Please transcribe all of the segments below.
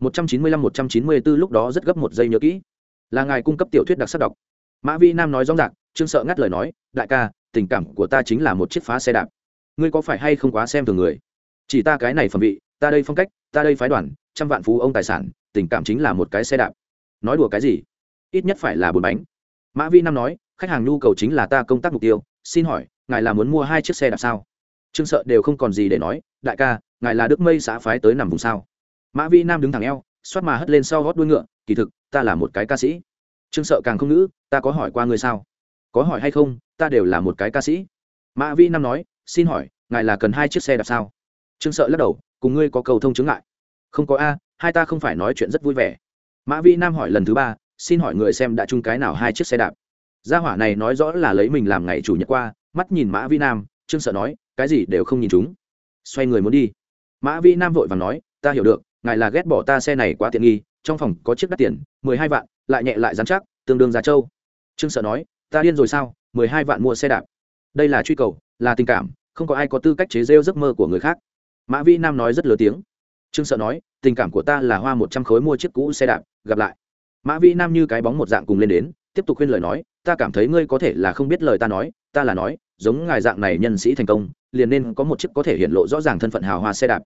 một trăm chín mươi lăm, một trăm chín mươi 194 lúc đó rất gấp một giây nhớ kỹ. Là ngài cung cấp tiểu thuyết đặc sắc đọc. Mã vi nam nói rõ ràng, trương sợ ngắt lời nói, đại ca, tình cảm của ta chính là một chiếc phá xe đạp. Ngươi có phải hay không quá xem thường người? Chỉ ta cái này phẩm vị, ta đây phong cách, ta đây phái đoàn, trăm vạn phú ông tài sản, tình cảm chính là một cái xe đạp. Nói đùa cái gì? Ít nhất phải là bốn bánh. Mã vi nam nói, khách hàng nhu cầu chính là ta công tác mục tiêu. Xin hỏi, ngài là muốn mua hai chiếc xe đạp sao? Trương sợ đều không còn gì để nói, đại ca, ngài là đức mây xã phái tới nằm vùng sao? Mã vi nam đứng thẳng eo, xoát mà hất lên sau gót đuôi ngựa, kỳ thực, ta là một cái ca sĩ. Trương sợ càng không ngữ, ta có hỏi qua ngươi sao? Có hỏi hay không, ta đều là một cái ca sĩ. Mã vi nam nói, xin hỏi, ngài là cần hai chiếc xe đạp sao? Trương sợ lắc đầu, cùng ngươi có cầu thông chứng lại không có a, hai ta không phải nói chuyện rất vui vẻ. Mã vi nam hỏi lần thứ ba, xin hỏi người xem đã chung cái nào hai chiếc xe đạp? Gia hỏa này nói rõ là lấy mình làm ngày chủ nhật qua, mắt nhìn mã vi nam, trương sợ nói, cái gì đều không nhìn chúng. Xoay người muốn đi. Mã vi nam vội và nói, ta hiểu được ngài là ghét bỏ ta xe này quá tiện nghi, trong phòng có chiếc đắt tiền, mười hai vạn, lại nhẹ lại dán chắc, tương đương giá trâu. Trương sợ nói, ta điên rồi sao, mười hai vạn mua xe đạp? Đây là truy cầu, là tình cảm, không có ai có tư cách chế rêu giấc mơ của người khác. Mã vi nam nói rất lớn tiếng. Trương sợ nói, tình cảm của ta là hoa một trăm khối mua chiếc cũ xe đạp, gặp lại. Mã vi nam như cái bóng một dạng cùng lên đến, tiếp tục khuyên lời nói, ta cảm thấy ngươi có thể là không biết lời ta nói, ta là nói, giống ngài dạng này nhân sĩ thành công, liền nên có một chiếc có thể hiện lộ rõ ràng thân phận hào hoa xe đạp.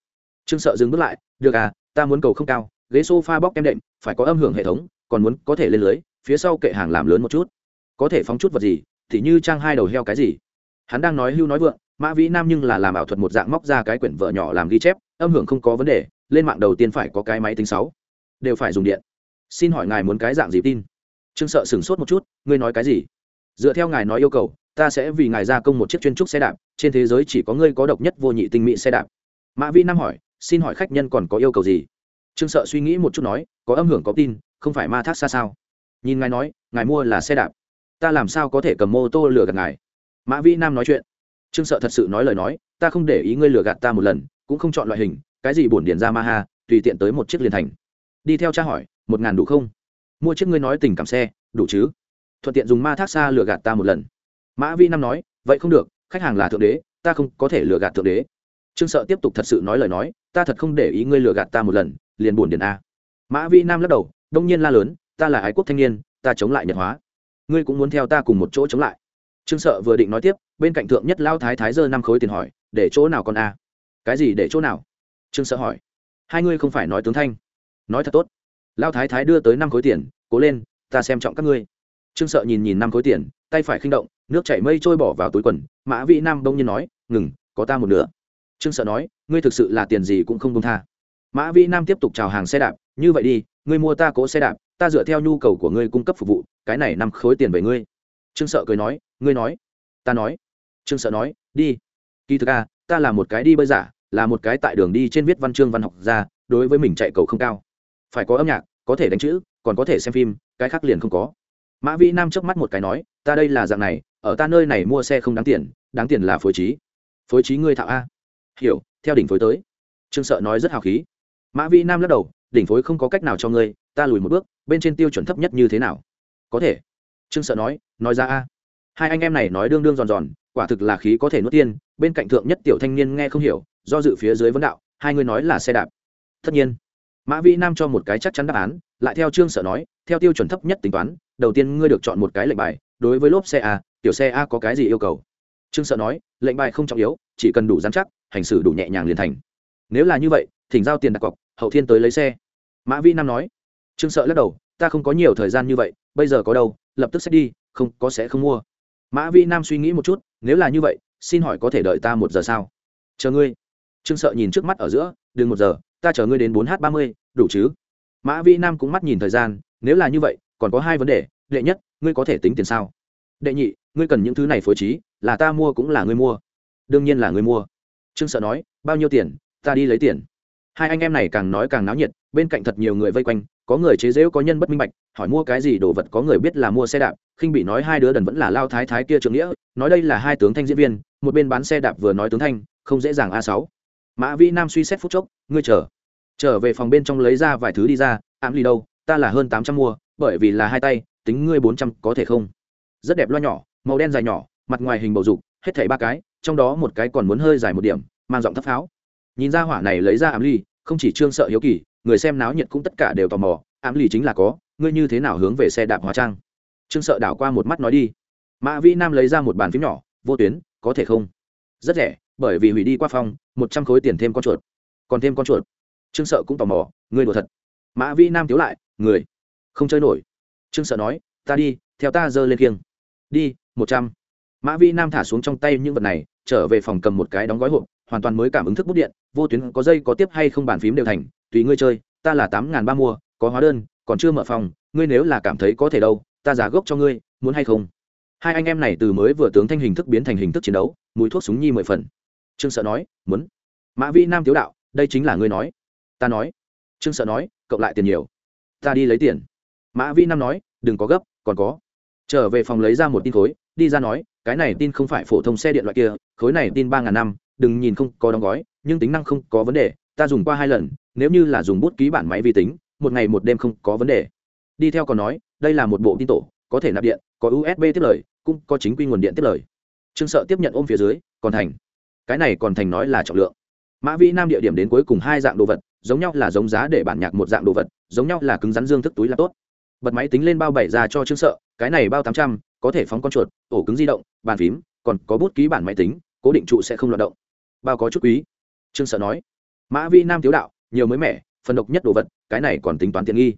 Trương sợ dừng bước lại, được à ta muốn cầu không cao, ghế s o f a bóc kem đệm, phải có âm hưởng hệ thống, còn muốn có thể lên lưới, phía sau kệ hàng làm lớn một chút. Có thể phóng chút vật gì, thì như trang hai đầu heo cái gì. Hắn đang nói hưu nói vượng, mã vĩ nam nhưng là làm ảo thuật một dạng móc ra cái quyển vợ nhỏ làm ghi chép, âm hưởng không có vấn đề, lên mạng đầu tiên phải có cái máy tính sáu. Đều phải dùng điện. Xin hỏi ngài muốn cái dạng gì tin? Trương sợ sửng sốt một chút, ngươi nói cái gì? Dựa theo ngài nói yêu cầu, ta sẽ vì ngài gia công một chiếc chuyên trúc xe đạp, trên thế giới chỉ có ngươi có độc nhất vô nhị tinh mỹ xe đạp. Mã vĩ nam hỏi xin hỏi khách nhân còn có yêu cầu gì? Trương sợ suy nghĩ một chút nói, có âm hưởng có tin, không phải ma thác xa sao? Nhìn ngài nói, ngài mua là xe đạp. Ta làm sao có thể cầm mô tô lừa gạt ngài? Mã vĩ nam nói chuyện. Trương sợ thật sự nói lời nói, ta không để ý ngươi lừa gạt ta một lần, cũng không chọn loại hình, cái gì bổn điển ra ma ha, tùy tiện tới một chiếc liền thành. Đi theo cha hỏi, một ngàn đủ không? Mua chiếc ngươi nói tình cảm xe, đủ chứ? Thuận tiện dùng ma thác xa lừa gạt ta một lần. Mã vi nam nói, vậy không được, khách hàng là thượng đế, ta không có thể lừa gạt thượng đế trương sợ tiếp tục thật sự nói lời nói, ta thật không để ý ngươi lừa gạt ta một lần, liền buồn điền a. Mã vi nam lắc đầu, đông nhiên la lớn, ta là ái quốc thanh niên, ta chống lại nhật hóa. Ngươi cũng muốn theo ta cùng một chỗ chống lại. Trương sợ vừa định nói tiếp, bên cạnh thượng nhất lao thái thái giơ năm khối tiền hỏi, để chỗ nào con a? Cái gì để chỗ nào? Trương sợ hỏi. Hai ngươi không phải nói tướng thanh. Nói thật tốt. Lao thái thái đưa tới năm khối tiền, cố lên, ta xem trọng các ngươi. Trương sợ nhìn nhìn năm khối tiền, tay phải khinh động, nước chảy mây trôi bỏ vào túi quần, mã vĩ nam đông nhiên nói, ngừng, có ta một nửa trương sợ nói ngươi thực sự là tiền gì cũng không công tha. Mã vĩ nam tiếp tục chào hàng xe đạp như vậy đi ngươi mua ta cố xe đạp ta dựa theo nhu cầu của ngươi cung cấp phục vụ cái này năm khối tiền về ngươi. Trương sợ cười nói ngươi nói ta nói. Trương sợ nói đi. Kỳ thực à, ta là một cái đi bơi giả là một cái tại đường đi trên viết văn chương văn học ra đối với mình chạy cầu không cao. Phải có âm nhạc có thể đánh chữ còn có thể xem phim cái khác liền không có. Mã vĩ nam chớp mắt một cái nói ta đây là dạng này ở ta nơi này mua xe không đáng tiền đáng tiền là phối trí. Phối trí ngươi thạo a hiểu, theo đỉnh phối tới. Trương sợ nói rất hào khí. Mã vĩ nam lắc đầu, đỉnh phối không có cách nào cho ngươi, ta lùi một bước, bên trên tiêu chuẩn thấp nhất như thế nào? Có thể. Trương sợ nói nói ra a. Hai anh em này nói đương đương giòn giòn, quả thực là khí có thể nuốt tiên, bên cạnh thượng nhất tiểu thanh niên nghe không hiểu, do dự phía dưới vấn đạo, hai người nói là xe đạp. Tất nhiên. Mã vĩ nam cho một cái chắc chắn đáp án, lại theo trương Sợ nói, theo tiêu chuẩn thấp nhất tính toán, đầu tiên ngươi được chọn một cái lệnh bài, đối với lốp xe a, tiểu xe a có cái gì yêu cầu? Trương Sợ nói, lệnh bài không trọng yếu, chỉ cần đủ dán chắc hành xử đủ nhẹ nhàng liền thành. Nếu là như vậy, thỉnh giao tiền đặt cọc, hậu thiên tới lấy xe. Mã vĩ nam nói. Trương sợ lắc đầu, ta không có nhiều thời gian như vậy, bây giờ có đâu, lập tức sẽ đi, không, có sẽ không mua. Mã vĩ nam suy nghĩ một chút, nếu là như vậy, xin hỏi có thể đợi ta một giờ sao? Chờ ngươi. Trương sợ nhìn trước mắt ở giữa, đừng một giờ, ta chờ ngươi đến bốn h ba mươi, đủ chứ? Mã vĩ nam cũng mắt nhìn thời gian, nếu là như vậy, còn có hai vấn đề, đệ nhất, ngươi có thể tính tiền sao? Đệ nhị, ngươi cần những thứ này phối trí, là ta mua cũng là ngươi mua. Đương nhiên là ngươi mua trương sợ nói, bao nhiêu tiền? Ta đi lấy tiền. Hai anh em này càng nói càng náo nhiệt, bên cạnh thật nhiều người vây quanh, có người chế giễu, có nhân bất minh bạch, hỏi mua cái gì đồ vật, có người biết là mua xe đạp, khinh bị nói hai đứa đần vẫn là lao thái thái kia trưởng nghĩa, nói đây là hai tướng thanh diễn viên, một bên bán xe đạp vừa nói tướng thanh, không dễ dàng a sáu. Mã vĩ nam suy xét phút chốc, ngươi chờ. Trở về phòng bên trong lấy ra vài thứ đi ra, ám ly đâu? Ta là hơn tám trăm mua, bởi vì là hai tay, tính ngươi bốn trăm có thể không? Rất đẹp loa nhỏ, màu đen dài nhỏ, mặt ngoài hình bầu dục, hết thảy ba cái trong đó một cái còn muốn hơi dài một điểm, mang giọng thấp pháo. Nhìn ra hỏa này lấy ra ám ly, không chỉ trương sợ hiếu kỳ, người xem náo nhiệt cũng tất cả đều tò mò, ám ly chính là có, ngươi như thế nào hướng về xe đạp hóa trang? Trương sợ đảo qua một mắt nói đi. Mã vĩ nam lấy ra một bàn phím nhỏ, vô tuyến, có thể không? Rất rẻ, bởi vì hủy đi qua phòng, một trăm khối tiền thêm con chuột. Còn thêm con chuột. Trương sợ cũng tò mò, ngươi đùa thật. Mã vĩ nam thiếu lại, người, không chơi nổi. Trương sợ nói, ta đi, theo ta dơ lên kiêng. Đi, một trăm mã Vi nam thả xuống trong tay những vật này, trở về phòng cầm một cái đóng gói hộp, hoàn toàn mới cảm ứng thức bút điện, vô tuyến có dây có tiếp hay không bàn phím đều thành, tùy ngươi chơi, ta là tám ngàn ba mua, có hóa đơn, còn chưa mở phòng, ngươi nếu là cảm thấy có thể đâu, ta giả gốc cho ngươi, muốn hay không? Hai anh em này từ mới vừa tướng thanh hình thức biến thành hình thức chiến đấu, mùi thuốc súng nhi mười phần. Trương sợ nói, muốn. Mã Vi nam tiếu đạo, đây chính là ngươi nói. Ta nói. Trương sợ nói, cộng lại tiền nhiều. Ta đi lấy tiền. Mã Vi nam nói, đừng có gấp, còn có. Trở về phòng lấy ra một tin khối đi ra nói, cái này tin không phải phổ thông xe điện loại kia, khối này tin ba ngàn năm, đừng nhìn không có đóng gói, nhưng tính năng không có vấn đề, ta dùng qua hai lần, nếu như là dùng bút ký bản máy vi tính, một ngày một đêm không có vấn đề. Đi theo còn nói, đây là một bộ tin tổ, có thể nạp điện, có usb tiếp lời, cũng có chính quy nguồn điện tiếp lời. Trương sợ tiếp nhận ôm phía dưới, còn thành. Cái này còn thành nói là trọng lượng. Mã vĩ nam địa điểm đến cuối cùng hai dạng đồ vật, giống nhau là giống giá để bản nhạc một dạng đồ vật, giống nhau là cứng rắn dương thức túi là tốt. Bật máy tính lên bao bảy ra cho trương sợ, cái này bao tám trăm có thể phóng con chuột, ổ cứng di động, bàn phím, còn có bút ký bản máy tính, cố định trụ sẽ không loạt động. Bao có chút quý. Trương sợ nói. Mã vi nam tiếu đạo, nhiều mới mẻ, phần độc nhất đồ vật, cái này còn tính toán tiện nghi.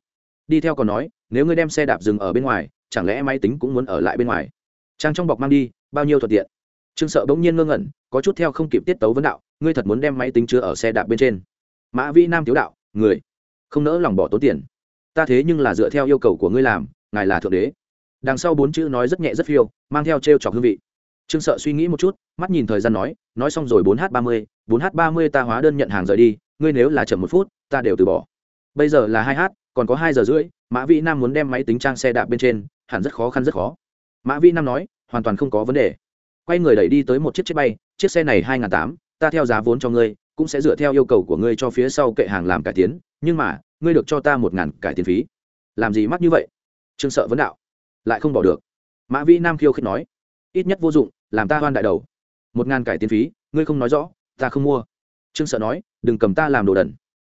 Đi theo còn nói, nếu ngươi đem xe đạp dừng ở bên ngoài, chẳng lẽ máy tính cũng muốn ở lại bên ngoài? Trang trong bọc mang đi, bao nhiêu thuận tiện? Trương sợ bỗng nhiên ngơ ngẩn, có chút theo không kịp tiết tấu vấn đạo, ngươi thật muốn đem máy tính chứa ở xe đạp bên trên? Mã vi nam tiếu đạo, người, không nỡ lòng bỏ tốn tiền. Ta thế nhưng là dựa theo yêu cầu của ngươi làm, ngài là thượng đế đằng sau bốn chữ nói rất nhẹ rất phiêu, mang theo t r e o chọc hương vị. Trương sợ suy nghĩ một chút, mắt nhìn thời gian nói nói xong rồi bốn h ba mươi, bốn h ba mươi ta hóa đơn nhận hàng rời đi, ngươi nếu là chậm một phút, ta đều từ bỏ. Bây giờ là hai h còn có hai giờ rưỡi, mã vĩ nam muốn đem máy tính trang xe đạp bên trên, hẳn rất khó khăn rất khó. Mã vĩ nam nói, hoàn toàn không có vấn đề. Quay người đẩy đi tới một chiếc chiếc bay, chiếc xe này hai n tám, ta theo giá vốn cho ngươi, cũng sẽ dựa theo yêu cầu của ngươi cho phía sau kệ hàng làm cải tiến, nhưng mà, ngươi được cho ta một ngàn cải tiến phí. Làm gì mắc như vậy? Trương sợ vấn đạo lại không bỏ được. Mã vĩ nam khiêu khích nói, ít nhất vô dụng, làm ta hoan đại đầu. Một ngàn cải tiến phí, ngươi không nói rõ, ta không mua. Trương sợ nói, đừng cầm ta làm đồ đần.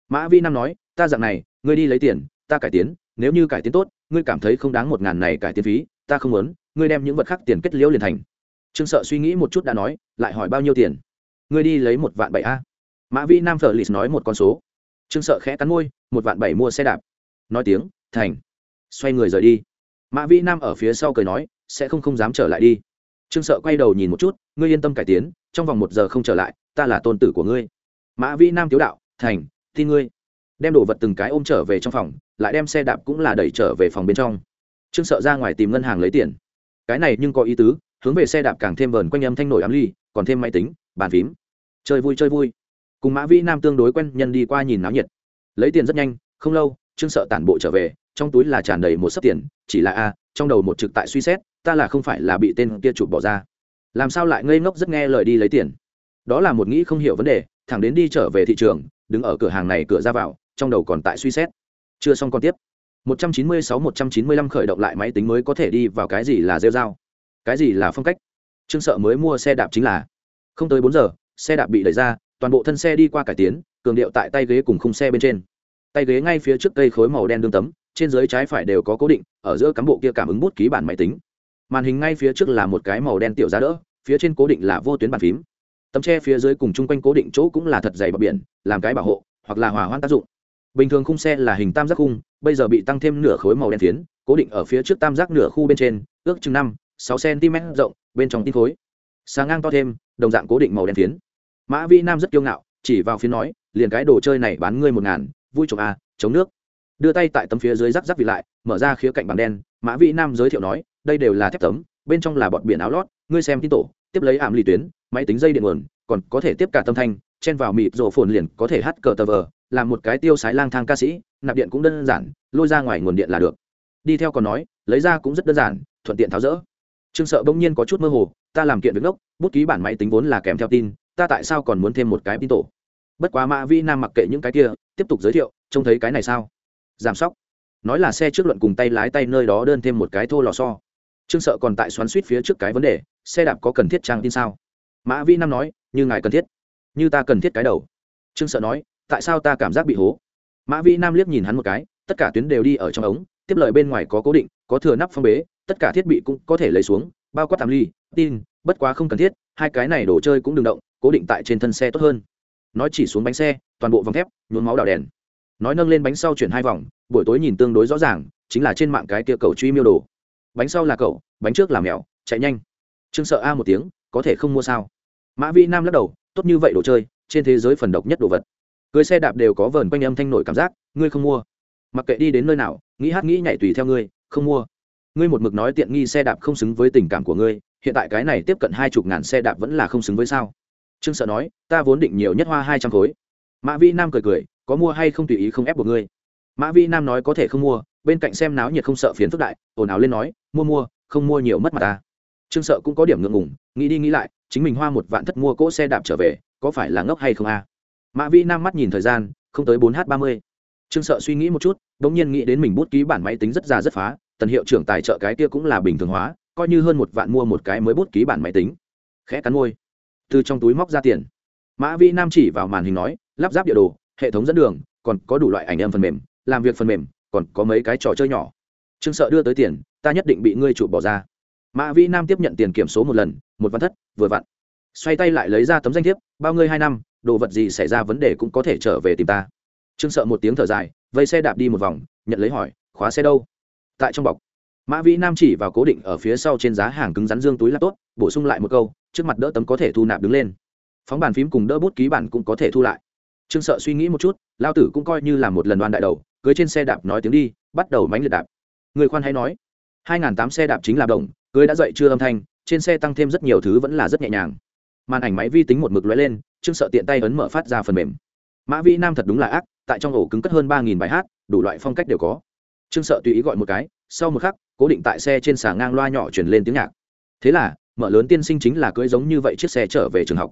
Mã vĩ nam nói, ta dạng này, ngươi đi lấy tiền, ta cải tiến, nếu như cải tiến tốt, ngươi cảm thấy không đáng một ngàn này cải tiến phí, ta không muốn, ngươi đem những vật khác tiền kết liễu liền thành. Trương sợ suy nghĩ một chút đã nói, lại hỏi bao nhiêu tiền? Ngươi đi lấy một vạn bảy a. Mã vĩ nam phở lì nói một con số. Trương sợ khẽ cắn môi, một vạn bảy mua xe đạp. Nói tiếng, thành. Xoay người rời đi mã vĩ nam ở phía sau cười nói, sẽ không không dám trở lại đi. Trương sợ quay đầu nhìn một chút, ngươi yên tâm cải tiến, trong vòng một giờ không trở lại, ta là tôn tử của ngươi. Mã vĩ nam tiếu đạo, thành, tin ngươi. Đem đồ vật từng cái ôm trở về trong phòng, lại đem xe đạp cũng là đẩy trở về phòng bên trong. Trương sợ ra ngoài tìm ngân hàng lấy tiền. Cái này nhưng có ý tứ, hướng về xe đạp càng thêm vờn quanh âm thanh nổi ám ly, còn thêm máy tính, bàn phím. Chơi vui chơi vui. Cùng mã vĩ nam tương đối quen, nhân đi qua nhìn náo nhiệt. Lấy tiền rất nhanh, không lâu, trương sợ tản bộ trở về trong túi là tràn đầy một sấp tiền, chỉ là a trong đầu một trực tại suy xét, ta là không phải là bị tên kia chụp bỏ ra. Làm sao lại ngây ngốc rất nghe lời đi lấy tiền? Đó là một nghĩ không hiểu vấn đề, thẳng đến đi trở về thị trường, đứng ở cửa hàng này cửa ra vào, trong đầu còn tại suy xét. Chưa xong còn tiếp. 196-195 khởi động lại máy tính mới có thể đi vào cái gì là rêu dao cái gì là phong cách? Trương sợ mới mua xe đạp chính là. Không tới bốn giờ, xe đạp bị đẩy ra, toàn bộ thân xe đi qua cải tiến, cường điệu tại tay ghế cùng khung xe bên trên. Tay ghế ngay phía trước cây khối màu đen đương tấm trên dưới trái phải đều có cố định, ở giữa cán bộ kia cảm ứng bút ký bản máy tính. Màn hình ngay phía trước là một cái màu đen tiểu giá đỡ, phía trên cố định là vô tuyến bàn phím. Tấm tre phía dưới cùng chung quanh cố định chỗ cũng là thật dày bọc biển, làm cái bảo hộ, hoặc là hòa hoãn tác dụng. Bình thường khung xe là hình tam giác khung, bây giờ bị tăng thêm nửa khối màu đen phiến, cố định ở phía trước tam giác nửa khu bên trên, ước chừng năm, sáu cm rộng, bên trong tin khối. Sáng ngang to thêm, đồng dạng cố định màu đen phiến. Mã vi nam rất kiêu ngạo, chỉ vào phiến nói, liền cái đồ chơi này bán ngươi một ngàn, vui chụp a chống nước đưa tay tại tấm phía dưới rắc rắc vị lại, mở ra khía cạnh bảng đen, mã vĩ nam giới thiệu nói, đây đều là thép tấm, bên trong là bọt biển áo lót, ngươi xem tin tổ, tiếp lấy ảm lì tuyến, máy tính dây điện nguồn, còn có thể tiếp cả tâm thanh, chen vào mịt rổ phồn liền có thể hát cờ tờ vờ, làm một cái tiêu sái lang thang ca sĩ, nạp điện cũng đơn giản, lôi ra ngoài nguồn điện là được. Đi theo còn nói, lấy ra cũng rất đơn giản, thuận tiện tháo rỡ. Trương sợ bỗng nhiên có chút mơ hồ, ta làm kiện việc ngốc bút ký bản máy tính vốn là kèm theo tin, ta tại sao còn muốn thêm một cái tin tổ? Bất quá mã vi nam mặc kệ những cái kia, tiếp tục giới thiệu, trông thấy cái này sao? Giảm sóc. Nói là xe trước luận cùng tay lái tay nơi đó đơn thêm một cái thô lò so trương sợ còn tại xoắn suýt phía trước cái vấn đề, xe đạp có cần thiết trang tin sao? Mã vi nam nói, như ngài cần thiết. Như ta cần thiết cái đầu. Trương sợ nói, tại sao ta cảm giác bị hố? Mã vĩ nam liếc nhìn hắn một cái, tất cả tuyến đều đi ở trong ống, tiếp lời bên ngoài có cố định, có thừa nắp phong bế, tất cả thiết bị cũng có thể lấy xuống, bao quát tạm ly, tin, bất quá không cần thiết, hai cái này đồ chơi cũng đừng động, cố định tại trên thân xe tốt hơn. Nói chỉ xuống bánh xe, toàn bộ vòng thép, nhuốm máu đào đèn nói nâng lên bánh sau chuyển hai vòng, buổi tối nhìn tương đối rõ ràng, chính là trên mạng cái kia cầu truy miêu đồ. Bánh sau là cậu, bánh trước là mèo, chạy nhanh. Trương sợ a một tiếng, có thể không mua sao? Mã vi nam lắc đầu, tốt như vậy đồ chơi, trên thế giới phần độc nhất đồ vật. Cưới xe đạp đều có vờn quanh âm thanh nổi cảm giác, ngươi không mua. Mặc kệ đi đến nơi nào, nghĩ hát nghĩ nhảy tùy theo ngươi, không mua. Ngươi một mực nói tiện nghi xe đạp không xứng với tình cảm của ngươi, hiện tại cái này tiếp cận hai chục ngàn xe đạp vẫn là không xứng với sao? Trương sợ nói, ta vốn định nhiều nhất hoa hai trăm khối. Mã vi nam cười cười có mua hay không tùy ý không ép buộc ngươi. Mã vi nam nói có thể không mua, bên cạnh xem náo nhiệt không sợ phiền phức đại, ồn ào lên nói, mua mua, không mua nhiều mất mặt ta. Trương sợ cũng có điểm ngượng ngùng, nghĩ đi nghĩ lại, chính mình hoa một vạn thất mua cỗ xe đạp trở về, có phải là ngốc hay không a? Mã vi nam mắt nhìn thời gian, không tới bốn h ba mươi. Trương sợ suy nghĩ một chút đ ỗ n g nhiên nghĩ đến mình bút ký bản máy tính rất già rất phá, tần hiệu trưởng tài trợ cái kia cũng là bình thường hóa, coi như hơn một vạn mua một cái mới bút ký bản máy tính. Khẽ cắn môi. Từ trong túi móc ra tiền. Mã vi nam chỉ vào màn hình nói, lắp ráp địa đồ hệ thống dẫn đường, còn có đủ loại ảnh âm phần mềm, làm việc phần mềm, còn có mấy cái trò chơi nhỏ. Trương sợ đưa tới tiền, ta nhất định bị ngươi chụp bỏ ra. Mã vi nam tiếp nhận tiền kiểm số một lần, một văn thất, vừa vặn. Xoay tay lại lấy ra tấm danh thiếp, bao ngươi hai năm, đồ vật gì xảy ra vấn đề cũng có thể trở về tìm ta. Trương sợ một tiếng thở dài, vây xe đạp đi một vòng, nhận lấy hỏi, khóa xe đâu? Tại trong bọc. Mã vĩ nam chỉ vào cố định ở phía sau trên giá hàng cứng rắn dương túi laptop, bổ sung lại một câu, trước mặt đỡ tấm có thể thu nạp đứng lên. Phóng bàn phím cùng đỡ bút ký bản cũng có thể thu lại trương sợ suy nghĩ một chút, lao tử cũng coi như là một lần đoan đại đầu, cưới trên xe đạp nói tiếng đi, bắt đầu mánh liệt đạp. Người khoan hay nói, hai n g h n tám xe đạp chính là đồng, cưới đã dậy chưa âm thanh, trên xe tăng thêm rất nhiều thứ vẫn là rất nhẹ nhàng. Màn ảnh máy vi tính một mực lóe lên, trương sợ tiện tay ấn mở phát ra phần mềm. Mã vi nam thật đúng là ác, tại trong ổ cứng cất hơn ba nghìn bài hát, đủ loại phong cách đều có. Trương sợ tùy ý gọi một cái, sau một khắc, cố định tại xe trên xà ngang loa nhỏ chuyển lên tiếng nhạc. Thế là, mở lớn tiên sinh chính là cưỡi giống như vậy chiếc xe trở về trường học.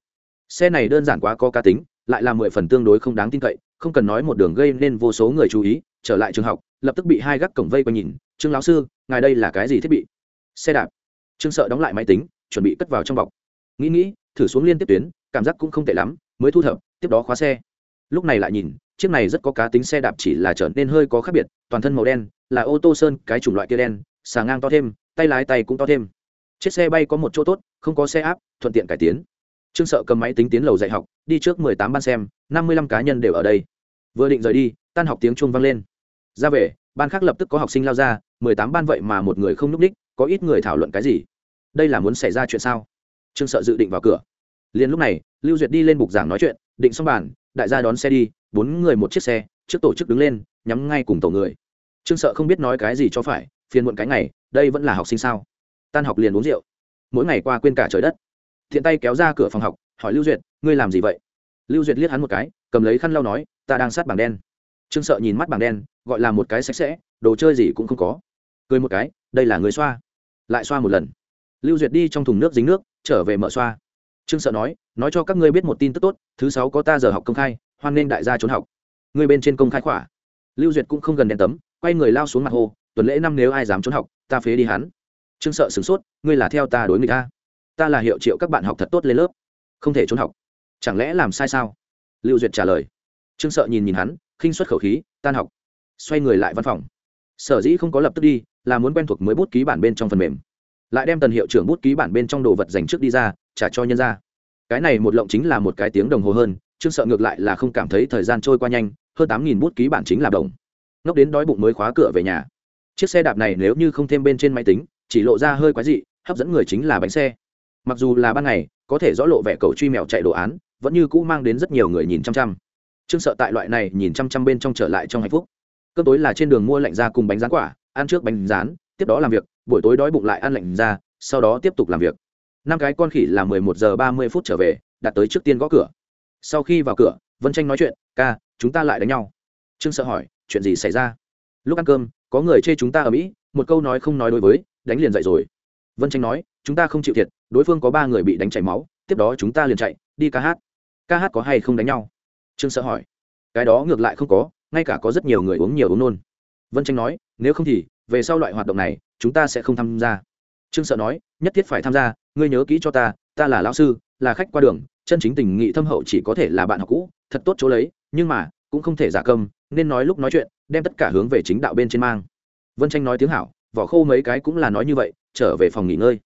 Xe này đơn giản quá có cá tính lại là mười phần tương đối không đáng tin cậy, không cần nói một đường gây nên vô số người chú ý, trở lại trường học, lập tức bị hai gác cổng vây quanh nhìn, trương lão sư, ngài đây là cái gì thiết bị? Xe đạp. Trương sợ đóng lại máy tính, chuẩn bị cất vào trong bọc. Nghĩ nghĩ, thử xuống liên tiếp tuyến, cảm giác cũng không tệ lắm, mới thu thập, tiếp đó khóa xe. Lúc này lại nhìn, chiếc này rất có cá tính xe đạp chỉ là trở nên hơi có khác biệt, toàn thân màu đen, là ô tô sơn, cái chủng loại kia đen, xà ngang to thêm, tay lái tay cũng to thêm. Chiếc xe bay có một chỗ tốt, không có xe áp, thuận tiện cải tiến trương sợ cầm máy tính tiến lầu dạy học, đi trước mười tám ban xem, năm mươi lăm cá nhân đều ở đây. Vừa định rời đi, tan học tiếng chuông vang lên. Ra về, ban khác lập tức có học sinh lao ra, mười tám ban vậy mà một người không núp đích, có ít người thảo luận cái gì? Đây là muốn xảy ra chuyện sao? Trương sợ dự định vào cửa. Liền lúc này, lưu duyệt đi lên bục giảng nói chuyện, định xong bàn, đại gia đón xe đi, bốn người một chiếc xe, trước tổ chức đứng lên, nhắm ngay cùng tổ người. Trương sợ không biết nói cái gì cho phải, phiền muộn cái ngày, đây vẫn là học sinh sao? Tan học liền uống rượu. Mỗi ngày qua quên cả trời đất thiện tay kéo ra cửa phòng học, hỏi lưu duyệt, ngươi làm gì vậy? Lưu duyệt liếc hắn một cái, cầm lấy khăn lau nói, ta đang sát bảng đen. Trương sợ nhìn mắt bảng đen, gọi là một cái sạch sẽ, đồ chơi gì cũng không có. Cười một cái, đây là người xoa. Lại xoa một lần. Lưu duyệt đi trong thùng nước dính nước, trở về mở xoa. Trương sợ nói nói cho các ngươi biết một tin tức tốt, thứ sáu có ta giờ học công khai, hoan nghênh đại gia trốn học. Ngươi bên trên công khai khỏa. Lưu duyệt cũng không gần đèn tấm, quay người lao xuống mặt hồ, tuần lễ năm nếu ai dám trốn học, ta phế đi hắn. Trương sợ sửng sốt, ngươi là theo ta đối người ta ta là hiệu triệu các bạn học thật tốt lên lớp. Không thể trốn học. Chẳng lẽ làm sai sao? Lưu duyệt trả lời. Trương sợ nhìn nhìn hắn, khinh xuất khẩu khí, tan học. Xoay người lại văn phòng. Sở dĩ không có lập tức đi, là muốn quen thuộc mới bút ký bản bên trong phần mềm. Lại đem tần hiệu trưởng bút ký bản bên trong đồ vật dành trước đi ra, trả cho nhân ra cái này một lộng chính là một cái tiếng đồng hồ hơn, trương sợ ngược lại là không cảm thấy thời gian trôi qua nhanh, hơn tám nghìn bút ký bản chính là đồng. Ngốc đến đói bụng mới khóa cửa về nhà. Chiếc xe đạp này nếu như không thêm bên trên máy tính, chỉ lộ ra hơi quái dị, hấp dẫn người chính là bánh xe mặc dù là ban ngày, có thể rõ lộ vẻ cầu truy mèo chạy đồ án, vẫn như cũ mang đến rất nhiều người nhìn chăm chăm. Chương sợ tại loại này nhìn chăm chăm bên trong trở lại trong hạnh phúc. Cơm tối là trên đường mua lạnh ra cùng bánh rán quả, ăn trước bánh rán, tiếp đó làm việc, buổi tối đói bụng lại ăn lạnh ra, sau đó tiếp tục làm việc. Năm cái con khỉ là mười một giờ ba mươi phút trở về đặt tới trước tiên gõ cửa. Sau khi vào cửa, vân tranh nói chuyện, ca, chúng ta lại đánh nhau. Trương sợ hỏi, chuyện gì xảy ra? Lúc ăn cơm, có người chê chúng ta ở mỹ, một câu nói không nói đối với, đánh liền dậy rồi. Vân tranh nói chúng ta không chịu thiệt, đối phương có ba người bị đánh chảy máu, tiếp đó chúng ta liền chạy, đi ca hát. Ca hát có hay không đánh nhau? Trương sợ hỏi. Cái đó ngược lại không có, ngay cả có rất nhiều người uống nhiều uống nôn. Vân tranh nói, nếu không thì, về sau loại hoạt động này, chúng ta sẽ không tham gia. Trương sợ nói, nhất thiết phải tham gia, ngươi nhớ kỹ cho ta ta là lão sư, là khách qua đường, chân chính tình nghị thâm hậu chỉ có thể là bạn học cũ, thật tốt chỗ lấy, nhưng mà, cũng không thể giả câm, nên nói lúc nói chuyện, đem tất cả hướng về chính đạo bên trên mang. Vân tranh nói tiếng hảo, vỏ khô mấy cái cũng là nói như vậy, trở về phòng nghỉ ngơi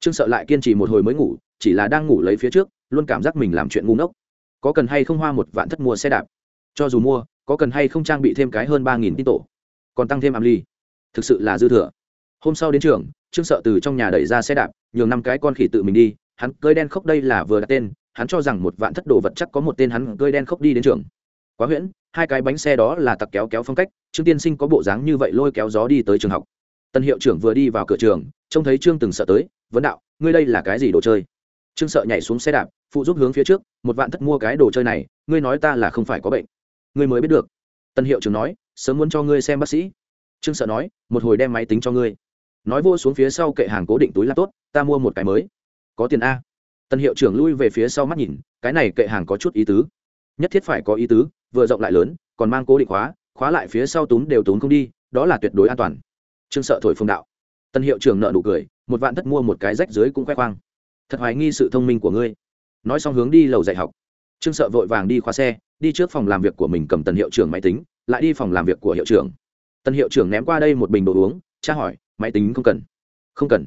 trương sợ lại kiên trì một hồi mới ngủ, chỉ là đang ngủ lấy phía trước, luôn cảm giác mình làm chuyện ngu ngốc. Có cần hay không hoa một vạn thất mua xe đạp? Cho dù mua, có cần hay không trang bị thêm cái hơn ba nghìn tin tổ? Còn tăng thêm am ly thực sự là dư thừa. Hôm sau đến trường, trương sợ từ trong nhà đẩy ra xe đạp, nhường năm cái con khỉ tự mình đi, hắn cơi đen khốc đây là vừa đặt tên, hắn cho rằng một vạn thất đồ vật chắc có một tên hắn cơi đen khốc đi đến trường. Quá huyễn, hai cái bánh xe đó là tặc kéo kéo phong cách, trương tiên sinh có bộ dáng như vậy lôi kéo gió đi tới trường học. Tân hiệu trưởng vừa đi vào cửa trường, trông thấy trương từng sợ tới vấn đạo, ngươi đây là cái gì đồ chơi? Trương sợ nhảy xuống xe đạp, phụ giúp hướng phía trước, một vạn thất mua cái đồ chơi này, ngươi nói ta là không phải có bệnh. Ngươi mới biết được. Tân hiệu trưởng nói, sớm muốn cho ngươi xem bác sĩ. Trương sợ nói, một hồi đem máy tính cho ngươi. Nói vô xuống phía sau kệ hàng cố định túi là tốt, ta mua một cái mới. Có tiền a. Tân hiệu trưởng lui về phía sau mắt nhìn, cái này kệ hàng có chút ý tứ. Nhất thiết phải có ý tứ, vừa rộng lại lớn, còn mang cố định khóa khóa lại phía sau túm đều túm không đi, đó là tuyệt đối an toàn. Trương sợ thổi phồng đạo. Tân hiệu trưởng nợ nụ cười một vạn thất mua một cái rách dưới cũng khoe khoang. Thật hoài nghi sự thông minh của ngươi. Nói xong hướng đi lầu dạy học. Trương sợ vội vàng đi khóa xe, đi trước phòng làm việc của mình cầm tần hiệu trưởng máy tính, lại đi phòng làm việc của hiệu trưởng. Tần hiệu trưởng ném qua đây một bình đồ uống cha hỏi, máy tính không cần? Không cần.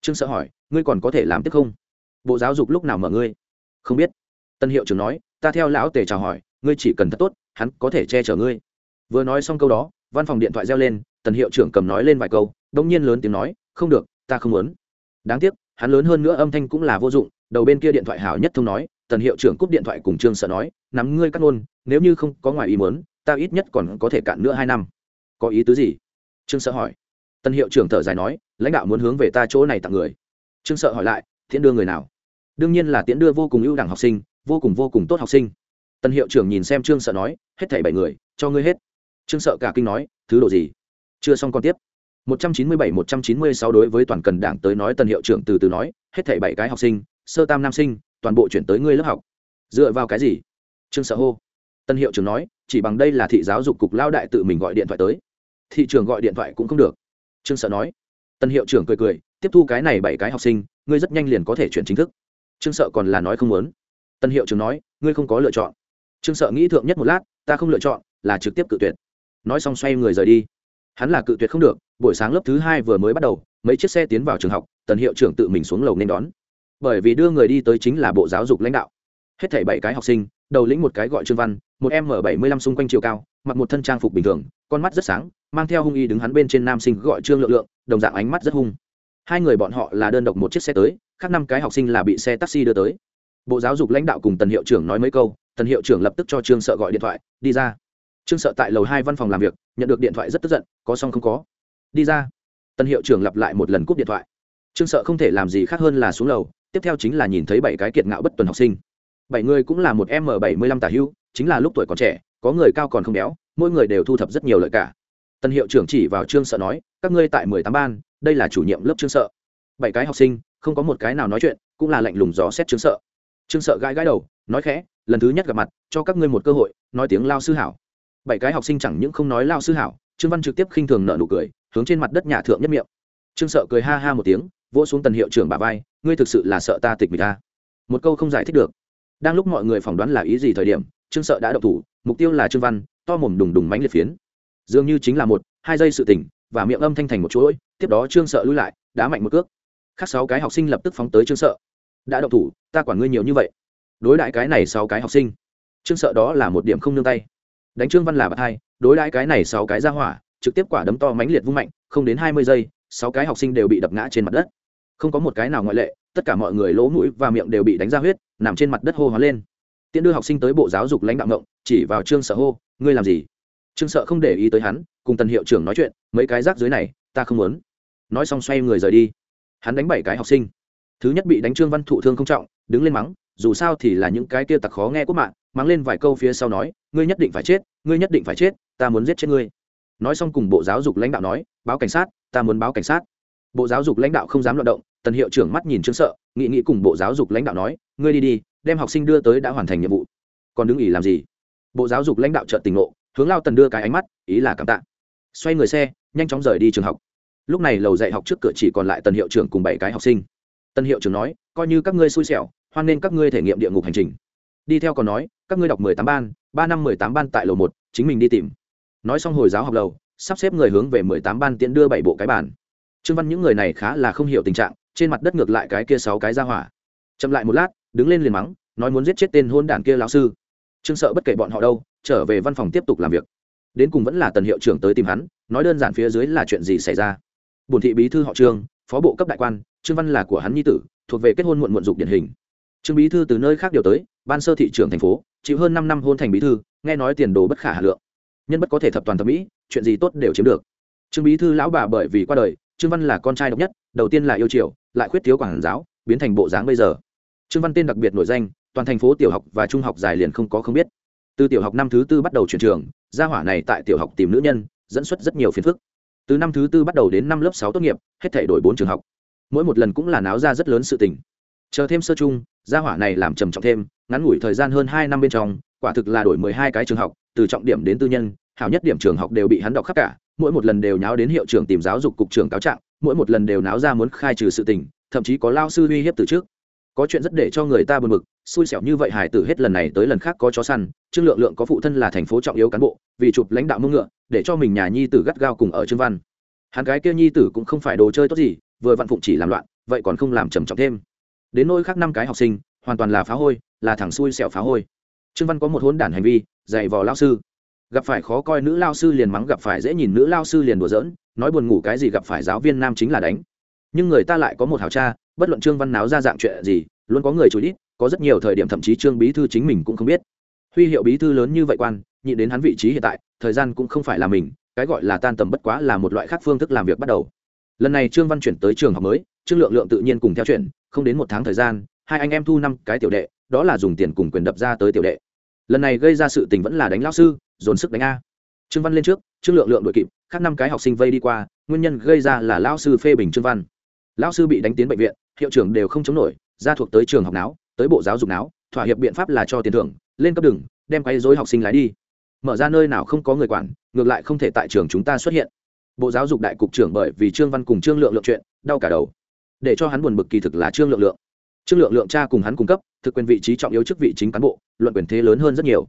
Trương sợ hỏi, ngươi còn có thể làm tiếp không? Bộ giáo dục lúc nào mở ngươi? Không biết. Tân hiệu trưởng nói, ta theo lão tề chào hỏi, ngươi chỉ cần thật tốt, hắn có thể che chở ngươi. Vừa nói xong câu đó, văn phòng điện thoại reo lên, tần hiệu trưởng cầm nói lên vài câu đông nhiên lớn tiếng nói, không được ta không muốn. Đáng tiếc, hắn lớn hơn nữa âm thanh cũng là vô dụng, đầu bên kia điện thoại hảo nhất thông nói, tần hiệu trưởng cúp điện thoại cùng trương sợ nói, nắm ngươi cắt ngôn, nếu như không có ngoài ý muốn, ta ít nhất còn có thể cạn nữa hai năm. Có ý tứ gì? Trương sợ hỏi. Tần hiệu trưởng thở dài nói, lãnh đạo muốn hướng về ta chỗ này tặng người. Trương sợ hỏi lại, tiễn đưa người nào? Đương nhiên là tiễn đưa vô cùng ưu đẳng học sinh, vô cùng vô cùng tốt học sinh. Tần hiệu trưởng nhìn xem trương sợ nói, hết thảy bảy người, cho ngươi hết. Trương sợ cả kinh nói, thứ độ gì? Chưa xong còn tiếp. 197-196 đối với toàn cần đảng tới nói tần hiệu trưởng từ từ nói, hết thảy bảy cái học sinh, sơ tam nam sinh, toàn bộ chuyển tới ngươi lớp học. Dựa vào cái gì? Trương sợ hô. Tân hiệu trưởng nói, chỉ bằng đây là thị giáo dục cục lao đại tự mình gọi điện thoại tới. Thị trường gọi điện thoại cũng không được. Trương sợ nói. Tân hiệu trưởng cười cười, tiếp thu cái này bảy cái học sinh, ngươi rất nhanh liền có thể chuyển chính thức. Trương sợ còn là nói không muốn. Tân hiệu trưởng nói, ngươi không có lựa chọn. Trương sợ nghĩ thượng nhất một lát, ta không lựa chọn, là trực tiếp cự tuyệt. Nói xong xoay người rời đi hắn là cự tuyệt không được, buổi sáng lớp thứ hai vừa mới bắt đầu, mấy chiếc xe tiến vào trường học, tần hiệu trưởng tự mình xuống lầu nên đón. Bởi vì đưa người đi tới chính là bộ giáo dục lãnh đạo. Hết thảy bảy cái học sinh, đầu lĩnh một cái gọi trương văn, một em m bảy mươi lăm xung quanh chiều cao, mặc một thân trang phục bình thường, con mắt rất sáng, mang theo hung y đứng hắn bên trên nam sinh gọi trương lượng lượng, đồng dạng ánh mắt rất hung. Hai người bọn họ là đơn độc một chiếc xe tới, khác năm cái học sinh là bị xe taxi đưa tới. Bộ giáo dục lãnh đạo cùng tần hiệu trưởng nói mấy câu, tần hiệu trưởng lập tức cho trương sợ gọi điện thoại, đi ra trương sợ tại lầu hai văn phòng làm việc, nhận được điện thoại rất tức giận, có xong không có? Đi ra. Tân hiệu trưởng lặp lại một lần cúp điện thoại. Trương sợ không thể làm gì khác hơn là xuống lầu, tiếp theo chính là nhìn thấy bảy cái kiệt ngạo bất tuần học sinh. Bảy người cũng là một m bảy mươi lăm tả hưu chính là lúc tuổi còn trẻ, có người cao còn không béo, mỗi người đều thu thập rất nhiều lợi cả. Tân hiệu trưởng chỉ vào trương sợ nói, các ngươi tại mười tám ban, đây là chủ nhiệm lớp trương sợ. Bảy cái học sinh, không có một cái nào nói chuyện, cũng là lạnh lùng gió xét trương sợ. Trương sợ gãi gãi đầu, nói khẽ, lần thứ nhất gặp mặt, cho các ngươi một cơ hội, nói tiếng lao sư hảo bảy cái học sinh chẳng những không nói lao sư hảo, trương văn trực tiếp khinh thường nợ nụ cười, hướng trên mặt đất nhà thượng nhất miệng. Trương sợ cười ha ha một tiếng, vỗ xuống tần hiệu trưởng bà vai, ngươi thực sự là sợ ta tịch mịch ta một câu không giải thích được. Đang lúc mọi người phỏng đoán là ý gì thời điểm, trương sợ đã độc thủ, mục tiêu là trương văn, to mồm đùng đùng mánh liệt phiến. Dường như chính là một, hai giây sự tỉnh, và miệng âm thanh thành một chuỗi, tiếp đó trương sợ lui lại, đá mạnh một cước. Khác sáu cái học sinh lập tức phóng tới trương sợ. Đã độc thủ, ta quản ngươi nhiều như vậy. Đối đại cái này sáu cái học sinh. Trương sợ đó là một điểm không nương tay đánh trương văn là bạc hai, đối đãi cái này sáu cái ra hỏa, trực tiếp quả đấm to mánh liệt vung mạnh, không đến hai mươi giây, sáu cái học sinh đều bị đập ngã trên mặt đất. Không có một cái nào ngoại lệ, tất cả mọi người lỗ mũi và miệng đều bị đánh ra huyết, nằm trên mặt đất hô hoán lên. Tiễn đưa học sinh tới bộ giáo dục lãnh đạo ngộng, chỉ vào trương sợ hô, ngươi làm gì? Trương sợ không để ý tới hắn, cùng tần hiệu trưởng nói chuyện, mấy cái rác dưới này, ta không muốn. Nói xong xoay người rời đi. Hắn đánh bảy cái học sinh. Thứ nhất bị đánh trương văn thụ thương không trọng, đứng lên mắng, dù sao thì là những cái kia tặc khó nghe quốc mạng mắng lên vài câu phía sau nói, ngươi nhất định phải chết, ngươi nhất định phải chết, ta muốn giết chết ngươi. Nói xong cùng bộ giáo dục lãnh đạo nói, báo cảnh sát, ta muốn báo cảnh sát. Bộ giáo dục lãnh đạo không dám loạt động, tần hiệu trưởng mắt nhìn trương sợ, nghị nghị cùng bộ giáo dục lãnh đạo nói, ngươi đi đi, đem học sinh đưa tới đã hoàn thành nhiệm vụ. Còn đứng ỉ làm gì? Bộ giáo dục lãnh đạo trợn tình ngộ, hướng lao tần đưa cái ánh mắt, ý là cảm tạ. Xoay người xe, nhanh chóng rời đi trường học. Lúc này lầu dạy học trước cửa chỉ còn lại tần hiệu trưởng cùng bảy cái học sinh. Tần hiệu trưởng nói, coi như các ngươi xui xẻo, hoan nên các ngươi thể nghiệm địa ngục hành trình đi theo còn nói, các ngươi đọc mười tám ban, ba năm mười tám ban tại lầu một, chính mình đi tìm. Nói xong hồi giáo học lầu, sắp xếp người hướng về mười tám ban tiễn đưa bảy bộ cái bản trương văn những người này khá là không hiểu tình trạng, trên mặt đất ngược lại cái kia sáu cái ra hỏa. Chậm lại một lát, đứng lên liền mắng, nói muốn giết chết tên hôn đản kia lão sư. Trương sợ bất kể bọn họ đâu, trở về văn phòng tiếp tục làm việc. Đến cùng vẫn là tần hiệu trưởng tới tìm hắn, nói đơn giản phía dưới là chuyện gì xảy ra. Bổn thị bí thư họ trương, phó bộ cấp đại quan, trương văn là của hắn nhi tử, thuộc về kết hôn muộn muộn dục điển hình. Trương bí thư từ nơi khác điều tới ban sơ thị trưởng thành phố, chịu hơn năm năm hôn thành bí thư, nghe nói tiền đồ bất khả hà lượng. Nhân bất có thể thập toàn thẩm mỹ, chuyện gì tốt đều chiếm được. Trương bí thư lão bà bởi vì qua đời, trương văn là con trai độc nhất, đầu tiên là yêu triều, lại khuyết thiếu quảng giáo, biến thành bộ dáng bây giờ. Trương văn tên đặc biệt nổi danh, toàn thành phố tiểu học và trung học dài liền không có không biết. Từ tiểu học năm thứ tư bắt đầu chuyển trường, gia hỏa này tại tiểu học tìm nữ nhân, dẫn xuất rất nhiều phiền phức. Từ năm thứ tư bắt đầu đến năm lớp sáu tốt nghiệp, hết thể đổi bốn trường học. Mỗi một lần cũng là náo ra rất lớn sự tình. Chờ thêm sơ chung gia hỏa này làm trầm trọng thêm ngắn ngủi thời gian hơn hai năm bên trong, quả thực là đổi mười hai cái trường học, từ trọng điểm đến tư nhân, hảo nhất điểm trường học đều bị hắn đọc khắp cả, mỗi một lần đều nháo đến hiệu trưởng tìm giáo dục cục trưởng cáo trạng, mỗi một lần đều náo ra muốn khai trừ sự tình, thậm chí có lao sư uy hiếp từ trước. Có chuyện rất để cho người ta buồn bực, xui xẻo như vậy hải tử hết lần này tới lần khác có chó săn, trương lượng lượng có phụ thân là thành phố trọng yếu cán bộ, vì chụp lãnh đạo mông ngựa, để cho mình nhà nhi tử gắt gao cùng ở trương văn. Hắn cái kia nhi tử cũng không phải đồ chơi tốt gì, vừa vặn phụng chỉ làm loạn, vậy còn không làm trầm trọng thêm. Đến nỗi khác năm cái học sinh, hoàn toàn là phá hôi là thằng xui xẻo phá hôi. Trương văn có một hôn đản hành vi, dạy vò lao sư. Gặp phải khó coi nữ lao sư liền mắng, gặp phải dễ nhìn nữ lao sư liền đùa giỡn, nói buồn ngủ cái gì gặp phải giáo viên nam chính là đánh. Nhưng người ta lại có một hào cha, bất luận trương văn náo ra dạng chuyện gì, luôn có người chú ít có rất nhiều thời điểm thậm chí trương bí thư chính mình cũng không biết. Huy hiệu bí thư lớn như vậy quan nhị đến hắn vị trí hiện tại, thời gian cũng không phải là mình, cái gọi là tan tầm bất quá là một loại khác phương thức làm việc bắt đầu. Lần này trương văn chuyển tới trường học mới, trương lượng lượng tự nhiên cùng theo chuyện, không đến một tháng thời gian, hai anh em thu năm cái tiểu đệ đó là dùng tiền cùng quyền đập ra tới tiểu đệ. Lần này gây ra sự tình vẫn là đánh lao sư dồn sức đánh a. Trương văn lên trước trương lượng lượng đội kịp khác năm cái học sinh vây đi qua nguyên nhân gây ra là lao sư phê bình trương văn. Lao sư bị đánh tiến bệnh viện hiệu trưởng đều không chống nổi ra thuộc tới trường học não tới bộ giáo dục não thỏa hiệp biện pháp là cho tiền thưởng lên cấp đường, đem quay dối học sinh lái đi. Mở ra nơi nào không có người quản ngược lại không thể tại trường chúng ta xuất hiện. Bộ giáo dục đại cục trưởng bởi vì trương văn cùng trương lượng lượng chuyện đau cả đầu. Để cho hắn buồn bực kỳ thực là trương lượng lượng trương lượng lượng cha cùng hắn cung cấp, thực quyền vị trí trọng yếu chức vị chính cán bộ, luận quyền thế lớn hơn rất nhiều.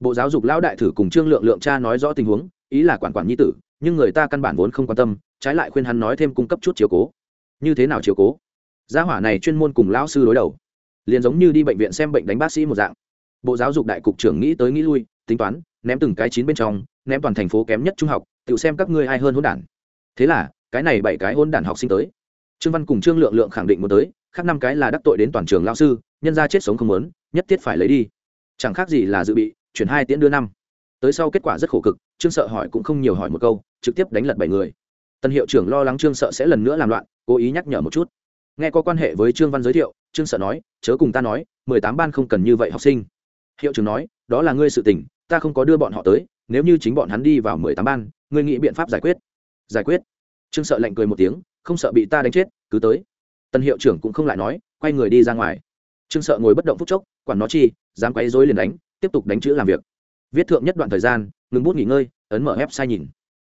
Bộ giáo dục lão đại thử cùng trương lượng lượng cha nói rõ tình huống, ý là quản quản nhi tử, nhưng người ta căn bản vốn không quan tâm, trái lại khuyên hắn nói thêm cung cấp chút chiếu cố. Như thế nào chiếu cố? Gia hỏa này chuyên môn cùng lão sư đối đầu. Liền giống như đi bệnh viện xem bệnh đánh bác sĩ một dạng. Bộ giáo dục đại cục trưởng nghĩ tới nghĩ lui, tính toán, ném từng cái chín bên trong, ném toàn thành phố kém nhất trung học, tự xem các ngươi ai hơn hôn đản. Thế là, cái này bảy cái hôn đản học sinh tới. Trương văn cùng trương lượng lượng khẳng định một tới khác năm cái là đắc tội đến toàn trường lao sư, nhân ra chết sống không muốn, nhất thiết phải lấy đi. Chẳng khác gì là dự bị, chuyển hai tiễn đưa năm. Tới sau kết quả rất khổ cực, trương sợ hỏi cũng không nhiều hỏi một câu, trực tiếp đánh lật bảy người. Tân hiệu trưởng lo lắng trương sợ sẽ lần nữa làm loạn, cố ý nhắc nhở một chút. Nghe có quan hệ với trương văn giới thiệu, trương sợ nói, chớ cùng ta nói, mười tám ban không cần như vậy học sinh. Hiệu trưởng nói, đó là ngươi sự tình, ta không có đưa bọn họ tới, nếu như chính bọn hắn đi vào mười tám ban, ngươi nghĩ biện pháp giải quyết. Giải quyết? Trương sợ lạnh cười một tiếng, không sợ bị ta đánh chết, cứ tới tân hiệu trưởng cũng không lại nói, quay người đi ra ngoài. Trương sợ ngồi bất động phút chốc, quản nó chi, dám quấy dối liền đánh, tiếp tục đánh chữ làm việc. Viết thượng nhất đoạn thời gian, ngừng bút nghỉ ngơi, ấn mở website nhìn.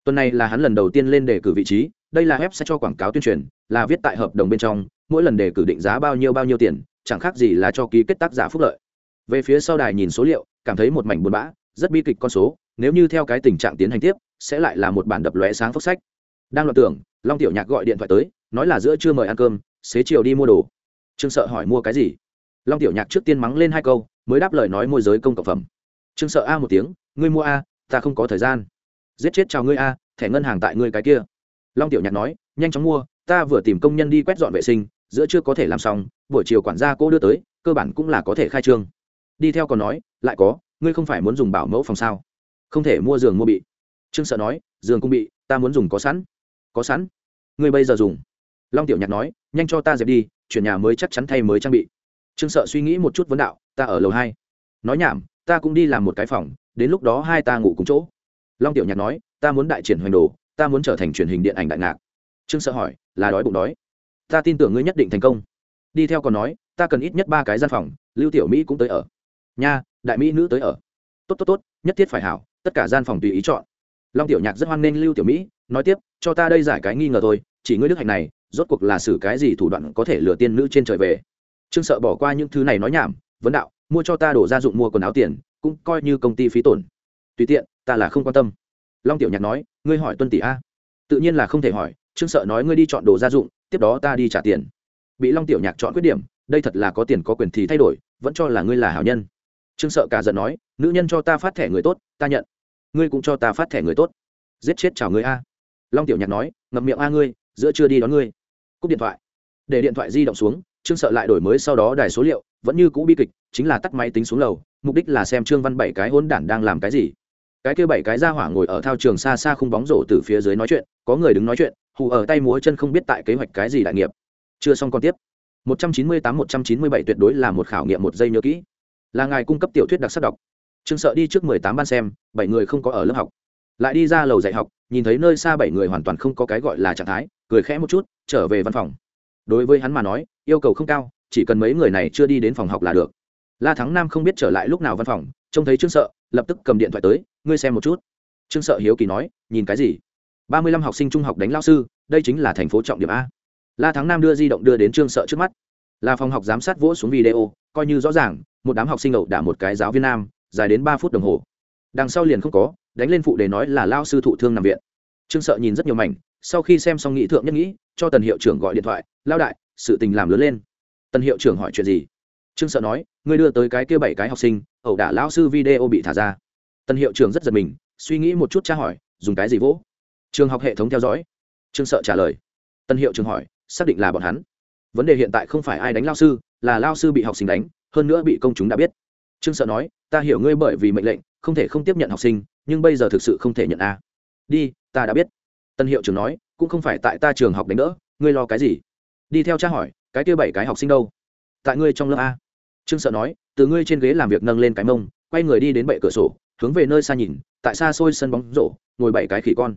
Tuần này là hắn lần đầu tiên lên đề cử vị trí, đây là website cho quảng cáo tuyên truyền, là viết tại hợp đồng bên trong, mỗi lần đề cử định giá bao nhiêu bao nhiêu tiền, chẳng khác gì là cho ký kết tác giả phúc lợi. Về phía sau đài nhìn số liệu, cảm thấy một mảnh buồn bã, rất bi kịch con số, nếu như theo cái tình trạng tiến hành tiếp, sẽ lại là một bản đập lóe sáng phốc sách. Đang loạn tưởng, long tiểu nhạc gọi điện thoại tới, nói là giữa trưa mời ăn cơm xế chiều đi mua đồ. Trương sợ hỏi mua cái gì? Long tiểu nhạc trước tiên mắng lên hai câu, mới đáp lời nói môi giới công cộng phẩm. Trương sợ a một tiếng, ngươi mua a, ta không có thời gian. Giết chết chào ngươi a, thẻ ngân hàng tại ngươi cái kia. Long tiểu nhạc nói, nhanh chóng mua, ta vừa tìm công nhân đi quét dọn vệ sinh, giữa chưa có thể làm xong, buổi chiều quản gia cô đưa tới, cơ bản cũng là có thể khai trương. Đi theo còn nói, lại có, ngươi không phải muốn dùng bảo mẫu phòng sao? Không thể mua giường mua bị. Trương sợ nói, giường cũng bị, ta muốn dùng có sẵn. Có sẵn? Ngươi bây giờ dùng long tiểu nhạc nói, nhanh cho ta dẹp đi, chuyển nhà mới chắc chắn thay mới trang bị. Trương sợ suy nghĩ một chút vấn đạo, ta ở lầu hai. Nói nhảm, ta cũng đi làm một cái phòng, đến lúc đó hai ta ngủ cùng chỗ. Long tiểu nhạc nói, ta muốn đại triển hoành đồ, ta muốn trở thành truyền hình điện ảnh đại ngạc. Trương sợ hỏi, là đói bụng đói? Ta tin tưởng ngươi nhất định thành công. Đi theo còn nói, ta cần ít nhất ba cái gian phòng, lưu tiểu mỹ cũng tới ở. Nha, đại mỹ nữ tới ở. Tốt tốt tốt, nhất thiết phải hảo, tất cả gian phòng tùy ý chọn. Long tiểu nhạc rất hoan nghênh lưu tiểu mỹ, nói tiếp, cho ta đây giải cái nghi ngờ thôi, chỉ ngươi đức hạnh này rốt cuộc là xử cái gì thủ đoạn có thể lừa tiên nữ trên trời về? Trương sợ bỏ qua những thứ này nói nhảm, vấn đạo, mua cho ta đổ gia dụng, mua quần áo tiền, cũng coi như công ty phí tổn. Tùy tiện, ta là không quan tâm. Long tiểu nhạc nói, ngươi hỏi tuân tỷ a. Tự nhiên là không thể hỏi, trương sợ nói ngươi đi chọn đồ gia dụng, tiếp đó ta đi trả tiền. Bị long tiểu nhạc chọn khuyết điểm, đây thật là có tiền có quyền thì thay đổi, vẫn cho là ngươi là hảo nhân. Trương sợ cả giận nói, nữ nhân cho ta phát thẻ người tốt, ta nhận. Ngươi cũng cho ta phát thẻ người tốt. Giết chết chào ngươi a. Long tiểu nhạc nói, ngậm miệng a ngươi, giữa chưa đi đón ngươi cúp điện thoại. Để điện thoại di động xuống, trương sợ lại đổi mới sau đó đài số liệu, vẫn như cũ bi kịch, chính là tắt máy tính xuống lầu, mục đích là xem trương văn bảy cái hôn đản đang làm cái gì. Cái kia bảy cái ra hỏa ngồi ở thao trường xa xa không bóng rổ từ phía dưới nói chuyện, có người đứng nói chuyện, hù ở tay múa chân không biết tại kế hoạch cái gì đại nghiệp. Chưa xong còn tiếp. 198-197 tuyệt đối là một khảo nghiệm một giây nhớ kỹ. Là ngài cung cấp tiểu thuyết đặc sắc đọc. Trương sợ đi trước 18 ban xem, bảy người không có ở lớp học lại đi ra lầu dạy học, nhìn thấy nơi xa bảy người hoàn toàn không có cái gọi là trạng thái, cười khẽ một chút, trở về văn phòng. Đối với hắn mà nói, yêu cầu không cao, chỉ cần mấy người này chưa đi đến phòng học là được. La thắng nam không biết trở lại lúc nào văn phòng, trông thấy trương sợ, lập tức cầm điện thoại tới, ngươi xem một chút. Trương sợ hiếu kỳ nói, nhìn cái gì? Ba mươi lăm học sinh trung học đánh lao sư, đây chính là thành phố trọng điểm a. La thắng nam đưa di động đưa đến trương sợ trước mắt. Là phòng học giám sát vỗ xuống video, coi như rõ ràng, một đám học sinh ẩu đả một cái giáo viên nam, dài đến ba phút đồng hồ. Đằng sau liền không có đánh lên phụ để nói là lao sư thụ thương nằm viện. Trương sợ nhìn rất nhiều mảnh, sau khi xem xong nghĩ thượng nhất nghĩ, cho tần hiệu trưởng gọi điện thoại, lao đại, sự tình làm lớn lên. Tần hiệu trưởng hỏi chuyện gì? Trương sợ nói, ngươi đưa tới cái kia bảy cái học sinh, ẩu đả lao sư video bị thả ra. Tần hiệu trưởng rất giật mình, suy nghĩ một chút tra hỏi, dùng cái gì vỗ? Trường học hệ thống theo dõi. Trương sợ trả lời. Tân hiệu trường hỏi, xác định là bọn hắn. Vấn đề hiện tại không phải ai đánh lao sư, là lao sư bị học sinh đánh, hơn nữa bị công chúng đã biết. Trương sợ nói, ta hiểu ngươi bởi vì mệnh lệnh không thể không tiếp nhận học sinh, nhưng bây giờ thực sự không thể nhận a. Đi, ta đã biết. Tân hiệu trưởng nói, cũng không phải tại ta trường học đánh đỡ, ngươi lo cái gì? Đi theo tra hỏi, cái kia bảy cái học sinh đâu? Tại ngươi trong lớp a. Trương sợ nói, từ ngươi trên ghế làm việc nâng lên cái mông, quay người đi đến bệ cửa sổ, hướng về nơi xa nhìn, tại xa xôi sân bóng rổ, ngồi bảy cái khỉ con.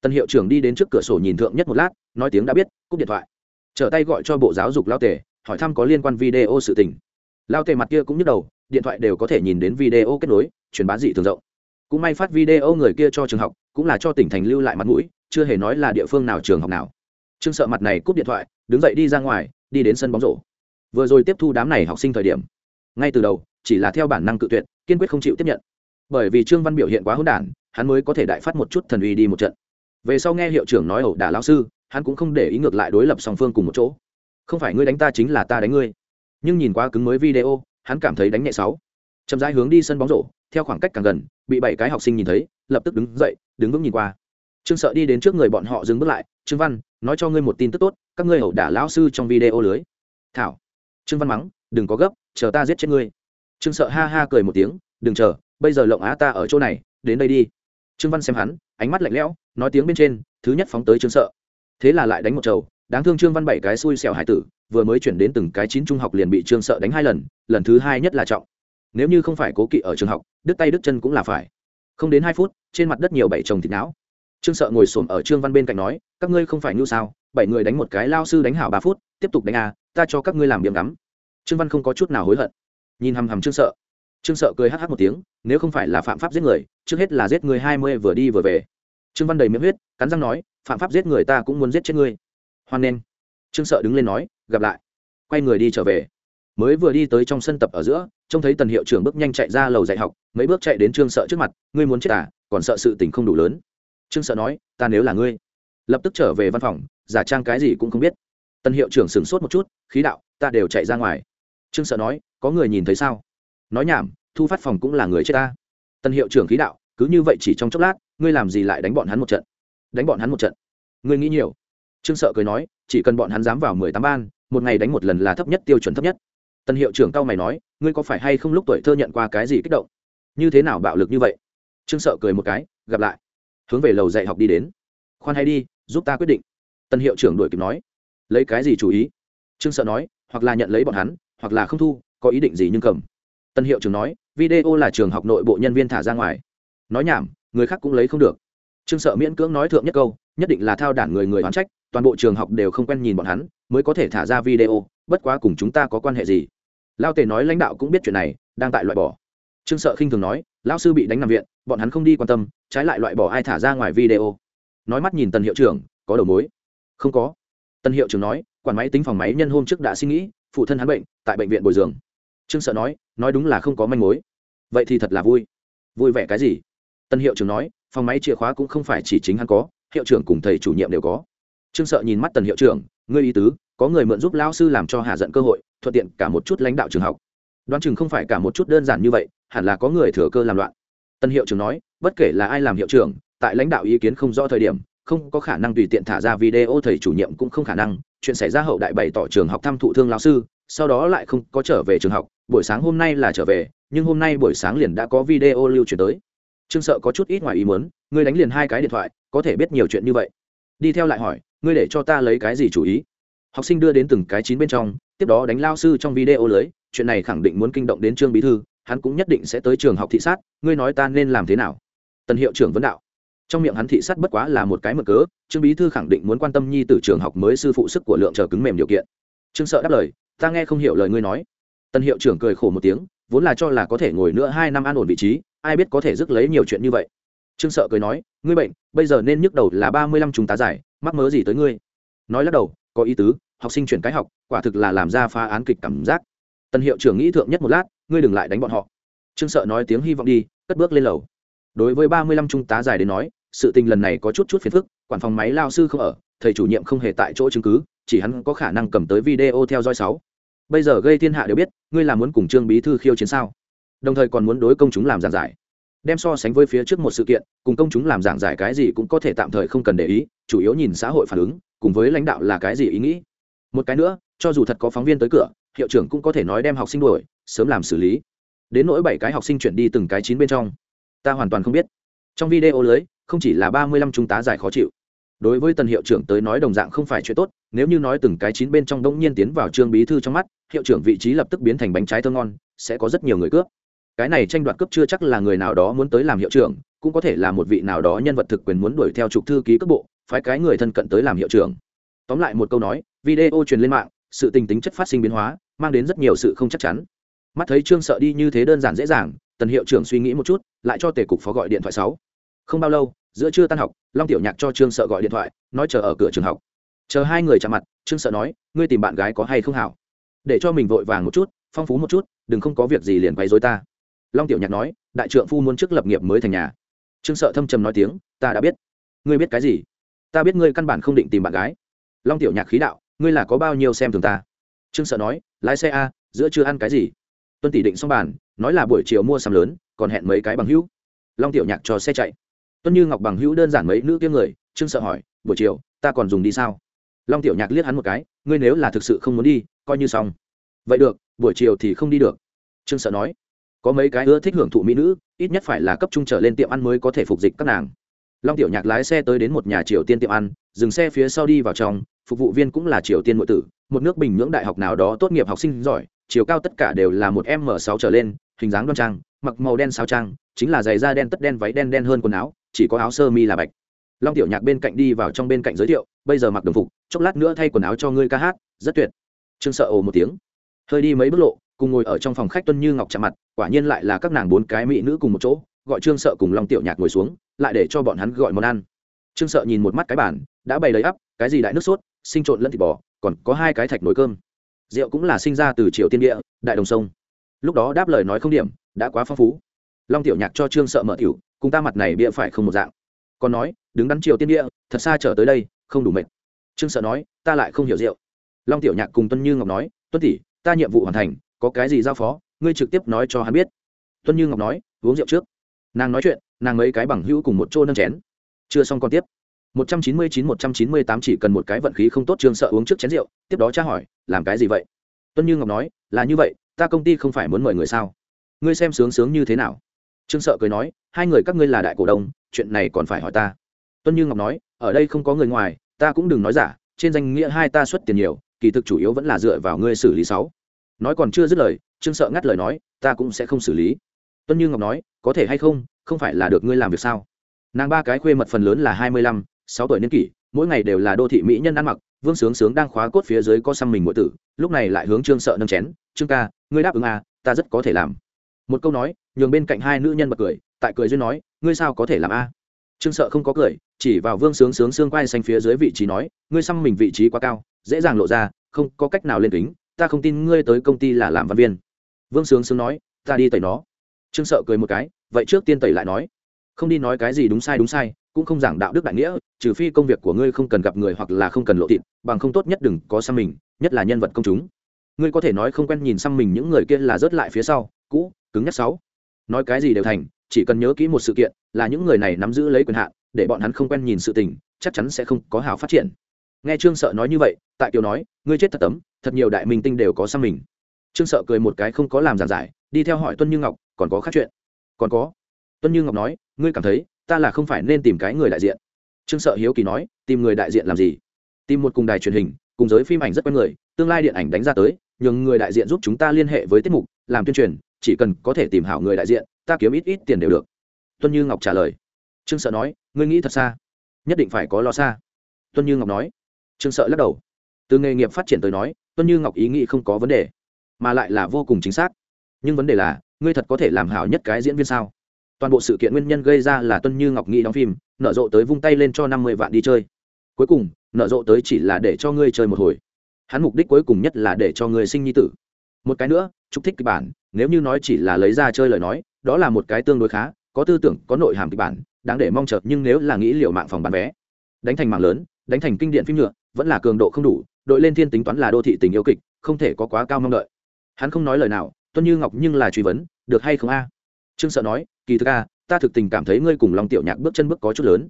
Tân hiệu trưởng đi đến trước cửa sổ nhìn thượng nhất một lát, nói tiếng đã biết, cúp điện thoại. Trở tay gọi cho bộ giáo dục lao tề, hỏi thăm có liên quan video sự tình. Lao tề mặt kia cũng nhức đầu điện thoại đều có thể nhìn đến video kết nối, truyền bá dị thường rộng. Cũng may phát video người kia cho trường học, cũng là cho tỉnh thành lưu lại mặt mũi, chưa hề nói là địa phương nào trường học nào. Trương sợ mặt này cúp điện thoại, đứng dậy đi ra ngoài, đi đến sân bóng rổ. Vừa rồi tiếp thu đám này học sinh thời điểm, ngay từ đầu, chỉ là theo bản năng cự tuyệt, kiên quyết không chịu tiếp nhận. Bởi vì trương văn biểu hiện quá hỗn đản, hắn mới có thể đại phát một chút thần uy đi một trận. Về sau nghe hiệu trưởng nói ẩu đả lao sư, hắn cũng không để ý ngược lại đối lập song phương cùng một chỗ. Không phải ngươi đánh ta chính là ta đánh ngươi. Nhưng nhìn qua cứng mới video hắn cảm thấy đánh nhẹ sáu. Chậm rãi hướng đi sân bóng rổ, theo khoảng cách càng gần, bị bảy cái học sinh nhìn thấy, lập tức đứng dậy, đứng vững nhìn qua. Trương sợ đi đến trước người bọn họ dừng bước lại, trương văn, nói cho ngươi một tin tức tốt, các ngươi ẩu đả lão sư trong video lưới. Thảo. Trương văn mắng, đừng có gấp, chờ ta giết chết ngươi. Trương sợ ha ha cười một tiếng, đừng chờ, bây giờ lộng á ta ở chỗ này, đến đây đi. Trương văn xem hắn, ánh mắt lạnh lẽo, nói tiếng bên trên, thứ nhất phóng tới trương sợ. Thế là lại đánh một trầu đáng thương trương văn bảy cái xui xẻo hải tử, vừa mới chuyển đến từng cái chín trung học liền bị trương sợ đánh hai lần lần thứ hai nhất là trọng. Nếu như không phải cố kỵ ở trường học, đứt tay đứt chân cũng là phải. Không đến hai phút, trên mặt đất nhiều bảy chồng thịt não. Trương sợ ngồi xổm ở trương văn bên cạnh nói, các ngươi không phải như sao, bảy người đánh một cái lao sư đánh hảo ba phút, tiếp tục đánh à ta cho các ngươi làm điểm ngắm. Trương văn không có chút nào hối hận. Nhìn hằm hằm trương sợ. Trương sợ cười hh một tiếng, nếu không phải là phạm pháp giết người, trước hết là giết người hai mươi vừa đi vừa về. Trương văn đầy miệng huyết, cắn răng nói, phạm pháp giết người ta cũng muốn giết chết ngươi hoan nghênh. Trương sợ đứng lên nói, gặp lại. Quay người đi trở về. Mới vừa đi tới trong sân tập ở giữa, trông thấy tần hiệu trưởng bước nhanh chạy ra lầu dạy học, mấy bước chạy đến trương sợ trước mặt, ngươi muốn chết à? Còn sợ sự tình không đủ lớn. Trương sợ nói, ta nếu là ngươi. Lập tức trở về văn phòng, giả trang cái gì cũng không biết. Tần hiệu trưởng sửng sốt một chút, khí đạo, ta đều chạy ra ngoài. Trương sợ nói, có người nhìn thấy sao? Nói nhảm, thu phát phòng cũng là người chết ta. Tân hiệu trưởng khí đạo, cứ như vậy chỉ trong chốc lát, ngươi làm gì lại đánh bọn hắn một trận? Đánh bọn hắn một trận? Ngươi nghĩ nhiều trương sợ cười nói, chỉ cần bọn hắn dám vào mười tám ban, một ngày đánh một lần là thấp nhất, tiêu chuẩn thấp nhất. Tân hiệu trưởng cao mày nói, ngươi có phải hay không lúc tuổi thơ nhận qua cái gì kích động? Như thế nào bạo lực như vậy? Trương sợ cười một cái, gặp lại. Hướng về lầu dạy học đi đến. Khoan hay đi, giúp ta quyết định. Tân hiệu trưởng đuổi kịp nói. Lấy cái gì chủ ý? Trương sợ nói, hoặc là nhận lấy bọn hắn, hoặc là không thu, có ý định gì nhưng cầm. Tân hiệu trưởng nói, video là trường học nội bộ nhân viên thả ra ngoài. Nói nhảm, người khác cũng lấy không được. Trương sợ miễn cưỡng nói thượng nhất câu, nhất định là thao đản người người oán trách toàn bộ trường học đều không quen nhìn bọn hắn, mới có thể thả ra video, bất quá cùng chúng ta có quan hệ gì? Lao tề nói lãnh đạo cũng biết chuyện này, đang tại loại bỏ. Trương sợ khinh thường nói, lão sư bị đánh nằm viện, bọn hắn không đi quan tâm, trái lại loại bỏ ai thả ra ngoài video. Nói mắt nhìn tần hiệu trưởng, có đầu mối. Không có. Tần hiệu trưởng nói, quản máy tính phòng máy nhân hôm trước đã suy nghĩ, phụ thân hắn bệnh, tại bệnh viện bồi dưỡng. Trương sợ nói nói đúng là không có manh mối. Vậy thì thật là vui. Vui vẻ cái gì? Tân hiệu trưởng nói, phòng máy chìa khóa cũng không phải chỉ chính hắn có, hiệu trưởng cùng thầy chủ nhiệm đều có trương sợ nhìn mắt tần hiệu trưởng, ngươi ý tứ, có người mượn giúp lao sư làm cho hạ giận cơ hội, thuận tiện cả một chút lãnh đạo trường học. Đoán chừng không phải cả một chút đơn giản như vậy, hẳn là có người thừa cơ làm loạn. Tân hiệu trưởng nói, bất kể là ai làm hiệu trưởng, tại lãnh đạo ý kiến không rõ thời điểm, không có khả năng tùy tiện thả ra video thầy chủ nhiệm cũng không khả năng, chuyện xảy ra hậu đại bày tỏ trường học thăm thụ thương lao sư, sau đó lại không có trở về trường học, buổi sáng hôm nay là trở về, nhưng hôm nay buổi sáng liền đã có video lưu truyền tới. Trương sợ có chút ít ngoài ý muốn, ngươi đánh liền hai cái điện thoại, có thể biết nhiều chuyện như vậy. Đi theo lại hỏi ngươi để cho ta lấy cái gì chủ ý? Học sinh đưa đến từng cái chín bên trong, tiếp đó đánh lao sư trong video lưới, chuyện này khẳng định muốn kinh động đến trương bí thư, hắn cũng nhất định sẽ tới trường học thị sát, ngươi nói ta nên làm thế nào? Tần hiệu trưởng vấn đạo. Trong miệng hắn thị sát bất quá là một cái mực cớ, trương bí thư khẳng định muốn quan tâm nhi từ trường học mới sư phụ sức của lượng chờ cứng mềm điều kiện. Trương sợ đáp lời, ta nghe không hiểu lời ngươi nói. Tần hiệu trưởng cười khổ một tiếng, vốn là cho là có thể ngồi nữa hai năm an ổn vị trí, ai biết có thể rước lấy nhiều chuyện như vậy. Trương sợ cười nói, ngươi bệnh, bây giờ nên nhức đầu là ba mươi lăm chúng tá giải mắc mớ gì tới ngươi? Nói lắc đầu, có ý tứ, học sinh chuyển cái học, quả thực là làm ra phá án kịch cảm giác. Tân hiệu trưởng nghĩ thượng nhất một lát, ngươi đừng lại đánh bọn họ. Trương sợ nói tiếng hy vọng đi, cất bước lên lầu. Đối với ba mươi lăm trung tá giải đến nói, sự tình lần này có chút chút phiền phức, quản phòng máy lao sư không ở, thầy chủ nhiệm không hề tại chỗ chứng cứ, chỉ hắn có khả năng cầm tới video theo dõi sáu. Bây giờ gây thiên hạ đều biết, ngươi là muốn cùng trương bí thư khiêu chiến sao? Đồng thời còn muốn đối công chúng làm giàn giải đem so sánh với phía trước một sự kiện, cùng công chúng làm giảng giải cái gì cũng có thể tạm thời không cần để ý, chủ yếu nhìn xã hội phản ứng, cùng với lãnh đạo là cái gì ý nghĩ. Một cái nữa, cho dù thật có phóng viên tới cửa, hiệu trưởng cũng có thể nói đem học sinh đuổi, sớm làm xử lý. Đến nỗi bảy cái học sinh chuyển đi từng cái chín bên trong, ta hoàn toàn không biết. Trong video lưới, không chỉ là ba mươi lăm trung tá giải khó chịu. Đối với tần hiệu trưởng tới nói đồng dạng không phải chuyện tốt, nếu như nói từng cái chín bên trong đông nhiên tiến vào trương bí thư trong mắt, hiệu trưởng vị trí lập tức biến thành bánh trái thơ ngon, sẽ có rất nhiều người cướp cái này tranh đoạt cướp chưa chắc là người nào đó muốn tới làm hiệu trưởng, cũng có thể là một vị nào đó nhân vật thực quyền muốn đuổi theo trục thư ký cấp bộ, phái cái người thân cận tới làm hiệu trưởng. Tóm lại một câu nói, video truyền lên mạng, sự tình tính chất phát sinh biến hóa, mang đến rất nhiều sự không chắc chắn. Mắt thấy trương sợ đi như thế đơn giản dễ dàng, tần hiệu trưởng suy nghĩ một chút, lại cho tề cục phó gọi điện thoại sáu. Không bao lâu, giữa trưa tan học, long tiểu nhạc cho trương sợ gọi điện thoại, nói chờ ở cửa trường học. Chờ hai người chạm mặt, trương sợ nói, ngươi tìm bạn gái có hay không hảo? Để cho mình vội vàng một chút, phong phú một chút, đừng không có việc gì liền quay dối ta long tiểu nhạc nói, đại trượng phu muốn trước lập nghiệp mới thành nhà. Trương sợ thâm trầm nói tiếng, ta đã biết. Ngươi biết cái gì? Ta biết ngươi căn bản không định tìm bạn gái. Long tiểu nhạc khí đạo, ngươi là có bao nhiêu xem thường ta? Trương sợ nói, lái xe a, giữa chưa ăn cái gì? Tuân tỷ định xong bàn, nói là buổi chiều mua sắm lớn, còn hẹn mấy cái bằng hữu. Long tiểu nhạc cho xe chạy. Tuân như ngọc bằng hữu đơn giản mấy nữ tiếng người, trương sợ hỏi, buổi chiều, ta còn dùng đi sao? Long tiểu nhạc liếc hắn một cái, ngươi nếu là thực sự không muốn đi, coi như xong. Vậy được, buổi chiều thì không đi được. Trương sợ nói có mấy cái ưa thích hưởng thụ mỹ nữ, ít nhất phải là cấp trung trở lên tiệm ăn mới có thể phục dịch các nàng. Long tiểu nhạc lái xe tới đến một nhà triều tiên tiệm ăn, dừng xe phía sau đi vào trong, phục vụ viên cũng là triều tiên nội tử, một nước bình nhưỡng đại học nào đó tốt nghiệp học sinh giỏi, chiều cao tất cả đều là một m sáu trở lên, hình dáng đoan trang, mặc màu đen sao trang, chính là giày da đen tất đen, váy đen đen hơn quần áo, chỉ có áo sơ mi là bạch. Long tiểu nhạc bên cạnh đi vào trong bên cạnh giới thiệu, bây giờ mặc đồng phục, chốc lát nữa thay quần áo cho ngươi ca hát, rất tuyệt. Trương sợ ồ một tiếng. Hơi đi mấy bước lộ cùng ngồi ở trong phòng khách tuân như ngọc chạm mặt, quả nhiên lại là các nàng bốn cái mỹ nữ cùng một chỗ, gọi trương sợ cùng long tiểu nhạc ngồi xuống, lại để cho bọn hắn gọi món ăn. Trương sợ nhìn một mắt cái bản đã bày đầy ắp, cái gì đại nước sốt, sinh trộn lẫn thịt bò, còn có hai cái thạch nồi cơm. Rượu cũng là sinh ra từ triều tiên địa, đại đồng sông. Lúc đó đáp lời nói không điểm, đã quá phong phú. Long tiểu nhạc cho trương sợ mở tiểu, cùng ta mặt này bịa phải không một dạng. Còn nói, đứng đắn triều tiên địa, thật xa trở tới đây, không đủ mệt. Trương sợ nói, ta lại không hiểu rượu. Long tiểu nhạc cùng tuân như ngọc nói, tuân tỷ, ta nhiệm vụ hoàn thành có cái gì giao phó, ngươi trực tiếp nói cho hắn biết. Tuân như ngọc nói, uống rượu trước. Nàng nói chuyện, nàng mấy cái bằng hữu cùng một chỗ nâng chén. Chưa xong còn tiếp. 199-198 chỉ cần một cái vận khí không tốt trương sợ uống trước chén rượu, tiếp đó tra hỏi, làm cái gì vậy? Tuân như ngọc nói, là như vậy, ta công ty không phải muốn mời người sao? Ngươi xem sướng sướng như thế nào? Trương sợ cười nói, hai người các ngươi là đại cổ đông, chuyện này còn phải hỏi ta. Tuân như ngọc nói, ở đây không có người ngoài, ta cũng đừng nói giả, trên danh nghĩa hai ta xuất tiền nhiều, kỳ thực chủ yếu vẫn là dựa vào ngươi xử lý sáu nói còn chưa dứt lời, trương sợ ngắt lời nói, ta cũng sẽ không xử lý. Tuân như ngọc nói, có thể hay không không phải là được ngươi làm việc sao? Nàng ba cái khuê mật phần lớn là hai mươi lăm, sáu tuổi niên kỷ, mỗi ngày đều là đô thị mỹ nhân ăn mặc, vương sướng sướng đang khóa cốt phía dưới có xăm mình ngụy tử, lúc này lại hướng trương sợ nâng chén, trương ca, ngươi đáp ứng à ta rất có thể làm. Một câu nói, nhường bên cạnh hai nữ nhân bật cười, tại cười duyên nói, ngươi sao có thể làm a trương sợ không có cười, chỉ vào vương sướng sướng xương quai xanh phía dưới vị trí nói, ngươi xăm mình vị trí quá cao, dễ dàng lộ ra, không có cách nào lên kính ta không tin ngươi tới công ty là làm văn viên. Vương sướng sướng nói, ta đi tẩy nó. Trương sợ cười một cái, vậy trước tiên tẩy lại nói. Không đi nói cái gì đúng sai đúng sai, cũng không giảng đạo đức đại nghĩa, trừ phi công việc của ngươi không cần gặp người hoặc là không cần lộ thịt, bằng không tốt nhất đừng có xăm mình, nhất là nhân vật công chúng. Ngươi có thể nói không quen nhìn xăm mình những người kia là rớt lại phía sau, cũ, cứng nhắc sáu. Nói cái gì đều thành, chỉ cần nhớ kỹ một sự kiện, là những người này nắm giữ lấy quyền hạn, để bọn hắn không quen nhìn sự tình, chắc chắn sẽ không có hào phát triển nghe trương sợ nói như vậy, tại kiều nói, ngươi chết thật tấm, thật nhiều đại minh tinh đều có sang mình. Trương sợ cười một cái không có làm giản giải, đi theo hỏi tuân như ngọc, còn có khác chuyện? Còn có. Tuân như ngọc nói, ngươi cảm thấy, ta là không phải nên tìm cái người đại diện? Trương sợ hiếu kỳ nói, tìm người đại diện làm gì? Tìm một cùng đài truyền hình, cùng giới phim ảnh rất quen người, tương lai điện ảnh đánh ra tới, nhường người đại diện giúp chúng ta liên hệ với tiết mục, làm tuyên truyền, chỉ cần có thể tìm hảo người đại diện, ta kiếm ít ít tiền đều được. Tuân như ngọc trả lời. Trương sợ nói, ngươi nghĩ thật xa? Nhất định phải có lo xa. Tuân như ngọc nói trương sợ lắc đầu. Từ nghề nghiệp phát triển tới nói, tuân như ngọc ý nghĩ không có vấn đề, mà lại là vô cùng chính xác. Nhưng vấn đề là, ngươi thật có thể làm hảo nhất cái diễn viên sao? Toàn bộ sự kiện nguyên nhân gây ra là tuân như ngọc nghĩ đóng phim, nợ rộ tới vung tay lên cho năm mươi vạn đi chơi. Cuối cùng, nợ rộ tới chỉ là để cho ngươi chơi một hồi. Hắn mục đích cuối cùng nhất là để cho ngươi sinh nhi tử. Một cái nữa chúc thích kịch bản, nếu như nói chỉ là lấy ra chơi lời nói, đó là một cái tương đối khá, có tư tưởng, có nội hàm kịch bản, đáng để mong chờ, nhưng nếu là nghĩ liệu mạng phòng bán vé, đánh thành mạng lớn, đánh thành kinh điện phim nhựa vẫn là cường độ không đủ, đội lên thiên tính toán là đô thị tình yêu kịch, không thể có quá cao mong đợi. Hắn không nói lời nào, tuân như ngọc nhưng là truy vấn, được hay không a? Trương sợ nói, kỳ thực a, ta thực tình cảm thấy ngươi cùng long tiểu nhạc bước chân bước có chút lớn.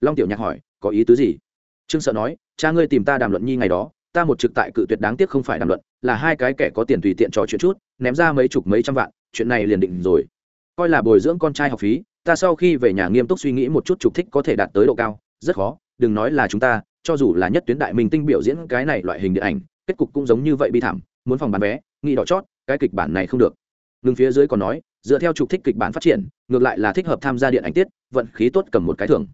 Long tiểu nhạc hỏi, có ý tứ gì? Trương sợ nói, cha ngươi tìm ta đàm luận nhi ngày đó, ta một trực tại cự tuyệt đáng tiếc không phải đàm luận, là hai cái kẻ có tiền tùy tiện trò chuyện chút, ném ra mấy chục mấy trăm vạn, chuyện này liền định rồi. Coi là bồi dưỡng con trai học phí, ta sau khi về nhà nghiêm túc suy nghĩ một chút trục thích có thể đạt tới độ cao, rất khó, đừng nói là chúng ta cho dù là nhất tuyến đại minh tinh biểu diễn cái này loại hình điện ảnh, kết cục cũng giống như vậy bi thảm, muốn phòng bán vé, nghĩ đỏ chót, cái kịch bản này không được. Ngừng phía dưới còn nói, dựa theo trục thích kịch bản phát triển, ngược lại là thích hợp tham gia điện ảnh tiết, vận khí tốt cầm một cái thưởng.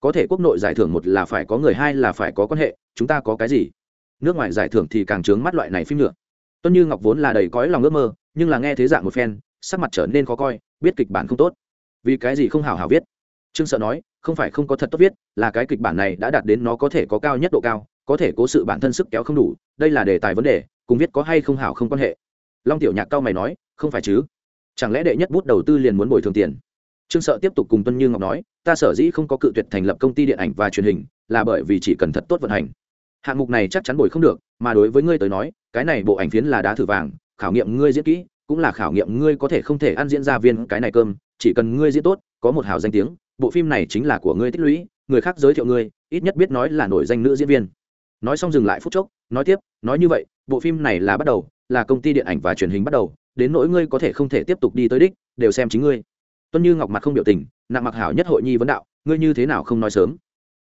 Có thể quốc nội giải thưởng một là phải có người, hai là phải có quan hệ, chúng ta có cái gì? Nước ngoài giải thưởng thì càng trướng mắt loại này phim nữa. Tuân như ngọc vốn là đầy cõi lòng ước mơ, nhưng là nghe thế dạng một phen, sắc mặt trở nên khó coi, biết kịch bản không tốt. Vì cái gì không hào hào viết? Trương sợ nói không phải không có thật tốt viết, là cái kịch bản này đã đạt đến nó có thể có cao nhất độ cao, có thể cố sự bản thân sức kéo không đủ, đây là đề tài vấn đề, cùng viết có hay không hảo không quan hệ. Long tiểu nhạc cao mày nói, không phải chứ? Chẳng lẽ đệ nhất bút đầu tư liền muốn bồi thường tiền? Trương sợ tiếp tục cùng tuân như ngọc nói, ta sở dĩ không có cự tuyệt thành lập công ty điện ảnh và truyền hình, là bởi vì chỉ cần thật tốt vận hành. Hạng mục này chắc chắn bồi không được, mà đối với ngươi tới nói, cái này bộ ảnh phiến là đá thử vàng, khảo nghiệm ngươi diễn kỹ, cũng là khảo nghiệm ngươi có thể không thể ăn diễn ra viên cái này cơm, chỉ cần ngươi diễn tốt, có một hào danh tiếng bộ phim này chính là của ngươi tích lũy, người khác giới thiệu ngươi, ít nhất biết nói là nổi danh nữ diễn viên. Nói xong dừng lại phút chốc, nói tiếp, nói như vậy, bộ phim này là bắt đầu, là công ty điện ảnh và truyền hình bắt đầu, đến nỗi ngươi có thể không thể tiếp tục đi tới đích, đều xem chính ngươi. Tuân như ngọc mặt không biểu tình, nặng mặc hảo nhất hội nhi vấn đạo, ngươi như thế nào không nói sớm?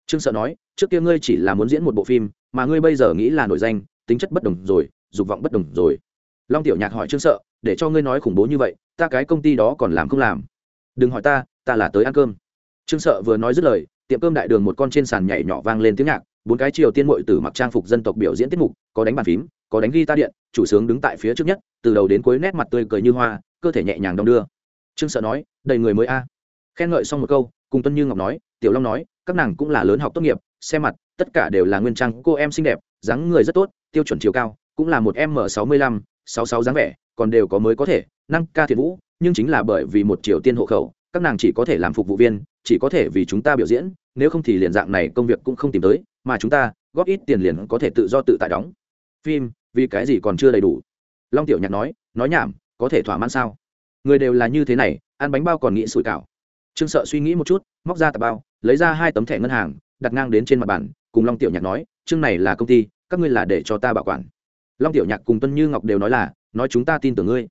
Trương sợ nói, trước kia ngươi chỉ là muốn diễn một bộ phim, mà ngươi bây giờ nghĩ là nổi danh, tính chất bất đồng rồi, dục vọng bất đồng rồi. Long tiểu nhạc hỏi trương sợ, để cho ngươi nói khủng bố như vậy, ta cái công ty đó còn làm không làm? Đừng hỏi ta ta là tới ăn cơm trương sợ vừa nói dứt lời, tiệm cơm đại đường một con trên sàn nhảy nhỏ vang lên tiếng nhạc, bốn cái triều tiên mội tử mặc trang phục dân tộc biểu diễn tiết mục, có đánh bàn phím, có đánh ghi ta điện, chủ sướng đứng tại phía trước nhất, từ đầu đến cuối nét mặt tươi cười như hoa, cơ thể nhẹ nhàng đong đưa. Trương sợ nói, đầy người mới a. Khen ngợi xong một câu, cùng tuân như ngọc nói, tiểu long nói, các nàng cũng là lớn học tốt nghiệp, xem mặt, tất cả đều là nguyên trang, cô em xinh đẹp, dáng người rất tốt, tiêu chuẩn chiều cao, cũng là một m sáu mươi lăm, sáu sáu dáng vẻ, còn đều có mới có thể, năng ca thiện vũ, nhưng chính là bởi vì một triều tiên hộ khẩu, các nàng chỉ có thể làm phục vụ viên chỉ có thể vì chúng ta biểu diễn, nếu không thì liền dạng này công việc cũng không tìm tới, mà chúng ta góp ít tiền liền có thể tự do tự tại đóng. Phim, vì cái gì còn chưa đầy đủ? Long tiểu nhạc nói nói nhảm, có thể thỏa mãn sao? Người đều là như thế này, ăn bánh bao còn nghĩ sủi cảo. Trương sợ suy nghĩ một chút, móc ra tập bao, lấy ra hai tấm thẻ ngân hàng, đặt ngang đến trên mặt bàn, cùng long tiểu nhạc nói, chương này là công ty, các ngươi là để cho ta bảo quản. Long tiểu nhạc cùng tuân như ngọc đều nói là, nói chúng ta tin tưởng ngươi.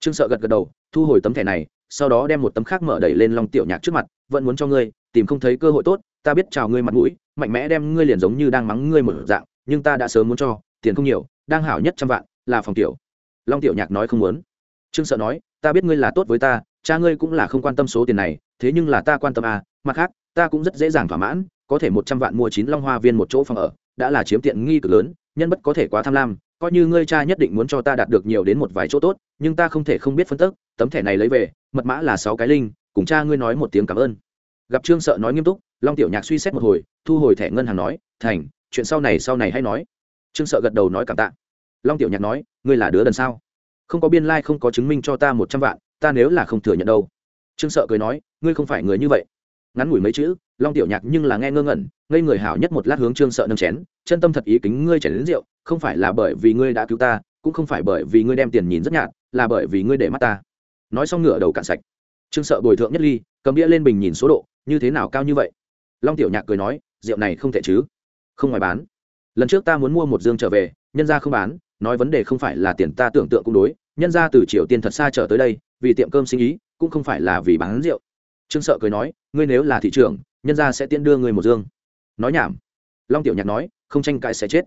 Trương sợ gật gật đầu, thu hồi tấm thẻ này sau đó đem một tấm khác mở đẩy lên long tiểu nhạc trước mặt, vẫn muốn cho ngươi, tìm không thấy cơ hội tốt, ta biết chào ngươi mặt mũi, mạnh mẽ đem ngươi liền giống như đang mắng ngươi một dạng, nhưng ta đã sớm muốn cho, tiền không nhiều, đang hảo nhất trăm vạn, là phòng tiểu. Long tiểu nhạc nói không muốn. Trương sợ nói, ta biết ngươi là tốt với ta, cha ngươi cũng là không quan tâm số tiền này, thế nhưng là ta quan tâm à mặt khác, ta cũng rất dễ dàng thỏa mãn, có thể một trăm vạn mua chín long hoa viên một chỗ phòng ở, đã là chiếm tiện nghi cực lớn nhân bất có thể quá tham lam, coi như ngươi cha nhất định muốn cho ta đạt được nhiều đến một vài chỗ tốt, nhưng ta không thể không biết phân tức, tấm thẻ này lấy về, mật mã là sáu cái linh, cùng cha ngươi nói một tiếng cảm ơn. Gặp trương sợ nói nghiêm túc, long tiểu nhạc suy xét một hồi, thu hồi thẻ ngân hàng nói, thành, chuyện sau này sau này hay nói. Trương sợ gật đầu nói cảm tạ. Long tiểu nhạc nói, ngươi là đứa đần sao? Không có biên lai、like、không có chứng minh cho ta một trăm vạn, ta nếu là không thừa nhận đâu. Trương sợ cười nói, ngươi không phải người như vậy. Ngắn ngủi mấy chữ long tiểu nhạc nhưng là nghe ngơ ngẩn, ngây người hảo nhất một lát hướng trương sợ nâng chén, chân tâm thật ý kính ngươi chảy đến rượu, không phải là bởi vì ngươi đã cứu ta, cũng không phải bởi vì ngươi đem tiền nhìn rất nhạt, là bởi vì ngươi để mắt ta. Nói xong ngửa đầu cạn sạch. Trương sợ bồi thượng nhất ly, cầm đĩa lên bình nhìn số độ, như thế nào cao như vậy? Long tiểu nhạc cười nói, rượu này không thể chứ? Không ngoài bán. Lần trước ta muốn mua một dương trở về, nhân ra không bán, nói vấn đề không phải là tiền ta tưởng tượng cũng đối, nhân ra từ triều tiên thật xa trở tới đây, vì tiệm cơm sinh ý, cũng không phải là vì bán rượu. Trương sợ cười nói, ngươi nếu là thị trường nhân ra sẽ tiễn đưa người một dương. Nói nhảm. Long tiểu nhạc nói, không tranh cãi sẽ chết.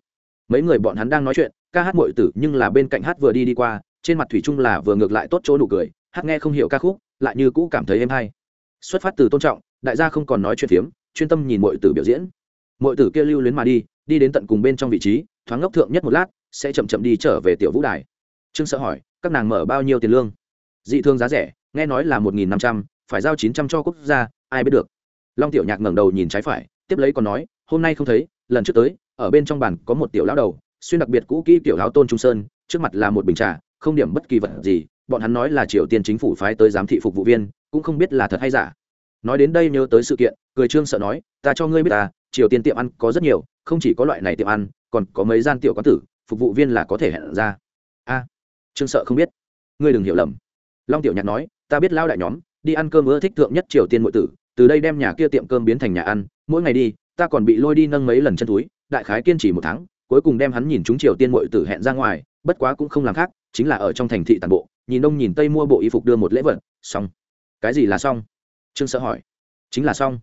Mấy người bọn hắn đang nói chuyện, ca hát mội tử nhưng là bên cạnh hát vừa đi đi qua, trên mặt thủy trung là vừa ngược lại tốt chỗ nụ cười, hát nghe không hiểu ca khúc, lại như cũ cảm thấy êm hay. Xuất phát từ tôn trọng, đại gia không còn nói chuyện phiếm, chuyên tâm nhìn mội tử biểu diễn. Mội tử kia lưu luyến mà đi đi đến tận cùng bên trong vị trí, thoáng ngốc thượng nhất một lát, sẽ chậm chậm đi trở về tiểu vũ đài. Trương sợ hỏi, các nàng mở bao nhiêu tiền lương? Dị thương giá rẻ, nghe nói là một nghìn năm trăm, phải giao chín trăm cho quốc gia, ai biết được long tiểu nhạc ngẩng đầu nhìn trái phải, tiếp lấy còn nói, hôm nay không thấy, lần trước tới, ở bên trong bàn có một tiểu lão đầu, xuyên đặc biệt cũ kỹ tiểu lão tôn trung sơn, trước mặt là một bình trà, không điểm bất kỳ vật gì, bọn hắn nói là triều tiên chính phủ phái tới giám thị phục vụ viên, cũng không biết là thật hay giả. Nói đến đây nhớ tới sự kiện, cười trương sợ nói, ta cho ngươi biết ta triều tiên tiệm ăn có rất nhiều, không chỉ có loại này tiệm ăn, còn có mấy gian tiểu quán tử, phục vụ viên là có thể hẹn ra. A, trương sợ không biết. Ngươi đừng hiểu lầm. Long tiểu nhạc nói, ta biết lao đại nhóm, đi ăn cơm ưa thích thượng nhất triều tiên nội tử từ đây đem nhà kia tiệm cơm biến thành nhà ăn, mỗi ngày đi, ta còn bị lôi đi nâng mấy lần chân túi, đại khái kiên trì một tháng, cuối cùng đem hắn nhìn chúng triều tiên mội tử hẹn ra ngoài, bất quá cũng không làm khác, chính là ở trong thành thị tàn bộ, nhìn đông nhìn tây mua bộ y phục đưa một lễ vật, xong. Cái gì là xong? Trương sợ hỏi. Chính là xong.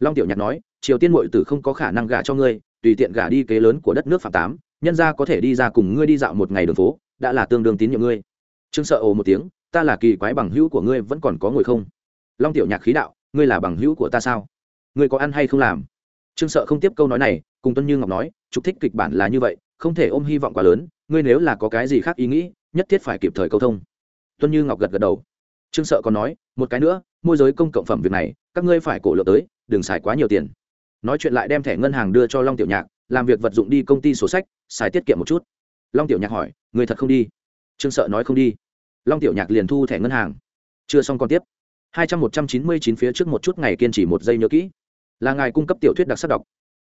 Long tiểu nhạc nói, triều tiên mội tử không có khả năng gả cho ngươi, tùy tiện gả đi kế lớn của đất nước phạm tám, nhân ra có thể đi ra cùng ngươi đi dạo một ngày đường phố, đã là tương đương tín nhiệm ngươi. Trương sợ ồ một tiếng, ta là kỳ quái bằng hữu của ngươi vẫn còn có ngồi không? Long tiểu nhạc khí đạo ngươi là bằng hữu của ta sao? Ngươi có ăn hay không làm? Trương sợ không tiếp câu nói này, cùng tuân như ngọc nói, trục thích kịch bản là như vậy, không thể ôm hy vọng quá lớn, ngươi nếu là có cái gì khác ý nghĩ, nhất thiết phải kịp thời câu thông. Tuân như ngọc gật gật đầu. Trương sợ còn nói, một cái nữa, môi giới công cộng phẩm việc này, các ngươi phải cổ lượng tới, đừng xài quá nhiều tiền. Nói chuyện lại đem thẻ ngân hàng đưa cho long tiểu nhạc, làm việc vật dụng đi công ty sổ sách, xài tiết kiệm một chút. Long tiểu nhạc hỏi người thật không đi? Trương sợ nói, không đi. Long tiểu nhạc liền thu thẻ ngân hàng. Chưa xong còn tiếp hai trăm một trăm chín mươi chín phía trước một chút ngày kiên trì một giây nhớ kỹ. Là ngài cung cấp tiểu thuyết đặc sắc đọc.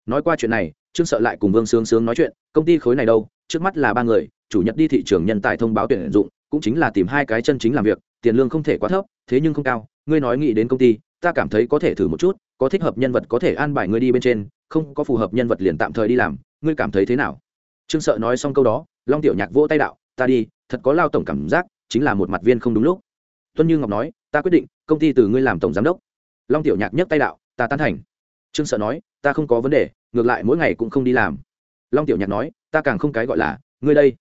Nói qua chuyện này, trương sợ lại cùng vương sướng sướng nói chuyện, công ty khối này đâu? Trước mắt là ba người, chủ nhật đi thị trường nhân tài thông báo tuyển dụng, cũng chính là tìm hai cái chân chính làm việc, tiền lương không thể quá thấp, thế nhưng không cao. Ngươi nói nghĩ đến công ty, ta cảm thấy có thể thử một chút, có thích hợp nhân vật có thể an bài ngươi đi bên trên, không có phù hợp nhân vật liền tạm thời đi làm, ngươi cảm thấy thế nào? Trương sợ nói xong câu đó, long tiểu nhạc vỗ tay đạo, ta đi, thật có lao tổng cảm giác, chính là một mặt viên không đúng lúc. Tuân như ngọc nói, ta quyết định công ty từ ngươi làm tổng giám đốc. Long tiểu nhạc nhấc tay đạo, ta tán thành. Trương sợ nói, ta không có vấn đề, ngược lại mỗi ngày cũng không đi làm. Long tiểu nhạc nói, ta càng không cái gọi là, ngươi đây.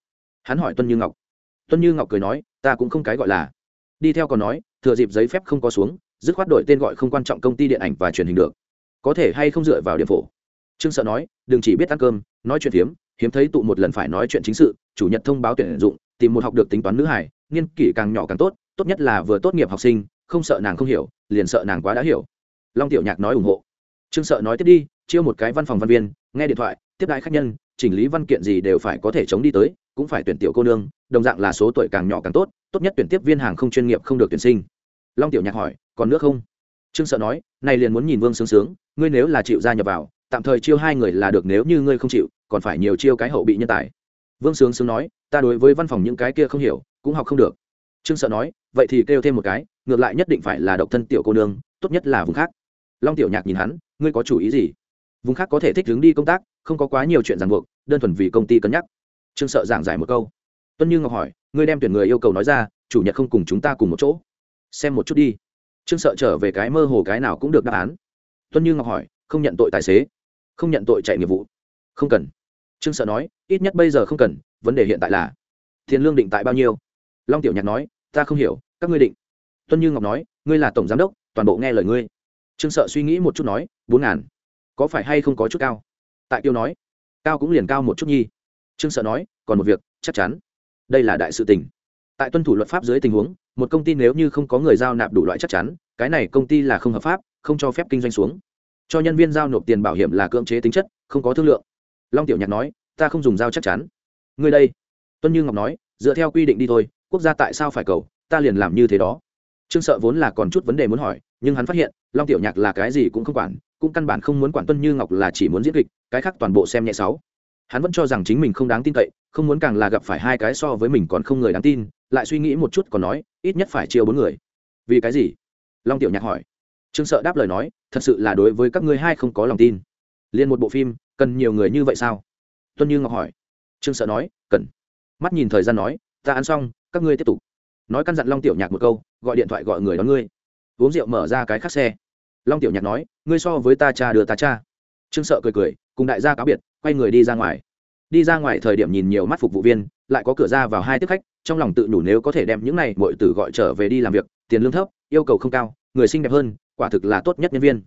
Hắn hỏi tuân như ngọc. Tuân như ngọc cười nói, ta cũng không cái gọi là. Đi theo còn nói, thừa dịp giấy phép không có xuống, dứt khoát đổi tên gọi không quan trọng công ty điện ảnh và truyền hình được. Có thể hay không dựa vào điểm phổ? Trương sợ nói, đừng chỉ biết ăn cơm, nói chuyện phiếm, hiếm thấy tụ một lần phải nói chuyện chính sự, chủ nhật thông báo tuyển dụng, tìm một học được tính toán nữ hải nghiên kỷ càng nhỏ càng tốt tốt nhất là vừa tốt nghiệp học sinh không sợ nàng không hiểu, liền sợ nàng quá đã hiểu. Long tiểu nhạc nói ủng hộ. Trương sợ nói tiếp đi, chiêu một cái văn phòng văn viên, nghe điện thoại, tiếp đãi khách nhân, chỉnh lý văn kiện gì đều phải có thể chống đi tới, cũng phải tuyển tiểu cô nương, đồng dạng là số tuổi càng nhỏ càng tốt tốt nhất tuyển tiếp viên hàng không chuyên nghiệp không được tuyển sinh. Long tiểu nhạc hỏi, còn nước không? Trương sợ nói, này liền muốn nhìn vương sướng sướng, ngươi nếu là chịu gia nhập vào, tạm thời chiêu hai người là được nếu như ngươi không chịu, còn phải nhiều chiêu cái hậu bị nhân tài. Vương sướng sướng nói, ta đối với văn phòng những cái kia không hiểu, cũng học không được trương sợ nói, vậy thì kêu thêm một cái, ngược lại nhất định phải là độc thân tiểu cô nương, tốt nhất là vùng khác. Long tiểu nhạc nhìn hắn, ngươi có chủ ý gì? Vùng khác có thể thích hướng đi công tác, không có quá nhiều chuyện ràng buộc, đơn thuần vì công ty cân nhắc. Trương sợ giảng giải một câu. Tuân như ngọc hỏi, ngươi đem tuyển người yêu cầu nói ra, chủ nhật không cùng chúng ta cùng một chỗ? Xem một chút đi. Trương sợ trở về cái mơ hồ cái nào cũng được đáp án. Tuân như ngọc hỏi, không nhận tội tài xế, không nhận tội chạy nghiệp vụ? Không cần. Trương sợ nói, ít nhất bây giờ không cần, vấn đề hiện tại là tiền lương định tại bao nhiêu? Long tiểu nhạc nói, ta không hiểu, các ngươi định. Tuân như ngọc nói, ngươi là tổng giám đốc, toàn bộ nghe lời ngươi. Trương sợ suy nghĩ một chút nói, bốn ngàn, có phải hay không có chút cao? Tại Tiêu nói, cao cũng liền cao một chút nhi. Trương sợ nói, còn một việc, chắc chắn, đây là đại sự tình. Tại tuân thủ luật pháp dưới tình huống, một công ty nếu như không có người giao nạp đủ loại chắc chắn, cái này công ty là không hợp pháp, không cho phép kinh doanh xuống. Cho nhân viên giao nộp tiền bảo hiểm là cưỡng chế tính chất, không có thương lượng. Long tiểu nhạc nói, ta không dùng giao chắc chắn. Ngươi đây. Tuân như ngọc nói, dựa theo quy định đi thôi quốc gia tại sao phải cầu, ta liền làm như thế đó. Trương sợ vốn là còn chút vấn đề muốn hỏi, nhưng hắn phát hiện, long tiểu nhạc là cái gì cũng không quản, cũng căn bản không muốn quản tuân như ngọc là chỉ muốn diễn kịch, cái khác toàn bộ xem nhẹ sáu. Hắn vẫn cho rằng chính mình không đáng tin cậy, không muốn càng là gặp phải hai cái so với mình còn không người đáng tin, lại suy nghĩ một chút còn nói, ít nhất phải chiêu bốn người. Vì cái gì? Long tiểu nhạc hỏi. Trương sợ đáp lời nói, thật sự là đối với các ngươi hai không có lòng tin. Liền một bộ phim, cần nhiều người như vậy sao? Tuân như ngọc hỏi. Trương sợ nói, cần. Mắt nhìn thời gian nói, ta ăn xong các ngươi tiếp tục. Nói căn dặn long tiểu nhạc một câu, gọi điện thoại gọi người đón ngươi. Uống rượu mở ra cái khắc xe. Long tiểu nhạc nói, ngươi so với ta cha đưa ta cha. Trương sợ cười cười, cùng đại gia cáo biệt, quay người đi ra ngoài. Đi ra ngoài thời điểm nhìn nhiều mắt phục vụ viên, lại có cửa ra vào hai tiếp khách, trong lòng tự nhủ nếu có thể đem những này mọi tử gọi trở về đi làm việc, tiền lương thấp, yêu cầu không cao, người xinh đẹp hơn, quả thực là tốt nhất nhân viên.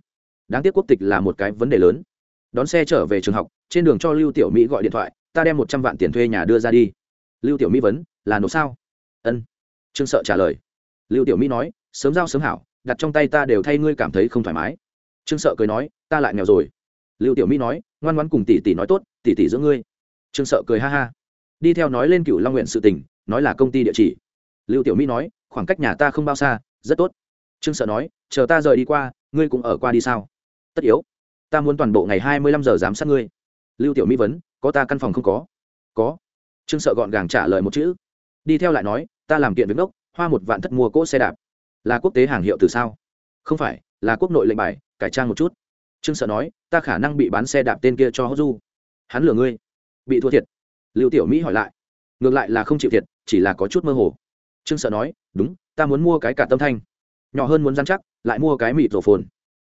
Đáng tiếc quốc tịch là một cái vấn đề lớn. Đón xe trở về trường học, trên đường cho lưu tiểu mỹ gọi điện thoại, ta đem một trăm vạn tiền thuê nhà đưa ra đi. Lưu tiểu mỹ vấn, là nộp sao? Ân. Trương sợ trả lời. Lưu tiểu mỹ nói, sớm giao sớm hảo, đặt trong tay ta đều thay ngươi cảm thấy không thoải mái. Trương sợ cười nói, ta lại nghèo rồi. Lưu tiểu mỹ nói, ngoan ngoan cùng tỷ tỷ nói tốt, tỷ tỷ giữa ngươi. Trương sợ cười ha ha. Đi theo nói lên cựu long nguyện sự tình, nói là công ty địa chỉ. Lưu tiểu mỹ nói, khoảng cách nhà ta không bao xa, rất tốt. Trương sợ nói, chờ ta rời đi qua, ngươi cũng ở qua đi sao? Tất yếu. Ta muốn toàn bộ ngày hai mươi lăm giờ giám sát ngươi. Lưu tiểu mỹ vấn, có ta căn phòng không có? Có. Trương sợ gọn gàng trả lời một chữ. Đi theo lại nói ta làm kiện việc đốc, hoa một vạn thất mua cỗ xe đạp. Là quốc tế hàng hiệu từ sao? Không phải, là quốc nội lệnh bài, cải trang một chút. Trương sợ nói, ta khả năng bị bán xe đạp tên kia cho hốt du. Hắn lừa ngươi. Bị thua thiệt. Lưu tiểu mỹ hỏi lại. Ngược lại là không chịu thiệt, chỉ là có chút mơ hồ. Trương sợ nói, đúng, ta muốn mua cái cả tâm thanh. Nhỏ hơn muốn dán chắc, lại mua cái mịt rổ phồn.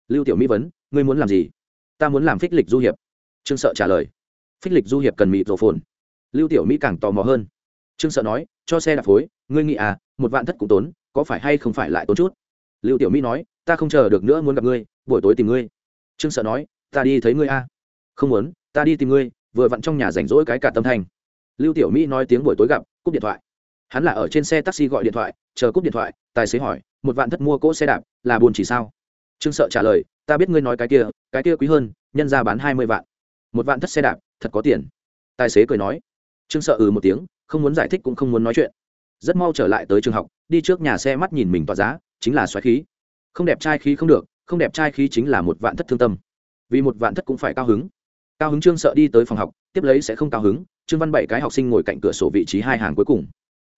Lưu tiểu mỹ vấn, ngươi muốn làm gì? Ta muốn làm phích lịch du hiệp. Trương sợ trả lời. Phích lịch du hiệp cần mịt rổ phồn. Lưu tiểu mỹ càng tò mò hơn. Trương sợ nói cho xe đạp phối, ngươi nghĩ à một vạn thất cũng tốn, có phải hay không phải lại tốn chút? Lưu tiểu mỹ nói, ta không chờ được nữa muốn gặp ngươi, buổi tối tìm ngươi. Trương sợ nói, ta đi thấy ngươi a. À. không muốn, ta đi tìm ngươi, vừa vặn trong nhà rảnh rỗi cái cả tâm thành. lưu tiểu mỹ nói tiếng buổi tối gặp, cúp điện thoại. Hắn là ở trên xe taxi gọi điện thoại, chờ cúp điện thoại, tài xế hỏi, một vạn thất mua cỗ xe đạp, là buồn chỉ sao? Trương sợ trả lời, ta biết ngươi nói cái kia cái kia quý hơn, nhân ra bán hai mươi vạn. Một vạn thất xe đạp, thật có tiền. Tài xế cười nói. Trương sợ ừ một tiếng không muốn giải thích cũng không muốn nói chuyện. Rất mau trở lại tới trường học, đi trước nhà xe mắt nhìn mình tỏa giá, chính là xoáy khí. Không đẹp trai khí không được, không đẹp trai khí chính là một vạn thất thương tâm. Vì một vạn thất cũng phải cao hứng. Cao hứng trương sợ đi tới phòng học, tiếp lấy sẽ không cao hứng, trương văn bảy cái học sinh ngồi cạnh cửa sổ vị trí hai hàng cuối cùng.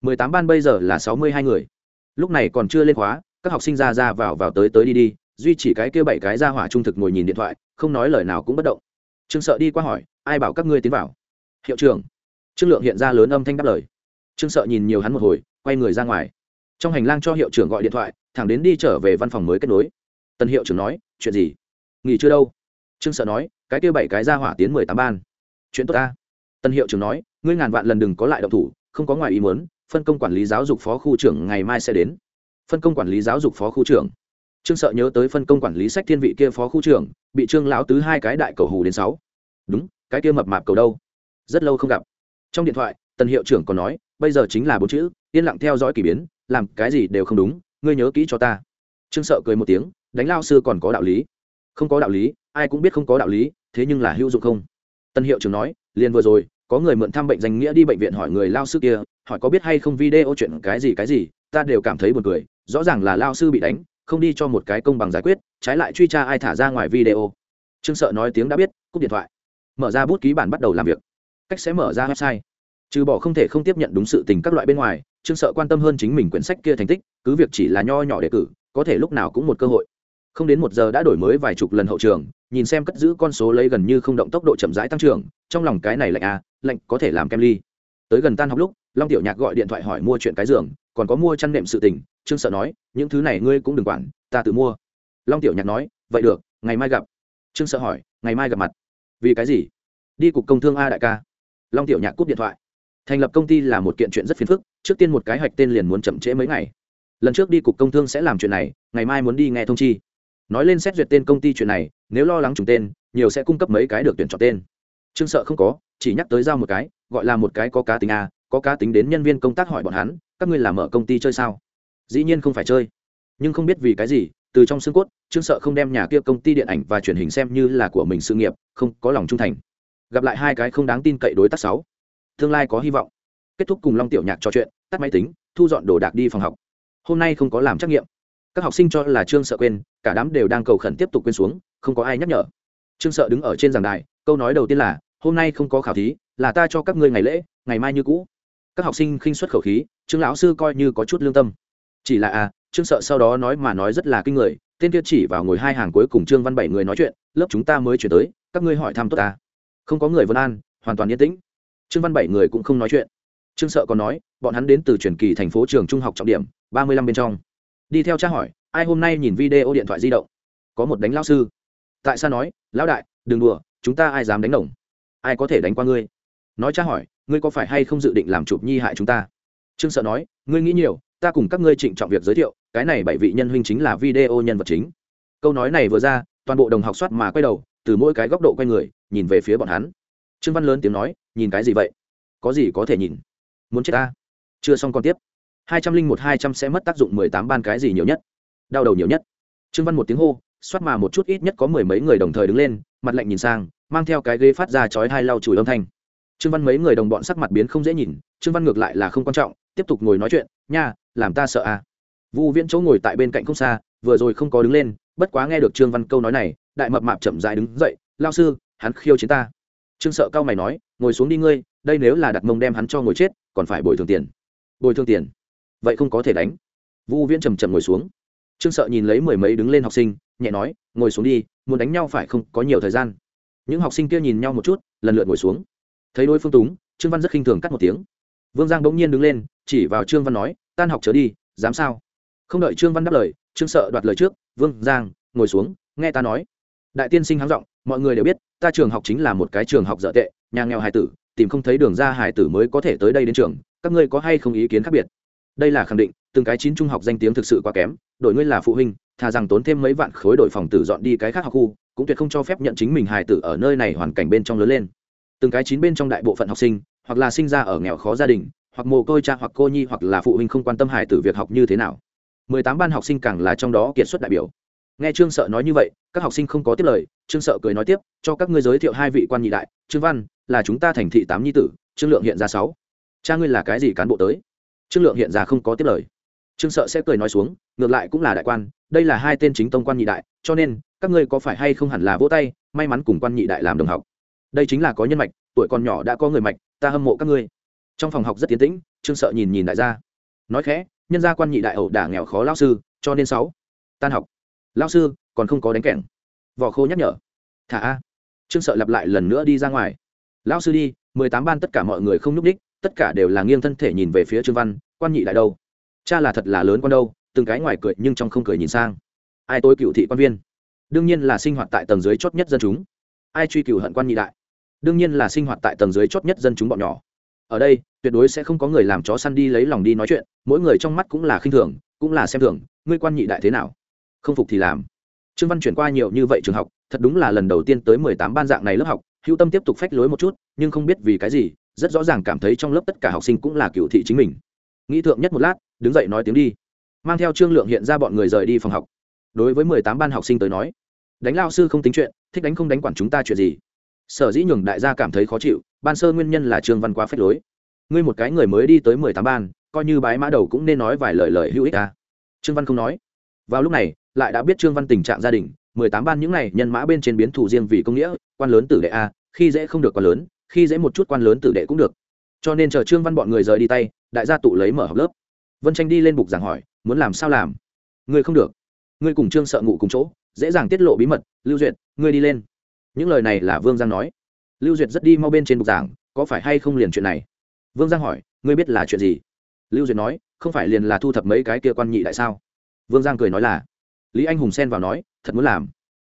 Mười tám ban bây giờ là sáu mươi hai người. Lúc này còn chưa lên khóa, các học sinh ra ra vào vào tới tới đi đi, duy chỉ cái kia bảy cái ra hỏa trung thực ngồi nhìn điện thoại, không nói lời nào cũng bất động. Trương sợ đi qua hỏi, ai bảo các ngươi tiến vào? Hiệu trưởng trương lượng hiện ra lớn âm thanh đáp lời. Trương sợ nhìn nhiều hắn một hồi, quay người ra ngoài. Trong hành lang cho hiệu trưởng gọi điện thoại, thẳng đến đi trở về văn phòng mới kết nối. Tân hiệu trưởng nói, chuyện gì? Nghỉ chưa đâu? Trương sợ nói, cái kia bảy cái ra hỏa tiến mười tám ban. Chuyện tốt ta. Tân hiệu trưởng nói, ngươi ngàn vạn lần đừng có lại động thủ, không có ngoài ý muốn, phân công quản lý giáo dục phó khu trưởng ngày mai sẽ đến. Phân công quản lý giáo dục phó khu trưởng? Trương sợ nhớ tới phân công quản lý sách thiên vị kia phó khu trưởng, bị trương lão tứ hai cái đại cầu hù đến sáu. Đúng, cái kia mập mạp cầu đâu? Rất lâu không gặp trong điện thoại tân hiệu trưởng còn nói, bây giờ chính là bốn chữ, yên lặng theo dõi k ỳ biến, làm cái gì đều không đúng, ngươi nhớ kỹ cho ta. Trương sợ cười một tiếng, đánh lao sư còn có đạo lý. Không có đạo lý, ai cũng biết không có đạo lý, thế nhưng là hữu dụng không? Tân hiệu trưởng nói liền vừa rồi, có người mượn thăm bệnh danh nghĩa đi bệnh viện hỏi người lao sư kia, hỏi có biết hay không video chuyện cái gì cái gì, ta đều cảm thấy buồn cười, rõ ràng là lao sư bị đánh, không đi cho một cái công bằng giải quyết, trái lại truy tra ai thả ra ngoài video. Trương sợ nói tiếng đã biết, cúp điện thoại. Mở ra bút ký bản bắt đầu làm việc cách sẽ mở ra website. Trừ bỏ không thể không tiếp nhận đúng sự tình các loại bên ngoài, trương sợ quan tâm hơn chính mình quyển sách kia thành tích, cứ việc chỉ là nho nhỏ đề cử, có thể lúc nào cũng một cơ hội. Không đến một giờ đã đổi mới vài chục lần hậu trường, nhìn xem cất giữ con số lấy gần như không động tốc độ chậm rãi tăng trưởng, trong lòng cái này lạnh à lạnh có thể làm kem ly. Tới gần tan học lúc, long tiểu nhạc gọi điện thoại hỏi mua chuyện cái giường, còn có mua chăn nệm sự tình, trương sợ nói, những thứ này ngươi cũng đừng quản, ta tự mua. Long tiểu nhạc nói, vậy được, ngày mai gặp. Trương sợ hỏi, ngày mai gặp mặt. Vì cái gì? Đi cục công thương a đại ca long tiểu nhạc cúp điện thoại. Thành lập công ty là một kiện chuyện rất phiền phức, trước tiên một cái hạch tên liền muốn chậm trễ mấy ngày. Lần trước đi cục công thương sẽ làm chuyện này, ngày mai muốn đi nghe thông chi. Nói lên xét duyệt tên công ty chuyện này, nếu lo lắng trùng tên, nhiều sẽ cung cấp mấy cái được tuyển chọn tên. Trương sợ không có, chỉ nhắc tới giao một cái, gọi là một cái có cá tính a, có cá tính đến nhân viên công tác hỏi bọn hắn, các ngươi làm mở công ty chơi sao? Dĩ nhiên không phải chơi. Nhưng không biết vì cái gì, từ trong xương cốt, trương sợ không đem nhà kia công ty điện ảnh và truyền hình xem như là của mình sự nghiệp, không có lòng trung thành gặp lại hai cái không đáng tin cậy đối tác sáu. Tương lai có hy vọng. Kết thúc cùng long tiểu nhạc trò chuyện, tắt máy tính, thu dọn đồ đạc đi phòng học. Hôm nay không có làm trắc nghiệm. Các học sinh cho là trương sợ quên, cả đám đều đang cầu khẩn tiếp tục quên xuống, không có ai nhắc nhở. Trương sợ đứng ở trên giảng đài, câu nói đầu tiên là, hôm nay không có khảo thí, là ta cho các ngươi ngày lễ, ngày mai như cũ. Các học sinh khinh xuất khẩu khí, trương lão sư coi như có chút lương tâm. Chỉ là à trương sợ sau đó nói mà nói rất là kinh người, tên kia chỉ vào ngồi hai hàng cuối cùng trương văn bảy người nói chuyện, lớp chúng ta mới chuyển tới, các ngươi hỏi thăm tốt ta không có người vân an, hoàn toàn yên tĩnh. Trương văn bảy người cũng không nói chuyện. Trương sợ còn nói, bọn hắn đến từ truyền kỳ thành phố trường trung học trọng điểm, ba mươi lăm bên trong. Đi theo tra hỏi, ai hôm nay nhìn video điện thoại di động? Có một đánh lao sư. Tại sao nói, lão đại, đừng đùa, chúng ta ai dám đánh đồng? Ai có thể đánh qua ngươi? Nói tra hỏi, ngươi có phải hay không dự định làm chụp nhi hại chúng ta? Trương sợ nói, ngươi nghĩ nhiều, ta cùng các ngươi trịnh trọng việc giới thiệu, cái này bảy vị nhân huynh chính là video nhân vật chính. Câu nói này vừa ra, toàn bộ đồng học soát mà quay đầu, từ mỗi cái góc độ quay người nhìn về phía bọn hắn. Trương văn lớn tiếng nói, nhìn cái gì vậy? Có gì có thể nhìn? Muốn chết ta? Chưa xong còn tiếp. hai trăm linh một hai trăm sẽ mất tác dụng mười tám ban cái gì nhiều nhất? Đau đầu nhiều nhất. Trương văn một tiếng hô, xoát mà một chút ít nhất có mười mấy người đồng thời đứng lên, mặt lạnh nhìn sang, mang theo cái ghế phát ra chói hai lau chùi âm thanh. Trương văn mấy người đồng bọn sắc mặt biến không dễ nhìn, trương văn ngược lại là không quan trọng, tiếp tục ngồi nói chuyện, nha, làm ta sợ à? Vu viễn chỗ ngồi tại bên cạnh không xa, vừa rồi không có đứng lên, bất quá nghe được trương văn câu nói này, đại mập mạp chậm dại đứng dậy lao sư hắn khiêu chiến ta. Trương sợ cao mày nói, ngồi xuống đi ngươi, đây nếu là đặt mông đem hắn cho ngồi chết, còn phải bồi thường tiền. Bồi thường tiền? Vậy không có thể đánh. Vu viễn trầm trầm ngồi xuống. Trương sợ nhìn lấy mười mấy đứng lên học sinh, nhẹ nói, ngồi xuống đi, muốn đánh nhau phải không, có nhiều thời gian. Những học sinh kia nhìn nhau một chút, lần lượt ngồi xuống. Thấy đối phương túng, trương văn rất khinh thường cắt một tiếng. Vương giang bỗng nhiên đứng lên, chỉ vào trương văn nói, tan học trở đi, dám sao? Không đợi trương văn đáp lời, trương sợ đoạt lời trước, vương giang, ngồi xuống, nghe ta nói. Đại tiên sinh háng giọng mọi người đều biết, ta trường học chính là một cái trường học dở tệ, nhà nghèo hải tử, tìm không thấy đường ra hải tử mới có thể tới đây đến trường, các ngươi có hay không ý kiến khác biệt? Đây là khẳng định, từng cái chín trung học danh tiếng thực sự quá kém, đội ngươi là phụ huynh, thà rằng tốn thêm mấy vạn khối đội phòng tử dọn đi cái khác học khu, cũng tuyệt không cho phép nhận chính mình hài tử ở nơi này hoàn cảnh bên trong lớn lên. Từng cái chín bên trong đại bộ phận học sinh, hoặc là sinh ra ở nghèo khó gia đình, hoặc mồ côi cha hoặc cô nhi, hoặc là phụ huynh không quan tâm hài tử việc học như thế nào. Mười tám ban học sinh càng là trong đó kiệt xuất đại biểu nghe trương sợ nói như vậy, các học sinh không có tiếp lời, trương sợ cười nói tiếp, cho các ngươi giới thiệu hai vị quan nhị đại, trương văn, là chúng ta thành thị tám nhi tử, trương lượng hiện ra sáu. Cha ngươi là cái gì cán bộ tới? Trương lượng hiện ra không có tiếp lời. Trương sợ sẽ cười nói xuống, ngược lại cũng là đại quan, đây là hai tên chính tông quan nhị đại, cho nên, các ngươi có phải hay không hẳn là vỗ tay, may mắn cùng quan nhị đại làm đồng học. Đây chính là có nhân mạch, tuổi còn nhỏ đã có người mạch, ta hâm mộ các ngươi. Trong phòng học rất tiến tĩnh, trương sợ nhìn nhìn đại gia. Nói khẽ, nhân gia quan nhị đại ẩu đả nghèo khó lao sư, cho nên sáu. Tan học lao sư, còn không có đánh kẻng vỏ khô nhắc nhở. Thả a. Trương sợ lặp lại lần nữa đi ra ngoài. Lao sư đi, mười tám ban tất cả mọi người không nhúc đích tất cả đều là nghiêng thân thể nhìn về phía trương văn, quan nhị đại đâu? Cha là thật là lớn con đâu? Từng cái ngoài cười nhưng trong không cười nhìn sang. Ai tối cựu thị quan viên? Đương nhiên là sinh hoạt tại tầng dưới chót nhất dân chúng. Ai truy cựu hận quan nhị đại? Đương nhiên là sinh hoạt tại tầng dưới chót nhất dân chúng bọn nhỏ. Ở đây, tuyệt đối sẽ không có người làm chó săn đi lấy lòng đi nói chuyện, mỗi người trong mắt cũng là khinh thường, cũng là xem thường, ngươi quan nhị đại thế nào? Không phục thì làm. Trương văn chuyển qua nhiều như vậy trường học, thật đúng là lần đầu tiên tới mười tám ban dạng này lớp học, hữu tâm tiếp tục phách lối một chút, nhưng không biết vì cái gì, rất rõ ràng cảm thấy trong lớp tất cả học sinh cũng là cựu thị chính mình. Nghĩ thượng nhất một lát, đứng dậy nói tiếng đi. Mang theo trương lượng hiện ra bọn người rời đi phòng học. Đối với mười tám ban học sinh tới nói, đánh lao sư không tính chuyện, thích đánh không đánh quản chúng ta chuyện gì. Sở dĩ nhường đại gia cảm thấy khó chịu, ban sơ nguyên nhân là trương văn quá phách lối. Ngươi một cái người mới đi tới mười tám ban, coi như bái mã đầu cũng nên nói vài lời lời hữu ích ta trương văn không nói. Vào lúc này lại đã biết trương văn tình trạng gia đình, mười tám ban những này nhân mã bên trên biến thủ riêng vì công nghĩa, quan lớn tử đệ a, khi dễ không được quan lớn, khi dễ một chút quan lớn tử đệ cũng được. Cho nên chờ trương văn bọn người rời đi tay, đại gia tụ lấy mở học lớp. Vân tranh đi lên bục giảng hỏi, muốn làm sao làm? Ngươi không được. Ngươi cùng trương sợ ngụ cùng chỗ, dễ dàng tiết lộ bí mật, lưu duyệt, ngươi đi lên. Những lời này là vương giang nói. Lưu duyệt rất đi mau bên trên bục giảng, có phải hay không liền chuyện này? Vương giang hỏi, ngươi biết là chuyện gì? Lưu duyệt nói, không phải liền là thu thập mấy cái kia quan nhị tại sao? Vương giang cười nói là lý anh hùng xen vào nói, thật muốn làm.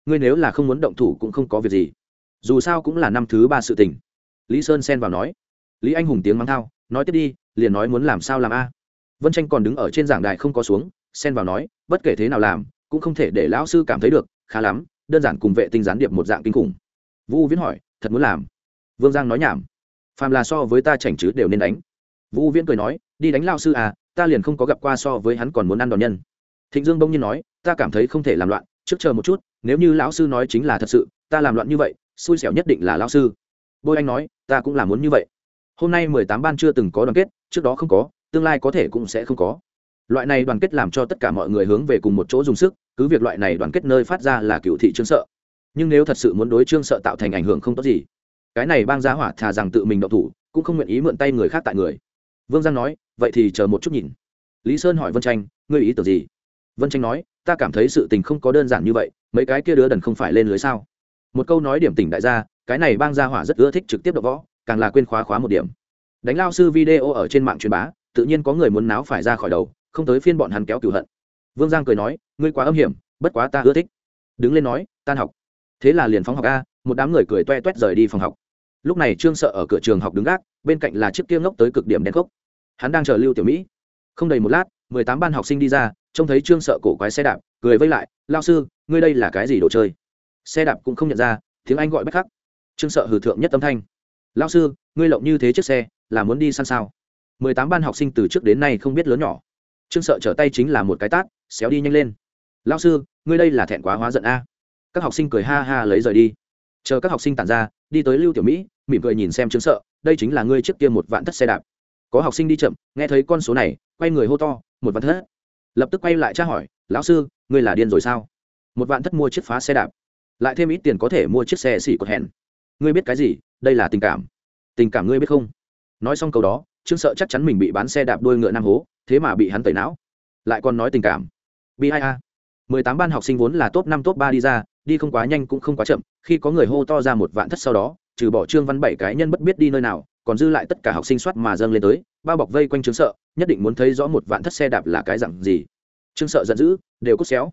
Ngươi nếu là không muốn động thủ cũng không có việc gì. Dù sao cũng là năm thứ ba sự tình. Lý sơn xen vào nói. Lý anh hùng tiếng mắng thao, nói tiếp đi, liền nói muốn làm sao làm a? Vân tranh còn đứng ở trên giảng đài không có xuống, xen vào nói, bất kể thế nào làm, cũng không thể để lão sư cảm thấy được, khá lắm, đơn giản cùng vệ tinh gián điệp một dạng kinh khủng. Vũ viễn hỏi, thật muốn làm? Vương giang nói nhảm, phàm là so với ta chảnh chứ đều nên đánh. Vũ viễn cười nói, đi đánh lao sư à ta liền không có gặp qua so với hắn còn muốn ăn đòn nhân thịnh dương bỗng nhiên nói, ta cảm thấy không thể làm loạn, trước chờ một chút, nếu như lão sư nói chính là thật sự, ta làm loạn như vậy, xui xẻo nhất định là lão sư. Bôi anh nói, ta cũng làm muốn như vậy. Hôm nay mười tám ban chưa từng có đoàn kết, trước đó không có, tương lai có thể cũng sẽ không có. Loại này đoàn kết làm cho tất cả mọi người hướng về cùng một chỗ dùng sức, cứ việc loại này đoàn kết nơi phát ra là cựu thị trương sợ. Nhưng nếu thật sự muốn đối trương sợ tạo thành ảnh hưởng không tốt gì, cái này bang giá hỏa thà rằng tự mình động thủ, cũng không nguyện ý mượn tay người khác tại người. Vương giang nói, vậy thì chờ một chút nhìn. Lý sơn hỏi vân tranh ngươi ý tưởng gì? Vân tranh nói, ta cảm thấy sự tình không có đơn giản như vậy, mấy cái kia đứa đần không phải lên lưới sao? Một câu nói điểm tỉnh đại gia, cái này bang gia hỏa rất ưa thích trực tiếp đập võ, càng là quên khóa khóa một điểm. Đánh lao sư video ở trên mạng truyền bá, tự nhiên có người muốn náo phải ra khỏi đầu, không tới phiên bọn hắn kéo cửu hận. Vương giang cười nói, ngươi quá âm hiểm, bất quá ta ưa thích. Đứng lên nói, tan học. Thế là liền phóng học a, một đám người cười toe toét rời đi phòng học. Lúc này trương sợ ở cửa trường học đứng gác, bên cạnh là chiếc kia ngốc tới cực điểm đen gốc hắn đang chờ lưu tiểu mỹ. Không đầy một lát, mười tám ban học sinh đi ra trông thấy trương sợ cổ quái xe đạp, cười vây lại, lao sư, ngươi đây là cái gì đồ chơi? Xe đạp cũng không nhận ra, tiếng anh gọi bách khắc. Trương sợ hử thượng nhất tâm thanh. Lao sư, ngươi lộng như thế chiếc xe, là muốn đi săn sao? Mười tám ban học sinh từ trước đến nay không biết lớn nhỏ. Trương sợ trở tay chính là một cái tát, xéo đi nhanh lên. Lao sư, ngươi đây là thẹn quá hóa giận a. Các học sinh cười ha ha lấy rời đi. Chờ các học sinh tản ra, đi tới lưu tiểu mỹ, mỉm cười nhìn xem trương sợ, đây chính là ngươi trước kia một vạn thất xe đạp. Có học sinh đi chậm, nghe thấy con số này, quay người hô to, một vạn thất? Lập tức quay lại tra hỏi, lão sư, ngươi là điên rồi sao? Một vạn thất mua chiếc phá xe đạp, lại thêm ít tiền có thể mua chiếc xe xỉ cột hẹn. Ngươi biết cái gì? Đây là tình cảm. Tình cảm ngươi biết không? Nói xong câu đó, trương sợ chắc chắn mình bị bán xe đạp đuôi ngựa nam hố, thế mà bị hắn tẩy não. Lại còn nói tình cảm. Bi hai a. Mười tám ban học sinh vốn là top năm, top ba đi ra, đi không quá nhanh cũng không quá chậm, khi có người hô to ra một vạn thất sau đó, trừ bỏ trương văn bảy cái nhân bất biết đi nơi nào còn dư lại tất cả học sinh soát mà dâng lên tới, bao bọc vây quanh trương sợ, nhất định muốn thấy rõ một vạn thất xe đạp là cái dặn gì. Trương sợ giận dữ, đều cốt xéo.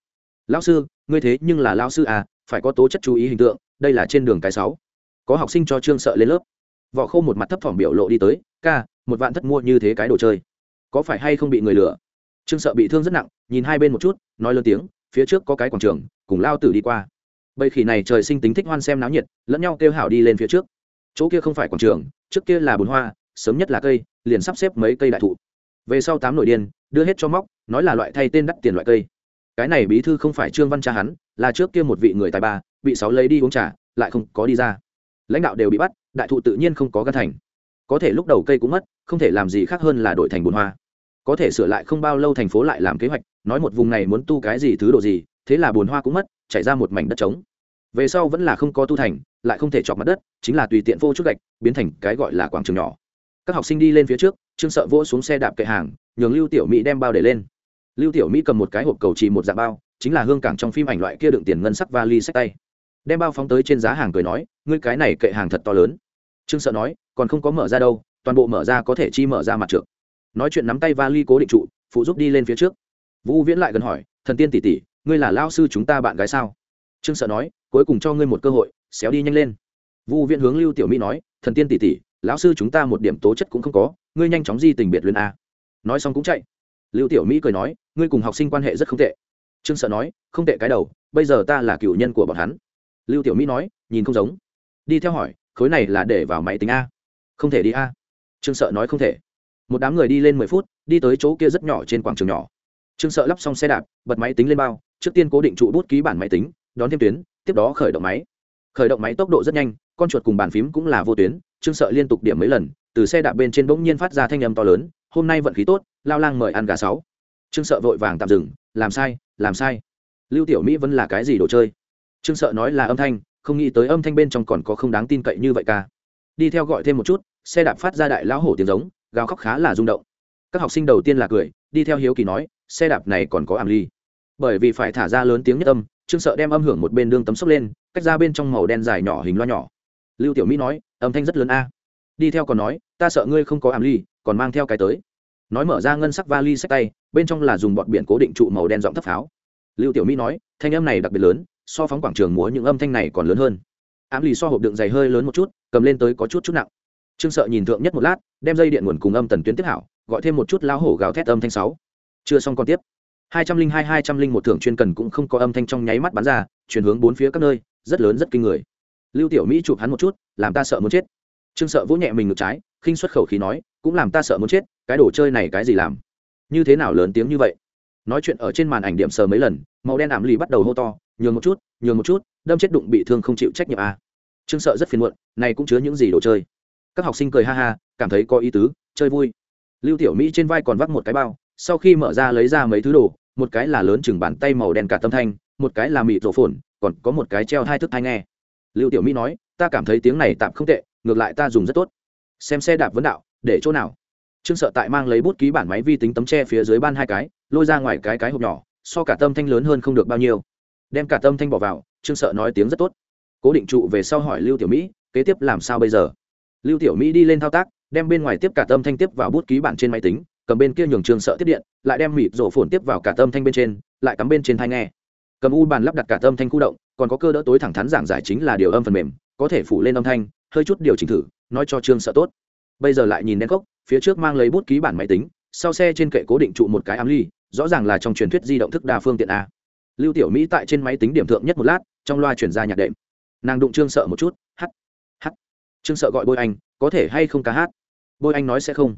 Lão sư, ngươi thế nhưng là lao sư à phải có tố chất chú ý hình tượng, đây là trên đường cái sáu. Có học sinh cho trương sợ lên lớp. Vỏ khô một mặt thấp thỏm biểu lộ đi tới, ca, một vạn thất mua như thế cái đồ chơi, có phải hay không bị người lừa? Trương sợ bị thương rất nặng, nhìn hai bên một chút, nói lớn tiếng, phía trước có cái quảng trường, cùng lao tử đi qua. Bầy khỉ này trời sinh tính thích hoan xem náo nhiệt, lẫn nhau kêu hảo đi lên phía trước chỗ kia không phải quảng trường, trước kia là bùn hoa, sớm nhất là cây, liền sắp xếp mấy cây đại thụ. Về sau tám nội điên, đưa hết cho móc, nói là loại thay tên đắt tiền loại cây. Cái này bí thư không phải trương văn cha hắn, là trước kia một vị người tài ba, bị sáu lấy đi uống trà, lại không có đi ra. Lãnh đạo đều bị bắt, đại thụ tự nhiên không có gân thành. Có thể lúc đầu cây cũng mất, không thể làm gì khác hơn là đổi thành bùn hoa. Có thể sửa lại không bao lâu thành phố lại làm kế hoạch, nói một vùng này muốn tu cái gì thứ đồ gì, thế là bùn hoa cũng mất, chảy ra một mảnh đất trống. Về sau vẫn là không có tu thành lại không thể chọc mặt đất, chính là tùy tiện vô chút gạch, biến thành cái gọi là quảng trường nhỏ. Các học sinh đi lên phía trước, trương sợ vỗ xuống xe đạp kệ hàng, nhường lưu tiểu mỹ đem bao để lên. Lưu tiểu mỹ cầm một cái hộp cầu trì một dạng bao, chính là hương cảng trong phim ảnh loại kia đựng tiền ngân sắc vali sách tay. Đem bao phóng tới trên giá hàng cười nói, ngươi cái này kệ hàng thật to lớn. Trương sợ nói, còn không có mở ra đâu, toàn bộ mở ra có thể chi mở ra mặt trượt nói chuyện nắm tay vali cố định trụ, phụ giúp đi lên phía trước. Vũ viễn lại gần hỏi, thần tiên tỷ tỷ, ngươi là lao sư chúng ta bạn gái sao? Trương sợ nói, cuối cùng cho ngươi một cơ hội xéo đi nhanh lên. Vu viễn hướng lưu tiểu mỹ nói, thần tiên tỷ tỷ, lão sư chúng ta một điểm tố chất cũng không có, ngươi nhanh chóng di tình biệt luyện a. Nói xong cũng chạy. Lưu tiểu mỹ cười nói, ngươi cùng học sinh quan hệ rất không tệ. Trương sợ nói, không tệ cái đầu, bây giờ ta là cựu nhân của bọn hắn. Lưu tiểu mỹ nói, nhìn không giống. Đi theo hỏi, khối này là để vào máy tính a? Không thể đi a. Trương sợ nói, không thể. Một đám người đi lên mười phút, đi tới chỗ kia rất nhỏ trên quảng trường nhỏ. Trương sợ lắp xong xe đạp, bật máy tính lên bao, trước tiên cố định trụ bút ký bản máy tính, đón thêm tuyến, tiếp đó khởi động máy khởi động máy tốc độ rất nhanh, con chuột cùng bàn phím cũng là vô tuyến, trương sợ liên tục điểm mấy lần, từ xe đạp bên trên bỗng nhiên phát ra thanh âm to lớn, hôm nay vận khí tốt, lao lang mời ăn gà sáu. Trương sợ vội vàng tạm dừng, làm sai làm sai. Lưu tiểu mỹ vẫn là cái gì đồ chơi? Trương sợ nói là âm thanh, không nghĩ tới âm thanh bên trong còn có không đáng tin cậy như vậy ca đi theo gọi thêm một chút, xe đạp phát ra đại lão hổ tiếng giống, gào khóc khá là rung động. Các học sinh đầu tiên là cười, đi theo hiếu kỳ nói, xe đạp này còn có ảm ly. Bởi vì phải thả ra lớn tiếng nhất âm, trương sợ đem âm hưởng một bên đương tấm sốc lên cách ra bên trong màu đen dài nhỏ hình loa nhỏ. Lưu tiểu mỹ nói, âm thanh rất lớn a. Đi theo còn nói, ta sợ ngươi không có ảm ly, còn mang theo cái tới. Nói mở ra ngân sắc vali sách tay, bên trong là dùng bọt biển cố định trụ màu đen giọng thấp pháo. Lưu tiểu mỹ nói, thanh âm này đặc biệt lớn, so phóng quảng trường múa những âm thanh này còn lớn hơn. Ám lì so hộp đựng dày hơi lớn một chút, cầm lên tới có chút chút nặng. Trương sợ nhìn thượng nhất một lát, đem dây điện nguồn cùng âm tần tuyến tiếp hảo, gọi thêm một chút lao hổ gào thét âm thanh sáu. Chưa xong còn tiếp. Hai trăm linh hai hai trăm linh một thưởng chuyên cần cũng không có âm thanh trong nháy mắt bắn ra, chuyển hướng bốn phía các nơi rất lớn, rất kinh người. Lưu tiểu mỹ chụp hắn một chút, làm ta sợ muốn chết. Trương sợ vỗ nhẹ mình ngược trái, khinh xuất khẩu khí nói, cũng làm ta sợ muốn chết, cái đồ chơi này cái gì làm? Như thế nào lớn tiếng như vậy? Nói chuyện ở trên màn ảnh điểm sờ mấy lần, màu đen ảm lì bắt đầu hô to, nhường một chút, nhường một chút, đâm chết đụng bị thương không chịu trách nhiệm à. trương sợ rất phiền muộn, này cũng chứa những gì đồ chơi? Các học sinh cười ha ha, cảm thấy có ý tứ, chơi vui. Lưu tiểu mỹ trên vai còn vác một cái bao, sau khi mở ra lấy ra mấy thứ đồ, một cái là lớn chừng bàn tay màu đen cả tâm thanh một cái là mịt rổ phồn, còn có một cái treo hai thức thai nghe. Lưu tiểu mỹ nói, ta cảm thấy tiếng này tạm không tệ, ngược lại ta dùng rất tốt. Xem xe đạp vấn đạo, để chỗ nào? Trương sợ tại mang lấy bút ký bản máy vi tính tấm tre phía dưới ban hai cái, lôi ra ngoài cái cái hộp nhỏ, so cả tâm thanh lớn hơn không được bao nhiêu. Đem cả tâm thanh bỏ vào, trương sợ nói tiếng rất tốt. Cố định trụ về sau hỏi lưu tiểu mỹ, kế tiếp làm sao bây giờ? Lưu tiểu mỹ đi lên thao tác, đem bên ngoài tiếp cả tâm thanh tiếp vào bút ký bản trên máy tính, cầm bên kia nhường trương sợ tiếp điện, lại đem mịt rổ phồn tiếp vào cả tâm thanh bên trên, lại cắm bên trên thai nghe cầm u bàn lắp đặt cả tâm thanh khu động, còn có cơ đỡ tối thẳng thắn giảng giải chính là điều âm phần mềm, có thể phủ lên âm thanh, hơi chút điều chỉnh thử, nói cho trương sợ tốt. Bây giờ lại nhìn đen cốc, phía trước mang lấy bút ký bản máy tính, sau xe trên kệ cố định trụ một cái ám ly, rõ ràng là trong truyền thuyết di động thức đa phương tiện a. Lưu tiểu mỹ tại trên máy tính điểm thượng nhất một lát, trong loa chuyển ra nhạc đệm. Nàng đụng trương sợ một chút hắt hắt trương sợ gọi bôi anh, có thể hay không ca hát? Bôi anh nói sẽ không.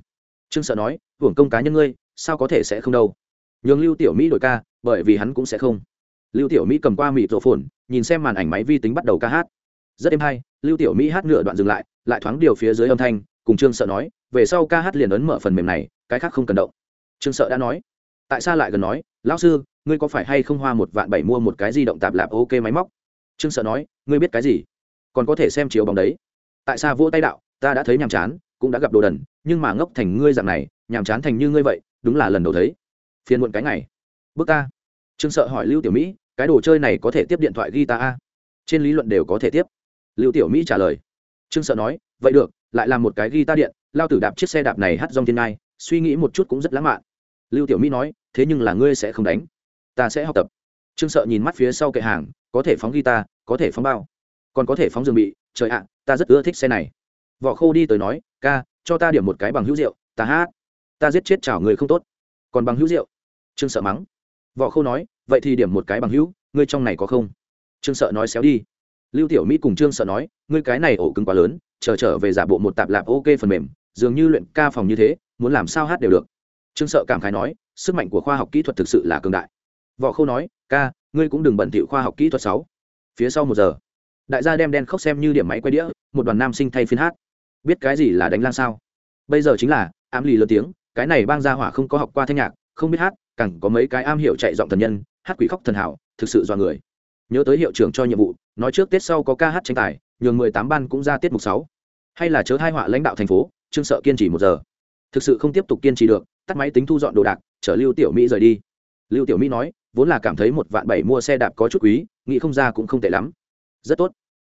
Trương sợ nói, hưởng công cá nhân ngươi, sao có thể sẽ không đâu? Nhường lưu tiểu mỹ đổi ca, bởi vì hắn cũng sẽ không lưu tiểu mỹ cầm qua mịt rộ phồn, nhìn xem màn ảnh máy vi tính bắt đầu ca hát. Rất êm hay, lưu tiểu mỹ hát nửa đoạn dừng lại lại thoáng điều phía dưới âm thanh, cùng trương sợ nói, về sau ca hát liền ấn mở phần mềm này, cái khác không cần động. Trương sợ đã nói. Tại sao lại gần nói, lão sư, ngươi có phải hay không hoa một vạn bảy mua một cái di động tạp lạp ok máy móc? Trương sợ nói, ngươi biết cái gì? Còn có thể xem chiếu bóng đấy. Tại sao vỗ tay đạo, ta đã thấy nhàm chán, cũng đã gặp đồ đần, nhưng mà ngốc thành ngươi dạng này, nhàm chán thành như ngươi vậy, đúng là lần đầu thấy. Phiền muộn cái ngày. Bước ta. trương sợ hỏi lưu tiểu mỹ cái đồ chơi này có thể tiếp điện thoại guitar a? Trên lý luận đều có thể tiếp. Lưu tiểu mỹ trả lời. Trương sợ nói, vậy được, lại làm một cái guitar điện, lao tử đạp chiếc xe đạp này hát dòng thiên ngai, suy nghĩ một chút cũng rất lãng mạn. Lưu tiểu mỹ nói, thế nhưng là ngươi sẽ không đánh. Ta sẽ học tập. Trương sợ nhìn mắt phía sau kệ hàng, có thể phóng guitar có thể phóng bao. Còn có thể phóng dương bị, trời ạ, ta rất ưa thích xe này. Võ khô đi tới nói, ca, cho ta điểm một cái bằng hữu rượu, ta hát. Ta giết chết chào người không tốt. Còn bằng hữu rượu? Trương sợ mắng võ khô nói vậy thì điểm một cái bằng hữu ngươi trong này có không? Trương sợ nói xéo đi. Lưu tiểu mỹ cùng trương sợ nói ngươi cái này ổ cứng quá lớn chờ trở, trở về giả bộ một tạp lạp ok phần mềm dường như luyện ca phòng như thế muốn làm sao hát đều được. Trương sợ cảm khái nói sức mạnh của khoa học kỹ thuật thực sự là cường đại. Võ khâu nói ca ngươi cũng đừng bận tiểu khoa học kỹ thuật sáu. Phía sau một giờ đại gia đem đen khóc xem như điểm máy quay đĩa một đoàn nam sinh thay phiên hát. Biết cái gì là đánh lang sao? Bây giờ chính là ám lì lớn tiếng cái này bang gia hỏa không có học qua thanh nhạc không biết hát, càng có mấy cái am hiểu chạy giọng thần nhân, hát quỷ khóc thần hảo, thực sự do người. Nhớ tới hiệu trưởng cho nhiệm vụ, nói trước tết sau có ca hát tranh tài, nhường mười tám ban cũng ra tiết mục sáu. Hay là chớ hai họa lãnh đạo thành phố, trương sợ kiên trì một giờ. Thực sự không tiếp tục kiên trì được, tắt máy tính thu dọn đồ đạc, chở lưu tiểu mỹ rời đi. Lưu tiểu mỹ nói, vốn là cảm thấy một vạn bảy mua xe đạp có chút quý, nghĩ không ra cũng không tệ lắm. Rất tốt.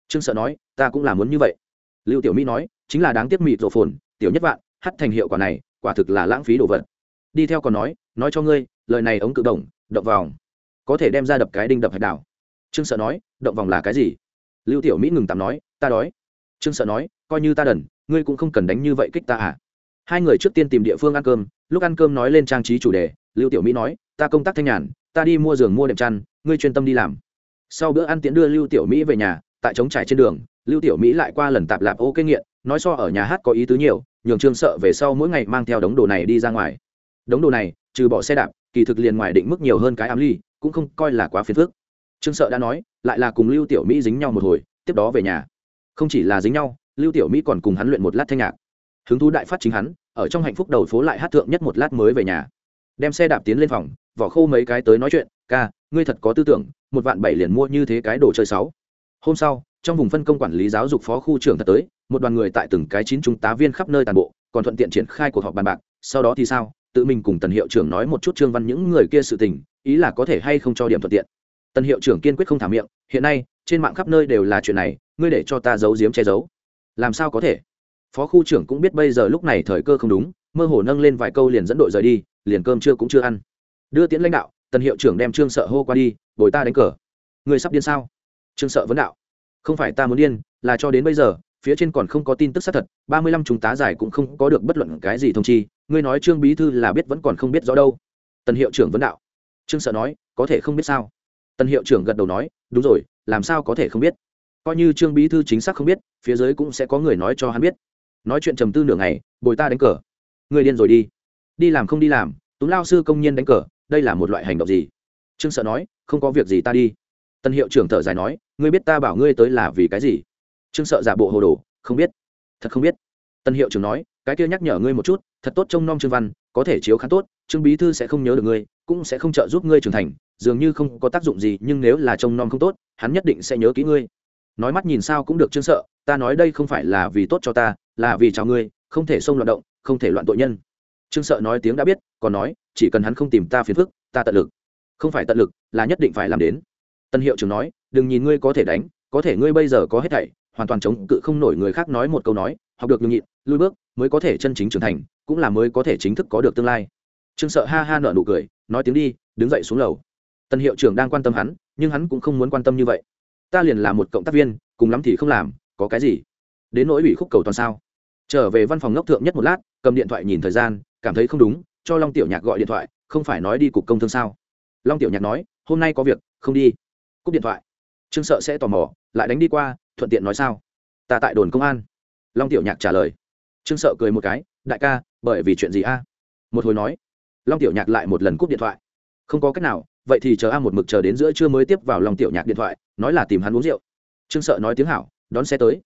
Trương sợ nói, ta cũng là muốn như vậy. Lưu tiểu mỹ nói, chính là đáng tiếc mịt rộ phồn, tiểu nhất vạn hắt thành hiệu quả này, quả thực là lãng phí đồ vật. Đi theo còn nói nói cho ngươi lời này ống cự đồng động vòng. Có thể đem ra đập cái đinh đập hạch đảo. Trương sợ nói động vòng là cái gì? Lưu tiểu mỹ ngừng tạm nói ta đói. Trương sợ nói coi như ta đần ngươi cũng không cần đánh như vậy kích ta à? Hai người trước tiên tìm địa phương ăn cơm lúc ăn cơm nói lên trang trí chủ đề lưu tiểu mỹ nói ta công tác thanh nhàn ta đi mua giường mua đệm chăn ngươi chuyên tâm đi làm. Sau bữa ăn tiễn đưa lưu tiểu mỹ về nhà tại trống trải trên đường lưu tiểu mỹ lại qua lần tạp lạp ô kinh nghiệm, nói so ở nhà hát có ý tứ nhiều nhường trương sợ về sau mỗi ngày mang theo đống đồ này đi ra ngoài đống đồ này, trừ bỏ xe đạp, kỳ thực liền ngoài định mức nhiều hơn cái ám ly, cũng không coi là quá phiền phức. Trương sợ đã nói, lại là cùng lưu tiểu mỹ dính nhau một hồi, tiếp đó về nhà. Không chỉ là dính nhau, lưu tiểu mỹ còn cùng hắn luyện một lát thanh nhạc. Hứng thú đại phát chính hắn, ở trong hạnh phúc đầu phố lại hát thượng nhất một lát mới về nhà. Đem xe đạp tiến lên phòng, vỏ khô mấy cái tới nói chuyện, ca, ngươi thật có tư tưởng, một vạn bảy liền mua như thế cái đồ chơi sáu. Hôm sau, trong vùng phân công quản lý giáo dục phó khu trưởng thật tới, một đoàn người tại từng cái chín trung tá viên khắp nơi toàn bộ, còn thuận tiện triển khai cuộc họp bàn bạc, sau đó thì sao? Tự mình cùng tần hiệu trưởng nói một chút trương văn những người kia sự tình, ý là có thể hay không cho điểm thuận tiện. Tần hiệu trưởng kiên quyết không thả miệng, hiện nay, trên mạng khắp nơi đều là chuyện này, ngươi để cho ta giấu giếm che giấu. Làm sao có thể? Phó khu trưởng cũng biết bây giờ lúc này thời cơ không đúng, mơ hồ nâng lên vài câu liền dẫn đội rời đi, liền cơm chưa cũng chưa ăn. Đưa tiễn lãnh đạo, tần hiệu trưởng đem trương sợ hô qua đi, bồi ta đánh cờ. Người sắp điên sao? Trương sợ vấn đạo. Không phải ta muốn điên, là cho đến bây giờ, phía trên còn không có tin tức xác thật, ba mươi lăm chúng tá giải cũng không có được bất luận cái gì thông chi ngươi nói trương bí thư là biết vẫn còn không biết rõ đâu. Tần hiệu trưởng vấn đạo. Trương sợ nói, có thể không biết sao? Tần hiệu trưởng gật đầu nói, đúng rồi, làm sao có thể không biết? Coi như trương bí thư chính xác không biết, phía dưới cũng sẽ có người nói cho hắn biết. Nói chuyện trầm tư nửa ngày, bồi ta đánh cờ. Người điên rồi đi. Đi làm không đi làm tú lao sư công nhân đánh cờ, đây là một loại hành động gì? Trương sợ nói, không có việc gì ta đi. Tân hiệu trưởng thở dài nói, ngươi biết ta bảo ngươi tới là vì cái gì? Trương sợ giả bộ hồ đồ, không biết. Thật không biết. Tân hiệu trưởng nói cái kia nhắc nhở ngươi một chút, thật tốt trông nom trương văn, có thể chiếu khá tốt, trương bí thư sẽ không nhớ được ngươi, cũng sẽ không trợ giúp ngươi trưởng thành, dường như không có tác dụng gì, nhưng nếu là trông nom không tốt, hắn nhất định sẽ nhớ kỹ ngươi. Nói mắt nhìn sao cũng được trương sợ, ta nói đây không phải là vì tốt cho ta, là vì chào ngươi, không thể xông loạn động, không thể loạn tội nhân. Trương sợ nói tiếng đã biết, còn nói, chỉ cần hắn không tìm ta phiền phức, ta tận lực. Không phải tận lực, là nhất định phải làm đến. Tân hiệu trưởng nói, đừng nhìn ngươi có thể đánh, có thể ngươi bây giờ có hết thảy, hoàn toàn chống cự không nổi người khác nói một câu nói, học được nhường nhịn lui bước mới có thể chân chính trưởng thành, cũng là mới có thể chính thức có được tương lai. Trương sợ ha ha nợ nụ cười, nói tiếng đi, đứng dậy xuống lầu. Tân hiệu trưởng đang quan tâm hắn, nhưng hắn cũng không muốn quan tâm như vậy. Ta liền là một cộng tác viên, cùng lắm thì không làm, có cái gì? Đến nỗi ủy khúc cầu toàn sao? Trở về văn phòng ngốc thượng nhất một lát, cầm điện thoại nhìn thời gian, cảm thấy không đúng, cho long tiểu nhạc gọi điện thoại, không phải nói đi cục công thương sao? Long tiểu nhạc nói, hôm nay có việc, không đi. Cúp điện thoại. Trương sợ sẽ tò mò, lại đánh đi qua, thuận tiện nói sao? Ta tại đồn công an. Long tiểu nhạc trả lời trương sợ cười một cái, đại ca, bởi vì chuyện gì a? Một hồi nói. Long tiểu nhạc lại một lần cúp điện thoại. Không có cách nào, vậy thì chờ a một mực chờ đến giữa trưa mới tiếp vào long tiểu nhạc điện thoại, nói là tìm hắn uống rượu. Trương sợ nói tiếng hảo, đón xe tới.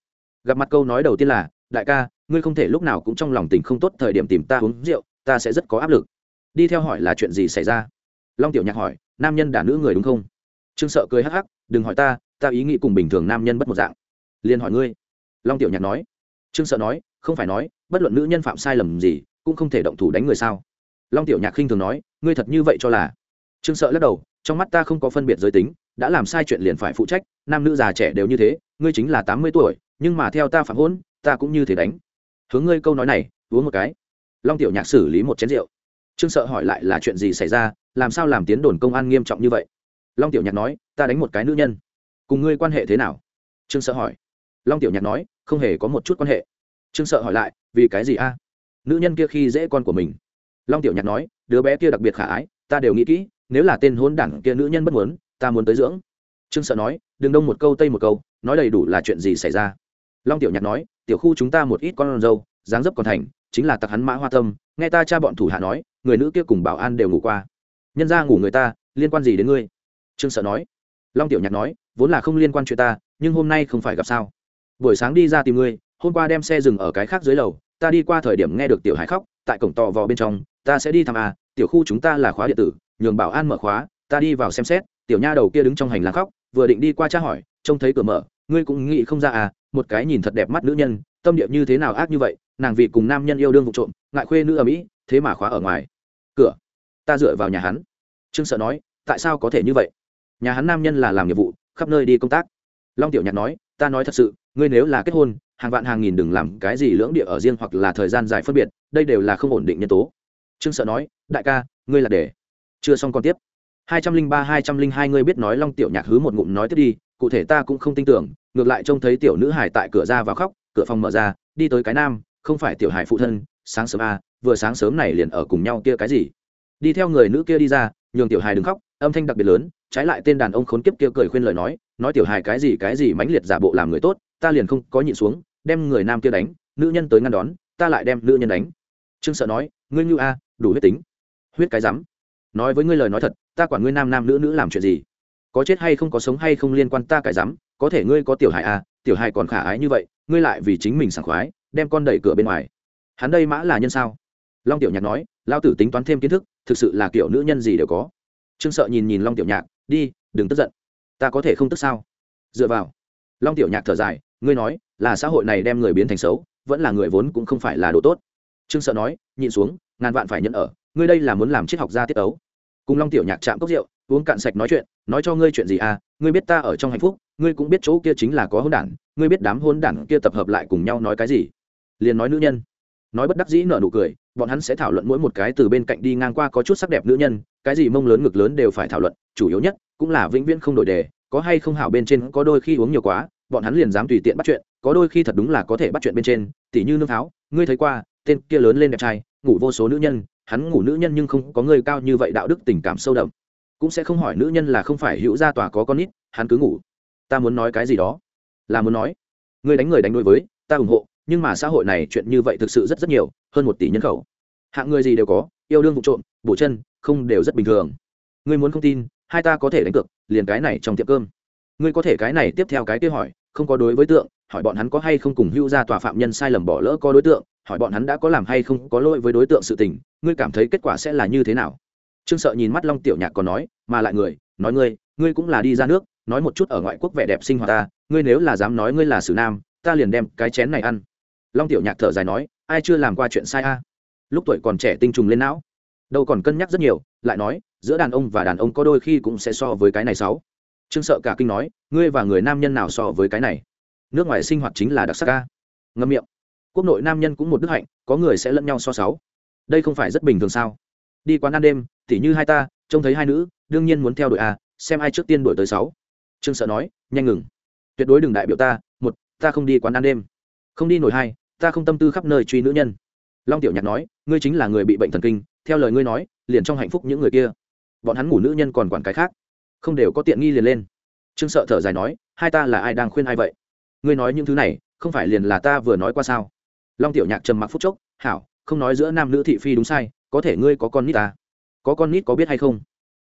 Gặp mặt câu nói đầu tiên là, đại ca, ngươi không thể lúc nào cũng trong lòng tình không tốt thời điểm tìm ta uống rượu, ta sẽ rất có áp lực. Đi theo hỏi là chuyện gì xảy ra? Long tiểu nhạc hỏi, nam nhân đả nữ người đúng không? Trương sợ cười hắc hắc, đừng hỏi ta ta ý nghĩ cùng bình thường nam nhân bất một dạng. Liền hỏi ngươi. Long tiểu nhạc nói. Trương sợ nói không phải nói, bất luận nữ nhân phạm sai lầm gì, cũng không thể động thủ đánh người sao? Long tiểu nhạc khinh thường nói, ngươi thật như vậy cho là? Trương sợ lắc đầu, trong mắt ta không có phân biệt giới tính, đã làm sai chuyện liền phải phụ trách, nam nữ già trẻ đều như thế, ngươi chính là tám mươi tuổi, nhưng mà theo ta phạm hôn, ta cũng như thế đánh. Hướng ngươi câu nói này, uống một cái. Long tiểu nhạc xử lý một chén rượu. Trương sợ hỏi lại là chuyện gì xảy ra, làm sao làm tiến đồn công an nghiêm trọng như vậy? Long tiểu nhạc nói, ta đánh một cái nữ nhân. Cùng ngươi quan hệ thế nào? Trương sợ hỏi. Long tiểu nhạc nói, không hề có một chút quan hệ trương sợ hỏi lại, vì cái gì a? Nữ nhân kia khi dễ con của mình. Long tiểu nhạc nói, đứa bé kia đặc biệt khả ái, ta đều nghĩ kỹ, nếu là tên hôn đảng kia nữ nhân bất muốn, ta muốn tới dưỡng. Trương sợ nói, đừng đông một câu tây một câu, nói đầy đủ là chuyện gì xảy ra. Long tiểu nhạc nói, tiểu khu chúng ta một ít con dâu, dáng dấp còn thành, chính là tặc hắn mã hoa tâm, nghe ta cha bọn thủ hạ nói, người nữ kia cùng bảo an đều ngủ qua. Nhân ra ngủ người ta, liên quan gì đến ngươi? Trương sợ nói. Long tiểu nhạc nói, vốn là không liên quan chuyện ta, nhưng hôm nay không phải gặp sao. Buổi sáng đi ra tìm ngươi hôm qua đem xe dừng ở cái khác dưới lầu, ta đi qua thời điểm nghe được tiểu hải khóc, tại cổng tò vò bên trong, ta sẽ đi thăm à tiểu khu chúng ta là khóa điện tử, nhường bảo an mở khóa, ta đi vào xem xét, tiểu nha đầu kia đứng trong hành lang khóc, vừa định đi qua tra hỏi, trông thấy cửa mở, ngươi cũng nghĩ không ra à một cái nhìn thật đẹp mắt nữ nhân, tâm địa như thế nào ác như vậy, nàng vì cùng nam nhân yêu đương vụ trộm, ngại khuê nữ ở mỹ, thế mà khóa ở ngoài. Cửa, ta dựa vào nhà hắn. Trương sợ nói, tại sao có thể như vậy? Nhà hắn nam nhân là làm nghiệp vụ, khắp nơi đi công tác. Long tiểu nhạc nói ta nói thật sự ngươi nếu là kết hôn hàng vạn hàng nghìn đừng làm cái gì lưỡng địa ở riêng hoặc là thời gian dài phân biệt đây đều là không ổn định nhân tố. Trương sợ nói đại ca ngươi là để. Chưa xong còn tiếp. Hai trăm linh ba hai trăm linh hai ngươi biết nói long tiểu nhạc hứ một ngụm nói tiếp đi cụ thể ta cũng không tin tưởng ngược lại trông thấy tiểu nữ hải tại cửa ra vào khóc cửa phòng mở ra đi tới cái nam không phải tiểu hải phụ thân sáng sớm a à, vừa sáng sớm này liền ở cùng nhau kia cái gì? Đi theo người nữ kia đi ra nhường tiểu hải đừng khóc âm thanh đặc biệt lớn trái lại tên đàn ông khốn kiếp kia cười khuyên lời nói nói tiểu hài cái gì cái gì mãnh liệt giả bộ làm người tốt, ta liền không có nhịn xuống, đem người nam kia đánh, nữ nhân tới ngăn đón, ta lại đem nữ nhân đánh. Trương sợ nói, ngươi ngưu a, đủ huyết tính. Huyết cái rắm. Nói với ngươi lời nói thật, ta quản ngươi nam nam nữ nữ làm chuyện gì? Có chết hay không, có sống hay không liên quan ta cái rắm, có thể ngươi có tiểu hài a, tiểu hài còn khả ái như vậy, ngươi lại vì chính mình sảng khoái, đem con đẩy cửa bên ngoài. Hắn đây mã là nhân sao? Long tiểu nhạc nói lao tử tính toán thêm kiến thức, thực sự là kiểu nữ nhân gì đều có. Trương sợ nhìn nhìn long tiểu nhạc, đi, đừng tức giận ta có thể không tức sao? Dựa vào. Long tiểu nhạc thở dài, ngươi nói, là xã hội này đem người biến thành xấu, vẫn là người vốn cũng không phải là đồ tốt. Trương sợ nói, nhịn xuống, ngàn vạn phải nhận ở, ngươi đây là muốn làm triết học gia tiết ấu. Cùng long tiểu nhạc chạm cốc rượu, uống cạn sạch nói chuyện, nói cho ngươi chuyện gì à ngươi biết ta ở trong hạnh phúc, ngươi cũng biết chỗ kia chính là có hôn đản, ngươi biết đám hôn đản kia tập hợp lại cùng nhau nói cái gì. Liền nói nữ nhân. Nói bất đắc dĩ nở nụ cười, bọn hắn sẽ thảo luận mỗi một cái từ bên cạnh đi ngang qua có chút sắc đẹp nữ nhân, cái gì mông lớn ngực lớn đều phải thảo luận, chủ yếu nhất cũng là vĩnh viễn không đổi đề, có hay không hảo bên trên có đôi khi uống nhiều quá, bọn hắn liền dám tùy tiện bắt chuyện, có đôi khi thật đúng là có thể bắt chuyện bên trên, tỉ như nương tháo, ngươi thấy qua, tên kia lớn lên đẹp trai, ngủ vô số nữ nhân, hắn ngủ nữ nhân nhưng không có người cao như vậy đạo đức tình cảm sâu đậm. Cũng sẽ không hỏi nữ nhân là không phải hữu gia tòa có con nít, hắn cứ ngủ. Ta muốn nói cái gì đó? Là muốn nói, ngươi đánh người đánh đối với, ta ủng hộ, nhưng mà xã hội này chuyện như vậy thực sự rất rất nhiều, hơn một tỷ nhân khẩu. Hạng người gì đều có, yêu đương vụ trộm, bổ chân, không đều rất bình thường. Ngươi muốn không tin hai ta có thể đánh cược, liền cái này trong tiệm cơm. Ngươi có thể cái này tiếp theo cái kia hỏi, không có đối với tượng, hỏi bọn hắn có hay không cùng hưu ra tòa phạm nhân sai lầm bỏ lỡ có đối tượng, hỏi bọn hắn đã có làm hay không có lỗi với đối tượng sự tình, ngươi cảm thấy kết quả sẽ là như thế nào? Trương sợ nhìn mắt long tiểu nhạc còn nói, mà lại người, nói ngươi ngươi cũng là đi ra nước, nói một chút ở ngoại quốc vẻ đẹp sinh hoạt ta, ngươi nếu là dám nói ngươi là sử nam, ta liền đem cái chén này ăn. Long tiểu nhạc thở dài nói, ai chưa làm qua chuyện sai a? Lúc tuổi còn trẻ tinh trùng lên não. Đâu còn cân nhắc rất nhiều, lại nói giữa đàn ông và đàn ông có đôi khi cũng sẽ so với cái này sáu. Trương sợ cả kinh nói, ngươi và người nam nhân nào so với cái này? Nước ngoài sinh hoạt chính là đặc sắc ca ngâm miệng. Quốc nội nam nhân cũng một đức hạnh, có người sẽ lẫn nhau so sáu. Đây không phải rất bình thường sao? Đi quán ăn đêm, tỉ như hai ta, trông thấy hai nữ, đương nhiên muốn theo đuổi a, xem ai trước tiên đuổi tới sáu. Trương sợ nói, nhanh ngừng. Tuyệt đối đừng đại biểu ta, một, ta không đi quán ăn đêm. Không đi nổi hai, ta không tâm tư khắp nơi truy nữ nhân. Long tiểu nhạc nói, ngươi chính là người bị bệnh thần kinh, theo lời ngươi nói, liền trong hạnh phúc những người kia bọn hắn ngủ nữ nhân còn quản cái khác. Không đều có tiện nghi liền lên. Trương sợ thở dài nói, hai ta là ai đang khuyên ai vậy? Ngươi nói những thứ này, không phải liền là ta vừa nói qua sao? Long tiểu nhạc trầm mặc phút chốc, hảo, không nói giữa nam nữ thị phi đúng sai, có thể ngươi có con nít ta có con nít có biết hay không?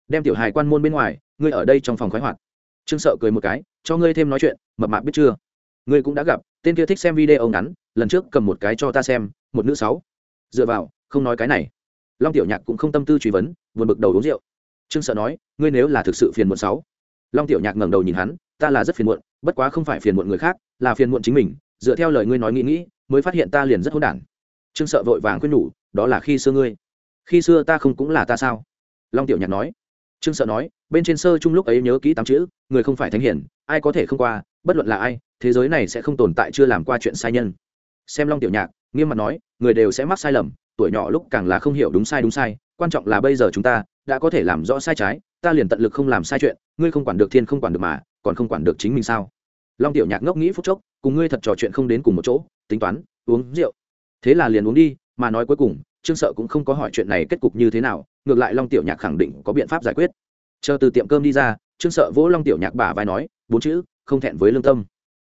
Đem tiểu hài quan môn bên ngoài, ngươi ở đây trong phòng khoái hoạt. Trương sợ cười một cái, cho ngươi thêm nói chuyện, mập mạp biết chưa? Ngươi cũng đã gặp, tên kia thích xem video ngắn, lần trước cầm một cái cho ta xem, một nữ sáu. Dựa vào, không nói cái này. Long tiểu nhạc cũng không tâm tư truy vấn, buồn bực đầu uống rượu trương sợ nói, ngươi nếu là thực sự phiền muộn sáu. Long tiểu nhạc ngẩng đầu nhìn hắn, ta là rất phiền muộn, bất quá không phải phiền muộn người khác, là phiền muộn chính mình, dựa theo lời ngươi nói nghĩ nghĩ, mới phát hiện ta liền rất hỗn đản. Trương sợ vội vàng khuyên nhủ, đó là khi xưa ngươi. Khi xưa ta không cũng là ta sao? Long tiểu nhạc nói. Trương sợ nói, bên trên sơ chung lúc ấy nhớ kỹ tám chữ, người không phải thánh hiển ai có thể không qua, bất luận là ai, thế giới này sẽ không tồn tại chưa làm qua chuyện sai nhân. Xem long tiểu nhạc, nghiêm mặt nói, người đều sẽ mắc sai lầm, tuổi nhỏ lúc càng là không hiểu đúng sai đúng sai, quan trọng là bây giờ chúng ta đã có thể làm rõ sai trái, ta liền tận lực không làm sai chuyện, ngươi không quản được thiên không quản được mà, còn không quản được chính mình sao? Long tiểu nhạc ngốc nghĩ phút chốc, cùng ngươi thật trò chuyện không đến cùng một chỗ, tính toán, uống rượu. Thế là liền uống đi, mà nói cuối cùng, trương sợ cũng không có hỏi chuyện này kết cục như thế nào, ngược lại long tiểu nhạc khẳng định có biện pháp giải quyết. Chờ từ tiệm cơm đi ra, trương sợ vỗ long tiểu nhạc bả vai nói, bốn chữ, không thẹn với lương tâm.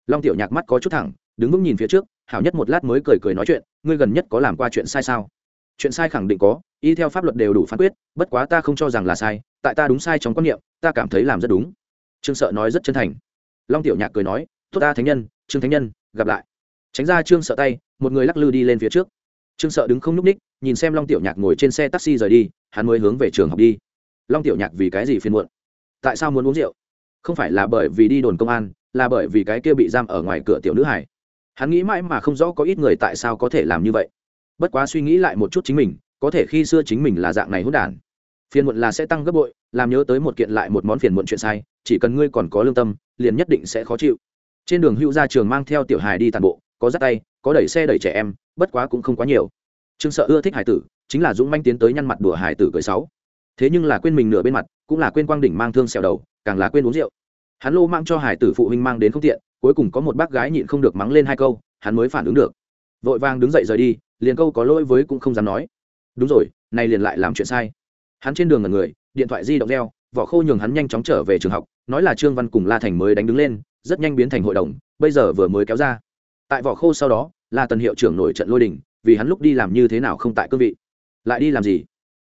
Long tiểu nhạc mắt có chút thẳng, đứng vững nhìn phía trước, hảo nhất một lát mới cười cười nói chuyện, ngươi gần nhất có làm qua chuyện sai sao? Chuyện sai khẳng định có y theo pháp luật đều đủ phán quyết, bất quá ta không cho rằng là sai, tại ta đúng sai trong quan niệm, ta cảm thấy làm rất đúng. Trương sợ nói rất chân thành. Long tiểu nhạc cười nói, tốt ta, thánh nhân, trương thánh nhân, gặp lại. Tránh ra trương sợ tay, một người lắc lư đi lên phía trước. Trương sợ đứng không n ú c ních nhìn xem long tiểu nhạc ngồi trên xe taxi rời đi, hắn mới hướng về trường học đi. Long tiểu nhạc vì cái gì phiền muộn? Tại sao muốn uống rượu? Không phải là bởi vì đi đồn công an, là bởi vì cái kia bị giam ở ngoài cửa tiểu nữ hải hắn nghĩ mãi mà không rõ có ít người tại sao có thể làm như vậy. Bất quá suy nghĩ lại một chút chính mình có thể khi xưa chính mình là dạng này hỗn đản. Phiền muộn là sẽ tăng gấp bội, làm nhớ tới một kiện lại một món phiền muộn chuyện sai, chỉ cần ngươi còn có lương tâm, liền nhất định sẽ khó chịu. Trên đường hữu ra trường mang theo tiểu hài đi tàn bộ, có dắt tay, có đẩy xe đẩy trẻ em, bất quá cũng không quá nhiều. Trương sợ ưa thích hải tử, chính là dũng manh tiến tới nhăn mặt đùa hải tử cười sáu thế nhưng là quên mình nửa bên mặt, cũng là quên quang đỉnh mang thương xẻo đầu, càng là quên uống rượu. Hắn lô mang cho hải tử phụ huynh mang đến không tiện, cuối cùng có một bác gái nhịn không được mắng lên hai câu, hắn mới phản ứng được. Vội vàng đứng dậy rời đi, liền câu có lỗi với cũng không dám nói đúng rồi này liền lại làm chuyện sai. Hắn trên đường ngần người, điện thoại di động reo, vỏ khô nhường hắn nhanh chóng trở về trường học, nói là trương văn cùng la thành mới đánh đứng lên, rất nhanh biến thành hội đồng, bây giờ vừa mới kéo ra. Tại vỏ khô sau đó là tần hiệu trưởng nổi trận lôi đình, vì hắn lúc đi làm như thế nào không tại cương vị. Lại đi làm gì?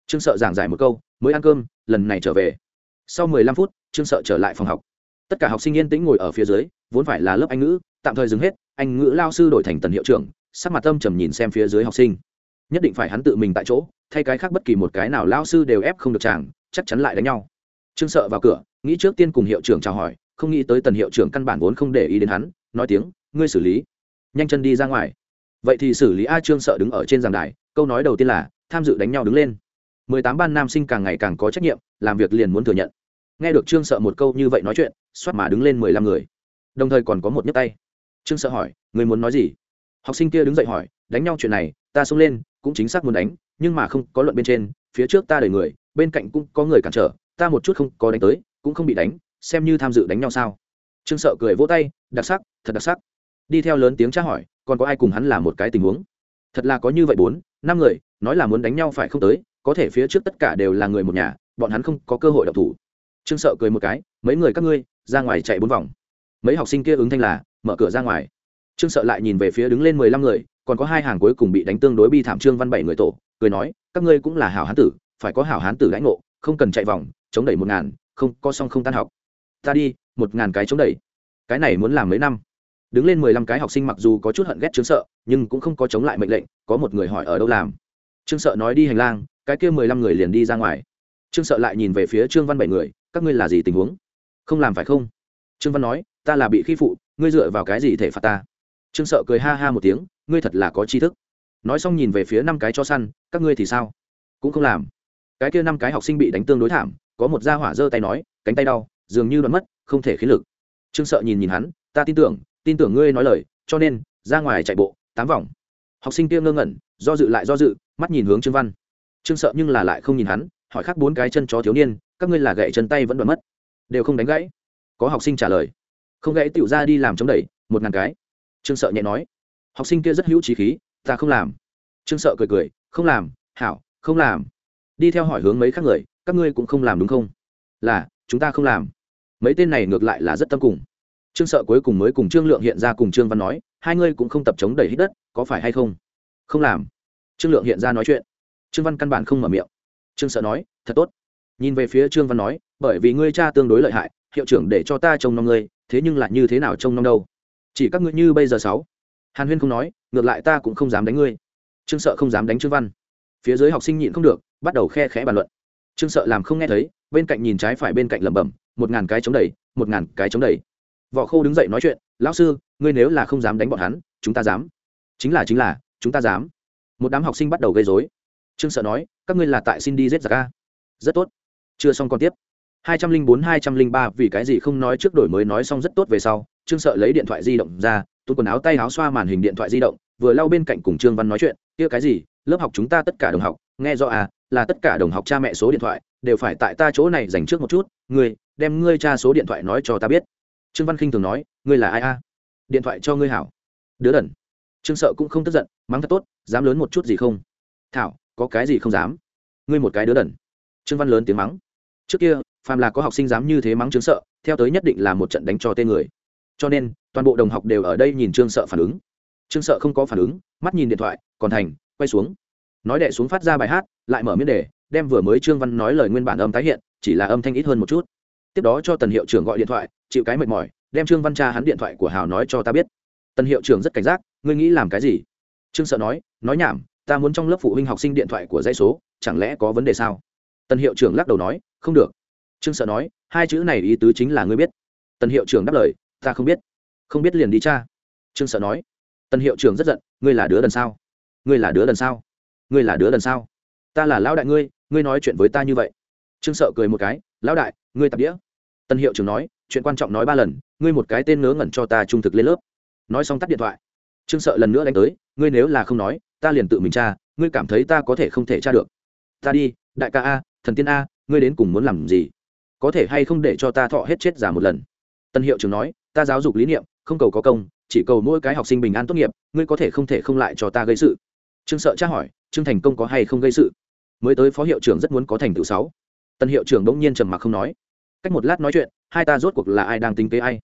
Trương sợ giảng giải một câu, mới ăn cơm, lần này trở về. Sau mười lăm phút, trương sợ trở lại phòng học. Tất cả học sinh yên tĩnh ngồi ở phía dưới, vốn phải là lớp anh ngữ, tạm thời dừng hết, anh ngữ lao sư đổi thành tần hiệu trưởng, sắc mặt âm trầm nhìn xem phía dưới học sinh nhất định phải hắn tự mình tại chỗ, thay cái khác bất kỳ một cái nào lao sư đều ép không được chàng, chắc chắn lại đánh nhau. Trương sợ vào cửa, nghĩ trước tiên cùng hiệu trưởng chào hỏi, không nghĩ tới tần hiệu trưởng căn bản vốn không để ý đến hắn, nói tiếng, ngươi xử lý. Nhanh chân đi ra ngoài. Vậy thì xử lý a trương sợ đứng ở trên giảng đài, câu nói đầu tiên là, tham dự đánh nhau đứng lên. Mười tám ban nam sinh càng ngày càng có trách nhiệm, làm việc liền muốn thừa nhận. Nghe được trương sợ một câu như vậy nói chuyện, soát mà đứng lên mười lăm người. Đồng thời còn có một nhấc tay. Trương sợ hỏi người muốn nói gì? Học sinh kia đứng dậy hỏi, đánh nhau chuyện này, ta xông lên cũng chính xác muốn đánh, nhưng mà không có luận bên trên, phía trước ta đầy người, bên cạnh cũng có người cản trở, ta một chút không có đánh tới, cũng không bị đánh, xem như tham dự đánh nhau sao. Trương sợ cười vỗ tay, đặc sắc, thật đặc sắc. Đi theo lớn tiếng tra hỏi, còn có ai cùng hắn là một cái tình huống? Thật là có như vậy bốn, năm người, nói là muốn đánh nhau phải không tới, có thể phía trước tất cả đều là người một nhà, bọn hắn không có cơ hội đọc thủ. Trương sợ cười một cái, mấy người các ngươi, ra ngoài chạy bốn vòng. Mấy học sinh kia ứng thanh là, mở cửa ra ngoài. Trương sợ lại nhìn về phía đứng lên mười lăm người còn có hai hàng cuối cùng bị đánh tương đối bi thảm trương văn bảy người tổ, cười nói, các ngươi cũng là hảo hán tử, phải có hảo hán tử lãnh ngộ, không cần chạy vòng, chống đẩy một ngàn, không, có xong không tan học. Ta đi, một ngàn cái chống đẩy. Cái này muốn làm mấy năm? Đứng lên mười lăm cái học sinh mặc dù có chút hận ghét chứng sợ, nhưng cũng không có chống lại mệnh lệnh, có một người hỏi ở đâu làm. Trương sợ nói đi hành lang, cái kia mười lăm người liền đi ra ngoài. Trương sợ lại nhìn về phía trương văn bảy người, các ngươi là gì tình huống? Không làm phải không? Trương văn nói, ta là bị khi phụ, ngươi dựa vào cái gì thể phạt ta? Trương sợ cười ha ha một tiếng, ngươi thật là có tri thức. Nói xong nhìn về phía năm cái cho săn, các ngươi thì sao? Cũng không làm. Cái kia năm cái học sinh bị đánh tương đối thảm, có một gia hỏa giơ tay nói, cánh tay đau, dường như đoạn mất, không thể khí lực. Trương sợ nhìn nhìn hắn, ta tin tưởng tin tưởng ngươi nói lời, cho nên, ra ngoài chạy bộ, tám vòng. Học sinh kia ngơ ngẩn, do dự lại do dự, mắt nhìn hướng trương văn. Trương sợ nhưng là lại không nhìn hắn, hỏi khác bốn cái chân chó thiếu niên, các ngươi là gậy chân tay vẫn đoạn mất? Đều không đánh gãy. Có học sinh trả lời, không gãy tựu ra đi làm chống đẩy, một ngàn cái trương sợ nhẹ nói, học sinh kia rất hữu trí khí, ta không làm. Trương sợ cười cười, không làm, hảo, không làm. Đi theo hỏi hướng mấy khác người, các ngươi cũng không làm đúng không? Là, chúng ta không làm. Mấy tên này ngược lại là rất tâm cùng. Trương sợ cuối cùng mới cùng trương lượng hiện ra cùng trương văn nói, hai ngươi cũng không tập chống đẩy hít đất, có phải hay không? Không làm. Trương lượng hiện ra nói chuyện. Trương văn căn bản không mở miệng. Trương sợ nói, thật tốt. Nhìn về phía trương văn nói, bởi vì ngươi cha tương đối lợi hại, hiệu trưởng để cho ta trông nom ngươi, thế nhưng lại như thế nào trông nom đâu? Chỉ các ngươi như bây giờ sáu. Hàn huyên không nói ngược lại ta cũng không dám đánh ngươi. Trương sợ không dám đánh trương văn. Phía dưới học sinh nhịn không được bắt đầu khe khẽ bàn luận. Trương sợ làm không nghe thấy bên cạnh nhìn trái phải bên cạnh lẩm bẩm một ngàn cái chống đẩy một ngàn cái chống đẩy. Võ khô đứng dậy nói chuyện lão sư ngươi nếu là không dám đánh bọn hắn chúng ta dám. Chính là chính là chúng ta dám. Một đám học sinh bắt đầu gây dối trương sợ nói các ngươi là tại xin đi giết giặc a, rất tốt. Chưa xong còn tiếp. Hai trăm linh bốn hai trăm linh ba vì cái gì không nói trước đổi mới nói xong rất tốt về sau trương sợ lấy điện thoại di động ra, túi quần áo tay áo xoa màn hình điện thoại di động, vừa lau bên cạnh cùng trương văn nói chuyện, kia cái gì? Lớp học chúng ta tất cả đồng học, nghe rõ à là tất cả đồng học cha mẹ số điện thoại, đều phải tại ta chỗ này dành trước một chút, ngươi, đem ngươi cha số điện thoại nói cho ta biết. Trương văn khinh thường nói, ngươi là ai a? Điện thoại cho ngươi hảo. Đứa đần. Trương sợ cũng không tức giận, mắng thật tốt, dám lớn một chút gì không? Thảo, có cái gì không dám? Ngươi một cái đứa đần. Trương văn lớn tiếng mắng, trước kia, phàm là có học sinh dám như thế mắng trương sợ, theo tới nhất định là một trận đánh cho tên người cho nên, toàn bộ đồng học đều ở đây nhìn trương sợ phản ứng. Trương sợ không có phản ứng, mắt nhìn điện thoại, còn thành, quay xuống. Nói đệ xuống phát ra bài hát, lại mở miếng đề, đem vừa mới trương văn nói lời nguyên bản âm tái hiện, chỉ là âm thanh ít hơn một chút. Tiếp đó cho tần hiệu trưởng gọi điện thoại, chịu cái mệt mỏi, đem trương văn tra hắn điện thoại của hào nói cho ta biết. Tần hiệu trưởng rất cảnh giác, ngươi nghĩ làm cái gì? Trương sợ nói nói nhảm, ta muốn trong lớp phụ huynh học sinh điện thoại của dãy số, chẳng lẽ có vấn đề sao? Tần hiệu trưởng lắc đầu nói, không được. Trương sợ nói, hai chữ này ý tứ chính là ngươi biết. Tần hiệu trưởng đáp lời ta không biết. Không biết liền đi cha trương sợ nói. Tân hiệu trưởng rất giận. Ngươi là đứa đần sao? Ngươi là đứa đần sao? Ngươi là đứa đần sao? Ta là lão đại ngươi ngươi nói chuyện với ta như vậy. Trương sợ cười một cái. Lão đại, ngươi tập đĩa. Tân hiệu trưởng nói. Chuyện quan trọng nói ba lần. Ngươi một cái tên ngớ ngẩn cho ta trung thực lên lớp. Nói xong tắt điện thoại. Trương sợ lần nữa đánh tới. Ngươi nếu là không nói, ta liền tự mình tra. Ngươi cảm thấy ta có thể không thể tra được. Ta đi, đại ca a, thần tiên a, ngươi đến cùng muốn làm gì? Có thể hay không để cho ta thọ hết chết giả một lần? Tân hiệu trưởng nói ta giáo dục lý niệm, không cầu có công, chỉ cầu mỗi cái học sinh bình an tốt nghiệp, ngươi có thể không thể không lại cho ta gây sự. Trương sợ tra hỏi, trương thành công có hay không gây sự? Mới tới phó hiệu trưởng rất muốn có thành tựu sáu. Tân hiệu trưởng bỗng nhiên trầm mặc không nói. Cách một lát nói chuyện, hai ta rốt cuộc là ai đang tính kế ai?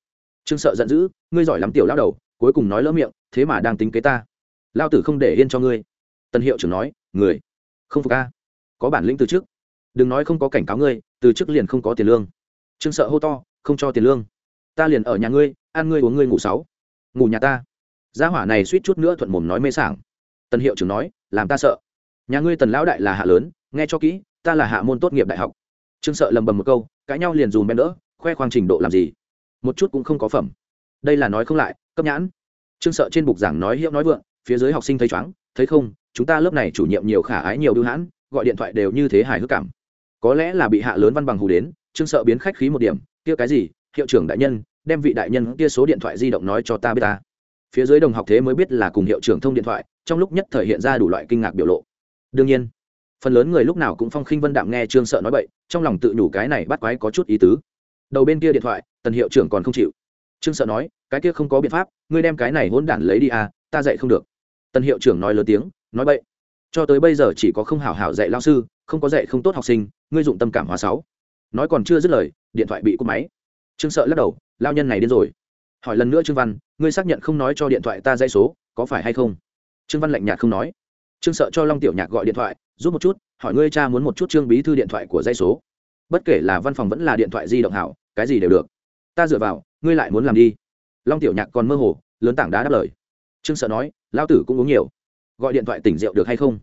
Trương sợ giận dữ, ngươi giỏi lắm tiểu lao đầu, cuối cùng nói lỡ miệng, thế mà đang tính kế ta. Lao tử không để yên cho ngươi. Tân hiệu trưởng nói, người, không phục ca có bản lĩnh từ trước. Đừng nói không có cảnh cáo ngươi, từ trước liền không có tiền lương. Trương sợ hô to, không cho tiền lương ta liền ở nhà ngươi, ăn ngươi uống ngươi ngủ sáu. Ngủ nhà ta. Gia hỏa này suýt chút nữa thuận mồm nói mê sảng. Tần hiệu trưởng nói, làm ta sợ. Nhà ngươi tần lão đại là hạ lớn, nghe cho kỹ, ta là hạ môn tốt nghiệp đại học. Trương sợ lầm bầm một câu, cãi nhau liền dùm bên đỡ, khoe khoang trình độ làm gì? Một chút cũng không có phẩm. Đây là nói không lại, cấp nhãn. Trương sợ trên bục giảng nói hiệu nói vượng, phía dưới học sinh thấy chóng thấy không, chúng ta lớp này chủ nhiệm nhiều khả ái nhiều đưu hãn, gọi điện thoại đều như thế hài hước cảm. Có lẽ là bị hạ lớn văn bằng hù đến, trương sợ biến khách khí một điểm, kia cái gì hiệu trưởng đại nhân, đem vị đại nhân kia số điện thoại di động nói cho ta biết ta. Phía dưới đồng học thế mới biết là cùng hiệu trưởng thông điện thoại, trong lúc nhất thời hiện ra đủ loại kinh ngạc biểu lộ. Đương nhiên, phần lớn người lúc nào cũng phong khinh vân đạm nghe trương sợ nói bậy, trong lòng tự nhủ cái này bắt quái có chút ý tứ. Đầu bên kia điện thoại, tần hiệu trưởng còn không chịu. Trương sợ nói, cái kia không có biện pháp, ngươi đem cái này hỗn đản lấy đi à ta dạy không được. Tần hiệu trưởng nói lớn tiếng, nói bậy. Cho tới bây giờ chỉ có không hảo hảo dạy lao sư, không có dạy không tốt học sinh, ngươi dụng tâm cảm hóa sáu. Nói còn chưa dứt lời, điện thoại bị cúp máy trương sợ lắc đầu lao nhân này đến rồi. Hỏi lần nữa trương văn, ngươi xác nhận không nói cho điện thoại ta dây số, có phải hay không? Trương văn lạnh nhạt không nói. Trương sợ cho long tiểu nhạc gọi điện thoại, giúp một chút, hỏi ngươi cha muốn một chút trương bí thư điện thoại của dây số. Bất kể là văn phòng vẫn là điện thoại di động hảo, cái gì đều được. Ta dựa vào, ngươi lại muốn làm đi. Long tiểu nhạc còn mơ hồ, lớn tảng đá đáp lời. Trương sợ nói lao tử cũng uống nhiều. Gọi điện thoại tỉnh rượu được hay không?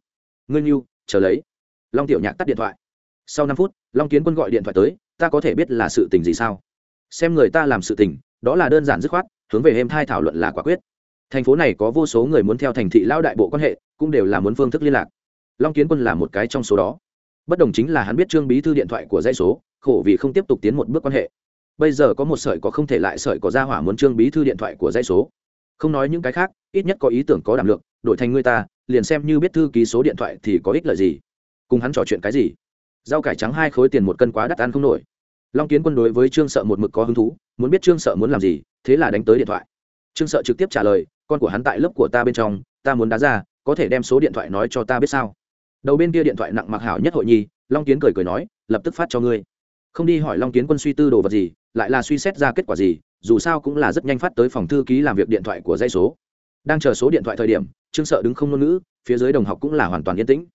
Ngươi như chờ lấy. Long tiểu nhạc tắt điện thoại. Sau năm phút, long kiến quân gọi điện thoại tới, ta có thể biết là sự tình gì sao? Xem người ta làm sự tình, đó là đơn giản dứt khoát, hướng về êm thai thảo luận là quả quyết. Thành phố này có vô số người muốn theo thành thị lao đại bộ quan hệ, cũng đều là muốn phương thức liên lạc. Long kiến quân là một cái trong số đó. Bất đồng chính là hắn biết trương bí thư điện thoại của dãy số, khổ vì không tiếp tục tiến một bước quan hệ. Bây giờ có một sợi có không thể lại sợi có ra hỏa muốn trương bí thư điện thoại của dãy số. Không nói những cái khác, ít nhất có ý tưởng có đảm lượng, đổi thành người ta, liền xem như biết thư ký số điện thoại thì có ích lợi gì. Cùng hắn trò chuyện cái gì? Rau cải trắng hai khối tiền một cân quá đắt ăn không nổi long kiến quân đối với trương sợ một mực có hứng thú, muốn biết trương sợ muốn làm gì, thế là đánh tới điện thoại. Trương sợ trực tiếp trả lời, con của hắn tại lớp của ta bên trong, ta muốn đá ra, có thể đem số điện thoại nói cho ta biết sao? Đầu bên kia điện thoại nặng mặc hảo nhất hội nhi, long kiến cười cười nói, lập tức phát cho ngươi. Không đi hỏi long kiến quân suy tư đồ vật gì, lại là suy xét ra kết quả gì, dù sao cũng là rất nhanh phát tới phòng thư ký làm việc điện thoại của dây số. Đang chờ số điện thoại thời điểm, trương sợ đứng không ngôn ngữ, phía dưới đồng học cũng là hoàn toàn yên tĩnh.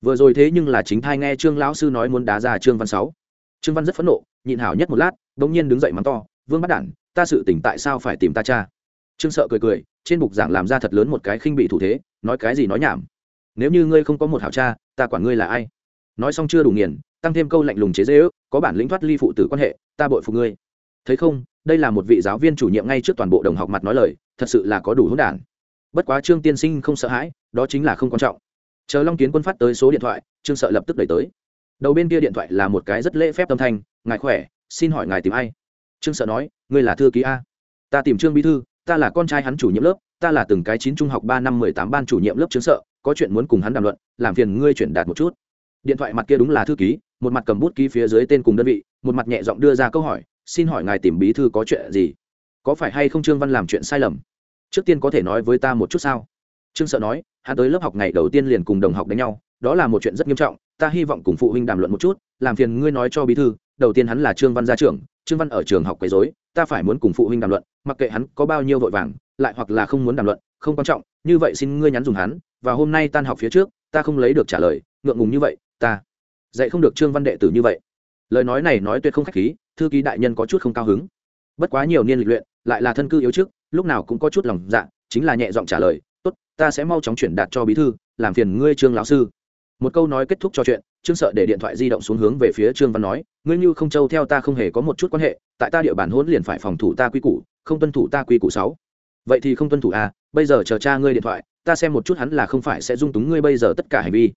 Vừa rồi thế nhưng là chính thai nghe trương lão sư nói muốn đá ra trương văn sáu trương văn rất phẫn nộ, nhịn hảo nhất một lát đ ỗ n g nhiên đứng dậy mắng to, vương bắt đản, ta sự tỉnh tại sao phải tìm ta cha? Trương sợ cười cười, trên bục giảng làm ra thật lớn một cái khinh bị thủ thế, nói cái gì nói nhảm. Nếu như ngươi không có một hảo cha, ta quản ngươi là ai? Nói xong chưa đủ nghiền, tăng thêm câu lạnh lùng chế dễ ước có bản lĩnh thoát ly phụ tử quan hệ, ta bội phục ngươi. Thấy không, đây là một vị giáo viên chủ nhiệm ngay trước toàn bộ đồng học mặt nói lời, thật sự là có đủ hỗn đản. Bất quá trương tiên sinh không sợ hãi, đó chính là không quan trọng. Chờ long kiến quân phát tới số điện thoại, trương sợ lập tức đẩy tới đầu bên kia điện thoại là một cái rất lễ phép tâm thanh, ngài khỏe, xin hỏi ngài tìm ai? Trương sợ nói, ngươi là thư ký a. Ta tìm trương bí thư, ta là con trai hắn chủ nhiệm lớp, ta là từng cái chín trung học ba năm mười tám ban chủ nhiệm lớp trương sợ, có chuyện muốn cùng hắn đàm luận, làm phiền ngươi chuyển đạt một chút. Điện thoại mặt kia đúng là thư ký, một mặt cầm bút ký phía dưới tên cùng đơn vị, một mặt nhẹ giọng đưa ra câu hỏi, xin hỏi ngài tìm bí thư có chuyện gì? Có phải hay không trương văn làm chuyện sai lầm? Trước tiên có thể nói với ta một chút sao? Trương sợ nói, hắn tới lớp học ngày đầu tiên liền cùng đồng học đánh nhau, đó là một chuyện rất nghiêm trọng ta hy vọng cùng phụ huynh đàm luận một chút, làm phiền ngươi nói cho bí thư, đầu tiên hắn là trương văn gia trưởng, trương văn ở trường học quấy dối ta phải muốn cùng phụ huynh đàm luận, mặc kệ hắn có bao nhiêu vội vàng, lại hoặc là không muốn đàm luận, không quan trọng, như vậy xin ngươi nhắn dùng hắn, và hôm nay tan học phía trước, ta không lấy được trả lời, ngượng ngùng như vậy, ta dạy không được trương văn đệ tử như vậy. Lời nói này nói tuyệt không khách khí, thư ký đại nhân có chút không cao hứng. Bất quá nhiều niên lịch luyện, lại là thân cư yếu trước, lúc nào cũng có chút lòng dạ chính là nhẹ giọng trả lời, tốt, ta sẽ mau chóng chuyển đạt cho bí thư, làm phiền ngươi trương lão sư một câu nói kết thúc trò chuyện, trương sợ để điện thoại di động xuống hướng về phía trương văn nói, ngươi như không châu theo ta không hề có một chút quan hệ, tại ta địa bàn hỗn liền phải phòng thủ ta quy củ, không tuân thủ ta quy củ sáu. Vậy thì không tuân thủ à? Bây giờ chờ cha ngươi điện thoại, ta xem một chút hắn là không phải sẽ dung túng ngươi bây giờ tất cả hành vi.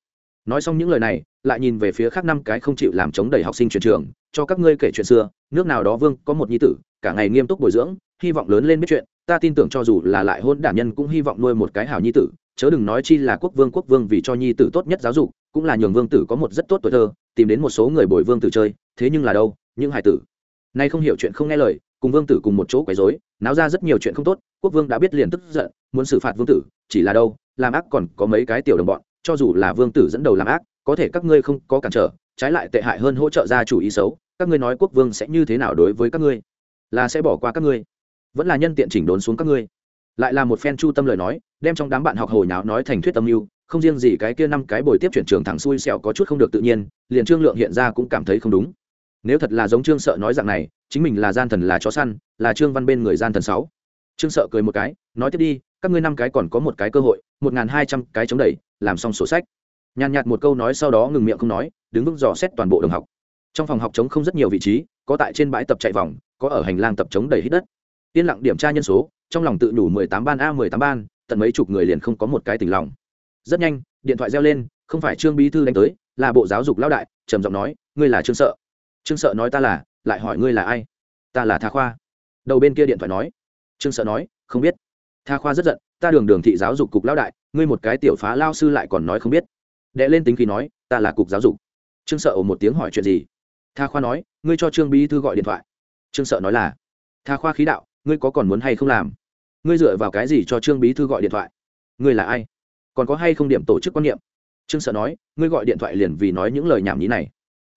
Nói xong những lời này, lại nhìn về phía khác năm cái không chịu làm chống đẩy học sinh truyền trường, cho các ngươi kể chuyện xưa, nước nào đó vương, có một nhi tử, cả ngày nghiêm túc bồi dưỡng, hy vọng lớn lên biết chuyện, ta tin tưởng cho dù là lại hôn đản nhân cũng hy vọng nuôi một cái hảo nhi tử chớ đừng nói chi là quốc vương quốc vương vì cho nhi tử tốt nhất giáo dục, cũng là nhường vương tử có một rất tốt tuổi thơ, tìm đến một số người bồi vương tử chơi, thế nhưng là đâu, những hải tử. Nay không hiểu chuyện không nghe lời, cùng vương tử cùng một chỗ quấy rối, náo ra rất nhiều chuyện không tốt, quốc vương đã biết liền tức giận, muốn xử phạt vương tử, chỉ là đâu, làm ác còn có mấy cái tiểu đồng bọn, cho dù là vương tử dẫn đầu làm ác, có thể các ngươi không có cản trở, trái lại tệ hại hơn hỗ trợ gia chủ ý xấu, các ngươi nói quốc vương sẽ như thế nào đối với các ngươi? Là sẽ bỏ qua các ngươi. Vẫn là nhân tiện chỉnh đốn xuống các ngươi lại là một phen chu tâm lời nói, đem trong đám bạn học hồi nháo nói thành thuyết tâm mưu, không riêng gì cái kia năm cái bồi tiếp chuyển trường thẳng xui xẻo có chút không được tự nhiên, liền trương lượng hiện ra cũng cảm thấy không đúng. Nếu thật là giống trương sợ nói dạng này, chính mình là gian thần là chó săn, là trương văn bên người gian thần sáu. Trương sợ cười một cái, nói tiếp đi, các ngươi năm cái còn có một cái cơ hội, một ngàn hai trăm cái chống đẩy, làm xong sổ sách. Nhàn nhạt một câu nói sau đó ngừng miệng không nói, đứng vững dò xét toàn bộ đồng học. Trong phòng học chống không rất nhiều vị trí, có tại trên bãi tập chạy vòng, có ở hành lang tập chống đầy hít đất yên lặng điểm tra nhân số, trong lòng tự đủ mười tám ban a, mười tám ban, tận mấy chục người liền không có một cái tỉnh lòng. Rất nhanh, điện thoại reo lên, không phải trương bí thư đánh tới, là bộ giáo dục lão đại, trầm giọng nói, ngươi là trương sợ. Trương sợ nói ta là, lại hỏi ngươi là ai? Ta là tha khoa. Đầu bên kia điện thoại nói. Trương sợ nói, không biết. Tha khoa rất giận, ta đường đường thị giáo dục cục lão đại, ngươi một cái tiểu phá lao sư lại còn nói không biết. Đệ lên tính khí nói, ta là cục giáo dục. Trương sợ ồ một tiếng hỏi chuyện gì? Tha khoa nói, ngươi cho trương bí thư gọi điện thoại. Trương sợ nói là, tha khoa khí đạo ngươi có còn muốn hay không làm? Ngươi dựa vào cái gì cho trương bí thư gọi điện thoại? Ngươi là ai? Còn có hay không điểm tổ chức quan niệm? Trương sợ nói, ngươi gọi điện thoại liền vì nói những lời nhảm nhí này.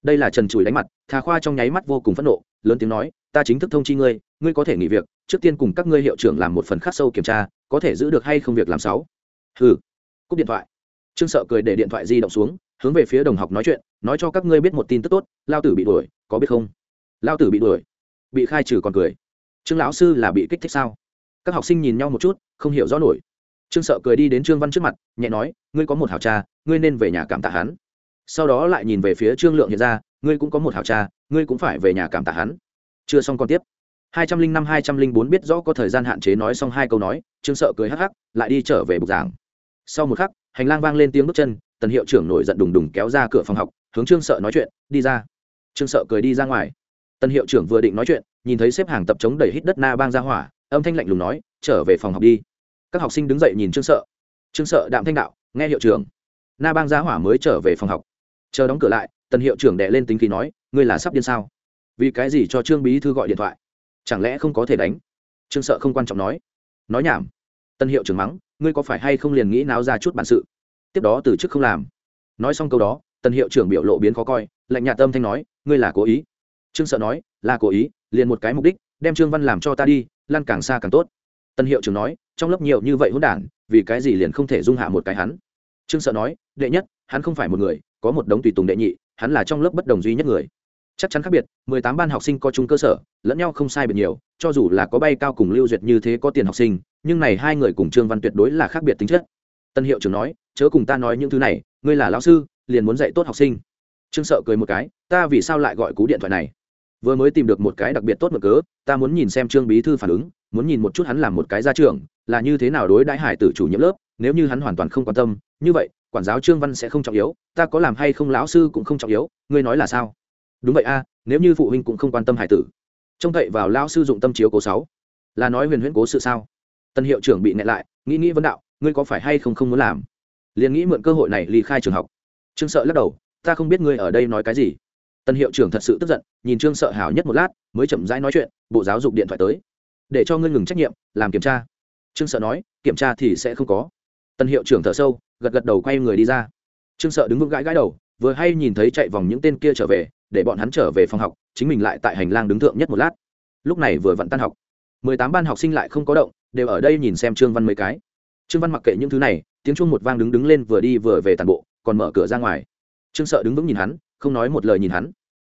Đây là trần chùi đánh mặt, thà khoa trong nháy mắt vô cùng phẫn nộ, lớn tiếng nói, ta chính thức thông chi ngươi ngươi có thể nghỉ việc, trước tiên cùng các ngươi hiệu trưởng làm một phần khắc sâu kiểm tra, có thể giữ được hay không việc làm sáu. Hừ. Cúp điện thoại. Trương sợ cười để điện thoại di động xuống, hướng về phía đồng học nói chuyện, nói cho các ngươi biết một tin tức tốt, lao tử bị đuổi, có biết không? Lao tử bị đuổi. Bị khai trừ còn cười trương lão sư là bị kích thích sao? Các học sinh nhìn nhau một chút, không hiểu rõ nổi. Trương sợ cười đi đến trương văn trước mặt, nhẹ nói, ngươi có một hảo cha ngươi nên về nhà cảm tạ hắn. Sau đó lại nhìn về phía trương lượng hiện ra, ngươi cũng có một hảo cha ngươi cũng phải về nhà cảm tạ hắn. Chưa xong còn tiếp. hai trăm linh năm hai trăm linh bốn biết rõ có thời gian hạn chế nói xong hai câu nói, trương sợ cười hắc hắc, lại đi trở về bục giảng. Sau một khắc, hành lang vang lên tiếng bước chân, tần hiệu trưởng nổi giận đùng đùng kéo ra cửa phòng học, hướng trương sợ nói chuyện, đi ra. Trương sợ cười đi ra ngoài. Tần hiệu trưởng vừa định nói chuyện nhìn thấy xếp hàng tập chống đẩy hít đất na bang ra hỏa, âm thanh lạnh lùng nói, trở về phòng học đi. Các học sinh đứng dậy nhìn trương sợ. Trương sợ đạm thanh đạo, nghe hiệu trưởng. Na bang ra hỏa mới trở về phòng học. Chờ đóng cửa lại, tần hiệu trưởng đệ lên tính khí nói, ngươi là sắp điên sao? Vì cái gì cho trương bí thư gọi điện thoại? Chẳng lẽ không có thể đánh? Trương sợ không quan trọng nói. Nói nhảm. Tân hiệu trưởng mắng, ngươi có phải hay không liền nghĩ náo ra chút bản sự? Tiếp đó từ chức không làm. Nói xong câu đó tân hiệu trưởng biểu lộ biến khó coi, lạnh nhạt tâm thanh nói, ngươi là cố ý. Trương sợ nói, là cố ý liền một cái mục đích, đem trương văn làm cho ta đi, lan càng xa càng tốt. Tân hiệu trưởng nói, trong lớp nhiều như vậy hỗn đản, vì cái gì liền không thể dung hạ một cái hắn? Trương sợ nói, đệ nhất, hắn không phải một người, có một đống tùy tùng đệ nhị, hắn là trong lớp bất đồng duy nhất người. Chắc chắn khác biệt, mười tám ban học sinh có chung cơ sở, lẫn nhau không sai biệt nhiều, cho dù là có bay cao cùng lưu duyệt như thế có tiền học sinh, nhưng này hai người cùng trương văn tuyệt đối là khác biệt tính chất. Tân hiệu trưởng nói, chớ cùng ta nói những thứ này, ngươi là lão sư, liền muốn dạy tốt học sinh. Trương sợ cười một cái, ta vì sao lại gọi cú điện thoại này? Vừa mới tìm được một cái đặc biệt tốt mực cớ, ta muốn nhìn xem trương bí thư phản ứng, muốn nhìn một chút hắn làm một cái gia trưởng, là như thế nào đối đãi hải tử chủ nhiệm lớp, nếu như hắn hoàn toàn không quan tâm, như vậy, quản giáo trương văn sẽ không trọng yếu, ta có làm hay không lão sư cũng không trọng yếu, ngươi nói là sao? Đúng vậy a, nếu như phụ huynh cũng không quan tâm hải tử. Trông cậy vào lão sư dụng tâm chiếu cố sáu. Là nói huyền huyễn cố sự sao? Tân hiệu trưởng bị nẹt lại, nghĩ nghĩ vấn đạo, ngươi có phải hay không không muốn làm? Liền nghĩ mượn cơ hội này ly khai trường học. Trương sợ lắc đầu, ta không biết ngươi ở đây nói cái gì tân hiệu trưởng thật sự tức giận, nhìn trương sợ hào nhất một lát, mới chậm rãi nói chuyện, bộ giáo dục điện thoại tới, để cho ngươi ngừng trách nhiệm, làm kiểm tra. Trương sợ nói, kiểm tra thì sẽ không có. Tân hiệu trưởng thở sâu, gật gật đầu quay người đi ra. Trương sợ đứng vững gãi gãi đầu, vừa hay nhìn thấy chạy vòng những tên kia trở về, để bọn hắn trở về phòng học, chính mình lại tại hành lang đứng thượng nhất một lát. Lúc này vừa vặn tan học. Mười tám ban học sinh lại không có động, đều ở đây nhìn xem trương văn mấy cái. Trương văn mặc kệ những thứ này, tiếng chuông một vang đứng đứng lên vừa đi vừa về tàn bộ, còn mở cửa ra ngoài. Trương sợ đứng vững nhìn hắn không nói một lời nhìn hắn.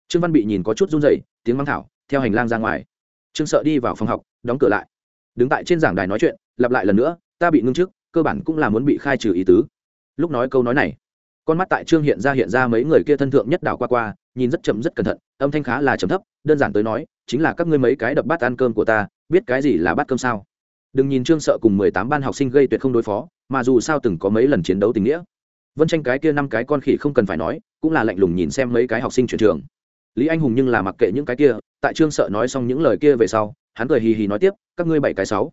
Trương văn bị nhìn có chút run rẩy, tiếng mắng thảo, theo hành lang ra ngoài. Trương sợ đi vào phòng học, đóng cửa lại. Đứng tại trên giảng đài nói chuyện, lặp lại lần nữa, ta bị ngưng trước cơ bản cũng là muốn bị khai trừ ý tứ. Lúc nói câu nói này, con mắt tại trương hiện ra hiện ra mấy người kia thân thượng nhất đảo qua qua, nhìn rất chậm rất cẩn thận, âm thanh khá là chấm thấp, đơn giản tới nói, chính là các ngươi mấy cái đập bát ăn cơm của ta, biết cái gì là bát cơm sao? Đừng nhìn trương sợ cùng mười tám ban học sinh gây tuyệt không đối phó, mà dù sao từng có mấy lần chiến đấu tình nghĩa. Vân tranh cái kia năm cái con khỉ không cần phải nói cũng là lạnh lùng nhìn xem mấy cái học sinh chuyển trường. Lý anh hùng nhưng là mặc kệ những cái kia, tại trương sợ nói xong những lời kia về sau, hắn cười hì hì nói tiếp, các ngươi bảy cái sáu.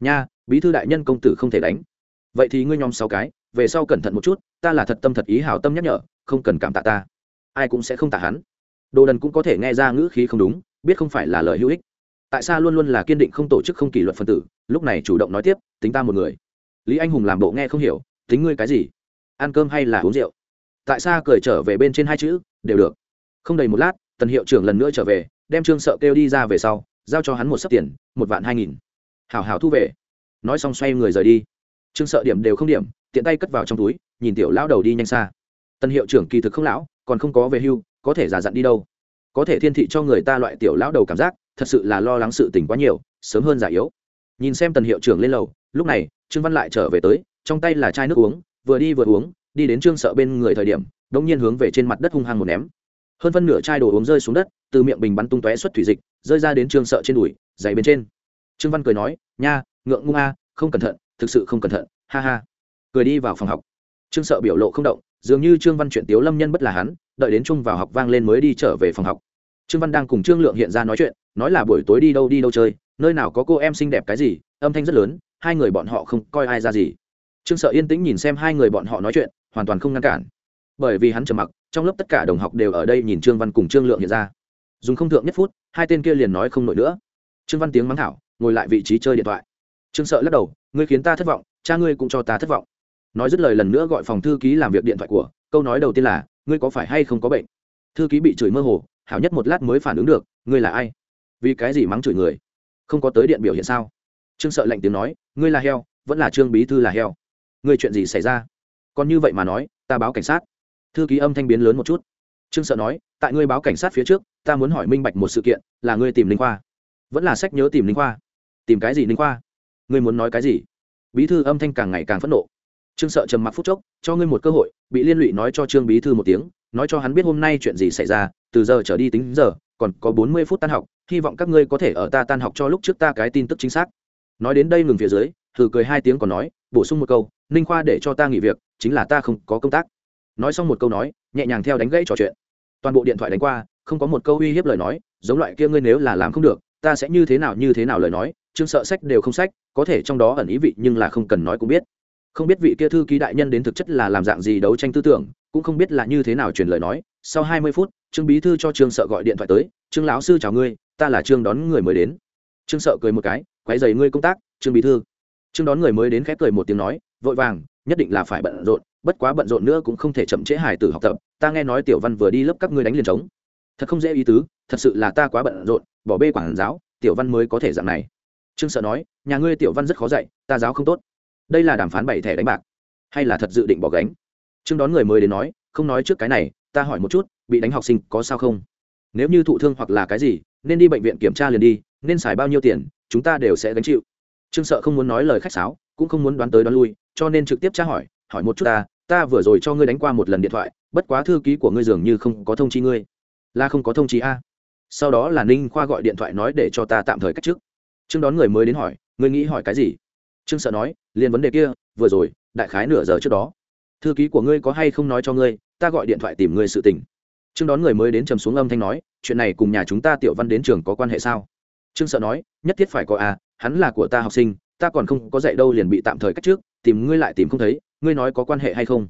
Nha, bí thư đại nhân công tử không thể đánh. Vậy thì ngươi nhóm sáu cái, về sau cẩn thận một chút, ta là thật tâm thật ý hảo tâm nhắc nhở, không cần cảm tạ ta. Ai cũng sẽ không tạ hắn. Đồ đần cũng có thể nghe ra ngữ khí không đúng, biết không phải là lời hữu ích. Tại sao luôn luôn là kiên định không tổ chức không kỷ luật phân tử, lúc này chủ động nói tiếp, tính ta một người. Lý anh hùng làm bộ nghe không hiểu, tính ngươi cái gì? Ăn cơm hay là uống rượu? Tại sao cười trở về bên trên hai chữ, đều được. Không đầy một lát, tần hiệu trưởng lần nữa trở về, đem trương sợ kêu đi ra về sau, giao cho hắn một sấp tiền, một vạn hai nghìn. Hảo hảo thu về. Nói xong xoay người rời đi. Trương sợ điểm đều không điểm, tiện tay cất vào trong túi, nhìn tiểu lão đầu đi nhanh xa. Tân hiệu trưởng kỳ thực không lão, còn không có về hưu, có thể giả dặn đi đâu. Có thể thiên thị cho người ta loại tiểu lão đầu cảm giác, thật sự là lo lắng sự tình quá nhiều, sớm hơn giả yếu. Nhìn xem tần hiệu trưởng lên lầu, lúc này, trương văn lại trở về tới, trong tay là chai nước uống, vừa đi vừa uống đi đến trương sợ bên người thời điểm, đống nhiên hướng về trên mặt đất hung hăng một ném. Hơn phân nửa chai đồ uống rơi xuống đất, từ miệng bình bắn tung tóe xuất thủy dịch, rơi ra đến trương sợ trên đùi dày bên trên. Trương văn cười nói, nha, ngượng ngung a, không cẩn thận, thực sự không cẩn thận, ha ha. Cười đi vào phòng học. Trương sợ biểu lộ không động, dường như trương văn chuyện tiếu lâm nhân bất là hắn, đợi đến chung vào học vang lên mới đi trở về phòng học. Trương văn đang cùng trương lượng hiện ra nói chuyện, nói là buổi tối đi đâu đi đâu chơi, nơi nào có cô em xinh đẹp cái gì, âm thanh rất lớn, hai người bọn họ không coi ai ra gì. Trương sợ yên tĩnh nhìn xem hai người bọn họ nói chuyện hoàn toàn không ngăn cản. Bởi vì hắn trầm mặc, trong lớp tất cả đồng học đều ở đây nhìn trương văn cùng trương lượng hiện ra. Dùng không thượng nhất phút, hai tên kia liền nói không nổi nữa. Trương văn tiếng mắng thảo, ngồi lại vị trí chơi điện thoại. Trương sợ lắc đầu, ngươi khiến ta thất vọng, cha ngươi cũng cho ta thất vọng. Nói dứt lời lần nữa gọi phòng thư ký làm việc điện thoại của, câu nói đầu tiên là, ngươi có phải hay không có bệnh? Thư ký bị chửi mơ hồ, hảo nhất một lát mới phản ứng được, ngươi là ai? Vì cái gì mắng chửi người? Không có tới điện biểu hiện sao? Trương sợ lạnh tiếng nói, ngươi là heo, vẫn là trương bí thư là heo. Ngươi chuyện gì xảy ra? Còn như vậy mà nói, ta báo cảnh sát. Thư ký âm thanh biến lớn một chút. Trương sợ nói, tại ngươi báo cảnh sát phía trước, ta muốn hỏi minh bạch một sự kiện, là ngươi tìm linh khoa. Vẫn là sách nhớ tìm linh khoa. Tìm cái gì linh khoa? Ngươi muốn nói cái gì? Bí thư âm thanh càng ngày càng phẫn nộ. Trương sợ trầm mặc phút chốc, cho ngươi một cơ hội, bị liên lụy nói cho trương bí thư một tiếng, nói cho hắn biết hôm nay chuyện gì xảy ra, từ giờ trở đi tính giờ, còn có bốn mươi phút tan học, hy vọng các ngươi có thể ở ta tan học cho lúc trước ta cái tin tức chính xác. Nói đến đây ngừng phía dưới, thử cười hai tiếng còn nói, bổ sung một câu ninh khoa để cho ta nghỉ việc, chính là ta không có công tác. Nói xong một câu nói, nhẹ nhàng theo đánh gãy trò chuyện. Toàn bộ điện thoại đánh qua, không có một câu uy hiếp lời nói, giống loại kia ngươi nếu là làm không được, ta sẽ như thế nào như thế nào lời nói, chương sợ sách đều không sách, có thể trong đó ẩn ý vị nhưng là không cần nói cũng biết. Không biết vị kia thư ký đại nhân đến thực chất là làm dạng gì đấu tranh tư tưởng, cũng không biết là như thế nào truyền lời nói. Sau hai mươi phút, trương bí thư cho trương sợ gọi điện thoại tới, trương lão sư chào ngươi, ta là trương đón người mới đến. Trương sợ cười một cái quay dày ngươi công tác, trương bí thư. Trương đón người mới đến khép cười một tiếng nói vội vàng, nhất định là phải bận rộn, bất quá bận rộn nữa cũng không thể chậm trễ hài tử học tập, ta nghe nói tiểu văn vừa đi lớp các ngươi đánh liền trống. Thật không dễ ý tứ, thật sự là ta quá bận rộn, bỏ bê quản giáo, tiểu văn mới có thể dạng này. Trương sợ nói, nhà ngươi tiểu văn rất khó dạy, ta giáo không tốt. Đây là đàm phán bảy thẻ đánh bạc, hay là thật dự định bỏ gánh? Trương đón người mới đến nói, không nói trước cái này, ta hỏi một chút, bị đánh học sinh có sao không? Nếu như thụ thương hoặc là cái gì, nên đi bệnh viện kiểm tra liền đi, nên xài bao nhiêu tiền, chúng ta đều sẽ gánh chịu. Trương sợ không muốn nói lời khách sáo, cũng không muốn đoán tới đoán lui cho nên trực tiếp tra hỏi hỏi một chút ta ta vừa rồi cho ngươi đánh qua một lần điện thoại, bất quá thư ký của ngươi dường như không có thông chi ngươi. Là không có thông chi a. Sau đó là ninh khoa gọi điện thoại nói để cho ta tạm thời cách trước trương đón người mới đến hỏi, ngươi nghĩ hỏi cái gì? Trương sợ nói, liền vấn đề kia, vừa rồi, đại khái nửa giờ trước đó. Thư ký của ngươi có hay không nói cho ngươi, ta gọi điện thoại tìm ngươi sự tình. Trương đón người mới đến trầm xuống âm thanh nói, chuyện này cùng nhà chúng ta tiểu văn đến trường có quan hệ sao? Trương sợ nói, nhất thiết phải có a, hắn là của ta học sinh ta còn không có dạy đâu liền bị tạm thời cách trước, tìm ngươi lại tìm không thấy, ngươi nói có quan hệ hay không?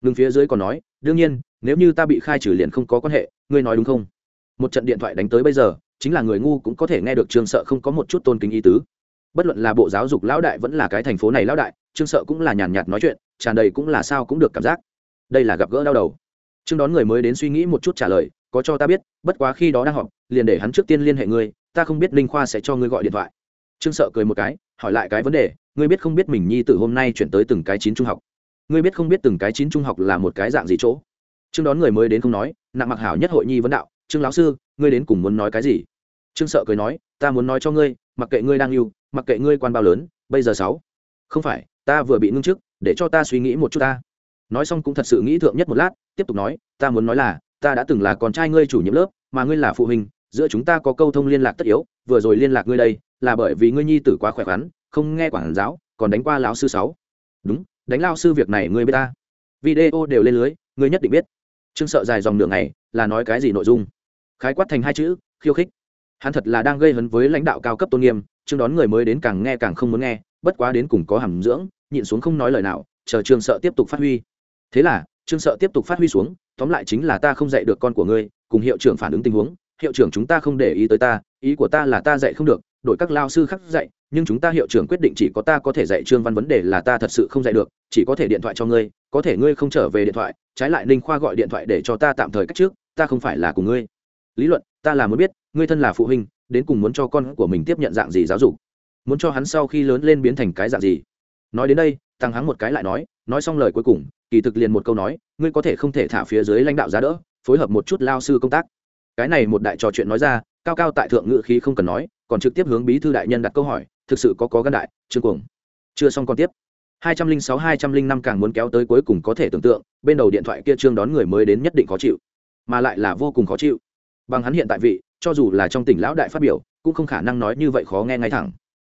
Ngừng phía dưới còn nói, đương nhiên, nếu như ta bị khai trừ liền không có quan hệ, ngươi nói đúng không? Một trận điện thoại đánh tới bây giờ, chính là người ngu cũng có thể nghe được trương sợ không có một chút tôn kính ý tứ. Bất luận là bộ giáo dục lão đại vẫn là cái thành phố này lão đại, trương sợ cũng là nhàn nhạt nói chuyện, tràn đầy cũng là sao cũng được cảm giác. Đây là gặp gỡ đau đầu. Trương đón người mới đến suy nghĩ một chút trả lời, có cho ta biết, bất quá khi đó đang họp, liền để hắn trước tiên liên hệ ngươi, ta không biết linh khoa sẽ cho ngươi gọi điện thoại trương sợ cười một cái, hỏi lại cái vấn đề, ngươi biết không biết mình nhi từ hôm nay chuyển tới từng cái chín trung học? Ngươi biết không biết từng cái chín trung học là một cái dạng gì chỗ? Trương đón người mới đến không nói, nặng mặc hảo nhất hội nhi vấn đạo, trương lão sư, ngươi đến cùng muốn nói cái gì? Trương sợ cười nói, ta muốn nói cho ngươi, mặc kệ ngươi đang yêu, mặc kệ ngươi quan bao lớn, bây giờ sáu. Không phải, ta vừa bị ngưng chức để cho ta suy nghĩ một chút ta. Nói xong cũng thật sự nghĩ thượng nhất một lát, tiếp tục nói, ta muốn nói là, ta đã từng là con trai ngươi chủ nhiệm lớp, mà ngươi là phụ huynh, giữa chúng ta có câu thông liên lạc tất yếu, vừa rồi liên lạc ngươi đây là bởi vì ngươi nhi tử quá khỏe khoắn, không nghe quản giáo, còn đánh qua lão sư sáu. Đúng, đánh lao sư việc này ngươi biết ta. Video đều lên lưới, ngươi nhất định biết. Trương sợ dài dòng đường này là nói cái gì nội dung? Khái quát thành hai chữ, khiêu khích. Hắn thật là đang gây hấn với lãnh đạo cao cấp tôn nghiêm chương đón người mới đến càng nghe càng không muốn nghe, bất quá đến cùng có hàm dưỡng, nhịn xuống không nói lời nào, chờ trương sợ tiếp tục phát huy. Thế là, trương sợ tiếp tục phát huy xuống, tóm lại chính là ta không dạy được con của ngươi, cùng hiệu trưởng phản ứng tình huống, hiệu trưởng chúng ta không để ý tới ta, ý của ta là ta dạy không được đổi các lao sư khác dạy, nhưng chúng ta hiệu trưởng quyết định chỉ có ta có thể dạy trương văn vấn đề là ta thật sự không dạy được, chỉ có thể điện thoại cho ngươi, có thể ngươi không trở về điện thoại, trái lại ninh khoa gọi điện thoại để cho ta tạm thời cách trước, ta không phải là cùng ngươi. Lý luận, ta là muốn biết, ngươi thân là phụ huynh, đến cùng muốn cho con của mình tiếp nhận dạng gì giáo dục? Muốn cho hắn sau khi lớn lên biến thành cái dạng gì? Nói đến đây, tăng hắng một cái lại nói nói xong lời cuối cùng, kỳ thực liền một câu nói, ngươi có thể không thể thả phía dưới lãnh đạo giá đỡ, phối hợp một chút lao sư công tác. Cái này một đại trò chuyện nói ra, cao cao tại thượng ngự khí không cần nói còn trực tiếp hướng bí thư đại nhân đặt câu hỏi, thực sự có có gan đại, trương cuồng. Chưa xong còn tiếp. Hai trăm linh sáu, hai trăm linh năm càng muốn kéo tới cuối cùng có thể tưởng tượng, bên đầu điện thoại kia trương đón người mới đến nhất định khó chịu, mà lại là vô cùng khó chịu. Bằng hắn hiện tại vị, cho dù là trong tỉnh lão đại phát biểu, cũng không khả năng nói như vậy khó nghe ngay thẳng.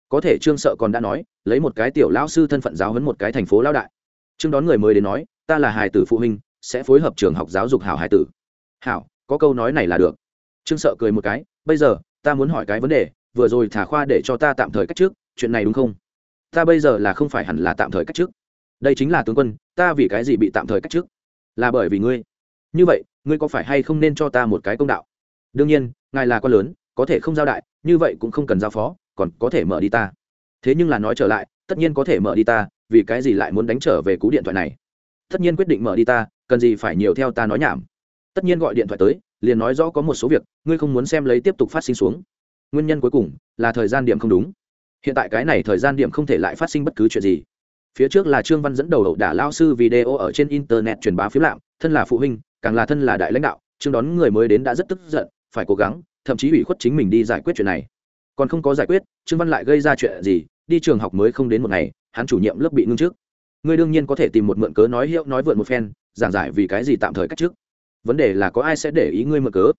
Có thể trương sợ còn đã nói, lấy một cái tiểu lão sư thân phận giáo huấn một cái thành phố lão đại. Trương đón người mới đến nói, ta là hài tử phụ huynh, sẽ phối hợp trường học giáo dục hảo hài tử. Hảo, có câu nói này là được. Trương sợ cười một cái, bây giờ, ta muốn hỏi cái vấn đề vừa rồi thả khoa để cho ta tạm thời cách trước, chuyện này đúng không? Ta bây giờ là không phải hẳn là tạm thời cách trước. Đây chính là tướng quân, ta vì cái gì bị tạm thời cách trước? Là bởi vì ngươi. Như vậy, ngươi có phải hay không nên cho ta một cái công đạo? Đương nhiên, ngài là con lớn, có thể không giao đại, như vậy cũng không cần giao phó, còn có thể mở đi ta. Thế nhưng là nói trở lại, tất nhiên có thể mở đi ta, vì cái gì lại muốn đánh trở về cú điện thoại này? Tất nhiên quyết định mở đi ta, cần gì phải nhiều theo ta nói nhảm. Tất nhiên gọi điện thoại tới, liền nói rõ có một số việc, ngươi không muốn xem lấy tiếp tục phát sinh xuống nguyên nhân cuối cùng là thời gian điểm không đúng. Hiện tại cái này thời gian điểm không thể lại phát sinh bất cứ chuyện gì. Phía trước là trương văn dẫn đầu đậu đả lao sư video ở trên internet truyền bá phiếu lạm, thân là phụ huynh, càng là thân là đại lãnh đạo, trương đón người mới đến đã rất tức giận, phải cố gắng, thậm chí ủy khuất chính mình đi giải quyết chuyện này. Còn không có giải quyết, trương văn lại gây ra chuyện gì, đi trường học mới không đến một ngày, hắn chủ nhiệm lớp bị ngưng trước. Ngươi đương nhiên có thể tìm một mượn cớ nói hiệu, nói vượn một phen, giảng giải vì cái gì tạm thời cách trước. Vấn đề là có ai sẽ để ý ngươi mượn cớ?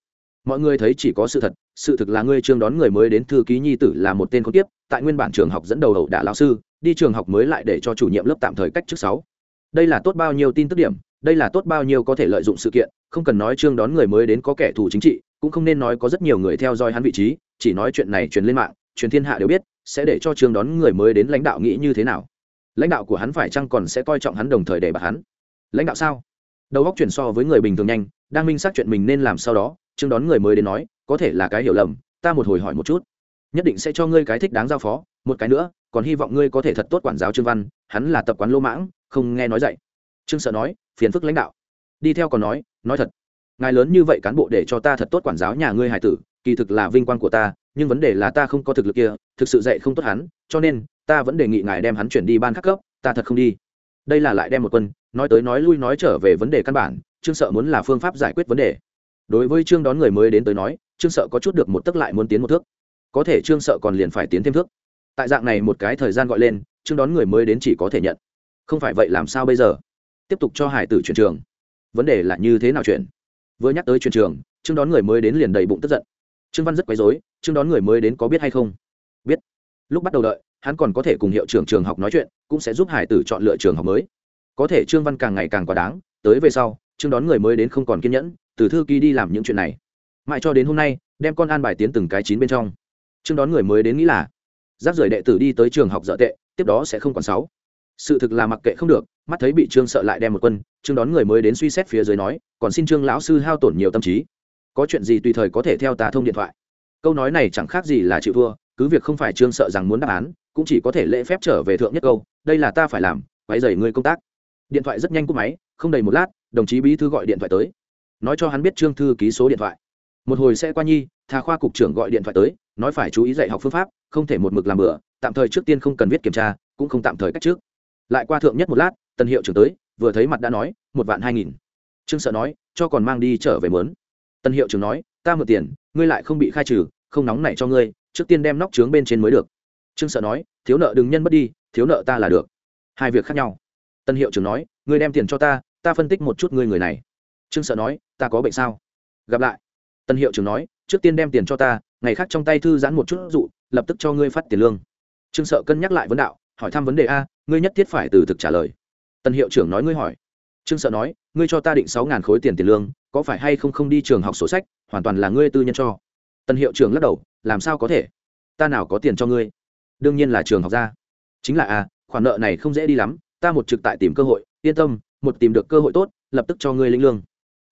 Mọi người thấy chỉ có sự thật, sự thực là ngươi trương đón người mới đến thư ký nhi tử là một tên con tiếp tại nguyên bản trường học dẫn đầu đầu đả lao sư, đi trường học mới lại để cho chủ nhiệm lớp tạm thời cách trước sáu. Đây là tốt bao nhiêu tin tức điểm, đây là tốt bao nhiêu có thể lợi dụng sự kiện, không cần nói trương đón người mới đến có kẻ thù chính trị, cũng không nên nói có rất nhiều người theo dõi hắn vị trí, chỉ nói chuyện này truyền lên mạng, truyền thiên hạ đều biết, sẽ để cho trương đón người mới đến lãnh đạo nghĩ như thế nào. Lãnh đạo của hắn phải chăng còn sẽ coi trọng hắn đồng thời để bạt hắn? Lãnh đạo sao? Đầu góc chuyển so với người bình thường nhanh, đang minh xác chuyện mình nên làm sau đó trương đón người mới đến nói, có thể là cái hiểu lầm, ta một hồi hỏi một chút. Nhất định sẽ cho ngươi cái thích đáng giao phó, một cái nữa, còn hy vọng ngươi có thể thật tốt quản giáo trương văn, hắn là tập quán lô mãng, không nghe nói dạy. Trương sợ nói, phiền phức lãnh đạo. Đi theo còn nói nói thật, ngài lớn như vậy cán bộ để cho ta thật tốt quản giáo nhà ngươi hải tử, kỳ thực là vinh quang của ta, nhưng vấn đề là ta không có thực lực kia, thực sự dạy không tốt hắn, cho nên ta vẫn đề nghị ngài đem hắn chuyển đi ban khắc cấp, ta thật không đi. Đây là lại đem một quân, nói tới nói lui nói trở về vấn đề căn bản, trương sợ muốn là phương pháp giải quyết vấn đề đối với trương đón người mới đến tới nói, trương sợ có chút được một tức lại muốn tiến một thước. Có thể trương sợ còn liền phải tiến thêm thước. Tại dạng này một cái thời gian gọi lên, trương đón người mới đến chỉ có thể nhận. Không phải vậy làm sao bây giờ? Tiếp tục cho hải tử chuyển trường. Vấn đề là như thế nào chuyện vừa nhắc tới chuyển trường, trương đón người mới đến liền đầy bụng tức giận. Trương văn rất quấy dối trương đón người mới đến có biết hay không? Biết. Lúc bắt đầu đợi, hắn còn có thể cùng hiệu trưởng trường học nói chuyện, cũng sẽ giúp hải tử chọn lựa trường học mới. Có thể trương văn càng ngày càng quá đáng, tới về sau, trương đón người mới đến không còn kiên nhẫn từ thư ký đi làm những chuyện này. Mãi cho đến hôm nay, đem con an bài tiến từng cái chín bên trong. Trương đón người mới đến nghĩ là, giáp rời đệ tử đi tới trường học dở tệ, tiếp đó sẽ không còn sáu. Sự thực là mặc kệ không được, mắt thấy bị trương sợ lại đem một quân, trương đón người mới đến suy xét phía dưới nói, còn xin trương lão sư hao tổn nhiều tâm trí. Có chuyện gì tùy thời có thể theo ta thông điện thoại. Câu nói này chẳng khác gì là chịu thua, cứ việc không phải trương sợ rằng muốn đáp án, cũng chỉ có thể lễ phép trở về thượng nhất câu, đây là ta phải làm váy dày ngươi công tác. Điện thoại rất nhanh cúp máy, không đầy một lát, đồng chí bí thư gọi điện thoại tới nói cho hắn biết trương thư ký số điện thoại. Một hồi sẽ qua nhi, thà khoa cục trưởng gọi điện thoại tới, nói phải chú ý dạy học phương pháp, không thể một mực làm bữa tạm thời trước tiên không cần viết kiểm tra, cũng không tạm thời cách trước. Lại qua thượng nhất một lát tân hiệu trưởng tới, vừa thấy mặt đã nói, một vạn hai nghìn. Trương sợ nói, cho còn mang đi trở về mớn. Tân hiệu trưởng nói, ta mượn tiền, ngươi lại không bị khai trừ, không nóng nảy cho ngươi, trước tiên đem nóc trướng bên trên mới được. Trương sợ nói, thiếu nợ đừng nhân mất đi, thiếu nợ ta là được. Hai việc khác nhau. Tân hiệu trưởng nói, ngươi đem tiền cho ta ta phân tích một chút ngươi người này trương sợ nói, ta có bệnh sao? Gặp lại. Tân hiệu trưởng nói, trước tiên đem tiền cho ta, ngày khác trong tay thư giãn một chút dụ, lập tức cho ngươi phát tiền lương. Trương sợ cân nhắc lại vấn đạo, hỏi thăm vấn đề a, ngươi nhất thiết phải từ thực trả lời. Tân hiệu trưởng nói, ngươi hỏi. Trương sợ nói, ngươi cho ta định sáu ngàn khối tiền tiền lương, có phải hay không không đi trường học sổ sách, hoàn toàn là ngươi tư nhân cho. Tân hiệu trưởng lắc đầu, làm sao có thể? Ta nào có tiền cho ngươi? Đương nhiên là trường học ra. Chính là a, khoản nợ này không dễ đi lắm, ta một trực tại tìm cơ hội, yên tâm, một tìm được cơ hội tốt, lập tức cho ngươi linh lương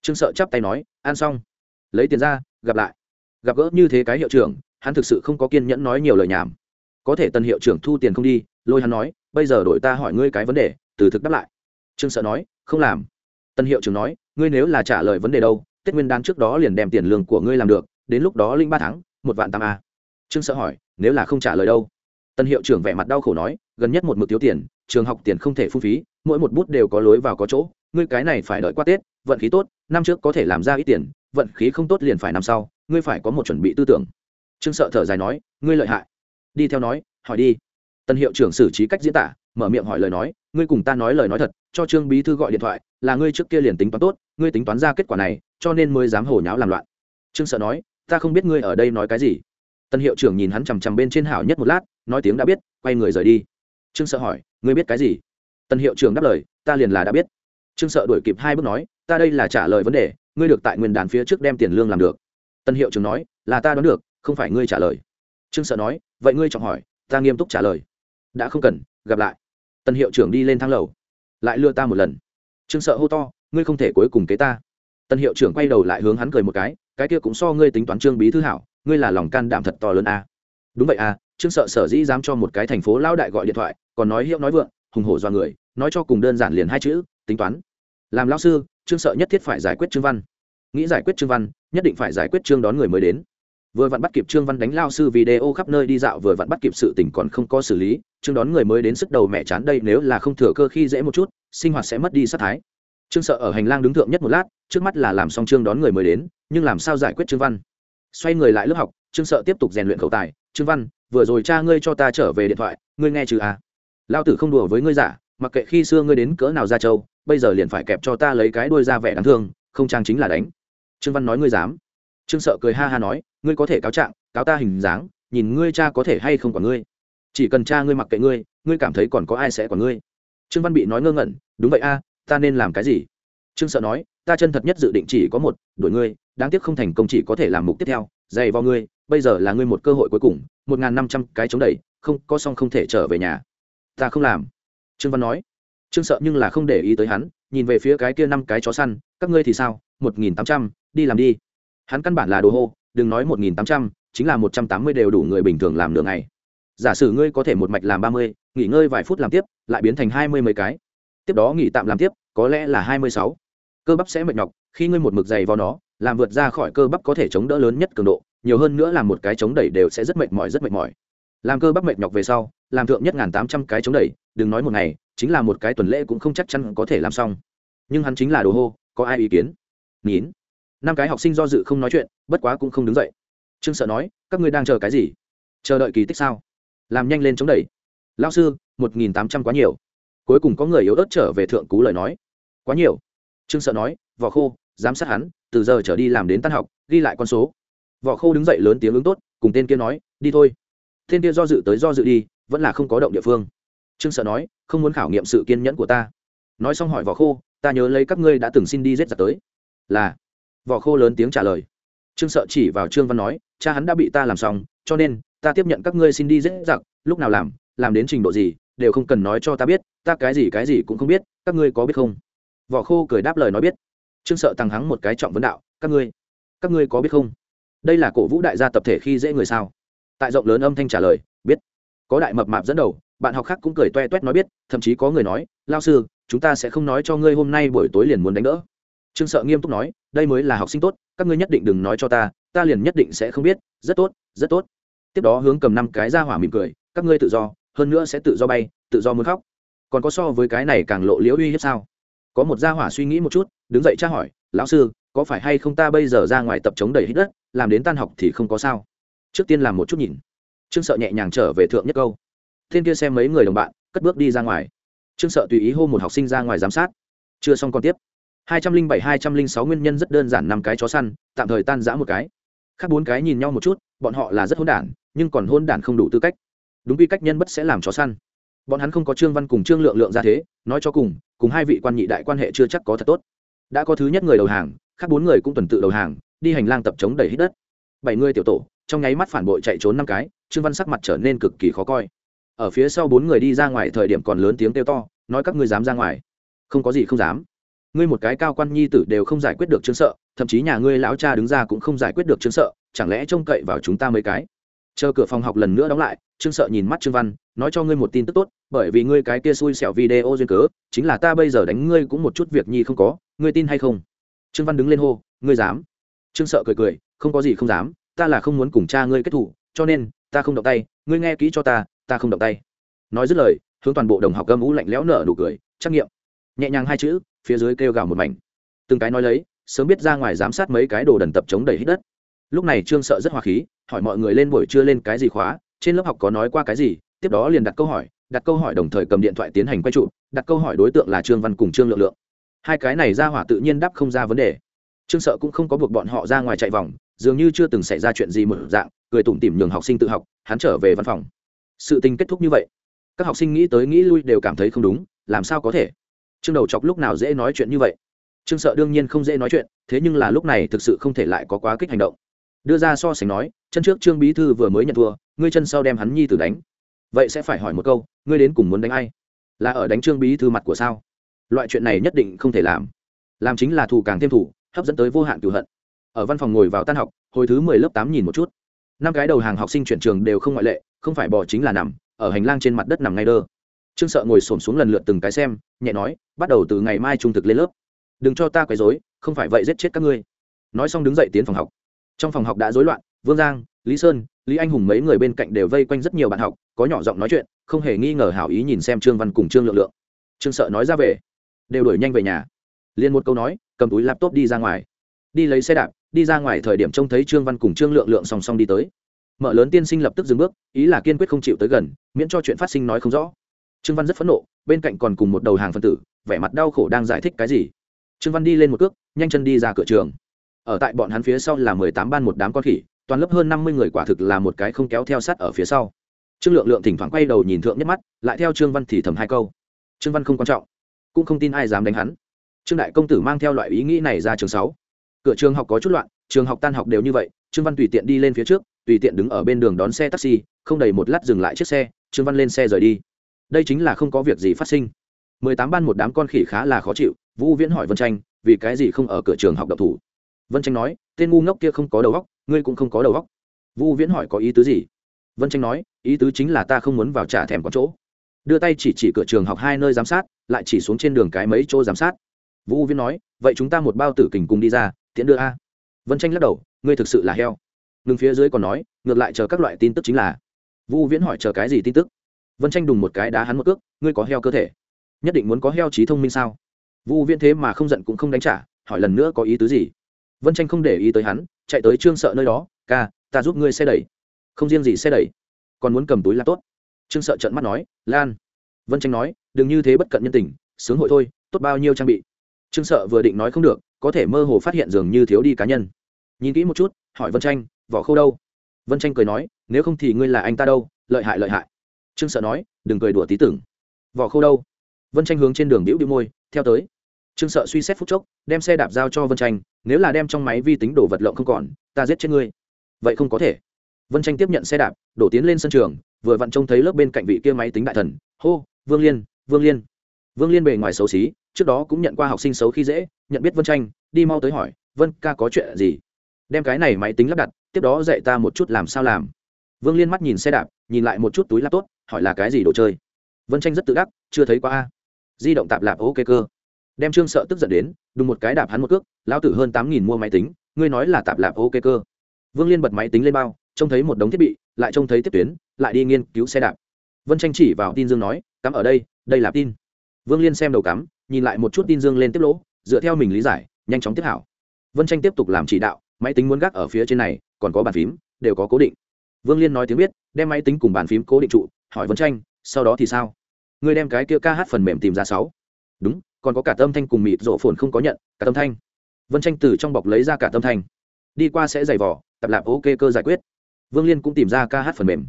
trương sợ chắp tay nói ăn xong. Lấy tiền ra, gặp lại. Gặp gỡ như thế cái hiệu trưởng, hắn thực sự không có kiên nhẫn nói nhiều lời nhảm. Có thể tân hiệu trưởng thu tiền không đi, lôi hắn nói, bây giờ đổi ta hỏi ngươi cái vấn đề, từ thực đáp lại. Trương sợ nói, không làm. Tân hiệu trưởng nói, ngươi nếu là trả lời vấn đề đâu, tết nguyên đán trước đó liền đem tiền lương của ngươi làm được, đến lúc đó linh ba tháng, một vạn tam a. Trương sợ hỏi, nếu là không trả lời đâu? Tân hiệu trưởng vẻ mặt đau khổ nói, gần nhất một mực thiếu tiền, trường học tiền không thể phung phí, mỗi một bút đều có lối vào có chỗ, ngươi cái này phải đợi qua tết vận khí tốt, năm trước có thể làm ra ít tiền, vận khí không tốt liền phải năm sau, ngươi phải có một chuẩn bị tư tưởng. Trương sợ thở dài nói, ngươi lợi hại. Đi theo nói, hỏi đi. Tân hiệu trưởng xử trí cách diễn tả, mở miệng hỏi lời nói, ngươi cùng ta nói lời nói thật, cho trương bí thư gọi điện thoại, là ngươi trước kia liền tính toán tốt, ngươi tính toán ra kết quả này, cho nên mới dám hồ nháo làm loạn. Trương sợ nói, ta không biết ngươi ở đây nói cái gì. Tân hiệu trưởng nhìn hắn chằm chằm bên trên hảo nhất một lát, nói tiếng đã biết, quay người rời đi. Trương sợ hỏi, ngươi biết cái gì? Tân hiệu trưởng đáp lời, ta liền là đã biết. Trương sợ đuổi kịp hai bước nói ta đây là trả lời vấn đề, ngươi được tại nguyên đàn phía trước đem tiền lương làm được. Tân hiệu trưởng nói, là ta đoán được, không phải ngươi trả lời. Trương sợ nói, vậy ngươi chọn hỏi, ta nghiêm túc trả lời. Đã không cần, gặp lại. Tân hiệu trưởng đi lên thang lầu. Lại lừa ta một lần. Trương sợ hô to, ngươi không thể cuối cùng kế ta. Tân hiệu trưởng quay đầu lại hướng hắn cười một cái cái kia cũng so ngươi tính toán trương bí thư hảo, ngươi là lòng can đảm thật to lớn a. À. đúng vậy à trương sợ sở dĩ dám cho một cái thành phố lao đại gọi điện thoại, còn nói hiệu nói vượng, hùng hổ do người, nói cho cùng đơn giản liền hai chữ, tính toán. Làm lao sư trương sợ nhất thiết phải giải quyết trương văn. Nghĩ giải quyết trương văn, nhất định phải giải quyết trương đón người mới đến. Vừa vặn bắt kịp trương văn đánh lao sư video khắp nơi đi dạo, vừa vặn bắt kịp sự tình còn không có xử lý, trương đón người mới đến sức đầu mẹ chán đây, nếu là không thừa cơ khi dễ một chút, sinh hoạt sẽ mất đi sát thái. Trương sợ ở hành lang đứng thượng nhất một lát, trước mắt là làm xong trương đón người mới đến, nhưng làm sao giải quyết trương văn? Xoay người lại lớp học, trương sợ tiếp tục rèn luyện khẩu tài. Trương văn, vừa rồi cha ngươi cho ta trở về điện thoại, ngươi nghe chứ à? Lao tử không đùa với ngươi giả mặc kệ khi xưa ngươi đến cỡ nào ra châu, bây giờ liền phải kẹp cho ta lấy cái đuôi ra vẻ đáng thương, không trang chính là đánh. Trương văn nói ngươi dám. Trương sợ cười ha ha nói, ngươi có thể cáo trạng, cáo ta hình dáng, nhìn ngươi cha có thể hay không còn ngươi. Chỉ cần cha ngươi mặc kệ ngươi ngươi cảm thấy còn có ai sẽ còn ngươi. Trương văn bị nói ngơ ngẩn, đúng vậy a, ta nên làm cái gì? Trương sợ nói, ta chân thật nhất dự định chỉ có một đổi ngươi, đáng tiếc không thành công chỉ có thể làm mục tiếp theo, dày vào ngươi, bây giờ là ngươi một cơ hội cuối cùng, một n g h n năm trăm cái chống đẩy, không, có xong không thể trở về nhà. Ta không làm trương văn nói, trương sợ nhưng là không để ý tới hắn, nhìn về phía cái kia năm cái chó săn, các ngươi thì sao? Một nghìn tám trăm, đi làm đi. Hắn căn bản là đồ hô, đừng nói một nghìn tám trăm, chính là một trăm tám mươi đều đủ người bình thường làm nửa ngày. Giả sử ngươi có thể một mạch làm ba mươi, nghỉ ngơi vài phút làm tiếp, lại biến thành hai mươi mấy cái. Tiếp đó nghỉ tạm làm tiếp, có lẽ là hai mươi sáu. Cơ bắp sẽ mệt nhọc, khi ngươi một mực dày vào nó, làm vượt ra khỏi cơ bắp có thể chống đỡ lớn nhất cường độ, nhiều hơn nữa là một cái chống đẩy đều sẽ rất mệt mỏi, rất mệt mỏi. Làm cơ bắp mệt nhọc về sau, làm thượng nhất ngàn tám trăm cái chống đẩy đừng nói một ngày, chính là một cái tuần lễ cũng không chắc chắn có thể làm xong. Nhưng hắn chính là đồ hô, có ai ý kiến? Nín. Năm cái học sinh do dự không nói chuyện, bất quá cũng không đứng dậy. Trương sợ nói, các ngươi đang chờ cái gì? Chờ đợi kỳ tích sao? Làm nhanh lên chống đẩy. Lao sư, một nghìn tám trăm quá nhiều. Cuối cùng có người yếu ớt trở về thượng cú lời nói. Quá nhiều. Trương sợ nói, vỏ khô, giám sát hắn, từ giờ trở đi làm đến tan học, ghi lại con số. Vỏ khô đứng dậy lớn tiếng ứng tốt, cùng tên kia nói, đi thôi. Tên kia do dự tới do dự đi, vẫn là không có động địa phương trương sợ nói, không muốn khảo nghiệm sự kiên nhẫn của ta. Nói xong hỏi vỏ khô, ta nhớ lấy các ngươi đã từng xin đi giết giặc tới. Là. Vỏ khô lớn tiếng trả lời. Trương sợ chỉ vào trương văn nói, cha hắn đã bị ta làm xong, cho nên ta tiếp nhận các ngươi xin đi giết giặc, lúc nào làm làm đến trình độ gì, đều không cần nói cho ta biết, ta cái gì cái gì cũng không biết, các ngươi có biết không? Vỏ khô cười đáp lời nói biết. Trương sợ tăng hắng một cái trọng vấn đạo, các ngươi các ngươi có biết không? Đây là cổ vũ đại gia tập thể khi dễ người sao? Tại rộng lớn âm thanh trả lời, biết. Có đại mập mạp dẫn đầu bạn học khác cũng cười toe toét nói biết, thậm chí có người nói, lao sư, chúng ta sẽ không nói cho ngươi hôm nay buổi tối liền muốn đánh đỡ. Trương sợ nghiêm túc nói, đây mới là học sinh tốt, các ngươi nhất định đừng nói cho ta ta liền nhất định sẽ không biết, rất tốt rất tốt. Tiếp đó hướng cầm năm cái ra hỏa mỉm cười, các ngươi tự do, hơn nữa sẽ tự do bay, tự do muốn khóc. Còn có so với cái này càng lộ liễu uy hiếp sao? Có một gia hỏa suy nghĩ một chút, đứng dậy tra hỏi, lão sư, có phải hay không ta bây giờ ra ngoài tập chống đầy hít đất, làm đến tan học thì không có sao? Trước tiên làm một chút nhìn. Trương sợ nhẹ nhàng trở về thượng nhất câu thiên kia xem mấy người đồng bạn, cất bước đi ra ngoài. Trương sợ tùy ý hô một học sinh ra ngoài giám sát. Chưa xong còn tiếp. Hai trăm linh bảy, hai trăm linh sáu nguyên nhân rất đơn giản năm cái chó săn, tạm thời tan giã một cái. Khác bốn cái nhìn nhau một chút, bọn họ là rất hôn đản, nhưng còn hôn đản không đủ tư cách. Đúng quy cách nhân bất sẽ làm chó săn. Bọn hắn không có trương văn cùng trương lượng lượng ra thế, nói cho cùng cùng hai vị quan nhị đại quan hệ chưa chắc có thật tốt. Đã có thứ nhất người đầu hàng, khác bốn người cũng tuần tự đầu hàng, đi hành lang tập chống đầy hít đất. Bảy người tiểu tổ, trong nháy mắt phản bội chạy trốn năm cái, trương văn sắc mặt trở nên cực kỳ khó coi ở phía sau bốn người đi ra ngoài thời điểm còn lớn tiếng kêu to, nói các ngươi dám ra ngoài. Không có gì không dám. Ngươi một cái cao quan nhi tử đều không giải quyết được chứng sợ, thậm chí nhà ngươi lão cha đứng ra cũng không giải quyết được chứng sợ, chẳng lẽ trông cậy vào chúng ta mấy cái? Chờ cửa phòng học lần nữa đóng lại trương sợ nhìn mắt trương văn, nói cho ngươi một tin tức tốt, bởi vì ngươi cái kia xui xẻo video duyên cớ, chính là ta bây giờ đánh ngươi cũng một chút việc nhi không có, ngươi tin hay không? Trương văn đứng lên hô, ngươi dám. Trương sợ cười cười, không có gì không dám, ta là không muốn cùng cha ngươi kết thủ, cho nên, ta không động tay, ngươi nghe kỹ cho ta ta không động tay. Nói dứt lời, hướng toàn bộ đồng học gâm ú lạnh lẽo nở đủ cười, trắc nghiệm. Nhẹ nhàng hai chữ, phía dưới kêu gào một mảnh. Từng cái nói lấy, sớm biết ra ngoài giám sát mấy cái đồ đần tập chống đầy hít đất. Lúc này trương sợ rất hòa khí, hỏi mọi người lên buổi trưa lên cái gì khóa, trên lớp học có nói qua cái gì, tiếp đó liền đặt câu hỏi, đặt câu hỏi đồng thời cầm điện thoại tiến hành quay trụ, đặt câu hỏi đối tượng là trương văn cùng trương lượng lượng. Hai cái này ra hỏa tự nhiên đáp không ra vấn đề. Trương sợ cũng không có buộc bọn họ ra ngoài chạy vòng, dường như chưa từng xảy ra chuyện gì mở dạng, cười tủm tỉm nhường học sinh tự học, hắn trở về văn phòng sự tình kết thúc như vậy, các học sinh nghĩ tới nghĩ lui đều cảm thấy không đúng, làm sao có thể? Trương đầu chọc lúc nào dễ nói chuyện như vậy? Trương sợ đương nhiên không dễ nói chuyện, thế nhưng là lúc này thực sự không thể lại có quá kích hành động. Đưa ra so sánh nói, chân trước trương bí thư vừa mới nhận thua, ngươi chân sau đem hắn nhi tử đánh. Vậy sẽ phải hỏi một câu, ngươi đến cùng muốn đánh ai? Là ở đánh trương bí thư mặt của sao? Loại chuyện này nhất định không thể làm. Làm chính là thù càng thêm thủ hấp dẫn tới vô hạn cửu hận. Ở văn phòng ngồi vào tan học, hồi thứ mười lớp tám nhìn một chút năm cái đầu hàng học sinh chuyển trường đều không ngoại lệ, không phải bỏ chính là nằm, ở hành lang trên mặt đất nằm ngay đơ. Trương sợ ngồi xổm xuống lần lượt từng cái xem, nhẹ nói, bắt đầu từ ngày mai trung thực lên lớp. Đừng cho ta quấy dối không phải vậy giết chết các ngươi. Nói xong đứng dậy tiến phòng học. Trong phòng học đã rối loạn, vương giang, lý sơn, lý anh hùng mấy người bên cạnh đều vây quanh rất nhiều bạn học, có nhỏ giọng nói chuyện, không hề nghi ngờ hảo ý nhìn xem trương văn cùng trương lượng lượng. Trương sợ nói ra về. Đều đuổi nhanh về nhà. Liền một câu nói, cầm túi laptop đi ra ngoài đi lấy xe đạp, đi ra ngoài thời điểm trông thấy trương văn cùng trương lượng lượng song song đi tới. Mở lớn tiên sinh lập tức dừng bước, ý là kiên quyết không chịu tới gần, miễn cho chuyện phát sinh nói không rõ. Trương văn rất phẫn nộ, bên cạnh còn cùng một đầu hàng phân tử, vẻ mặt đau khổ đang giải thích cái gì. Trương văn đi lên một cước, nhanh chân đi ra cửa trường. Ở tại bọn hắn phía sau là mười tám ban một đám con khỉ, toàn lớp hơn năm mươi người quả thực là một cái không kéo theo sát ở phía sau. Trương lượng lượng thỉnh thoảng quay đầu nhìn thượng nhất mắt, lại theo trương văn thì thầm hai câu. Trương văn không quan trọng, cũng không tin ai dám đánh hắn. Trương đại công tử mang theo loại ý nghĩ này ra trường sáu cửa trường học có chút loạn, trường học tan học đều như vậy, trương văn tùy tiện đi lên phía trước, tùy tiện đứng ở bên đường đón xe taxi, không đầy một lát dừng lại chiếc xe, trương văn lên xe rời đi. Đây chính là không có việc gì phát sinh. Mười tám ban một đám con khỉ khá là khó chịu, vũ viễn hỏi vân tranh, vì cái gì không ở cửa trường học độc thủ? Vân tranh nói, tên ngu ngốc kia không có đầu óc, ngươi cũng không có đầu óc. Vũ viễn hỏi có ý tứ gì? Vân tranh nói, ý tứ chính là ta không muốn vào trả thèm có chỗ. Đưa tay chỉ chỉ cửa trường học hai nơi giám sát, lại chỉ xuống trên đường cái mấy chỗ giám sát. Vũ viễn nói, vậy chúng ta một bao tử kình cùng đi ra tiễn đưa a. Vân tranh lắc đầu, ngươi thực sự là heo. Ngừng phía dưới còn nói, ngược lại chờ các loại tin tức chính là. Vũ viễn hỏi chờ cái gì tin tức? Vân tranh đùng một cái đá hắn một cước, ngươi có heo cơ thể. Nhất định muốn có heo trí thông minh sao? Vũ viễn thế mà không giận cũng không đánh trả, hỏi lần nữa có ý tứ gì? Vân tranh không để ý tới hắn, chạy tới trương sợ nơi đó, ca, ta giúp ngươi xe đẩy. Không riêng gì xe đẩy, còn muốn cầm túi là tốt. Trương sợ trận mắt nói, lan. Vân tranh nói, đừng như thế bất cận nhân tình, sướng hội thôi, tốt bao nhiêu trang bị. Trương sợ vừa định nói không được có thể mơ hồ phát hiện dường như thiếu đi cá nhân. Nhìn kỹ một chút, hỏi vân tranh vỏ khâu đâu? Vân tranh cười nói, nếu không thì ngươi là anh ta đâu, lợi hại lợi hại. Trương sợ nói, đừng cười đùa tí tưởng. Vỏ khâu đâu? Vân tranh hướng trên đường đĩu đĩu môi, theo tới. Trương sợ suy xét phút chốc, đem xe đạp giao cho vân tranh nếu là đem trong máy vi tính đổ vật lộng không còn, ta giết chết ngươi. Vậy không có thể. Vân tranh tiếp nhận xe đạp, đổ tiến lên sân trường, vừa vặn trông thấy lớp bên cạnh vị kia máy tính đại thần, hô, vương liên vương liên vương liên bề ngoài xấu xí, trước đó cũng nhận qua học sinh xấu khi dễ, nhận biết vân tranh, đi mau tới hỏi, vân ca có chuyện gì? Đem cái này máy tính lắp đặt, tiếp đó dạy ta một chút làm sao làm. Vương liên mắt nhìn xe đạp, nhìn lại một chút túi lắp tốt hỏi là cái gì đồ chơi. Vân tranh rất tự đắc, chưa thấy qua a. Di động tạp lạp ok cơ. Đem trương sợ tức giận đến, đùng một cái đạp hắn một cước lao tử hơn tám nghìn mua máy tính, ngươi nói là tạp lạp ok cơ. Vương liên bật máy tính lên bao, trông thấy một đống thiết bị, lại trông thấy tiếp tuyến, lại đi nghiên cứu xe đạp. Vân tranh chỉ vào tin dương nói, cắm ở đây đây là tin vương liên xem đầu cắm, nhìn lại một chút tin dương lên tiếp lỗ, dựa theo mình lý giải, nhanh chóng tiếp hảo. Vân tranh tiếp tục làm chỉ đạo, máy tính muốn gác ở phía trên này, còn có bàn phím, đều có cố định. Vương liên nói tiếng biết, đem máy tính cùng bàn phím cố định trụ, hỏi vân tranh, sau đó thì sao? Ngươi đem cái kia ca hát phần mềm tìm ra sáu. Đúng, còn có cả tâm thanh cùng mịt rộ phồn không có nhận, cả tâm thanh. Vân tranh từ trong bọc lấy ra cả tâm thanh. Đi qua sẽ giày vỏ tập lạp ok cơ giải quyết. Vương liên cũng tìm ra ca hát phần mềm.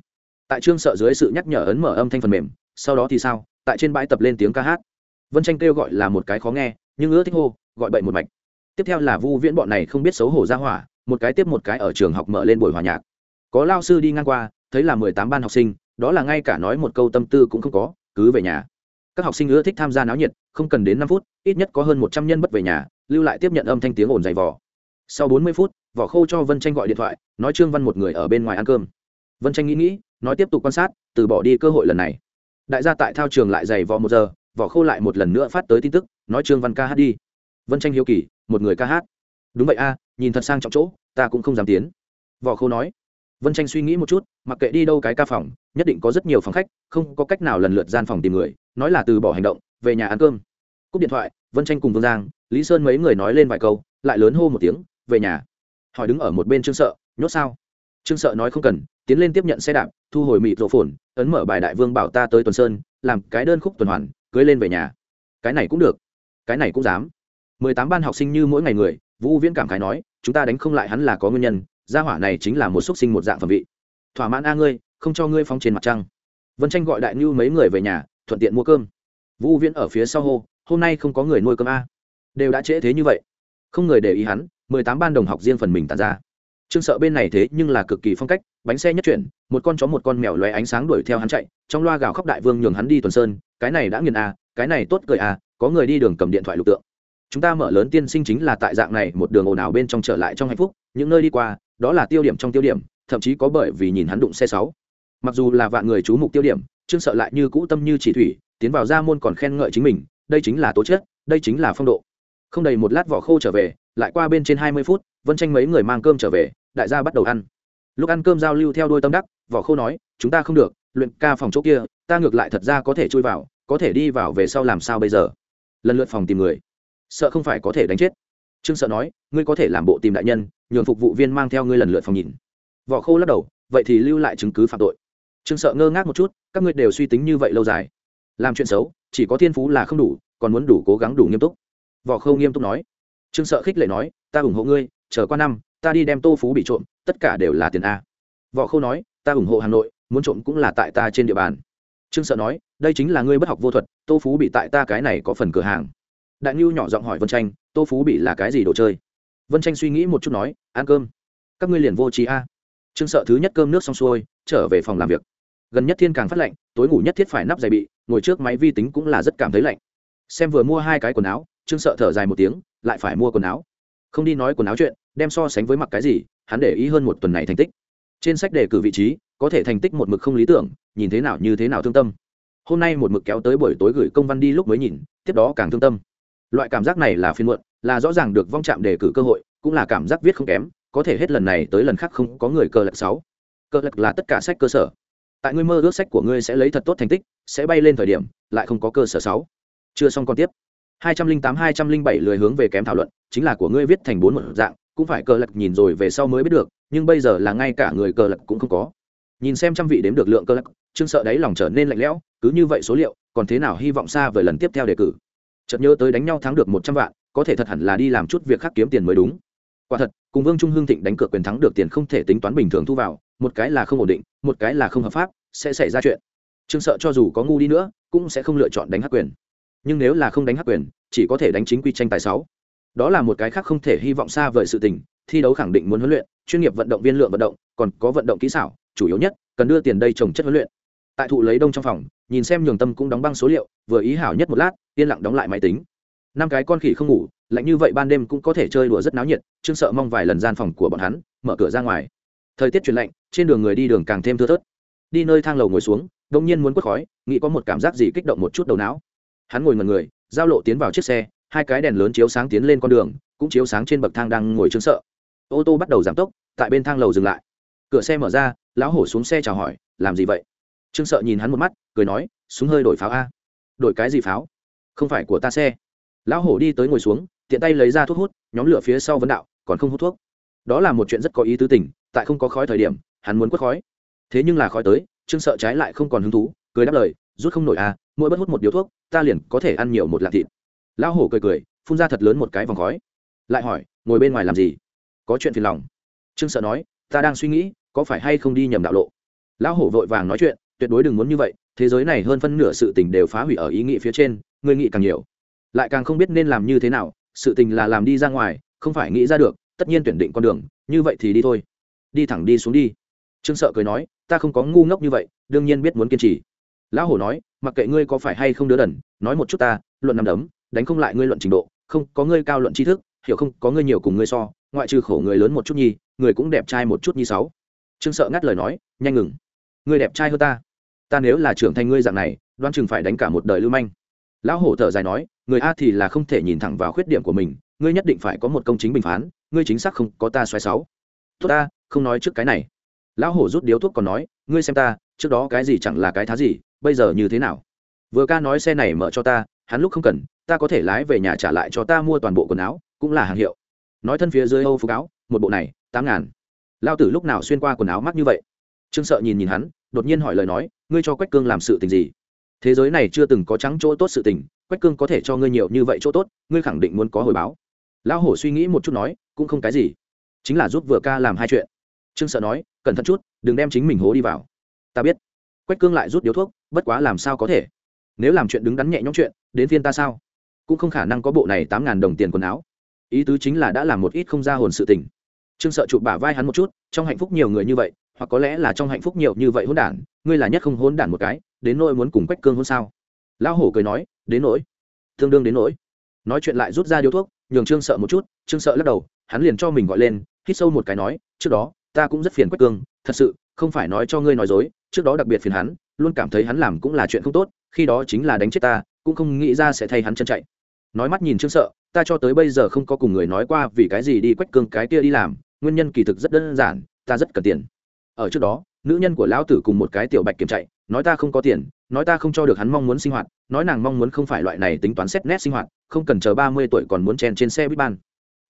Tại trương sợ dưới sự nhắc nhở ấn mở âm thanh phần mềm, sau đó thì sao? Tại trên bãi tập lên tiếng ca hát. Vân tranh kêu gọi là một cái khó nghe, nhưng ưa thích hô, gọi bậy một mạch. Tiếp theo là vu viễn bọn này không biết xấu hổ ra hỏa, một cái tiếp một cái ở trường học mở lên buổi hòa nhạc. Có lao sư đi ngang qua, thấy là mười tám ban học sinh, đó là ngay cả nói một câu tâm tư cũng không có, cứ về nhà. Các học sinh ưa thích tham gia náo nhiệt, không cần đến năm phút, ít nhất có hơn một trăm nhân bất về nhà, lưu lại tiếp nhận âm thanh tiếng ồn dày vò. Sau bốn mươi phút, vỏ khô cho vân tranh gọi điện thoại, nói trương văn một người ở bên ngoài ăn cơm. Vân tranh nghĩ nghĩ, nói tiếp tục quan sát, từ bỏ đi cơ hội lần này đại gia tại thao trường lại dày vò một giờ vỏ khô lại một lần nữa phát tới tin tức, nói trương văn ca hát đi. Vân tranh hiếu kỳ, một người ca hát. Đúng vậy a, nhìn thật sang trọng chỗ, ta cũng không dám tiến. Vỏ khô nói. Vân tranh suy nghĩ một chút, mặc kệ đi đâu cái ca phòng, nhất định có rất nhiều phòng khách, không có cách nào lần lượt gian phòng tìm người, nói là từ bỏ hành động, về nhà ăn cơm. Cúp điện thoại, vân tranh cùng vương giang, lý sơn mấy người nói lên vài câu, lại lớn hô một tiếng, về nhà. Hỏi đứng ở một bên trương sợ, nhốt sao? Trương sợ nói không cần tiến lên tiếp nhận xe đạp, thu hồi mịt rộ phồn, ấn mở bài đại vương bảo ta tới tuần sơn, làm cái đơn khúc tuần hoàn, cưới lên về nhà. Cái này cũng được. Cái này cũng dám. Mười tám ban học sinh như mỗi ngày người, vũ viễn cảm khái nói, chúng ta đánh không lại hắn là có nguyên nhân, gia hỏa này chính là một xúc sinh một dạng phẩm vị. Thỏa mãn a ngươi, không cho ngươi phóng trên mặt trăng. Vân tranh gọi đại ngưu mấy người về nhà, thuận tiện mua cơm. Vũ viễn ở phía sau hô, hôm nay không có người nuôi cơm a. Đều đã trễ thế như vậy. Không người để ý hắn, mười tám ban đồng học riêng phần mình tàn ra trương sợ bên này thế nhưng là cực kỳ phong cách bánh xe nhất chuyển một con chó một con mèo lóe ánh sáng đuổi theo hắn chạy trong loa gào khóc đại vương nhường hắn đi tuần sơn cái này đã nghiền à, cái này tốt cười à, có người đi đường cầm điện thoại lục tượng. Chúng ta mở lớn tiên sinh chính là tại dạng này một đường ồn ào bên trong trở lại trong hạnh phúc những nơi đi qua đó là tiêu điểm trong tiêu điểm thậm chí có bởi vì nhìn hắn đụng xe sáu. Mặc dù là vạn người chú mục tiêu điểm trương sợ lại như cũ tâm như chỉ thủy tiến vào ra môn còn khen ngợi chính mình đây chính là tố chất đây chính là phong độ. Không đầy một lát vỏ khô trở về lại qua bên trên hai mươi phút, vân tranh mấy người mang cơm trở về, đại gia bắt đầu ăn. Lúc ăn cơm giao lưu theo đôi tâm đắc, vỏ khô nói, chúng ta không được, luyện ca phòng chỗ kia, ta ngược lại thật ra có thể chui vào, có thể đi vào về sau làm sao bây giờ? Lần lượt phòng tìm người. Sợ không phải có thể đánh chết. Trương sợ nói, ngươi có thể làm bộ tìm đại nhân, nhường phục vụ viên mang theo ngươi lần lượt phòng nhìn. Vỏ khô lắc đầu, vậy thì lưu lại chứng cứ phạm tội. Trương sợ ngơ ngác một chút, các ngươi đều suy tính như vậy lâu dài, làm chuyện xấu, chỉ có thiên phú là không đủ, còn muốn đủ cố gắng đủ nghiêm túc. Võ khâu nghiêm túc nói trương sợ khích lệ nói, ta ủng hộ ngươi, chờ qua năm, ta đi đem tô phú bị trộm, tất cả đều là tiền a. Võ khâu nói, ta ủng hộ hà nội, muốn trộm cũng là tại ta trên địa bàn. Trương sợ nói, đây chính là ngươi bất học vô thuật, tô phú bị tại ta cái này có phần cửa hàng. Đại ngưu nhỏ giọng hỏi vân tranh tô phú bị là cái gì đồ chơi? Vân tranh suy nghĩ một chút nói, ăn cơm. Các ngươi liền vô trí a. Trương sợ thứ nhất cơm nước xong xuôi, trở về phòng làm việc. Gần nhất thiên càng phát lạnh, tối ngủ nhất thiết phải nắp dày bị, ngồi trước máy vi tính cũng là rất cảm thấy lạnh. Xem vừa mua hai cái quần áo, trương sợ thở dài một tiếng lại phải mua quần áo. Không đi nói quần áo chuyện, đem so sánh với mặc cái gì, hắn để ý hơn một tuần này thành tích. Trên sách đề cử vị trí, có thể thành tích một mực không lý tưởng, nhìn thế nào như thế nào thương tâm. Hôm nay một mực kéo tới buổi tối gửi công văn đi lúc mới nhìn, tiếp đó càng thương tâm. Loại cảm giác này là phiên muộn, là rõ ràng được vong chạm đề cử cơ hội, cũng là cảm giác viết không kém, có thể hết lần này tới lần khác không có người cờ lệch sáu. Cờ lệch là tất cả sách cơ sở. Tại ngươi mơ ước sách của ngươi sẽ lấy thật tốt thành tích, sẽ bay lên thời điểm, lại không có cơ sở sáu. Chưa xong còn tiếp hai trăm linh tám hai trăm linh bảy lười hướng về kém thảo luận chính là của ngươi viết thành bốn một dạng cũng phải cờ lật nhìn rồi về sau mới biết được nhưng bây giờ là ngay cả người cờ lật cũng không có. Nhìn xem trăm vị đếm được lượng cờ lật, chương sợ đấy lòng trở nên lạnh lẽo cứ như vậy số liệu còn thế nào hy vọng xa về lần tiếp theo đề cử? Chợt nhớ tới đánh nhau thắng được một trăm vạn có thể thật hẳn là đi làm chút việc khác kiếm tiền mới đúng. Quả thật cùng vương trung hương thịnh đánh cược quyền thắng được tiền không thể tính toán bình thường thu vào một cái là không ổn định một cái là không hợp pháp sẽ xảy ra chuyện. Trương sợ cho dù có ngu đi nữa cũng sẽ không lựa chọn đánh hắc quyền nhưng nếu là không đánh hắc quyền, chỉ có thể đánh chính quy tranh tài sáu. Đó là một cái khác không thể hy vọng xa vời sự tình, thi đấu khẳng định muốn huấn luyện, chuyên nghiệp vận động viên lượng vận động, còn có vận động kỹ xảo, chủ yếu nhất, cần đưa tiền đây trồng chất huấn luyện. Tại thụ lấy đông trong phòng, nhìn xem nhường tâm cũng đóng băng số liệu, vừa ý hảo nhất một lát, yên lặng đóng lại máy tính. Năm cái con khỉ không ngủ, lạnh như vậy ban đêm cũng có thể chơi đùa rất náo nhiệt chương sợ mong vài lần gian phòng của bọn hắn, mở cửa ra ngoài. Thời tiết chuyển lạnh, trên đường người đi đường càng thêm thưa thớt. Đi nơi thang lầu ngồi xuống, đông nhiên muốn quất khói, nghĩ có một cảm giác gì kích động một chút đầu não hắn ngồi ngần người, giao lộ tiến vào chiếc xe, hai cái đèn lớn chiếu sáng tiến lên con đường, cũng chiếu sáng trên bậc thang đang ngồi trương sợ. Ô tô bắt đầu giảm tốc, tại bên thang lầu dừng lại. Cửa xe mở ra, lão hổ xuống xe chào hỏi, làm gì vậy? Trương sợ nhìn hắn một mắt, cười nói, súng hơi đổi pháo a. Đổi cái gì pháo? Không phải của ta xe. Lão hổ đi tới ngồi xuống, tiện tay lấy ra thuốc hút, nhóm lửa phía sau vấn đạo, còn không hút thuốc? Đó là một chuyện rất có ý tứ tình, tại không có khói thời điểm, hắn muốn quất khói. Thế nhưng là khói tới, trương sợ trái lại không còn hứng thú, cười đáp lời, rút không nổi à mỗi bất hút một điếu thuốc, ta liền có thể ăn nhiều một lạng thịt. Lão hổ cười cười, phun ra thật lớn một cái vòng khói. Lại hỏi, ngồi bên ngoài làm gì? Có chuyện phiền lòng. Trương sợ nói, ta đang suy nghĩ, có phải hay không đi nhầm đạo lộ? Lão hổ vội vàng nói chuyện, tuyệt đối đừng muốn như vậy, thế giới này hơn phân nửa sự tình đều phá hủy ở ý nghĩ phía trên người nghĩ càng nhiều. Lại càng không biết nên làm như thế nào, sự tình là làm đi ra ngoài, không phải nghĩ ra được, tất nhiên tuyển định con đường, như vậy thì đi thôi. Đi thẳng đi xuống đi. Trương sợ cười nói, ta không có ngu ngốc như vậy, đương nhiên biết muốn kiên trì lão hổ nói, mặc kệ ngươi có phải hay không đứa đần, nói một chút ta, luận nằm đấm, đánh không lại ngươi luận trình độ, không có ngươi cao luận tri thức, hiểu không, có ngươi nhiều cùng ngươi so, ngoại trừ khổ người lớn một chút nhi, người cũng đẹp trai một chút nhi sáu. Trương sợ ngắt lời nói, nhanh ngừng. Ngươi đẹp trai hơn ta. Ta nếu là trưởng thành ngươi dạng này đoan chừng phải đánh cả một đời lưu manh. Lão hổ thở dài nói, người a thì là không thể nhìn thẳng vào khuyết điểm của mình, ngươi nhất định phải có một công chính bình phán, ngươi chính xác không có ta xoáy sáu. Tốt ta, không nói trước cái này. Lão hổ rút điếu thuốc còn nói, ngươi xem ta, trước đó cái gì chẳng là cái thá gì bây giờ như thế nào? Vừa ca nói xe này mở cho ta, hắn lúc không cần, ta có thể lái về nhà trả lại cho ta mua toàn bộ quần áo, cũng là hàng hiệu. Nói thân phía dưới âu phục áo, một bộ này, tám ngàn. Lao tử lúc nào xuyên qua quần áo mắc như vậy? Trương sợ nhìn nhìn hắn, đột nhiên hỏi lời nói, ngươi cho quách cương làm sự tình gì? Thế giới này chưa từng có trắng chỗ tốt sự tình, quách cương có thể cho ngươi nhiều như vậy chỗ tốt, ngươi khẳng định muốn có hồi báo. Lão hổ suy nghĩ một chút nói, cũng không cái gì. Chính là giúp vừa ca làm hai chuyện. Trương sợ nói, cẩn thận chút, đừng đem chính mình hố đi vào. Ta biết quách cương lại rút điếu thuốc, bất quá làm sao có thể? Nếu làm chuyện đứng đắn nhẹ nhõm chuyện, đến phiên ta sao? Cũng không khả năng có bộ này tám ngàn đồng tiền quần áo. Ý tứ chính là đã làm một ít không ra hồn sự tình. Trương sợ chụp bả vai hắn một chút, trong hạnh phúc nhiều người như vậy, hoặc có lẽ là trong hạnh phúc nhiều như vậy hôn đản, ngươi là nhất không hôn đản một cái, đến nỗi muốn cùng quách cương hôn sao? Lão hổ cười nói, đến nỗi. Tương đương đến nỗi. Nói chuyện lại rút ra điếu thuốc, nhường trương sợ một chút, trương sợ lắc đầu, hắn liền cho mình gọi lên, hít sâu một cái nói, trước đó, ta cũng rất phiền quách cương, thật sự, không phải nói cho ngươi nói dối trước đó đặc biệt phiền hắn, luôn cảm thấy hắn làm cũng là chuyện không tốt, khi đó chính là đánh chết ta, cũng không nghĩ ra sẽ thay hắn chân chạy. Nói mắt nhìn trương sợ, ta cho tới bây giờ không có cùng người nói qua vì cái gì đi quách cương cái kia đi làm, nguyên nhân kỳ thực rất đơn giản, ta rất cần tiền. Ở trước đó, nữ nhân của lão tử cùng một cái tiểu bạch kiểm chạy, nói ta không có tiền, nói ta không cho được hắn mong muốn sinh hoạt, nói nàng mong muốn không phải loại này tính toán xét nét sinh hoạt, không cần chờ ba mươi tuổi còn muốn chen trên xe bít ban.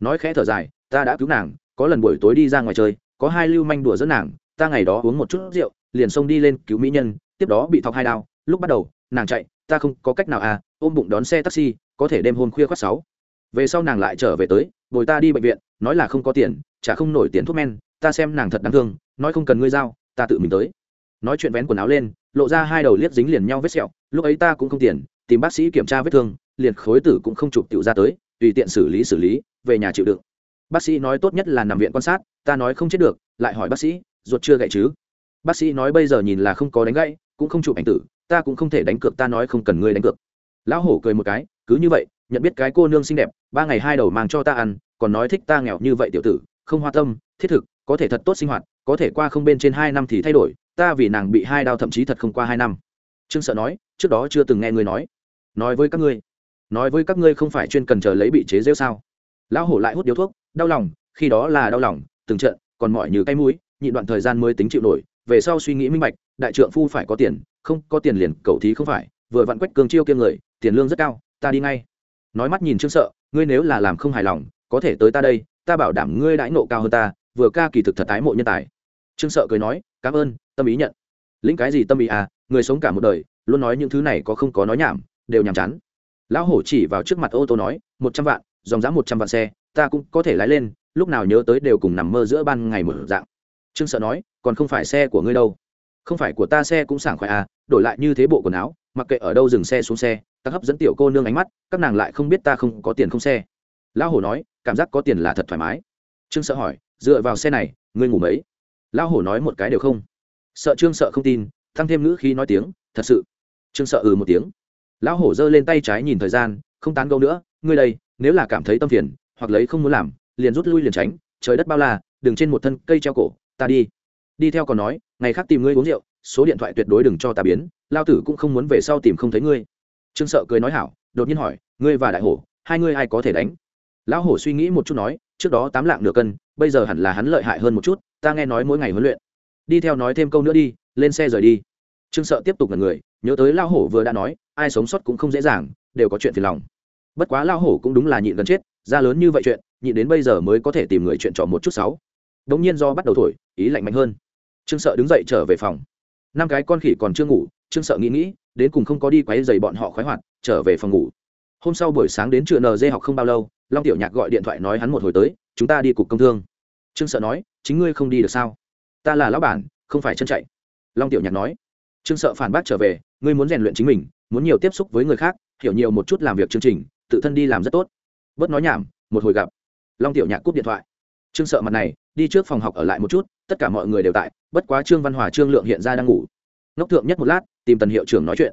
Nói khẽ thở dài, ta đã cứu nàng, có lần buổi tối đi ra ngoài chơi, có hai lưu manh đùa dẫn nàng, ta ngày đó uống một chút rượu liền xông đi lên cứu mỹ nhân, tiếp đó bị thọc hai đao, lúc bắt đầu, nàng chạy, ta không có cách nào à ôm bụng đón xe taxi, có thể đêm hôm khuya khoác sáu. Về sau nàng lại trở về tới, bồi ta đi bệnh viện, nói là không có tiền, chả không nổi tiền thuốc men, ta xem nàng thật đáng thương, nói không cần ngươi giao, ta tự mình tới. Nói chuyện vén quần áo lên, lộ ra hai đầu liếc dính liền nhau vết sẹo, lúc ấy ta cũng không tiền, tìm bác sĩ kiểm tra vết thương, liền khối tử cũng không chụp tiểu ra tới, tùy tiện xử lý xử lý, về nhà chịu đựng. Bác sĩ nói tốt nhất là nằm viện quan sát, ta nói không chết được, lại hỏi bác sĩ, ruột chưa gãy chứ? Bác sĩ nói bây giờ nhìn là không có đánh gãy, cũng không chụp ảnh tử, ta cũng không thể đánh cược, ta nói không cần ngươi đánh cược. Lão hổ cười một cái, cứ như vậy, nhận biết cái cô nương xinh đẹp, ba ngày hai đầu mang cho ta ăn, còn nói thích ta nghèo như vậy tiểu tử, không hoa tâm, thiết thực, có thể thật tốt sinh hoạt, có thể qua không bên trên hai năm thì thay đổi, ta vì nàng bị hai đau thậm chí thật không qua hai năm. Trương sợ nói, trước đó chưa từng nghe ngươi nói. Nói với các ngươi, nói với các ngươi không phải chuyên cần chờ lấy bị chế rêu sao? Lão hổ lại hút điếu thuốc, đau lòng, khi đó là đau lòng, từng trận, còn mọi như cái mũi, nhịn đoạn thời gian mới tính chịu nổi về sau suy nghĩ minh bạch, đại trượng phu phải có tiền, không có tiền liền cầu thí không phải, vừa vặn quách cường chiêu kiêng người, tiền lương rất cao, ta đi ngay. Nói mắt nhìn trương sợ, ngươi nếu là làm không hài lòng, có thể tới ta đây, ta bảo đảm ngươi đãi nộ cao hơn ta, vừa ca kỳ thực thật tái mộ nhân tài. Trương sợ cười nói, cảm ơn, tâm ý nhận. Lĩnh cái gì tâm ý à người sống cả một đời, luôn nói những thứ này có không có nói nhảm, đều nhàm chán. Lão hổ chỉ vào trước mặt ô tô nói, một trăm vạn, dòng giá một trăm vạn xe, ta cũng có thể lái lên, lúc nào nhớ tới đều cùng nằm mơ giữa ban ngày một dạng trương sợ nói, còn không phải xe của ngươi đâu. Không phải của ta, xe cũng sảng khoái à đổi lại như thế bộ quần áo, mặc kệ ở đâu dừng xe xuống xe, ta hấp dẫn tiểu cô nương ánh mắt, các nàng lại không biết ta không có tiền không xe. Lão hổ nói, cảm giác có tiền là thật thoải mái. Trương sợ hỏi, dựa vào xe này, ngươi ngủ mấy? Lão hổ nói, một cái đều không. Sợ trương sợ không tin tăng thêm ngữ khi nói tiếng, thật sự. Trương sợ ừ một tiếng. Lão hổ giơ lên tay trái nhìn thời gian, không tán gâu nữa, ngươi đây, nếu là cảm thấy tâm phiền, hoặc lấy không muốn làm, liền rút lui liền tránh, trời đất bao la đừng trên một thân cây treo cổ ta đi. Đi theo còn nói, ngày khác tìm ngươi uống rượu, số điện thoại tuyệt đối đừng cho ta biến, lao tử cũng không muốn về sau tìm không thấy ngươi. Trương sợ cười nói hảo, đột nhiên hỏi, ngươi và đại hổ, hai ngươi ai có thể đánh? Lão hổ suy nghĩ một chút nói, trước đó tám lạng nửa cân, bây giờ hẳn là hắn lợi hại hơn một chút, ta nghe nói mỗi ngày huấn luyện. Đi theo nói thêm câu nữa đi, lên xe rời đi. Trương sợ tiếp tục là người, nhớ tới lao hổ vừa đã nói, ai sống sót cũng không dễ dàng, đều có chuyện phiền lòng. Bất quá lao hổ cũng đúng là nhịn gần chết, ra lớn như vậy chuyện, nhịn đến bây giờ mới có thể tìm người chuyện trò một chút sáu đống nhiên do bắt đầu thổi, ý lạnh mạnh hơn. Trương sợ đứng dậy trở về phòng. Năm cái con khỉ còn chưa ngủ, trương sợ nghĩ nghĩ, đến cùng không có đi quấy giày bọn họ khoái hoạt, trở về phòng ngủ. Hôm sau buổi sáng đến trường nd học không bao lâu, long tiểu nhạc gọi điện thoại nói hắn một hồi tới, chúng ta đi cục công thương. Trương sợ nói, chính ngươi không đi được sao? Ta là lão bản, không phải chân chạy. Long tiểu nhạc nói, trương sợ phản bác trở về, ngươi muốn rèn luyện chính mình, muốn nhiều tiếp xúc với người khác, hiểu nhiều một chút làm việc chương trình, tự thân đi làm rất tốt. Bớt nói nhảm, một hồi gặp. Long tiểu nhạc cúp điện thoại. Trương sợ mặt này đi trước phòng học ở lại một chút, tất cả mọi người đều tại, bất quá trương văn hòa, trương lượng hiện ra đang ngủ. Ngốc thượng nhất một lát, tìm tần hiệu trưởng nói chuyện.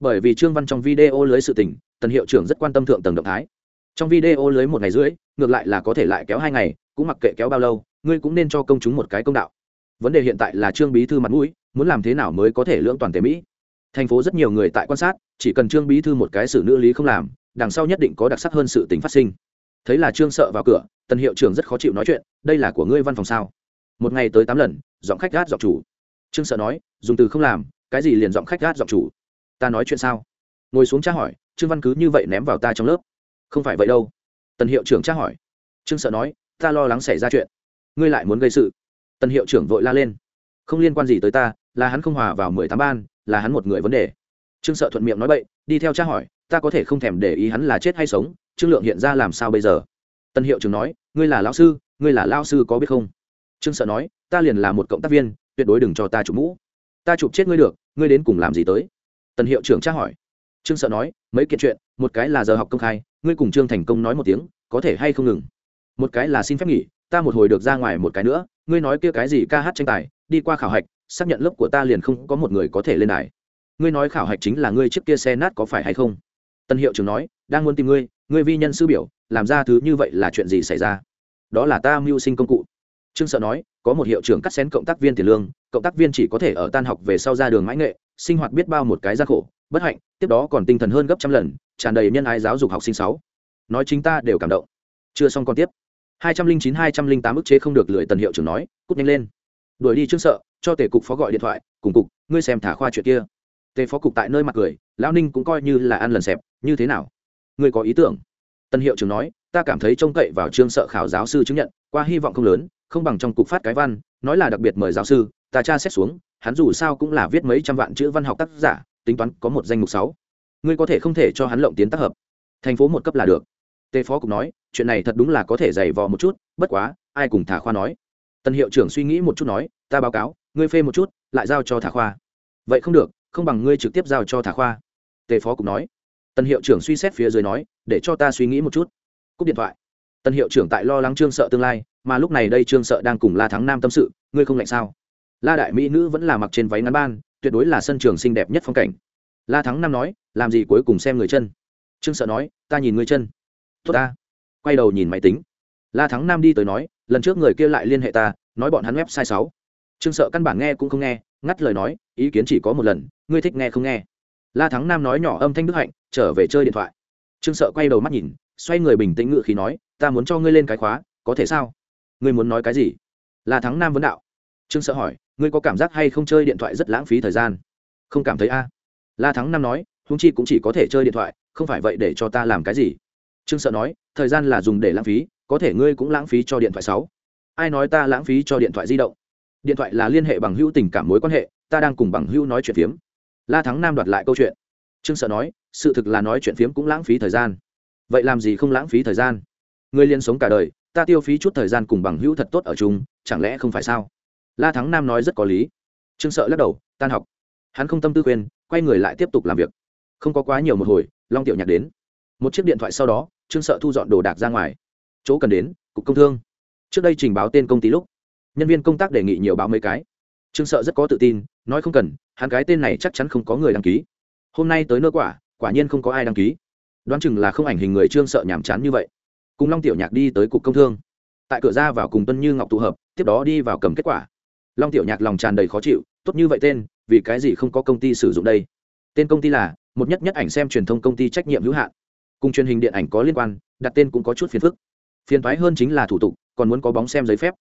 Bởi vì trương văn trong video lưới sự tình, tần hiệu trưởng rất quan tâm thượng tầng động thái. Trong video lưới một ngày rưỡi, ngược lại là có thể lại kéo hai ngày, cũng mặc kệ kéo bao lâu, ngươi cũng nên cho công chúng một cái công đạo. Vấn đề hiện tại là trương bí thư mặt mũi, muốn làm thế nào mới có thể lưỡng toàn thể mỹ? Thành phố rất nhiều người tại quan sát, chỉ cần trương bí thư một cái xử nữ lý không làm, đằng sau nhất định có đặc sắc hơn sự tính phát sinh thấy là trương sợ vào cửa, tần hiệu trưởng rất khó chịu nói chuyện, đây là của ngươi văn phòng sao? Một ngày tới tám lần, giọng khách gát giọng chủ. Trương sợ nói, dùng từ không làm, cái gì liền giọng khách gát giọng chủ? Ta nói chuyện sao? Ngồi xuống tra hỏi, trương văn cứ như vậy ném vào ta trong lớp. Không phải vậy đâu. Tần hiệu trưởng tra hỏi. Trương sợ nói, ta lo lắng xảy ra chuyện. Ngươi lại muốn gây sự. Tần hiệu trưởng vội la lên. Không liên quan gì tới ta, là hắn không hòa vào mười tám ban, là hắn một người vấn đề. Trương sợ thuận miệng nói bậy, đi theo tra hỏi, ta có thể không thèm để ý hắn là chết hay sống trương lượng hiện ra làm sao bây giờ? Tân hiệu trưởng nói, ngươi là lão sư, ngươi là lao sư có biết không? Trương sợ nói, ta liền là một cộng tác viên, tuyệt đối đừng cho ta chụp mũ. Ta chụp chết ngươi được, ngươi đến cùng làm gì tới? Tân hiệu trưởng tra hỏi. Trương sợ nói, mấy kiện chuyện, một cái là giờ học công khai, ngươi cùng trương thành công nói một tiếng, có thể hay không ngừng? Một cái là xin phép nghỉ, ta một hồi được ra ngoài một cái nữa, ngươi nói kia cái gì ca hát tranh tài, đi qua khảo hạch, xác nhận lớp của ta liền không có một người có thể lên đài. Ngươi nói khảo hạch chính là ngươi trước kia xe nát có phải hay không? Tân hiệu trưởng nói, đang muốn tìm ngươi ngươi vi nhân sư biểu, làm ra thứ như vậy là chuyện gì xảy ra? Đó là ta mưu sinh công cụ. Trương sợ nói, có một hiệu trưởng cắt xén cộng tác viên tiền lương, cộng tác viên chỉ có thể ở tan học về sau ra đường mãi nghệ, sinh hoạt biết bao một cái gian khổ, bất hạnh, tiếp đó còn tinh thần hơn gấp trăm lần, tràn đầy nhân ái giáo dục học sinh sáu. Nói chính ta đều cảm động. Chưa xong còn tiếp. hai trăm linh chín hai trăm linh tám ức chế không được lưỡi tần hiệu trưởng nói, cút nhanh lên. Đuổi đi trương sợ, cho tề cục phó gọi điện thoại, cùng cục, ngươi xem thả khoa chuyện kia. Tề phó cục tại nơi mặt cười, lão ninh cũng coi như là ăn lần xẹp, như thế nào? Ngươi có ý tưởng? Tân hiệu trưởng nói, ta cảm thấy trông cậy vào trương sợ khảo giáo sư chứng nhận, qua hy vọng không lớn, không bằng trong cục phát cái văn, nói là đặc biệt mời giáo sư, ta tra xét xuống, hắn dù sao cũng là viết mấy trăm vạn chữ văn học tác giả, tính toán có một danh mục sáu. Ngươi có thể không thể cho hắn lộng tiến tác hợp. Thành phố một cấp là được. Tề phó cục nói, chuyện này thật đúng là có thể dày vò một chút, bất quá, ai cùng thả khoa nói? Tân hiệu trưởng suy nghĩ một chút nói, ta báo cáo, ngươi phê một chút, lại giao cho thả khoa. Vậy không được, không bằng ngươi trực tiếp giao cho thả khoa. Tề phó cục nói tân hiệu trưởng suy xét phía dưới nói, để cho ta suy nghĩ một chút. Cúp điện thoại. Tân hiệu trưởng tại lo lắng trương sợ tương lai, mà lúc này đây trương sợ đang cùng la thắng nam tâm sự, ngươi không lạnh sao? La đại mỹ nữ vẫn là mặc trên váy ngắn ban, tuyệt đối là sân trường xinh đẹp nhất phong cảnh. La thắng nam nói, làm gì cuối cùng xem người chân? Trương sợ nói, ta nhìn người chân. Tốt ta. Quay đầu nhìn máy tính. La thắng nam đi tới nói, lần trước người kia lại liên hệ ta, nói bọn hắn website sáu. Trương sợ căn bản nghe cũng không nghe, ngắt lời nói, ý kiến chỉ có một lần, ngươi thích nghe không nghe la thắng nam nói nhỏ âm thanh đức hạnh, trở về chơi điện thoại. Trương sợ quay đầu mắt nhìn, xoay người bình tĩnh ngự khí nói, ta muốn cho ngươi lên cái khóa, có thể sao? Ngươi muốn nói cái gì? La thắng nam vấn đạo. Trương sợ hỏi, ngươi có cảm giác hay không chơi điện thoại rất lãng phí thời gian? Không cảm thấy a. La thắng nam nói húng chi cũng chỉ có thể chơi điện thoại, không phải vậy để cho ta làm cái gì? Trương sợ nói, thời gian là dùng để lãng phí, có thể ngươi cũng lãng phí cho điện thoại sáu. Ai nói ta lãng phí cho điện thoại di động? Điện thoại là liên hệ bằng hữu tình cảm mối quan hệ, ta đang cùng bằng hữu nói chuyện phiếm la thắng nam đoạt lại câu chuyện. Trương sợ nói, sự thực là nói chuyện phiếm cũng lãng phí thời gian. Vậy làm gì không lãng phí thời gian? Người liên sống cả đời, ta tiêu phí chút thời gian cùng bằng hữu thật tốt ở chung, chẳng lẽ không phải sao? La thắng nam nói rất có lý. Trương sợ lắc đầu, tan học. Hắn không tâm tư quên quay người lại tiếp tục làm việc. Không có quá nhiều một hồi, long tiểu nhạc đến. Một chiếc điện thoại sau đó, trương sợ thu dọn đồ đạc ra ngoài. Chỗ cần đến, cục công thương. Trước đây trình báo tên công ty lúc, nhân viên công tác đề nghị nhiều báo mấy cái trương sợ rất có tự tin, nói không cần, hắn cái tên này chắc chắn không có người đăng ký. Hôm nay tới nơ quả quả nhiên không có ai đăng ký. Đoán chừng là không ảnh hình người trương sợ nhàm chán như vậy. Cùng long tiểu nhạc đi tới cục công thương. Tại cửa ra vào cùng tuân như ngọc tụ hợp, tiếp đó đi vào cầm kết quả. Long tiểu nhạc lòng tràn đầy khó chịu, tốt như vậy tên, vì cái gì không có công ty sử dụng đây? Tên công ty là, một nhất nhất ảnh xem truyền thông công ty trách nhiệm hữu hạn. Cùng truyền hình điện ảnh có liên quan, đặt tên cũng có chút phiền phức. Phiền thoái hơn chính là thủ tục, còn muốn có bóng xem giấy phép.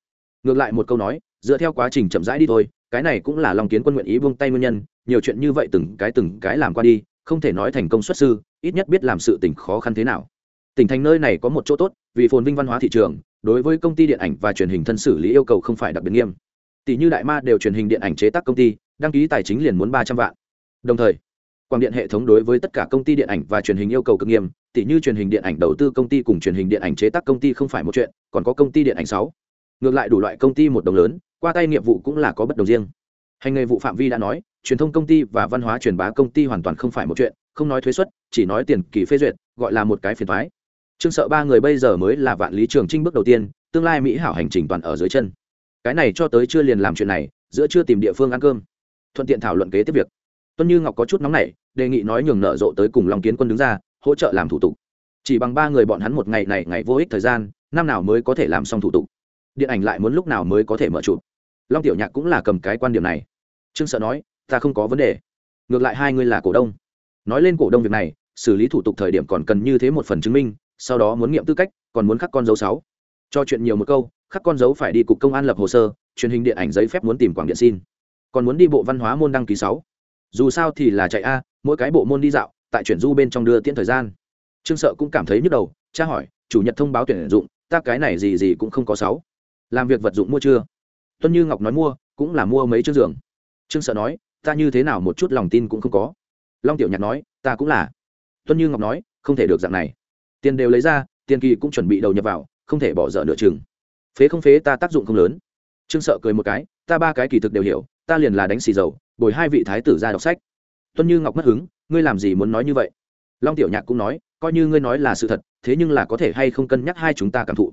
Ngược lại một câu nói, dựa theo quá trình chậm rãi đi thôi cái này cũng là lòng kiến quân nguyện ý buông tay nguyên nhân, nhiều chuyện như vậy từng cái từng cái làm qua đi, không thể nói thành công xuất sư, ít nhất biết làm sự tỉnh khó khăn thế nào. Tỉnh thành nơi này có một chỗ tốt, vì phồn vinh văn hóa thị trường, đối với công ty điện ảnh và truyền hình thân xử lý yêu cầu không phải đặc biệt nghiêm. Tỷ như đại ma đều truyền hình điện ảnh chế tác công ty, đăng ký tài chính liền muốn ba trăm vạn. Đồng thời quảng điện hệ thống đối với tất cả công ty điện ảnh và truyền hình yêu cầu cực nghiêm, tỷ như truyền hình điện ảnh đầu tư công ty cùng truyền hình điện ảnh chế tác công ty không phải một chuyện, còn có công ty điện ảnh sáu. Ngược lại đủ loại công ty một đồng lớn qua tay nghiệp vụ cũng là có bất đồng riêng. Hành nghề vụ phạm vi đã nói, truyền thông công ty và văn hóa truyền bá công ty hoàn toàn không phải một chuyện, không nói thuế xuất chỉ nói tiền kỳ phê duyệt, gọi là một cái phiền thoái trương sợ ba người bây giờ mới là vạn lý trường trinh bước đầu tiên, tương lai mỹ hảo hành trình toàn ở dưới chân. Cái này cho tới chưa liền làm chuyện này, giữa chưa tìm địa phương ăn cơm. Thuận tiện thảo luận kế tiếp việc. Tuân như ngọc có chút nóng nảy, đề nghị nói nhường nợ rộ tới cùng lòng kiến quân đứng ra, hỗ trợ làm thủ tục. Chỉ bằng ba người bọn hắn một ngày này ngày vô ích thời gian, năm nào mới có thể làm xong thủ tục. Điện ảnh lại muốn lúc nào mới có thể mở chụp long tiểu nhạc cũng là cầm cái quan điểm này. Trương sợ nói, ta không có vấn đề. Ngược lại hai người là cổ đông. Nói lên cổ đông việc này, xử lý thủ tục thời điểm còn cần như thế một phần chứng minh, sau đó muốn nghiệm tư cách, còn muốn khắc con dấu sáu. Cho chuyện nhiều một câu, khắc con dấu phải đi cục công an lập hồ sơ, truyền hình điện ảnh giấy phép muốn tìm quảng điện xin. Còn muốn đi bộ văn hóa môn đăng ký sáu. Dù sao thì là chạy a, mỗi cái bộ môn đi dạo, tại chuyển du bên trong đưa tiễn thời gian. Trương sợ cũng cảm thấy nhức đầu, cha hỏi, chủ nhật thông báo tuyển dụng, ta cái này gì gì cũng không có sáu. Làm việc vật dụng mua chưa? Tuân như ngọc nói mua, cũng là mua mấy chiếc giường. Trương sợ nói, ta như thế nào một chút lòng tin cũng không có. Long tiểu nhạc nói, ta cũng là. Tuân như ngọc nói, không thể được dạng này. Tiền đều lấy ra, tiền kỳ cũng chuẩn bị đầu nhập vào, không thể bỏ dở nửa chừng. Phế không phế ta tác dụng không lớn. Trương sợ cười một cái, ta ba cái kỳ thực đều hiểu, ta liền là đánh xì dầu, bồi hai vị thái tử ra đọc sách. Tuân như ngọc mất hứng, ngươi làm gì muốn nói như vậy? Long tiểu nhạc cũng nói, coi như ngươi nói là sự thật, thế nhưng là có thể hay không cân nhắc hai chúng ta cảm thụ.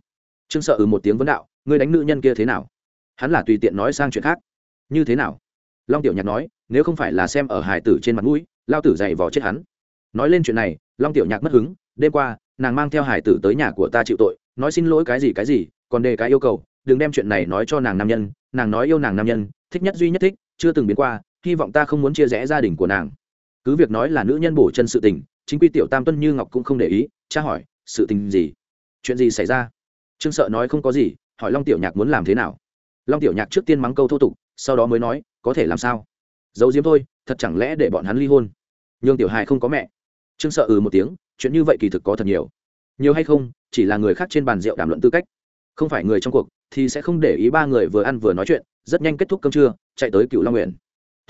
Trương sợ ừ một tiếng vấn đạo, ngươi đánh nữ nhân kia thế nào? Hắn là tùy tiện nói sang chuyện khác. Như thế nào? Long tiểu nhạc nói, nếu không phải là xem ở hải tử trên mặt mũi, lao tử dày vò chết hắn. Nói lên chuyện này, long tiểu nhạc mất hứng, đêm qua, nàng mang theo hải tử tới nhà của ta chịu tội, nói xin lỗi cái gì cái gì, còn đề cái yêu cầu, đừng đem chuyện này nói cho nàng nam nhân, nàng nói yêu nàng nam nhân, thích nhất duy nhất thích, chưa từng biến qua, hy vọng ta không muốn chia rẽ gia đình của nàng. Cứ việc nói là nữ nhân bổ chân sự tình, chính quy tiểu tam tuân như ngọc cũng không để ý, cha hỏi, sự tình gì? Chuyện gì xảy ra? Trương sợ nói không có gì, hỏi long tiểu nhạc muốn làm thế nào long tiểu nhạc trước tiên mắng câu thô tục, sau đó mới nói, có thể làm sao? Giấu diếm thôi, thật chẳng lẽ để bọn hắn ly hôn? Nhường tiểu hài không có mẹ. Trương sợ ừ một tiếng, chuyện như vậy kỳ thực có thật nhiều. Nhiều hay không, chỉ là người khác trên bàn rượu đàm luận tư cách. Không phải người trong cuộc, thì sẽ không để ý ba người vừa ăn vừa nói chuyện. Rất nhanh kết thúc cơm trưa, chạy tới cựu long nguyện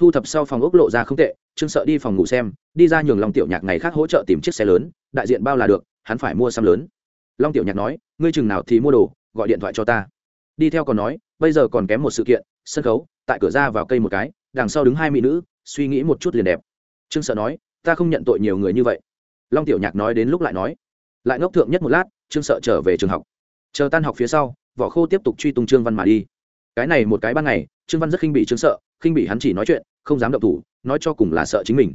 thu thập sau phòng ốc lộ ra không tệ, trương sợ đi phòng ngủ xem, đi ra nhường long tiểu nhạc ngày khác hỗ trợ tìm chiếc xe lớn, đại diện bao là được, hắn phải mua xăm lớn. Long tiểu nhạc nói, ngươi chừng nào thì mua đồ, gọi điện thoại cho ta đi theo còn nói, bây giờ còn kém một sự kiện, sân khấu, tại cửa ra vào cây một cái, đằng sau đứng hai mỹ nữ, suy nghĩ một chút liền đẹp. Trương sợ nói, ta không nhận tội nhiều người như vậy. Long tiểu nhạc nói đến lúc lại nói, lại ngốc thượng nhất một lát, trương sợ trở về trường học. Chờ tan học phía sau võ khô tiếp tục truy tung trương văn mà đi. Cái này một cái ban ngày, trương văn rất khinh bị trương sợ, khinh bị hắn chỉ nói chuyện, không dám động thủ, nói cho cùng là sợ chính mình.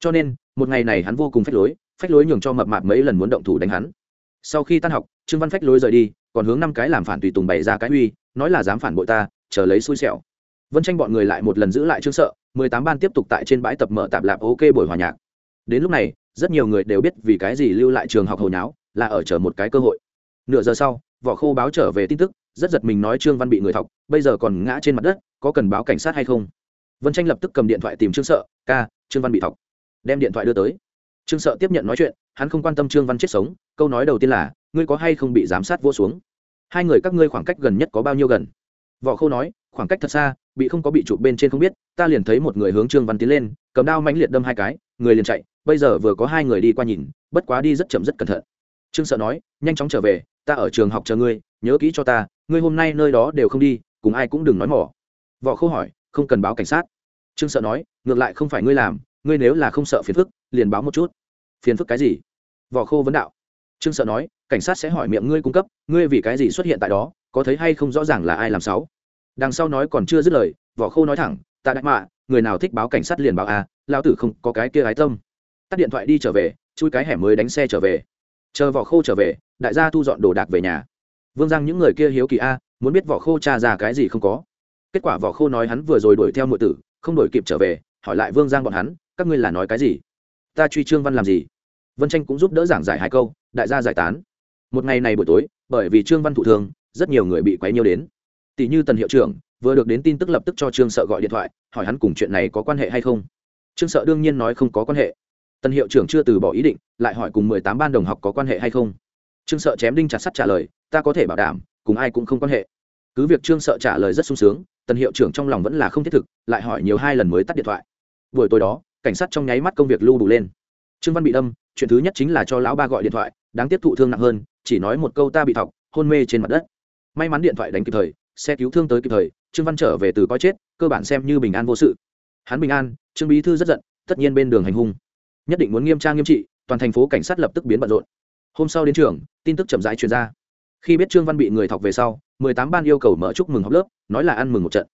Cho nên, một ngày này hắn vô cùng phách lối phách lối nhường cho mập mạp mấy lần muốn động thủ đánh hắn sau khi tan học, trương văn phách lối rời đi, còn hướng năm cái làm phản tùy tùng bày ra cái uy, nói là dám phản bội ta, chờ lấy xui xẻo. Vân tranh bọn người lại một lần giữ lại trương sợ, mười tám ban tiếp tục tại trên bãi tập mở tạp lạp ok buổi hòa nhạc. Đến lúc này, rất nhiều người đều biết vì cái gì lưu lại trường học hồi nháo là ở chờ một cái cơ hội. Nửa giờ sau, vỏ khô báo trở về tin tức, rất giật mình nói trương văn bị người thọc, bây giờ còn ngã trên mặt đất, có cần báo cảnh sát hay không? Vân tranh lập tức cầm điện thoại tìm trương sợ, ca, trương văn bị thọc. Đem điện thoại đưa tới. Trương sợ tiếp nhận nói chuyện, hắn không quan tâm trương văn chết sống câu nói đầu tiên là, ngươi có hay không bị giám sát vô xuống? Hai người các ngươi khoảng cách gần nhất có bao nhiêu gần? Võ khâu nói, khoảng cách thật xa, bị không có bị chụp bên trên không biết, ta liền thấy một người hướng trương văn tiến lên, cầm đao mãnh liệt đâm hai cái, người liền chạy, bây giờ vừa có hai người đi qua nhìn, bất quá đi rất chậm rất cẩn thận. Trương sợ nói, nhanh chóng trở về, ta ở trường học chờ ngươi, nhớ kỹ cho ta, ngươi hôm nay nơi đó đều không đi, cùng ai cũng đừng nói mỏ võ khâu hỏi, không cần báo cảnh sát. Trương sợ nói, ngược lại không phải ngươi làm, ngươi nếu là không sợ phiền phức, liền báo một chút. Phiền phức cái gì? Võ khô vấn đạo trương sợ nói cảnh sát sẽ hỏi miệng ngươi cung cấp ngươi vì cái gì xuất hiện tại đó có thấy hay không rõ ràng là ai làm sáu? Đằng sau nói còn chưa dứt lời võ khô nói thẳng ta đại mạ người nào thích báo cảnh sát liền báo à, lao tử không có cái kia ái tâm. Tắt điện thoại đi trở về chui cái hẻm mới đánh xe trở về. Chờ vỏ khô trở về đại gia thu dọn đồ đạc về nhà. Vương giang những người kia hiếu kỳ a muốn biết vỏ khô cha ra cái gì không có. Kết quả vỏ khô nói hắn vừa rồi đuổi theo nội tử không đuổi kịp trở về hỏi lại vương giang bọn hắn các ngươi là nói cái gì? Ta truy trương văn làm gì? Vân tranh cũng giúp đỡ giảng giải hai câu, đại gia giải tán. Một ngày này buổi tối, bởi vì trương văn thụ thương, rất nhiều người bị quấy nhiều đến. Tỷ như tần hiệu trưởng, vừa được đến tin tức lập tức cho trương sợ gọi điện thoại, hỏi hắn cùng chuyện này có quan hệ hay không. Trương sợ đương nhiên nói không có quan hệ. Tần hiệu trưởng chưa từ bỏ ý định, lại hỏi cùng mười tám ban đồng học có quan hệ hay không. Trương sợ chém đinh chặt sắt trả lời, ta có thể bảo đảm, cùng ai cũng không quan hệ. Cứ việc trương sợ trả lời rất sung sướng, tần hiệu trưởng trong lòng vẫn là không thiết thực, lại hỏi nhiều hai lần mới tắt điện thoại. Buổi tối đó, cảnh sát trong nháy mắt công việc lưu đủ lên trương văn bị đâm, chuyện thứ nhất chính là cho lão ba gọi điện thoại, đáng tiếp thụ thương nặng hơn, chỉ nói một câu ta bị thọc, hôn mê trên mặt đất. May mắn điện thoại đánh kịp thời, xe cứu thương tới kịp thời, trương văn trở về từ coi chết, cơ bản xem như bình an vô sự. Hắn bình an, trương bí thư rất giận, tất nhiên bên đường hành hung. Nhất định muốn nghiêm tra nghiêm trị, toàn thành phố cảnh sát lập tức biến bận rộn. Hôm sau đến trường, tin tức chậm rãi truyền ra. Khi biết trương văn bị người thọc về sau, mười tám ban yêu cầu mở chúc mừng họp lớp, nói là ăn mừng một trận.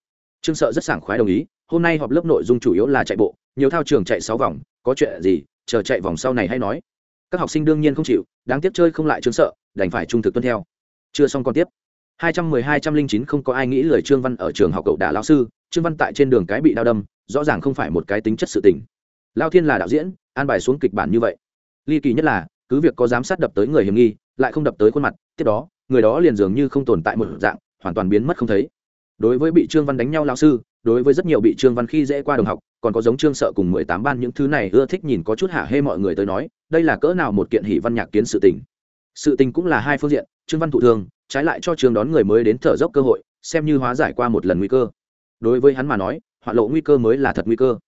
Trương sợ rất sảng khoái đồng ý, hôm nay họp lớp nội dung chủ yếu là chạy bộ, nhiều thao trường chạy sáu vòng, có chuyện gì chờ chạy vòng sau này hay nói. Các học sinh đương nhiên không chịu, đáng tiếc chơi không lại chứng sợ, đành phải trung thực tuân theo. Chưa xong còn tiếp. Hai trăm mười hai trăm linh chín không có ai nghĩ lời trương văn ở trường học cậu đả lao sư, trương văn tại trên đường cái bị đau đâm, rõ ràng không phải một cái tính chất sự tình. Lao thiên là đạo diễn, an bài xuống kịch bản như vậy. Ly kỳ nhất là, cứ việc có giám sát đập tới người hiểm nghi, lại không đập tới khuôn mặt, tiếp đó, người đó liền dường như không tồn tại một dạng, hoàn toàn biến mất không thấy. Đối với bị trương văn đánh nhau lao sư đối với rất nhiều bị trương văn khi dễ qua đồng học, còn có giống trương sợ cùng mười tám ban những thứ này ưa thích nhìn có chút hạ hê mọi người tới nói, đây là cỡ nào một kiện hỷ văn nhạc kiến sự tình. Sự tình cũng là hai phương diện, trương văn thụ thương trái lại cho trường đón người mới đến thở dốc cơ hội, xem như hóa giải qua một lần nguy cơ. Đối với hắn mà nói hoạn lộ nguy cơ mới là thật nguy cơ.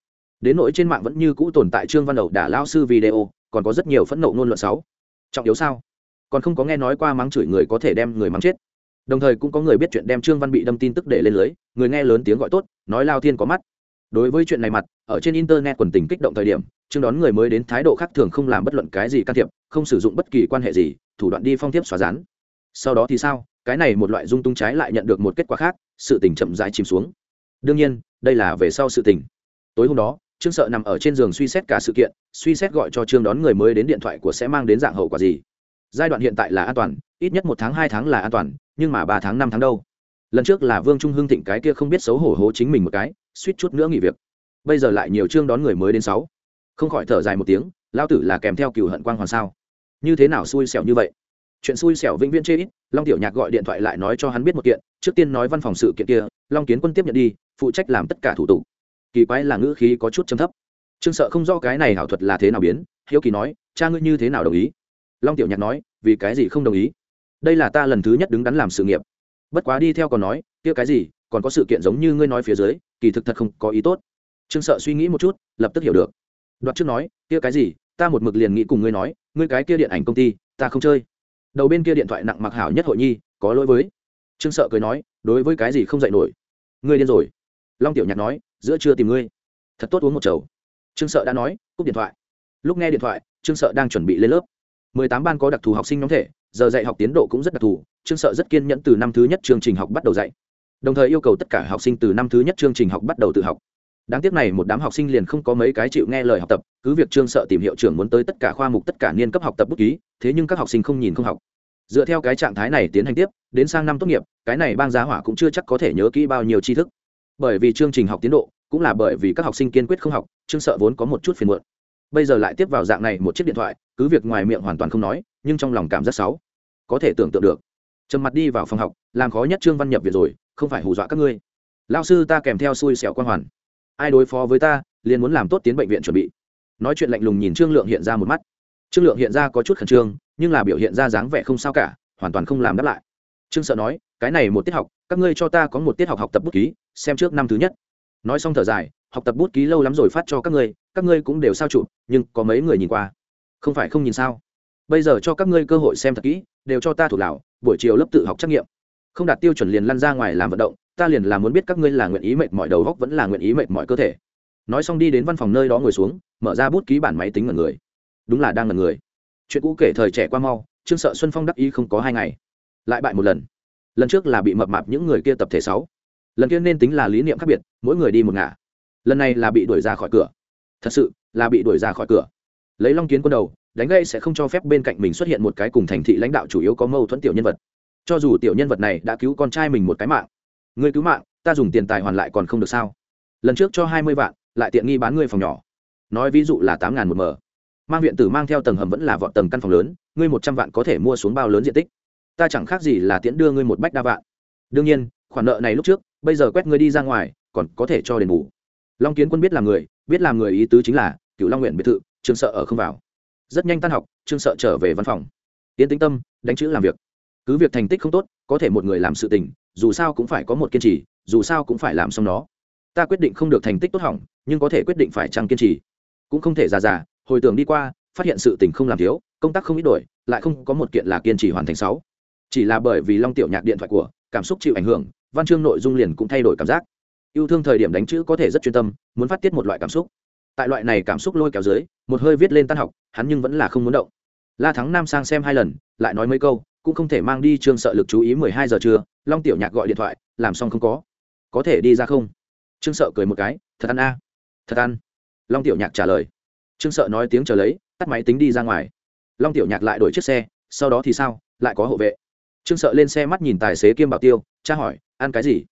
Đến nỗi trên mạng vẫn như cũ tồn tại trương văn đầu đả lao sư video, còn có rất nhiều phẫn nộ ngôn luận sáu trọng yếu sao? Còn không có nghe nói qua mắng chửi người có thể đem người mắng chết đồng thời cũng có người biết chuyện đem trương văn bị đâm tin tức để lên lưới, người nghe lớn tiếng gọi tốt, nói lao thiên có mắt. Đối với chuyện này mặt, ở trên internet quần tình kích động thời điểm, trương đón người mới đến thái độ khác thường không làm bất luận cái gì can thiệp, không sử dụng bất kỳ quan hệ gì, thủ đoạn đi phong tiếp xóa rán sau đó thì sao? Cái này một loại dung tung trái lại nhận được một kết quả khác, sự tình chậm rãi chìm xuống. Đương nhiên, đây là về sau sự tình. Tối hôm đó, trương sợ nằm ở trên giường suy xét cả sự kiện, suy xét gọi cho trương đón người mới đến điện thoại của sẽ mang đến dạng hậu quả gì giai đoạn hiện tại là an toàn, ít nhất một tháng, hai tháng là an toàn, nhưng mà ba tháng, năm tháng đâu? Lần trước là vương trung hưng thịnh cái kia không biết xấu hổ hố chính mình một cái, suýt chút nữa nghỉ việc. Bây giờ lại nhiều chương đón người mới đến sáu. Không khỏi thở dài một tiếng lao tử là kèm theo cựu hận quang hoàn sao? Như thế nào xui xẻo như vậy? Chuyện xui xẻo vĩnh viễn chê ít, long tiểu nhạc gọi điện thoại lại nói cho hắn biết một kiện, trước tiên nói văn phòng sự kiện kia, long kiến quân tiếp nhận đi, phụ trách làm tất cả thủ tục. Kỳ quái là ngữ khí có chút chấm thấp. Trương sợ không do cái này hảo thuật là thế nào biến, hiếu kỳ nói, cha ngươi như thế nào đồng ý? Long tiểu nhạc nói, vì cái gì không đồng ý? Đây là ta lần thứ nhất đứng đắn làm sự nghiệp. Bất quá đi theo còn nói, kia cái gì, còn có sự kiện giống như ngươi nói phía dưới, kỳ thực thật không có ý tốt. Trương sợ suy nghĩ một chút, lập tức hiểu được. Đoạt trước nói, kia cái gì, ta một mực liền nghĩ cùng ngươi nói, ngươi cái kia điện ảnh công ty, ta không chơi. Đầu bên kia điện thoại nặng mặc hảo nhất hội nhi, có lỗi với. Trương sợ cười nói, đối với cái gì không dạy nổi? Ngươi điên rồi. Long tiểu nhạc nói, giữa trưa tìm ngươi. Thật tốt uống một chầu. Trương sợ đã nói, cúp điện thoại. Lúc nghe điện thoại, trương sợ đang chuẩn bị lên lớp mười tám ban có đặc thù học sinh nhóm thể, giờ dạy học tiến độ cũng rất đặc thù, trương sợ rất kiên nhẫn từ năm thứ nhất chương trình học bắt đầu dạy. Đồng thời yêu cầu tất cả học sinh từ năm thứ nhất chương trình học bắt đầu tự học. Đáng tiếc này một đám học sinh liền không có mấy cái chịu nghe lời học tập, cứ việc trương sợ tìm hiệu trưởng muốn tới tất cả khoa mục, tất cả niên cấp học tập bút ký, thế nhưng các học sinh không nhìn không học. Dựa theo cái trạng thái này tiến hành tiếp, đến sang năm tốt nghiệp, cái này bang giá hỏa cũng chưa chắc có thể nhớ kỹ bao nhiêu tri thức. Bởi vì chương trình học tiến độ, cũng là bởi vì các học sinh kiên quyết không học, trương sợ vốn có một chút phiền muộn bây giờ lại tiếp vào dạng này một chiếc điện thoại, cứ việc ngoài miệng hoàn toàn không nói, nhưng trong lòng cảm rất xấu. Có thể tưởng tượng được. Trầm mặt đi vào phòng học, làm khó nhất trương văn nhập viện rồi, không phải hù dọa các ngươi. Lao sư ta kèm theo xui xẻo quan hoàn. Ai đối phó với ta, liền muốn làm tốt tiến bệnh viện chuẩn bị. Nói chuyện lạnh lùng nhìn trương lượng hiện ra một mắt. Trương lượng hiện ra có chút khẩn trương, nhưng là biểu hiện ra dáng vẻ không sao cả, hoàn toàn không làm đáp lại. Trương sợ nói, cái này một tiết học, các ngươi cho ta có một tiết học học tập bút ký, xem trước năm thứ nhất. Nói xong thở dài học tập bút ký lâu lắm rồi phát cho các ngươi các ngươi cũng đều sao chụp, nhưng có mấy người nhìn qua. Không phải không nhìn sao? Bây giờ cho các ngươi cơ hội xem thật kỹ, đều cho ta thủ lão buổi chiều lớp tự học trắc nghiệm. Không đạt tiêu chuẩn liền lăn ra ngoài làm vận động, ta liền là muốn biết các ngươi là nguyện ý mệt mọi đầu góc vẫn là nguyện ý mệt mọi cơ thể. Nói xong đi đến văn phòng nơi đó ngồi xuống, mở ra bút ký bản máy tính ngần người. Đúng là đang ngần người. Chuyện cũ kể thời trẻ qua mau, trương sợ xuân phong đắc ý không có hai ngày. Lại bại một lần. Lần trước là bị mập mạp những người kia tập thể sáu. Lần kia nên tính là lý niệm khác biệt, mỗi người đi một ngả lần này là bị đuổi ra khỏi cửa. Thật sự là bị đuổi ra khỏi cửa. Lấy long kiến quân đầu, đánh gây sẽ không cho phép bên cạnh mình xuất hiện một cái cùng thành thị lãnh đạo chủ yếu có mâu thuẫn tiểu nhân vật. Cho dù tiểu nhân vật này đã cứu con trai mình một cái mạng người cứu mạng, ta dùng tiền tài hoàn lại còn không được sao? Lần trước cho hai mươi vạn, lại tiện nghi bán ngươi phòng nhỏ. Nói ví dụ là tám ngàn một m mang viện tử mang theo tầng hầm vẫn là vọt tầng căn phòng lớn, ngươi một trăm vạn có thể mua xuống bao lớn diện tích. Ta chẳng khác gì là tiễn đưa ngươi một bách đa vạn. Đương nhiên, khoản nợ này lúc trước, bây giờ quét ngươi đi ra ngoài, còn có thể cho đền bù long kiến quân biết làm người, biết làm người ý tứ chính là cựu long nguyện biệt thự, trương sợ ở không vào. Rất nhanh tan học, trương sợ trở về văn phòng. Tiến tĩnh tâm, đánh chữ làm việc. Cứ việc thành tích không tốt, có thể một người làm sự tình, dù sao cũng phải có một kiên trì, dù sao cũng phải làm xong nó. Ta quyết định không được thành tích tốt hỏng, nhưng có thể quyết định phải trăng kiên trì. Cũng không thể già già, hồi tưởng đi qua, phát hiện sự tình không làm thiếu, công tác không ít đổi, lại không có một kiện là kiên trì hoàn thành sáu. Chỉ là bởi vì long tiểu nhạc điện thoại của, cảm xúc chịu ảnh hưởng, văn chương nội dung liền cũng thay đổi cảm giác yêu thương thời điểm đánh chữ có thể rất chuyên tâm, muốn phát tiết một loại cảm xúc. Tại loại này cảm xúc lôi kéo dưới, một hơi viết lên tan học, hắn nhưng vẫn là không muốn động. La thắng nam sang xem hai lần, lại nói mấy câu, cũng không thể mang đi trương sợ lực chú ý mười hai giờ trưa, long tiểu nhạc gọi điện thoại, làm xong không có. Có thể đi ra không? Trương sợ cười một cái, thật ăn a. Thật ăn. Long tiểu nhạc trả lời. Trương sợ nói tiếng chờ lấy, tắt máy tính đi ra ngoài. Long tiểu nhạc lại đổi chiếc xe, sau đó thì sao, lại có hộ vệ. Trương sợ lên xe mắt nhìn tài xế kiêm bảo tiêu cha hỏi, ăn cái gì?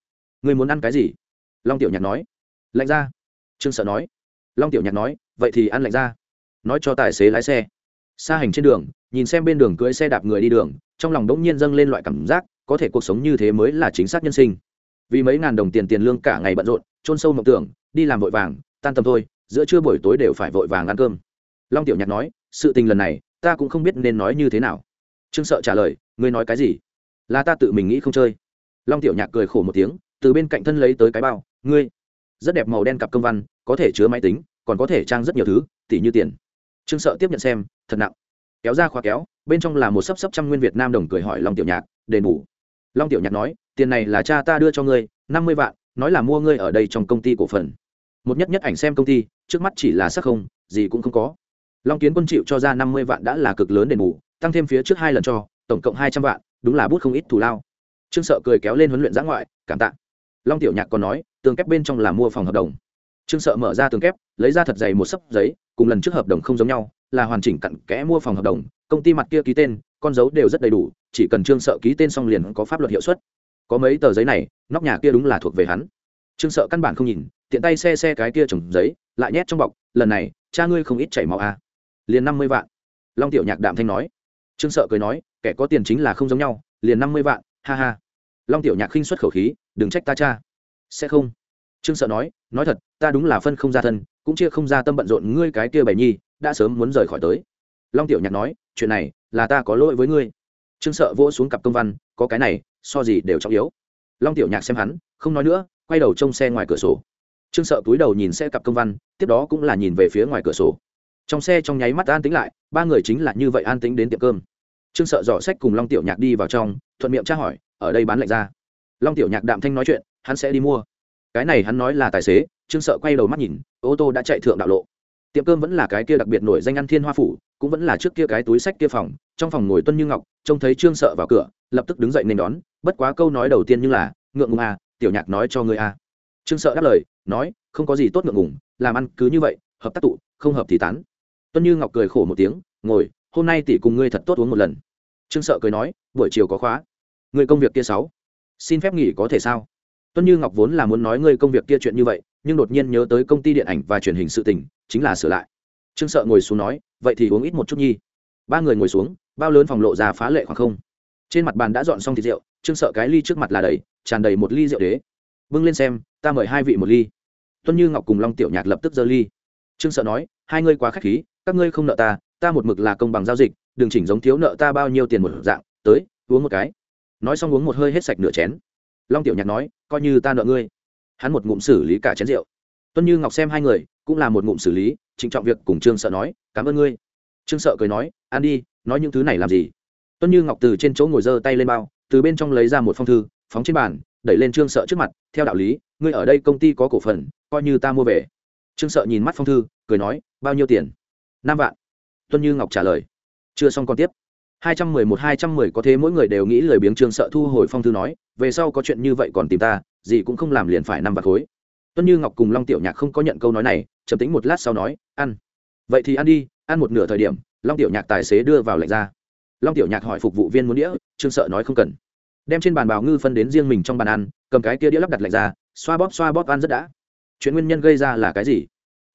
Người muốn ăn cái gì? Long tiểu nhạc nói. Lạnh ra. Trương sợ nói. Long tiểu nhạc nói, vậy thì ăn lạnh ra. Nói cho tài xế lái xe. Xa hành trên đường, nhìn xem bên đường cưỡi xe đạp người đi đường, trong lòng đỗng nhiên dâng lên loại cảm giác, có thể cuộc sống như thế mới là chính xác nhân sinh. Vì mấy ngàn đồng tiền tiền lương cả ngày bận rộn trôn sâu mộng tưởng, đi làm vội vàng, tan tầm thôi, giữa trưa buổi tối đều phải vội vàng ăn cơm. Long tiểu nhạc nói, sự tình lần này, ta cũng không biết nên nói như thế nào. Trương sợ trả lời, ngươi nói cái gì? Là ta tự mình nghĩ không chơi. Long tiểu nhạc cười khổ một tiếng, từ bên cạnh thân lấy tới cái bao ngươi, rất đẹp màu đen cặp công văn, có thể chứa máy tính, còn có thể trang rất nhiều thứ tỷ như tiền. Trương sợ tiếp nhận xem, thật nặng. Kéo ra khóa kéo, bên trong là một sấp sấp trăm nguyên việt nam đồng cười hỏi long tiểu nhạc, đền bù. Long tiểu nhạc nói, tiền này là cha ta đưa cho ngươi, năm mươi vạn, nói là mua ngươi ở đây trong công ty cổ phần. Một nhất nhất ảnh xem công ty, trước mắt chỉ là sắc không, gì cũng không có. Long kiến quân chịu cho ra năm mươi vạn đã là cực lớn đền bù, tăng thêm phía trước hai lần cho, tổng cộng hai trăm vạn, đúng là bút không ít thù lao. Trương sợ cười kéo lên huấn luyện giã ngoại, cảm tạ long tiểu nhạc còn nói, tường kép bên trong là mua phòng hợp đồng. Trương sợ mở ra tường kép, lấy ra thật dày một sấp giấy, cùng lần trước hợp đồng không giống nhau, là hoàn chỉnh cặn kẽ mua phòng hợp đồng, công ty mặt kia ký tên, con dấu đều rất đầy đủ, chỉ cần trương sợ ký tên xong liền có pháp luật hiệu suất. Có mấy tờ giấy này, nóc nhà kia đúng là thuộc về hắn. Trương sợ căn bản không nhìn, tiện tay xe xe cái kia trồng giấy, lại nhét trong bọc, lần này, cha ngươi không ít chảy máu à. liền năm mươi vạn. Long tiểu nhạc đạm thanh nói. Trương sợ cười nói, kẻ có tiền chính là không giống nhau, liền năm mươi vạn, ha ha. Long tiểu nhạc khinh xuất khẩu khí đừng trách ta cha. Sẽ không. Trương sợ nói nói thật, ta đúng là phân không ra thân, cũng chia không ra tâm bận rộn ngươi cái kia bảy nhi, đã sớm muốn rời khỏi tới. Long tiểu nhạc nói, chuyện này, là ta có lỗi với ngươi. Trương sợ vỗ xuống cặp công văn, có cái này, so gì đều trọng yếu. Long tiểu nhạc xem hắn, không nói nữa, quay đầu trông xe ngoài cửa sổ. Trương sợ túi đầu nhìn xe cặp công văn, tiếp đó cũng là nhìn về phía ngoài cửa sổ. Trong xe trong nháy mắt an tính lại, ba người chính là như vậy an tính đến tiệm cơm. Trương sợ dò sách cùng long tiểu nhạc đi vào trong, thuận miệng tra hỏi, ở đây bán lạnh ra? Long tiểu nhạc đạm thanh nói chuyện, hắn sẽ đi mua. Cái này hắn nói là tài xế, trương sợ quay đầu mắt nhìn, ô tô đã chạy thượng đạo lộ. Tiệm cơm vẫn là cái kia đặc biệt nổi danh ăn thiên hoa phủ, cũng vẫn là trước kia cái túi sách kia phòng, trong phòng ngồi tuân như ngọc, trông thấy trương sợ vào cửa, lập tức đứng dậy nên đón, bất quá câu nói đầu tiên như là, ngượng ngùng à tiểu nhạc nói cho ngươi à. Trương sợ đáp lời, nói, không có gì tốt ngượng ngùng, làm ăn cứ như vậy, hợp tác tụ, không hợp thì tán. Tuân như ngọc cười khổ một tiếng, ngồi, hôm nay tỷ cùng ngươi thật tốt uống một lần. Trương sợ cười nói, buổi chiều có khóa. Người công việc kia sáu xin phép nghỉ có thể sao? Tuân như ngọc vốn là muốn nói ngươi công việc kia chuyện như vậy, nhưng đột nhiên nhớ tới công ty điện ảnh và truyền hình sự tình, chính là sửa lại. Trương sợ ngồi xuống nói, vậy thì uống ít một chút nhi. Ba người ngồi xuống, bao lớn phòng lộ ra phá lệ khoảng không. Trên mặt bàn đã dọn xong thịt rượu, trương sợ cái ly trước mặt là đầy, tràn đầy một ly rượu đế. Bưng lên xem, ta mời hai vị một ly. Tuân như ngọc cùng long tiểu nhạc lập tức giơ ly. Trương sợ nói, hai ngươi quá k h á c h khí, các ngươi không nợ ta ta một mực là công bằng giao dịch, đừng chỉnh giống thiếu nợ ta bao nhiêu tiền một dạng, tới, uống một cái nói xong uống một hơi hết sạch nửa chén. Long tiểu nhạc nói, coi như ta nợ ngươi. Hắn một ngụm xử lý cả chén rượu. Tuân như ngọc xem hai người, cũng là một ngụm xử lý, trịnh trọng việc cùng trương sợ nói, cảm ơn ngươi. Trương sợ cười nói, ăn đi, nói những thứ này làm gì? Tuân như ngọc từ trên chỗ ngồi giơ tay lên bao, từ bên trong lấy ra một phong thư, phóng trên bàn, đẩy lên trương sợ trước mặt, theo đạo lý, ngươi ở đây công ty có cổ phần, coi như ta mua về. Trương sợ nhìn mắt phong thư, cười nói, bao nhiêu tiền? Năm vạn. Tuân như ngọc trả lời, chưa xong còn tiếp hai trăm mười một, hai trăm mười có thế mỗi người đều nghĩ lời biếng trương sợ thu hồi phong thư nói, về sau có chuyện như vậy còn tìm ta, gì cũng không làm liền phải năm vạn khối. Tuân như ngọc cùng long tiểu nhạc không có nhận câu nói này, trầm tính một lát sau nói, ăn. Vậy thì ăn đi, ăn một nửa thời điểm, long tiểu nhạc tài xế đưa vào lệnh ra. Long tiểu nhạc hỏi phục vụ viên muốn đĩa, trương sợ nói không cần. Đem trên bàn bào ngư phân đến riêng mình trong bàn ăn, cầm cái kia đĩa lắp đặt lệnh ra, xoa bóp xoa bóp, ăn rất đã. Chuyện nguyên nhân gây ra là cái gì?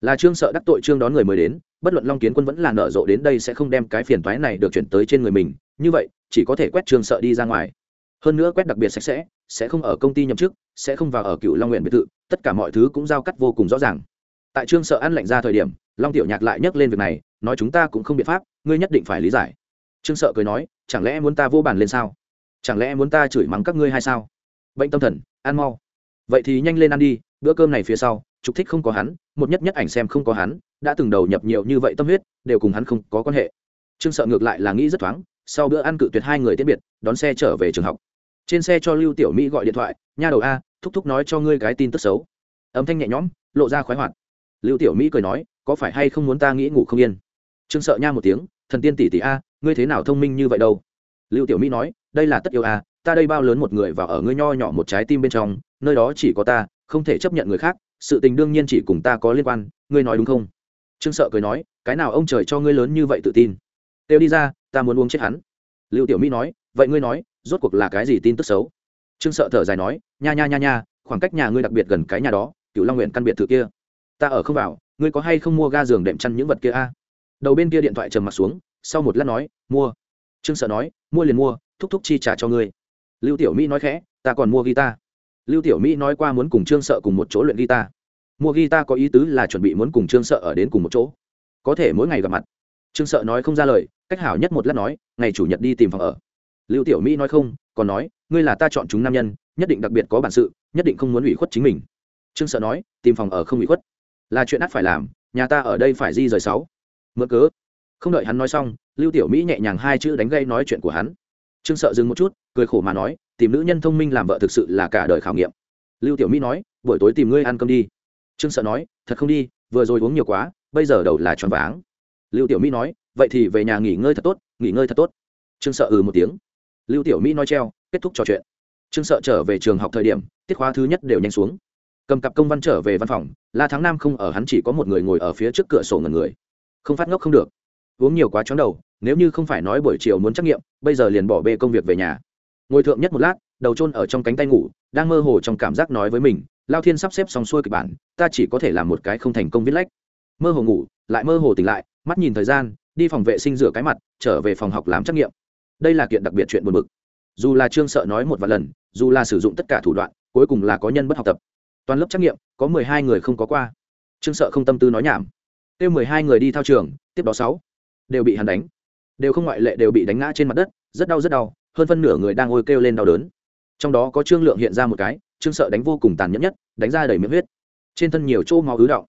Là trương sợ đắc tội trương đón người mới đến, bất luận long kiến quân vẫn là nở rộ đến đây sẽ không đem cái phiền toái này được chuyển tới trên người mình, như vậy, chỉ có thể quét trương sợ đi ra ngoài. Hơn nữa quét đặc biệt sạch sẽ sẽ không ở công ty nhậm chức, sẽ không vào ở cựu long nguyện biệt thự, tất cả mọi thứ cũng giao cắt vô cùng rõ ràng. Tại trương sợ ăn lạnh ra thời điểm, long tiểu nhạc lại nhắc lên việc này, nói chúng ta cũng không biện pháp, ngươi nhất định phải lý giải. Trương sợ cười nói, chẳng lẽ muốn ta vô bàn lên sao? Chẳng lẽ muốn ta chửi mắng các ngươi hay sao? Bệnh tâm thần, ăn mau. Vậy thì nhanh lên ăn đi, bữa cơm này phía sau trục thích không có hắn, một nhất nhất ảnh xem không có hắn, đã từng đầu nhập nhiều như vậy tâm huyết, đều cùng hắn không có quan hệ. Trương sợ ngược lại là nghĩ rất thoáng, sau bữa ăn cự tuyệt hai người tiết biệt, đón xe trở về trường học. Trên xe cho lưu tiểu mỹ gọi điện thoại, nha đầu a, thúc thúc nói cho ngươi cái tin tức xấu. Âm thanh nhẹ nhõm, lộ ra khoái hoạt. Lưu tiểu mỹ cười nói, có phải hay không muốn ta nghĩ ngủ không yên? Trương sợ nha một tiếng, thần tiên tỷ tỷ a, ngươi thế nào thông minh như vậy đâu? Lưu tiểu mỹ nói, đây là tất yêu a, ta đây bao lớn một người và ở ngươi nho nhỏ một trái tim bên trong, nơi đó chỉ có ta, không thể chấp nhận người khác sự tình đương nhiên chỉ cùng ta có liên quan, ngươi nói đúng không? Trương sợ cười nói, cái nào ông trời cho ngươi lớn như vậy tự tin? Têu đi ra, ta muốn uống chết hắn. Lưu tiểu mỹ nói, vậy ngươi nói, rốt cuộc là cái gì tin tức xấu? Trương sợ thở dài nói, nha nha nha nha, khoảng cách nhà ngươi đặc biệt gần cái nhà đó cựu long nguyện căn biệt thự kia. Ta ở không vào, ngươi có hay không mua ga giường đệm chăn những vật kia a? Đầu bên kia điện thoại trầm mặt xuống, sau một lát nói, mua. Trương sợ nói, mua liền mua, thúc thúc chi trả cho ngươi. Lưu tiểu mỹ nói khẽ, ta còn mua guitar lưu tiểu mỹ nói qua muốn cùng trương sợ cùng một chỗ luyện guitar. Mua guitar có ý tứ là chuẩn bị muốn cùng trương sợ ở đến cùng một chỗ. Có thể mỗi ngày gặp mặt. Trương sợ nói không ra lời, cách hảo nhất một lát nói, ngày chủ nhật đi tìm phòng ở. Lưu tiểu mỹ nói không, còn nói, ngươi là ta chọn chúng nam nhân, nhất định đặc biệt có bản sự, nhất định không muốn ủy khuất chính mình. Trương sợ nói, tìm phòng ở không ủy khuất. Là chuyện ắt phải làm, nhà ta ở đây phải di rời sáu. Mượn cớ. Không đợi hắn nói xong, lưu tiểu mỹ nhẹ nhàng hai chữ đánh gây nói chuyện của hắn. Trương sợ dừng một chút, cười khổ mà nói tìm nữ nhân thông minh làm vợ thực sự là cả đời khảo nghiệm. Lưu tiểu mỹ nói, buổi tối tìm ngươi ăn cơm đi. Trương sợ nói, thật không đi, vừa rồi uống nhiều quá, bây giờ đầu là tròn váng. Lưu tiểu mỹ nói, vậy thì về nhà nghỉ ngơi thật tốt, nghỉ ngơi thật tốt. Trương sợ ừ một tiếng. Lưu tiểu mỹ nói treo, kết thúc trò chuyện. Trương sợ trở về trường học thời điểm, tiết khóa thứ nhất đều nhanh xuống. Cầm cặp công văn trở về văn phòng, la tháng năm không ở, hắn chỉ có một người ngồi ở phía trước cửa sổ ngần người. Không phát ngốc không được. Uống nhiều quá chóng đầu, nếu như không phải nói buổi chiều muốn trắc nghiệm, bây giờ liền bỏ bê công việc về nhà ngồi thượng nhất một lát, đầu trôn ở trong cánh tay ngủ, đang mơ hồ trong cảm giác nói với mình, lao thiên sắp xếp xong xuôi kịch bản, ta chỉ có thể làm một cái không thành công viết lách. Mơ hồ ngủ, lại mơ hồ tỉnh lại, mắt nhìn thời gian, đi phòng vệ sinh rửa cái mặt, trở về phòng học làm trắc nghiệm. Đây là kiện đặc biệt chuyện buồn bực. Dù là trương sợ nói một vài lần, dù là sử dụng tất cả thủ đoạn, cuối cùng là có nhân bất học tập. Toàn lớp trắc nghiệm, có mười hai người không có qua. Trương sợ không tâm tư nói nhảm. Kêu mười hai người đi thao trường, tiếp đó sáu đều bị hắn đánh. Đều không ngoại lệ đều bị đánh ngã trên mặt đất, rất đau rất đau hơn phân nửa người đang ôi kêu lên đau đớn. Trong đó có trương lượng hiện ra một cái, trương sợ đánh vô cùng tàn nhẫn nhất, đánh ra đầy miệng huyết. Trên thân nhiều chỗ máu ứ động.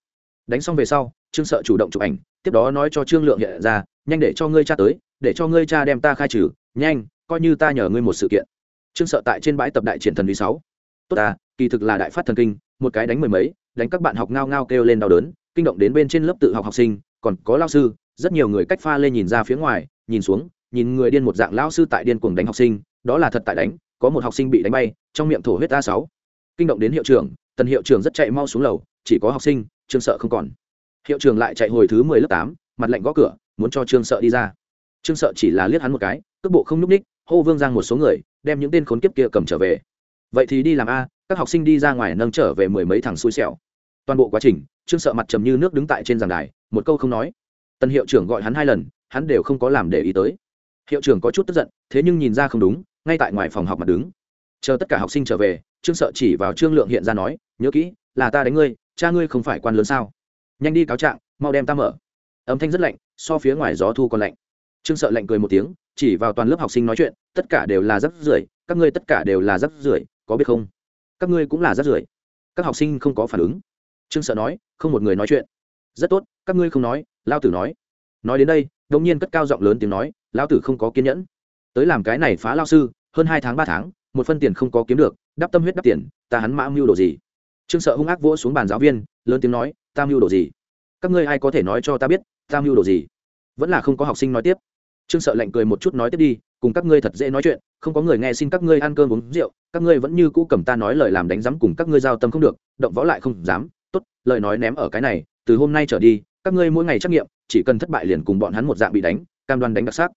Đánh xong về sau, trương sợ chủ động chụp ảnh, tiếp đó nói cho trương lượng hiện ra, nhanh để cho ngươi cha tới, để cho ngươi cha đem ta khai trừ, nhanh, coi như ta nhờ ngươi một sự kiện. Trương sợ tại trên bãi tập đại triển thần lý sáu. Tốt à kỳ thực là đại phát thần kinh, một cái đánh mười mấy, đánh các bạn học ngao ngao kêu lên đau đớn, kinh động đến bên trên lớp tự học học sinh, còn có lao sư, rất nhiều người cách pha lên nhìn ra phía ngoài, nhìn xuống nhìn người điên một dạng lão sư tại điên cuồng đánh học sinh, đó là thật tại đánh, có một học sinh bị đánh bay, trong miệng thổ huyết a sáu. Kinh động đến hiệu trưởng, tần hiệu trưởng rất chạy mau xuống lầu, chỉ có học sinh, trương sợ không còn. Hiệu trưởng lại chạy hồi thứ mười lớp tám, mặt lạnh gõ cửa, muốn cho trương sợ đi ra. Trương sợ chỉ là liếc hắn một cái, cước bộ không nhúc ních hô vương giang một số người, đem những tên khốn kiếp kia cầm trở về. Vậy thì đi làm a, các học sinh đi ra ngoài nâng trở về mười mấy thằng xui xẻo. Toàn bộ quá trình, trương sợ mặt trầm như nước đứng tại trên giảng đài, một câu không nói. Tân hiệu trưởng gọi hắn hai lần, hắn đều không có làm để ý tới hiệu trưởng có chút tức giận, thế nhưng nhìn ra không đúng, ngay tại ngoài phòng học mặt đứng. Chờ tất cả học sinh trở về, trương sợ chỉ vào trương lượng hiện ra nói, nhớ kỹ, là ta đánh ngươi, cha ngươi không phải quan lớn sao? Nhanh đi cáo trạng, mau đem ta mở. Âm thanh rất lạnh, so phía ngoài gió thu còn lạnh. Trương sợ lạnh cười một tiếng, chỉ vào toàn lớp học sinh nói chuyện, tất cả đều là rắc rưởi, các ngươi tất cả đều là rắc rưởi, có biết không? Các ngươi cũng là rắc rưởi. Các học sinh không có phản ứng. Trương sợ nói, không một người nói chuyện. Rất tốt, các ngươi không nói, lao tử nói. Nói đến đây đông nhiên cất cao giọng lớn tiếng nói, lão tử không có kiên nhẫn. Tới làm cái này phá lao sư, hơn hai tháng ba tháng, một phân tiền không có kiếm được, đắp tâm huyết đắp tiền, ta hắn mã mưu đồ gì? Trương sợ hung ác vỗ xuống bàn giáo viên, lớn tiếng nói, ta mưu đồ gì? Các ngươi ai có thể nói cho ta biết, ta mưu đồ gì? Vẫn là không có học sinh nói tiếp. Trương sợ lạnh cười một chút nói tiếp đi, cùng các ngươi thật dễ nói chuyện, không có người nghe xin các ngươi ăn cơm uống rượu, các ngươi vẫn như cũ cầm ta nói lời làm đánh giám cùng các ngươi giao tâm không được, động võ lại không dám. Tốt, lời nói ném ở cái này, từ hôm nay trở đi, các ngươi mỗi ngày trắc nghiệm chỉ cần thất bại liền cùng bọn hắn một dạng bị đánh, cam đoan đánh đặc sắc.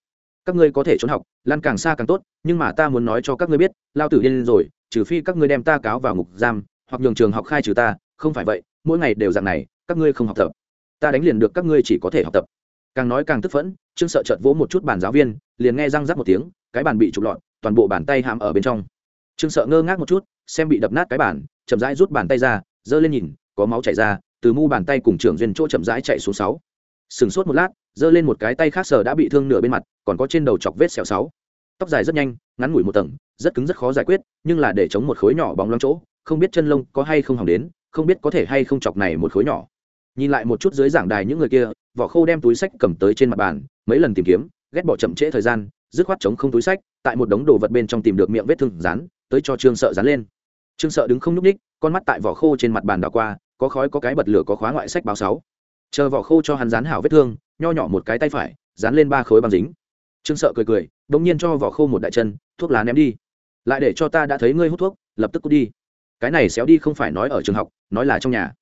Các ngươi có thể trốn học, lan càng xa càng tốt, nhưng mà ta muốn nói cho các ngươi biết, lao tử điên rồi, trừ phi các ngươi đem ta cáo vào ngục giam, hoặc nhường trường học khai trừ ta, không phải vậy, mỗi ngày đều dạng này, các ngươi không học tập. Ta đánh liền được, các ngươi chỉ có thể học tập. Càng nói càng tức phẫn, trương sợ chợt vỗ một chút bàn giáo viên, liền nghe răng rắc một tiếng, cái bàn bị trục lọt, toàn bộ bàn tay hàm ở bên trong. Trương sợ ngơ ngác một chút, xem bị đập nát cái bàn, chậm rãi rút bàn tay ra, giơ lên nhìn, có máu chảy ra, từ mu bàn tay cùng trưởng duyên chỗ chậm rãi chạy xuống sáu sừng sốt một lát, giơ lên một cái tay khác sờ đã bị thương nửa bên mặt, còn có trên đầu chọc vết sẹo sáu. Tóc dài rất nhanh, ngắn ngủi một tầng, rất cứng rất khó giải quyết, nhưng là để chống một khối nhỏ bóng loáng chỗ, không biết chân lông có hay không hỏng đến, không biết có thể hay không chọc này một khối nhỏ. Nhìn lại một chút dưới giảng đài những người kia, vỏ khô đem túi sách cầm tới trên mặt bàn, mấy lần tìm kiếm, ghét bỏ chậm trễ thời gian, dứt khoát chống không túi sách, tại một đống đồ vật bên trong tìm được miệng vết thương rán tới cho trương sợ dán lên. Trương sợ đứng không nhúc ních con mắt tại vỏ khô trên mặt bàn đảo qua, có khói có cái bật lửa có khóa ngoại sách báo sáu chờ vỏ khô cho hắn dán hảo vết thương, nho nhỏ một cái tay phải, dán lên ba khối băng dính. Trương sợ cười cười, đống nhiên cho vỏ khô một đại chân, thuốc lá ném đi. Lại để cho ta đã thấy ngươi hút thuốc, lập tức cút đi. Cái này xéo đi không phải nói ở trường học, nói là trong nhà.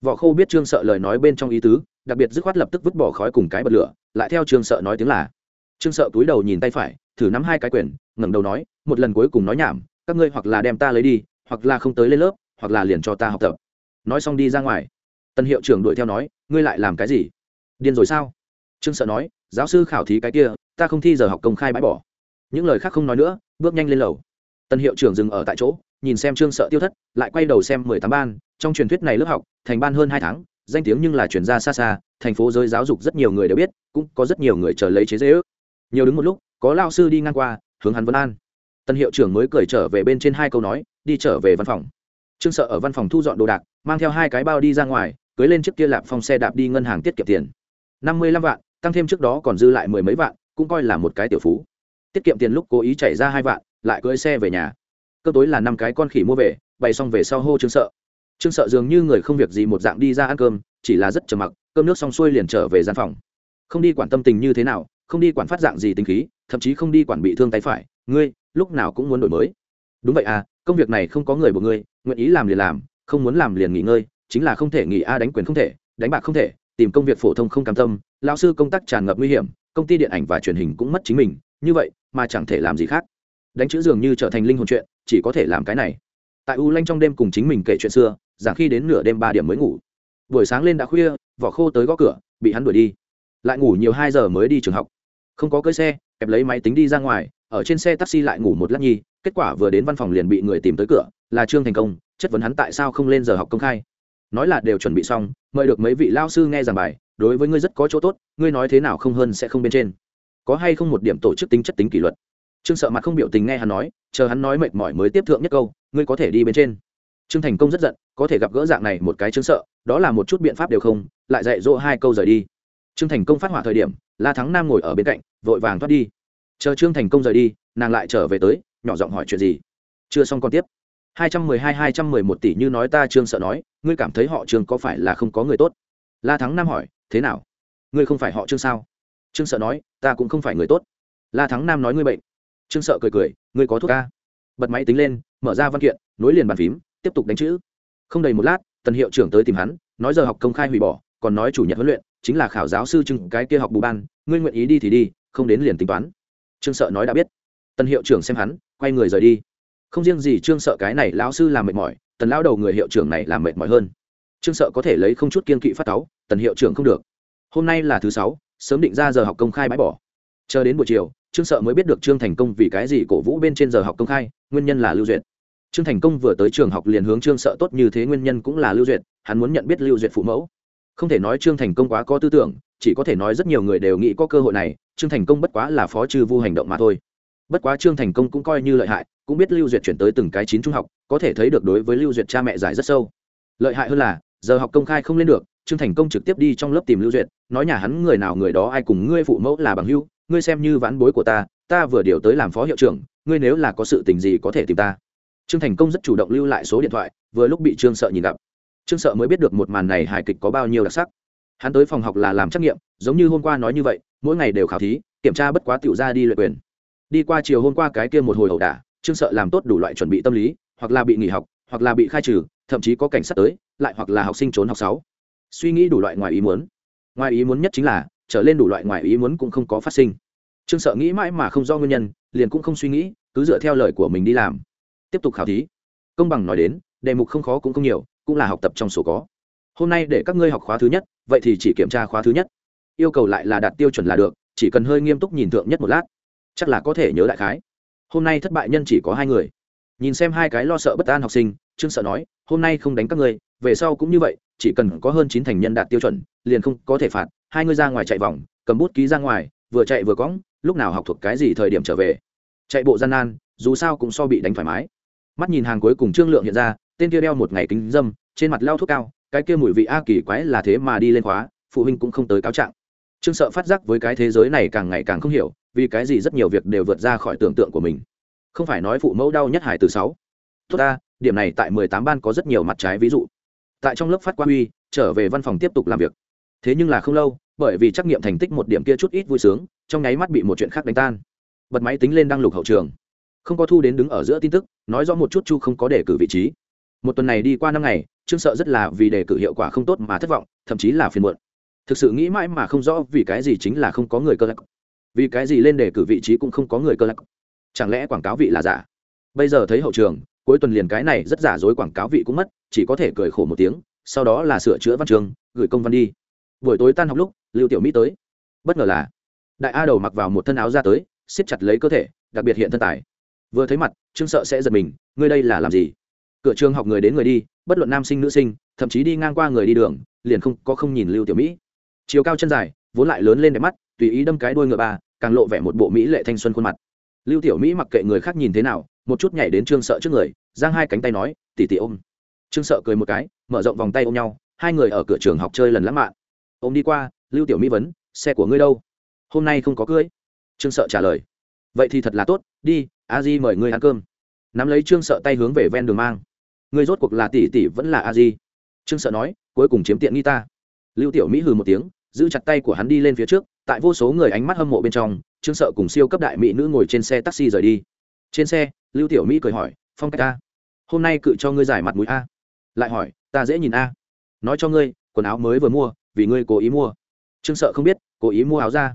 Võ khô biết trương sợ lời nói bên trong ý tứ, đặc biệt dứt khoát lập tức vứt bỏ khói cùng cái bật lửa, lại theo trương sợ nói tiếng là. Trương sợ túi đầu nhìn tay phải, thử nắm hai cái quyển, ngẩng đầu nói, một lần cuối cùng nói nhảm, các ngươi hoặc là đem ta lấy đi, hoặc là không tới lên lớp, hoặc là liền cho ta học tập. Nói xong đi ra ngoài. Tân hiệu trưởng đuổi theo nói ngươi lại làm cái gì? Điên rồi sao? Trương sợ nói, giáo sư khảo thí cái kia, ta không thi giờ học công khai bãi bỏ. Những lời khác không nói nữa, bước nhanh lên lầu. Tân hiệu trưởng dừng ở tại chỗ, nhìn xem trương sợ tiêu thất, lại quay đầu xem mười tám ban, trong truyền thuyết này lớp học, thành ban hơn hai tháng, danh tiếng nhưng là chuyển ra xa xa, thành phố giới giáo dục rất nhiều người đều biết, cũng có rất nhiều người chờ lấy chế dễ ước. Nhiều đứng một lúc, có lao sư đi ngang qua, hướng hắn vân an. Tân hiệu trưởng mới cười trở về bên trên hai câu nói, đi trở về văn phòng. Trương sợ ở văn phòng thu dọn đồ đạc, mang theo hai cái bao đi ra ngoài cưới lên chiếc kia lạp phong xe đạp đi ngân hàng tiết kiệm tiền. Năm mươi lăm vạn, tăng thêm trước đó còn dư lại mười mấy vạn, cũng coi là một cái tiểu phú. Tiết kiệm tiền lúc cố ý chảy ra hai vạn, lại cưới xe về nhà. Cơ tối là năm cái con khỉ mua về, bày xong về sau hô trương sợ. Trương sợ dường như người không việc gì một dạng đi ra ăn cơm, chỉ là rất trầm mặc, cơm nước xong xuôi liền trở về gian phòng. Không đi quản tâm tình như thế nào, không đi quản phát dạng gì tính khí, thậm chí không đi quản bị thương tay phải, ngươi, lúc nào cũng muốn đổi mới. Đúng vậy à công việc này không có người buộc ngươi, nguyện ý làm liền làm, không muốn làm liền nghỉ ngơi chính là không thể nghỉ a đánh quyền không thể, đánh bạc không thể, tìm công việc phổ thông không cam tâm lao sư công tác tràn ngập nguy hiểm, công ty điện ảnh và truyền hình cũng mất chính mình, như vậy mà chẳng thể làm gì khác. Đánh chữ dường như trở thành linh hồn chuyện, chỉ có thể làm cái này. Tại u lanh trong đêm cùng chính mình kể chuyện xưa, giảng khi đến nửa đêm ba điểm mới ngủ. Buổi sáng lên đã khuya, vỏ khô tới gõ cửa, bị hắn đuổi đi. Lại ngủ nhiều hai giờ mới đi trường học. Không có cơi xe, kẹp lấy máy tính đi ra ngoài, ở trên xe taxi lại ngủ một lát nhi, kết quả vừa đến văn phòng liền bị người tìm tới cửa, là trương thành công, chất vấn hắn tại sao không lên giờ học công khai nói là đều chuẩn bị xong, mời được mấy vị lao sư nghe giảng bài, đối với ngươi rất có chỗ tốt, ngươi nói thế nào không hơn sẽ không bên trên. Có hay không một điểm tổ chức tính chất tính kỷ luật? Trương sợ mặt không biểu tình nghe hắn nói, chờ hắn nói mệt mỏi mới tiếp thượng nhất câu, ngươi có thể đi bên trên. Trương thành công rất giận, có thể gặp gỡ dạng này một cái trương sợ, đó là một chút biện pháp đều không, lại dạy dỗ hai câu rời đi. Trương thành công phát hỏa thời điểm, la thắng nam ngồi ở bên cạnh, vội vàng thoát đi. Chờ trương thành công rời đi, nàng lại trở về tới, nhỏ giọng hỏi chuyện gì? Chưa xong còn tiếp hai trăm mười hai hai trăm mười một tỷ như nói ta trương sợ nói, ngươi cảm thấy họ trương có phải là không có người tốt? La thắng nam hỏi, thế nào? Ngươi không phải họ trương sao? Trương sợ nói, ta cũng không phải người tốt. La thắng nam nói ngươi bệnh. Trương sợ cười cười, ngươi có thuốc ca? Bật máy tính lên, mở ra văn kiện, nối liền bàn phím, tiếp tục đánh chữ. Không đầy một lát, tần hiệu trưởng tới tìm hắn, nói giờ học công khai hủy bỏ, còn nói chủ nhật huấn luyện, chính là khảo giáo sư chừng cái kia học bù ban, ngươi nguyện ý đi thì đi, không đến liền tính toán. Trương sợ nói đã biết. Tân hiệu trưởng xem hắn, quay người rời đi không riêng gì trương sợ cái này lão sư làm mệt mỏi, tần lão đầu người hiệu trưởng này làm mệt mỏi hơn. Trương sợ có thể lấy không chút kiên kỵ phát táo tần hiệu trưởng không được. Hôm nay là thứ sáu, sớm định ra giờ học công khai bãi bỏ. Chờ đến buổi chiều, trương sợ mới biết được trương thành công vì cái gì cổ vũ bên trên giờ học công khai, nguyên nhân là lưu duyệt. Trương thành công vừa tới trường học liền hướng trương sợ tốt như thế nguyên nhân cũng là lưu duyệt, hắn muốn nhận biết lưu duyệt phụ mẫu. Không thể nói trương thành công quá có tư tưởng, chỉ có thể nói rất nhiều người đều nghĩ có cơ hội này, trương thành công bất quá là phó trừ vu hành động mà thôi bất quá trương thành công cũng coi như lợi hại, cũng biết lưu duyệt chuyển tới từng cái chín trung học, có thể thấy được đối với lưu duyệt cha mẹ giải rất sâu. Lợi hại hơn là, giờ học công khai không lên được, trương thành công trực tiếp đi trong lớp tìm lưu duyệt, nói nhà hắn người nào người đó ai cùng ngươi phụ mẫu là bằng hưu ngươi xem như vãn bối của ta ta vừa điều tới làm phó hiệu trưởng, ngươi nếu là có sự tình gì có thể tìm ta. Trương thành công rất chủ động lưu lại số điện thoại, vừa lúc bị trương sợ nhìn gặp. Trương sợ mới biết được một màn này hài kịch có bao nhiêu đặc sắc. Hắn tới phòng học là làm trắc nghiệm, giống như hôm qua nói như vậy, mỗi ngày đều khảo thí, kiểm tra bất quá tiểu ra đi luyện quyền đi qua chiều hôm qua cái kia một hồi ẩu đả, trương sợ làm tốt đủ loại chuẩn bị tâm lý, hoặc là bị nghỉ học, hoặc là bị khai trừ, thậm chí có cảnh sát tới, lại hoặc là học sinh trốn học sáu. Suy nghĩ đủ loại ngoài ý muốn. Ngoài ý muốn nhất chính là, trở lên đủ loại ngoài ý muốn cũng không có phát sinh. Trương sợ nghĩ mãi mà không do nguyên nhân, liền cũng không suy nghĩ, cứ dựa theo lời của mình đi làm. Tiếp tục khảo thí. Công bằng nói đến, đề mục không khó cũng không nhiều, cũng là học tập trong số có. Hôm nay để các ngươi học khóa thứ nhất, vậy thì chỉ kiểm tra khóa thứ nhất. Yêu cầu lại là đạt tiêu chuẩn là được, chỉ cần hơi nghiêm túc nhìn thượng nhất một lát chắc là có thể nhớ đại khái. Hôm nay thất bại nhân chỉ có hai người. Nhìn xem hai cái lo sợ bất an học sinh, trương sợ nói, hôm nay không đánh các ngươi, về sau cũng như vậy, chỉ cần có hơn chín thành nhân đạt tiêu chuẩn, liền không có thể phạt, hai ngươi ra ngoài chạy vòng, cầm bút ký ra ngoài, vừa chạy vừa cõng, lúc nào học thuộc cái gì thời điểm trở về. Chạy bộ gian nan, dù sao cũng so bị đánh thoải mái. Mắt nhìn hàng cuối cùng trương lượng hiện ra, tên kia đeo một ngày kính dâm, trên mặt lao thuốc cao, cái kia mùi vị a kỳ quái là thế mà đi lên khóa, phụ huynh cũng không tới cáo trạng. Trương sợ phát giác với cái thế giới này càng ngày càng không hiểu vì cái gì rất nhiều việc đều vượt ra khỏi tưởng tượng của mình. Không phải nói phụ mẫu đau nhất hải từ sáu. Tốt ta, điểm này tại mười tám ban có rất nhiều mặt trái ví dụ. Tại trong lớp phát quan huy trở về văn phòng tiếp tục làm việc. Thế nhưng là không lâu, bởi vì trắc nghiệm thành tích một điểm kia chút ít vui sướng, trong nháy mắt bị một chuyện khác đánh tan. Bật máy tính lên đăng lục hậu trường. Không có thu đến đứng ở giữa tin tức, nói rõ một chút chu không có đề cử vị trí. Một tuần này đi qua năm ngày, trương sợ rất là vì đề cử hiệu quả không tốt mà thất vọng, thậm chí là phiền muộn. Thực sự nghĩ mãi mà không rõ vì cái gì chính là không có người cơ lạc vì cái gì lên đề cử vị trí cũng không có người cơ lắc chẳng lẽ quảng cáo vị là giả? Bây giờ thấy hậu trường, cuối tuần liền cái này rất giả dối quảng cáo vị cũng mất, chỉ có thể cười khổ một tiếng, sau đó là sửa chữa văn trường, gửi công văn đi. Buổi tối tan học lúc, lưu tiểu mỹ tới. Bất ngờ là, đại a đầu mặc vào một thân áo ra tới, siết chặt lấy cơ thể, đặc biệt hiện thân tài. Vừa thấy mặt, trương sợ sẽ giật mình, ngươi đây là làm gì? Cửa trường học người đến người đi, bất luận nam sinh nữ sinh, thậm chí đi ngang qua người đi đường, liền không có không nhìn lưu tiểu mỹ. Chiều cao chân dài, vốn lại lớn lên đẹp mắt, tùy ý đâm cái đuôi ngựa ba càng lộ vẻ một bộ mỹ lệ thanh xuân khuôn mặt. Lưu tiểu mỹ mặc kệ người khác nhìn thế nào, một chút nhảy đến trương sợ trước người, giang hai cánh tay nói tỉ tỉ ôm. Trương sợ cười một cái, mở rộng vòng tay ôm nhau, hai người ở cửa trường học chơi lần lãng mạn. Ôm đi qua, lưu tiểu mỹ vấn, xe của ngươi đâu? Hôm nay không có cưới. Trương sợ trả lời, vậy thì thật là tốt, đi, a di mời ngươi ăn cơm. Nắm lấy trương sợ tay hướng về ven đường mang. Ngươi rốt cuộc là tỷ tỷ vẫn là a di? Trương sợ nói, cuối cùng chiếm tiện nghi ta. Lưu tiểu mỹ hừ một tiếng, giữ chặt tay của hắn đi lên phía trước tại vô số người ánh mắt hâm mộ bên trong, trương sợ cùng siêu cấp đại mỹ nữ ngồi trên xe taxi rời đi. Trên xe, lưu tiểu mỹ cười hỏi, phong cách a hôm nay cự cho ngươi giải mặt mũi a. Lại hỏi, ta dễ nhìn a. Nói cho ngươi, quần áo mới vừa mua, vì ngươi cố ý mua. Trương sợ không biết, cố ý mua áo ra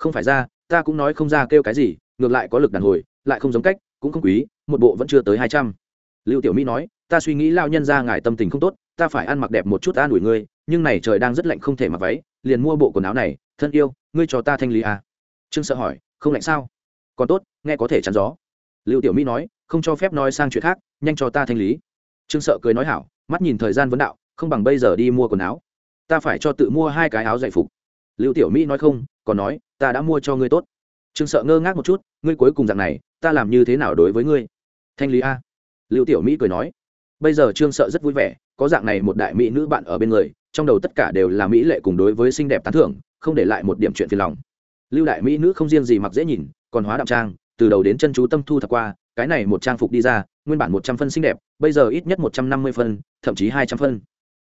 không phải ra ta cũng nói không ra kêu cái gì, ngược lại có lực đàn hồi, lại không giống cách, cũng không quý, một bộ vẫn chưa tới hai trăm. Lưu tiểu mỹ nói, ta suy nghĩ lao nhân ra ngài tâm tình không tốt, ta phải ăn mặc đẹp một chút an ủi ngươi, nhưng này trời đang rất lạnh không thể mặc váy, liền mua bộ quần áo này thân yêu, ngươi cho ta thanh lý à. trương sợ hỏi, không lạnh sao? Còn tốt, nghe có thể chắn gió. Lưu tiểu mỹ nói, không cho phép nói sang chuyện khác, nhanh cho ta thanh lý. Trương sợ cười nói hảo, mắt nhìn thời gian vấn đạo, không bằng bây giờ đi mua quần áo. Ta phải cho tự mua hai cái áo dạy phục. Lưu tiểu mỹ nói không, còn nói, ta đã mua cho ngươi tốt. Trương sợ ngơ ngác một chút, ngươi cuối cùng dạng này, ta làm như thế nào đối với ngươi? Thanh lý a? Lưu tiểu mỹ cười nói, bây giờ trương sợ rất vui vẻ, có dạng này một đại mỹ nữ bạn ở bên người, trong đầu tất cả đều là mỹ lệ cùng đối với xinh đẹp tán thưởng không để lại một điểm chuyện phiền lòng. Lưu đại mỹ nữ không riêng gì mặc dễ nhìn, còn hóa đạm trang, từ đầu đến chân chú tâm thu thập qua, cái này một trang phục đi ra, nguyên bản một trăm phân xinh đẹp, bây giờ ít nhất một trăm năm mươi phân, thậm chí hai trăm phân.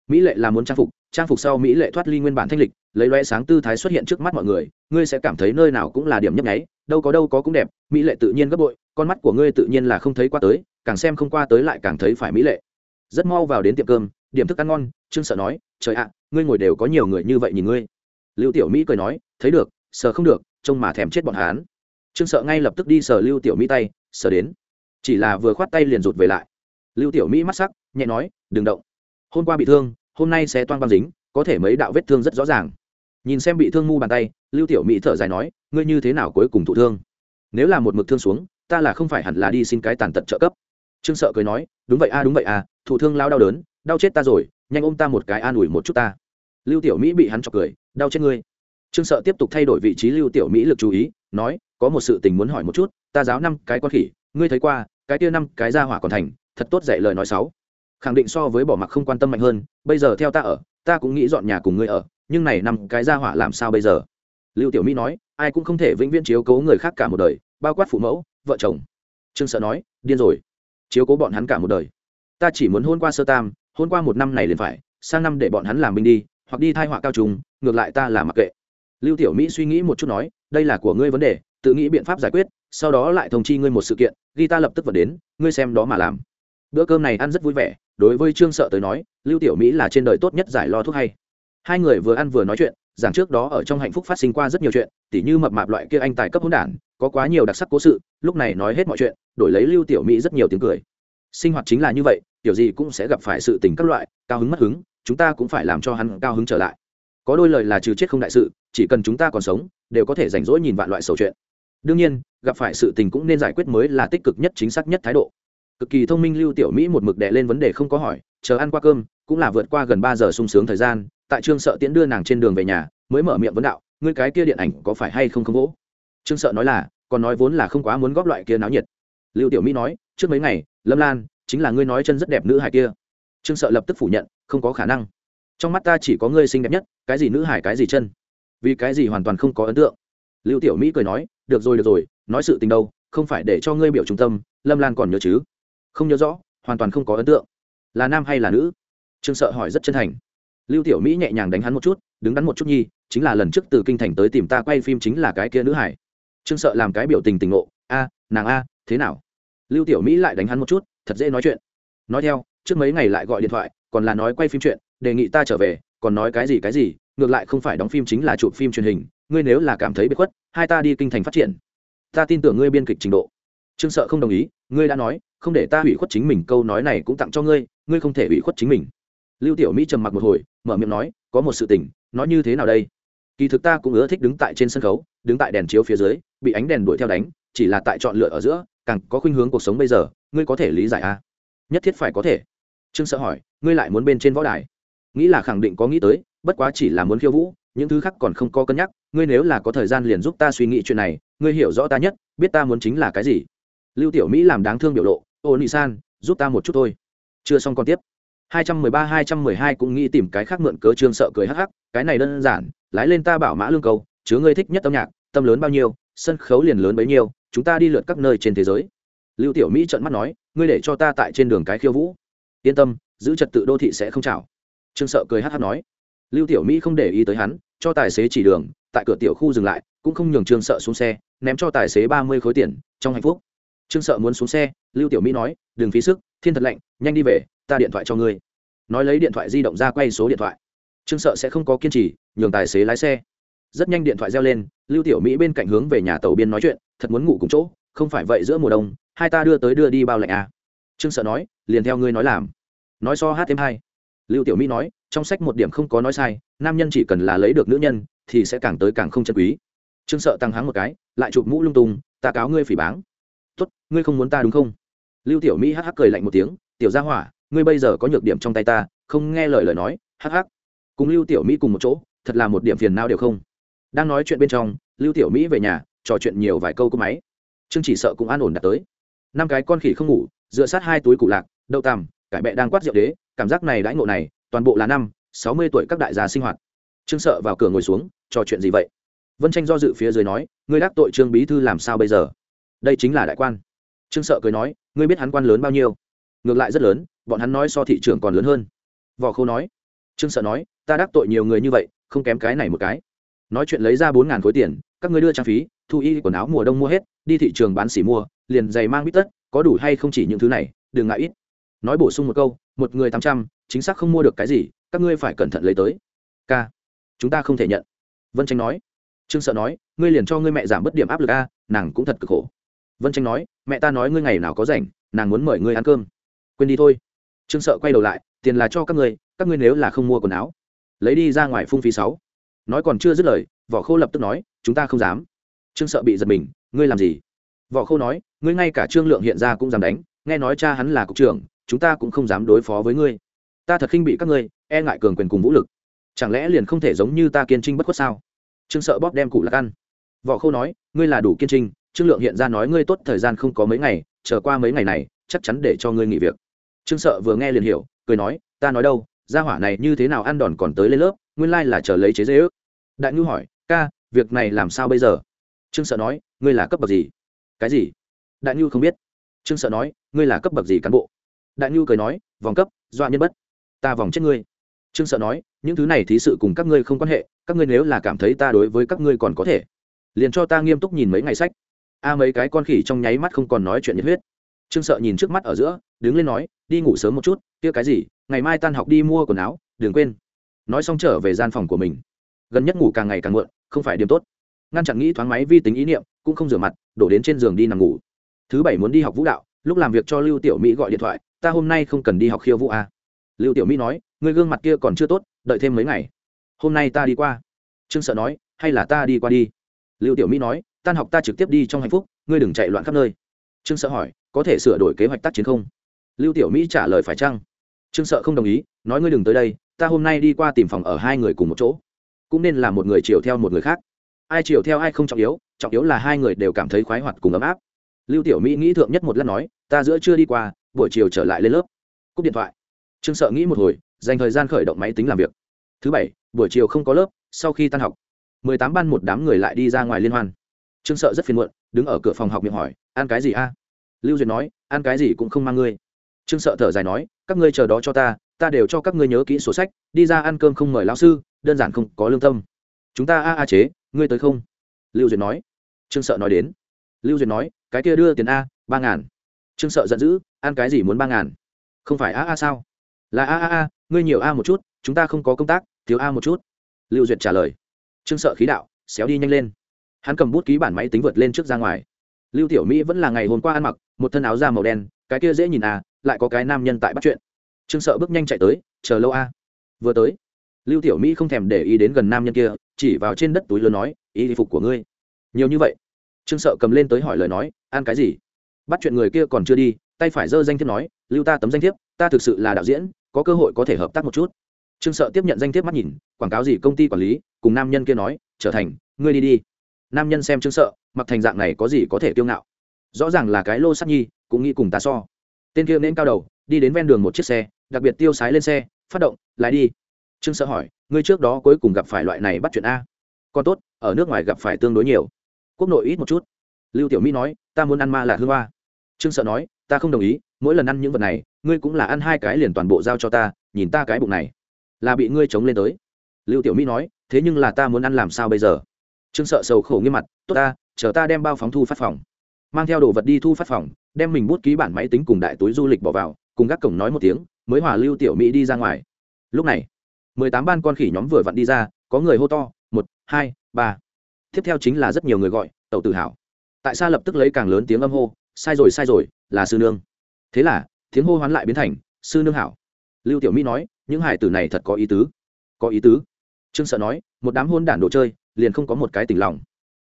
Mỹ lệ là muốn trang phục trang phục sau mỹ lệ thoát ly nguyên bản thanh lịch, lấy loe sáng tư thái xuất hiện trước mắt mọi người, ngươi sẽ cảm thấy nơi nào cũng là điểm nhấp nháy, đâu có đâu có cũng đẹp, mỹ lệ tự nhiên gấp bội, con mắt của ngươi tự nhiên là không thấy qua tới, càng xem không qua tới lại càng thấy phải mỹ lệ. Rất mau vào đến tiệm cơm, điểm thức ăn ngon, trương sợ nói, trời ạ, ngươi ngồi đều có nhiều người như vậy nhìn ngươi lưu tiểu mỹ cười nói, thấy được, sờ không được, trông mà thèm chết bọn hán trương sợ ngay lập tức đi sờ lưu tiểu mỹ tay, sờ đến. Chỉ là vừa khoát tay liền rụt về lại. Lưu tiểu mỹ mắt sắc, nhẹ nói, đừng động. Hôm qua bị thương, hôm nay sẽ toan băng dính, có thể mấy đạo vết thương rất rõ ràng. Nhìn xem bị thương mu bàn tay, lưu tiểu mỹ thở dài nói, ngươi như thế nào cuối cùng thụ thương? Nếu là một mực thương xuống, ta là không phải hẳn là đi xin cái tàn tật trợ cấp. Trương sợ cười nói, đúng vậy a, đúng vậy a, thụ thương lao đau đớn, đau chết ta rồi, nhanh ôm ta một cái an ủi một chút ta. Lưu tiểu mỹ bị hắn chọc cười đau chết ngươi. Trương sợ tiếp tục thay đổi vị trí lưu tiểu mỹ lực chú ý, nói, có một sự tình muốn hỏi một chút, ta giáo năm cái con khỉ, ngươi thấy qua, cái kia năm cái ra hỏa còn thành, thật tốt dạy lời nói sáu khẳng định so với bỏ mặc không quan tâm mạnh hơn, bây giờ theo ta ở, ta cũng nghĩ dọn nhà cùng ngươi ở, nhưng này năm cái ra hỏa làm sao bây giờ? Lưu tiểu mỹ nói, ai cũng không thể vĩnh viễn chiếu cố người khác cả một đời, bao quát phụ mẫu, vợ chồng. Trương sợ nói, điên rồi. Chiếu cố bọn hắn cả một đời. Ta chỉ muốn hôn qua sơ tam, hôn qua một năm này liền phải, sang năm để bọn hắn làm binh đi hoặc đi thai họa cao trùng, ngược lại ta là mặc kệ. Lưu tiểu mỹ suy nghĩ một chút nói, đây là của ngươi vấn đề, tự nghĩ biện pháp giải quyết, sau đó lại thông chi ngươi một sự kiện, ghi ta lập tức vào đến, ngươi xem đó mà làm. Bữa cơm này ăn rất vui vẻ, đối với trương sợ tới nói, lưu tiểu mỹ là trên đời tốt nhất giải lo thuốc hay. Hai người vừa ăn vừa nói chuyện, giảng trước đó ở trong hạnh phúc phát sinh qua rất nhiều chuyện, tỉ như mập mạp loại kia anh tài cấp hỗn đản, có quá nhiều đặc sắc cố sự, lúc này nói hết mọi chuyện, đổi lấy lưu tiểu mỹ rất nhiều tiếng cười. Sinh hoạt chính là như vậy tiểu gì cũng sẽ gặp phải sự tình các loại, cao hứng mất hứng chúng ta cũng phải làm cho hắn cao hứng trở lại. Có đôi lời là trừ chết không đại sự, chỉ cần chúng ta còn sống, đều có thể rảnh rỗi nhìn vạn loại sầu chuyện. Đương nhiên, gặp phải sự tình cũng nên giải quyết mới là tích cực nhất chính xác nhất thái độ. Cực kỳ thông minh lưu tiểu mỹ một mực đệ lên vấn đề không có hỏi, chờ ăn qua cơm, cũng là vượt qua gần ba giờ sung sướng thời gian, tại trương sợ tiễn đưa nàng trên đường về nhà, mới mở miệng vấn đạo, ngươi cái kia điện ảnh có phải hay không không vỗ trương sợ nói là, còn nói vốn là không quá muốn góp loại kia náo nhiệt. Lưu tiểu mỹ nói, trước mấy ngày, lâm lan, chính là ngươi nói chân rất đẹp nữ hài kia. Trương sợ lập tức phủ nhận không có khả năng. Trong mắt ta chỉ có ngươi xinh đẹp nhất, cái gì nữ hải cái gì chân. Vì cái gì hoàn toàn không có ấn tượng. Lưu tiểu mỹ cười nói, được rồi được rồi, nói sự tình đâu, không phải để cho ngươi biểu trung tâm, lâm lan còn nhớ chứ? Không nhớ rõ, hoàn toàn không có ấn tượng. Là nam hay là nữ? Trương sợ hỏi rất chân thành. Lưu tiểu mỹ nhẹ nhàng đánh hắn một chút, đứng đắn một chút nhi, chính là lần trước từ kinh thành tới tìm ta quay phim chính là cái kia nữ hải trương sợ làm cái biểu tình tình ngộ, a, nàng a, thế nào? Lưu tiểu mỹ lại đánh hắn một chút, thật dễ nói chuyện. Nói theo, trước mấy ngày lại gọi điện thoại còn là nói quay phim chuyện, đề nghị ta trở về, còn nói cái gì cái gì, ngược lại không phải đóng phim chính là chụp phim truyền hình, ngươi nếu là cảm thấy bị khuất, hai ta đi kinh thành phát triển. Ta tin tưởng ngươi biên kịch trình độ. Trương sợ không đồng ý, ngươi đã nói, không để ta hủy khuất chính mình, câu nói này cũng tặng cho ngươi ngươi không thể hủy khuất chính mình. Lưu tiểu mỹ trầm mặc một hồi, mở miệng nói, có một sự tình, nói như thế nào đây? Kỳ thực ta cũng ưa thích đứng tại trên sân khấu, đứng tại đèn chiếu phía dưới, bị ánh đèn đuổi theo đánh, chỉ là tại chọn lựa ở giữa, càng có khuynh hướng cuộc sống bây giờ, ngươi có thể lý giải a à? nhất thiết phải có thể trương sợ hỏi, ngươi lại muốn bên trên võ đài? Nghĩ là khẳng định có nghĩ tới, bất quá chỉ là muốn khiêu vũ, những thứ khác còn không có cân nhắc. Ngươi nếu là có thời gian liền giúp ta suy nghĩ chuyện này, ngươi hiểu rõ ta nhất, biết ta muốn chính là cái gì. Lưu tiểu mỹ làm đáng thương biểu lộ, ô, nị san, giúp ta một chút thôi. Chưa xong còn tiếp. 213 212 cũng nghĩ tìm cái khác mượn cớ trương sợ cười hắc hắc, cái này đơn giản, lái lên ta bảo mã lương cầu, chứa ngươi thích nhất âm nhạc, tâm lớn bao nhiêu, sân khấu liền lớn bấy nhiêu, chúng ta đi lượt các nơi trên thế giới. Lưu tiểu mỹ trợn mắt nói, ngươi để cho ta tại trên đường cái khiêu vũ yên tâm, giữ trật tự đô thị sẽ không chào trương sợ cười hát hát nói. Lưu tiểu mỹ không để ý tới hắn, cho tài xế chỉ đường, tại cửa tiểu khu dừng lại, cũng không nhường trương sợ xuống xe, ném cho tài xế ba mươi khối tiền, trong hạnh phúc. Trương sợ muốn xuống xe, lưu tiểu mỹ nói, đừng phí sức, thiên thật lạnh, nhanh đi về, ta điện thoại cho ngươi. Nói lấy điện thoại di động ra quay số điện thoại. Trương sợ sẽ không có kiên trì, nhường tài xế lái xe. Rất nhanh điện thoại reo lên, lưu tiểu mỹ bên cạnh hướng về nhà tàu biên nói chuyện, thật muốn ngủ cùng chỗ, không phải vậy giữa mùa đông, hai ta đưa tới đưa đi bao lạnh à trương sợ nói, liền theo ngươi nói làm. Nói so hát thêm hai. Lưu tiểu mỹ nói, trong sách một điểm không có nói sai, nam nhân chỉ cần là lấy được nữ nhân, thì sẽ càng tới càng không chân quý. Trương sợ tăng háng một cái, lại chụp mũ lung tung, ta cáo ngươi phỉ báng. Tốt, ngươi không muốn ta đúng không? Lưu tiểu mỹ hắc hắc cười lạnh một tiếng, tiểu gia hỏa, ngươi bây giờ có nhược điểm trong tay ta, không nghe lời lời nói, hắc hắc. Cùng lưu tiểu mỹ cùng một chỗ, thật là một điểm phiền não đều không. Đang nói chuyện bên trong, lưu tiểu mỹ về nhà, trò chuyện nhiều vài câu cô máy. Trương chỉ sợ cũng an ổn đạt tới. Năm cái con khỉ không ngủ dựa sát hai túi củ lạc, đậu tằm, cải bẹ đang quát rượu đế, cảm giác này đãi ngộ này, toàn bộ là năm, sáu mươi tuổi các đại gia sinh hoạt. Trương sợ vào cửa ngồi xuống, trò chuyện gì vậy? Vân tranh do dự phía dưới nói, ngươi đắc tội trương bí thư làm sao bây giờ? Đây chính là đại quan. Trương sợ cười nói, ngươi biết hắn quan lớn bao nhiêu? Ngược lại rất lớn, bọn hắn nói so thị trường còn lớn hơn. Vỏ khâu nói, trương sợ nói, ta đắc tội nhiều người như vậy, không kém cái này một cái. Nói chuyện lấy ra bốn ngàn khối tiền, các ngươi đưa trang phí, thu y quần áo mùa đông mua hết, đi thị trường bán xỉ mua, liền giày mang bít tất có đủ hay không chỉ những thứ này, đừng ngại ít. Nói bổ sung một câu, một người tám trăm, chính xác không mua được cái gì, các ngươi phải cẩn thận lấy tới. K. Chúng ta không thể nhận. Vân tranh nói. Trương sợ nói, ngươi liền cho ngươi mẹ giảm bớt điểm áp lực a, nàng cũng thật cực khổ. Vân tranh nói, mẹ ta nói ngươi ngày nào có rảnh, nàng muốn mời ngươi ăn cơm. Quên đi thôi. Trương sợ quay đầu lại, tiền là cho các ngươi các ngươi nếu là không mua quần áo, lấy đi ra ngoài phung phí sáu. Nói còn chưa dứt lời võ khô lập tức nói, chúng ta không dám. Trương sợ bị giật mình, ngươi làm gì? Võ khô nói ngươi ngay cả trương lượng hiện ra cũng dám đánh, nghe nói cha hắn là cục trưởng, chúng ta cũng không dám đối phó với ngươi. Ta thật khinh bị các ngươi e ngại cường quyền cùng vũ lực. Chẳng lẽ liền không thể giống như ta kiên trinh bất khuất sao? Trương sợ bóp đem cụ lạc ăn. Võ khô nói, ngươi là đủ kiên trinh, trương lượng hiện ra nói ngươi tốt thời gian không có mấy ngày trở qua mấy ngày này, chắc chắn để cho ngươi nghỉ việc. Trương sợ vừa nghe liền hiểu, cười nói, ta nói đâu, gia hỏa này như thế nào ăn đòn còn tới lên lớp, nguyên lai là chờ lấy chế dễ ước. Đại ngư hỏi, ca, việc này làm sao bây giờ? Trương sợ nói, ngươi là cấp bậc gì? Cái gì? Đại Nhu không biết. Trương sợ nói, ngươi là cấp bậc gì cán bộ? Đại Nhu cười nói, vòng cấp dọa nhân bất. Ta vòng chết ngươi. Trương sợ nói, những thứ này thí sự cùng các ngươi không quan hệ, các ngươi nếu là cảm thấy ta đối với các ngươi còn có thể, liền cho ta nghiêm túc nhìn mấy ngày sách. A mấy cái con khỉ trong nháy mắt không còn nói chuyện nhiệt huyết. Trương sợ nhìn trước mắt ở giữa, đứng lên nói, đi ngủ sớm một chút, kia cái gì, ngày mai tan học đi mua quần áo, đừng quên. Nói xong trở về gian phòng của mình. Gần nhất ngủ càng ngày càng muộn, không phải điểm tốt. Ngăn chặn nghĩ thoáng máy vi tính ý niệm, cũng không rửa mặt, đổ đến trên giường đi nằm ngủ thứ bảy muốn đi học vũ đạo, lúc làm việc cho lưu tiểu mỹ gọi điện thoại, ta hôm nay không cần đi học khiêu vũ à. lưu tiểu mỹ nói, người gương mặt kia còn chưa tốt, đợi thêm mấy ngày. Hôm nay ta đi qua. Trương sợ nói, hay là ta đi qua đi? Lưu tiểu mỹ nói, tan học ta trực tiếp đi trong hạnh phúc, ngươi đừng chạy loạn khắp nơi. Trương sợ hỏi, có thể sửa đổi kế hoạch tác chiến không? Lưu tiểu mỹ trả lời, phải chăng? Trương sợ không đồng ý, nói, ngươi đừng tới đây, ta hôm nay đi qua tìm phòng ở hai người cùng một chỗ. Cũng nên là một người chiều theo một người khác. Ai chiều theo ai không trọng yếu trọng yếu là hai người đều cảm thấy khoái hoạt cùng ấm áp lưu tiểu mỹ nghĩ thượng nhất một lát nói, ta giữa chưa đi qua, buổi chiều trở lại lên lớp. Cúp điện thoại. Trương sợ nghĩ một hồi, dành thời gian khởi động máy tính làm việc. Thứ bảy, buổi chiều không có lớp, sau khi tan học. Mười tám ban một đám người lại đi ra ngoài liên hoan. Trương sợ rất phiền muộn, đứng ở cửa phòng học miệng hỏi, ăn cái gì a? Lưu duyệt nói, ăn cái gì cũng không mang ngươi. Trương sợ thở dài nói, các ngươi chờ đó cho ta ta đều cho các ngươi nhớ kỹ sổ sách, đi ra ăn cơm không mời lão sư, đơn giản không có lương tâm. Chúng ta a a chế, ngươi tới không? Lưu duyệt nói. Trương sợ nói đến. Lưu duyệt nói cái kia đưa tiền a, ba ngàn. Trương sợ giận dữ, ăn cái gì muốn ba ngàn? Không phải a a sao? Là a a a, ngươi nhiều a một chút, chúng ta không có công tác, thiếu a một chút. Lưu duyệt trả lời. Trương sợ khí đạo, xéo đi nhanh lên. Hắn cầm bút ký bản máy tính vượt lên trước ra ngoài. Lưu tiểu mỹ vẫn là ngày hôm qua ăn mặc, một thân áo da màu đen, cái kia dễ nhìn à lại có cái nam nhân tại bắt chuyện. Trương sợ bước nhanh chạy tới, chờ lâu a. Vừa tới. Lưu tiểu mỹ không thèm để ý đến gần nam nhân kia, chỉ vào trên đất túi lớn nói y phục của ngươi. Nhiều như vậy trương sợ cầm lên tới hỏi lời nói, ăn cái gì? Bắt chuyện người kia còn chưa đi, tay phải giơ danh thiếp nói, lưu ta tấm danh thiếp, ta thực sự là đạo diễn, có cơ hội có thể hợp tác một chút. Trương sợ tiếp nhận danh thiếp mắt nhìn, quảng cáo gì công ty quản lý, cùng nam nhân kia nói, trở thành, ngươi đi đi. Nam nhân xem trương sợ, mặc thành dạng này có gì có thể kiêu ngạo. Rõ ràng là cái lô sắt nhi, cũng nghĩ cùng ta so. Tên kia nên cao đầu, đi đến ven đường một chiếc xe, đặc biệt tiêu sái lên xe, phát động, lái đi. Trương sợ hỏi, ngươi trước đó cuối cùng gặp phải loại này bắt chuyện a? Còn tốt, ở nước ngoài gặp phải tương đối nhiều quốc nội ít một chút. Lưu tiểu mỹ nói, ta muốn ăn ma là hương hoa. Trương sợ nói, ta không đồng ý, mỗi lần ăn những vật này, ngươi cũng là ăn hai cái liền toàn bộ giao cho ta, nhìn ta cái bụng này là bị ngươi chống lên tới. Lưu tiểu mỹ nói, thế nhưng là ta muốn ăn làm sao bây giờ? Trương sợ sầu khổ nghiêm mặt, tốt ta, chờ ta đem bao phóng thu phát phòng. Mang theo đồ vật đi thu phát phòng, đem mình bút ký bản máy tính cùng đại túi du lịch bỏ vào, cùng các cổng nói một tiếng, mới hòa lưu tiểu mỹ đi ra ngoài. Lúc này, mười tám ban con khỉ nhóm vừa vặn đi ra, có người hô to, một, hai, ba tiếp theo chính là rất nhiều người gọi tàu tự hào tại sao lập tức lấy càng lớn tiếng âm hô, sai rồi sai rồi, là sư nương. Thế là, tiếng hô hoán lại biến thành, sư nương hảo. Lưu tiểu mỹ nói, những hải tử này thật có ý tứ. Có ý tứ? Trương sợ nói, một đám hôn đản đồ chơi, liền không có một cái tình lòng.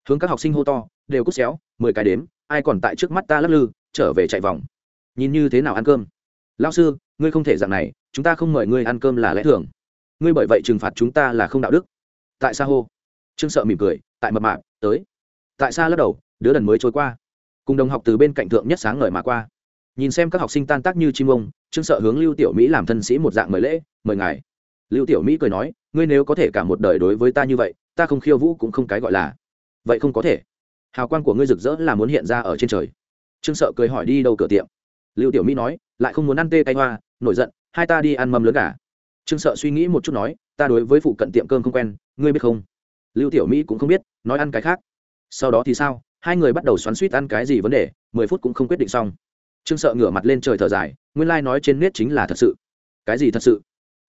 Hướng các học sinh hô to, đều cút xéo, mười cái đếm, ai còn tại trước mắt ta lắc lư, trở về chạy vòng. Nhìn như thế nào ăn cơm? Lao sư, ngươi không thể dạng này, chúng ta không mời ngươi ăn cơm là lẽ thường. Ngươi bởi vậy trừng phạt chúng ta là không đạo đức. Tại sao hô, trương sợ mỉm cười tại mập mạp, tới. Tại sao lắc đầu, đứa đần mới trôi qua. Cùng đồng học từ bên cạnh thượng nhất sáng ngời mà qua. Nhìn xem các học sinh tan tác như chim ông, trương sợ hướng lưu tiểu mỹ làm thân sĩ một dạng mời lễ, mời ngài. Lưu tiểu mỹ cười nói, ngươi nếu có thể cả một đời đối với ta như vậy, ta không khiêu vũ cũng không cái gọi là. Vậy không có thể. Hào quang của ngươi rực rỡ là muốn hiện ra ở trên trời. Trương sợ cười hỏi đi đâu cửa tiệm. Lưu tiểu mỹ nói, lại không muốn ăn tê cay hoa, nổi giận, hai ta đi ăn mâm lớn cả. Trương sợ suy nghĩ một chút nói, ta đối với phụ cận tiệm cơm không quen, ngươi biết không? Lưu tiểu mỹ cũng không biết, nói ăn cái khác. Sau đó thì sao? Hai người bắt đầu xoắn suýt ăn cái gì vấn đề, mười phút cũng không quyết định xong. Trương sợ ngửa mặt lên trời thở dài, nguyên lai、like、nói trên nét chính là thật sự. Cái gì thật sự?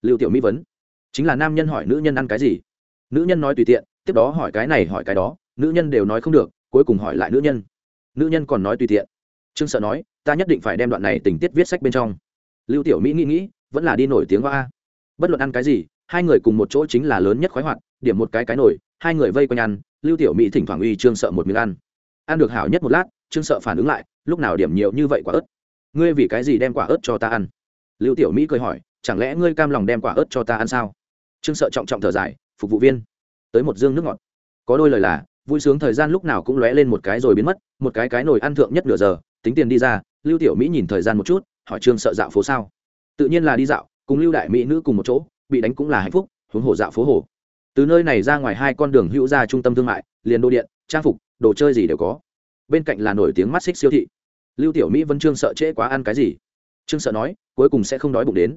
Lưu tiểu mỹ vấn. Chính là nam nhân hỏi nữ nhân ăn cái gì? Nữ nhân nói tùy tiện, tiếp đó hỏi cái này hỏi cái đó, nữ nhân đều nói không được, cuối cùng hỏi lại nữ nhân. Nữ nhân còn nói tùy tiện. Trương sợ nói, ta nhất định phải đem đoạn này tình tiết viết sách bên trong. Lưu tiểu mỹ nghĩ nghĩ, vẫn là đi nổi tiếng hoa. Bất luận ăn cái gì, hai người cùng một chỗ chính là lớn nhất khoái hoạt, điểm một cái cái nổi hai người vây quanh ăn, lưu tiểu mỹ thỉnh thoảng uy trương sợ một miếng ăn. Ăn được hảo nhất một lát, trương sợ phản ứng lại, lúc nào điểm nhiều như vậy quả ớt? Ngươi vì cái gì đem quả ớt cho ta ăn? Lưu tiểu mỹ cười hỏi, chẳng lẽ ngươi cam lòng đem quả ớt cho ta ăn sao? Trương sợ trọng trọng thở dài, phục vụ viên. Tới một dương nước ngọt. Có đôi lời là, vui sướng thời gian lúc nào cũng lóe lên một cái rồi biến mất, một cái cái nồi ăn thượng nhất nửa giờ, tính tiền đi ra, lưu tiểu mỹ nhìn thời gian một chút, hỏi trương sợ dạo phố sao? Tự nhiên là đi dạo, cùng lưu đại mỹ nữ cùng một chỗ, bị đánh cũng là hạnh phúc, huống hồ dạo phố hồ từ nơi này ra ngoài hai con đường hữu ra trung tâm thương mại, liền đô điện, trang phục, đồ chơi gì đều có. Bên cạnh là nổi tiếng mắt xích siêu thị. Lưu tiểu mỹ vẫn trương sợ trễ quá ăn cái gì. Trương sợ nói, cuối cùng sẽ không đói bụng đến.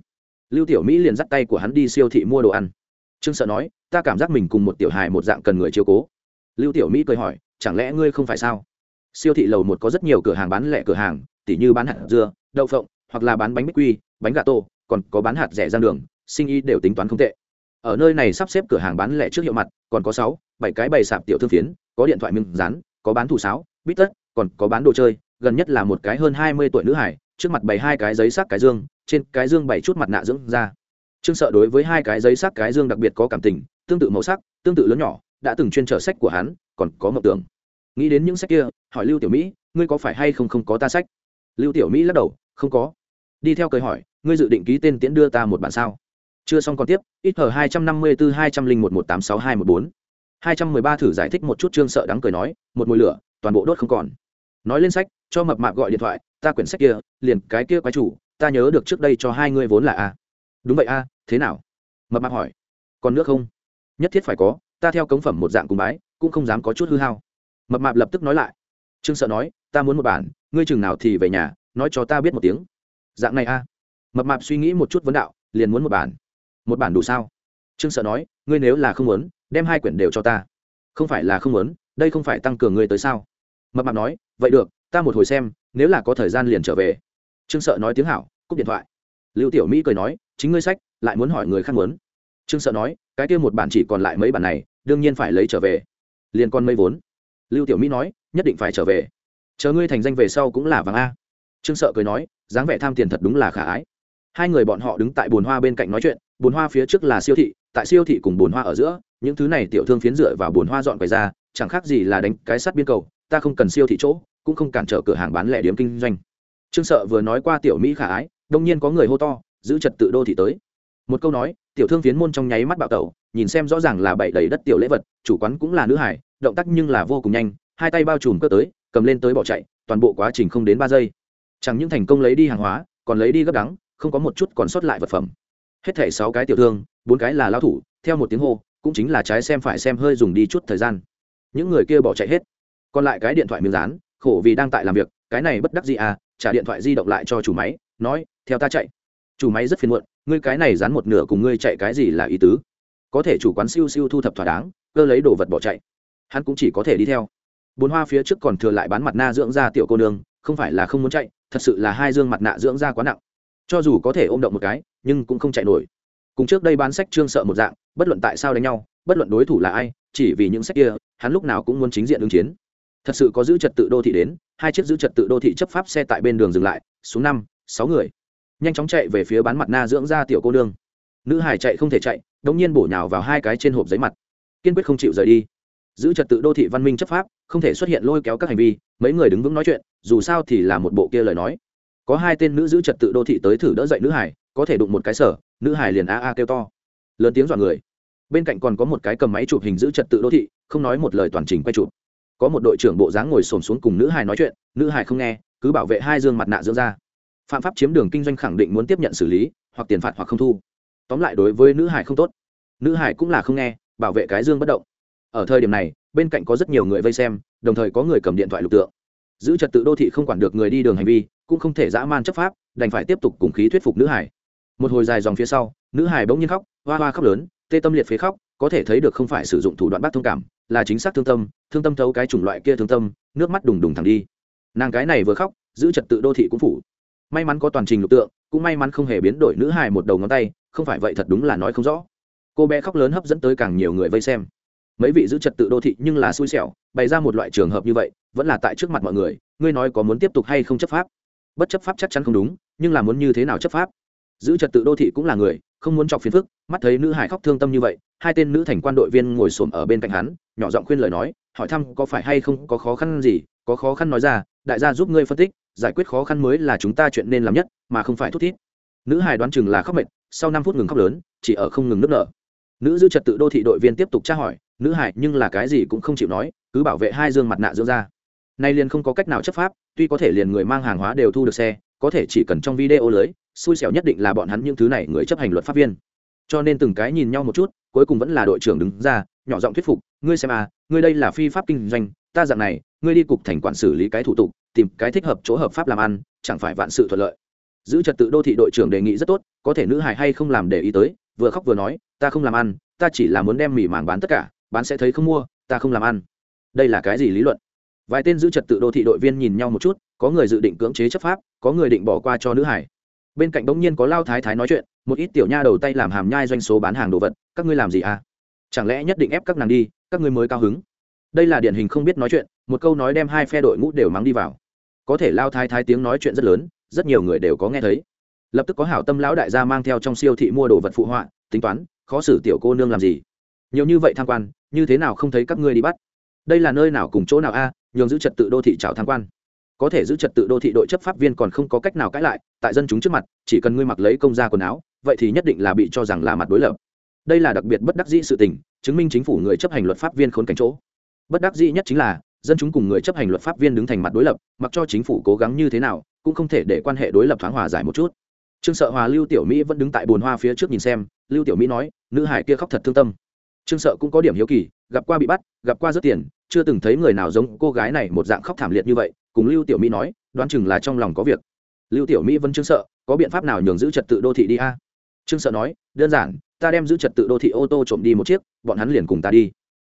Lưu tiểu mỹ liền dắt tay của hắn đi siêu thị mua đồ ăn. Trương sợ nói, ta cảm giác mình cùng một tiểu hài một dạng cần người chiếu cố. Lưu tiểu mỹ cười hỏi, chẳng lẽ ngươi không phải sao? Siêu thị lầu một có rất nhiều cửa hàng bán lẻ cửa hàng, tỉ như bán hạt dưa, đậu phộng, hoặc là bán bánh bích quy, bánh gà tô, còn có bán hạt rẻ ra đường, sinh y đều tính toán không tệ ở nơi này sắp xếp cửa hàng bán lẻ trước hiệu mặt, còn có sáu, bảy cái bày sạp tiểu thương phiến, có điện thoại miếng rán có bán thủ sáo, bít tất, còn có bán đồ chơi, gần nhất là một cái hơn hai mươi tuổi nữ hải, trước mặt bày hai cái giấy sắc cái dương, trên cái dương bày chút mặt nạ dưỡng ra trương sợ đối với hai cái giấy sắc cái dương đặc biệt có cảm tình, tương tự màu sắc, tương tự lớn nhỏ, đã từng chuyên trở sách của hắn, còn có mộng tưởng. Nghĩ đến những sách kia, hỏi lưu tiểu mỹ, ngươi có phải hay không không có ta sách? Lưu tiểu mỹ lắc đầu, không có. Đi theo cười hỏi, ngươi dự định ký tên tiễn đưa ta một bản sao? Chưa xong còn tiếp, ít hờ hai trăm năm mươi bốn hai trăm linh một một tám sáu hai một bốn. hai trăm mười ba thử giải thích một chút trương sợ đắng cười nói, một mùi lửa, toàn bộ đốt không còn. Nói lên sách, cho mập mạp gọi điện thoại, ta quyển sách kia, liền cái kia quái chủ, ta nhớ được trước đây cho hai ngươi vốn là a. Đúng vậy a, thế nào? Mập mạp hỏi. Còn nước không? Nhất thiết phải có, ta theo cống phẩm một dạng cùng bái, cũng không dám có chút hư hao. Mập mạp lập tức nói lại. Trương sợ nói, ta muốn một bản, ngươi chừng nào thì về nhà, nói cho ta biết một tiếng. Dạng này a. Mập mạp suy nghĩ một chút vấn đạo, liền muốn một bản một bản đủ sao? Trương sợ nói, ngươi nếu là không muốn, đem hai quyển đều cho ta. Không phải là không muốn, đây không phải tăng cường ngươi tới sao? Mập mạp nói, vậy được, ta một hồi xem, nếu là có thời gian liền trở về. Trương sợ nói tiếng hảo, cúp điện thoại. Lưu tiểu mỹ cười nói, chính ngươi sách, lại muốn hỏi người khác muốn. Trương sợ nói, cái kia một bản chỉ còn lại mấy bản này, đương nhiên phải lấy trở về. Liền con mây vốn. Lưu tiểu mỹ nói, nhất định phải trở về. Chờ ngươi thành danh về sau cũng là vàng a. Trương sợ cười nói, dáng vẻ tham tiền thật đúng là khả ái. Hai người bọn họ đứng tại bồn hoa bên cạnh nói chuyện bồn hoa phía trước là siêu thị, tại siêu thị cùng bồn hoa ở giữa, những thứ này tiểu thương phiến dựa vào bồn hoa dọn quầy ra, chẳng khác gì là đánh cái sắt biên cầu, ta không cần siêu thị chỗ, cũng không cản trở cửa hàng bán lẻ điếm kinh doanh. Trương sợ vừa nói qua tiểu mỹ khả ái, đông nhiên có người hô to, giữ trật tự đô thị tới. Một câu nói, tiểu thương phiến môn trong nháy mắt bạo tẩu, nhìn xem rõ ràng là bậy đầy đất tiểu lễ vật, chủ quán cũng là nữ hải, động tác nhưng là vô cùng nhanh, hai tay bao trùm cơ tới, cầm lên tới bỏ chạy, toàn bộ quá trình không đến ba giây. Chẳng những thành công lấy đi hàng hóa, còn lấy đi gấp đắng, không có một chút còn sót lại vật phẩm hết thảy sáu cái tiểu thương, bốn cái là lao thủ, theo một tiếng hô, cũng chính là trái xem phải xem hơi dùng đi chút thời gian. Những người kia bỏ chạy hết. Còn lại cái điện thoại miếng dán, khổ vì đang tại làm việc, cái này bất đắc gì à trả điện thoại di động lại cho chủ máy, nói, theo ta chạy. Chủ máy rất phiền muộn, ngươi cái này dán một nửa cùng ngươi chạy cái gì là ý tứ? Có thể chủ quán siêu siêu thu thập thỏa đáng, cơ lấy đồ vật bỏ chạy. Hắn cũng chỉ có thể đi theo. Bốn hoa phía trước còn thừa lại bán mặt na dưỡng da tiểu cô nương, không phải là không muốn chạy, thật sự là hai dương mặt nạ dưỡng da quá nặng cho dù có thể ôm động một cái, nhưng cũng không chạy nổi. Cùng trước đây bán sách trương sợ một dạng, bất luận tại sao đánh nhau, bất luận đối thủ là ai, chỉ vì những sách kia, hắn lúc nào cũng muốn chính diện ứng chiến. Thật sự có giữ trật tự đô thị đến, hai chiếc giữ trật tự đô thị chấp pháp xe tại bên đường dừng lại, xuống năm, sáu người. Nhanh chóng chạy về phía bán mặt na dưỡng ra tiểu cô nương. Nữ hải chạy không thể chạy, đống nhiên bổ nhào vào hai cái trên hộp giấy mặt. Kiên quyết không chịu rời đi. Giữ trật tự đô thị văn minh chấp pháp, không thể xuất hiện lôi kéo các hành vi, mấy người đứng vững nói chuyện, dù sao thì là một bộ kia lời nói có hai tên nữ giữ trật tự đô thị tới thử đỡ dậy nữ hải, có thể đụng một cái sở, nữ hải liền a a kêu to. Lớn tiếng dọa người. Bên cạnh còn có một cái cầm máy chụp hình giữ trật tự đô thị, không nói một lời toàn trình quay chụp. Có một đội trưởng bộ dáng ngồi xổm xuống cùng nữ hải nói chuyện, nữ hải không nghe, cứ bảo vệ hai dương mặt nạ dưỡng ra phạm pháp chiếm đường kinh doanh khẳng định muốn tiếp nhận xử lý, hoặc tiền phạt hoặc không thu. Tóm lại đối với nữ hải không tốt. Nữ hải cũng là không nghe, bảo vệ cái dương bất động. Ở thời điểm này, bên cạnh có rất nhiều người vây xem, đồng thời có người cầm điện thoại lục tượng. Giữ trật tự đô thị không quản được người đi đường hành vi cũng không thể dã man chấp pháp, đành phải tiếp tục cùng khí thuyết phục nữ hải. Một hồi dài dòng phía sau, nữ hải bỗng nhiên khóc, hoa hoa khóc lớn, tê tâm liệt phế khóc, có thể thấy được không phải sử dụng thủ đoạn bắt thông cảm, là chính xác thương tâm thương tâm thấu cái chủng loại kia thương tâm, nước mắt đùng đùng thẳng đi. Nàng cái này vừa khóc, giữ trật tự đô thị cũng phủ. May mắn có toàn trình lục tượng, cũng may mắn không hề biến đổi nữ hài một đầu ngón tay, không phải vậy thật đúng là nói không rõ. Cô bé khóc lớn hấp dẫn tới càng nhiều người vây xem. Mấy vị giữ trật tự đô thị nhưng là xui xẻo, bày ra một loại trường hợp như vậy, vẫn là tại trước mặt mọi người, ngươi nói có muốn tiếp tục hay không chấp pháp? Bất chấp pháp chắc chắn không đúng, nhưng là muốn như thế nào chấp pháp? Giữ trật tự đô thị cũng là người, không muốn chọc phiền phức, mắt thấy nữ hải khóc thương tâm như vậy, hai tên nữ thành quan đội viên ngồi xổm ở bên cạnh hắn, nhỏ giọng khuyên lời nói, hỏi thăm có phải hay không có khó khăn gì, có khó khăn nói ra, đại gia giúp ngươi phân tích, giải quyết khó khăn mới là chúng ta chuyện nên làm nhất, mà không phải thút thít. Nữ hải đoán chừng là khóc mệt, sau năm phút ngừng khóc lớn, chỉ ở không ngừng nước nở. Nữ giữ trật tự đô thị đội viên tiếp tục tra hỏi, nữ hải nhưng là cái gì cũng không chịu nói, cứ bảo vệ hai dương mặt nạ dưỡng ra. Nay liền không có cách nào chấp pháp tuy có thể liền người mang hàng hóa đều thu được xe, có thể chỉ cần trong video lưới, xui xẻo nhất định là bọn hắn những thứ này người chấp hành luật pháp viên. Cho nên từng cái nhìn nhau một chút, cuối cùng vẫn là đội trưởng đứng ra, nhỏ giọng thuyết phục, ngươi xem à ngươi đây là phi pháp kinh doanh, ta dạng này, ngươi đi cục thành quản xử lý cái thủ tục, tìm cái thích hợp chỗ hợp pháp làm ăn, chẳng phải vạn sự thuận lợi. Giữ trật tự đô thị đội trưởng đề nghị rất tốt, có thể nữ hài hay không làm để ý tới, vừa khóc vừa nói, ta không làm ăn, ta chỉ là muốn đem mì màng bán tất cả, bán sẽ thấy không mua, ta không làm ăn. Đây là cái gì lý luận? Vài tên giữ trật tự đô thị đội viên nhìn nhau một chút, có người dự định cưỡng chế chấp pháp, có người định bỏ qua cho nữ hải. Bên cạnh bỗng nhiên có lao thái thái nói chuyện, một ít tiểu nha đầu tay làm hàm nhai doanh số bán hàng đồ vật, các ngươi làm gì à? Chẳng lẽ nhất định ép các nàng đi, các ngươi mới cao hứng? Đây là điển hình không biết nói chuyện, một câu nói đem hai phe đội ngũ đều mắng đi vào. Có thể lao thái thái tiếng nói chuyện rất lớn, rất nhiều người đều có nghe thấy. Lập tức có hảo tâm lão đại gia mang theo trong siêu thị mua đồ vật phụ họa, tính toán, khó xử tiểu cô nương làm gì? Nhiều như vậy tham quan, như thế nào không thấy các ngươi đi bắt? Đây là nơi nào cùng chỗ nào a? Nhường giữ trật tự đô thị trào tham quan. Có thể giữ trật tự đô thị đội chấp pháp viên còn không có cách nào cãi lại, tại dân chúng trước mặt, chỉ cần ngươi mặc lấy công ra quần áo, vậy thì nhất định là bị cho rằng là mặt đối lập. Đây là đặc biệt bất đắc dĩ sự tình, chứng minh chính phủ người chấp hành luật pháp viên khốn cảnh chỗ. Bất đắc dĩ nhất chính là, dân chúng cùng người chấp hành luật pháp viên đứng thành mặt đối lập, mặc cho chính phủ cố gắng như thế nào, cũng không thể để quan hệ đối lập thoáng hòa giải một chút. Trương sợ hòa lưu tiểu mỹ vẫn đứng tại bồn hoa phía trước nhìn xem, lưu tiểu mỹ nói, nữ hải kia khóc thật thương tâm. Trương sợ cũng có điểm hiếu kỳ, gặp qua bị bắt, gặp qua rất tiền chưa từng thấy người nào giống cô gái này một dạng khóc thảm liệt như vậy, cùng lưu tiểu mỹ nói, đoán chừng là trong lòng có việc. Lưu tiểu mỹ vẫn trương sợ, có biện pháp nào nhường giữ trật tự đô thị đi a? Trương sợ nói, đơn giản, ta đem giữ trật tự đô thị ô tô trộm đi một chiếc, bọn hắn liền cùng ta đi.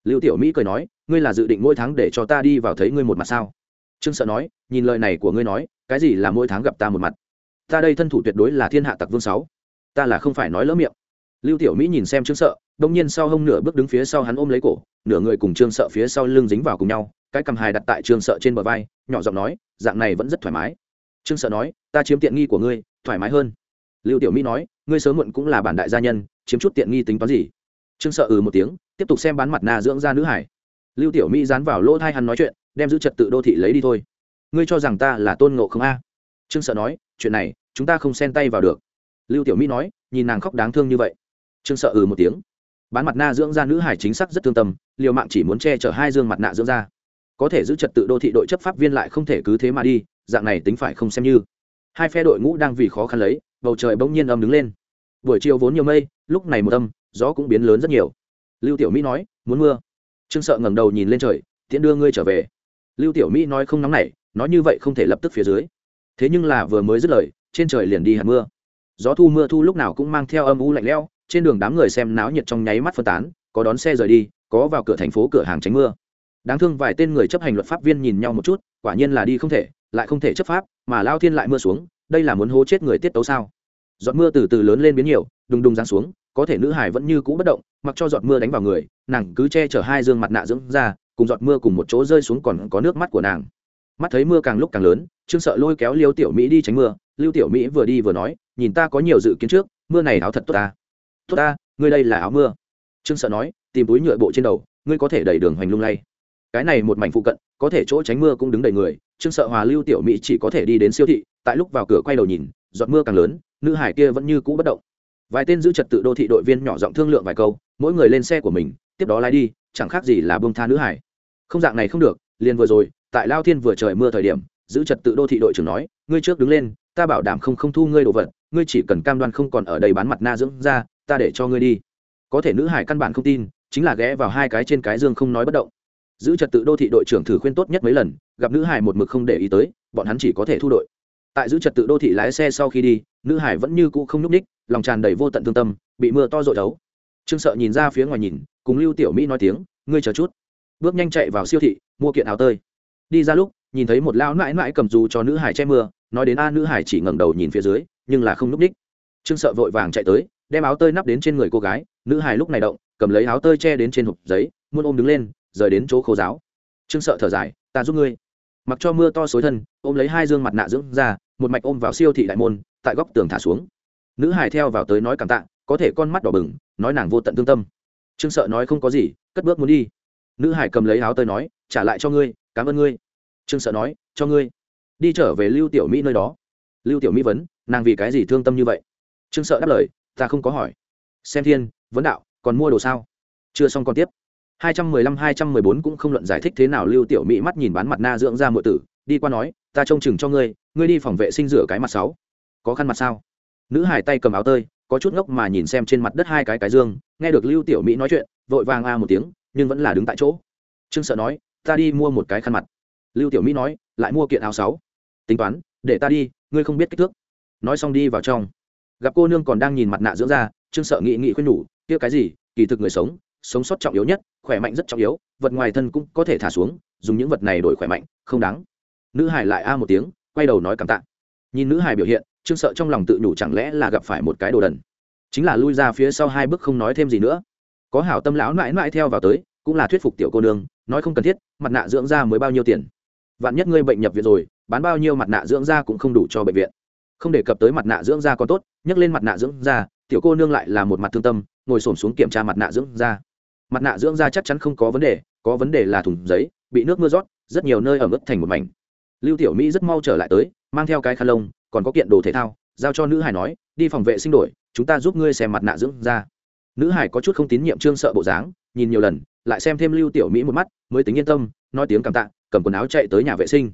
Lưu tiểu mỹ cười nói, ngươi là dự định mỗi tháng để cho ta đi vào thấy ngươi một mặt sao? Trương sợ nói, nhìn lời này của ngươi nói, cái gì là mỗi tháng gặp ta một mặt? Ta đây thân thủ tuyệt đối là thiên hạ tặc vương sáu. Ta là không phải nói lỡ miệng lưu tiểu mỹ nhìn xem trương sợ đông nhiên sau hông nửa bước đứng phía sau hắn ôm lấy cổ, nửa người cùng trương sợ phía sau lưng dính vào cùng nhau, cái cầm hài đặt tại trương sợ trên bờ vai, nhỏ giọng nói, dạng này vẫn rất thoải mái. Trương sợ nói, ta chiếm tiện nghi của ngươi, thoải mái hơn. Lưu tiểu mỹ nói, ngươi sớm muộn cũng là bản đại gia nhân, chiếm chút tiện nghi tính toán gì? Trương sợ ừ một tiếng, tiếp tục xem bán mặt nà dưỡng ra nữ hải. Lưu tiểu mỹ dán vào lỗ thai hắn nói chuyện, đem giữ trật tự đô thị lấy đi thôi. Ngươi cho rằng ta là tôn ngộ không a? Trương sợ nói, chuyện này, chúng ta không xen tay vào được. Lưu tiểu mỹ nói, nhìn nàng khóc đáng thương như vậy trương sợ ừ một tiếng. Bán mặt na dưỡng ra nữ hải chính xác rất thương tâm, liều mạng chỉ muốn che chở hai dương mặt nạ dưỡng ra có thể giữ trật tự đô thị đội chấp pháp viên lại không thể cứ thế mà đi, dạng này tính phải không xem như. Hai phe đội ngũ đang vì khó khăn lấy, bầu trời bỗng nhiên âm đứng lên. Buổi chiều vốn nhiều mây, lúc này một âm, gió cũng biến lớn rất nhiều. Lưu tiểu mỹ nói, muốn mưa. Trương sợ ngẩng đầu nhìn lên trời, tiễn đưa ngươi trở về. Lưu tiểu mỹ nói, không nóng nảy, nói như vậy không thể lập tức phía dưới. Thế nhưng là vừa mới dứt lời, trên trời liền đi hạt mưa. Gió thu mưa thu lúc nào cũng mang theo âm u lạnh lẽo trên đường đám người xem náo nhiệt trong nháy mắt phân tán, có đón xe rời đi, có vào cửa thành phố cửa hàng tránh mưa. Đáng thương vài tên người chấp hành luật pháp viên nhìn nhau một chút, quả nhiên là đi không thể, lại không thể chấp pháp, mà lao thiên lại mưa xuống, đây là muốn hố chết người tiết tấu sao? Giọt mưa từ từ lớn lên biến nhiều, đùng đùng giáng xuống, có thể nữ hải vẫn như cũ bất động, mặc cho giọt mưa đánh vào người, nàng cứ che chở hai dương mặt nạ dưỡng ra, cùng giọt mưa cùng một chỗ rơi xuống còn có nước mắt của nàng. Mắt thấy mưa càng lúc càng lớn, trương sợ lôi kéo liêu tiểu mỹ đi tránh mưa lưu tiểu mỹ vừa đi vừa nói, nhìn ta có nhiều dự kiến trước, mưa này áo thật tốt ta tốt ta, ngươi đây là áo mưa. Trương sợ nói, tìm túi nhựa bộ trên đầu, ngươi có thể đẩy đường hoành lung lay. Cái này một mảnh phụ cận, có thể chỗ tránh mưa cũng đứng đầy người, trương sợ hòa lưu tiểu mỹ chỉ có thể đi đến siêu thị, tại lúc vào cửa quay đầu nhìn, giọt mưa càng lớn, nữ hải kia vẫn như cũ bất động. Vài tên giữ trật tự đô thị đội viên nhỏ giọng thương lượng vài câu, mỗi người lên xe của mình, tiếp đó lái đi, chẳng khác gì là bông tha nữ hải. Không dạng này không được, liền vừa rồi, tại lao thiên vừa trời mưa thời điểm, giữ trật tự đô thị đội trưởng nói, ngươi trước đứng lên, ta bảo đảm không không thu ngươi đồ vật, ngươi chỉ cần cam đoan không còn ở đây bán mặt na dưỡng ra ta để cho ngươi đi. Có thể nữ hải căn bản không tin, chính là ghé vào hai cái trên cái dương không nói bất động. Giữ trật tự đô thị đội trưởng thử khuyên tốt nhất mấy lần, gặp nữ hải một mực không để ý tới, bọn hắn chỉ có thể thu đội. Tại giữ trật tự đô thị lái xe sau khi đi, nữ hải vẫn như cũ không nhúc ních lòng tràn đầy vô tận thương tâm, bị mưa to rội đấu. Trương sợ nhìn ra phía ngoài nhìn, cùng lưu tiểu mỹ nói tiếng, ngươi chờ chút. Bước nhanh chạy vào siêu thị, mua kiện áo tơi. Đi ra lúc, nhìn thấy một lão mãi mãi cầm dù cho nữ hải che mưa, nói đến a, nữ hải chỉ ngẩng đầu nhìn phía dưới, nhưng là không nhúc ních trương sợ vội vàng chạy tới đem áo tơi nắp đến trên người cô gái, nữ hài lúc này động, cầm lấy áo tơi che đến trên hộp giấy muôn ôm đứng lên, rời đến chỗ khô giáo. Trương sợ thở dài, ta giúp ngươi. Mặc cho mưa to xối thân, ôm lấy hai dương mặt nạ dưỡng ra, một mạch ôm vào siêu thị đại môn, tại góc tường thả xuống. Nữ hải theo vào tới nói cảm tạ, có thể con mắt đỏ bừng, nói nàng vô tận tương tâm. Trương sợ nói không có gì, cất bước muốn đi. Nữ hải cầm lấy áo tơi nói, trả lại cho ngươi, cảm ơn ngươi. Trương sợ nói, cho ngươi. Đi trở về lưu tiểu mỹ nơi đó. Lưu tiểu mỹ vấn, nàng vì cái gì thương tâm như vậy? Trương sợ đáp lời ta không có hỏi. Xem thiên, vấn đạo, còn mua đồ sao? Chưa xong còn tiếp. Hai trăm mười lăm, hai trăm mười bốn cũng không luận giải thích thế nào lưu tiểu mỹ mắt nhìn bán mặt na dưỡng ra muội tử, đi qua nói, ta trông chừng cho ngươi ngươi đi phòng vệ sinh rửa cái mặt sáu. Có khăn mặt sao? Nữ hải tay cầm áo tơi, có chút ngốc mà nhìn xem trên mặt đất hai cái cái dương, nghe được lưu tiểu mỹ nói chuyện, vội vàng a một tiếng, nhưng vẫn là đứng tại chỗ. Trương sợ nói, ta đi mua một cái khăn mặt. Lưu tiểu mỹ nói, lại mua kiện áo sáu. Tính toán, để ta đi, ngươi không biết kích thước. Nói xong đi vào trong gặp cô nương còn đang nhìn mặt nạ dưỡng ra trương sợ nghị nghị khuyên nhủ, kia cái gì, kỳ thực người sống sống sót trọng yếu nhất, khỏe mạnh rất trọng yếu, vật ngoài thân cũng có thể thả xuống, dùng những vật này đổi khỏe mạnh, không đáng. Nữ hải lại a một tiếng, quay đầu nói cảm tạ. Nhìn nữ hải biểu hiện, trương sợ trong lòng tự nhủ chẳng lẽ là gặp phải một cái đồ đần. Chính là lui ra phía sau hai bước không nói thêm gì nữa. Có hảo tâm lão mãi mãi theo vào tới, cũng là thuyết phục tiểu cô nương, nói không cần thiết, mặt nạ dưỡng da mới bao nhiêu tiền? Vạn nhất ngươi bệnh nhập viện rồi, bán bao nhiêu mặt nạ dưỡng da cũng không đủ cho bệnh viện không đề cập tới mặt nạ dưỡng da còn tốt nhấc lên mặt nạ dưỡng da, tiểu cô nương lại là một mặt thương tâm, ngồi s ổ m xuống kiểm tra mặt nạ dưỡng da. Mặt nạ dưỡng da chắc chắn không có vấn đề, có vấn đề là thùng giấy, bị nước mưa rót, rất nhiều nơi ở mức thành một mảnh. Lưu tiểu mỹ rất mau trở lại tới, mang theo cái khăn lông, còn có kiện đồ thể thao, giao cho nữ hải nói, đi phòng vệ sinh đổi, chúng ta giúp ngươi xem mặt nạ dưỡng da. Nữ hải có chút không tín nhiệm trương sợ bộ dáng, nhìn nhiều lần, lại xem thêm lưu tiểu mỹ một mắt, mới tính yên tâm, nói tiếng cảm tạ, cầm quần áo chạy tới nhà vệ sinh.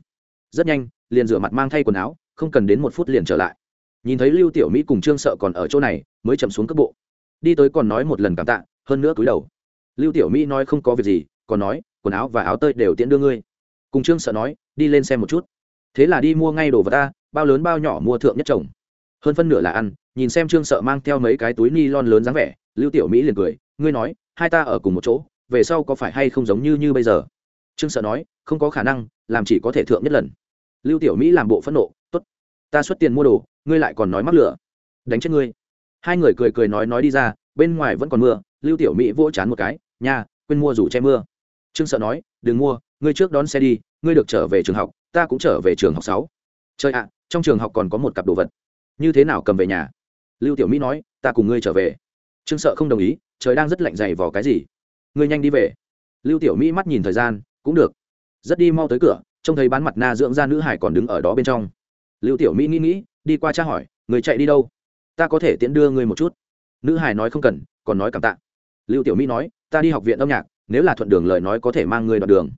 Rất nhanh, liền rửa mặt mang thay quần áo không cần đến một phút liền trở lại. Nhìn thấy lưu tiểu mỹ cùng trương sợ còn ở chỗ này, mới chậm xuống cấp bộ. Đi tới còn nói một lần cảm tạ, hơn nữa cúi đầu. Lưu tiểu mỹ nói không có việc gì, còn nói, quần áo và áo tơi đều tiễn đưa ngươi. Cùng trương sợ nói, đi lên xem một chút. Thế là đi mua ngay đồ vật ta, bao lớn bao nhỏ mua thượng nhất chồng. Hơn phân nửa là ăn, nhìn xem trương sợ mang theo mấy cái túi ni lon lớn dáng vẻ, lưu tiểu mỹ liền cười, ngươi nói, hai ta ở cùng một chỗ, về sau có phải hay không giống như như bây giờ? Trương sợ nói, không có khả năng, làm chỉ có thể thượng nhất lần. Lưu tiểu mỹ làm bộ phẫn nộ ta xuất tiền mua đồ ngươi lại còn nói mắc lửa. Đánh chết ngươi. Hai người cười cười nói nói đi ra bên ngoài vẫn còn mưa lưu tiểu mỹ vỗ chán một cái nhà, quên mua rủ che mưa. Trương sợ nói đừng mua ngươi trước đón xe đi ngươi được trở về trường học ta cũng trở về trường học sáu. Trời ạ trong trường học còn có một cặp đồ vật. Như thế nào cầm về nhà? Lưu tiểu mỹ nói ta cùng ngươi trở về. Trương sợ không đồng ý trời đang rất lạnh dày vào cái gì. Ngươi nhanh đi về. Lưu tiểu mỹ mắt nhìn thời gian cũng được. Rất đi mau tới cửa trông thấy bán mặt na dưỡng ra nữ hải còn đứng ở đó bên trong lưu tiểu mỹ nghĩ nghĩ, đi qua tra hỏi, người chạy đi đâu? Ta có thể tiễn đưa người một chút. Nữ hải nói không cần, còn nói cảm tạ. Lưu tiểu mỹ nói, ta đi học viện âm nhạc, nếu là thuận đường lời nói có thể mang người đoạn đường.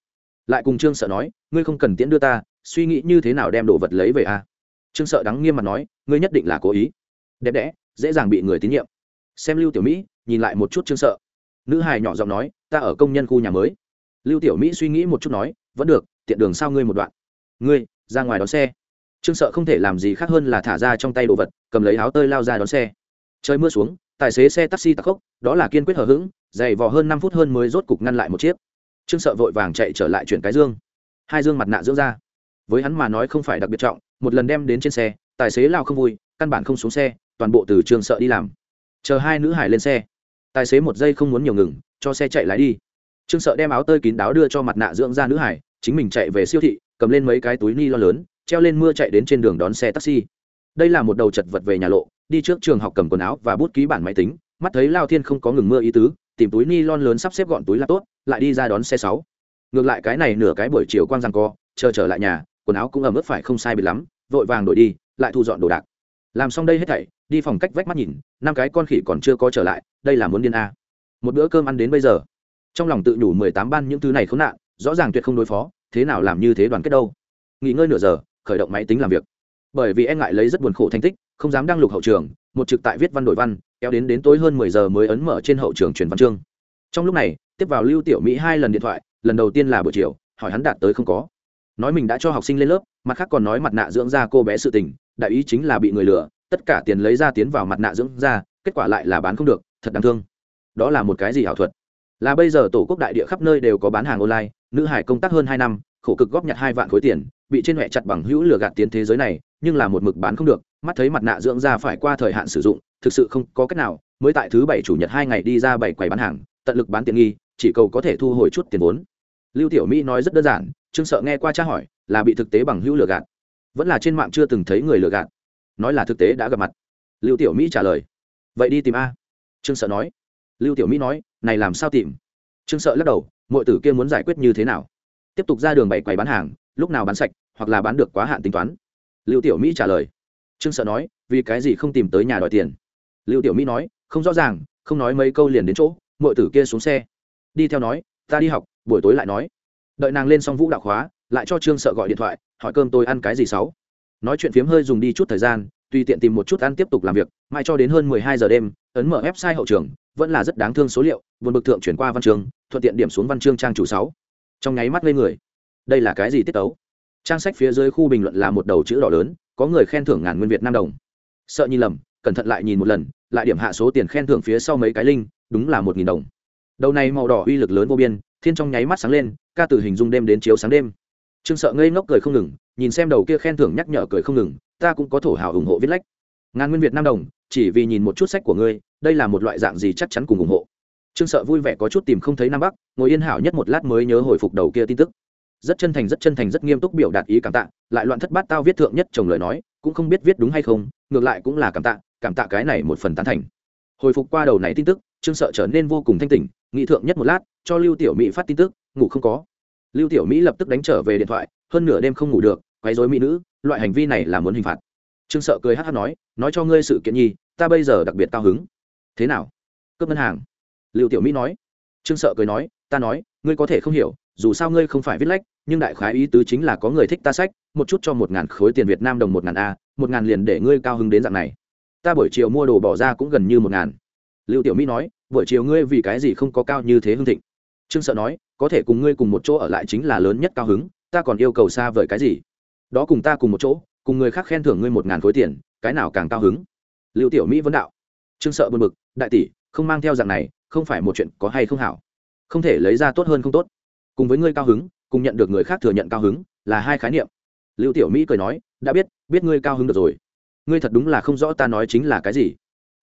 Lại cùng trương sợ nói, ngươi không cần tiễn đưa ta, suy nghĩ như thế nào đem đồ vật lấy về a? Trương sợ đắng nghiêm mặt nói, ngươi nhất định là cố ý. Đẹp đẽ, dễ dàng bị người tín nhiệm. Xem lưu tiểu mỹ, nhìn lại một chút trương sợ. Nữ hài nhỏ giọng nói, ta ở công nhân khu nhà mới. Lưu tiểu mỹ suy nghĩ một chút nói, vẫn được, tiện đường sao ngươi một đoạn? Ngươi, ra ngoài đón xe trương sợ không thể làm gì khác hơn là thả ra trong tay đồ vật cầm lấy áo tơi lao ra đón xe. Trời mưa xuống tài xế xe taxi tắc khốc đó là kiên quyết hờ hững, dày vò hơn năm phút hơn mới rốt cục ngăn lại một chiếc. Trương sợ vội vàng chạy trở lại chuyển cái dương. Hai dương mặt nạ dưỡng ra. Với hắn mà nói không phải đặc biệt trọng một lần đem đến trên xe tài xế lao không vui căn bản không xuống xe toàn bộ từ trương sợ đi làm. Chờ hai nữ hải lên xe. Tài xế một giây không muốn nhiều ngừng cho xe chạy lái đi. Trương sợ đem áo tơi kín đáo đưa cho mặt nạ dưỡng ra nữ hải chính mình chạy về siêu thị cầm lên mấy cái túi ni lo lớn treo lên mưa chạy đến trên đường đón xe taxi. Đây là một đầu chật vật về nhà lộ, đi trước trường học cầm quần áo và bút ký bản máy tính, mắt thấy lao thiên không có ngừng mưa ý tứ, tìm túi ni lon lớn sắp xếp gọn túi là tốt lại đi ra đón xe sáu. Ngược lại cái này nửa cái buổi chiều quang rằng co, chờ trở lại nhà, quần áo cũng ẩm ướt phải không sai bị lắm, vội vàng đổi đi, lại thu dọn đồ đạc. Làm xong đây hết thảy, đi phòng cách vách mắt nhìn, năm cái con khỉ còn chưa có trở lại, đây là muốn điên a. Một bữa cơm ăn đến bây giờ. Trong lòng tự nhủ mười tám ban những thứ này khốn nạn, rõ ràng tuyệt không đối phó, thế nào làm như thế đoàn kết đâu. Nghỉ ngơi nửa giờ khởi động máy tính làm việc. Bởi vì e ngại lấy rất buồn khổ thành tích, không dám đăng lục hậu trường, một trực tại viết văn đổi văn, kéo đến đến tối hơn mười giờ mới ấn mở trên hậu trường truyền văn chương. Trong lúc này, tiếp vào lưu tiểu mỹ hai lần điện thoại, lần đầu tiên là buổi chiều, hỏi hắn đạt tới không có. Nói mình đã cho học sinh lên lớp, mặt khác còn nói mặt nạ dưỡng da cô bé sự tình, đại ý chính là bị người lừa, tất cả tiền lấy ra tiến vào mặt nạ dưỡng da, kết quả lại là bán không được, thật đáng thương. Đó là một cái gì ảo thuật? Là bây giờ tổ quốc đại địa khắp nơi đều có bán hàng online, nữ hải công tác hơn hai năm, khổ cực góp nhặt hai vạn khối tiền bị trên huệ chặt bằng hữu lừa gạt tiến thế giới này, nhưng là một mực bán không được, mắt thấy mặt nạ dưỡng da phải qua thời hạn sử dụng, thực sự không có cách nào, mới tại thứ bảy chủ nhật hai ngày đi ra bảy quầy bán hàng, tận lực bán tiện nghi, chỉ cầu có thể thu hồi chút tiền vốn. Lưu tiểu mỹ nói rất đơn giản, trương sợ nghe qua tra hỏi, là bị thực tế bằng hữu lừa gạt. Vẫn là trên mạng chưa từng thấy người lừa gạt. Nói là thực tế đã gặp mặt. Lưu tiểu mỹ trả lời, vậy đi tìm a. Trương sợ nói. Lưu tiểu mỹ nói, này làm sao tìm? Trương sợ lắc đầu mọi tử kia muốn giải quyết như thế nào? Tiếp tục ra đường bảy quầy bán hàng, lúc nào bán sạch hoặc là bán được quá hạn tính toán. Lưu tiểu mỹ trả lời. Trương sợ nói vì cái gì không tìm tới nhà đòi tiền? Lưu tiểu mỹ nói không rõ ràng không nói mấy câu liền đến chỗ mọi tử kia xuống xe. Đi theo nói ta đi học buổi tối lại nói. Đợi nàng lên xong vũ đạo khóa lại cho trương sợ gọi điện thoại hỏi cơm tôi ăn cái gì sáu. Nói chuyện phiếm hơi dùng đi chút thời gian tùy tiện tìm một chút ăn tiếp tục làm việc mai cho đến hơn mười hai giờ đêm ấn mở website hậu trường vẫn là rất đáng thương số liệu vượt bực thượng chuyển qua văn trường, thuận tiện điểm xuống văn chương trang chủ sáu. Trong nháy mắt lên người. Đây là cái gì tiết tấu? Trang sách phía dưới khu bình luận là một đầu chữ đỏ lớn, có người khen thưởng ngàn nguyên việt nam đồng. Sợ nhìn lầm, cẩn thận lại nhìn một lần, lại điểm hạ số tiền khen thưởng phía sau mấy cái linh đúng là một nghìn đồng. Đầu này màu đỏ uy lực lớn vô biên, thiên trong nháy mắt sáng lên, ca từ hình dung đêm đến chiếu sáng đêm. Trương sợ ngây ngốc cười không ngừng, nhìn xem đầu kia khen thưởng nhắc nhở cười không ngừng, ta cũng có thổ hào ủng hộ viết lách. Ngàn nguyên việt nam đồng, chỉ vì nhìn một chút sách của ngươi, đây là một loại dạng gì chắc chắn cùng ủng hộ. Trương sợ vui vẻ có chút tìm không thấy nam bắc, ngồi yên hảo nhất một lát mới nhớ hồi phục đầu kia tin tức rất chân thành, rất chân thành, rất nghiêm túc biểu đạt ý cảm tạ, lại loạn thất bát tao viết thượng nhất chồng lời nói, cũng không biết viết đúng hay không, ngược lại cũng là cảm tạ cảm tạ cái này một phần tán thành. Hồi phục qua đầu này tin tức, trương sợ trở nên vô cùng thanh tỉnh nghị thượng nhất một lát, cho lưu tiểu mỹ phát tin tức, ngủ không có. Lưu tiểu mỹ lập tức đánh trở về điện thoại, hơn nửa đêm không ngủ được, quấy rối mỹ nữ, loại hành vi này là muốn hình phạt. Trương sợ cười hát hát nói nói cho ngươi sự kiện nhi, ta bây giờ đặc biệt cao hứng. Thế nào? Cướp ngân hàng. Lưu tiểu mỹ nói. Trương sợ cười nói, ta nói, ngươi có thể không hiểu, dù sao ngươi không phải viết lách nhưng đại khái ý tứ chính là có người thích ta sách, một chút cho một ngàn khối tiền việt nam đồng một ngàn a, một ngàn liền để ngươi cao hứng đến dạng này. Ta buổi chiều mua đồ bỏ ra cũng gần như một ngàn. Lưu tiểu mỹ nói, buổi chiều ngươi vì cái gì không có cao như thế hưng thịnh? Trương sợ nói, có thể cùng ngươi cùng một chỗ ở lại chính là lớn nhất cao hứng, ta còn yêu cầu xa vời cái gì? Đó cùng ta cùng một chỗ, cùng người khác khen thưởng ngươi một ngàn khối tiền, cái nào càng cao hứng? Lưu tiểu mỹ vấn đạo. Trương sợ buồn bực, đại tỷ, không mang theo dạng này, không phải một chuyện có hay không hảo. Không thể lấy ra tốt hơn không tốt. Cùng với ngươi cao hứng cùng nhận được người khác thừa nhận cao hứng là hai khái niệm. Lưu tiểu mỹ cười nói, đã biết biết ngươi cao hứng được rồi. Ngươi thật đúng là không rõ ta nói chính là cái gì.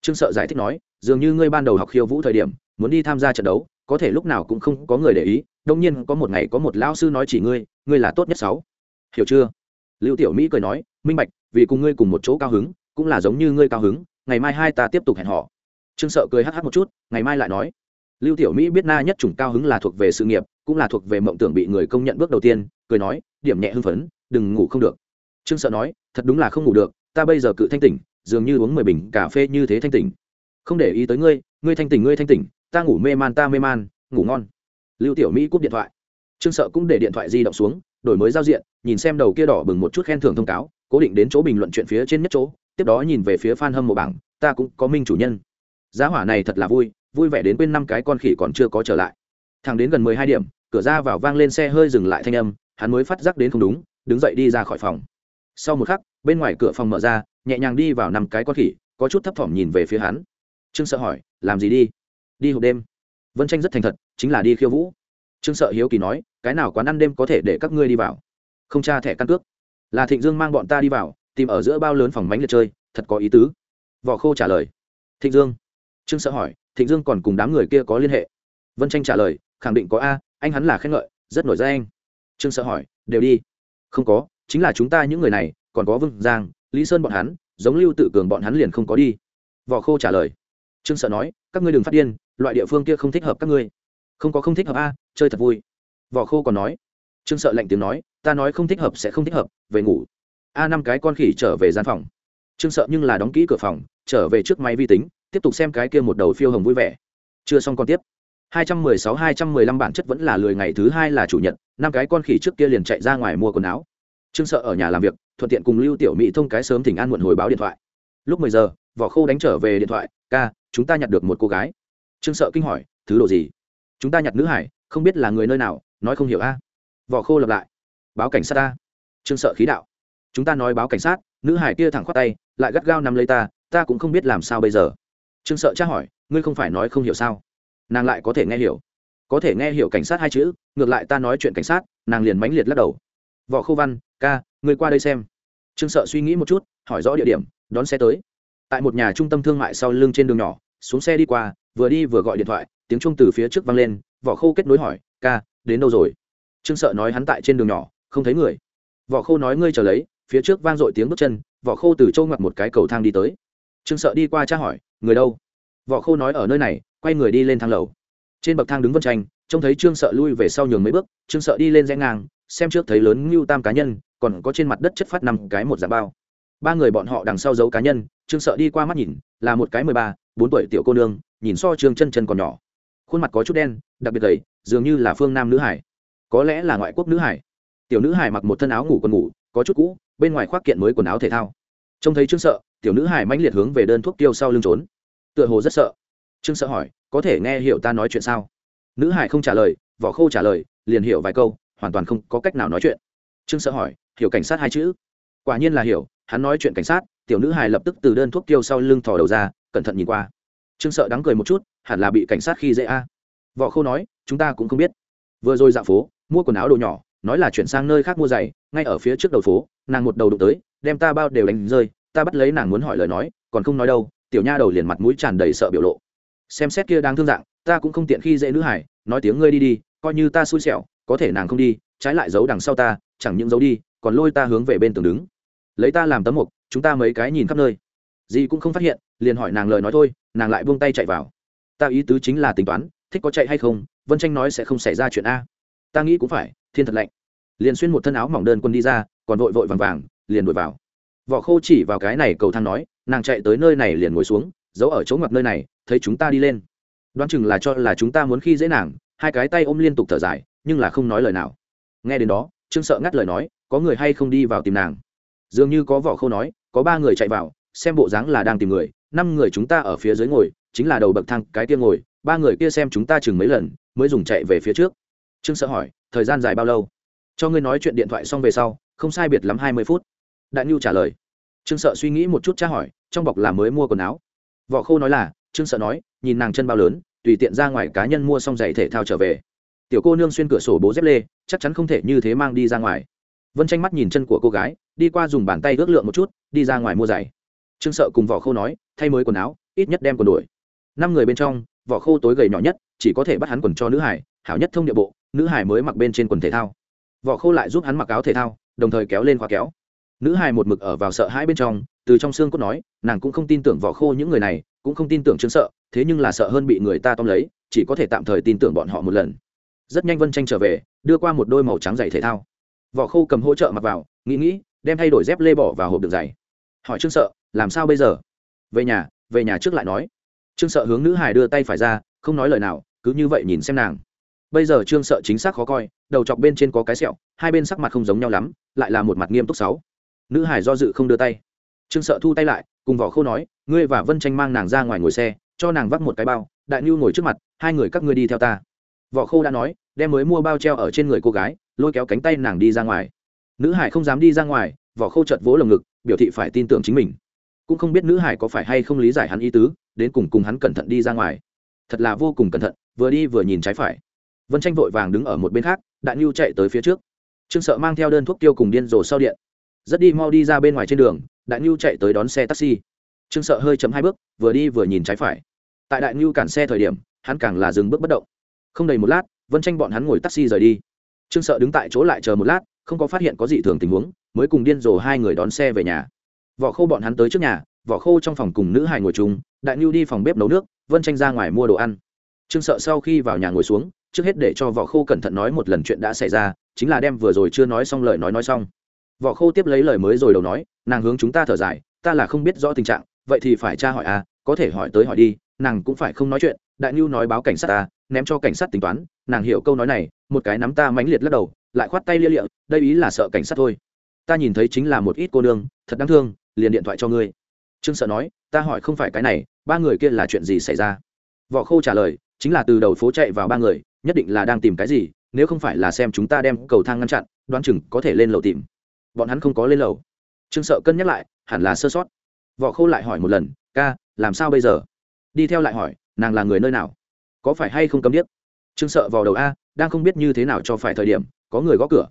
Trương sợ giải thích nói, dường như ngươi ban đầu học khiêu vũ thời điểm, muốn đi tham gia trận đấu, có thể lúc nào cũng không có người để ý, đông nhiên có một ngày có một lão sư nói chỉ ngươi ngươi là tốt nhất sáu. Hiểu chưa? Lưu tiểu mỹ cười nói, minh bạch, vì cùng ngươi cùng một chỗ cao hứng, cũng là giống như ngươi cao hứng, ngày mai hai ta tiếp tục hẹn họ trương sợ cười hắc hắc một chút, ngày mai lại nói lưu tiểu mỹ biết na nhất chủng cao hứng là thuộc về sự nghiệp, cũng là thuộc về mộng tưởng bị người công nhận bước đầu tiên, cười nói, điểm nhẹ hưng phấn, đừng ngủ không được. Trương sợ nói, thật đúng là không ngủ được, ta bây giờ cự thanh tỉnh, dường như uống mười bình cà phê như thế thanh tỉnh. Không để ý tới ngươi ngươi thanh tỉnh ngươi thanh tỉnh, ta ngủ mê man ta mê man, ngủ ngon. Lưu tiểu mỹ cúp điện thoại. Trương sợ cũng để điện thoại di động xuống, đổi mới giao diện, nhìn xem đầu kia đỏ bừng một chút khen thưởng thông cáo, cố định đến chỗ bình luận chuyện phía trên nhất chỗ, tiếp đó nhìn về phía f a n hâm mộ bảng, ta cũng có minh chủ nhân. Giá hỏa này thật là vui vui vẻ đến quên năm cái con khỉ còn chưa có trở lại. Thằng đến gần mười hai điểm, cửa ra vào vang lên xe hơi dừng lại thanh âm, hắn mới phát giác đến không đúng, đứng dậy đi ra khỏi phòng. Sau một khắc, bên ngoài cửa phòng mở ra, nhẹ nhàng đi vào năm cái con khỉ, có chút thấp thỏm nhìn về phía hắn. Trương sợ hỏi, làm gì đi? Đi hộp đêm. Vân tranh rất thành thật, chính là đi khiêu vũ. Trương sợ hiếu kỳ nói, cái nào quán ăn đêm có thể để các ngươi đi vào? Không tra thẻ căn cước. Là thịnh dương mang bọn ta đi vào, tìm ở giữa bao lớn phòng mánh liệt chơi, thật có ý tứ. Vỏ khô trả lời, thịnh dương. Trương sợ hỏi thịnh dương còn cùng đám người kia có liên hệ. Vân tranh trả lời, khẳng định có a, anh hắn là khen ngợi, rất nổi danh. Trương sợ hỏi, đều đi. Không có, chính là chúng ta những người này, còn có vương giang, lý sơn bọn hắn, giống lưu tự cường bọn hắn liền không có đi. Vỏ khô trả lời. Trương sợ nói, các ngươi đừng phát điên, loại địa phương kia không thích hợp các ngươi. Không có không thích hợp a, chơi thật vui. Vỏ khô còn nói. Trương sợ lạnh tiếng nói, ta nói không thích hợp sẽ không thích hợp, về ngủ. A năm cái con khỉ trở về gian phòng. Trương sợ nhưng là đóng kỹ cửa phòng, trở về trước máy vi tính tiếp tục xem cái kia một đầu phiêu hồng vui vẻ. Chưa xong còn tiếp. 216-215 bản chất vẫn là lười ngày thứ hai là chủ nhật, năm cái con khỉ trước kia liền chạy ra ngoài mua quần áo. Trương sợ ở nhà làm việc, thuận tiện cùng lưu tiểu mỹ thông cái sớm thỉnh an muộn hồi báo điện thoại. Lúc mười giờ, vỏ khô đánh trở về điện thoại, ca, chúng ta nhặt được một cô gái. Trương sợ kinh hỏi, thứ đồ gì? Chúng ta nhặt nữ hải, không biết là người nơi nào, nói không hiểu a. Vỏ khô lặp lại, báo cảnh sát ta. Trương sợ khí đạo, chúng ta nói báo cảnh sát, nữ hải kia thẳng khoát tay, lại gắt gao nắm lấy ta ta cũng không biết làm sao bây giờ trương sợ tra hỏi, ngươi không phải nói không hiểu sao? Nàng lại có thể nghe hiểu. Có thể nghe hiểu cảnh sát hai chữ, ngược lại ta nói chuyện cảnh sát, nàng liền mãnh liệt lắc đầu. Võ khâu văn, ca, ngươi qua đây xem. Trương sợ suy nghĩ một chút, hỏi rõ địa điểm, đón xe tới. Tại một nhà trung tâm thương mại sau lưng trên đường nhỏ, xuống xe đi qua, vừa đi vừa gọi điện thoại, tiếng trung từ phía trước vang lên, võ khô kết nối hỏi, ca, đến đâu rồi? Trương sợ nói hắn tại trên đường nhỏ, không thấy người. Võ khô nói ngươi chờ lấy, phía trước vang dội tiếng bước chân, võ khô từ châu ngặt một cái cầu thang đi tới. Trương sợ đi qua tra hỏi người đâu? Võ khô nói ở nơi này, quay người đi lên thang lầu. Trên bậc thang đứng vân tranh, trông thấy trương sợ lui về sau nhường mấy bước, trương sợ đi lên rẽ ngang, xem trước thấy lớn ngưu tam cá nhân, còn có trên mặt đất chất phát năm cái một dạng bao. Ba người bọn họ đằng sau giấu cá nhân, trương sợ đi qua mắt nhìn, là một cái mười ba, bốn tuổi tiểu cô nương, nhìn so trương chân chân còn nhỏ. Khuôn mặt có chút đen, đặc biệt gầy, dường như là phương nam nữ hải. Có lẽ là ngoại quốc nữ hải. Tiểu nữ hải mặc một thân áo ngủ quần ngủ, có chút cũ, bên ngoài khoác kiện mới quần áo thể thao. Trông thấy trương sợ tiểu nữ hải mãnh liệt hướng về đơn thuốc tiêu sau lưng trốn. Tựa hồ rất sợ. Trương sợ hỏi, có thể nghe hiểu ta nói chuyện sao? Nữ hải không trả lời, vỏ khô trả lời, liền hiểu vài câu, hoàn toàn không có cách nào nói chuyện. Trương sợ hỏi, hiểu cảnh sát hai chữ? Quả nhiên là hiểu, hắn nói chuyện cảnh sát, tiểu nữ hải lập tức từ đơn thuốc tiêu sau lưng thò đầu ra, cẩn thận nhìn qua. Trương sợ đắng cười một chút, hẳn là bị cảnh sát khi dễ a. Võ khô nói, chúng ta cũng không biết. Vừa rồi dạo phố, mua quần áo đồ nhỏ, nói là chuyển sang nơi khác mua giày, ngay ở phía trước đầu phố, nàng một đầu đụng tới, đem ta bao đều đánh rơi ta bắt lấy nàng muốn hỏi lời nói, còn không nói đâu, tiểu nha đầu liền mặt mũi tràn đầy sợ biểu lộ. Xem xét kia đang thương dạng, ta cũng không tiện khi dễ nữ hải nói tiếng ngươi đi đi, coi như ta xui xẻo, có thể nàng không đi, trái lại giấu đằng sau ta, chẳng những giấu đi, còn lôi ta hướng về bên tường đứng. Lấy ta làm tấm mục, chúng ta mấy cái nhìn khắp nơi. Gì cũng không phát hiện, liền hỏi nàng lời nói thôi, nàng lại buông tay chạy vào. Ta ý tứ chính là tính toán, thích có chạy hay không, vân tranh nói sẽ không xảy ra chuyện a. Ta nghĩ cũng phải, thiên thật lạnh. Liền xuyên một thân áo mỏng đơn quân đi ra, còn vội vội vàng vàng, liền đuổi vào vỏ khô chỉ vào cái này cầu thang nói, nàng chạy tới nơi này liền ngồi xuống, giấu ở chỗ ngoặt nơi này, thấy chúng ta đi lên. Đoán chừng là cho là chúng ta muốn khi dễ nàng, hai cái tay ôm liên tục thở dài, nhưng là không nói lời nào. Nghe đến đó, trương sợ ngắt lời nói, có người hay không đi vào tìm nàng? Dường như có vỏ khô nói, có ba người chạy vào, xem bộ dáng là đang tìm người, năm người chúng ta ở phía dưới ngồi, chính là đầu bậc thang cái kia ngồi, ba người kia xem chúng ta chừng mấy lần, mới dùng chạy về phía trước. Trương sợ hỏi, thời gian dài bao lâu? Cho ngươi nói chuyện điện thoại xong về sau, không sai biệt lắm hai mươi phút đại nhu trả lời. Trương sợ suy nghĩ một chút tra hỏi, trong bọc là mới mua quần áo. Võ khô nói là, trương sợ nói, nhìn nàng chân bao lớn, tùy tiện ra ngoài cá nhân mua xong giày thể thao trở về. Tiểu cô nương xuyên cửa sổ bố dép lê, chắc chắn không thể như thế mang đi ra ngoài. Vân tranh mắt nhìn chân của cô gái, đi qua dùng bàn tay ước lượng một chút, đi ra ngoài mua giày. Trương sợ cùng vỏ khô nói, thay mới quần áo, ít nhất đem quần đuổi năm người bên trong vỏ khô tối gầy nhỏ nhất, chỉ có thể bắt hắn quần cho nữ hải, hảo nhất thông địa bộ, nữ hải mới mặc bên trên quần thể thao. Vỏ khô lại giúp hắn mặc áo thể thao, đồng thời kéo lên khóa kéo nữ hài một mực ở vào sợ hãi bên trong, từ trong xương cốt nói, nàng cũng không tin tưởng vỏ khô những người này, cũng không tin tưởng trương sợ, thế nhưng là sợ hơn bị người ta tóm lấy, chỉ có thể tạm thời tin tưởng bọn họ một lần. Rất nhanh vân tranh trở về, đưa qua một đôi màu trắng giày thể thao. Vỏ khô cầm hỗ trợ mặc vào, nghĩ nghĩ, đem thay đổi dép lê bỏ vào hộp đựng giày. Hỏi trương sợ, làm sao bây giờ? Về nhà về nhà trước lại nói. Trương sợ hướng nữ hài đưa tay phải ra, không nói lời nào, cứ như vậy nhìn xem nàng. Bây giờ trương sợ chính xác khó coi, đầu chọc bên trên có cái sẹo, hai bên sắc mặt không giống nhau lắm, lại là một mặt nghiêm túc sáu nữ hải do dự không đưa tay. Trương sợ thu tay lại, cùng vỏ khô nói, ngươi và vân tranh mang nàng ra ngoài ngồi xe, cho nàng vắt một cái bao, đại nhu ngồi trước mặt, hai người các ngươi đi theo ta. Vỏ khô đã nói, đem mới mua bao treo ở trên người cô gái, lôi kéo cánh tay nàng đi ra ngoài. Nữ hải không dám đi ra ngoài, vỏ khô chợt vỗ lồng ngực, biểu thị phải tin tưởng chính mình. Cũng không biết nữ hải có phải hay không lý giải hắn ý tứ, đến cùng cùng hắn cẩn thận đi ra ngoài. Thật là vô cùng cẩn thận, vừa đi vừa nhìn trái phải. Vân tranh vội vàng đứng ở một bên khác, đại nhu chạy tới phía trước. Trương sợ mang theo đơn thuốc tiêu cùng điên rồ sau điện rất đi mau đi ra bên ngoài trên đường, đại ngưu chạy tới đón xe taxi. Trương sợ hơi chấm hai bước, vừa đi vừa nhìn trái phải. Tại đại ngưu cản xe thời điểm, hắn càng là dừng bước bất động. Không đầy một lát, vân tranh bọn hắn ngồi taxi rời đi. Trương sợ đứng tại chỗ lại chờ một lát, không có phát hiện có gì thường tình huống, mới cùng điên rồ hai người đón xe về nhà. Vỏ khô bọn hắn tới trước nhà, vỏ khô trong phòng cùng nữ hài ngồi chung, đại ngưu đi phòng bếp nấu nước, vân tranh ra ngoài mua đồ ăn. Trương sợ sau khi vào nhà ngồi xuống, trước hết để cho vỏ khô cẩn thận nói một lần chuyện đã xảy ra, chính là đem vừa rồi chưa nói xong lời nói nói xong vỏ khô tiếp lấy lời mới rồi đầu nói, nàng hướng chúng ta thở dài, ta là không biết rõ tình trạng, vậy thì phải tra hỏi à có thể hỏi tới hỏi đi, nàng cũng phải không nói chuyện, đại nhu nói báo cảnh sát ta, ném cho cảnh sát tính toán, nàng hiểu câu nói này, một cái nắm ta mãnh liệt lắc đầu, lại khoát tay lia lịa, đây ý là sợ cảnh sát thôi. Ta nhìn thấy chính là một ít cô nương, thật đáng thương, liền điện thoại cho ngươi. Trương sợ nói, ta hỏi không phải cái này, ba người kia là chuyện gì xảy ra? Võ khô trả lời, chính là từ đầu phố chạy vào ba người, nhất định là đang tìm cái gì, nếu không phải là xem chúng ta đem cầu thang ngăn chặn, đoán chừng có thể lên lầu tìm bọn hắn không có lên lầu. Trương sợ cân nhắc lại, hẳn là sơ sót. Võ khâu lại hỏi một lần, ca, làm sao bây giờ? Đi theo lại hỏi, nàng là người nơi nào? Có phải hay không cấm điếc? Trương sợ vào đầu, a, đang không biết như thế nào cho phải thời điểm, có người gõ cửa.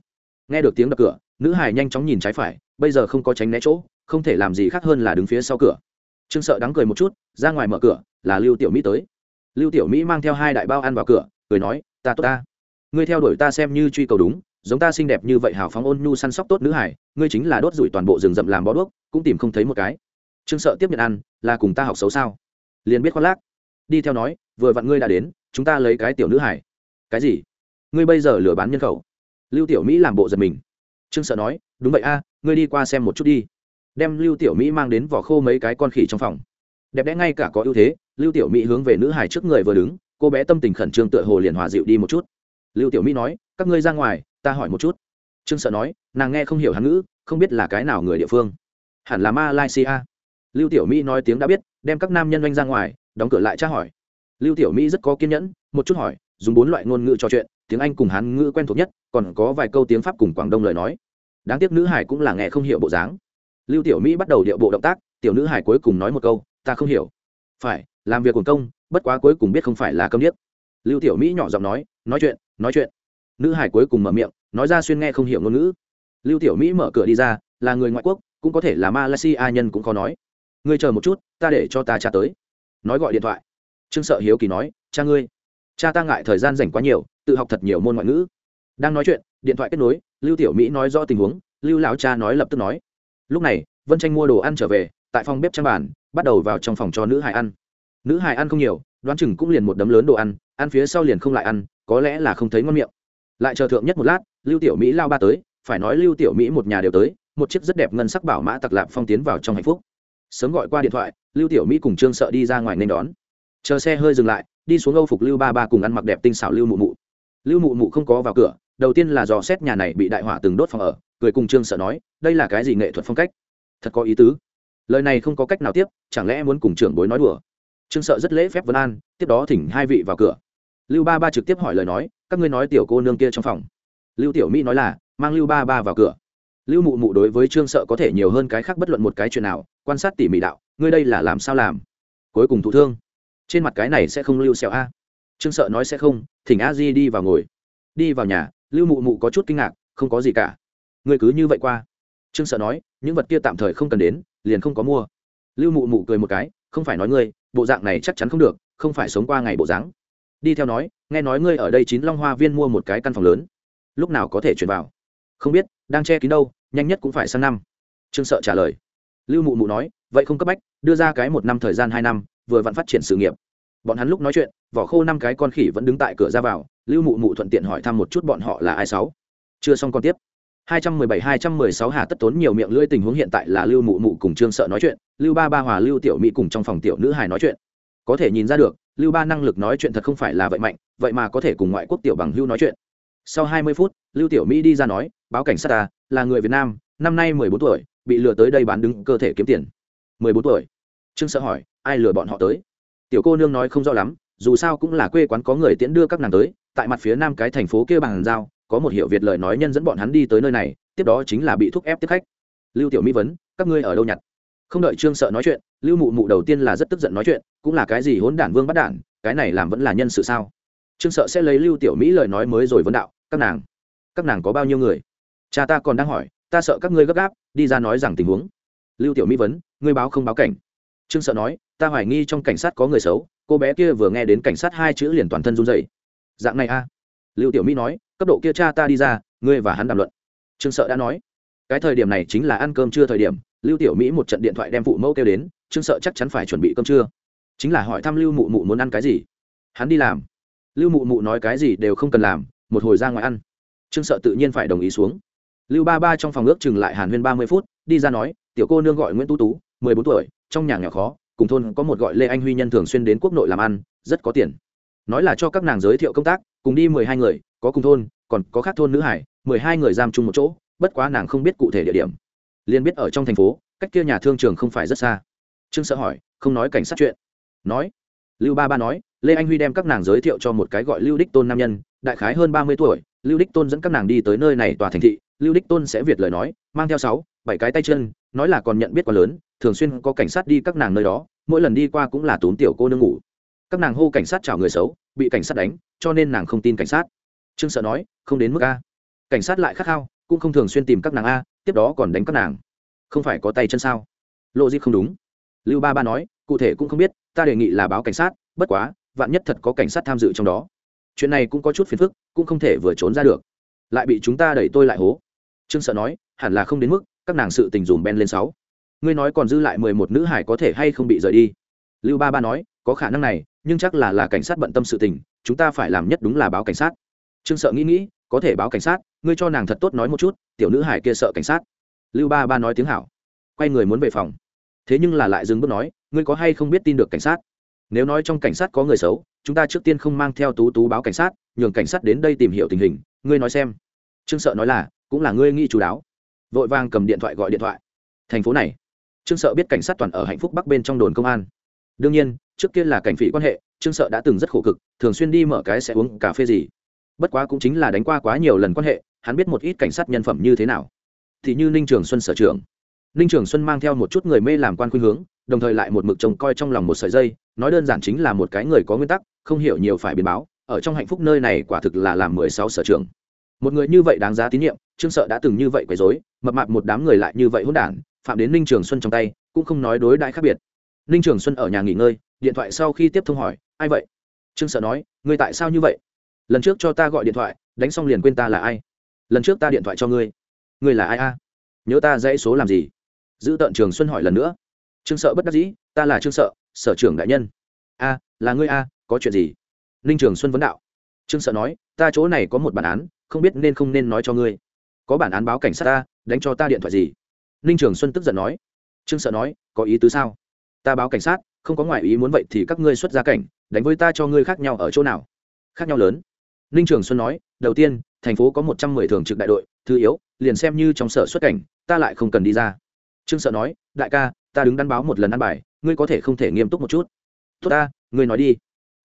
Nghe được tiếng đập cửa, nữ hải nhanh chóng nhìn trái phải, bây giờ không có tránh né chỗ, không thể làm gì khác hơn là đứng phía sau cửa. Trương sợ đắng cười một chút, ra ngoài mở cửa, là lưu tiểu mỹ tới. Lưu tiểu mỹ mang theo hai đại bao ăn vào cửa, cười nói, ta tốt ta. Ngươi theo đuổi ta xem như truy cầu đúng giống ta xinh đẹp như vậy hào phóng ôn nhu săn sóc tốt nữ hải, ngươi chính là đốt rủi toàn bộ rừng rậm làm bó đuốc, cũng tìm không thấy một cái. Trương sợ tiếp nhận ăn, là cùng ta học xấu sao? Liền biết khoác lác. Đi theo nói, vừa vặn ngươi đã đến, chúng ta lấy cái tiểu nữ hải. Cái gì? Ngươi bây giờ lừa bán nhân khẩu. Lưu tiểu mỹ làm bộ giật mình. Trương sợ nói, đúng vậy a, ngươi đi qua xem một chút đi. Đem lưu tiểu mỹ mang đến vỏ khô mấy cái con khỉ trong phòng. Đẹp đẽ ngay cả có ưu thế, lưu tiểu mỹ hướng về nữ hải trước người vừa đứng, cô bé tâm tình khẩn trương tựa hồ liền hòa dịu đi một chút. Lưu tiểu mỹ nói, các ngươi ra ngoài ta hỏi một chút. Trương sợ nói, nàng nghe không hiểu hán ngữ, không biết là cái nào người địa phương. Hẳn là malaysia. Lưu tiểu mỹ nói tiếng đã biết, đem các nam nhân doanh ra ngoài, đóng cửa lại tra hỏi. Lưu tiểu mỹ rất có kiên nhẫn, một chút hỏi, dùng bốn loại ngôn ngữ trò chuyện, tiếng anh cùng hán ngữ quen thuộc nhất, còn có vài câu tiếng pháp cùng quảng đông lời nói. Đáng tiếc nữ hải cũng là nghe không hiểu bộ dáng. Lưu tiểu mỹ bắt đầu điệu bộ động tác, tiểu nữ hải cuối cùng nói một câu, ta không hiểu. Phải, làm việc cùng công, bất quá cuối cùng biết không phải là câm điếc. Lưu tiểu mỹ nhỏ giọng nói nói chuyện nói chuyện nữ hải cuối cùng mở miệng, nói ra xuyên nghe không hiểu ngôn ngữ. Lưu tiểu mỹ mở cửa đi ra, là người ngoại quốc, cũng có thể là malaysia nhân cũng khó nói. Ngươi chờ một chút, ta để cho ta trả tới. Nói gọi điện thoại. Trương sợ hiếu kỳ nói, cha ngươi, cha ta ngại thời gian dành quá nhiều, tự học thật nhiều môn ngoại ngữ. Đang nói chuyện, điện thoại kết nối, lưu tiểu mỹ nói rõ tình huống, lưu lão cha nói lập tức nói, lúc này, vân tranh mua đồ ăn trở về, tại phòng bếp trang bàn, bắt đầu vào trong phòng cho nữ hải ăn. Nữ hải ăn không nhiều, đoán chừng cũng liền một đấm lớn đồ ăn ăn phía sau liền không lại ăn, có lẽ là không thấy ngon miệng lại chờ thượng nhất một lát, lưu tiểu mỹ lao ba tới, phải nói lưu tiểu mỹ một nhà đều tới, một chiếc rất đẹp ngân sắc bảo mã tặc lạp phong tiến vào trong hạnh phúc. Sớm gọi qua điện thoại, lưu tiểu mỹ cùng trương sợ đi ra ngoài nên đón. Chờ xe hơi dừng lại, đi xuống âu phục lưu ba ba cùng ăn mặc đẹp tinh xảo lưu mụ mụ. Lưu mụ mụ không có vào cửa, đầu tiên là dò xét nhà này bị đại hỏa từng đốt phòng ở, cười cùng trương sợ nói, đây là cái gì nghệ thuật phong cách? Thật có ý tứ. Lời này không có cách nào tiếp, chẳng lẽ muốn cùng trưởng bối nói đùa? Trương sợ rất lễ phép vấn an, tiếp đó thỉnh hai vị vào cửa. Lưu ba ba trực tiếp hỏi lời nói các ngươi nói tiểu cô nương kia trong phòng. Lưu tiểu mỹ nói là, mang lưu ba ba vào cửa. Lưu mụ mụ đối với trương sợ có thể nhiều hơn cái khác bất luận một cái chuyện nào, quan sát tỉ mỉ đạo, ngươi đây là làm sao làm? Cuối cùng thụ thương. Trên mặt cái này sẽ không lưu xẹo a? Trương sợ nói sẽ không, thỉnh a di đi vào ngồi. Đi vào nhà, lưu mụ mụ có chút kinh ngạc, không có gì cả. Ngươi cứ như vậy qua. Trương sợ nói, những vật kia tạm thời không cần đến, liền không có mua. Lưu mụ mụ cười một cái, không phải nói ngươi, bộ dạng này chắc chắn không được, không phải sống qua ngày bộ dáng. Đi theo nói nghe nói ngươi ở đây chín long hoa viên mua một cái căn phòng lớn. Lúc nào có thể chuyển vào? Không biết, đang che kín đâu, nhanh nhất cũng phải sang năm. Trương sợ trả lời. Lưu mụ mụ nói, vậy không cấp bách, đưa ra cái một năm thời gian hai năm, vừa vặn phát triển sự nghiệp. Bọn hắn lúc nói chuyện, vỏ khô năm cái con khỉ vẫn đứng tại cửa ra vào, lưu mụ mụ thuận tiện hỏi thăm một chút bọn họ là ai sáu. Chưa xong còn tiếp. 217-216 hà tất tốn nhiều miệng lưỡi tình huống hiện tại là lưu mụ mụ cùng trương sợ nói chuyện, lưu ba ba hòa, lưu tiểu mỹ cùng trong phòng tiểu nữ hài nói chuyện. Có thể nhìn ra được, lưu ba năng lực nói chuyện thật không phải là vậy mạnh vậy mà có thể cùng ngoại quốc tiểu bằng hưu nói chuyện. Sau 20 phút, lưu tiểu mỹ đi ra nói, báo cảnh sát ta là người việt nam, năm nay 14 tuổi, bị lừa tới đây bán đứng cơ thể kiếm tiền. 14 tuổi? Trương sợ hỏi, ai lừa bọn họ tới? Tiểu cô nương nói không rõ lắm, dù sao cũng là quê quán có người tiễn đưa các nàng tới, tại mặt phía nam cái thành phố kia bằng giao, có một hiệu việt lời nói nhân dẫn bọn hắn đi tới nơi này, tiếp đó chính là bị thúc ép tiếp khách. Lưu tiểu mỹ vấn, các ngươi ở đâu nhặt? Không đợi trương sợ nói chuyện, lưu mụ mụ đầu tiên là rất tức giận nói chuyện, cũng là cái gì hỗn đản vương bắt đản, cái này làm vẫn là nhân sự sao? Trương sợ sẽ lấy lưu tiểu mỹ lời nói mới rồi vấn đạo, các nàng các nàng có bao nhiêu người? Cha ta còn đang hỏi, ta sợ các ngươi gấp gáp, đi ra nói rằng tình huống. Lưu tiểu mỹ vấn, ngươi báo không báo cảnh? Trương sợ nói, ta hoài nghi trong cảnh sát có người xấu, cô bé kia vừa nghe đến cảnh sát hai chữ liền toàn thân run dậy dạng này a? Lưu tiểu mỹ nói, cấp độ kia cha ta đi ra, ngươi và hắn đàm luận. Trương sợ đã nói, cái thời điểm này chính là ăn cơm trưa thời điểm, lưu tiểu mỹ một trận điện thoại đem phụ mẫu kêu đến, trương sợ chắc chắn phải chuẩn bị cơm trưa. Chính là hỏi thăm lưu mụ mụ muốn ăn cái gì. Hắn đi làm lưu mụ mụ nói cái gì đều không cần làm, một hồi ra ngoài ăn. Trương sợ tự nhiên phải đồng ý xuống. Lưu ba ba trong phòng ước chừng lại hàn huyên ba mươi phút, đi ra nói, tiểu cô nương gọi nguyễn tú tú, mười bốn tuổi, trong nhà nghèo khó, cùng thôn có một gọi lê anh huy nhân thường xuyên đến quốc nội làm ăn, rất có tiền. Nói là cho các nàng giới thiệu công tác, cùng đi mười hai người, có cùng thôn, còn có khác thôn nữ hải, mười hai người giam chung một chỗ, bất quá nàng không biết cụ thể địa điểm. Liền biết ở trong thành phố, cách kia nhà thương trường không phải rất xa. Trương sợ hỏi, không nói cảnh sát chuyện. Nói. Lưu ba ba nói lê anh huy đem các nàng giới thiệu cho một cái gọi lưu đích tôn nam nhân, đại khái hơn ba mươi tuổi. Lưu đích tôn dẫn các nàng đi tới nơi này tòa thành thị. Lưu đích tôn sẽ việt lời nói, mang theo sáu, bảy cái tay chân, nói là còn nhận biết quá lớn, thường xuyên có cảnh sát đi các nàng nơi đó, mỗi lần đi qua cũng là tốn tiểu cô nương ngủ. Các nàng hô cảnh sát chào người xấu, bị cảnh sát đánh, cho nên nàng không tin cảnh sát. Trương sợ nói, không đến mức a. Cảnh sát lại khát khao, cũng không thường xuyên tìm các nàng a, tiếp đó còn đánh các nàng. Không phải có tay chân sao? Lộ di không đúng. Lưu ba ba nói, cụ thể cũng không biết, ta đề nghị là báo cảnh sát, bất quá vạn nhất thật có cảnh sát tham dự trong đó. Chuyện này cũng có chút phiền phức, cũng không thể vừa trốn ra được. Lại bị chúng ta đẩy tôi lại hố. Trương sợ nói, hẳn là không đến mức, các nàng sự tình dùm ben lên sáu. Ngươi nói còn dư lại mười một nữ hải có thể hay không bị rời đi? Lưu ba ba nói, có khả năng này, nhưng chắc là là cảnh sát bận tâm sự tình, chúng ta phải làm nhất đúng là báo cảnh sát. Trương sợ nghĩ nghĩ, có thể báo cảnh sát, ngươi cho nàng thật tốt nói một chút, tiểu nữ hải kia sợ cảnh sát. Lưu ba ba nói tiếng hảo. Quay người muốn về phòng. Thế nhưng là lại dừng bước nói, ngươi có hay không biết tin được cảnh sát? Nếu nói trong cảnh sát có người xấu, chúng ta trước tiên không mang theo tú tú báo cảnh sát, nhường cảnh sát đến đây tìm hiểu tình hình. Ngươi nói xem. Trương sợ nói là, cũng là ngươi nghĩ chú đáo. Vội vàng cầm điện thoại gọi điện thoại. Thành phố này. Trương sợ biết cảnh sát toàn ở hạnh phúc bắc bên trong đồn công an. Đương nhiên, trước kia là cảnh phỉ quan hệ, trương sợ đã từng rất khổ cực, thường xuyên đi mở cái sẽ uống cà phê gì. Bất quá cũng chính là đánh qua quá nhiều lần quan hệ, hắn biết một ít cảnh sát nhân phẩm như thế nào. Thì như ninh trường xuân sở trưởng ninh trường xuân mang theo một chút người mê làm quan khuyên hướng, đồng thời lại một mực trông coi trong lòng một sợi dây, nói đơn giản chính là một cái người có nguyên tắc, không hiểu nhiều phải biến báo, ở trong hạnh phúc nơi này quả thực là làm mười sáu sở trường. Một người như vậy đáng giá tín nhiệm, trương sợ đã từng như vậy quấy dối mập mạp một đám người lại như vậy hỗn đản, phạm đến ninh trường xuân trong tay, cũng không nói đối đại khác biệt. Ninh trường xuân ở nhà nghỉ ngơi, điện thoại sau khi tiếp thông hỏi, ai vậy? Trương sợ nói, ngươi tại sao như vậy? Lần trước cho ta gọi điện thoại, đánh xong liền quên ta là ai. Lần trước ta điện thoại cho ngươi. Ngươi là ai a? Nhớ ta dãy số làm gì? Giữ tận trường xuân hỏi lần nữa. Trương sợ bất đắc dĩ, ta là trương sợ, sở trưởng đại nhân. A, là ngươi a, có chuyện gì? Ninh trường xuân vấn đạo. Trương sợ nói, ta chỗ này có một bản án, không biết nên không nên nói cho ngươi. Có bản án báo cảnh sát ta, đánh cho ta điện thoại gì? Ninh trường xuân tức giận nói. Trương sợ nói, có ý tứ sao? Ta báo cảnh sát, không có ngoại ý muốn vậy thì các ngươi xuất ra cảnh, đánh với ta cho ngươi khác nhau ở chỗ nào? Khác nhau lớn. Ninh trường xuân nói, đầu tiên, thành phố có một trăm mười thường trực đại đội, thứ yếu, liền xem như trong sở xuất cảnh, ta lại không cần đi ra trương sợ nói, đại ca, ta đứng đắn báo một lần ăn bài, ngươi có thể không thể nghiêm túc một chút. Tốt ta, ngươi nói đi.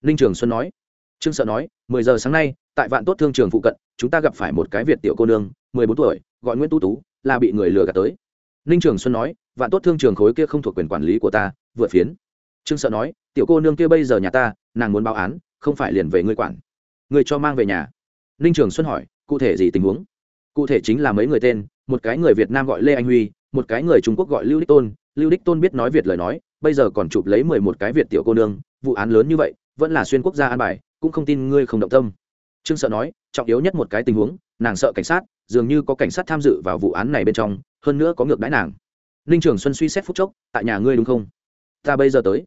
Ninh trường xuân nói. Trương sợ nói, mười giờ sáng nay, tại vạn tốt thương trường phụ cận, chúng ta gặp phải một cái việt tiểu cô nương, mười bốn tuổi, gọi nguyễn tu tú, là bị người lừa gạt tới. Ninh trường xuân nói, vạn tốt thương trường khối kia không thuộc quyền quản lý của ta vượt phiến. Trương sợ nói, tiểu cô nương kia bây giờ nhà ta, nàng muốn báo án, không phải liền về ngươi quản. Ngươi cho mang về nhà. Ninh trường xuân hỏi, cụ thể gì tình huống? Cụ thể chính là mấy người tên, một cái người việt nam gọi lê anh huy một cái người trung quốc gọi lưu đích tôn. Lưu đích tôn biết nói việt lời nói, bây giờ còn chụp lấy mười một cái việt tiểu cô nương. Vụ án lớn như vậy, vẫn là xuyên quốc gia an bài, cũng không tin ngươi không động tâm. Trương sợ nói, trọng yếu nhất một cái tình huống, nàng sợ cảnh sát, dường như có cảnh sát tham dự vào vụ án này bên trong, hơn nữa có ngược đãi nàng. Ninh trường xuân suy xét phút chốc, tại nhà ngươi đúng không? Ta bây giờ tới.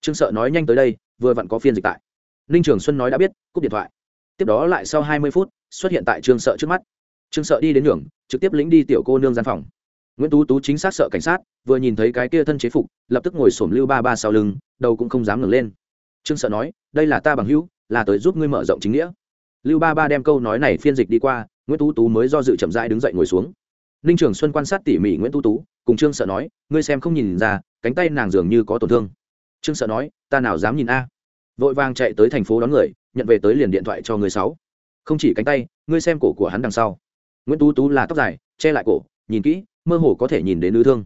Trương sợ nói nhanh tới đây, vừa vặn có phiên dịch tại. Ninh trường xuân nói đã biết, cúp điện thoại. Tiếp đó lại sau hai mươi phút, xuất hiện tại trương sợ trước mắt. Trương sợ đi đến đường trực tiếp lĩnh đi tiểu cô nương gian phòng nguyễn tú tú chính xác sợ cảnh sát, vừa nhìn thấy cái kia thân chế phục, lập tức ngồi xổm lưu ba ba sau lưng, đầu cũng không dám ngẩng lên. Trương sợ nói, đây là ta bằng hữu, là tới giúp ngươi mở rộng chính nghĩa. Lưu ba ba đem câu nói này phiên dịch đi qua, nguyễn tú tú mới do dự chậm rãi đứng dậy ngồi xuống. Ninh trường xuân quan sát tỉ mỉ nguyễn tú tú, cùng trương sợ nói, ngươi xem không nhìn ra, cánh tay nàng dường như có tổn thương. Trương sợ nói, ta nào dám nhìn a? Vội vàng chạy tới thành phố đón người, nhận về tới liền điện thoại cho người sáu. Không chỉ cánh tay, ngươi xem cổ của hắn đằng sau. Nguyễn tú tú là tóc dài, che lại cổ, nhìn kỹ mơ hồ có thể nhìn đến nữ thương.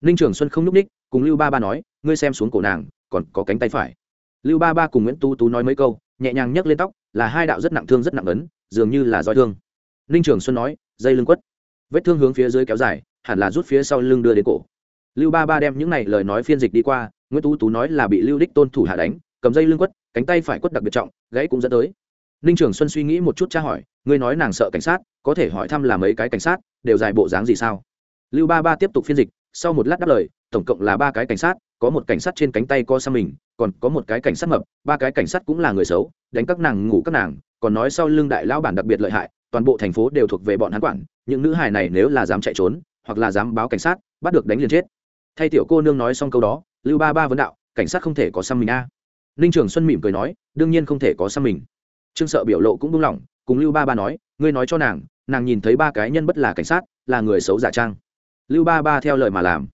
Ninh trường xuân không nhúc ních cùng lưu ba ba nói, ngươi xem xuống cổ nàng, còn có cánh tay phải. Lưu ba ba cùng nguyễn tú tú nói mấy câu, nhẹ nhàng nhấc lên tóc, là hai đạo rất nặng thương rất nặng ấn, dường như là roi thương. Ninh trường xuân nói, dây lưng quất. Vết thương hướng phía dưới kéo dài, hẳn là rút phía sau lưng đưa đến cổ. Lưu ba ba đem những này lời nói phiên dịch đi qua, nguyễn tú tú nói là bị lưu đích tôn thủ hạ đánh, cầm dây lưng quất, cánh tay phải quất đặc biệt trọng, gãy cũng dẫn tới. Ninh trường xuân suy nghĩ một chút tra hỏi, ngươi nói nàng sợ cảnh sát, có thể hỏi thăm là mấy cái cảnh sát, đều dài bộ dáng gì sao? Lưu ba ba tiếp tục phiên dịch, sau một lát đáp lời, tổng cộng là ba cái cảnh sát, có một cảnh sát trên cánh tay co sang mình, còn có một cái cảnh sát mập, ba cái cảnh sát cũng là người xấu, đánh các nàng, ngủ các nàng, còn nói sau lưng đại lão bản đặc biệt lợi hại, toàn bộ thành phố đều thuộc về bọn hắn quản, những nữ hài này nếu là dám chạy trốn, hoặc là dám báo cảnh sát, bắt được đánh liền chết. Thay tiểu cô nương nói xong câu đó, lưu ba ba vấn đạo, cảnh sát không thể có xăm mình a. Ninh trường xuân mỉm cười nói, đương nhiên không thể có xăm mình. Trương sợ biểu lộ cũng buông lỏng, cùng lưu ba ba nói, ngươi nói cho nàng nàng nhìn thấy ba cái nhân bất là cảnh sát, là người xấu giả trang lưu ba ba theo lời mà làm.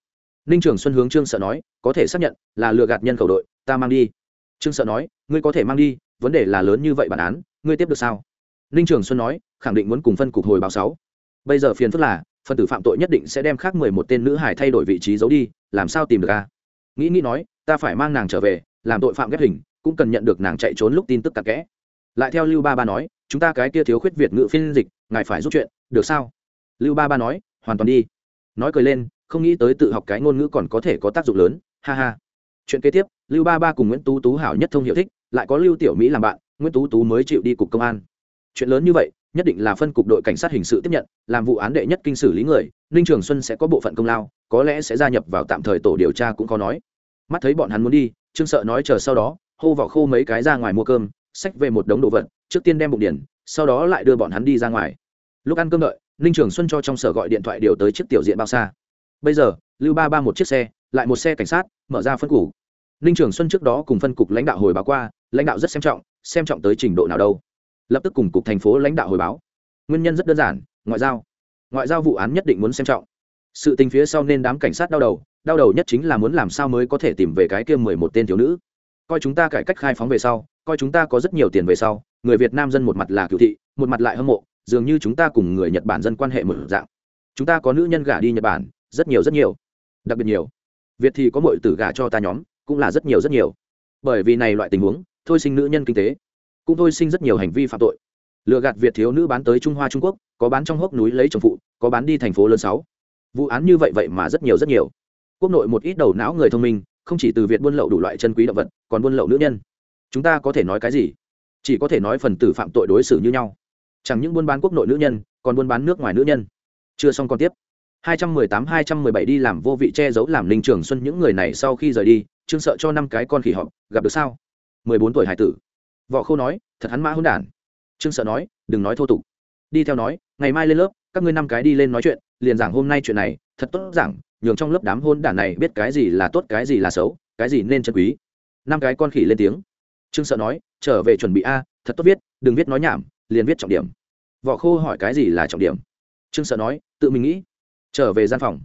Ninh trường xuân hướng trương sợ nói, có thể xác nhận là lừa gạt nhân khẩu đội, ta mang đi. Trương sợ nói, ngươi có thể mang đi, vấn đề là lớn như vậy bản án, ngươi tiếp được sao? Ninh trường xuân nói, khẳng định muốn cùng phân cục hồi báo sáu. Bây giờ phiền phức là phân tử phạm tội nhất định sẽ đem khác mười một tên nữ hải thay đổi vị trí giấu đi, làm sao tìm được a? Nghĩ nghĩ nói, ta phải mang nàng trở về, làm tội phạm ghép hình, cũng cần nhận được nàng chạy trốn lúc tin tức cặn kẽ. Lại theo lưu ba ba nói, chúng ta cái kia thiếu khuyết việt ngữ phiên dịch, ngài phải giúp chuyện, được sao? Lưu ba ba nói, hoàn toàn đi nói cười lên, không nghĩ tới tự học cái ngôn ngữ còn có thể có tác dụng lớn, ha ha. Chuyện kế tiếp, lưu ba ba cùng nguyễn tú tú hảo nhất thông hiệu thích, lại có lưu tiểu mỹ làm bạn, nguyễn tú tú mới chịu đi cục công an. Chuyện lớn như vậy, nhất định là phân cục đội cảnh sát hình sự tiếp nhận, làm vụ án đệ nhất kinh xử lý người, ninh trường xuân sẽ có bộ phận công lao, có lẽ sẽ gia nhập vào tạm thời tổ điều tra cũng có nói. Mắt thấy bọn hắn muốn đi, trương sợ nói chờ sau đó, hô vào khô mấy cái ra ngoài mua cơm, xách về một đống đồ vật, trước tiên đem bụng điển sau đó lại đưa bọn hắn đi ra ngoài. Lúc ăn cơm đợi ninh trường xuân cho trong sở gọi điện thoại điều tới chiếc tiểu diện bao xa. Bây giờ, lưu ba ba một chiếc xe, lại một xe cảnh sát, mở ra phân cục ninh trường xuân trước đó cùng phân cục lãnh đạo hồi báo qua, lãnh đạo rất xem trọng xem trọng tới trình độ nào đâu. Lập tức cùng cục thành phố lãnh đạo hồi báo. Nguyên nhân rất đơn giản, ngoại giao. Ngoại giao vụ án nhất định muốn xem trọng. Sự tình phía sau nên đám cảnh sát đau đầu đau đầu nhất chính là muốn làm sao mới có thể tìm về cái kia mười một tên thiếu nữ. Coi chúng ta cải cách khai phóng về sau, coi chúng ta có rất nhiều tiền về sau, người việt nam dân một mặt là cựu thị, một mặt lại hâm mộ dường như chúng ta cùng người nhật bản dân quan hệ một dạng. Chúng ta có nữ nhân gả đi nhật bản, rất nhiều rất nhiều. Đặc biệt nhiều. Việt thì có mọi tử gả cho ta nhóm, cũng là rất nhiều rất nhiều. Bởi vì này loại tình huống, thôi sinh nữ nhân kinh tế, cũng thôi sinh rất nhiều hành vi phạm tội. Lừa gạt việt thiếu nữ bán tới trung hoa, trung quốc, có bán trong hốc núi lấy chồng phụ, có bán đi thành phố lớn sáu. Vụ án như vậy vậy mà rất nhiều rất nhiều. Quốc nội một ít đầu não người thông minh, không chỉ từ việt buôn lậu đủ loại chân quý động vật, còn buôn lậu nữ nhân. Chúng ta có thể nói cái gì? Chỉ có thể nói phần tử phạm tội đối xử như nhau chẳng những buôn bán quốc nội nữ nhân, còn buôn bán nước ngoài nữ nhân. Chưa xong còn tiếp. 218-217 đi làm vô vị che giấu làm linh trường xuân những người này sau khi rời đi, trương sợ cho năm cái con khỉ họp gặp được sao? 14 tuổi hải tử. Võ khâu nói, thật hắn mã hôn đản. Trương sợ nói, đừng nói thô tục. Đi theo nói, ngày mai lên lớp, các ngươi năm cái đi lên nói chuyện, liền giảng hôm nay chuyện này, thật tốt giảng, nhường trong lớp đám hôn đản này biết cái gì là tốt, cái gì là xấu, cái gì nên chân quý. Năm cái con khỉ lên tiếng. Trương sợ nói, trở về chuẩn bị a, thật tốt viết, đừng viết nói nhảm liền viết trọng điểm. Võ khô hỏi cái gì là trọng điểm? Trương sợ nói, tự mình nghĩ. Trở về gian phòng.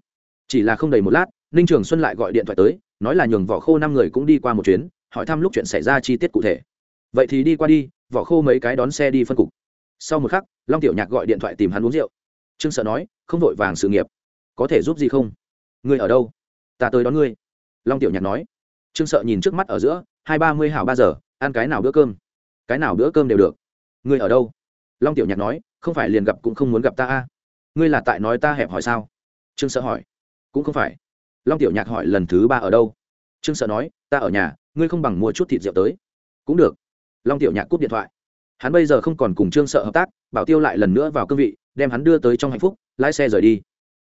Chỉ là không đầy một lát, ninh trường xuân lại gọi điện thoại tới, nói là nhường võ khô năm người cũng đi qua một chuyến, hỏi thăm lúc chuyện xảy ra chi tiết cụ thể. Vậy thì đi qua đi vỏ khô mấy cái đón xe đi phân cục. Sau một khắc, long tiểu nhạc gọi điện thoại tìm hắn uống rượu. Trương sợ nói, không vội vàng sự nghiệp. Có thể giúp gì không? Ngươi ở đâu? Ta tới đón ngươi. Long tiểu nhạc nói. Trương sợ nhìn trước mắt ở giữa, hai ba mươi hảo ba giờ, ăn cái nào bữa cơm? Cái nào bữa cơm đều được? Ngươi ở đâu? Long tiểu nhạc nói, không phải liền gặp cũng không muốn gặp ta a. Ngươi là tại nói ta hẹp hỏi sao? Trương sợ hỏi. Cũng không phải. Long tiểu nhạc hỏi lần thứ ba ở đâu? Trương sợ nói, ta ở nhà, ngươi không bằng mua chút thịt rượu tới. Cũng được. Long tiểu nhạc cúp điện thoại. Hắn bây giờ không còn cùng trương sợ hợp tác, bảo tiêu lại lần nữa vào cương vị, đem hắn đưa tới trong hạnh phúc, lái xe rời đi.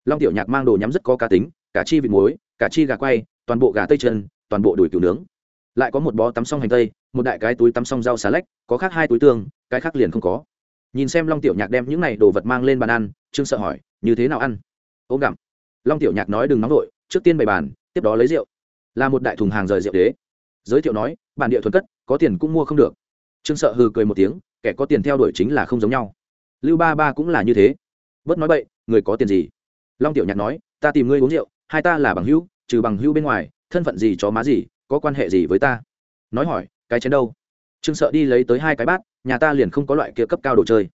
Long tiểu nhạc mang đồ nhắm rất có cá tính, cả chi vịt muối, cả chi gà quay, toàn bộ gà tây chân, toàn bộ đùi cừu nướng. Lại có một bó tắm xong hành tây, một đại cái túi tắm xong rau xà lách, có khác hai túi tương cái khác liền không có. Nhìn xem long tiểu nhạc đem những này đồ vật mang lên bàn ăn, trương sợ hỏi, như thế nào ăn? Ôm gặm. Long tiểu nhạc nói, đừng nóng vội, trước tiên bày bàn, tiếp đó lấy rượu. Là một đại thùng hàng rời rượu đế. Giới thiệu nói, bản địa thuần cất, có tiền cũng mua không được. Trương sợ hừ cười một tiếng, kẻ có tiền theo đuổi chính là không giống nhau. Lưu ba ba cũng là như thế. Bớt nói bậy, người có tiền gì? Long tiểu nhạc nói, ta tìm ngươi uống rượu, hai ta là bằng hữu, trừ bằng hữu bên ngoài, thân phận gì chó má gì, có quan hệ gì với ta? Nói hỏi, cái chén đâu? Trương sợ đi lấy tới hai cái bát nhà ta liền không có loại kia cấp cao đồ chơi.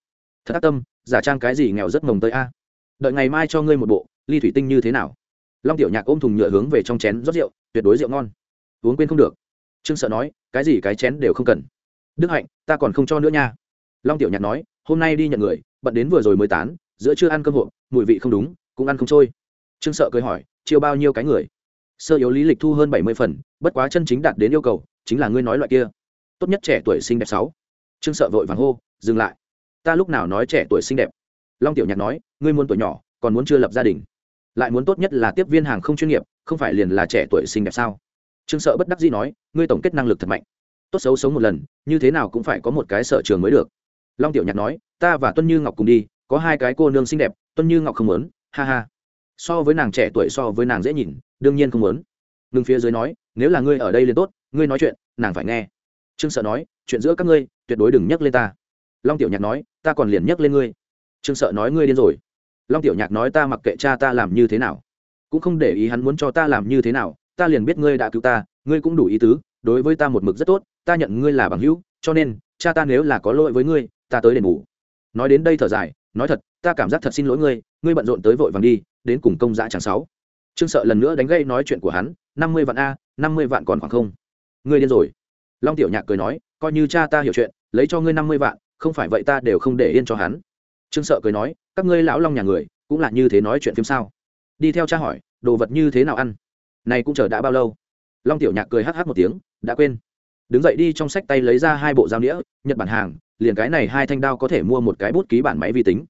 Thật ác tâm, giả trang cái gì nghèo rất mồng tới a. Đợi ngày mai cho ngươi một bộ, ly thủy tinh như thế nào? Long tiểu nhạc ôm thùng nhựa hướng về trong chén rót rượu, tuyệt đối rượu ngon. Uống quên không được. Trương sợ nói, cái gì cái chén đều không cần. Đức hạnh, ta còn không cho nữa nha. Long tiểu nhạc nói, hôm nay đi nhận người, bận đến vừa rồi mới tán, giữa chưa ăn cơm hộp, mùi vị không đúng, cũng ăn không trôi. Trương sợ cười hỏi, chiêu bao nhiêu cái người? Sơ yếu lý lịch thu hơn bảy mươi phần, bất quá chân chính đạt đến yêu cầu, chính là ngươi nói loại kia. Tốt nhất trẻ tuổi xinh đẹp sáu trương sợ vội vàng hô, dừng lại. Ta lúc nào nói trẻ tuổi xinh đẹp? Long tiểu nhạc nói, ngươi muốn tuổi nhỏ, còn muốn chưa lập gia đình. Lại muốn tốt nhất là tiếp viên hàng không chuyên nghiệp, không phải liền là trẻ tuổi xinh đẹp sao? Trương sợ bất đắc dĩ nói, ngươi tổng kết năng lực thật mạnh. Tốt xấu sống một lần, như thế nào cũng phải có một cái sở trường mới được. Long tiểu nhạc nói, ta và tuân như ngọc cùng đi, có hai cái cô nương xinh đẹp, tuân như ngọc không muốn, ha ha. So với nàng trẻ tuổi so với nàng dễ nhìn, đương nhiên không muốn. Ngừng phía dưới nói, nếu là ngươi ở đây liền tốt, ngươi nói chuyện, nàng phải nghe trương sợ nói, chuyện giữa các ngươi, tuyệt đối đừng nhắc lên ta. Long tiểu nhạc nói, ta còn liền nhắc lên ngươi. Trương sợ nói, ngươi điên rồi. Long tiểu nhạc nói, ta mặc kệ cha ta làm như thế nào, cũng không để ý hắn muốn cho ta làm như thế nào, ta liền biết ngươi đã cứu ta, ngươi cũng đủ ý tứ, đối với ta một mực rất tốt, ta nhận ngươi là bằng hữu, cho nên, cha ta nếu là có lỗi với ngươi, ta tới đền bù. Nói đến đây thở dài, nói thật, ta cảm giác thật xin lỗi ngươi ngươi bận rộn tới vội vàng đi, đến cùng công dã chẳng sáu. Trương sợ lần nữa đánh gây nói chuyện của hắn, năm mươi vạn a, năm mươi vạn còn khoảng không. Ngươi điên rồi long tiểu nhạc cười nói, coi như cha ta hiểu chuyện, lấy cho ngươi năm mươi vạn, không phải vậy ta đều không để yên cho hắn. Trương sợ cười nói, các ngươi lão long nhà người, cũng là như thế nói chuyện phim sao? Đi theo cha hỏi, đồ vật như thế nào ăn? Này cũng chờ đã bao lâu? Long tiểu nhạc cười hh một tiếng, đã quên. Đứng dậy đi trong sách tay lấy ra hai bộ dao đĩa nhật bản hàng, liền cái này hai thanh đao có thể mua một cái bút ký bản máy vi tính.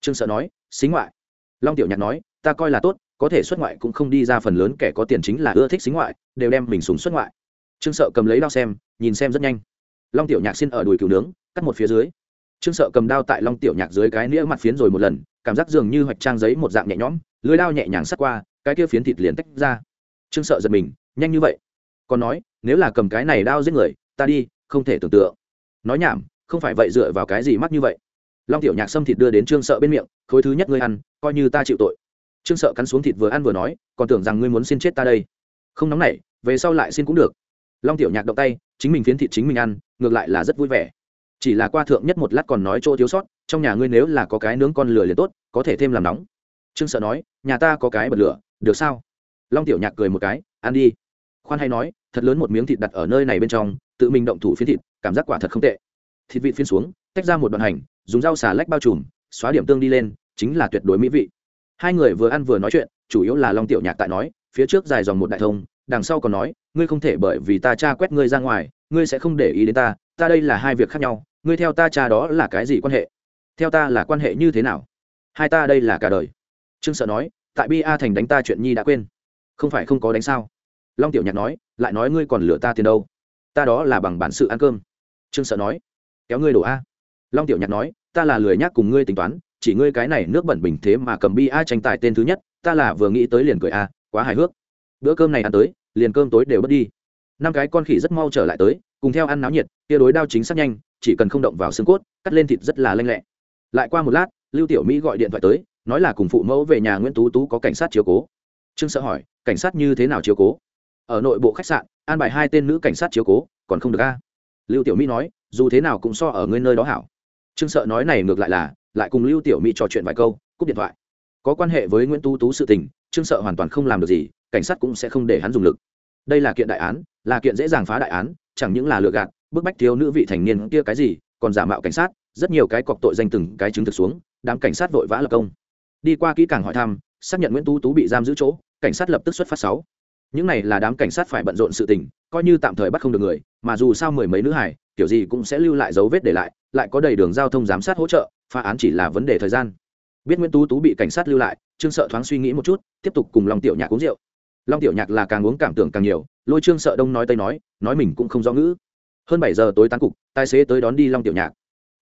Trương sợ nói, xính ngoại. Long tiểu nhạc nói, ta coi là tốt, có thể xuất ngoại cũng không đi ra phần lớn kẻ có tiền chính là ưa thích xính ngoại, đều đem mình súng xuất ngoại trương sợ cầm lấy đao xem, nhìn xem rất nhanh. Long tiểu nhạc xin ở đùi cừu nướng, cắt một phía dưới. Trương sợ cầm đao tại long tiểu nhạc dưới cái nĩa mặt phiến rồi một lần, cảm giác dường như hoạch trang giấy một dạng nhẹ nhõm lưới đao nhẹ nhàng sắt qua, cái kia phiến thịt liền tách ra. Trương sợ giật mình, nhanh như vậy. Còn nói, nếu là cầm cái này đao giết người, ta đi, không thể tưởng tượng. Nói nhảm, không phải vậy dựa vào cái gì mắc như vậy. Long tiểu nhạc xâm thịt đưa đến trương sợ bên miệng, khối thứ nhất ngươi ăn, coi như ta chịu tội. Trương sợ cắn xuống thịt vừa ăn vừa nói, còn tưởng rằng ngươi muốn xin chết ta đây. Không nóng nảy, về sau lại xin cũng được long tiểu nhạc động tay, chính mình phiến thịt chính mình ăn, ngược lại là rất vui vẻ. Chỉ là qua thượng nhất một lát còn nói chỗ thiếu sót, trong nhà ngươi nếu là có cái nướng con lửa liền tốt, có thể thêm làm nóng. Trương sợ nói, nhà ta có cái bật lửa, được sao? Long tiểu nhạc cười một cái, ăn đi. Khoan hay nói, thật lớn một miếng thịt đặt ở nơi này bên trong, tự mình động thủ phiến thịt, cảm giác quả thật không tệ. Thịt vị phiến xuống, tách ra một đoạn hành, dùng rau xà lách bao trùm, xóa điểm tương đi lên, chính là tuyệt đối mỹ vị. Hai người vừa ăn vừa nói chuyện, chủ yếu là long tiểu nhạc tại nói, phía trước dài dòng một đại thông đằng sau còn nói, ngươi không thể bởi vì ta cha quét ngươi ra ngoài, ngươi sẽ không để ý đến ta ta đây là hai việc khác nhau, ngươi theo ta cha đó là cái gì quan hệ? Theo ta là quan hệ như thế nào? Hai ta đây là cả đời. Trương sợ nói, tại bi a thành đánh ta chuyện nhi đã quên. Không phải không có đánh sao? Long tiểu nhạc nói, lại nói ngươi còn lừa ta tiền đâu? Ta đó là bằng bản sự ăn cơm. Trương sợ nói, kéo ngươi đổ a. Long tiểu nhạc nói, ta là lười nhác cùng ngươi tính toán, chỉ ngươi cái này nước bẩn bình thế mà cầm bi a tranh tài tên thứ nhất, ta là vừa nghĩ tới liền cười a, quá hài hước. Bữa cơm này ăn tới liền cơm tối đều bớt đi. Năm cái con khỉ rất mau trở lại tới, cùng theo ăn náo nhiệt, tia đối đao chính xác nhanh, chỉ cần không động vào xương cốt, cắt lên thịt rất là lanh lẹ. Lại qua một lát, lưu tiểu mỹ gọi điện thoại tới, nói là cùng phụ mẫu về nhà nguyễn tú tú có cảnh sát chiếu cố. Trương sợ hỏi, cảnh sát như thế nào chiếu cố? Ở nội bộ khách sạn, an bài hai tên nữ cảnh sát chiếu cố, còn không được a? Lưu tiểu mỹ nói, dù thế nào cũng so ở ngươi nơi đó hảo. Trương sợ nói này ngược lại là, lại cùng lưu tiểu mỹ trò chuyện vài câu, cúp điện thoại. Có quan hệ với nguyễn tú tú sự tình, trương sợ hoàn toàn không làm được gì cảnh sát cũng sẽ không để hắn dùng lực. Đây là kiện đại án, là kiện dễ dàng phá đại án, chẳng những là lừa gạt, bức bách thiếu nữ vị thành niên kia cái gì, còn giả mạo cảnh sát, rất nhiều cái cọc tội danh từng cái chứng thực xuống, đám cảnh sát vội vã lập công. Đi qua kỹ càng hỏi thăm, xác nhận nguyễn tú tú bị giam giữ chỗ, cảnh sát lập tức xuất phát sáu. Những này là đám cảnh sát phải bận rộn sự tình, coi như tạm thời bắt không được người, mà dù sao mười mấy nữ hải kiểu gì cũng sẽ lưu lại dấu vết để lại lại có đầy đường giao thông giám sát hỗ trợ, phá án chỉ là vấn đề thời gian. Biết nguyễn tú tú bị cảnh sát lưu lại, trương sợ thoáng suy nghĩ một chút, tiếp tục cùng long tiểu nhạc uống rượu long tiểu nhạc là càng uống cảm tưởng càng nhiều, lôi trương sợ đông nói tây nói nói mình cũng không rõ ngữ. Hơn bảy giờ tối tán cục, tài xế tới đón đi long tiểu nhạc.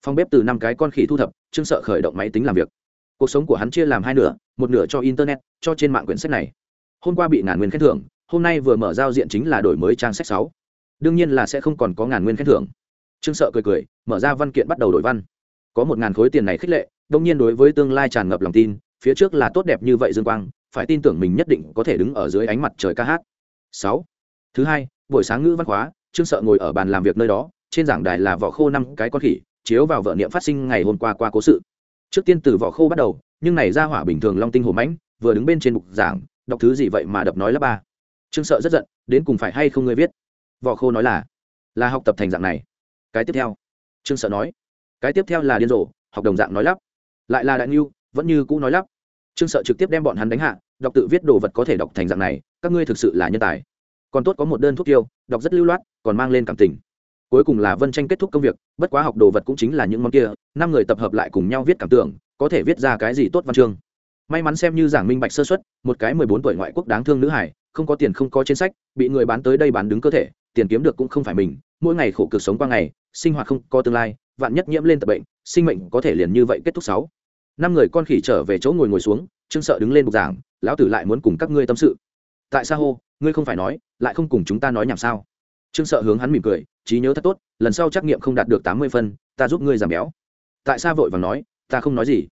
Phòng bếp từ năm cái con khỉ thu thập, trương sợ khởi động máy tính làm việc. Cuộc sống của hắn chia làm hai nửa, một nửa cho internet, cho trên mạng quyển sách này. Hôm qua bị ngàn nguyên khen thưởng, hôm nay vừa mở giao diện chính là đổi mới trang sách sáu. Đương nhiên là sẽ không còn có ngàn nguyên khen thưởng. Trương sợ cười cười, mở ra văn kiện bắt đầu đổi văn. Có một ngàn khối tiền này khích lệ đông nhiên đối với tương lai tràn ngập lòng tin, phía trước là tốt đẹp như vậy dương quang phải tin tưởng mình nhất định có thể đứng ở dưới ánh mặt trời ca hát. Sáu. Thứ hai, buổi sáng ngữ văn hóa trương sợ ngồi ở bàn làm việc nơi đó, trên giảng đài là vỏ khô năm cái con khỉ, chiếu vào vợ niệm phát sinh ngày hôm qua qua cố sự. Trước tiên từ vỏ khô bắt đầu, nhưng này ra hỏa bình thường long tinh hồ mãnh, vừa đứng bên trên bục giảng, đọc thứ gì vậy mà đập nói lắp ba. Trương sợ rất giận, đến cùng phải hay không người viết? Vỏ khô nói là là học tập thành dạng này. Cái tiếp theo. Trương sợ nói, cái tiếp theo là điên rồ, học đồng dạng nói lắp. Lại là đại ngưu, vẫn như cũ nói lắp trương sợ trực tiếp đem bọn hắn đánh hạ, đọc tự viết đồ vật có thể đọc thành dạng này, các ngươi thực sự là nhân tài. Còn tốt có một đơn thuốc tiêu, đọc rất lưu loát, còn mang lên cảm tình. Cuối cùng là vân tranh kết thúc công việc, bất quá học đồ vật cũng chính là những món kia, năm người tập hợp lại cùng nhau viết cảm tưởng, có thể viết ra cái gì tốt văn chương. May mắn xem như giảng minh bạch sơ xuất một cái mười bốn tuổi ngoại quốc đáng thương nữ hải không có tiền không có trên sách, bị người bán tới đây bán đứng cơ thể, tiền kiếm được cũng không phải mình, mỗi ngày khổ cực sống qua ngày, sinh hoạt không có tương lai, vạn nhất nhiễm lên tập bệnh, sinh mệnh có thể liền như vậy kết thúc sáu năm người con khỉ trở về chỗ ngồi ngồi xuống, trương sợ đứng lên bục giảng, lão tử lại muốn cùng các ngươi tâm sự. Tại sao hô? Ngươi không phải nói, lại không cùng chúng ta nói nhảm sao? Trương sợ hướng hắn mỉm cười, trí nhớ thật tốt, lần sau trắc nghiệm không đạt được tám mươi phân, ta giúp ngươi giảm béo. Tại sao vội vàng nói, ta không nói gì?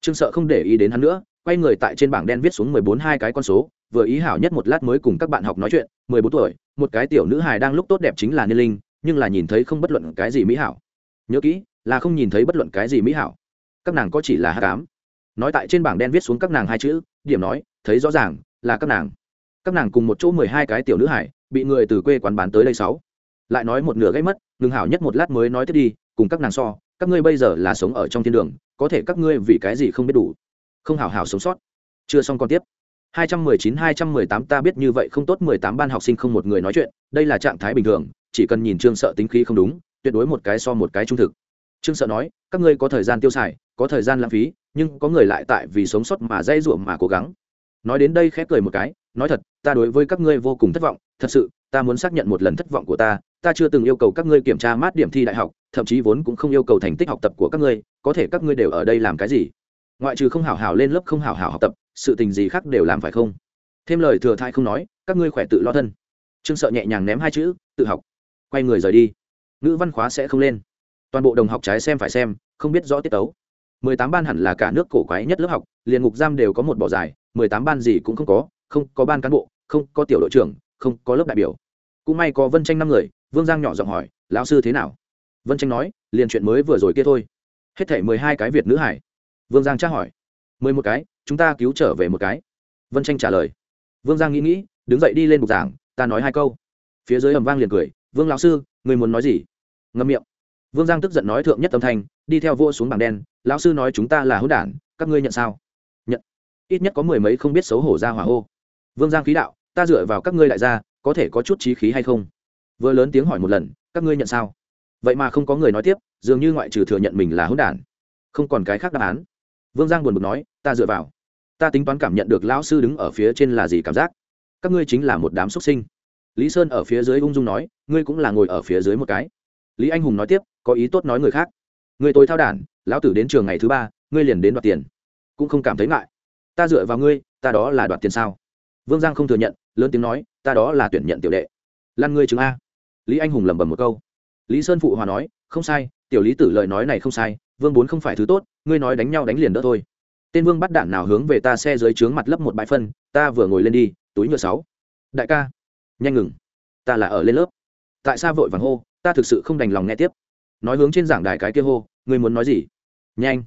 Trương sợ không để ý đến hắn nữa, quay người tại trên bảng đen viết xuống mười bốn hai cái con số, vừa ý hảo nhất một lát mới cùng các bạn học nói chuyện, mười bốn tuổi, một cái tiểu nữ hài đang lúc tốt đẹp chính là niên linh, nhưng là nhìn thấy không bất luận cái gì mỹ hảo. Nhớ kỹ, là không nhìn thấy bất luận cái gì mỹ hảo các nàng có chỉ là hát cám. Nói tại trên bảng đen viết xuống các nàng hai chữ, điểm nói, thấy rõ ràng, là các nàng. Các nàng cùng một chỗ mười hai cái tiểu nữ hải, bị người từ quê quán bán tới đây sáu. Lại nói một nửa gây mất, ngừng hảo nhất một lát mới nói tiếp đi, cùng các nàng so, các ngươi bây giờ là sống ở trong thiên đường, có thể các ngươi vì cái gì không biết đủ. Không hảo hảo sống sót. Chưa xong còn tiếp. 219-218 ta biết như vậy không tốt 18 ban học sinh không một người nói chuyện, đây là trạng thái bình thường, chỉ cần nhìn trương sợ tính khí không đúng, tuyệt đối một cái so một cái trung thực trương sợ nói, các ngươi có thời gian tiêu xài, có thời gian lãng phí, nhưng có người lại tại vì sống sót mà dây ruộng mà cố gắng. Nói đến đây khép cười một cái, nói thật, ta đối với các ngươi vô cùng thất vọng, thật sự, ta muốn xác nhận một lần thất vọng của ta ta chưa từng yêu cầu các ngươi kiểm tra mát điểm thi đại học, thậm chí vốn cũng không yêu cầu thành tích học tập của các ngươi, có thể các ngươi đều ở đây làm cái gì? Ngoại trừ không hảo hảo lên lớp không hảo hảo học tập, sự tình gì khác đều làm phải không? Thêm lời thừa thai không nói, các ngươi khỏe tự lo thân. Trương sợ nhẹ nhàng ném hai chữ, tự học. Quay người rời đi. Ngữ văn khóa sẽ không lên toàn bộ đồng học trái xem phải xem, không biết rõ tiết tấu. Mười tám ban hẳn là cả nước cổ quái nhất lớp học, liền ngục giam đều có một bỏ dài, mười tám ban gì cũng không có không có ban cán bộ, không có tiểu đội trưởng, không có lớp đại biểu. Cũng may có vân tranh năm người, vương giang nhỏ giọng hỏi, lão sư thế nào? Vân tranh nói, liền chuyện mới vừa rồi kia thôi. Hết thể mười hai cái việt nữ hải. Vương giang tra hỏi, mười một cái, chúng ta cứu trở về một cái. Vân tranh trả lời, vương giang nghĩ nghĩ, đứng dậy đi lên bục giảng, ta nói hai câu. Phía dưới ầm vang liền cười, vương lão sư, người muốn nói gì? Ngâm miệng vương giang tức giận nói thượng nhất âm thanh, đi theo vua xuống bảng đen, lão sư nói chúng ta là hữu đản, các ngươi nhận sao? Nhận. Ít nhất có mười mấy không biết xấu hổ ra hỏa hô. Vương giang khí đạo, ta dựa vào các ngươi đại gia, có thể có chút trí khí hay không? Vừa lớn tiếng hỏi một lần, các ngươi nhận sao? Vậy mà không có người nói tiếp, dường như ngoại trừ thừa nhận mình là hữu đản. Không còn cái khác đáp án. Vương giang buồn bực nói, ta dựa vào. Ta tính toán cảm nhận được lão sư đứng ở phía trên là gì cảm giác? Các ngươi chính là một đám xuất sinh. Lý sơn ở phía dưới ung dung nói, ngươi cũng là ngồi ở phía dưới một cái lý anh hùng nói tiếp, có ý tốt nói người khác. Người tôi thao đản, lão tử đến trường ngày thứ ba, ngươi liền đến đoạt tiền. Cũng không cảm thấy ngại. Ta dựa vào ngươi, ta đó là đoạt tiền sao? Vương giang không thừa nhận, lớn tiếng nói, ta đó là tuyển nhận tiểu đệ. Lan ngươi chứng a. Lý anh hùng lẩm bẩm một câu. Lý sơn phụ hòa nói, không sai, tiểu lý tử lời nói này không sai, vương bốn không phải thứ tốt, ngươi nói đánh nhau đánh liền đỡ thôi. Tên vương bắt đạn nào hướng về ta xe dưới trướng mặt lấp một bãi phân, ta vừa ngồi lên đi, túi nhựa sáu. Đại ca, nhanh ngừng. Ta là ở lên lớp. Tại sao vội vàng hô? Ta thực sự không đành lòng nghe tiếp. Nói hướng trên giảng đài cái kia hô, ngươi muốn nói gì? Nhanh.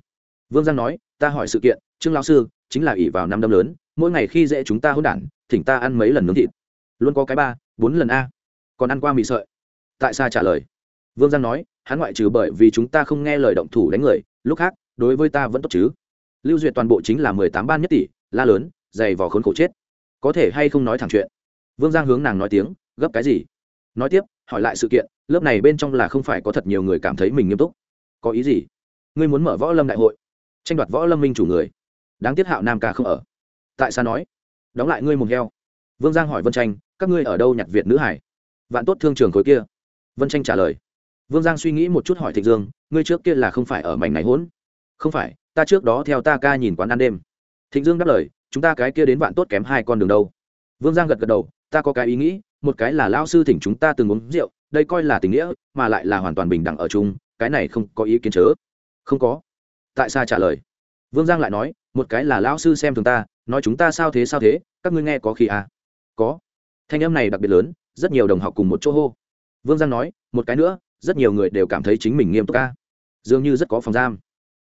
Vương giang nói, ta hỏi sự kiện, trương lão sư, chính là ỷ vào năm đâm lớn, mỗi ngày khi dễ chúng ta hôn đản, thỉnh ta ăn mấy lần nướng thịt. Luôn có cái ba, bốn lần a. Còn ăn qua mì sợi. Tại sao trả lời. Vương giang nói, hắn ngoại trừ bởi vì chúng ta không nghe lời động thủ đánh người, lúc khác, đối với ta vẫn tốt chứ. Lưu duyệt toàn bộ chính là mười tám ban nhất tỷ, la lớn, dày vò khốn khổ chết. Có thể hay không nói thẳng chuyện? Vương giang hướng nàng nói tiếng, gấp cái gì? Nói tiếp, hỏi lại sự kiện lớp này bên trong là không phải có thật nhiều người cảm thấy mình nghiêm túc. Có ý gì? Ngươi muốn mở võ lâm đại hội, tranh đoạt võ lâm minh chủ người. Đáng tiếc hạo nam ca không ở. Tại sao nói? Đóng lại ngươi mồm heo. Vương giang hỏi vân tranh, các ngươi ở đâu nhặt việt nữ hải? Vạn tốt thương trường khối kia. Vân tranh trả lời. Vương giang suy nghĩ một chút hỏi thịnh dương, ngươi trước kia là không phải ở mảnh này hỗn? Không phải, ta trước đó theo ta ca nhìn quán ăn đêm. Thịnh dương đáp lời, chúng ta cái kia đến vạn tốt kém hai con đường đâu. Vương giang gật gật đầu, ta có cái ý nghĩ, một cái là lao sư thỉnh chúng ta từng uống rượu đây coi là tình nghĩa, mà lại là hoàn toàn bình đẳng ở chung, cái này không có ý kiến chớ. Không có. Tại sao trả lời? Vương giang lại nói, một cái là Lão sư xem thường ta, nói chúng ta sao thế sao thế, các ngươi nghe có khi à? Có. Thanh âm này đặc biệt lớn, rất nhiều đồng học cùng một chỗ hô. Vương giang nói, một cái nữa, rất nhiều người đều cảm thấy chính mình nghiêm túc ca. Dường như rất có phòng giam.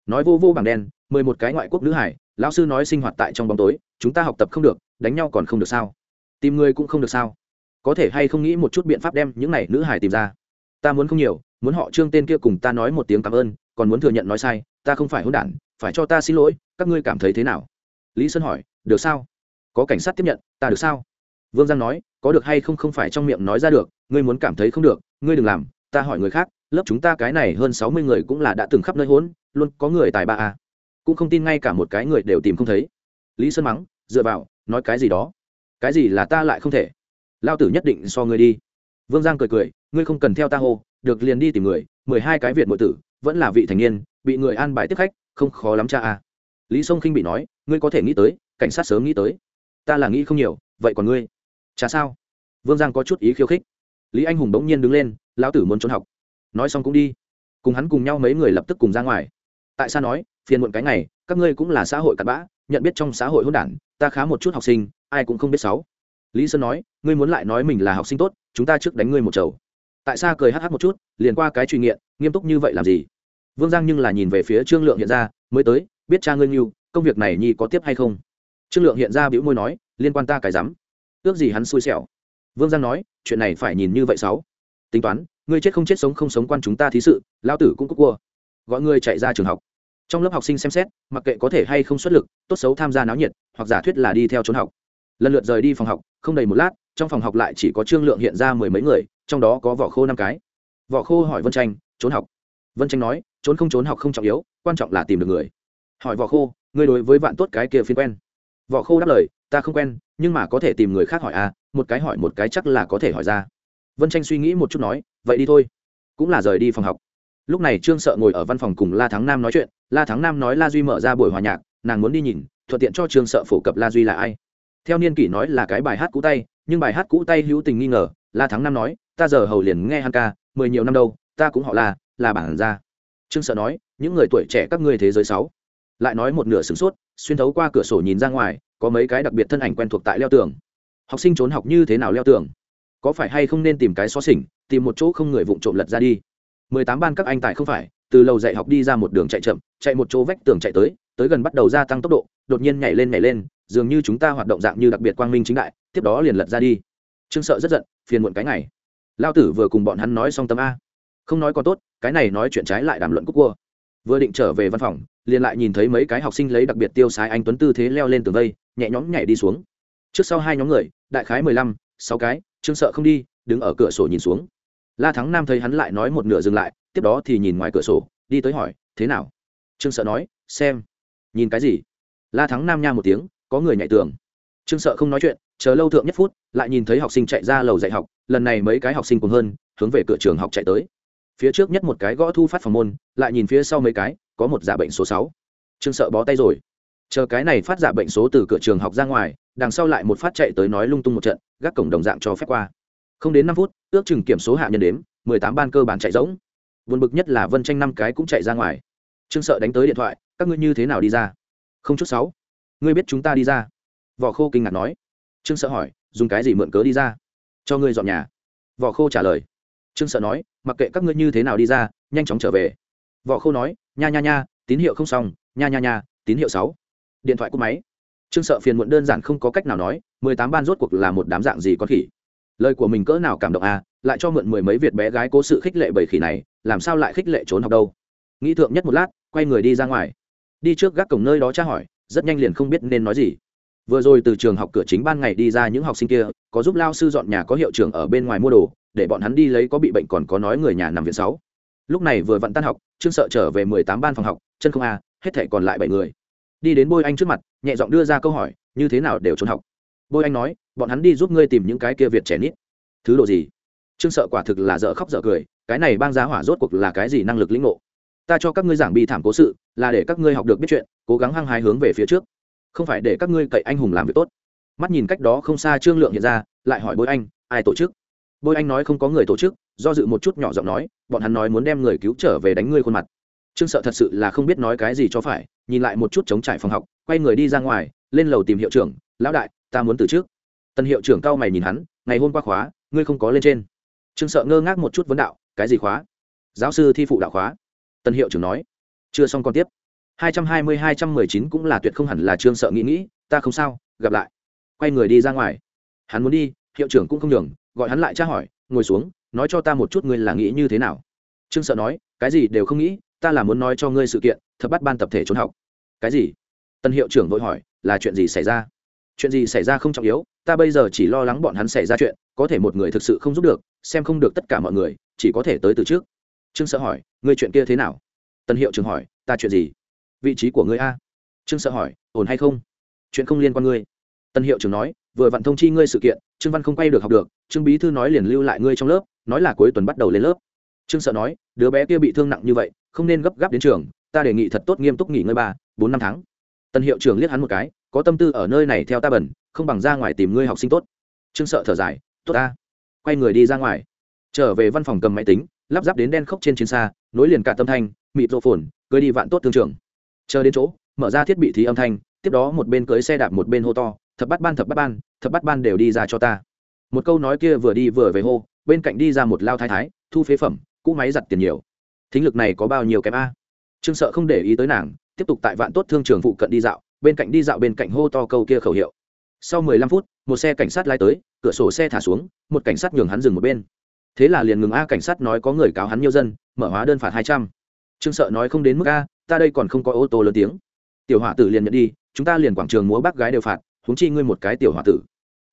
Nói vô vô bằng đen, mười một cái ngoại quốc nữ hải, lão sư nói sinh hoạt tại trong bóng tối, chúng ta học tập không được, đánh nhau còn không được sao? Tìm người cũng không được sao? Có thể hay không nghĩ một chút biện pháp đem những này nữ hải tìm ra? Ta muốn không nhiều, muốn họ trương tên kia cùng ta nói một tiếng cảm ơn, còn muốn thừa nhận nói sai, ta không phải hôn đản, phải cho ta xin lỗi, các ngươi cảm thấy thế nào? Lý sơn hỏi, được sao? Có cảnh sát tiếp nhận, ta được sao? Vương giang nói, có được hay không không phải trong miệng nói ra được, ngươi muốn cảm thấy không được, ngươi đừng làm, ta hỏi người khác, lớp chúng ta cái này hơn sáu mươi người cũng là đã từng khắp nơi hỗn, luôn có người tài ba a. Cũng không tin ngay cả một cái người đều tìm không thấy. Lý sơn mắng, dựa vào, nói cái gì đó? Cái gì là ta lại không thể? Lao tử nhất định so ngươi đi. Vương giang cười cười, ngươi không cần theo ta hô, được liền đi tìm người, mười hai cái việt nội tử, vẫn là vị thành niên, bị người an bài tiếp khách, không khó lắm cha à. lý sông khinh bị nói, ngươi có thể nghĩ tới, cảnh sát sớm nghĩ tới. Ta là nghĩ không nhiều, vậy còn ngươi? Cha sao? Vương giang có chút ý khiêu khích. Lý anh hùng bỗng nhiên đứng lên lão tử muốn trốn học. Nói xong cũng đi. Cùng hắn cùng nhau mấy người lập tức cùng ra ngoài. Tại sao nói, phiền muộn cái ngày, các ngươi cũng là xã hội cặn bã, nhận biết trong xã hội hỗn đản, ta khá một chút học sinh, ai cũng không biết sáu lý sơn nói, ngươi muốn lại nói mình là học sinh tốt, chúng ta trước đánh ngươi một chầu. Tại sao cười hh một chút, liền qua cái truy nghiện, nghiêm túc như vậy làm gì? Vương giang nhưng là nhìn về phía trương lượng hiện ra, mới tới, biết cha ngươi như công việc này nhi có tiếp hay không? Trương lượng hiện ra bĩu môi nói, liên quan ta cái rắm. Ước gì hắn xui xẻo. Vương giang nói, chuyện này phải nhìn như vậy sáu. Tính toán, ngươi chết không chết sống không sống quan chúng ta thí sự lao tử cũng cúc cua. Gọi ngươi chạy ra trường học. Trong lớp học sinh xem xét, mặc kệ có thể hay không xuất lực, tốt xấu tham gia náo nhiệt, hoặc giả thuyết là đi theo trốn học lần lượt rời đi phòng học, không đầy một lát, trong phòng học lại chỉ có trương lượng hiện ra mười mấy người, trong đó có vỏ khô năm cái. Vỏ khô hỏi vân tranh trốn học? Vân tranh nói, trốn không trốn học không trọng yếu, quan trọng là tìm được người. Hỏi vỏ khô, ngươi đối với vạn tốt cái kia phiên quen? Vỏ khô đáp lời, ta không quen, nhưng mà có thể tìm người khác hỏi à một cái hỏi một cái chắc là có thể hỏi ra. Vân tranh suy nghĩ một chút nói, vậy đi thôi. Cũng là rời đi phòng học. Lúc này trương sợ ngồi ở văn phòng cùng la thắng nam nói chuyện, la thắng nam nói la duy mở ra buổi hòa nhạc, nàng muốn đi nhìn, thuận tiện cho trương sợ phổ cập la duy là ai theo niên kỷ nói là cái bài hát cũ tay, nhưng bài hát cũ tay hữu tình nghi ngờ, la thắng nam nói, ta giờ hầu liền nghe hắn ca, mười nhiều năm đâu, ta cũng họ là là bản ra trương sợ nói, những người tuổi trẻ các ngươi thế giới sáu. Lại nói một nửa sửng sốt, xuyên thấu qua cửa sổ nhìn ra ngoài, có mấy cái đặc biệt thân ảnh quen thuộc tại leo tường. Học sinh trốn học như thế nào leo tường? Có phải hay không nên tìm cái xó xỉnh, tìm một chỗ không người vụng trộm lật ra đi? Mười tám ban các anh tại không phải, từ lầu dạy học đi ra một đường chạy chậm, chạy một chỗ vách tường chạy tới tới gần bắt đầu gia tăng tốc độ, đột nhiên nhảy lên nhảy lên dường như chúng ta hoạt động dạng như đặc biệt quang minh chính đại, tiếp đó liền lật ra đi. Trương sợ rất giận, phiền muộn cái này lao tử vừa cùng bọn hắn nói xong tấm a. Không nói còn tốt, cái này nói chuyện trái lại đàm luận cúc cua. Vừa định trở về văn phòng, liền lại nhìn thấy mấy cái học sinh lấy đặc biệt tiêu sái anh tuấn tư thế leo lên tường vây, nhẹ nhõm nhảy đi xuống. Trước sau hai nhóm người, đại khái mười lăm, sáu cái, trương sợ không đi, đứng ở cửa sổ nhìn xuống. La thắng nam thấy hắn lại nói một nửa dừng lại, tiếp đó thì nhìn ngoài cửa sổ, đi tới hỏi, thế nào? Trương sợ nói, xem. Nhìn cái gì? La thắng nam nha một tiếng có người nhảy tường. Trương sợ không nói chuyện, chờ lâu thượng nhất phút, lại nhìn thấy học sinh chạy ra lầu dạy học, lần này mấy cái học sinh cùng hơn, hướng về cửa trường học chạy tới. Phía trước nhất một cái gõ thu phát phòng môn, lại nhìn phía sau mấy cái, có một giả bệnh số sáu. Trương sợ bó tay rồi. Chờ cái này phát giả bệnh số từ cửa trường học ra ngoài, đằng sau lại một phát chạy tới nói lung tung một trận, gác cổng đồng dạng cho phép qua. Không đến năm phút, ước chừng kiểm số hạ nhân đếm, mười tám ban cơ bản chạy rỗng. Vượt bực nhất là vân tranh năm cái cũng chạy ra ngoài. Trương sợ đánh tới điện thoại, các ngươi như thế nào đi ra? Không chút sáu ngươi biết chúng ta đi ra? Vỏ khô kinh ngạc nói. Trương sợ hỏi, dùng cái gì mượn cớ đi ra? Cho ngươi dọn nhà. Vỏ khô trả lời. Trương sợ nói, mặc kệ các ngươi như thế nào đi ra, nhanh chóng trở về. Vỏ khô nói, nha nha nha, tín hiệu không xong, nha nha nha, tín hiệu sáu. Điện thoại cúp máy. Trương sợ phiền muộn đơn giản không có cách nào nói, mười tám ban rốt cuộc là một đám dạng gì con khỉ? Lời của mình cỡ nào cảm động à lại cho mượn mười mấy việt bé gái cố sự khích lệ bầy khỉ này, làm sao lại khích lệ trốn học đâu? Nghĩ thượng nhất một lát, quay người đi ra ngoài. Đi trước gác cổng nơi đó tra hỏi rất nhanh liền không biết nên nói gì. Vừa rồi từ trường học cửa chính ban ngày đi ra những học sinh kia, có giúp lao sư dọn nhà có hiệu trưởng ở bên ngoài mua đồ, để bọn hắn đi lấy có bị bệnh còn có nói người nhà nằm viện sáu. Lúc này vừa vặn tan học, trương sợ trở về mười tám ban phòng học, chân không a, hết thể còn lại bảy người. Đi đến bôi anh trước mặt, nhẹ giọng đưa ra câu hỏi, như thế nào đều trốn học? Bôi anh nói, bọn hắn đi giúp ngươi tìm những cái kia việt trẻ nít. Thứ đồ gì? Trương sợ quả thực là dở khóc dở cười, cái này bang giá hỏa rốt cuộc là cái gì năng lực lĩnh ngộ? Ta cho các ngươi giảng bi thảm cố sự, là để các ngươi học được biết chuyện, cố gắng hăng hái hướng về phía trước. Không phải để các ngươi cậy anh hùng làm việc tốt. Mắt nhìn cách đó không xa trương lượng hiện ra, lại hỏi bôi anh, ai tổ chức? Bôi anh nói không có người tổ chức, do dự một chút nhỏ giọng nói, bọn hắn nói muốn đem người cứu trở về đánh ngươi khuôn mặt. Trương sợ thật sự là không biết nói cái gì cho phải, nhìn lại một chút chống trải phòng học, quay người đi ra ngoài, lên lầu tìm hiệu trưởng, lão đại, ta muốn từ trước. Tân hiệu trưởng cao mày nhìn hắn, ngày hôm qua khóa, ngươi không có lên trên. Trương sợ ngơ ngác một chút vấn đạo, cái gì khóa? Giáo sư thi phụ đạo khóa tân hiệu trưởng nói. Chưa xong còn tiếp. hai trăm hai mươi, hai trăm mười chín cũng là tuyệt không hẳn là trương sợ nghĩ nghĩ, ta không sao, gặp lại. Quay người đi ra ngoài. Hắn muốn đi, hiệu trưởng cũng không nhường, gọi hắn lại tra hỏi, ngồi xuống, nói cho ta một chút ngươi là nghĩ như thế nào. Trương sợ nói, cái gì đều không nghĩ, ta là muốn nói cho ngươi sự kiện thật bắt ban tập thể trốn học. Cái gì? Tân hiệu trưởng vội hỏi, là chuyện gì xảy ra? Chuyện gì xảy ra không trọng yếu, ta bây giờ chỉ lo lắng bọn hắn xảy ra chuyện, có thể một người thực sự không giúp được, xem không được tất cả mọi người, chỉ có thể tới từ trước trương sợ hỏi, ngươi chuyện kia thế nào? Tân hiệu trưởng hỏi, ta chuyện gì? Vị trí của ngươi a. Trương sợ hỏi, ổn hay không? Chuyện không liên quan ngươi. Tân hiệu trưởng nói, vừa vặn thông chi ngươi sự kiện, trương văn không quay được học được, trương bí thư nói liền lưu lại ngươi trong lớp, nói là cuối tuần bắt đầu lên lớp. Trương sợ nói, đứa bé kia bị thương nặng như vậy, không nên gấp gáp đến trường, ta đề nghị thật tốt nghiêm túc nghỉ ngơi ba, bốn năm tháng. Tân hiệu trưởng liếc hắn một cái, có tâm tư ở nơi này theo ta bẩn, không bằng ra ngoài tìm ngươi học sinh tốt. Trương sợ thở dài, tốt ta, quay người đi ra ngoài. Trở về văn phòng cầm máy tính lắp ráp đến đen khốc trên chiến xa, nối liền cả tâm thanh, mịt rộ phồn, cưới đi vạn tốt thương trường. Chờ đến chỗ, mở ra thiết bị thí âm thanh, tiếp đó một bên cưới xe đạp một bên hô to, thập bắt ban, thập bắt ban, thập bắt ban đều đi ra cho ta. Một câu nói kia vừa đi vừa về hô, bên cạnh đi ra một lao thái thái, thu phế phẩm, cũ máy giặt tiền nhiều. Thính lực này có bao nhiêu kém a? Trương sợ không để ý tới nàng, tiếp tục tại vạn tốt thương trường phụ cận đi dạo, bên cạnh đi dạo bên cạnh hô to câu kia khẩu hiệu. Sau mười lăm phút, một xe cảnh sát lái tới, cửa sổ xe thả xuống, một cảnh sát nhường hắn dừng một bên thế là liền ngừng a cảnh sát nói có người cáo hắn nhiều dân, mở hóa đơn phạt hai trăm. Trương sợ nói không đến mức a, ta đây còn không có ô tô lớn tiếng. Tiểu hỏa tử liền nhận đi, chúng ta liền quảng trường múa bác gái đều phạt, huống chi ngươi một cái tiểu hỏa tử.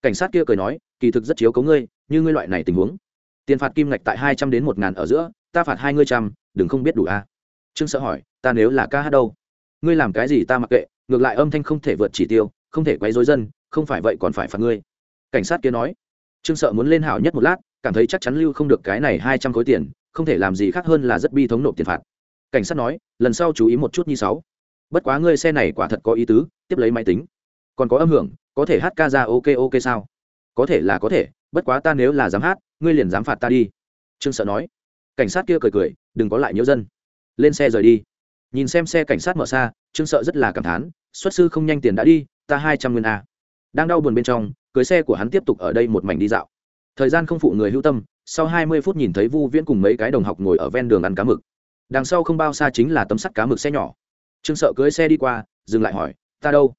Cảnh sát kia cười nói, kỳ thực rất chiếu cấu ngươi, như ngươi loại này tình huống. Tiền phạt kim ngạch tại hai trăm đến một ngàn ở giữa, ta phạt hai ngươi trăm, đừng không biết đủ a. Trương sợ hỏi, ta nếu là ca hát đâu? Ngươi làm cái gì ta mặc kệ, ngược lại âm thanh không thể vượt chỉ tiêu, không thể quấy dối dân, không phải vậy còn phải phạt ngươi. Cảnh sát kia nói. Trương sợ muốn lên hảo nhất một lát cảm thấy chắc chắn lưu không được cái này hai trăm khối tiền, không thể làm gì khác hơn là rất bi thống nộp tiền phạt. Cảnh sát nói, lần sau chú ý một chút như sáu. Bất quá ngươi xe này quả thật có ý tứ, tiếp lấy máy tính. Còn có âm hưởng, có thể hát ca ra ok ok sao? Có thể là có thể, bất quá ta nếu là dám hát, ngươi liền dám phạt ta đi. Trương sợ nói. Cảnh sát kia cười cười, đừng có lại nhiễu dân. Lên xe rời đi. Nhìn xem xe cảnh sát mở xa, trương sợ rất là cảm thán, xuất sư không nhanh tiền đã đi, ta hai trăm nguyên a. Đang đau buồn bên trong, cưới xe của hắn tiếp tục ở đây một mảnh đi dạo thời gian không phụ người hữu tâm, sau hai mươi phút nhìn thấy vu viễn cùng mấy cái đồng học ngồi ở ven đường ăn cá mực. Đằng sau không bao xa chính là tấm sắt cá mực xe nhỏ. Trương sợ cưới xe đi qua, dừng lại hỏi, ta đâu?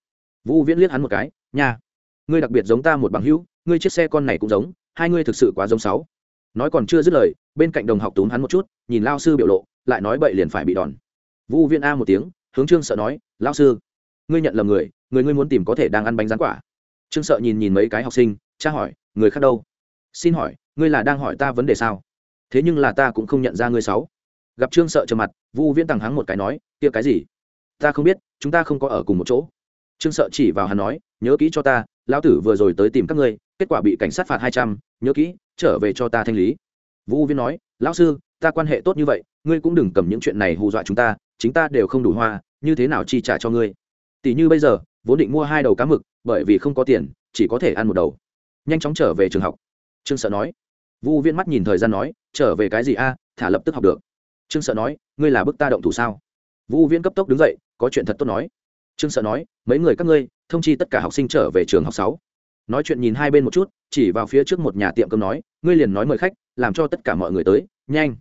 Vu viễn liếc hắn một cái, nha, ngươi đặc biệt giống ta một bằng hữu, ngươi chiếc xe con này cũng giống, hai ngươi thực sự quá giống sáu. Nói còn chưa dứt lời, bên cạnh đồng học túm hắn một chút, nhìn lao sư biểu lộ, lại nói bậy liền phải bị đòn. Vu viễn a một tiếng, hướng trương sợ nói lao sư, ngươi nhận lầm người người ngươi muốn tìm có thể đang ăn bánh rán quả. Trương sợ nhìn nhìn mấy cái học sinh, cha hỏi, người khác đâu? Xin hỏi, ngươi là đang hỏi ta vấn đề sao? Thế nhưng là ta cũng không nhận ra ngươi sáu gặp trương sợ trầm mặt, vu viễn tằng hắng một cái nói, kia cái gì? Ta không biết, chúng ta không có ở cùng một chỗ. Trương sợ chỉ vào hắn nói, nhớ kỹ cho ta, lão tử vừa rồi tới tìm các ngươi, kết quả bị cảnh sát phạt hai trăm, nhớ kỹ, trở về cho ta thanh lý. Vũ viễn nói, lão sư, ta quan hệ tốt như vậy, ngươi cũng đừng cầm những chuyện này hù dọa chúng ta, chính ta đều không đủ hoa, như thế nào chi trả cho ngươi? Tỷ như bây giờ, vốn định mua hai đầu cá mực, bởi vì không có tiền, chỉ có thể ăn một đầu. Nhanh chóng trở về trường học trương sợ nói. Vu viễn mắt nhìn thời gian nói, trở về cái gì a? Thả lập tức học được. Trương sợ nói, ngươi là bức ta động thủ sao? Vu viễn cấp tốc đứng dậy, có chuyện thật tốt nói. Trương sợ nói, mấy người các ngươi, thông chi tất cả học sinh trở về trường học sáu. Nói chuyện nhìn hai bên một chút, chỉ vào phía trước một nhà tiệm cơm nói, ngươi liền nói mời khách, làm cho tất cả mọi người tới, nhanh.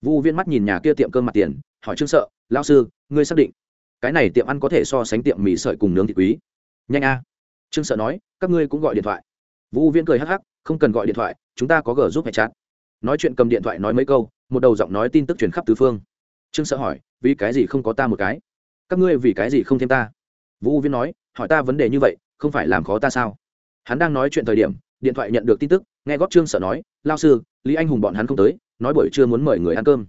Vu viễn mắt nhìn nhà kia tiệm cơm mặt tiền, hỏi trương sợ lao sư, ngươi xác định cái này tiệm ăn có thể so sánh tiệm mì sợi cùng nướng thịt quý? Nhanh a. Trương sợ nói, các ngươi cũng gọi điện thoại. Vũ viễn cười hắc hắc không cần gọi điện thoại, chúng ta có gờ giúp hệ chát nói chuyện cầm điện thoại nói mấy câu, một đầu giọng nói tin tức truyền khắp tứ phương. Trương sợ hỏi, vì cái gì không có ta một cái? Các ngươi vì cái gì không thêm ta? Vũ viễn nói, hỏi ta vấn đề như vậy, không phải làm khó ta sao? Hắn đang nói chuyện thời điểm, điện thoại nhận được tin tức, nghe góp trương sợ nói, lao sư, lý anh hùng bọn hắn không tới, nói buổi trưa muốn mời người ăn cơm.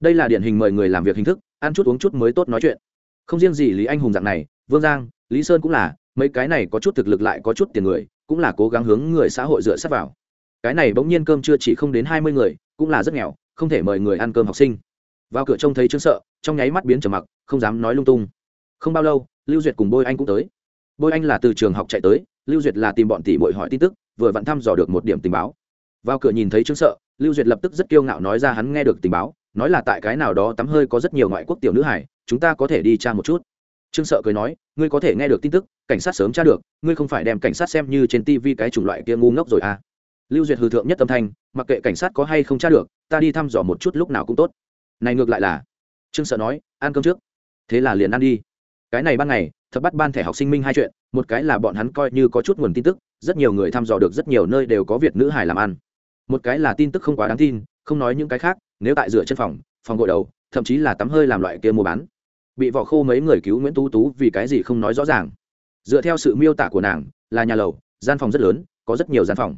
Đây là điển hình mời người làm việc hình thức, ăn chút uống chút mới tốt nói chuyện. Không riêng gì lý anh hùng dạng này, vương giang, lý sơn cũng là, mấy cái này có chút thực lực lại có chút tiền người cũng là cố gắng hướng người xã hội dựa sát vào. Cái này bỗng nhiên cơm chưa chỉ không đến hai mươi người, cũng là rất nghèo, không thể mời người ăn cơm học sinh. Vào cửa trông thấy trương sợ, trong nháy mắt biến trở mặc, không dám nói lung tung. Không bao lâu, lưu duyệt cùng bôi anh cũng tới. Bôi anh là từ trường học chạy tới, lưu duyệt là tìm bọn tỷ bội hỏi tin tức, vừa vặn thăm dò được một điểm tình báo. Vào cửa nhìn thấy trương sợ, lưu duyệt lập tức rất kiêu ngạo nói ra hắn nghe được tình báo, nói là tại cái nào đó tắm hơi có rất nhiều ngoại quốc tiểu nữ hải, chúng ta có thể đi tra một chút trương sợ cười nói, ngươi có thể nghe được tin tức, cảnh sát sớm tra được, ngươi không phải đem cảnh sát xem như trên tv cái chủng loại kia ngu ngốc rồi à? Lưu duyệt hư thượng nhất tâm thanh, mặc kệ cảnh sát có hay không tra được, ta đi thăm dò một chút lúc nào cũng tốt. Này ngược lại là, trương sợ nói, ăn cơm trước. Thế là liền ăn đi. Cái này ban ngày thật bắt ban thẻ học sinh minh hai chuyện, một cái là bọn hắn coi như có chút nguồn tin tức, rất nhiều người thăm dò được rất nhiều nơi đều có việt nữ hải làm ăn. Một cái là tin tức không quá đáng tin, không nói những cái khác, nếu tại rửa chân phòng phòng gội đầu, thậm chí là tắm hơi làm loại kia mua bán bị vỏ khô mấy người cứu nguyễn tú tú vì cái gì không nói rõ ràng. Dựa theo sự miêu tả của nàng, là nhà lầu, gian phòng rất lớn, có rất nhiều gian phòng.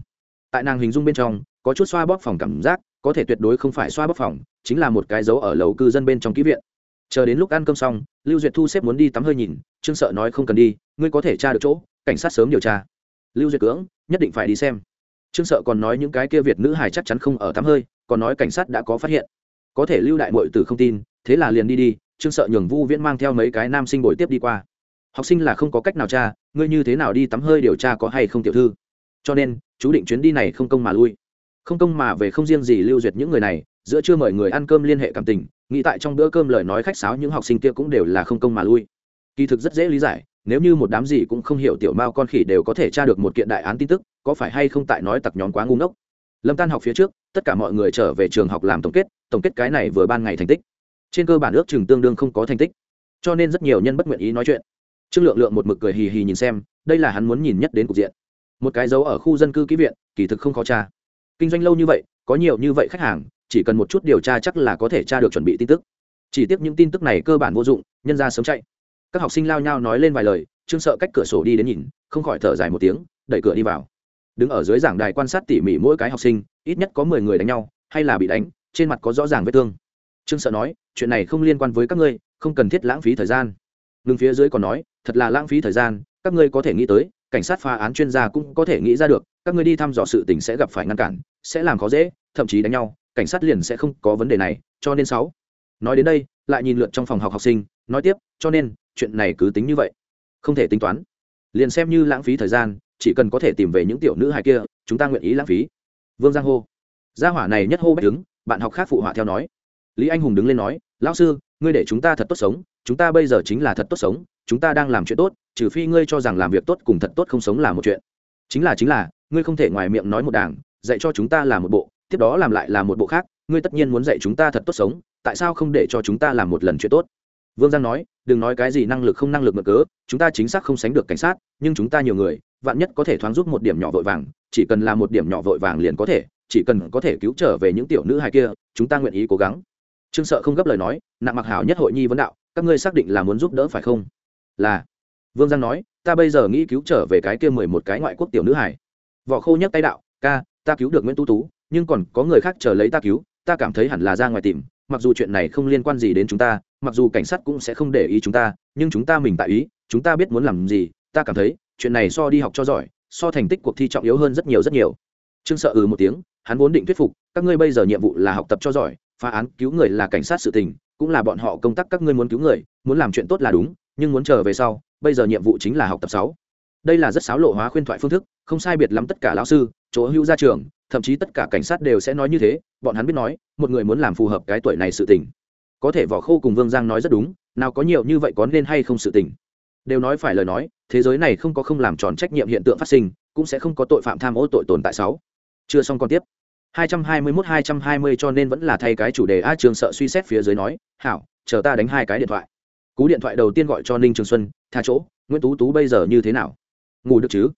Tại nàng hình dung bên trong, có chút xoa bóp phòng cảm giác, có thể tuyệt đối không phải xoa bóp phòng, chính là một cái dấu ở lầu cư dân bên trong ký viện. Chờ đến lúc ăn cơm xong, lưu duyệt thu xếp muốn đi tắm hơi nhìn, trương sợ nói không cần đi, ngươi có thể tra được chỗ, cảnh sát sớm điều tra. Lưu duyệt cưỡng, nhất định phải đi xem. Trương sợ còn nói những cái kia việt nữ hài chắc chắn không ở tắm hơi, còn nói cảnh sát đã có phát hiện. Có thể lưu đại mội từ không tin, thế là liền đi đi trương sợ nhường vu viễn mang theo mấy cái nam sinh bồi tiếp đi qua. Học sinh là không có cách nào tra, ngươi như thế nào đi tắm hơi điều tra có hay không tiểu thư? Cho nên, chú định chuyến đi này không công mà lui. Không công mà về không riêng gì lưu duyệt những người này, giữa chưa mời người ăn cơm liên hệ cảm tình, nghĩ tại trong bữa cơm lời nói khách sáo những học sinh kia cũng đều là không công mà lui. Kỳ thực rất dễ lý giải, nếu như một đám gì cũng không hiểu tiểu mao con khỉ đều có thể tra được một kiện đại án tin tức, có phải hay không tại nói tặc nhóm quá ngu ngốc? Lâm tan học phía trước, tất cả mọi người trở về trường học làm tổng kết tổng kết cái này vừa ban ngày thành tích trên cơ bản ước chừng tương đương không có thành tích. Cho nên rất nhiều nhân bất nguyện ý nói chuyện. Trương lượng lượng một mực cười hì hì nhìn xem, đây là hắn muốn nhìn nhất đến cục diện. Một cái dấu ở khu dân cư ký viện, kỳ thực không khó tra. Kinh doanh lâu như vậy, có nhiều như vậy khách hàng, chỉ cần một chút điều tra chắc là có thể tra được chuẩn bị tin tức. Chỉ tiếc những tin tức này cơ bản vô dụng, nhân ra sớm chạy. Các học sinh lao nhau nói lên vài lời, trương sợ cách cửa sổ đi đến nhìn, không khỏi thở dài một tiếng, đẩy cửa đi vào. Đứng ở dưới giảng đài quan sát tỉ mỉ mỗi cái học sinh, ít nhất có mười người đánh nhau, hay là bị đánh, trên mặt có rõ ràng vết thương trương sợ nói, chuyện này không liên quan với các ngươi, không cần thiết lãng phí thời gian. Ngưng phía dưới còn nói, thật là lãng phí thời gian, các ngươi có thể nghĩ tới, cảnh sát phá án chuyên gia cũng có thể nghĩ ra được, các ngươi đi thăm dò sự tình sẽ gặp phải ngăn cản, sẽ làm khó dễ, thậm chí đánh nhau, cảnh sát liền sẽ không có vấn đề này, cho nên sáu. Nói đến đây, lại nhìn lượt trong phòng học học sinh, nói tiếp, cho nên, chuyện này cứ tính như vậy. Không thể tính toán. Liền xem như lãng phí thời gian, chỉ cần có thể tìm về những tiểu nữ hài kia, chúng ta nguyện ý lãng phí. Vương giang hô. Gia hỏa này nhất hô bách đứng, bạn học khác phụ họa theo nói lý anh hùng đứng lên nói, lão sư, ngươi để chúng ta thật tốt sống, chúng ta bây giờ chính là thật tốt sống, chúng ta đang làm chuyện tốt, trừ phi ngươi cho rằng làm việc tốt cùng thật tốt không sống là một chuyện. Chính là chính là, ngươi không thể ngoài miệng nói một đảng, dạy cho chúng ta là một bộ, tiếp đó làm lại là một bộ khác, ngươi tất nhiên muốn dạy chúng ta thật tốt sống, tại sao không để cho chúng ta làm một lần chuyện tốt? Vương giang nói, đừng nói cái gì năng lực không năng lực mở cớ, chúng ta chính xác không sánh được cảnh sát, nhưng chúng ta nhiều người, vạn nhất có thể thoáng giúp một điểm nhỏ vội vàng, chỉ cần là một điểm nhỏ vội vàng liền có thể, chỉ cần có thể cứu trở về những tiểu nữ hài kia, chúng ta nguyện ý cố gắng trương sợ không gấp lời nói, nặng mặc hảo nhất hội nhi vấn đạo, các ngươi xác định là muốn giúp đỡ phải không? Là. Vương giang nói, ta bây giờ nghĩ cứu trở về cái kia mười một cái ngoại quốc tiểu nữ hải võ khô nhấc tay đạo, ca, ta cứu được nguyễn tú tú, nhưng còn có người khác chờ lấy ta cứu, ta cảm thấy hẳn là ra ngoài tìm, mặc dù chuyện này không liên quan gì đến chúng ta, mặc dù cảnh sát cũng sẽ không để ý chúng ta, nhưng chúng ta mình tại ý, chúng ta biết muốn làm gì, ta cảm thấy, chuyện này so đi học cho giỏi, so thành tích cuộc thi trọng yếu hơn rất nhiều rất nhiều. Trương sợ ừ một tiếng, hắn vốn định thuyết phục, các ngươi bây giờ nhiệm vụ là học tập cho giỏi phá án cứu người là cảnh sát sự tình, cũng là bọn họ công tác các ngươi muốn cứu người, muốn làm chuyện tốt là đúng, nhưng muốn trở về sau, bây giờ nhiệm vụ chính là học tập sáu. Đây là rất xáo lộ hóa khuyên thoại phương thức, không sai biệt lắm tất cả lão sư, chỗ hữu ra trường thậm chí tất cả cảnh sát đều sẽ nói như thế, bọn hắn biết nói, một người muốn làm phù hợp cái tuổi này sự tình. Có thể vỏ khô cùng vương giang nói rất đúng, nào có nhiều như vậy có nên hay không sự tình. Đều nói phải lời nói, thế giới này không có không làm tròn trách nhiệm hiện tượng phát sinh, cũng sẽ không có tội phạm tham ô tội tồn tại sáu. Chưa xong còn tiếp. 221-220 cho nên vẫn là thay cái chủ đề a trường sợ suy xét phía dưới nói, hảo, chờ ta đánh hai cái điện thoại. Cú điện thoại đầu tiên gọi cho ninh trường xuân, tha chỗ, nguyễn tú tú bây giờ như thế nào? Ngủ được chứ?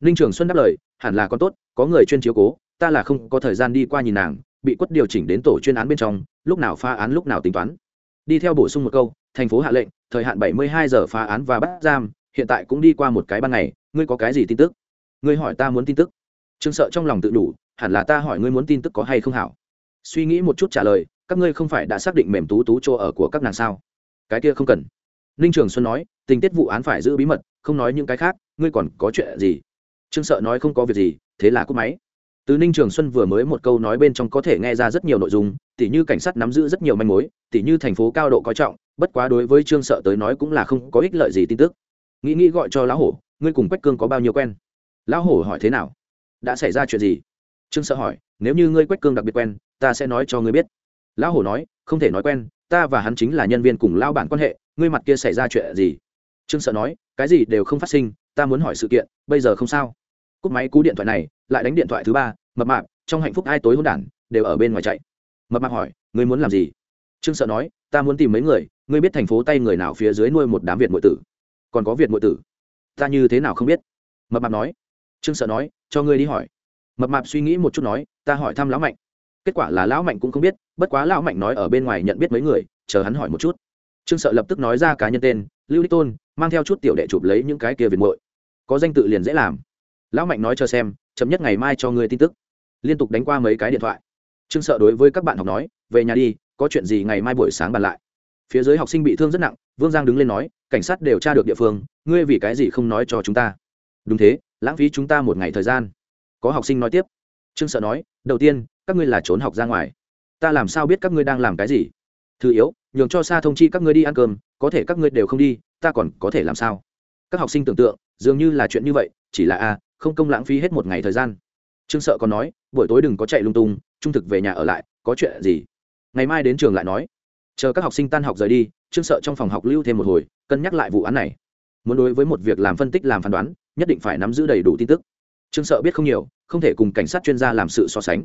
Ninh trường xuân đáp lời, hẳn là con tốt, có người chuyên chiếu cố, ta là không có thời gian đi qua nhìn nàng, bị quất điều chỉnh đến tổ chuyên án bên trong, lúc nào pha án lúc nào tính toán. Đi theo bổ sung một câu, thành phố hạ lệnh, thời hạn 72 giờ phá án và bắt giam, hiện tại cũng đi qua một cái ban ngày, ngươi có cái gì tin tức? Ngươi hỏi ta muốn tin tức. Trương sợ trong lòng tự đủ hẳn là ta hỏi ngươi muốn tin tức có hay không hảo. Suy nghĩ một chút trả lời, các ngươi không phải đã xác định mềm tú tú chỗ ở của các nàng sao? Cái kia không cần. Ninh trường xuân nói, tình tiết vụ án phải giữ bí mật, không nói những cái khác, ngươi còn có chuyện gì? Trương sợ nói không có việc gì, thế là cúp máy. Từ ninh trường xuân vừa mới một câu nói bên trong có thể nghe ra rất nhiều nội dung, tỉ như cảnh sát nắm giữ rất nhiều manh mối, tỉ như thành phố cao độ coi trọng, bất quá đối với trương sợ tới nói cũng là không có ích lợi gì tin tức. Nghĩ nghĩ gọi cho lão hổ, ngươi cùng quách cương có bao nhiêu quen? Lão hổ hỏi thế nào? Đã xảy ra chuyện gì? Trương sợ hỏi, nếu như ngươi quách cương đặc biệt quen, ta sẽ nói cho ngươi biết. Lão hổ nói, không thể nói quen, ta và hắn chính là nhân viên cùng lao bản quan hệ, ngươi mặt kia xảy ra chuyện gì? Trương sợ nói, cái gì đều không phát sinh, ta muốn hỏi sự kiện, bây giờ không sao. Cúp máy cú điện thoại này, lại đánh điện thoại thứ ba, mập mạp, trong hạnh phúc ai tối hôn đản, đều ở bên ngoài chạy. Mập mạp hỏi, ngươi muốn làm gì? Trương sợ nói, ta muốn tìm mấy người, ngươi biết thành phố tay người nào phía dưới nuôi một đám việt nội tử. Còn có việt nội tử, ta như thế nào không biết? Mập mạp nói. Trương sợ nói, cho ngươi đi hỏi mập mạp suy nghĩ một chút nói, ta hỏi thăm lão mạnh. Kết quả là lão mạnh cũng không biết, bất quá lão mạnh nói ở bên ngoài nhận biết mấy người, chờ hắn hỏi một chút. Trương sợ lập tức nói ra cá nhân tên, lưu đích tôn, mang theo chút tiểu đệ chụp lấy những cái kia việt mội có danh tự liền dễ làm. Lão mạnh nói chờ xem, chậm nhất ngày mai cho ngươi tin tức. Liên tục đánh qua mấy cái điện thoại. Trương sợ đối với các bạn học nói, về nhà đi, có chuyện gì ngày mai buổi sáng bàn lại. Phía dưới học sinh bị thương rất nặng, vương giang đứng lên nói, cảnh sát điều tra được địa phương, ngươi vì cái gì không nói cho chúng ta? Đúng thế, lãng phí chúng ta một ngày thời gian có học sinh nói tiếp. Trương sợ nói, đầu tiên, các ngươi là trốn học ra ngoài. Ta làm sao biết các ngươi đang làm cái gì? Thứ yếu, nhường cho xa thông chi các ngươi đi ăn cơm, có thể các ngươi đều không đi, ta còn có thể làm sao? Các học sinh tưởng tượng, dường như là chuyện như vậy, chỉ là a không công lãng phí hết một ngày thời gian. Trương sợ còn nói, buổi tối đừng có chạy lung tung, trung thực về nhà ở lại, có chuyện gì? Ngày mai đến trường lại nói. Chờ các học sinh tan học rời đi, trương sợ trong phòng học lưu thêm một hồi, cân nhắc lại vụ án này. Muốn đối với một việc làm phân tích, làm phán đoán, nhất định phải nắm giữ đầy đủ tin tức trương sợ biết không nhiều, không thể cùng cảnh sát chuyên gia làm sự so sánh.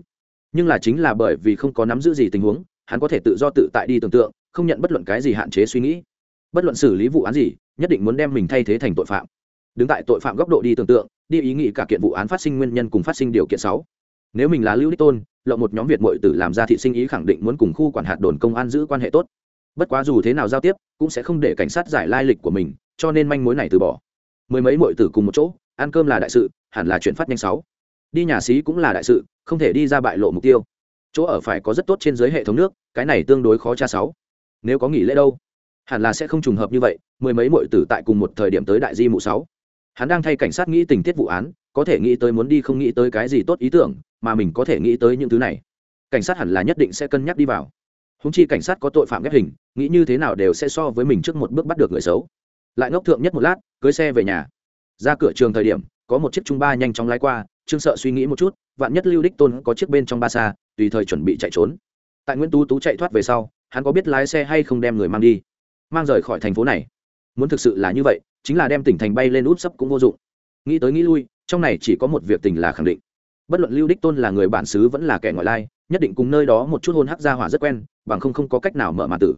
Nhưng là chính là bởi vì không có nắm giữ gì tình huống, hắn có thể tự do tự tại đi tưởng tượng, không nhận bất luận cái gì hạn chế suy nghĩ. Bất luận xử lý vụ án gì, nhất định muốn đem mình thay thế thành tội phạm. Đứng tại tội phạm góc độ đi tưởng tượng, đi ý nghĩ cả kiện vụ án phát sinh nguyên nhân cùng phát sinh điều kiện sáu. Nếu mình là lưu đích tôn lộng một nhóm việt mội tử làm ra thị sinh ý khẳng định muốn cùng khu quản hạt đồn công an giữ quan hệ tốt. Bất quá dù thế nào giao tiếp, cũng sẽ không để cảnh sát giải lai lịch của mình, cho nên manh mối này từ bỏ. Mười mấy mội tử cùng một chỗ ăn cơm là đại sự, hẳn là chuyện phát nhanh sáu. Đi nhà xí cũng là đại sự, không thể đi ra bại lộ mục tiêu. Chỗ ở phải có rất tốt trên dưới hệ thống nước, cái này tương đối khó tra sáu. Nếu có nghỉ lễ đâu? Hẳn là sẽ không trùng hợp như vậy, mười mấy mọi tử tại cùng một thời điểm tới đại di mụ sáu. Hắn đang thay cảnh sát nghĩ tình tiết vụ án, có thể nghĩ tới muốn đi không nghĩ tới cái gì tốt ý tưởng, mà mình có thể nghĩ tới những thứ này. Cảnh sát hẳn là nhất định sẽ cân nhắc đi vào. Húng chi cảnh sát có tội phạm ghép hình, nghĩ như thế nào đều sẽ so với mình trước một bước bắt được người xấu. Lại ngốc thượng nhất một lát, cưới xe về nhà ra cửa trường thời điểm, có một chiếc trung ba nhanh chóng lái qua, trương sợ suy nghĩ một chút, vạn nhất lưu đích tôn có chiếc bên trong ba xa, tùy thời chuẩn bị chạy trốn. Tại nguyễn tú tú chạy thoát về sau, hắn có biết lái xe hay không đem người mang đi. Mang rời khỏi thành phố này. Muốn thực sự là như vậy, chính là đem tỉnh thành bay lên út sấp cũng vô dụng. Nghĩ tới nghĩ lui, trong này chỉ có một việc tình là khẳng định. Bất luận lưu đích tôn là người bản xứ vẫn là kẻ ngoại lai, nhất định cùng nơi đó một chút hôn hắc gia hỏa rất quen, bằng không không có cách nào mở màn tử.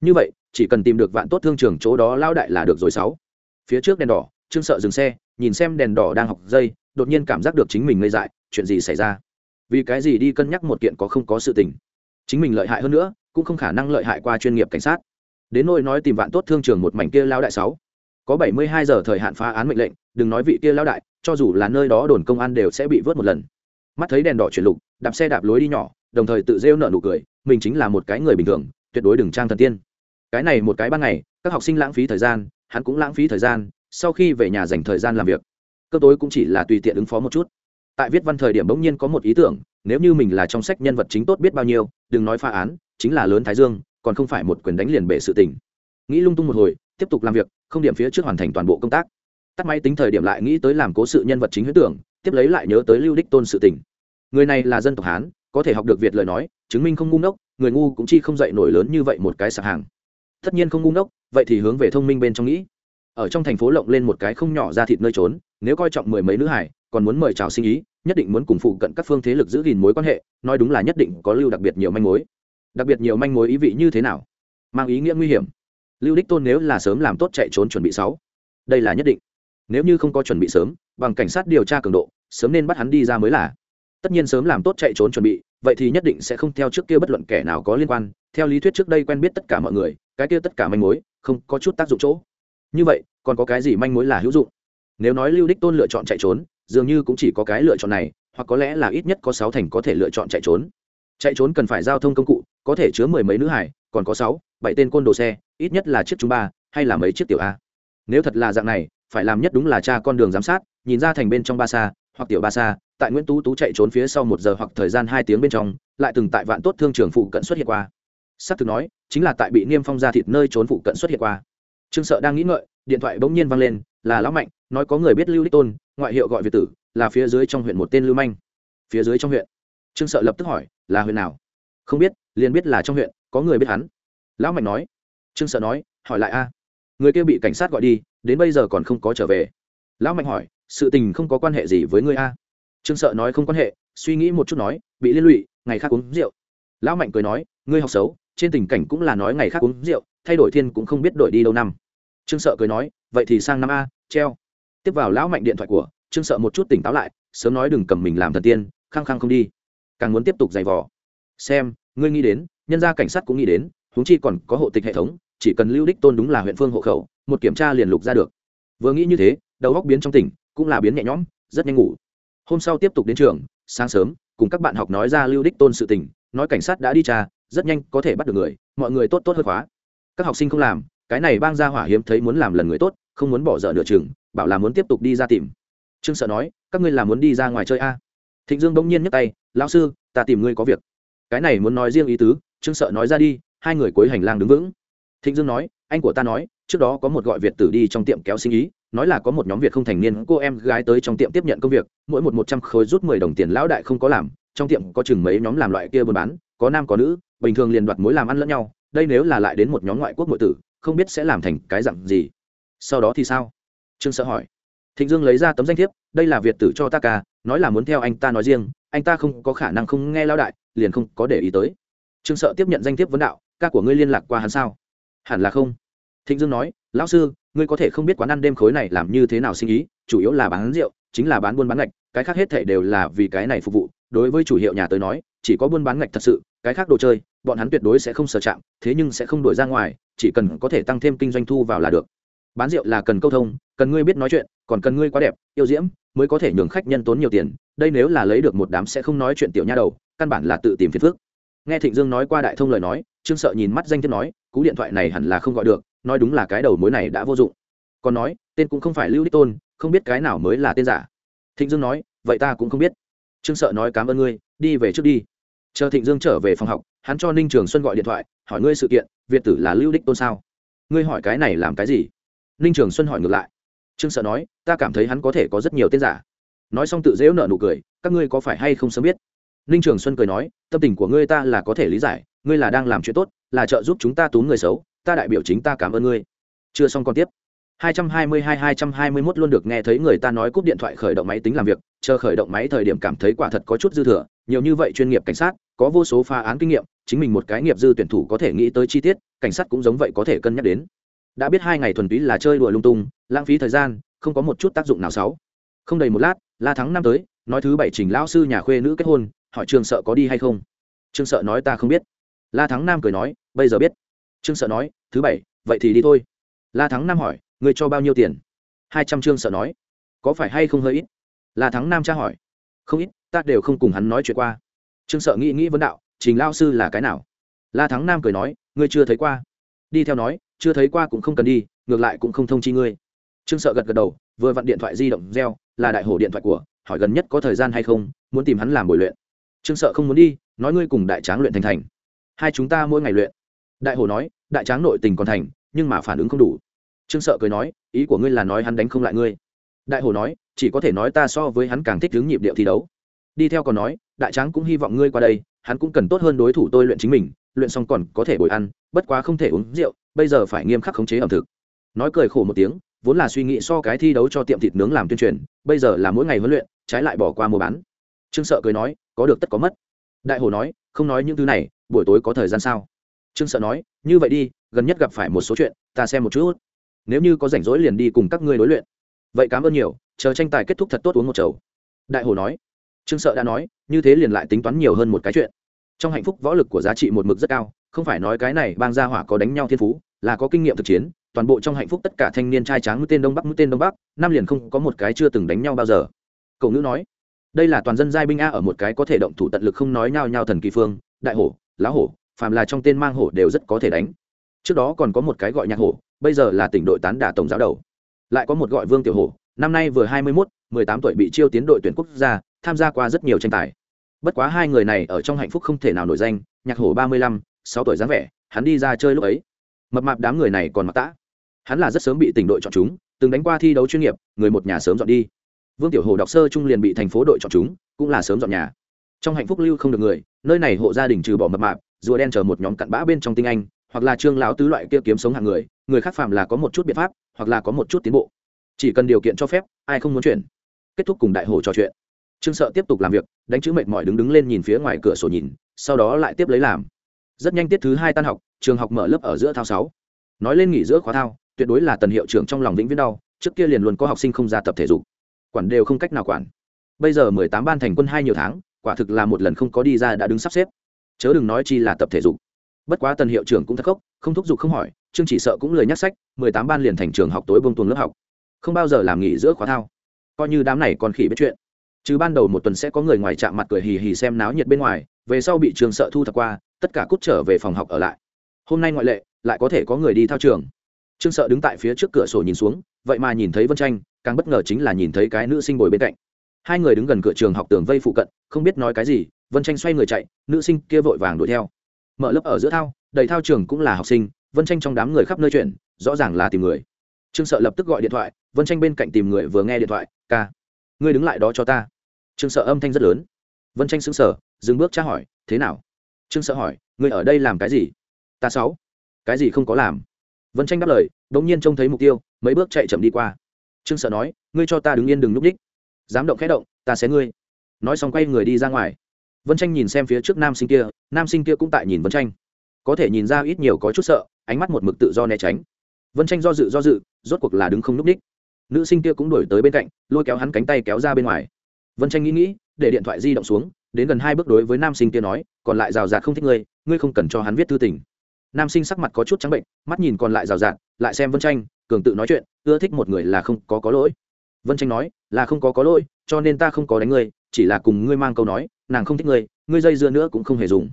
Như vậy, chỉ cần tìm được vạn tốt thương trường chỗ đó lao đại là được rồi sáu. Phía trước đèn đỏ trương sợ dừng xe, nhìn xem đèn đỏ đang học dây, đột nhiên cảm giác được chính mình ngây dại, chuyện gì xảy ra? Vì cái gì đi cân nhắc một kiện có không có sự tình? Chính mình lợi hại hơn nữa, cũng không khả năng lợi hại qua chuyên nghiệp cảnh sát. Đến nỗi nói tìm vạn tốt thương trường một mảnh kia lao đại sáu. Có bảy mươi hai giờ thời hạn phá án mệnh lệnh, đừng nói vị kia lao đại, cho dù là nơi đó đồn công an đều sẽ bị vớt một lần. Mắt thấy đèn đỏ chuyển lục, đạp xe đạp lối đi nhỏ, đồng thời tự rêu nợ nụ cười, mình chính là một cái người bình thường, tuyệt đối đừng trang thần tiên. Cái này một cái ban ngày, các học sinh lãng phí thời gian, hắn cũng lãng phí thời gian sau khi về nhà dành thời gian làm việc, cơ tối cũng chỉ là tùy tiện ứng phó một chút. Tại viết văn thời điểm bỗng nhiên có một ý tưởng, nếu như mình là trong sách nhân vật chính tốt biết bao nhiêu, đừng nói phá án, chính là lớn thái dương, còn không phải một quyền đánh liền bể sự tình. Nghĩ lung tung một hồi, tiếp tục làm việc, không điểm phía trước hoàn thành toàn bộ công tác. Tắt máy tính thời điểm lại nghĩ tới làm cố sự nhân vật chính huyết tưởng, tiếp lấy lại nhớ tới lưu đích tôn sự tình. Người này là dân tộc hán, có thể học được việt lời nói, chứng minh không ngu ngốc, người ngu cũng chi không dạy nổi lớn như vậy một cái sạp hàng. Tất nhiên không ngu ngốc, vậy thì hướng về thông minh bên trong nghĩ ở trong thành phố lộng lên một cái không nhỏ ra thịt nơi trốn, nếu coi trọng mười mấy nữ hải còn muốn mời chào sinh ý, nhất định muốn cùng phụ cận các phương thế lực giữ gìn mối quan hệ, nói đúng là nhất định có lưu đặc biệt nhiều manh mối. Đặc biệt nhiều manh mối ý vị như thế nào? Mang ý nghĩa nguy hiểm. Lưu đích tôn nếu là sớm làm tốt chạy trốn chuẩn bị sáu, đây là nhất định. Nếu như không có chuẩn bị sớm, bằng cảnh sát điều tra cường độ, sớm nên bắt hắn đi ra mới là. Tất nhiên sớm làm tốt chạy trốn chuẩn bị, vậy thì nhất định sẽ không theo trước kia bất luận kẻ nào có liên quan. Theo lý thuyết trước đây quen biết tất cả mọi người, cái kia tất cả manh mối, không có chút tác dụng chỗ. Như vậy còn có cái gì manh mối là hữu dụng? Nếu nói lưu đích tôn lựa chọn chạy trốn, dường như cũng chỉ có cái lựa chọn này, hoặc có lẽ là ít nhất có sáu thành có thể lựa chọn chạy trốn. Chạy trốn cần phải giao thông công cụ, có thể chứa mười mấy nữ hải, còn có sáu, bảy tên côn đồ xe, ít nhất là chiếc chúng ba, hay là mấy chiếc tiểu a. Nếu thật là dạng này, phải làm nhất đúng là cha con đường giám sát, nhìn ra thành bên trong ba xa, hoặc tiểu ba xa, tại nguyễn tú tú chạy trốn phía sau một giờ hoặc thời gian hai tiếng bên trong, lại từng tại vạn tốt thương trường phụ cận xuất hiện qua. S ắ c thực nói, chính là tại bị niêm phong ra thịt nơi trốn phụ cận xuất hiện qua trương sợ đang nghĩ ngợi, điện thoại bỗng nhiên vang lên, là lão mạnh, nói có người biết lưu đích tôn, ngoại hiệu gọi việt tử, là phía dưới trong huyện một tên lưu manh. Phía dưới trong huyện? Trương sợ lập tức hỏi, là huyện nào? Không biết, liền biết là trong huyện, có người biết hắn. Lão mạnh nói. Trương sợ nói, hỏi lại a. Người kia bị cảnh sát gọi đi, đến bây giờ còn không có trở về. Lão mạnh hỏi, sự tình không có quan hệ gì với người a? Trương sợ nói, không quan hệ, suy nghĩ một chút nói, bị liên lụy, ngày khác uống rượu. Lão mạnh cười nói, ngươi học xấu, trên tình cảnh cũng là nói ngày khác uống rượu thay đổi thiên cũng không biết đổi đi đâu năm. Trương sợ cười nói, vậy thì sang năm a, treo. Tiếp vào lão mạnh điện thoại của, trương sợ một chút tỉnh táo lại, sớm nói đừng cầm mình làm thần tiên, khăng khăng không đi. Càng muốn tiếp tục giày vò. Xem, ngươi nghĩ đến, nhân gia cảnh sát cũng nghĩ đến, huống chi còn có hộ tịch hệ thống, chỉ cần lưu đích tôn đúng là huyện phương hộ khẩu, một kiểm tra liền lục ra được. Vừa nghĩ như thế, đầu góc biến trong tỉnh, cũng là biến nhẹ nhõm, rất nhanh ngủ. Hôm sau tiếp tục đến trường, sáng sớm, cùng các bạn học nói ra lưu đích tôn sự tình, nói cảnh sát đã đi tra, rất nhanh có thể bắt được người, mọi người tốt tốt hơn khóa các học sinh không làm, cái này bang ra hỏa hiếm thấy muốn làm lần người tốt, không muốn bỏ dở nửa chừng, bảo là muốn tiếp tục đi ra tìm. Trương sợ nói, các ngươi là muốn đi ra ngoài chơi a? À? thịnh dương bỗng nhiên nhấc tay, lão sư, ta tìm ngươi có việc. Cái này muốn nói riêng ý tứ, trương sợ nói ra đi, hai người cuối hành lang đứng vững. Thịnh dương nói, anh của ta nói, trước đó có một gọi việt tử đi trong tiệm kéo sinh ý, nói là có một nhóm việt không thành niên, cô em gái tới trong tiệm tiếp nhận công việc, mỗi một một trăm khối rút mười đồng tiền lão đại không có làm, trong tiệm có chừng mấy nhóm làm loại kia buôn bán, có nam có nữ, bình thường liền đoạt mối làm ăn lẫn nhau đây nếu là lại đến một nhóm ngoại quốc nội tử, không biết sẽ làm thành cái dặn gì. Sau đó thì sao? Trương sợ hỏi. Thịnh dương lấy ra tấm danh thiếp, đây là việt tử cho ta ca, nói là muốn theo anh ta nói riêng, anh ta không có khả năng không nghe lao đại, liền không có để ý tới. Trương sợ tiếp nhận danh thiếp vấn đạo, ca của ngươi liên lạc qua hắn sao? Hẳn là không. Thịnh dương nói, lão sư, ngươi có thể không biết quán ăn đêm khối này làm như thế nào sinh ý, chủ yếu là bán rượu, chính là bán buôn bán ngạch, cái khác hết thể đều là vì cái này phục vụ đối với chủ hiệu nhà tới nói, chỉ có buôn bán ngạch thật sự, cái khác đồ chơi, bọn hắn tuyệt đối sẽ không sở chạm, thế nhưng sẽ không đổi ra ngoài, chỉ cần có thể tăng thêm kinh doanh thu vào là được. Bán rượu là cần câu thông, cần ngươi biết nói chuyện, còn cần ngươi quá đẹp, yêu diễm, mới có thể nhường khách nhân tốn nhiều tiền, đây nếu là lấy được một đám sẽ không nói chuyện tiểu nha đầu, căn bản là tự tìm phiền phức. Nghe thịnh dương nói qua đại thông lời nói, trương sợ nhìn mắt danh thiếp nói, cú điện thoại này hẳn là không gọi được, nói đúng là cái đầu mối này đã vô dụng. Còn nói, tên cũng không phải lưu đích tôn, không biết cái nào mới là tên giả. Thịnh dương nói, vậy ta cũng không biết trương sợ nói cảm ơn ngươi, đi về trước đi. Chờ thịnh dương trở về phòng học, hắn cho ninh trường xuân gọi điện thoại, hỏi ngươi sự kiện, việt tử là lưu đích tôn sao? Ngươi hỏi cái này làm cái gì? Ninh trường xuân hỏi ngược lại. Trương sợ nói, ta cảm thấy hắn có thể có rất nhiều tên giả. Nói xong tự dễu nợ nụ cười, các ngươi có phải hay không sớm biết? Ninh trường xuân cười nói, tâm tình của ngươi ta là có thể lý giải, ngươi là đang làm chuyện tốt, là trợ giúp chúng ta túm người xấu, ta đại biểu chính ta cảm ơn ngươi. Chưa xong còn tiếp. 222-221 luôn được nghe thấy người ta nói cúp điện thoại khởi động máy tính làm việc, chờ khởi động máy thời điểm cảm thấy quả thật có chút dư thừa, nhiều như vậy chuyên nghiệp cảnh sát, có vô số phá án kinh nghiệm, chính mình một cái nghiệp dư tuyển thủ có thể nghĩ tới chi tiết, cảnh sát cũng giống vậy có thể cân nhắc đến. Đã biết hai ngày thuần túy là chơi đùa lung tung, lãng phí thời gian, không có một chút tác dụng nào xấu. Không đầy một lát, la thắng năm tới, nói thứ bảy trình lão sư nhà khuê nữ kết hôn, hỏi trương sợ có đi hay không. Trương sợ nói ta không biết. La thắng nam cười nói, bây giờ biết. Trương sợ nói, thứ bảy, vậy thì đi thôi. La thắng nam hỏi người cho bao nhiêu tiền? Hai trăm trương sợ nói. Có phải hay không hơi ít? Là thắng nam tra hỏi. Không ít, ta đều không cùng hắn nói chuyện qua. Trương sợ nghĩ nghĩ vấn đạo, trình lao sư là cái nào? La thắng nam cười nói, ngươi chưa thấy qua. Đi theo nói, chưa thấy qua cũng không cần đi, ngược lại cũng không thông chi ngươi. Trương sợ gật gật đầu, vừa vặn điện thoại di động reo, là đại hổ điện thoại của, hỏi gần nhất có thời gian hay không, muốn tìm hắn làm buổi luyện. Trương sợ không muốn đi, nói ngươi cùng đại tráng luyện thành thành. Hai chúng ta mỗi ngày luyện. Đại hổ nói, đại tráng nội tình còn thành, nhưng mà phản ứng không đủ trương sợ cười nói, ý của ngươi là nói hắn đánh không lại ngươi. Đại hồ nói, chỉ có thể nói ta so với hắn càng thích hướng nhịp điệu thi đấu. Đi theo còn nói, đại tráng cũng hy vọng ngươi qua đây, hắn cũng cần tốt hơn đối thủ tôi luyện chính mình, luyện xong còn có thể bồi ăn, bất quá không thể uống rượu, bây giờ phải nghiêm khắc khống chế ẩm thực. Nói cười khổ một tiếng, vốn là suy nghĩ so cái thi đấu cho tiệm thịt nướng làm tuyên truyền, bây giờ là mỗi ngày huấn luyện, trái lại bỏ qua mua bán. Trương sợ cười nói, có được tất có mất. Đại hồ nói, không nói những thứ này, buổi tối có thời gian sao? Trương sợ nói, như vậy đi, gần nhất gặp phải một số chuyện, ta xem một chút nếu như có rảnh rỗi liền đi cùng các ngươi đối luyện. Vậy cảm ơn nhiều, chờ tranh tài kết thúc thật tốt uống một chầu. Đại hồ nói. Trương sợ đã nói, như thế liền lại tính toán nhiều hơn một cái chuyện. Trong hạnh phúc võ lực của giá trị một mực rất cao, không phải nói cái này bang gia hỏa có đánh nhau thiên phú, là có kinh nghiệm thực chiến, toàn bộ trong hạnh phúc tất cả thanh niên trai tráng mũi tên đông bắc mũi tên đông bắc, năm liền không có một cái chưa từng đánh nhau bao giờ. Cậu Nữ nói. Đây là toàn dân giai binh a ở một cái có thể động thủ tận lực không nói nhau nhau thần kỳ phương, đại hổ, lá hổ, phàm là trong tên mang hổ đều rất có thể đánh. Trước đó còn có một cái gọi nhạc hổ bây giờ là tỉnh đội tán đả tổng giáo đầu. Lại có một gọi vương tiểu hổ, năm nay vừa hai mươi mốt, mười tám tuổi bị chiêu tiến đội tuyển quốc gia, tham gia qua rất nhiều tranh tài. Bất quá hai người này ở trong hạnh phúc không thể nào nổi danh, nhạc hổ ba mươi lăm, sáu tuổi dáng vẻ, hắn đi ra chơi lúc ấy. Mập mạp đám người này còn mặc tã. Hắn là rất sớm bị tỉnh đội chọn chúng, từng đánh qua thi đấu chuyên nghiệp, người một nhà sớm dọn đi. Vương tiểu hồ đọc sơ trung liền bị thành phố đội chọn chúng, cũng là sớm dọn nhà. Trong hạnh phúc lưu không được người, nơi này hộ gia đình trừ bỏ mập mạp, rùa đen chờ một nhóm cặn bã bên trong tinh anh, hoặc là trương lão tứ loại kia kiếm sống hàng người người khác phạm là có một chút biện pháp, hoặc là có một chút tiến bộ. Chỉ cần điều kiện cho phép, ai không muốn chuyển. Kết thúc cùng đại hồ trò chuyện. Trương sợ tiếp tục làm việc, đánh chữ mệt mỏi đứng đứng lên nhìn phía ngoài cửa sổ nhìn, sau đó lại tiếp lấy làm. Rất nhanh tiết thứ hai tan học, trường học mở lớp ở giữa thao sáu. Nói lên nghỉ giữa khóa thao, tuyệt đối là tần hiệu trưởng trong lòng vĩnh viễn đau, trước kia liền luôn có học sinh không ra tập thể dục. Quản đều không cách nào quản. Bây giờ mười tám ban thành quân hai nhiều tháng, quả thực là một lần không có đi ra đã đứng sắp xếp. Chớ đừng nói chi là tập thể dục bất quá tần hiệu trưởng cũng thất khốc, không thúc giục không hỏi chương chỉ sợ cũng lời nhắc sách, mười tám ban liền thành trường học tối bông tuồng lớp học. Không bao giờ làm nghỉ giữa khóa thao. Coi như đám này còn khỉ biết chuyện. Chứ ban đầu một tuần sẽ có người ngoài chạm mặt cười hì hì xem náo nhiệt bên ngoài, về sau bị trường sợ thu thập qua, tất cả cút trở về phòng học ở lại. Hôm nay ngoại lệ, lại có thể có người đi thao trường. Trương sợ đứng tại phía trước cửa sổ nhìn xuống, vậy mà nhìn thấy vân tranh, càng bất ngờ chính là nhìn thấy cái nữ sinh bồi bên cạnh. Hai người đứng gần cửa trường học tường vây phụ cận, không biết nói cái gì, vân tranh xoay người chạy, nữ sinh kia vội vàng đuổi theo mở lớp ở giữa thao, đầy thao trường cũng là học sinh, vân tranh trong đám người khắp nơi chuyển, rõ ràng là tìm người. Trương sợ lập tức gọi điện thoại, vân tranh bên cạnh tìm người vừa nghe điện thoại, ca, ngươi đứng lại đó cho ta. Trương sợ âm thanh rất lớn. Vân tranh xứng sở dừng bước tra hỏi, thế nào? Trương sợ hỏi, ngươi ở đây làm cái gì? Ta sáu. Cái gì không có làm? Vân tranh đáp lời đ ỗ n g nhiên trông thấy mục tiêu, mấy bước chạy chậm đi qua. Trương sợ nói, ngươi cho ta đứng yên đừng núp h dám động khẽ động, ta sẽ ngươi. Nói xong quay người đi ra ngoài vân tranh nhìn xem phía trước nam sinh kia, nam sinh kia cũng tại nhìn vân tranh có thể nhìn ra ít nhiều có chút sợ, ánh mắt một mực tự do né tránh. Vân tranh do dự do dự, rốt cuộc là đứng không núp đích nữ sinh kia cũng đổi tới bên cạnh, lôi kéo hắn cánh tay kéo ra bên ngoài. Vân tranh nghĩ nghĩ, để điện thoại di động xuống, đến gần hai bước đối với nam sinh kia nói, còn lại rào rạt không thích ngươi ngươi không cần cho hắn viết thư tình. Nam sinh sắc mặt có chút trắng bệnh, mắt nhìn còn lại rào rạt, lại xem vân tranh cường tự nói chuyện, ưa thích một người là không có có lỗi. Vân tranh nói, là không có có lỗi, cho nên ta không có đánh ngươi chỉ là cùng ngươi mang câu nói, nàng không thích ngươi ngươi dây dưa nữa cũng không hề dùng.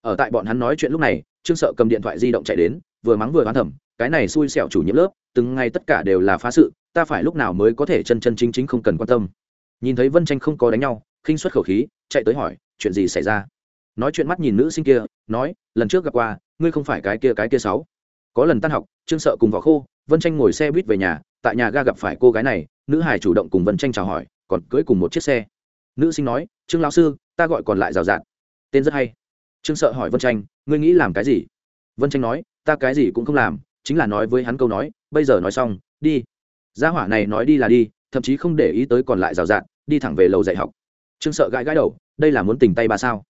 Ở tại bọn hắn nói chuyện lúc này, trương sợ cầm điện thoại di động chạy đến, vừa mắng vừa hoán thẩm cái này xui xẻo chủ nhiệm lớp, từng ngày tất cả đều là phá sự, ta phải lúc nào mới có thể chân chân chính chính không cần quan tâm. Nhìn thấy vân tranh không có đánh nhau, khinh xuất khẩu khí, chạy tới hỏi, chuyện gì xảy ra? Nói chuyện mắt nhìn nữ sinh kia, nói, lần trước gặp qua, ngươi không phải cái kia cái kia sáu. Có lần tan học, trương sợ cùng võ khô, vân tranh ngồi xe buýt về nhà, tại nhà ga gặp phải cô gái này, nữ hải chủ động cùng vân tranh chào hỏi, còn cưỡi cùng một chiếc xe nữ sinh nói, trương lão sư, ta gọi còn lại rào rạt. Tên rất hay. Trương sợ hỏi vân tranh ngươi nghĩ làm cái gì? Vân tranh nói, ta cái gì cũng không làm, chính là nói với hắn câu nói, bây giờ nói xong, đi. Gia hỏa này nói đi là đi, thậm chí không để ý tới còn lại rào rạt, đi thẳng về lầu dạy học. Trương sợ gãi gãi đầu, đây là muốn tình tay ba sao?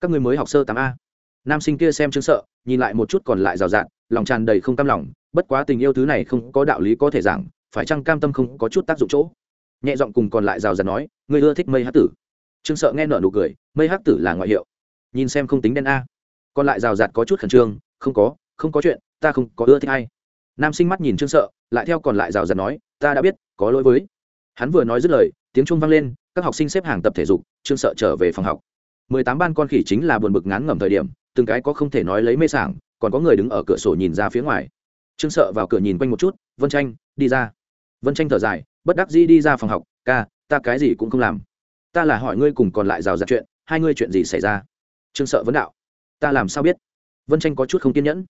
Các người mới học sơ tám a. Nam sinh kia xem trương sợ, nhìn lại một chút còn lại rào rạt, lòng tràn đầy không cam lòng, bất quá tình yêu thứ này không có đạo lý có thể giảng, phải chăng cam tâm không có chút tác dụng chỗ? Nhẹ giọng cùng còn lại rào rạt nói người ưa thích mây hát tử? Trương sợ nghe nở nụ cười, mây hát tử là ngoại hiệu. Nhìn xem không tính đen a. Còn lại rào rạt có chút khẩn trương, không có không có chuyện, ta không có ưa thích ai. Nam sinh mắt nhìn trương sợ, lại theo còn lại rào rạt nói, ta đã biết, có lỗi với. Hắn vừa nói dứt lời, tiếng chuông vang lên, các học sinh xếp hàng tập thể dục, trương sợ trở về phòng học. Mười tám ban con khỉ chính là buồn bực ngán ngẩm thời điểm, từng cái có không thể nói lấy mê sảng, còn có người đứng ở cửa sổ nhìn ra phía ngoài. Trương sợ vào cửa nhìn quanh một chút, vân tranh đi ra. Vân tranh thở dài bất đắc dĩ đi ra phòng học, ca, ta cái gì cũng không làm. Ta là hỏi ngươi cùng còn lại rào rạt chuyện, hai ngươi chuyện gì xảy ra? Trương sợ vấn đạo. Ta làm sao biết? Vân tranh có chút không kiên nhẫn.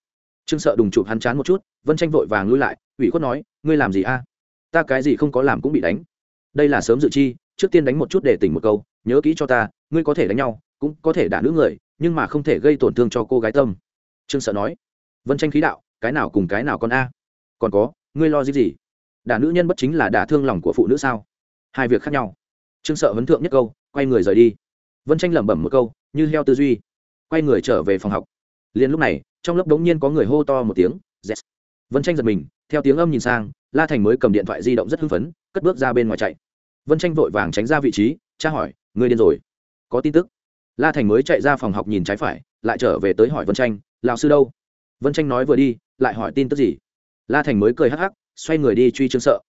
Trương sợ đùng chụp hắn chán một chút, vân tranh vội vàng lui lại, ủy khuất nói, ngươi làm gì a? Ta cái gì không có làm cũng bị đánh. Đây là sớm dự chi, trước tiên đánh một chút để tỉnh một câu, nhớ kỹ cho ta, ngươi có thể đánh nhau, cũng có thể đả nữ người, nhưng mà không thể gây tổn thương cho cô gái tâm. Trương sợ nói. Vân tranh khí đạo, cái nào cùng cái nào con a? Còn có, ngươi lo gì gì? Đả nữ nhân bất chính là đả thương lòng của phụ nữ sao? Hai việc khác nhau. Trương sợ vấn thượng nhất câu, quay người rời đi. Vân tranh lẩm bẩm một câu, như heo tư duy. Quay người trở về phòng học. Liền lúc này, trong lớp đống nhiên có người hô to một tiếng, yes. vân tranh giật mình, theo tiếng âm nhìn sang, la thành mới cầm điện thoại di động rất hưng phấn, cất bước ra bên ngoài chạy. Vân tranh vội vàng tránh ra vị trí, tra hỏi, người điên rồi? Có tin tức? La thành mới chạy ra phòng học nhìn trái phải, lại trở về tới hỏi vân tranh, lão sư đâu? Vân tranh nói vừa đi, lại hỏi tin tức gì? La thành mới cười hắc hắc xoay người đi truy trương sợ.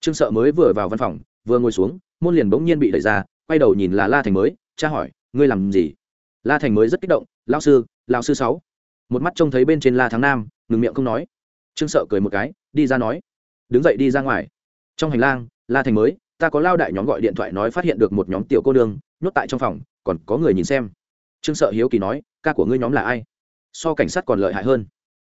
Trương sợ mới vừa vào văn phòng vừa ngồi xuống môn liền bỗng nhiên bị đẩy ra quay đầu nhìn là la thành mới cha hỏi ngươi làm gì? La thành mới rất kích động lão sư lão sư sáu. Một mắt trông thấy bên trên la tháng nam ngừng miệng không nói. Trương sợ cười một cái đi ra nói đứng dậy đi ra ngoài. Trong hành lang la thành mới ta có lao đại nhóm gọi điện thoại nói phát hiện được một nhóm tiểu cô đường, nhốt tại trong phòng còn có người nhìn xem. Trương sợ hiếu kỳ nói ca của ngươi nhóm là ai? So cảnh sát còn lợi hại hơn.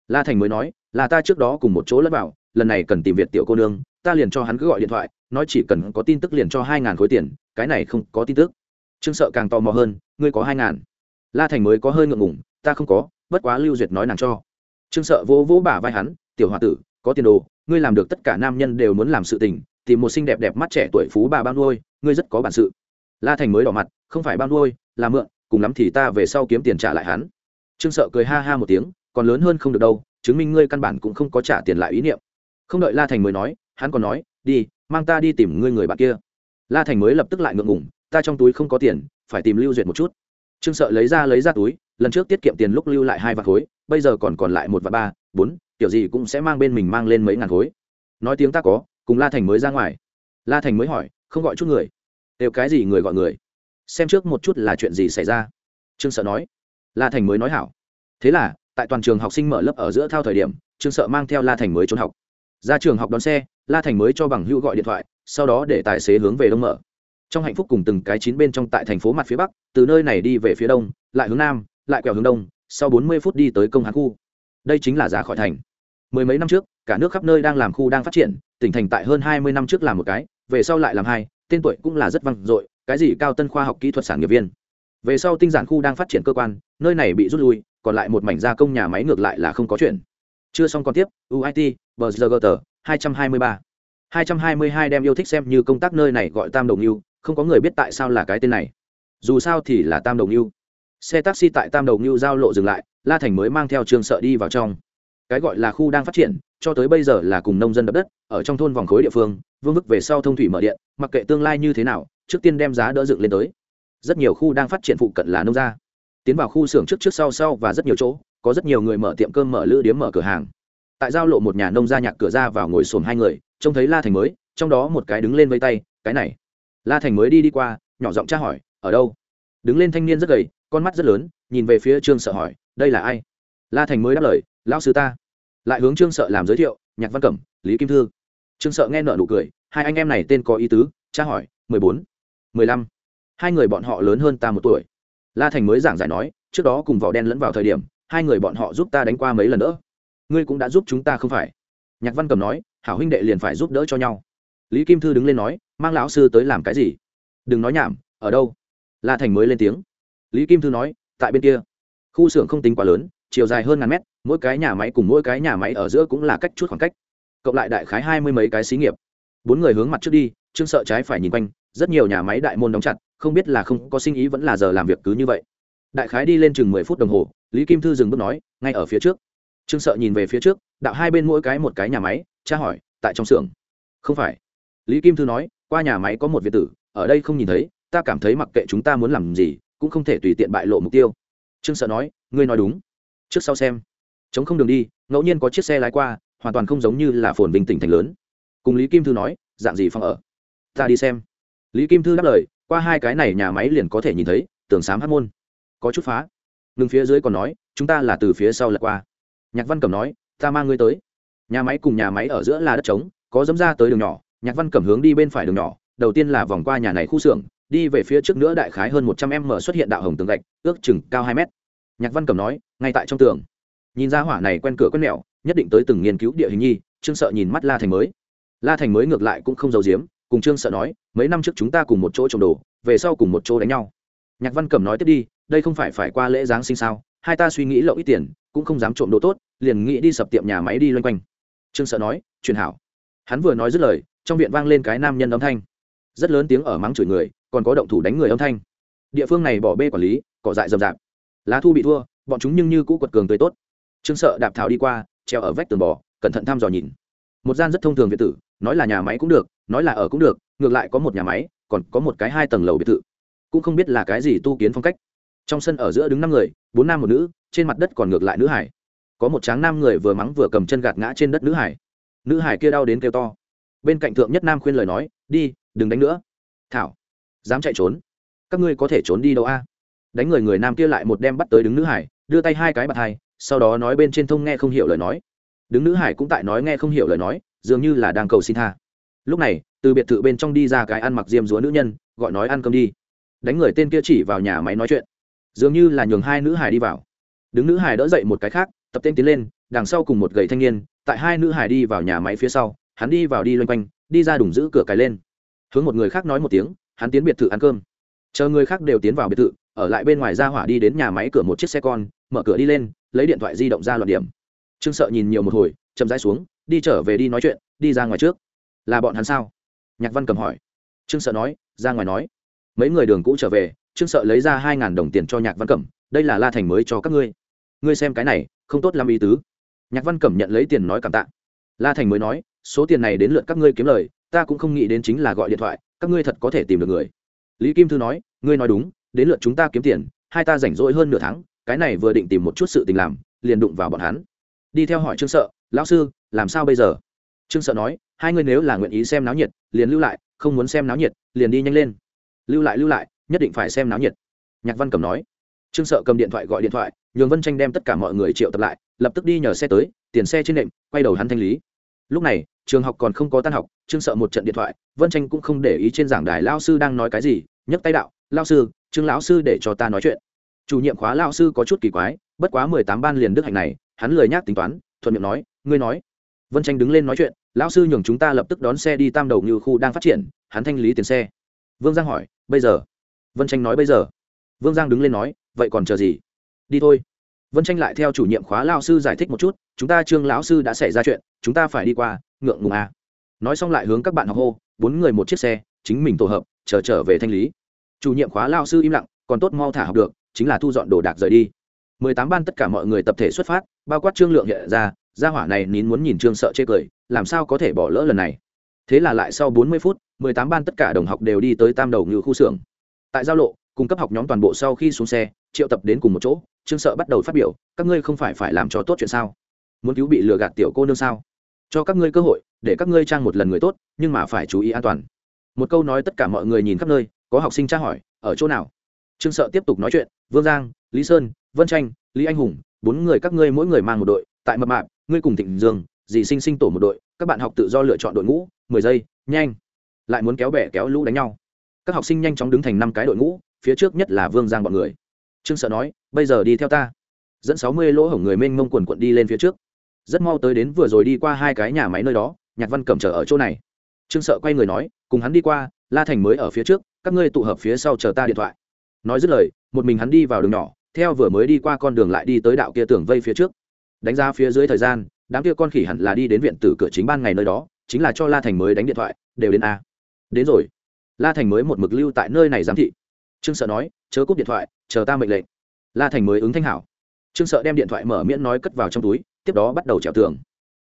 La thành mới nói là ta trước đó cùng một chỗ lẫn vào lần này cần tìm việt tiểu cô nương, ta liền cho hắn cứ gọi điện thoại, nói chỉ cần có tin tức liền cho hai ngàn khối tiền, cái này không có tin tức. Trương sợ càng tò mò hơn, ngươi có hai ngàn. La thành mới có hơi ngượng ngủng ta không có, bất quá lưu duyệt nói nàng cho. Trương sợ vỗ vỗ bả vai hắn, tiểu h o a tử, có tiền đồ, ngươi làm được tất cả nam nhân đều muốn làm sự tình, tìm một xinh đẹp đẹp mắt trẻ tuổi phú bà bao nuôi, ngươi rất có bản sự. La thành mới đỏ mặt, không phải bao nuôi, là mượn, cùng lắm thì ta về sau kiếm tiền trả lại hắn. Trương sợ cười ha ha một tiếng, còn lớn hơn không được đâu, chứng minh ngươi căn bản cũng không có trả tiền lại ý niệm không đợi la thành mới nói, hắn còn nói, đi, mang ta đi tìm ngươi người bạn kia. La thành mới lập tức lại ngượng ngủng ta trong túi không có tiền, phải tìm lưu duyệt một chút. Trương sợ lấy ra lấy ra túi, lần trước tiết kiệm tiền lúc lưu lại hai vạt khối, bây giờ còn còn lại một vạn ba, bốn, kiểu gì cũng sẽ mang bên mình mang lên mấy ngàn khối. Nói tiếng ta có, cùng la thành mới ra ngoài. La thành mới hỏi, không gọi chút người? Đều cái gì người gọi người? Xem trước một chút là chuyện gì xảy ra. Trương sợ nói. La thành mới nói hảo. Thế là, tại toàn trường học sinh mở lớp ở giữa thao thời điểm, trương sợ mang theo la thành mới trốn học ra trường học đón xe, la thành mới cho bằng hữu gọi điện thoại, sau đó để tài xế hướng về đông mở. Trong hạnh phúc cùng từng cái chín bên trong tại thành phố mặt phía bắc, từ nơi này đi về phía đông, lại hướng nam, lại quẹo hướng đông, sau bốn mươi phút đi tới công hán khu. Đây chính là giá khỏi thành. Mười mấy năm trước, cả nước khắp nơi đang làm khu đang phát triển, tỉnh thành tại hơn hai mươi năm trước làm một cái, về sau lại làm hai, tên tuổi cũng là rất vang dội, cái gì cao tân khoa học kỹ thuật sản nghiệp viên. Về sau tinh giản khu đang phát triển cơ quan, nơi này bị rút lui, còn lại một mảnh gia công nhà máy ngược lại là không có chuyện. Chưa xong còn tiếp uit bggt hai trăm hai mươi ba. hai trăm hai mươi hai đem yêu thích xem như công tác nơi này gọi tam đồng yêu, không có người biết tại sao là cái tên này. Dù sao thì là tam đồng yêu. Xe taxi tại tam đồng yêu giao lộ dừng lại, la thành mới mang theo trường sợ đi vào trong. Cái gọi là khu đang phát triển, cho tới bây giờ là cùng nông dân đập đất, ở trong thôn vòng khối địa phương, vương vức về sau thông thủy mở điện, mặc kệ tương lai như thế nào, trước tiên đem giá đỡ dựng lên tới. Rất nhiều khu đang phát triển phụ cận là nông gia. Tiến vào khu xưởng trước trước sau sau và rất nhiều chỗ, có rất nhiều người mở tiệm cơm mở lữ điếm mở cửa hàng tại giao lộ một nhà nông gia nhạc cửa ra vào ngồi xổm hai người, trông thấy la thành mới, trong đó một cái đứng lên vây tay, cái này. La thành mới đi đi qua, nhỏ giọng tra hỏi, ở đâu? Đứng lên thanh niên rất gầy, con mắt rất lớn, nhìn về phía trương sợ hỏi, đây là ai? La thành mới đáp lời, lão sư ta. Lại hướng trương sợ làm giới thiệu, nhạc văn cẩm, lý kim thư. Trương sợ nghe nợ nụ cười, hai anh em này tên có ý tứ, tra hỏi, mười bốn, mười lăm. Hai người bọn họ lớn hơn ta một tuổi. La thành mới giảng giải nói, trước đó cùng vỏ đen lẫn vào thời điểm, hai người bọn họ giúp ta đánh qua mấy lần nữa ngươi cũng đã giúp chúng ta không phải? Nhạc văn cầm nói, hảo huynh đệ liền phải giúp đỡ cho nhau. Lý kim thư đứng lên nói, mang lão sư tới làm cái gì? Đừng nói nhảm, ở đâu? La thành mới lên tiếng. Lý kim thư nói, tại bên kia. Khu xưởng không tính quá lớn, chiều dài hơn ngàn mét, mỗi cái nhà máy cùng mỗi cái nhà máy ở giữa cũng là cách chút khoảng cách. Cộng lại đại khái hai mươi mấy cái xí nghiệp. Bốn người hướng mặt trước đi, trương sợ trái phải nhìn quanh, rất nhiều nhà máy đại môn đóng chặt, không biết là không có sinh ý vẫn là giờ làm việc cứ như vậy. Đại khái đi lên chừng mười phút đồng hồ, lý kim thư dừng bước nói, ngay ở phía trước trương sợ nhìn về phía trước, đạo hai bên mỗi cái một cái nhà máy tra hỏi, tại trong xưởng? Không phải. Lý kim thư nói, qua nhà máy có một việt tử, ở đây không nhìn thấy, ta cảm thấy mặc kệ chúng ta muốn làm gì, cũng không thể tùy tiện bại lộ mục tiêu. Trương sợ nói, ngươi nói đúng. Trước sau xem. Chống không đường đi, ngẫu nhiên có chiếc xe lái qua, hoàn toàn không giống như là phồn bình tỉnh thành lớn. Cùng lý kim thư nói, dạng gì phòng ở? Ta đi xem. Lý kim thư đáp lời, qua hai cái này nhà máy liền có thể nhìn thấy, tường xám hát môn. Có chút phá. Ngừng phía dưới còn nói, chúng ta là từ phía sau lật qua nhạc văn cẩm nói, ta mang ngươi tới. Nhà máy cùng nhà máy ở giữa là đất trống, có dấm ra tới đường nhỏ. Nhạc văn cẩm hướng đi bên phải đường nhỏ, đầu tiên là vòng qua nhà này khu xưởng, đi về phía trước nữa đại khái hơn một trăm m xuất hiện đạo hồng tường gạch, ước chừng cao hai mét. Nhạc văn cẩm nói, ngay tại trong tường. Nhìn ra hỏa này quen cửa quen mẹo, nhất định tới từng nghiên cứu địa hình nhi, trương sợ nhìn mắt la thành mới. La thành mới ngược lại cũng không giấu giếm, cùng trương sợ nói, mấy năm trước chúng ta cùng một chỗ trồng đồ, về sau cùng một chỗ đánh nhau. Nhạc văn cẩm nói, tiếp đi, đây không phải phải qua lễ giáng sinh sao? Hai ta suy nghĩ lậu ít tiền, cũng không dám trộm đồ tốt, liền nghĩ đi sập tiệm nhà máy đi loanh quanh. Trương sợ nói truyền hảo. Hắn vừa nói dứt lời, trong viện vang lên cái nam nhân âm thanh. Rất lớn tiếng ở mắng chửi người, còn có động thủ đánh người âm thanh. Địa phương này bỏ bê quản lý, cỏ dại rậm rạp. Lá thu bị thua, bọn chúng nhưng như cũ quật cường tươi tốt. Trương sợ đạp thảo đi qua, treo ở vách tường bò, cẩn thận thăm dò nhìn. Một gian rất thông thường biệt tử, nói là nhà máy cũng được, nói là ở cũng được, ngược lại có một nhà máy, còn có một cái hai tầng lầu biệt thự. Cũng không biết là cái gì tu kiến phong cách trong sân ở giữa đứng năm người, bốn nam một nữ, trên mặt đất còn ngược lại nữ hải. Có một tráng nam người vừa mắng vừa cầm chân gạt ngã trên đất nữ hải. Nữ hải kia đau đến kêu to. Bên cạnh thượng nhất nam khuyên lời nói, đi, đừng đánh nữa. Thảo, dám chạy trốn? Các ngươi có thể trốn đi đâu a? Đánh người người nam kia lại một đem bắt tới đứng nữ hải, đưa tay hai cái bạt hai, sau đó nói bên trên thông nghe không hiểu lời nói. Đứng nữ hải cũng tại nói nghe không hiểu lời nói, dường như là đang cầu xin tha. Lúc này, từ biệt thự bên trong đi ra cái ăn mặc diêm dúa nữ nhân, gọi nói ăn cơm đi. Đánh người tên kia chỉ vào nhà máy nói chuyện dường như là nhường hai nữ hải đi vào. Đứng nữ hải đỡ dậy một cái khác, tập tên tiến lên, đằng sau cùng một gầy thanh niên, tại hai nữ hải đi vào nhà máy phía sau, hắn đi vào đi loanh quanh, đi ra đủng giữ cửa cái lên. Hướng một người khác nói một tiếng, hắn tiến biệt thự ăn cơm. Chờ người khác đều tiến vào biệt thự, ở lại bên ngoài ra hỏa đi đến nhà máy cửa một chiếc xe con, mở cửa đi lên, lấy điện thoại di động ra loạt điểm. Trương sợ nhìn nhiều một hồi, chậm rãi xuống, đi trở về đi nói chuyện, đi ra ngoài trước. Là bọn hắn sao? Nhạc văn cầm hỏi. Trương sợ nói, ra ngoài nói. Mấy người đường cũ trở về trương sợ lấy ra hai ngàn đồng tiền cho nhạc văn cẩm, đây là la thành mới cho các ngươi. Ngươi xem cái này, không tốt làm ý tứ. Nhạc văn cẩm nhận lấy tiền nói cảm tạ. La thành mới nói, số tiền này đến lượt các ngươi kiếm lời, ta cũng không nghĩ đến chính là gọi điện thoại, các ngươi thật có thể tìm được người. Lý kim thư nói, ngươi nói đúng, đến lượt chúng ta kiếm tiền, hai ta rảnh rỗi hơn nửa tháng, cái này vừa định tìm một chút sự tình làm, liền đụng vào bọn hắn. Đi theo hỏi trương sợ, lão sư, làm sao bây giờ? Trương sợ nói, hai ngươi nếu là nguyện ý xem náo nhiệt, liền lưu lại, không muốn xem náo nhiệt, liền đi nhanh lên. Lưu lại lưu lại nhất định phải xem náo nhiệt. Nhạc văn cầm nói. Trương sợ cầm điện thoại gọi điện thoại, nhường vân tranh đem tất cả mọi người triệu tập lại, lập tức đi nhờ xe tới, tiền xe trên nệm, quay đầu hắn thanh lý. Lúc này, trường học còn không có tan học, trương sợ một trận điện thoại, vân tranh cũng không để ý trên giảng đài lao sư đang nói cái gì, nhấc tay đạo, lao sư, trương lão sư để cho ta nói chuyện. Chủ nhiệm khóa lao sư có chút kỳ quái, bất quá mười tám ban liền đức hạnh này, hắn lười nhác tính toán, thuận miệng nói, ngươi nói. Vân tranh đứng lên nói chuyện, lão sư nhường chúng ta lập tức đón xe đi tam đầu như khu đang phát triển, hắn thanh lý tiền xe. Vương giang hỏi, bây giờ? Vân tranh nói bây giờ. Vương giang đứng lên nói, vậy còn chờ gì? Đi thôi. Vân tranh lại theo chủ nhiệm khóa lao sư giải thích một chút, chúng ta trương lão sư đã xảy ra chuyện, chúng ta phải đi qua, ngượng ngùng à. nói xong lại hướng các bạn học hô, bốn người một chiếc xe, chính mình tổ hợp, chờ trở về thanh lý. Chủ nhiệm khóa lao sư im lặng, còn tốt mau thả học được, chính là thu dọn đồ đạc rời đi. Mười tám ban tất cả mọi người tập thể xuất phát, bao quát trương lượng hiện ra, gia hỏa này nín muốn nhìn trương sợ chê cười, làm sao có thể bỏ lỡ lần này? Thế là lại sau bốn mươi phút, mười tám ban tất cả đồng học đều đi tới tam đầu ngự khu xưởng tại giao lộ, cung cấp học nhóm toàn bộ sau khi xuống xe, triệu tập đến cùng một chỗ, trương sợ bắt đầu phát biểu, các ngươi không phải phải làm cho tốt chuyện sao? Muốn cứu bị lừa gạt tiểu cô nương sao? Cho các ngươi cơ hội, để các ngươi trang một lần người tốt, nhưng mà phải chú ý an toàn. Một câu nói tất cả mọi người nhìn khắp nơi, có học sinh tra hỏi, ở chỗ nào? Trương sợ tiếp tục nói chuyện, vương giang, lý sơn, vân tranh, lý anh hùng, bốn người các ngươi mỗi người mang một đội, tại mập mạp, ngươi cùng thịnh dương, dì sinh sinh tổ một đội, các bạn học tự do lựa chọn đội ngũ, mười giây, nhanh. Lại muốn kéo bẻ kéo lũ đánh nhau các học sinh nhanh chóng đứng thành năm cái đội ngũ, phía trước nhất là vương giang bọn người. Trương sợ nói, bây giờ đi theo ta. Dẫn sáu mươi lỗ hổng người mênh mông quần quận đi lên phía trước. Rất mau tới đến vừa rồi đi qua hai cái nhà máy nơi đó, nhạc văn cẩm chờ ở chỗ này. Trương sợ quay người nói, cùng hắn đi qua, la thành mới ở phía trước, các ngươi tụ hợp phía sau chờ ta điện thoại. Nói dứt lời, một mình hắn đi vào đường nhỏ, theo vừa mới đi qua con đường lại đi tới đạo kia tường vây phía trước. Đánh ra phía dưới thời gian, đám kia con khỉ hẳn là đi đến viện tử cửa chính ban ngày nơi đó, chính là cho la thành mới đánh điện thoại, đều đến a. Đến rồi la thành mới một mực lưu tại nơi này giám thị. Trương sợ nói, chớ cúp điện thoại, chờ ta mệnh lệnh. La thành mới ứng thanh hảo. Trương sợ đem điện thoại mở miễn nói cất vào trong túi, tiếp đó bắt đầu trèo tường.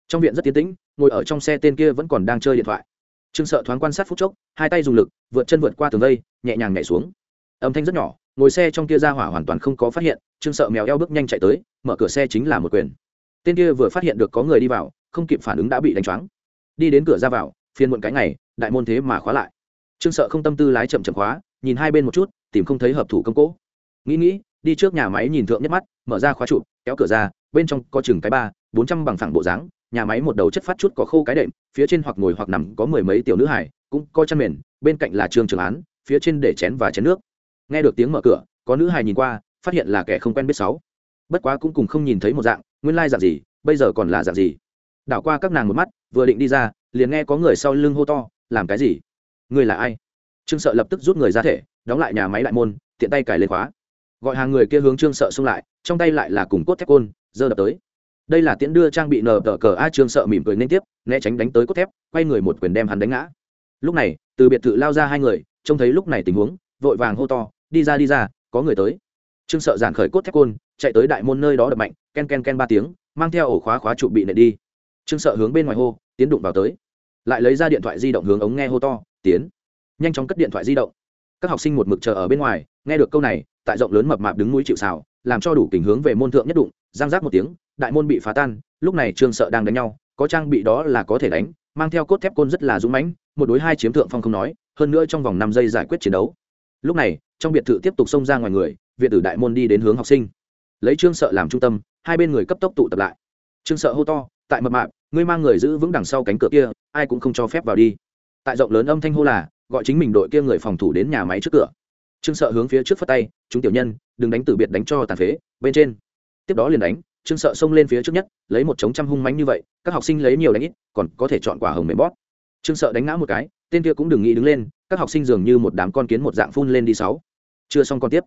Trong viện rất tiến tĩnh, ngồi ở trong xe tên kia vẫn còn đang chơi điện thoại. Trương sợ thoáng quan sát phút chốc, hai tay dùng lực, vượt chân vượt qua tường vây, nhẹ nhàng nhảy xuống. Âm thanh rất nhỏ, ngồi xe trong kia ra hỏa hoàn toàn không có phát hiện, trương sợ mèo eo bước nhanh chạy tới, mở cửa xe chính là một quyền. Tên kia vừa phát hiện được có người đi vào, không kịp phản ứng đã bị đánh choáng. Đi đến cửa ra vào phiên muộn cái ngày, đại môn thế mà khóa lại trương sợ không tâm tư lái chậm chậm khóa, nhìn hai bên một chút, tìm không thấy hợp thủ công cỗ nghĩ nghĩ, đi trước nhà máy nhìn thượng nhất mắt, mở ra khóa trụ, kéo cửa ra, bên trong có chừng cái ba, bốn trăm bằng phẳng bộ dáng, nhà máy một đầu chất phát chút có khô cái đệm, phía trên hoặc ngồi hoặc nằm có mười mấy tiểu nữ hải cũng có chăn mền, bên cạnh là trường trường án, phía trên để chén và chén nước. Nghe được tiếng mở cửa, có nữ hải nhìn qua, phát hiện là kẻ không quen biết sáu. Bất quá cũng cùng không nhìn thấy một dạng, nguyên lai dạng gì, bây giờ còn là dạng gì. Đảo qua các nàng một mắt, vừa định đi ra, liền nghe có người sau lưng hô to, làm cái gì? Người là ai? Trương sợ lập tức rút người ra thể, đóng lại nhà máy lại môn, tiện tay cài lên khóa. Gọi hàng người kia hướng trương sợ xông lại, trong tay lại là cùng cốt thép côn dơ đập tới. Đây là tiễn đưa trang bị nờ tờ cờ a trương sợ mỉm cười nên tiếp, né tránh đánh tới cốt thép, quay người một quyền đem hắn đánh ngã. Lúc này, từ biệt thự lao ra hai người, trông thấy lúc này tình huống, vội vàng hô to, đi ra đi ra, có người tới. Trương sợ giản khởi cốt thép côn, chạy tới đại môn nơi đó đập mạnh, ken ken ken ba tiếng, mang theo ổ khóa khóa trụ bị nệ đi. Trương sợ hướng bên ngoài hô, tiến đụng vào tới. Lại lấy ra điện thoại di động hướng ống nghe hô to tiến. Nhanh chóng cất điện thoại di động. Các học sinh một mực chờ ở bên ngoài, nghe được câu này, tại rộng lớn mập mạp đứng núi chịu xào làm cho đủ tình hướng về môn thượng nhất đụng giang giác một tiếng, đại môn bị phá tan, lúc này trương sợ đang đánh nhau, có trang bị đó là có thể đánh, mang theo cốt thép côn rất là dũng mãnh, một đối hai chiếm thượng phong không nói, hơn nữa trong vòng năm giây giải quyết chiến đấu. Lúc này, trong biệt thự tiếp tục xông ra ngoài người, viện tử đại môn đi đến hướng học sinh. Lấy trương sợ làm trung tâm, hai bên người cấp tốc tụ tập lại. Trương sợ hô to, tại mập mạp, ngươi mang người giữ vững đằng sau cánh cửa kia, ai cũng không cho phép vào đi tại rộng lớn âm thanh hô là gọi chính mình đội kia người phòng thủ đến nhà máy trước cửa. Trương sợ hướng phía trước phất tay chúng tiểu nhân đừng đánh từ biệt đánh cho tàn phế bên trên. Tiếp đó liền đánh trương sợ xông lên phía trước nhất lấy một chống trăm hung mánh như vậy các học sinh lấy nhiều đánh ít còn có thể chọn quả hồng mềm bót trương sợ đánh ngã một cái tên kia cũng đừng nghĩ đứng lên các học sinh dường như một đám con kiến một dạng phun lên đi sáu. Chưa xong con tiếp.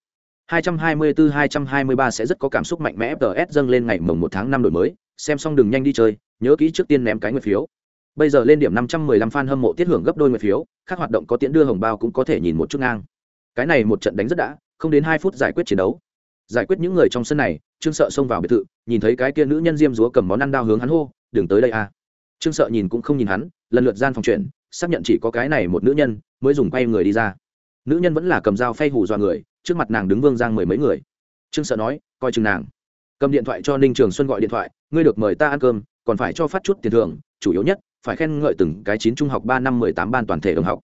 224-223 sẽ rất có cảm xúc mạnh mẽ FTS dâng lên ngày mồng 1 tháng 5 đổi mới, xem xong đừng nhanh đi chơi, nhớ kỹ trước tiên ném cái nguyệt phiếu. Bây giờ lên điểm 515 fan hâm mộ tiết hưởng gấp đôi nguyệt phiếu, các hoạt động có tiễn đưa hồng bao cũng có thể nhìn một chút ngang. Cái này một trận đánh rất đã, không đến 2 phút giải quyết chiến đấu. Giải quyết những người trong sân này, Trương Sợ xông vào biệt thự, nhìn thấy cái kia nữ nhân diêm dúa cầm món ăn đao hướng hắn hô, "Đừng tới đây a." À. Trương Sợ nhìn cũng không nhìn hắn, lần lượt gian phòng chuyện, xác nhận chỉ có cái này một nữ nhân, mới dùng quay người đi ra. Nữ nhân vẫn là cầm dao phay hù dọa người, trước mặt nàng đứng Vương Giang mười mấy người trương sợ nói coi chừng nàng cầm điện thoại cho ninh trường xuân gọi điện thoại ngươi được mời ta ăn cơm còn phải cho phát chút tiền thưởng chủ yếu nhất phải khen ngợi từng cái chín trung học ba năm mười tám ban toàn thể đồng học.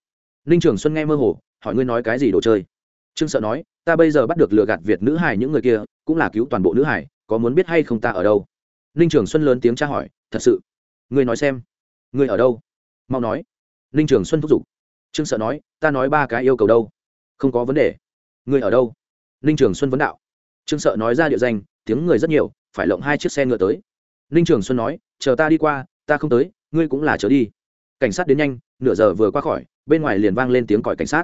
Ninh trường xuân nghe mơ hồ, hỏi ngươi nói cái gì đồ chơi? Trương sợ nói, ta bây giờ bắt được lừa gạt việt nữ hải những người kia, cũng là cứu toàn bộ nữ hải có muốn biết hay không ta ở đâu? Ninh trường xuân lớn tiếng tra hỏi, thật sự? Ngươi nói xem. Ngươi ở đâu? Mau nói. Ninh trường xuân thúc giục. Trương sợ nói, ta nói ba cái yêu cầu đâu? Không có vấn đề. Ngươi ở đâu? Ninh trường xuân vấn đạo. Trương sợ nói ra địa danh, tiếng người rất nhiều, phải lộng hai chiếc xe ngựa tới. Ninh trường xuân nói, chờ ta đi qua, ta không tới ngươi cũng là trở đi. Cảnh sát đến nhanh, nửa giờ vừa qua khỏi, bên ngoài liền vang lên tiếng còi cảnh sát.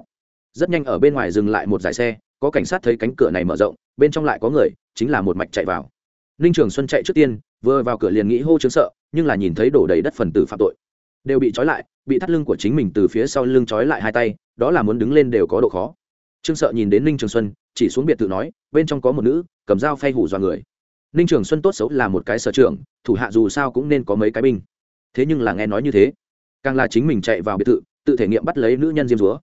Rất nhanh ở bên ngoài dừng lại một dải xe, có cảnh sát thấy cánh cửa này mở rộng, bên trong lại có người, chính là một mạch chạy vào. Ninh trường xuân chạy trước tiên, vừa vào cửa liền nghĩ hô chứng sợ, nhưng là nhìn thấy đổ đầy đất phần tử phạm tội. Đều bị trói lại, bị thắt lưng của chính mình từ phía sau lưng trói lại hai tay, đó là muốn đứng lên đều có độ khó. Trương sợ nhìn đến ninh trường xuân, chỉ xuống biệt thự nói, bên trong có một nữ, cầm dao phay hủ dọa người. Ninh trường xuân tốt xấu là một cái sở trưởng, thủ hạ dù sao cũng nên có mấy cái binh thế nhưng là nghe nói như thế, càng là chính mình chạy vào biệt thự, tự thể nghiệm bắt lấy nữ nhân diêm dúa.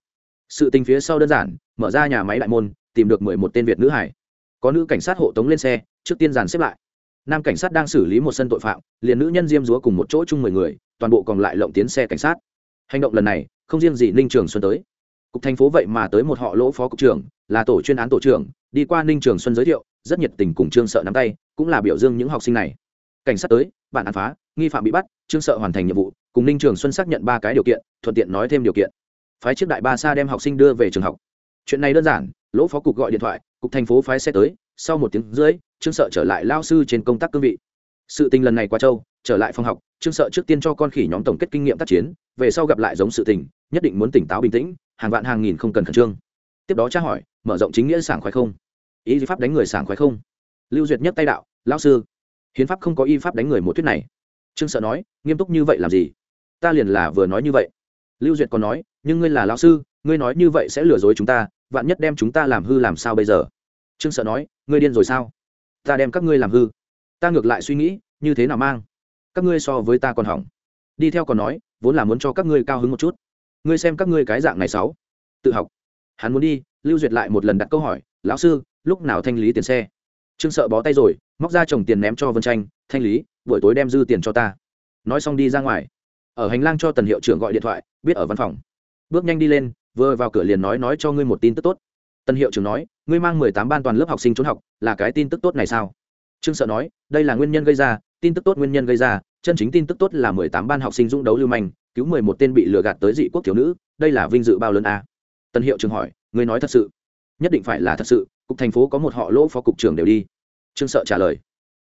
Sự tình phía sau đơn giản, mở ra nhà máy đại môn, tìm được mười một tên việt nữ hải. Có nữ cảnh sát hộ tống lên xe, trước tiên dàn xếp lại. Nam cảnh sát đang xử lý một sân tội phạm, liền nữ nhân diêm dúa cùng một chỗ chung mười người, toàn bộ còn lại lộng tiến xe cảnh sát. Hành động lần này, không riêng gì ninh trường xuân tới. Cục thành phố vậy mà tới một họ lỗ phó cục trưởng, là tổ chuyên án tổ trưởng, đi qua ninh trường xuân giới thiệu, rất nhiệt tình cùng trương sợ nắm tay, cũng là biểu dương những học sinh này cảnh sát tới, bản án phá, nghi phạm bị bắt, trương sợ hoàn thành nhiệm vụ, cùng ninh trường xuân xác nhận ba cái điều kiện, thuận tiện nói thêm điều kiện. Phái chiếc đại ba sa đem học sinh đưa về trường học. Chuyện này đơn giản, lỗ phó cục gọi điện thoại, cục thành phố phái xe tới, sau một tiếng rưỡi, trương sợ trở lại lao sư trên công tác cương vị. Sự tình lần này qua châu, trở lại phòng học, trương sợ trước tiên cho con khỉ nhóm tổng kết kinh nghiệm tác chiến, về sau gặp lại giống sự tình, nhất định muốn tỉnh táo bình tĩnh, hàng vạn hàng nghìn không cần khẩn trương. Tiếp đó tra hỏi, mở rộng chính nghĩa sảng khoái không? Ý pháp đánh người sảng khoái không? Lưu duyệt nhất tay đạo lao sư hiến pháp không có y pháp đánh người một thuyết này. Trương sợ nói, nghiêm túc như vậy làm gì? Ta liền là vừa nói như vậy. Lưu duyệt còn nói, nhưng ngươi là lao sư, ngươi nói như vậy sẽ lừa dối chúng ta, vạn nhất đem chúng ta làm hư làm sao bây giờ? Trương sợ nói, ngươi điên rồi sao? Ta đem các ngươi làm hư. Ta ngược lại suy nghĩ, như thế nào mang? Các ngươi so với ta còn hỏng. Đi theo còn nói, vốn là muốn cho các ngươi cao hứng một chút. Ngươi xem các ngươi cái dạng này sáu tự học. Hắn muốn đi, lưu duyệt lại một lần đặt câu hỏi, lão sư, lúc nào thanh lý tiền xe? Trương sợ bó tay rồi, móc ra chồng tiền ném cho vân tranh, thanh lý, buổi tối đem dư tiền cho ta. Nói xong đi ra ngoài. Ở hành lang cho tần hiệu trưởng gọi điện thoại, biết ở văn phòng. Bước nhanh đi lên, vừa vào cửa liền nói nói cho ngươi một tin tức tốt. Tần hiệu trưởng nói, ngươi mang mười tám ban toàn lớp học sinh trốn học, là cái tin tức tốt này sao? Trương sợ nói, đây là nguyên nhân gây ra, tin tức tốt nguyên nhân gây ra, chân chính tin tức tốt là mười tám ban học sinh dũng đấu lưu manh, cứu mười một tên bị lừa gạt tới dị quốc thiếu nữ, đây là vinh dự bao lớn a? À? tân hiệu trưởng hỏi, ngươi nói thật sự? Nhất định phải là thật sự cục thành phố có một họ lỗ phó cục trưởng đều đi. Trương sợ trả lời.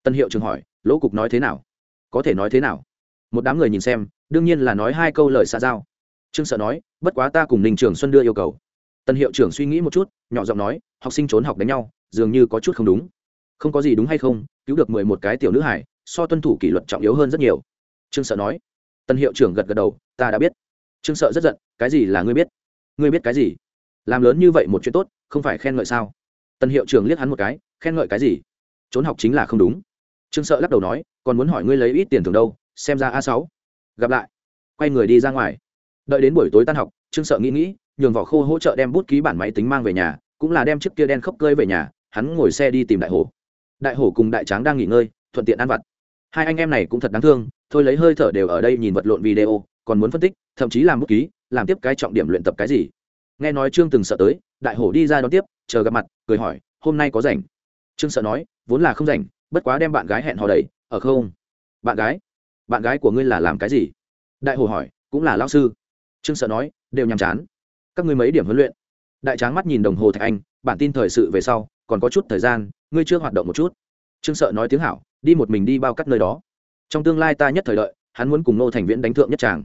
Tân hiệu trưởng hỏi, lỗ cục nói thế nào? Có thể nói thế nào? Một đám người nhìn xem, đương nhiên là nói hai câu lời xa giao. Trương sợ nói, bất quá ta cùng ninh trường xuân đưa yêu cầu. Tân hiệu trưởng suy nghĩ một chút, nhỏ giọng nói, học sinh trốn học đánh nhau, dường như có chút không đúng. Không có gì đúng hay không, cứu được mười một cái tiểu nữ hải, so tuân thủ kỷ luật trọng yếu hơn rất nhiều. Trương sợ nói. Tân hiệu trưởng gật gật đầu, ta đã biết. Trương sợ rất giận, cái gì là ngươi biết? Ngươi biết cái gì? Làm lớn như vậy một chuyện tốt, không phải khen ngợi sao? Tân hiệu trưởng liếc hắn một cái, khen ngợi cái gì? Trốn học chính là không đúng. Trương sợ lắc đầu nói, còn muốn hỏi ngươi lấy ít tiền thường đâu, xem ra a sáu. Gặp lại. Quay người đi ra ngoài. Đợi đến buổi tối tan học, trương sợ nghĩ nghĩ, nhường vỏ khô hỗ trợ đem bút ký bản máy tính mang về nhà, cũng là đem chiếc kia đen khóc cơi về nhà, hắn ngồi xe đi tìm đại hồ đại hổ cùng đại tráng đang nghỉ ngơi, thuận tiện ăn vặt. Hai anh em này cũng thật đáng thương, thôi lấy hơi thở đều ở đây nhìn vật lộn video, còn muốn phân tích, thậm chí làm bút ký, làm tiếp cái trọng điểm luyện tập cái gì. Nghe nói trương từng sợ tới, đại hổ đi ra đón tiếp chờ gặp mặt, cười hỏi, hôm nay có rảnh? Trương sợ nói, vốn là không rảnh, bất quá đem bạn gái hẹn hò đầy ở không? Bạn gái? Bạn gái của ngươi là làm cái gì? Đại hồ hỏi, cũng là lao sư. Trương sợ nói, đều nhàm chán. Các ngươi mấy điểm huấn luyện? Đại tráng mắt nhìn đồng hồ thạch anh, bản tin thời sự về sau, còn có chút thời gian, ngươi chưa hoạt động một chút. Trương sợ nói tiếng hảo, đi một mình đi bao cắt nơi đó. Trong tương lai ta nhất thời đợi, hắn muốn cùng nô thành viễn đánh thượng nhất tràng.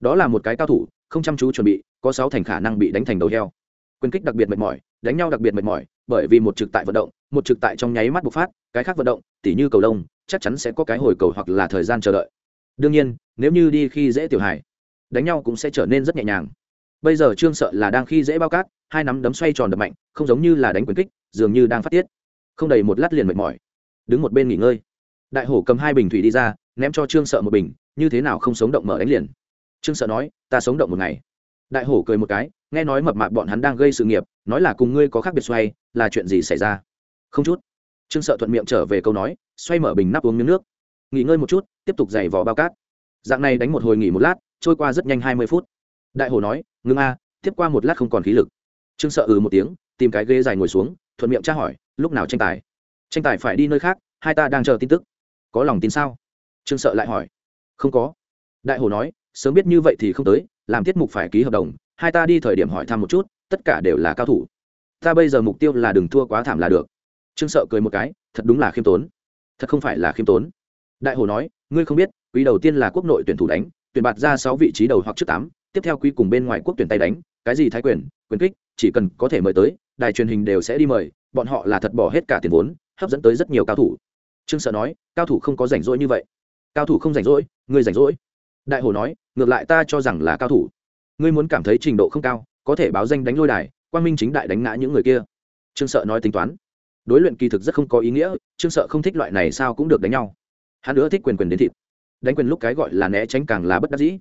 Đó là một cái cao thủ, không chăm chú chuẩn bị, có sáu thành khả năng bị đánh thành đầu heo. Quyền kích đặc biệt mệt mỏi đánh nhau đặc biệt mệt mỏi bởi vì một trực tại vận động một trực tại trong nháy mắt bộc phát cái khác vận động tỉ như cầu đông chắc chắn sẽ có cái hồi cầu hoặc là thời gian chờ đợi. Đương nhiên nếu như đi khi dễ tiểu Hải, đánh nhau cũng sẽ trở nên rất nhẹ nhàng. Bây giờ trương sợ là đang khi dễ bao cát hai nắm đấm xoay tròn đập mạnh không giống như là đánh quyền kích dường như đang phát tiết. Không đầy một lát liền mệt mỏi. Đứng một bên nghỉ ngơi. Đại hổ cầm hai bình thủy đi ra ném cho trương sợ một bình như thế nào không sống động mở đánh liền. Trương sợ nói ta sống động một ngày. Đại hổ cười một cái nghe nói mập mạp bọn hắn đang gây sự nghiệp nói là cùng ngươi có khác biệt xoay, là chuyện gì xảy ra? Không chút. Trương sợ thuận miệng trở về câu nói, xoay mở bình nắp uống miếng nước. Nghỉ ngơi một chút, tiếp tục giày vò bao cát. Dạng này đánh một hồi nghỉ một lát, trôi qua rất nhanh hai mươi phút. Đại hồ nói, ngưng a, tiếp qua một lát không còn khí lực. Trương sợ ừ một tiếng, tìm cái ghế dài ngồi xuống, thuận miệng tra hỏi, lúc nào tranh tài? Tranh tài phải đi nơi khác, hai ta đang chờ tin tức. Có lòng tin sao? Trương sợ lại hỏi. Không có. Đại hồ nói, sớm biết như vậy thì không tới, làm tiết mục phải ký hợp đồng, hai ta đi thời điểm hỏi thăm một chút tất cả đều là cao thủ. Ta bây giờ mục tiêu là đừng thua quá thảm là được. Trương sợ cười một cái, thật đúng là khiêm tốn. Thật không phải là khiêm tốn. Đại hồ nói, ngươi không biết, quý đầu tiên là quốc nội tuyển thủ đánh, tuyển bạt ra sáu vị trí đầu hoặc trước tám, tiếp theo quý cùng bên ngoài quốc tuyển tay đánh, cái gì thái quyền quyền kích, chỉ cần có thể mời tới, đài truyền hình đều sẽ đi mời, bọn họ là thật bỏ hết cả tiền vốn, hấp dẫn tới rất nhiều cao thủ. Trương sợ nói, cao thủ không có rảnh rỗi như vậy. Cao thủ không rảnh rỗi, ngươi rảnh rỗi. Đại hồ nói, ngược lại ta cho rằng là cao thủ. Ngươi muốn cảm thấy trình độ không cao có thể báo danh đánh lôi đài, quang minh chính đại đánh ngã những người kia. Trương sợ nói tính toán. Đối luyện kỳ thực rất không có ý nghĩa, trương sợ không thích loại này sao cũng được đánh nhau. Hắn nữa thích quyền quyền đến thịt. Đánh quyền lúc cái gọi là né tránh càng là bất đắc dĩ.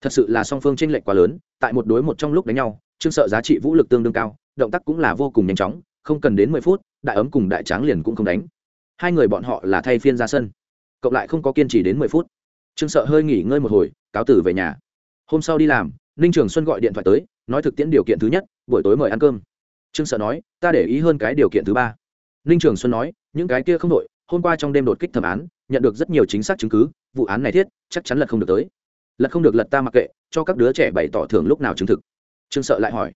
Thật sự là song phương tranh lệch quá lớn, tại một đối một trong lúc đánh nhau, trương sợ giá trị vũ lực tương đương cao, động tác cũng là vô cùng nhanh chóng, không cần đến mười phút, đại ấm cùng đại tráng liền cũng không đánh. Hai người bọn họ là thay phiên ra sân, cộng lại không có kiên trì đến mười phút. Trương sợ hơi nghỉ ngơi một hồi, cáo tử về nhà. Hôm sau đi làm, ninh trường xuân gọi điện thoại tới nói thực tiễn điều kiện thứ nhất, buổi tối mời ăn cơm. Trương sợ nói, ta để ý hơn cái điều kiện thứ ba. Ninh trường xuân nói, những cái kia không đội hôm qua trong đêm đột kích thẩm án, nhận được rất nhiều chính xác chứng cứ, vụ án này thiết, chắc chắn lật không được tới. Lật không được lật ta mặc kệ, cho các đứa trẻ bày tỏ thưởng lúc nào chứng thực. Trương sợ lại hỏi,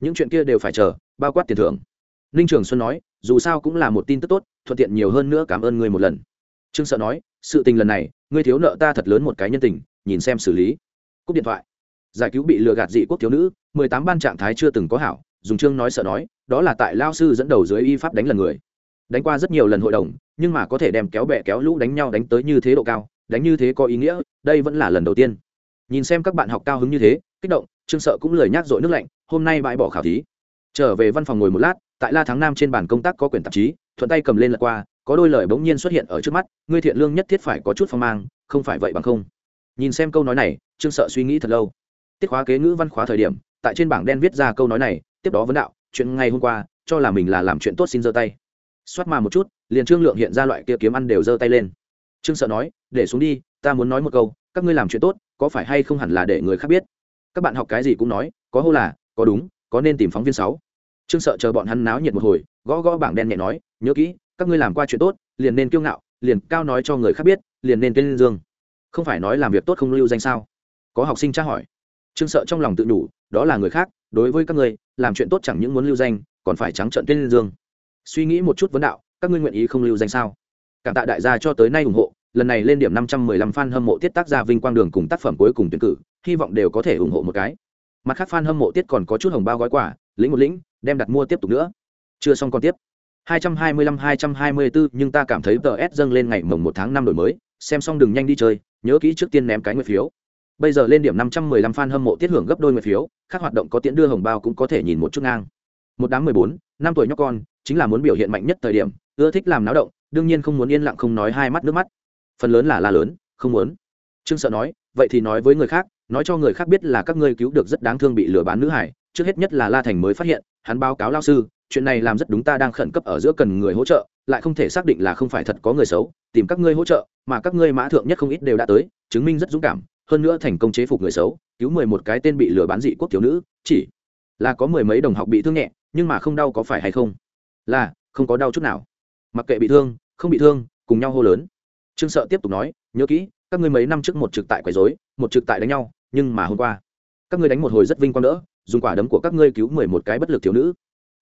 những chuyện kia đều phải chờ, bao quát tiền thưởng. Ninh trường xuân nói, dù sao cũng là một tin tức tốt, thuận tiện nhiều hơn nữa cảm ơn ngươi một lần. Trương sợ nói, sự tình lần này, ngươi thiếu nợ ta thật lớn một cái nhân tình, nhìn xem xử lý. Cúp điện thoại giải cứu bị lừa gạt dị quốc thiếu nữ, mười tám ban trạng thái chưa từng có hảo, dùng chương nói sợ nói, đó là tại lao sư dẫn đầu dưới y pháp đánh lần người. Đánh qua rất nhiều lần hội đồng, nhưng mà có thể đem kéo bẹ kéo lũ đánh nhau đánh tới như thế độ cao, đánh như thế có ý nghĩa, đây vẫn là lần đầu tiên. Nhìn xem các bạn học cao hứng như thế, kích động, trương sợ cũng lười nhắc dội nước lạnh, hôm nay bãi bỏ khảo thí. Trở về văn phòng ngồi một lát, tại la tháng năm trên bàn công tác có quyển tạp chí, thuận tay cầm lên lật qua, có đôi lời bỗng nhiên xuất hiện ở trước mắt, ngươi thiện lương nhất thiết phải có chút phong mang, không phải vậy bằng không. Nhìn xem câu nói này, trương sợ suy nghĩ thật lâu tiết khóa kế ngữ văn khóa thời điểm, tại trên bảng đen viết ra câu nói này, tiếp đó vấn đạo, chuyện ngay hôm qua, cho là mình là làm chuyện tốt xin giơ tay. Xoát mà một chút, liền trương lượng hiện ra loại kia kiếm ăn đều giơ tay lên. Trương sợ nói, để xuống đi, ta muốn nói một câu, các ngươi làm chuyện tốt, có phải hay không hẳn là để người khác biết? Các bạn học cái gì cũng nói, có hô là, có đúng, có nên tìm phóng viên sáu. Trương sợ chờ bọn hắn náo nhiệt một hồi, gõ gõ bảng đen nhẹ nói, nhớ kỹ, các ngươi làm qua chuyện tốt, liền nên kiêu ngạo, liền cao nói cho người khác biết, liền nên tên dương. Không phải nói làm việc tốt không lưu danh sao? Có học sinh tra hỏi trương sợ trong lòng tự đủ đó là người khác đối với các ngươi làm chuyện tốt chẳng những muốn lưu danh còn phải trắng trợn tên dương. Suy nghĩ một chút vấn đạo các ngươi nguyện ý không lưu danh sao? Cảm tạ đại gia cho tới nay ủng hộ lần này lên điểm năm trăm mười lăm fan hâm mộ tiết tác gia vinh quang đường cùng tác phẩm cuối cùng tuyển cử hy vọng đều có thể ủng hộ một cái. Mặt khác fan hâm mộ tiết còn có chút hồng bao gói quả lĩnh một lĩnh đem đặt mua tiếp tục nữa. Chưa xong còn tiếp. 225-224 nhưng ta cảm thấy TS dâng lên ngày mồng 1 tháng 5 đổi mới, xem xong đừng nhanh đi chơi, nhớ kỹ trước tiên ném cái nguyệt phiếu. Bây giờ lên điểm 515 fan hâm mộ tiết hưởng gấp đôi người phiếu, các hoạt động có tiễn đưa hồng bao cũng có thể nhìn một chút ngang. Một đám 14, năm tuổi nhóc con, chính là muốn biểu hiện mạnh nhất thời điểm, ưa thích làm náo động, đương nhiên không muốn yên lặng không nói hai mắt nước mắt. Phần lớn là la lớn, không muốn. Trương Sợ nói, vậy thì nói với người khác, nói cho người khác biết là các ngươi cứu được rất đáng thương bị lừa bán nữ hải, trước hết nhất là La Thành mới phát hiện, hắn báo cáo lao sư, chuyện này làm rất đúng ta đang khẩn cấp ở giữa cần người hỗ trợ lại không thể xác định là không phải thật có người xấu tìm các ngươi hỗ trợ mà các ngươi mã thượng nhất không ít đều đã tới chứng minh rất dũng cảm hơn nữa thành công chế phục người xấu, cứu mười một cái tên bị lừa bán dị quốc thiếu nữ, chỉ là có mười mấy đồng học bị thương nhẹ, nhưng mà không đau có phải hay không? Là, không có đau chút nào. Mặc kệ bị thương, không bị thương, cùng nhau hô lớn. Trương sợ tiếp tục nói, nhớ kỹ, các ngươi mấy năm trước một trực tại quấy dối một trực tại đánh nhau, nhưng mà hôm qua, các ngươi đánh một hồi rất vinh quang đỡ, dùng quả đấm của các ngươi cứu mười một cái bất lực thiếu nữ.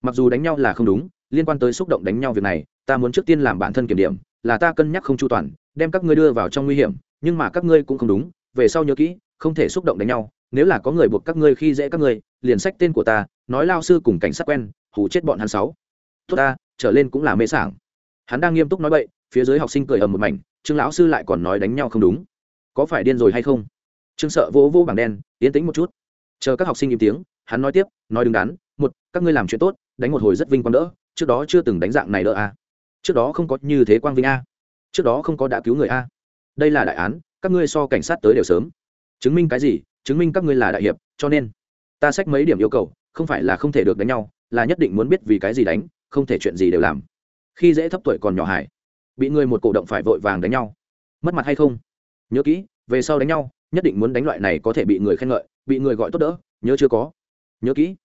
Mặc dù đánh nhau là không đúng, liên quan tới xúc động đánh nhau việc này, ta muốn trước tiên làm bản thân kiểm điểm, là ta cân nhắc không chu toàn, đem các ngươi đưa vào trong nguy hiểm, nhưng mà các ngươi cũng không đúng về sau nhớ kỹ, không thể xúc động đánh nhau, nếu là có người buộc các ngươi khi dễ các ngươi, liền sách tên của ta, nói lao sư cùng cảnh sát quen, hù chết bọn hắn sáu. Tốt ta, trở lên cũng là mê sảng. Hắn đang nghiêm túc nói bậy, phía dưới học sinh cười ầm một mảnh, trương lão sư lại còn nói đánh nhau không đúng. Có phải điên rồi hay không? Trương sợ vỗ vỗ bảng đen tiến tĩnh một chút. Chờ các học sinh im tiếng, hắn nói tiếp, nói đứng đắn, một, các ngươi làm chuyện tốt, đánh một hồi rất vinh quang đỡ, trước đó chưa từng đánh dạng này đỡ a. Trước đó không có như thế quang vinh a. Trước đó không có đã cứu người a. Đây là đại án các ngươi so cảnh sát tới đều sớm. Chứng minh cái gì? Chứng minh các ngươi là đại hiệp, cho nên ta xách mấy điểm yêu cầu, không phải là không thể được đánh nhau, là nhất định muốn biết vì cái gì đánh, không thể chuyện gì đều làm. Khi dễ thấp tuổi còn nhỏ hải bị người một cổ động phải vội vàng đánh nhau. Mất mặt hay không? Nhớ kỹ, về sau đánh nhau, nhất định muốn đánh loại này có thể bị người khen ngợi, bị người gọi tốt đỡ, nhớ chưa có. Nhớ kỹ,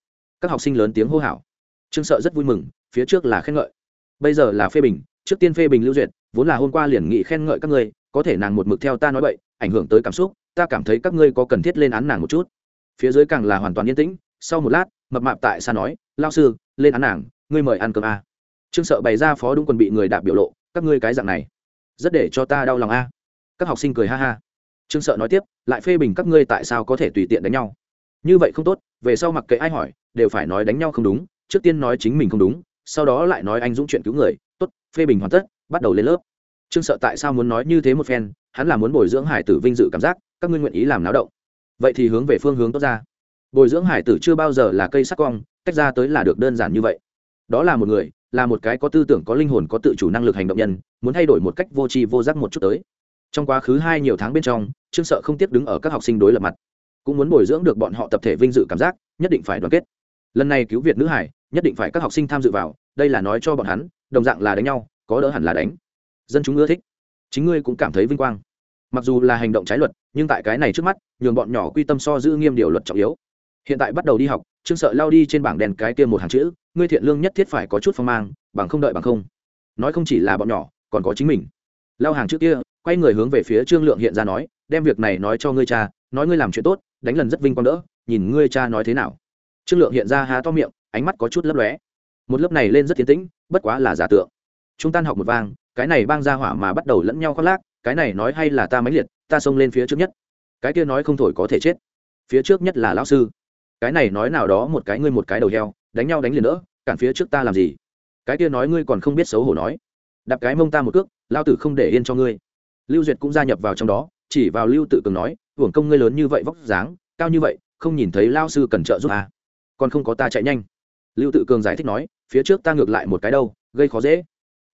các học sinh lớn tiếng hô hào. Trương sợ rất vui mừng, phía trước là khen ngợi, bây giờ là phê bình, trước tiên phê bình lưu duyệt, vốn là hôm qua liền nghị khen ngợi các ngươi có thể nàng một mực theo ta nói vậy ảnh hưởng tới cảm xúc, ta cảm thấy các ngươi có cần thiết lên án nàng một chút. Phía dưới càng là hoàn toàn yên tĩnh, sau một lát, mập mạp tại xa nói lao sư, lên án nàng, ngươi mời ăn cơm a. Trương sợ bày ra phó đúng quần bị người đạp biểu lộ, các ngươi cái dạng này, rất để cho ta đau lòng a. Các học sinh cười ha ha. Trương sợ nói tiếp, lại phê bình các ngươi tại sao có thể tùy tiện đánh nhau? Như vậy không tốt, về sau mặc kệ ai hỏi, đều phải nói đánh nhau không đúng, trước tiên nói chính mình không đúng, sau đó lại nói anh dũng chuyện cứu người, tốt, phê bình hoàn tất, bắt đầu lên lớp trương sợ tại sao muốn nói như thế một phen, hắn là muốn bồi dưỡng hải tử vinh dự cảm giác, các ngươi nguyện ý làm náo động. Vậy thì hướng về phương hướng tốt ra. Bồi dưỡng hải tử chưa bao giờ là cây sắc cong, tách ra tới là được đơn giản như vậy. Đó là một người, là một cái có tư tưởng, có linh hồn, có tự chủ năng lực hành động nhân, muốn thay đổi một cách vô tri vô giác một chút tới. Trong quá khứ hai nhiều tháng bên trong, trương sợ không tiếc đứng ở các học sinh đối lập mặt. Cũng muốn bồi dưỡng được bọn họ tập thể vinh dự cảm giác, nhất định phải đoàn kết. Lần này cứu việt nữ hải, nhất định phải các học sinh tham dự vào, đây là nói cho bọn hắn, đồng dạng là đánh nhau, có đỡ hẳn là đánh dân chúng ưa thích. Chính ngươi cũng cảm thấy vinh quang. Mặc dù là hành động trái luật, nhưng tại cái này trước mắt, nhường bọn nhỏ quy tâm so giữ nghiêm điều luật trọng yếu. Hiện tại bắt đầu đi học, trương sợ lao đi trên bảng đèn cái kia một hàng chữ, ngươi thiện lương nhất thiết phải có chút phong mang, bằng không đợi bằng không. Nói không chỉ là bọn nhỏ, còn có chính mình. Lao hàng chữ kia, quay người hướng về phía trương lượng hiện ra nói, đem việc này nói cho ngươi cha, nói ngươi làm chuyện tốt, đánh lần rất vinh quang đỡ, nhìn ngươi cha nói thế nào. Trương lượng hiện ra há to miệng, ánh mắt có chút lấp lóe. Một lớp này lên rất tiến tĩnh, bất quá là giả tượng. Chúng tan học một vang cái này bang ra hỏa mà bắt đầu lẫn nhau khoác lác, cái này nói hay là ta máy liệt, ta xông lên phía trước nhất. Cái kia nói không thổi có thể chết. Phía trước nhất là lão sư. Cái này nói nào đó một cái ngươi một cái đầu heo, đánh nhau đánh liền nữa cản phía trước ta làm gì? Cái kia nói ngươi còn không biết xấu hổ nói. Đạp cái mông ta một cước lao tử không để yên cho ngươi. Lưu duyệt cũng gia nhập vào trong đó, chỉ vào lưu tự cường nói, hưởng công ngươi lớn như vậy vóc dáng, cao như vậy, không nhìn thấy lao sư cần trợ giúp à. còn không có ta chạy nhanh. Lưu tự cường giải thích nói, phía trước ta ngược lại một cái đâu, gây khó dễ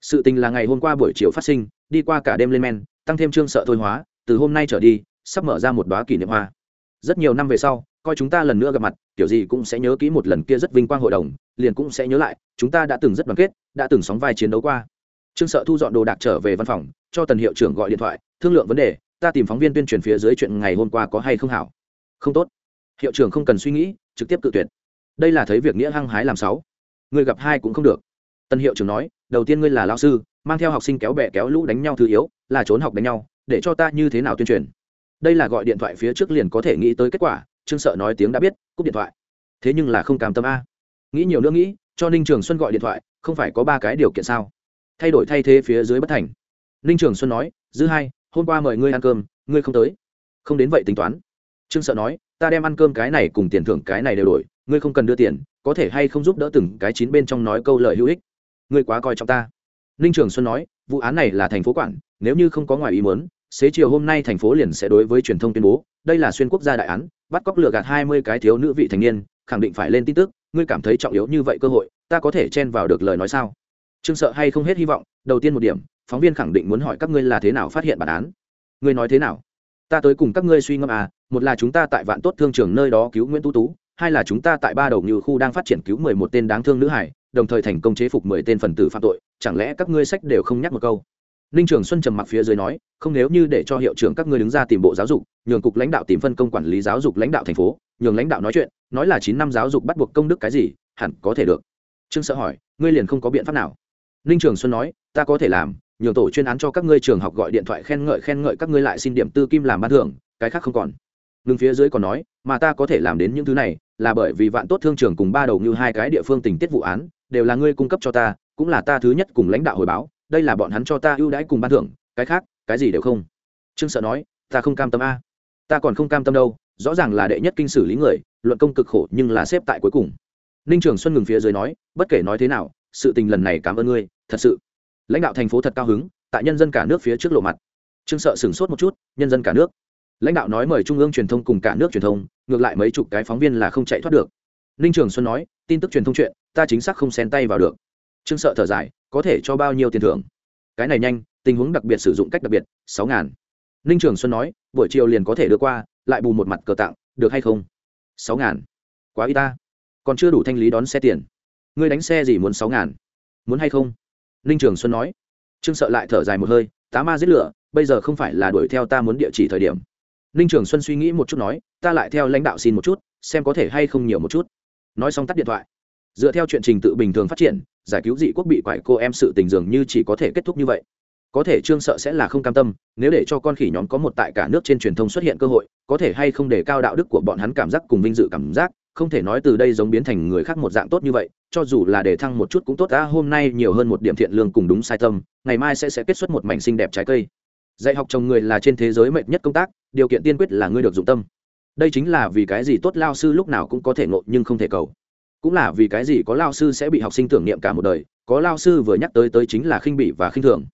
sự tình là ngày hôm qua buổi chiều phát sinh, đi qua cả đêm lên men, tăng thêm trương sợ thôi hóa, từ hôm nay trở đi, sắp mở ra một đoá kỷ niệm hoa. Rất nhiều năm về sau, coi chúng ta lần nữa gặp mặt, kiểu gì cũng sẽ nhớ kỹ một lần kia rất vinh quang hội đồng, liền cũng sẽ nhớ lại, chúng ta đã từng rất đoàn kết, đã từng sóng vai chiến đấu qua. Trương sợ thu dọn đồ đạc trở về văn phòng, cho tần hiệu trưởng gọi điện thoại, thương lượng vấn đề, ta tìm phóng viên tuyên truyền phía dưới chuyện ngày hôm qua có hay không hảo. Không tốt. Hiệu trưởng không cần suy nghĩ, trực tiếp cự tuyệt. Đây là thấy việc nghĩa hăng hái làm sáu người gặp hai cũng không được tân hiệu trưởng nói, đầu tiên ngươi là lao sư, mang theo học sinh kéo bè kéo lũ đánh nhau thứ yếu, là trốn học đánh nhau, để cho ta như thế nào tuyên truyền? Đây là gọi điện thoại phía trước liền có thể nghĩ tới kết quả, trương sợ nói tiếng đã biết, cúp điện thoại. Thế nhưng là không cam tâm a. Nghĩ nhiều nữa nghĩ, cho ninh trường xuân gọi điện thoại, không phải có ba cái điều kiện sao? Thay đổi thay thế phía dưới bất thành. Ninh trường xuân nói, dư hai, hôm qua mời ngươi ăn cơm, ngươi không tới. Không đến vậy tính toán. Trương sợ nói, ta đem ăn cơm cái này cùng tiền thưởng cái này đều đổi, ngươi không cần đưa tiền, có thể hay không giúp đỡ từng cái chín bên trong nói câu lời hữu ích ngươi quá coi trọng ta. Ninh trường xuân nói, vụ án này là thành phố quản, nếu như không có ngoài ý muốn, xế chiều hôm nay thành phố liền sẽ đối với truyền thông tuyên bố, đây là xuyên quốc gia đại án, bắt cóc lừa gạt hai mươi cái thiếu nữ vị thành niên, khẳng định phải lên tin tức, ngươi cảm thấy trọng yếu như vậy cơ hội, ta có thể chen vào được lời nói sao? Trương sợ hay không hết hy vọng, đầu tiên một điểm, phóng viên khẳng định muốn hỏi các ngươi là thế nào phát hiện bản án. Ngươi nói thế nào? Ta tới cùng các ngươi suy ngẫm à một là chúng ta tại vạn tốt thương trường nơi đó cứu nguyễn tú tú, hai là chúng ta tại ba đầu như khu đang phát triển cứu mười một tên đáng thương nữ hải đồng thời thành công chế phục mười tên phần tử phạm tội, chẳng lẽ các ngươi sách đều không nhắc một câu? Ninh trường xuân trầm mặc phía dưới nói, không nếu như để cho hiệu trưởng các ngươi đứng ra tìm bộ giáo dục, nhường cục lãnh đạo tìm phân công quản lý giáo dục lãnh đạo thành phố, nhường lãnh đạo nói chuyện, nói là chín năm giáo dục bắt buộc công đức cái gì, hẳn có thể được. Trương sợ hỏi, ngươi liền không có biện pháp nào? Ninh trường xuân nói, ta có thể làm, nhường tổ chuyên án cho các ngươi trường học gọi điện thoại khen ngợi khen ngợi các ngươi lại xin điểm tư kim làm ban thưởng, cái khác không còn. Ngừng phía dưới còn nói, mà ta có thể làm đến những thứ này là bởi vì vạn tốt thương trường cùng ba đầu như hai cái địa phương tình tiết vụ án, đều là ngươi cung cấp cho ta, cũng là ta thứ nhất cùng lãnh đạo hồi báo, đây là bọn hắn cho ta ưu đãi cùng ban thưởng, cái khác, cái gì đều không. Trương sợ nói, ta không cam tâm a. Ta còn không cam tâm đâu, rõ ràng là đệ nhất kinh xử lý người, luận công cực khổ nhưng là xếp tại cuối cùng. Ninh trường xuân ngừng phía dưới nói, bất kể nói thế nào, sự tình lần này cảm ơn ngươi, thật sự. Lãnh đạo thành phố thật cao hứng, tại nhân dân cả nước phía trước lộ mặt. Trương sợ sửng sốt một chút, nhân dân cả nước lãnh đạo nói mời trung ương truyền thông cùng cả nước truyền thông, ngược lại mấy chục cái phóng viên là không chạy thoát được. Ninh trường xuân nói, tin tức truyền thông chuyện, ta chính xác không xen tay vào được. Trương sợ thở dài, có thể cho bao nhiêu tiền thưởng? Cái này nhanh, tình huống đặc biệt sử dụng cách đặc biệt, sáu ngàn. Ninh trường xuân nói, buổi chiều liền có thể đưa qua, lại bù một mặt cờ tặng, được hay không? Sáu ngàn. Quá y ta. Còn chưa đủ thanh lý đón xe tiền. Ngươi đánh xe gì muốn sáu ngàn? Muốn hay không? Ninh trường xuân nói. Trương sợ lại thở dài một hơi, tá ma giết lửa, bây giờ không phải là đuổi theo ta muốn địa chỉ thời điểm ninh trường xuân suy nghĩ một chút nói, ta lại theo lãnh đạo xin một chút, xem có thể hay không nhiều một chút. Nói xong tắt điện thoại. Dựa theo chuyện trình tự bình thường phát triển, giải cứu dị quốc bị quại cô em sự tình dường như chỉ có thể kết thúc như vậy. Có thể trương sợ sẽ là không cam tâm, nếu để cho con khỉ nhóm có một tại cả nước trên truyền thông xuất hiện cơ hội, có thể hay không để cao đạo đức của bọn hắn cảm giác cùng vinh dự cảm giác, không thể nói từ đây giống biến thành người khác một dạng tốt như vậy, cho dù là để thăng một chút cũng tốt đã hôm nay nhiều hơn một điểm thiện lương cùng đúng sai tâm, ngày mai sẽ sẽ kết xuất một mảnh xinh đẹp trái cây dạy học chồng người là trên thế giới mệt nhất công tác, điều kiện tiên quyết là ngươi được dụng tâm. Đây chính là vì cái gì tốt lao sư lúc nào cũng có thể ngộ nhưng không thể cầu. Cũng là vì cái gì có lao sư sẽ bị học sinh tưởng niệm cả một đời, có lao sư vừa nhắc tới tới chính là khinh bỉ và khinh thường.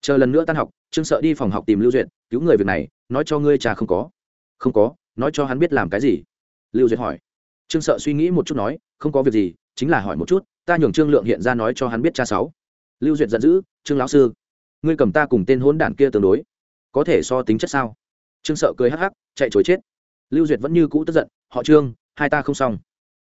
Chờ lần nữa tan học, trương sợ đi phòng học tìm lưu duyệt, cứu người việc này, nói cho ngươi cha không có. Không có, nói cho hắn biết làm cái gì. Lưu duyệt hỏi. Trương sợ suy nghĩ một chút nói, không có việc gì, chính là hỏi một chút, ta nhường trương lượng hiện ra nói cho hắn biết cha sáu. Lưu duyệt giận dữ, trương lão sư, ngươi cầm ta cùng tên hôn đản kia tương đối có thể so tính chất sao? Trương sợ cười hắc hắc, chạy chối chết. Lưu duyệt vẫn như cũ tức giận, họ trương, hai ta không xong.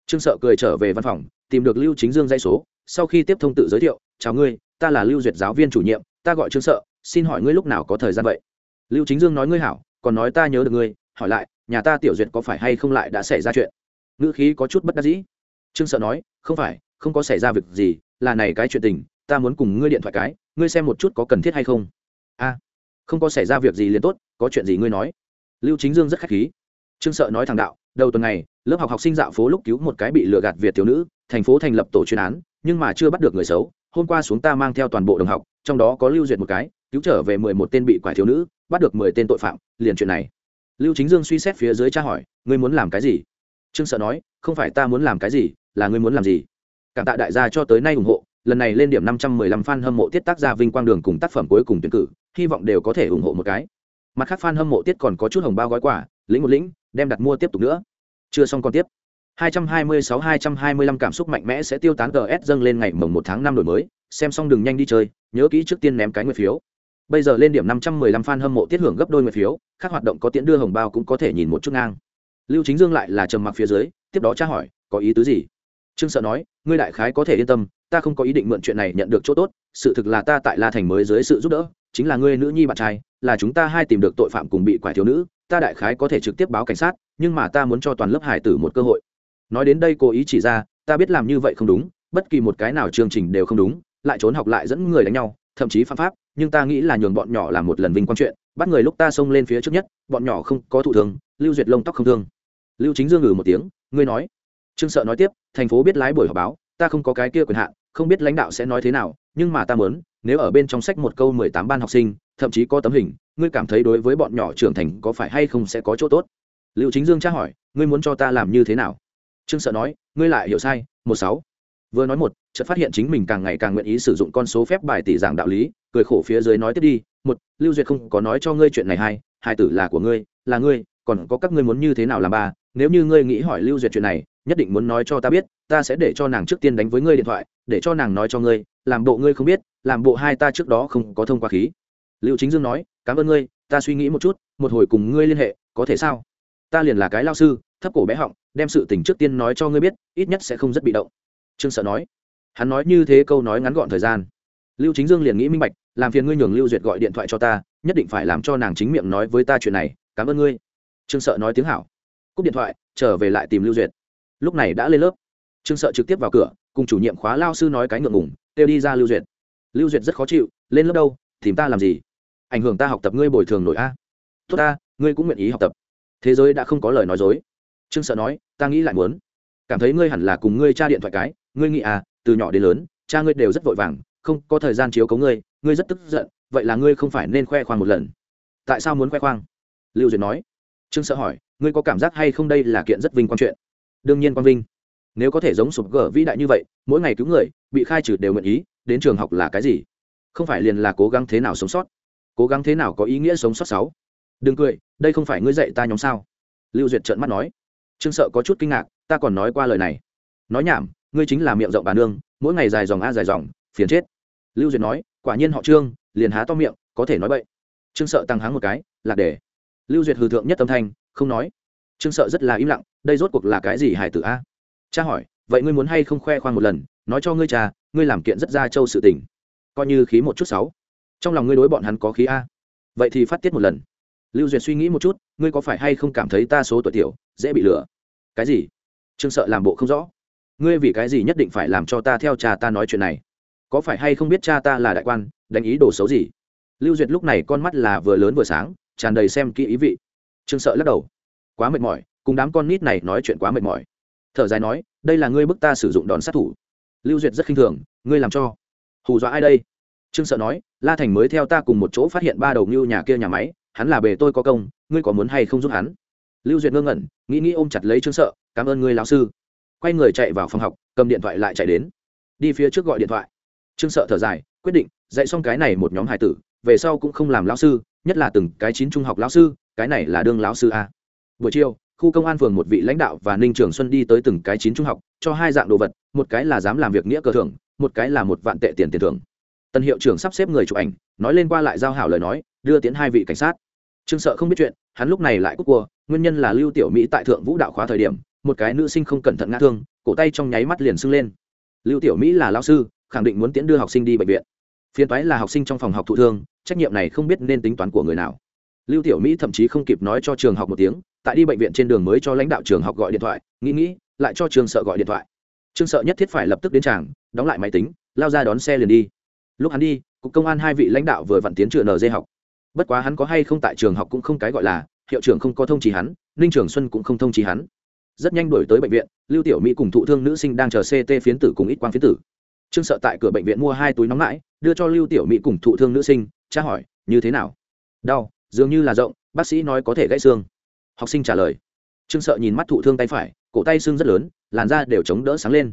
Trương sợ cười trở về văn phòng, tìm được lưu chính dương dây số, sau khi tiếp thông tự giới thiệu, chào ngươi, ta là lưu duyệt giáo viên chủ nhiệm, ta gọi trương sợ, xin hỏi ngươi lúc nào có thời gian vậy? Lưu chính dương nói ngươi hảo, còn nói ta nhớ được ngươi, hỏi lại, nhà ta tiểu duyệt có phải hay không lại đã xảy ra chuyện? Ngữ khí có chút bất đắc dĩ. Trương sợ nói, không phải, không có xảy ra việc gì, là này cái chuyện tình, ta muốn cùng ngươi điện thoại cái, ngươi xem một chút có cần thiết hay không. A không có xảy ra việc gì liền tốt, có chuyện gì ngươi nói. Lưu chính dương rất khách khí. Trương sợ nói thằng đạo, đầu tuần này, lớp học học sinh dạo phố lúc cứu một cái bị lừa gạt việt thiếu nữ, thành phố thành lập tổ chuyên án, nhưng mà chưa bắt được người xấu, hôm qua xuống ta mang theo toàn bộ đồng học, trong đó có lưu duyệt một cái, cứu trở về mười một tên bị quải thiếu nữ, bắt được mười tên tội phạm, liền chuyện này. Lưu chính dương suy xét phía dưới tra hỏi, ngươi muốn làm cái gì? Trương sợ nói, không phải ta muốn làm cái gì, là ngươi muốn làm gì? Cảm tạ đại gia cho tới nay ủng hộ, lần này lên điểm năm trăm mười lăm fan hâm mộ tiết tác gia vinh quang đường cùng tác phẩm cuối cùng tuyển cử hy vọng đều có thể ủng hộ một cái mặt khác fan hâm mộ tiết còn có chút hồng bao gói quà lĩnh một lĩnh đem đặt mua tiếp tục nữa chưa xong còn tiếp 226-225 cảm xúc mạnh mẽ sẽ tiêu tán GS dâng lên ngày mồng 1 tháng 5 đổi mới, xem xong đừng nhanh đi chơi, nhớ kỹ trước tiên ném cái nguyệt phiếu. Bây giờ lên điểm 515 fan hâm mộ tiết hưởng gấp đôi nguyệt phiếu, các hoạt động có tiện đưa hồng bao cũng có thể nhìn một chút ngang. Lưu Chính Dương lại là trầm mặc phía dưới, tiếp đó tra hỏi, có ý tứ gì? Trương Sợ nói, ngươi đại khái có thể yên tâm, ta không có ý định mượn chuyện này nhận được chỗ tốt, sự thực là ta tại La Thành mới dưới sự giúp đỡ, chính là ngươi nữ nhi bạn trai, là chúng ta hai tìm được tội phạm cùng bị quả thiếu nữ, ta đại khái có thể trực tiếp báo cảnh sát, nhưng mà ta muốn cho toàn lớp hải tử một cơ hội. Nói đến đây cố ý chỉ ra ta biết làm như vậy không đúng bất kỳ một cái nào chương trình đều không đúng lại trốn học lại dẫn người đánh nhau thậm chí phạm pháp nhưng ta nghĩ là nhường bọn nhỏ làm một lần vinh quang chuyện bắt người lúc ta xông lên phía trước nhất bọn nhỏ không có thụ thương lưu duyệt lông tóc không thương. Lưu chính dương ngừ một tiếng ngươi nói. Trương sợ nói tiếp thành phố biết lái buổi họp báo ta không có cái kia quyền hạn không biết lãnh đạo sẽ nói thế nào nhưng mà ta muốn nếu ở bên trong sách một câu mười tám ban học sinh, thậm chí có tấm hình, ngươi cảm thấy đối với bọn nhỏ trưởng thành có phải hay không sẽ có chỗ tốt? Lưu chính dương tra hỏi, ngươi muốn cho ta làm như thế nào? Trương sợ nói, ngươi lại hiểu sai, một sáu. Vừa nói một, chợt phát hiện chính mình càng ngày càng nguyện ý sử dụng con số phép bài tỷ giảng đạo lý, cười khổ phía dưới nói tiếp đi, một, lưu duyệt không có nói cho ngươi chuyện này hai hai tử là của ngươi, là ngươi, còn có các ngươi muốn như thế nào làm ba, nếu như ngươi nghĩ hỏi lưu duyệt chuyện này nhất định muốn nói cho ta biết, ta sẽ để cho nàng trước tiên đánh với ngươi điện thoại, để cho nàng nói cho ngươi, làm bộ ngươi không biết, làm bộ hai ta trước đó không có thông qua khí. Lưu chính dương nói, cảm ơn ngươi, ta suy nghĩ một chút, một hồi cùng ngươi liên hệ, có thể sao? Ta liền là cái lao sư, thấp cổ bé họng, đem sự tình trước tiên nói cho ngươi biết, ít nhất sẽ không rất bị động. Trương sợ nói. Hắn nói như thế câu nói ngắn gọn thời gian. Lưu chính dương liền nghĩ minh bạch, làm phiền ngươi nhường lưu duyệt gọi điện thoại cho ta, nhất định phải làm cho nàng chính miệng nói với ta chuyện này, cảm ơn ngươi. Trương sợ nói tiếng hảo. Cúp điện thoại, trở về lại tìm lưu duyệt lúc này đã lên lớp. Trương sợ trực tiếp vào cửa, cùng chủ nhiệm khóa lao sư nói cái ngượng ngùng, kêu đi ra lưu duyệt. Lưu duyệt rất khó chịu, lên lớp đâu? Tìm ta làm gì? Ảnh hưởng ta học tập ngươi bồi thường nổi a. Tốt ta, ngươi cũng nguyện ý học tập. Thế giới đã không có lời nói dối. Trương sợ nói, ta nghĩ lại muốn. Cảm thấy ngươi hẳn là cùng ngươi cha điện thoại cái, ngươi nghĩ à từ nhỏ đến lớn, cha ngươi đều rất vội vàng, không có thời gian chiếu cấu ngươi ngươi rất tức giận, vậy là ngươi không phải nên khoe khoang một lần? Tại sao muốn khoe khoang? Lưu duyệt nói. Trương sợ hỏi, ngươi có cảm giác hay không đây là kiện rất vinh quang chuyện? Đương nhiên quang vinh. Nếu có thể giống sụp gở vĩ đại như vậy, mỗi ngày cứu người, bị khai trừ đều nguyện ý, đến trường học là cái gì? Không phải liền là cố gắng thế nào sống sót? Cố gắng thế nào có ý nghĩa sống sót sáu? Đừng cười, đây không phải ngươi dạy ta nhóm sao? Lưu duyệt trợn mắt nói. Trương sợ có chút kinh ngạc, ta còn nói qua lời này. Nói nhảm, ngươi chính là miệng rộng bà nương, mỗi ngày dài dòng a dài dòng, phiền chết. Lưu duyệt nói, quả nhiên họ trương, liền há to miệng, có thể nói vậy trương sợ tăng háng một cái lạc để. Lưu duyệt hư thượng nhất tâm thanh, không nói trương sợ rất là im lặng, đây rốt cuộc là cái gì hải tử a? Cha hỏi, vậy ngươi muốn hay không khoe khoang một lần, nói cho ngươi cha, ngươi làm kiện rất ra châu sự tình. Coi như khí một chút sáu. Trong lòng ngươi đối bọn hắn có khí a? Vậy thì phát tiết một lần. Lưu duyệt suy nghĩ một chút, ngươi có phải hay không cảm thấy ta số tuổi tiểu, dễ bị lừa? Cái gì? Trương sợ làm bộ không rõ. Ngươi vì cái gì nhất định phải làm cho ta theo cha ta nói chuyện này? Có phải hay không biết cha ta là đại quan, đánh ý đồ xấu gì? Lưu duyệt lúc này con mắt là vừa lớn vừa sáng, tràn đầy xem kỹ ý vị. Trương sợ lắc đầu quá mệt mỏi, cùng đám con nít này nói chuyện quá mệt mỏi. Thở dài nói, đây là ngươi bức ta sử dụng đòn sát thủ. Lưu duyệt rất khinh thường, ngươi làm cho. Hù dọa ai đây? Trương sợ nói, la thành mới theo ta cùng một chỗ phát hiện ba đầu ngưu nhà kia nhà máy, hắn là bề tôi có công, ngươi có muốn hay không giúp hắn? Lưu duyệt ngơ ngẩn, nghĩ nghĩ ôm chặt lấy trương sợ, cảm ơn ngươi lão sư. Quay người chạy vào phòng học, cầm điện thoại lại chạy đến. Đi phía trước gọi điện thoại. Trương sợ thở dài, quyết định, dạy xong cái này một nhóm hải tử, về sau cũng không làm lão sư, nhất là từng cái chín trung học lão sư, cái này là đương lão sư a buổi chiều, khu công an phường một vị lãnh đạo và ninh trường xuân đi tới từng cái chín trung học, cho hai dạng đồ vật, một cái là dám làm việc nghĩa cờ thưởng, một cái là một vạn tệ tiền tiền thưởng. Tân hiệu trưởng sắp xếp người chụp ảnh, nói lên qua lại giao hảo lời nói, đưa tiến hai vị cảnh sát. Trương sợ không biết chuyện, hắn lúc này lại cúc cua, nguyên nhân là lưu tiểu mỹ tại thượng vũ đạo khóa thời điểm, một cái nữ sinh không cẩn thận ngã thương, cổ tay trong nháy mắt liền sưng lên. Lưu tiểu mỹ là lao sư, khẳng định muốn tiến đưa học sinh đi bệnh viện. Phiên toái là học sinh trong phòng học thụ thương, trách nhiệm này không biết nên tính toán của người nào. Lưu tiểu mỹ thậm chí không kịp nói cho trường học một tiếng tại đi bệnh viện trên đường mới cho lãnh đạo trường học gọi điện thoại, nghĩ nghĩ, lại cho trường sợ gọi điện thoại. Trương sợ nhất thiết phải lập tức đến tràng, đóng lại máy tính, lao ra đón xe liền đi. Lúc hắn đi, cục công an hai vị lãnh đạo vừa vặn tiến trường nd học. Bất quá hắn có hay không tại trường học cũng không cái gọi là, hiệu trưởng không có thông trí hắn, ninh trường xuân cũng không thông trí hắn. Rất nhanh đổi tới bệnh viện, lưu tiểu mỹ cùng thụ thương nữ sinh đang chờ ct phiến tử cùng ít quang phiến tử. Trương sợ tại cửa bệnh viện mua hai túi nóng mãi đưa cho lưu tiểu mỹ cùng thụ thương nữ sinh, tra hỏi, như thế nào? Đau, dường như là rộng, bác sĩ nói có thể gãy xương học sinh trả lời. Trương sợ nhìn mắt thụ thương tay phải, cổ tay xương rất lớn, làn da đều chống đỡ sáng lên.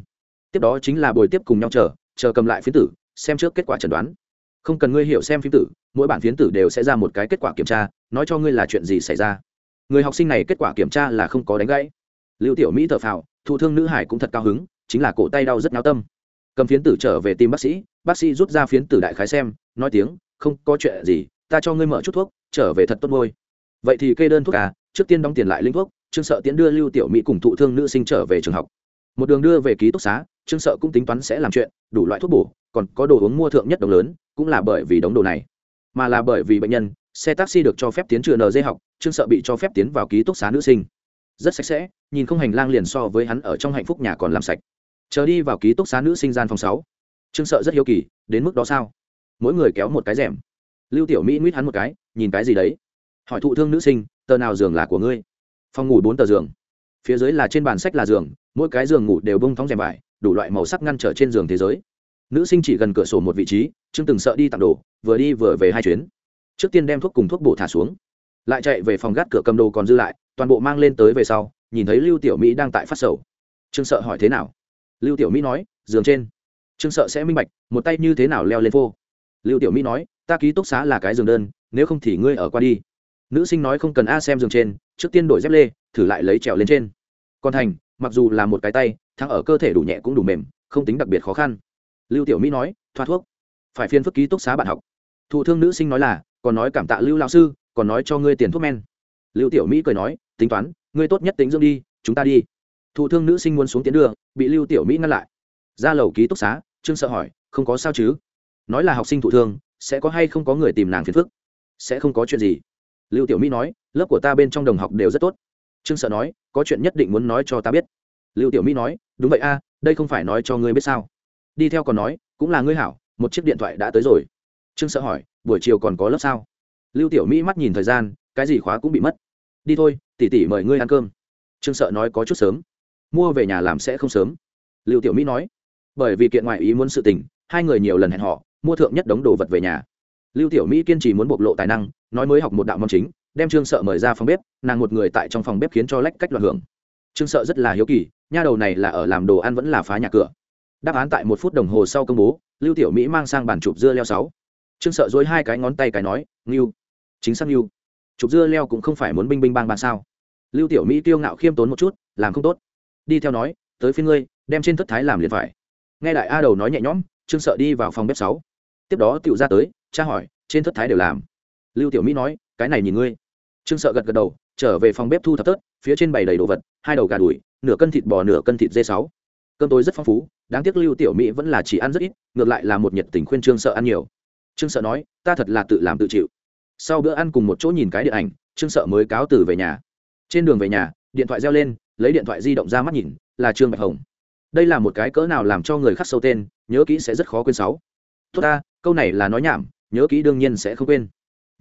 Tiếp đó chính là buổi tiếp cùng nhau chờ chờ cầm lại phiến tử, xem trước kết quả chẩn đoán. Không cần ngươi hiểu xem phiến tử, mỗi bản phiến tử đều sẽ ra một cái kết quả kiểm tra, nói cho ngươi là chuyện gì xảy ra. Người học sinh này kết quả kiểm tra là không có đánh gãy. Lưu tiểu mỹ thở phào, thụ thương nữ hải cũng thật cao hứng, chính là cổ tay đau rất náo tâm. Cầm phiến tử trở về tìm bác sĩ bác sĩ rút ra phiến tử đại khái xem, nói tiếng, không có chuyện gì, ta cho ngươi mở chút thuốc, trở về thật tốt môi vậy thì kê đơn thuốc à? Trước tiên đóng tiền lại linh thuốc, trương sợ tiến đưa lưu tiểu mỹ cùng thụ thương nữ sinh trở về trường học. Một đường đưa về ký túc xá, trương sợ cũng tính toán sẽ làm chuyện, đủ loại thuốc bổ, còn có đồ uống mua thượng nhất đồng lớn, cũng là bởi vì đống đồ này, mà là bởi vì bệnh nhân, xe taxi được cho phép tiến trường nd học, trương sợ bị cho phép tiến vào ký túc xá nữ sinh. Rất sạch sẽ, nhìn không hành lang liền so với hắn ở trong hạnh phúc nhà còn làm sạch. Chờ đi vào ký túc xá nữ sinh gian phòng sáu, trương sợ rất hiếu kỳ, đến mức đó sao? Mỗi người kéo một cái rèm. Lưu tiểu mỹ nguyết hắn một cái, nhìn cái gì đấy? Hỏi thụ thương nữ sinh tờ nào giường là của ngươi? Phòng ngủ bốn tờ giường. Phía dưới là trên bàn sách là giường, mỗi cái giường ngủ đều bông thóng rèm vải, đủ loại màu sắc ngăn trở trên giường thế giới. Nữ sinh chỉ gần cửa sổ một vị trí chưng từng sợ đi tặng đồ, vừa đi vừa về hai chuyến. Trước tiên đem thuốc cùng thuốc bổ thả xuống. Lại chạy về phòng gác cửa cầm đồ còn dư lại, toàn bộ mang lên tới về sau, nhìn thấy lưu tiểu mỹ đang tại phát sầu. Trương sợ hỏi thế nào? Lưu tiểu mỹ nói, giường trên. Trương sợ sẽ minh bạch, một tay như thế nào leo lên vô lưu tiểu mỹ nói, ta ký túc xá là cái giường đơn, nếu không thì ngươi ở qua đi nữ sinh nói không cần a xem giường trên, trước tiên đổi dép lê, thử lại lấy trèo lên trên. Còn thành, mặc dù là một cái tay, thắng ở cơ thể đủ nhẹ cũng đủ mềm, không tính đặc biệt khó khăn. Lưu tiểu mỹ nói thoát thuốc. Phải phiên phức ký túc xá bạn học. Thụ thương nữ sinh nói là, còn nói cảm tạ lưu lao sư, còn nói cho ngươi tiền thuốc men. Lưu tiểu mỹ cười nói, tính toán, ngươi tốt nhất tính dưỡng đi, chúng ta đi. Thụ thương nữ sinh muốn xuống tiến đường bị lưu tiểu mỹ ngăn lại. Ra lầu ký túc xá, trương sợ hỏi, không có sao chứ? Nói là học sinh thụ thương, sẽ có hay không có người tìm nàng phiền phức? Sẽ không có chuyện gì lưu tiểu mỹ nói, lớp của ta bên trong đồng học đều rất tốt. Trương sợ nói, có chuyện nhất định muốn nói cho ta biết. Lưu tiểu mỹ nói, đúng vậy a, đây không phải nói cho ngươi biết sao. Đi theo còn nói, cũng là ngươi hảo, một chiếc điện thoại đã tới rồi. Trương sợ hỏi, buổi chiều còn có lớp sao? Lưu tiểu mỹ mắt nhìn thời gian, cái gì khóa cũng bị mất. Đi thôi tỉ tỉ mời ngươi ăn cơm. Trương sợ nói có chút sớm. Mua về nhà làm sẽ không sớm. Lưu tiểu mỹ nói, bởi vì kiện ngoại ý muốn sự tình, hai người nhiều lần hẹn họ mua thượng nhất đống đồ vật về nhà. Lưu tiểu mỹ kiên trì muốn bộc lộ tài năng nói mới học một đạo mong chính, đem trương sợ mời ra phòng bếp, nàng một người tại trong phòng bếp khiến cho lách cách loạn hưởng. Trương sợ rất là hiếu kỳ, nha đầu này là ở làm đồ ăn vẫn là phá nhà cửa. Đáp án tại một phút đồng hồ sau công bố, lưu tiểu mỹ mang sang bàn chụp dưa leo sáu. Trương sợ dối hai cái ngón tay cái nói nghiêu chính xác nghiêu chụp dưa leo cũng không phải muốn binh binh bang bang sao? Lưu tiểu mỹ tiêu ngạo khiêm tốn một chút, làm không tốt. Đi theo nói, tới phiên ngươi, đem trên thất thái làm liền phải. Nghe đại a đầu nói nhẹ nhõm, trương sợ đi vào phòng bếp sáu. Tiếp đó tựu ra tới tra hỏi, trên thất thái đều làm? Lưu tiểu mỹ nói, cái này nhìn ngươi. Trương sợ gật gật đầu, trở về phòng bếp thu thập tớt phía trên bày đầy đồ vật, hai đầu gà đùi nửa cân thịt bò nửa cân thịt dê sáu. Cơm tối rất phong phú, đáng tiếc lưu tiểu mỹ vẫn là chỉ ăn rất ít, ngược lại là một nhiệt tình khuyên trương sợ ăn nhiều. Trương sợ nói, ta thật là tự làm tự chịu. Sau bữa ăn cùng một chỗ nhìn cái điện ảnh, trương sợ mới cáo từ về nhà. Trên đường về nhà, điện thoại reo lên, lấy điện thoại di động ra mắt nhìn, là trương bạch hồng. Đây là một cái cỡ nào làm cho người khắc sâu tên, nhớ kỹ sẽ rất khó quên sáu. Tốt ta, câu này là nói nhảm, nhớ kỹ đương nhiên sẽ không quên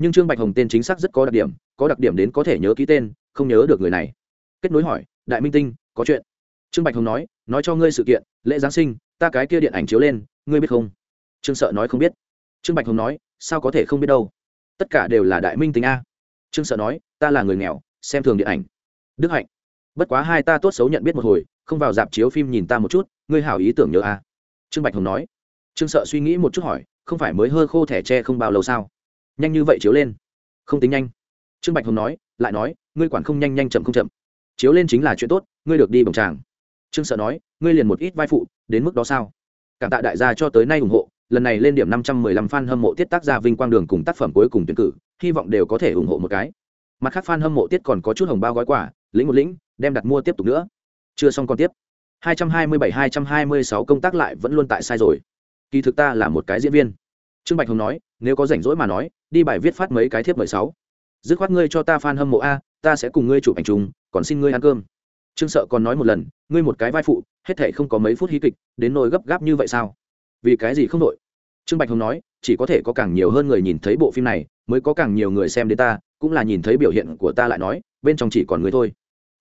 nhưng trương bạch hồng tên chính xác rất có đặc điểm, có đặc điểm đến có thể nhớ ký tên, không nhớ được người này. Kết nối hỏi, đại minh tinh, có chuyện? Trương bạch hồng nói nói cho ngươi sự kiện, lễ giáng sinh, ta cái kia điện ảnh chiếu lên, ngươi biết không? Trương sợ nói, không biết. Trương bạch hồng nói, sao có thể không biết đâu? Tất cả đều là đại minh tính a. Trương sợ nói, ta là người nghèo, xem thường điện ảnh. Đức hạnh, bất quá hai ta tốt xấu nhận biết một hồi, không vào dạp chiếu phim nhìn ta một chút, ngươi hảo ý tưởng nhớ a. Trương bạch hồng nói. Trương sợ suy nghĩ một chút hỏi, không phải mới hơ khô thẻ tre không bao lâu sao? Nhanh như vậy chiếu lên. Không tính nhanh. Trương bạch hồng nói, lại nói, ngươi quản không nhanh nhanh chậm không chậm. Chiếu lên chính là chuyện tốt, ngươi được đi bồng tràng. Trương sợ nói, ngươi liền một ít vai phụ, đến mức đó sao? Cảm tạ đại gia cho tới nay ủng hộ, lần này lên điểm năm trăm mười lăm fan hâm mộ tiết tác gia vinh quang đường cùng tác phẩm cuối cùng tuyển cử, hy vọng đều có thể ủng hộ một cái. Mặt khác fan hâm mộ tiết còn có chút hồng bao gói quả lĩnh một lĩnh, đem đặt mua tiếp tục nữa. Chưa xong còn tiếp. hai trăm hai mươi bảy, hai trăm hai mươi sáu công tác lại vẫn luôn tại sai rồi. Kỳ thực ta là một cái diễn viên. Trương bạch hồng nói nếu có rảnh rỗi mà nói, đi bài viết phát mấy cái thiếp mười sáu. Dứt khoát ngươi cho ta fan hâm mộ a, ta sẽ cùng ngươi chụp ảnh chung, còn xin ngươi ăn cơm. Trương sợ còn nói một lần, ngươi một cái vai phụ, hết thể không có mấy phút hí kịch, đến nỗi gấp gáp như vậy sao? Vì cái gì không đội trương bạch hồng nói, chỉ có thể có càng nhiều hơn người nhìn thấy bộ phim này, mới có càng nhiều người xem đến ta, cũng là nhìn thấy biểu hiện của ta lại nói, bên trong chỉ còn người thôi.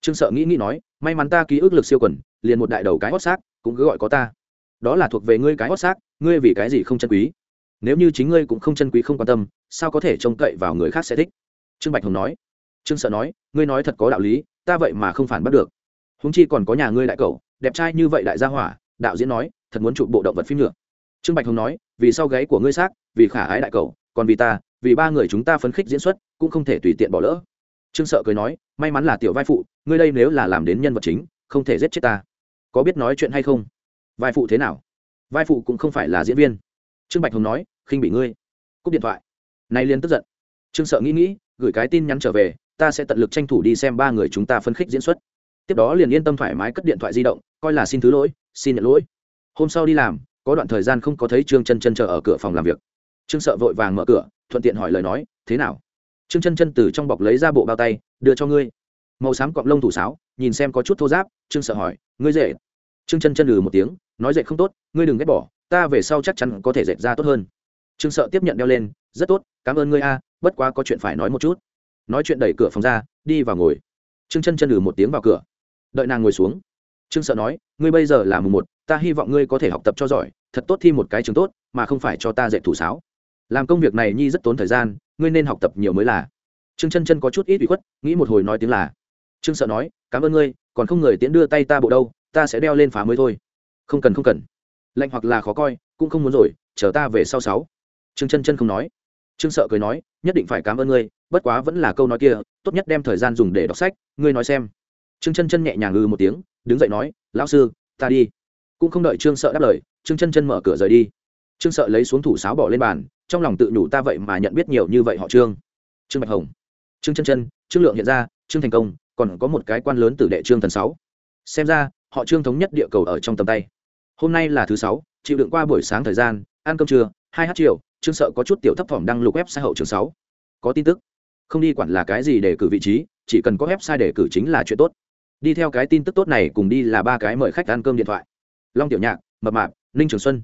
Trương sợ nghĩ nghĩ nói, may mắn ta ký ức lực siêu quần, liền một đại đầu cái hót xác, cũng cứ gọi có ta. Đó là thuộc về ngươi cái hót xác, ngươi vì cái gì không chân quý? Nếu như chính ngươi cũng không chân quý không quan tâm, sao có thể trông cậy vào người khác sẽ thích? Trương bạch hồng nói. Trương sợ nói, ngươi nói thật có đạo lý, ta vậy mà không phản bắt được. Húng chi còn có nhà ngươi đại cậu đẹp trai như vậy đại gia hỏa, đạo diễn nói, thật muốn chụp bộ động vật phim nữa. Trương bạch hồng nói, vì sau gáy của ngươi xác, vì khả ái đại cậu còn vì ta, vì ba người chúng ta phấn khích diễn xuất, cũng không thể tùy tiện bỏ lỡ. Trương sợ cười nói, may mắn là tiểu vai phụ, ngươi đây nếu là làm đến nhân vật chính, không thể giết chết ta. Có biết nói chuyện hay không? Vai phụ thế nào? Vai phụ cũng không phải là diễn viên. Trương bạch hồng nói khinh bị ngươi. Cúp điện thoại. Nay liên tức giận. Trương sợ nghĩ nghĩ, gửi cái tin nhắn trở về, ta sẽ tận lực tranh thủ đi xem ba người chúng ta phân khích diễn xuất. Tiếp đó liền yên tâm thoải mái cất điện thoại di động, coi là xin thứ lỗi, xin nhận lỗi. Hôm sau đi làm, có đoạn thời gian không có thấy trương chân chân chờ ở cửa phòng làm việc. Trương sợ vội vàng mở cửa, thuận tiện hỏi lời nói, thế nào? Trương chân chân từ trong bọc lấy ra bộ bao tay, đưa cho ngươi. Màu xám cọng lông thủ sáo, nhìn xem có chút thô giáp trương sợ hỏi, ngươi dễ? Trương chân chân lừ một tiếng, nói dệt không tốt, ngươi đừng ghét bỏ, ta về sau chắc chắn có thể dệt ra tốt hơn trương sợ tiếp nhận đeo lên, rất tốt, cảm ơn ngươi a, bất quá có chuyện phải nói một chút. Nói chuyện đẩy cửa phòng ra, đi vào ngồi. Trương chân chân lử một tiếng vào cửa. Đợi nàng ngồi xuống. Trương sợ nói, ngươi bây giờ là mùng một, ta hy vọng ngươi có thể học tập cho giỏi, thật tốt thi một cái trường tốt, mà không phải cho ta dạy thủ sáo. Làm công việc này nhi rất tốn thời gian, ngươi nên học tập nhiều mới là. Trương chân chân có chút ít bị khuất, nghĩ một hồi nói tiếng là, trương sợ nói, cảm ơn ngươi, còn không người tiễn đưa tay ta bộ đâu, ta sẽ đeo lên phá mới thôi. Không cần không cần. Lạnh hoặc là khó coi, cũng không muốn rồi, chờ ta về sau sáu trương chân chân không nói. Trương sợ cười nói, nhất định phải cảm ơn ngươi, bất quá vẫn là câu nói kia, tốt nhất đem thời gian dùng để đọc sách, ngươi nói xem. Trương chân chân nhẹ nhàng ngư một tiếng, đứng dậy nói, lão sư, ta đi. Cũng không đợi trương sợ đáp lời, trương chân chân mở cửa rời đi. Trương sợ lấy xuống thủ sáo bỏ lên bàn, trong lòng tự nhủ ta vậy mà nhận biết nhiều như vậy họ trương. Trương bạch hồng. Trương chân chân, trương lượng hiện ra, trương thành công, còn có một cái quan lớn tử đệ trương thần sáu. Xem ra, họ trương thống nhất địa cầu ở trong tầm tay. Hôm nay là thứ sáu, chịu đựng qua buổi sáng thời gian, ăn cơm trưa, hai h chiều trương sợ có chút tiểu thấp thỏm đăng lục web xã hậu trường sáu. Có tin tức. Không đi quản là cái gì để cử vị trí, chỉ cần có website để cử chính là chuyện tốt. Đi theo cái tin tức tốt này cùng đi là ba cái mời khách ăn cơm điện thoại. Long tiểu nhạc, mập mạp, ninh trường xuân.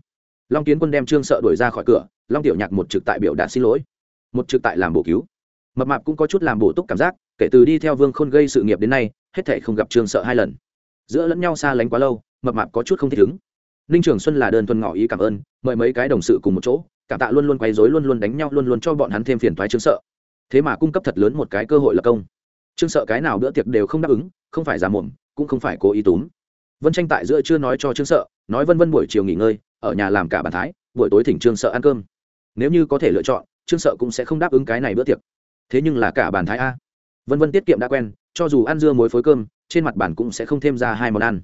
Long kiến quân đem trương sợ đuổi ra khỏi cửa, long tiểu nhạc một trực tại biểu đạt xin lỗi. Một trực tại làm bổ cứu. Mập mạp cũng có chút làm bổ túc cảm giác, kể từ đi theo vương khôn gây sự nghiệp đến nay, hết thể không gặp trương sợ hai lần. Giữa lẫn nhau xa lánh quá lâu, mập mạp có chút không thích ứng. Ninh trường xuân là đơn thuần ngỏ ý cảm ơn, mời mấy cái đồng sự cùng một chỗ cảm tạ luôn luôn quấy rối, luôn luôn đánh nhau, luôn luôn cho bọn hắn thêm phiền toái trương sợ. Thế mà cung cấp thật lớn một cái cơ hội là công. Trương sợ cái nào bữa tiệc đều không đáp ứng, không phải giả mồm, cũng không phải cố ý túm. Vân tranh tại giữa chưa nói cho trương sợ, nói vân vân buổi chiều nghỉ ngơi, ở nhà làm cả bàn thái, buổi tối thỉnh trương sợ ăn cơm. Nếu như có thể lựa chọn, trương sợ cũng sẽ không đáp ứng cái này bữa tiệc. Thế nhưng là cả bàn thái a. Vân vân tiết kiệm đã quen, cho dù ăn dưa muối phối cơm, trên mặt bàn cũng sẽ không thêm ra hai món ăn.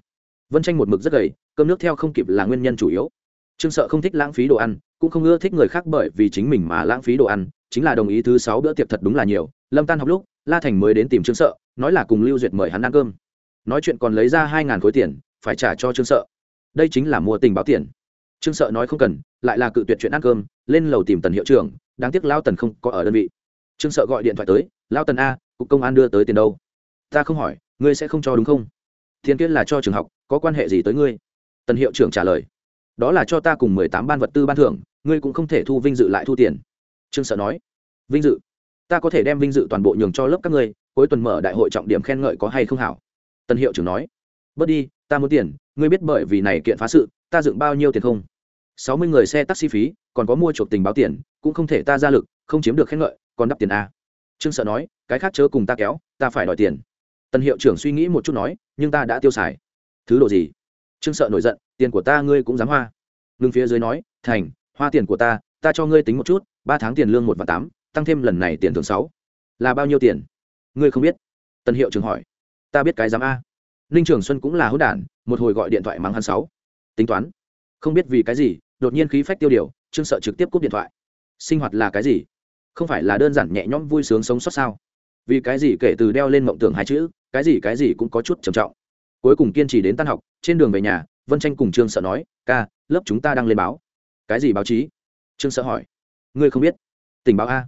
Vân tranh một mực rất gầy, cơm nước theo không kịp là nguyên nhân chủ yếu. Trương sợ không thích lãng phí đồ ăn cũng không ưa thích người khác bởi vì chính mình mà lãng phí đồ ăn, chính là đồng ý thứ sáu bữa tiệc thật đúng là nhiều, lâm tan học lúc, la thành mới đến tìm trương sợ, nói là cùng lưu duyệt mời hắn ăn cơm. Nói chuyện còn lấy ra hai ngàn khối tiền, phải trả cho trương sợ. Đây chính là mua tình báo tiền. Trương sợ nói không cần, lại là cự tuyệt chuyện ăn cơm, lên lầu tìm tần hiệu trưởng, đáng tiếc lao tần không có ở đơn vị. Trương sợ gọi điện thoại tới, lao tần a, cục công an đưa tới tiền đâu? Ta không hỏi, ngươi sẽ không cho đúng không? Thiên kiến là cho trường học, có quan hệ gì tới ngươi? Tần hiệu trưởng trả lời đó là cho ta cùng mười tám ban vật tư ban thưởng, ngươi cũng không thể thu vinh dự lại thu tiền. Trương sợ nói. Vinh dự? Ta có thể đem vinh dự toàn bộ nhường cho lớp các ngươi, cuối tuần mở đại hội trọng điểm khen ngợi có hay không hảo? Tân hiệu trưởng nói. Bớt đi, ta muốn tiền, ngươi biết bởi vì này kiện phá sự, ta dựng bao nhiêu tiền không? Sáu mươi người xe taxi phí, còn có mua chuộc tình báo tiền, cũng không thể ta ra lực, không chiếm được khen ngợi, còn đắp tiền a trương sợ nói. Cái khác chớ cùng ta kéo, ta phải đòi tiền. Tần hiệu trưởng suy nghĩ một chút nói. Nhưng ta đã tiêu xài. Thứ đồ gì? Trương sợ nổi giận tiền của ta ngươi cũng dám hoa. Ngưng phía dưới nói, thành, hoa tiền của ta ta cho ngươi tính một chút, ba tháng tiền lương một và tám, tăng thêm lần này tiền thưởng sáu. Là bao nhiêu tiền? Ngươi không biết. Tần hiệu trưởng hỏi. Ta biết cái dám a. Ninh trường xuân cũng là hữu đản, một hồi gọi điện thoại mắng hắn sáu. Tính toán. Không biết vì cái gì, đột nhiên khí phách tiêu điều, trương sợ trực tiếp cúp điện thoại. Sinh hoạt là cái gì? Không phải là đơn giản nhẹ nhõm vui sướng sống sót sao? Vì cái gì kể từ đeo lên mộng tưởng hai chữ, cái gì cái gì cũng có chút trầm trọng cuối cùng kiên trì đến tan học, trên đường về nhà, vân tranh cùng trương sợ nói, ca, lớp chúng ta đang lên báo. Cái gì báo chí? Trương sợ hỏi. Ngươi không biết. Tình báo a.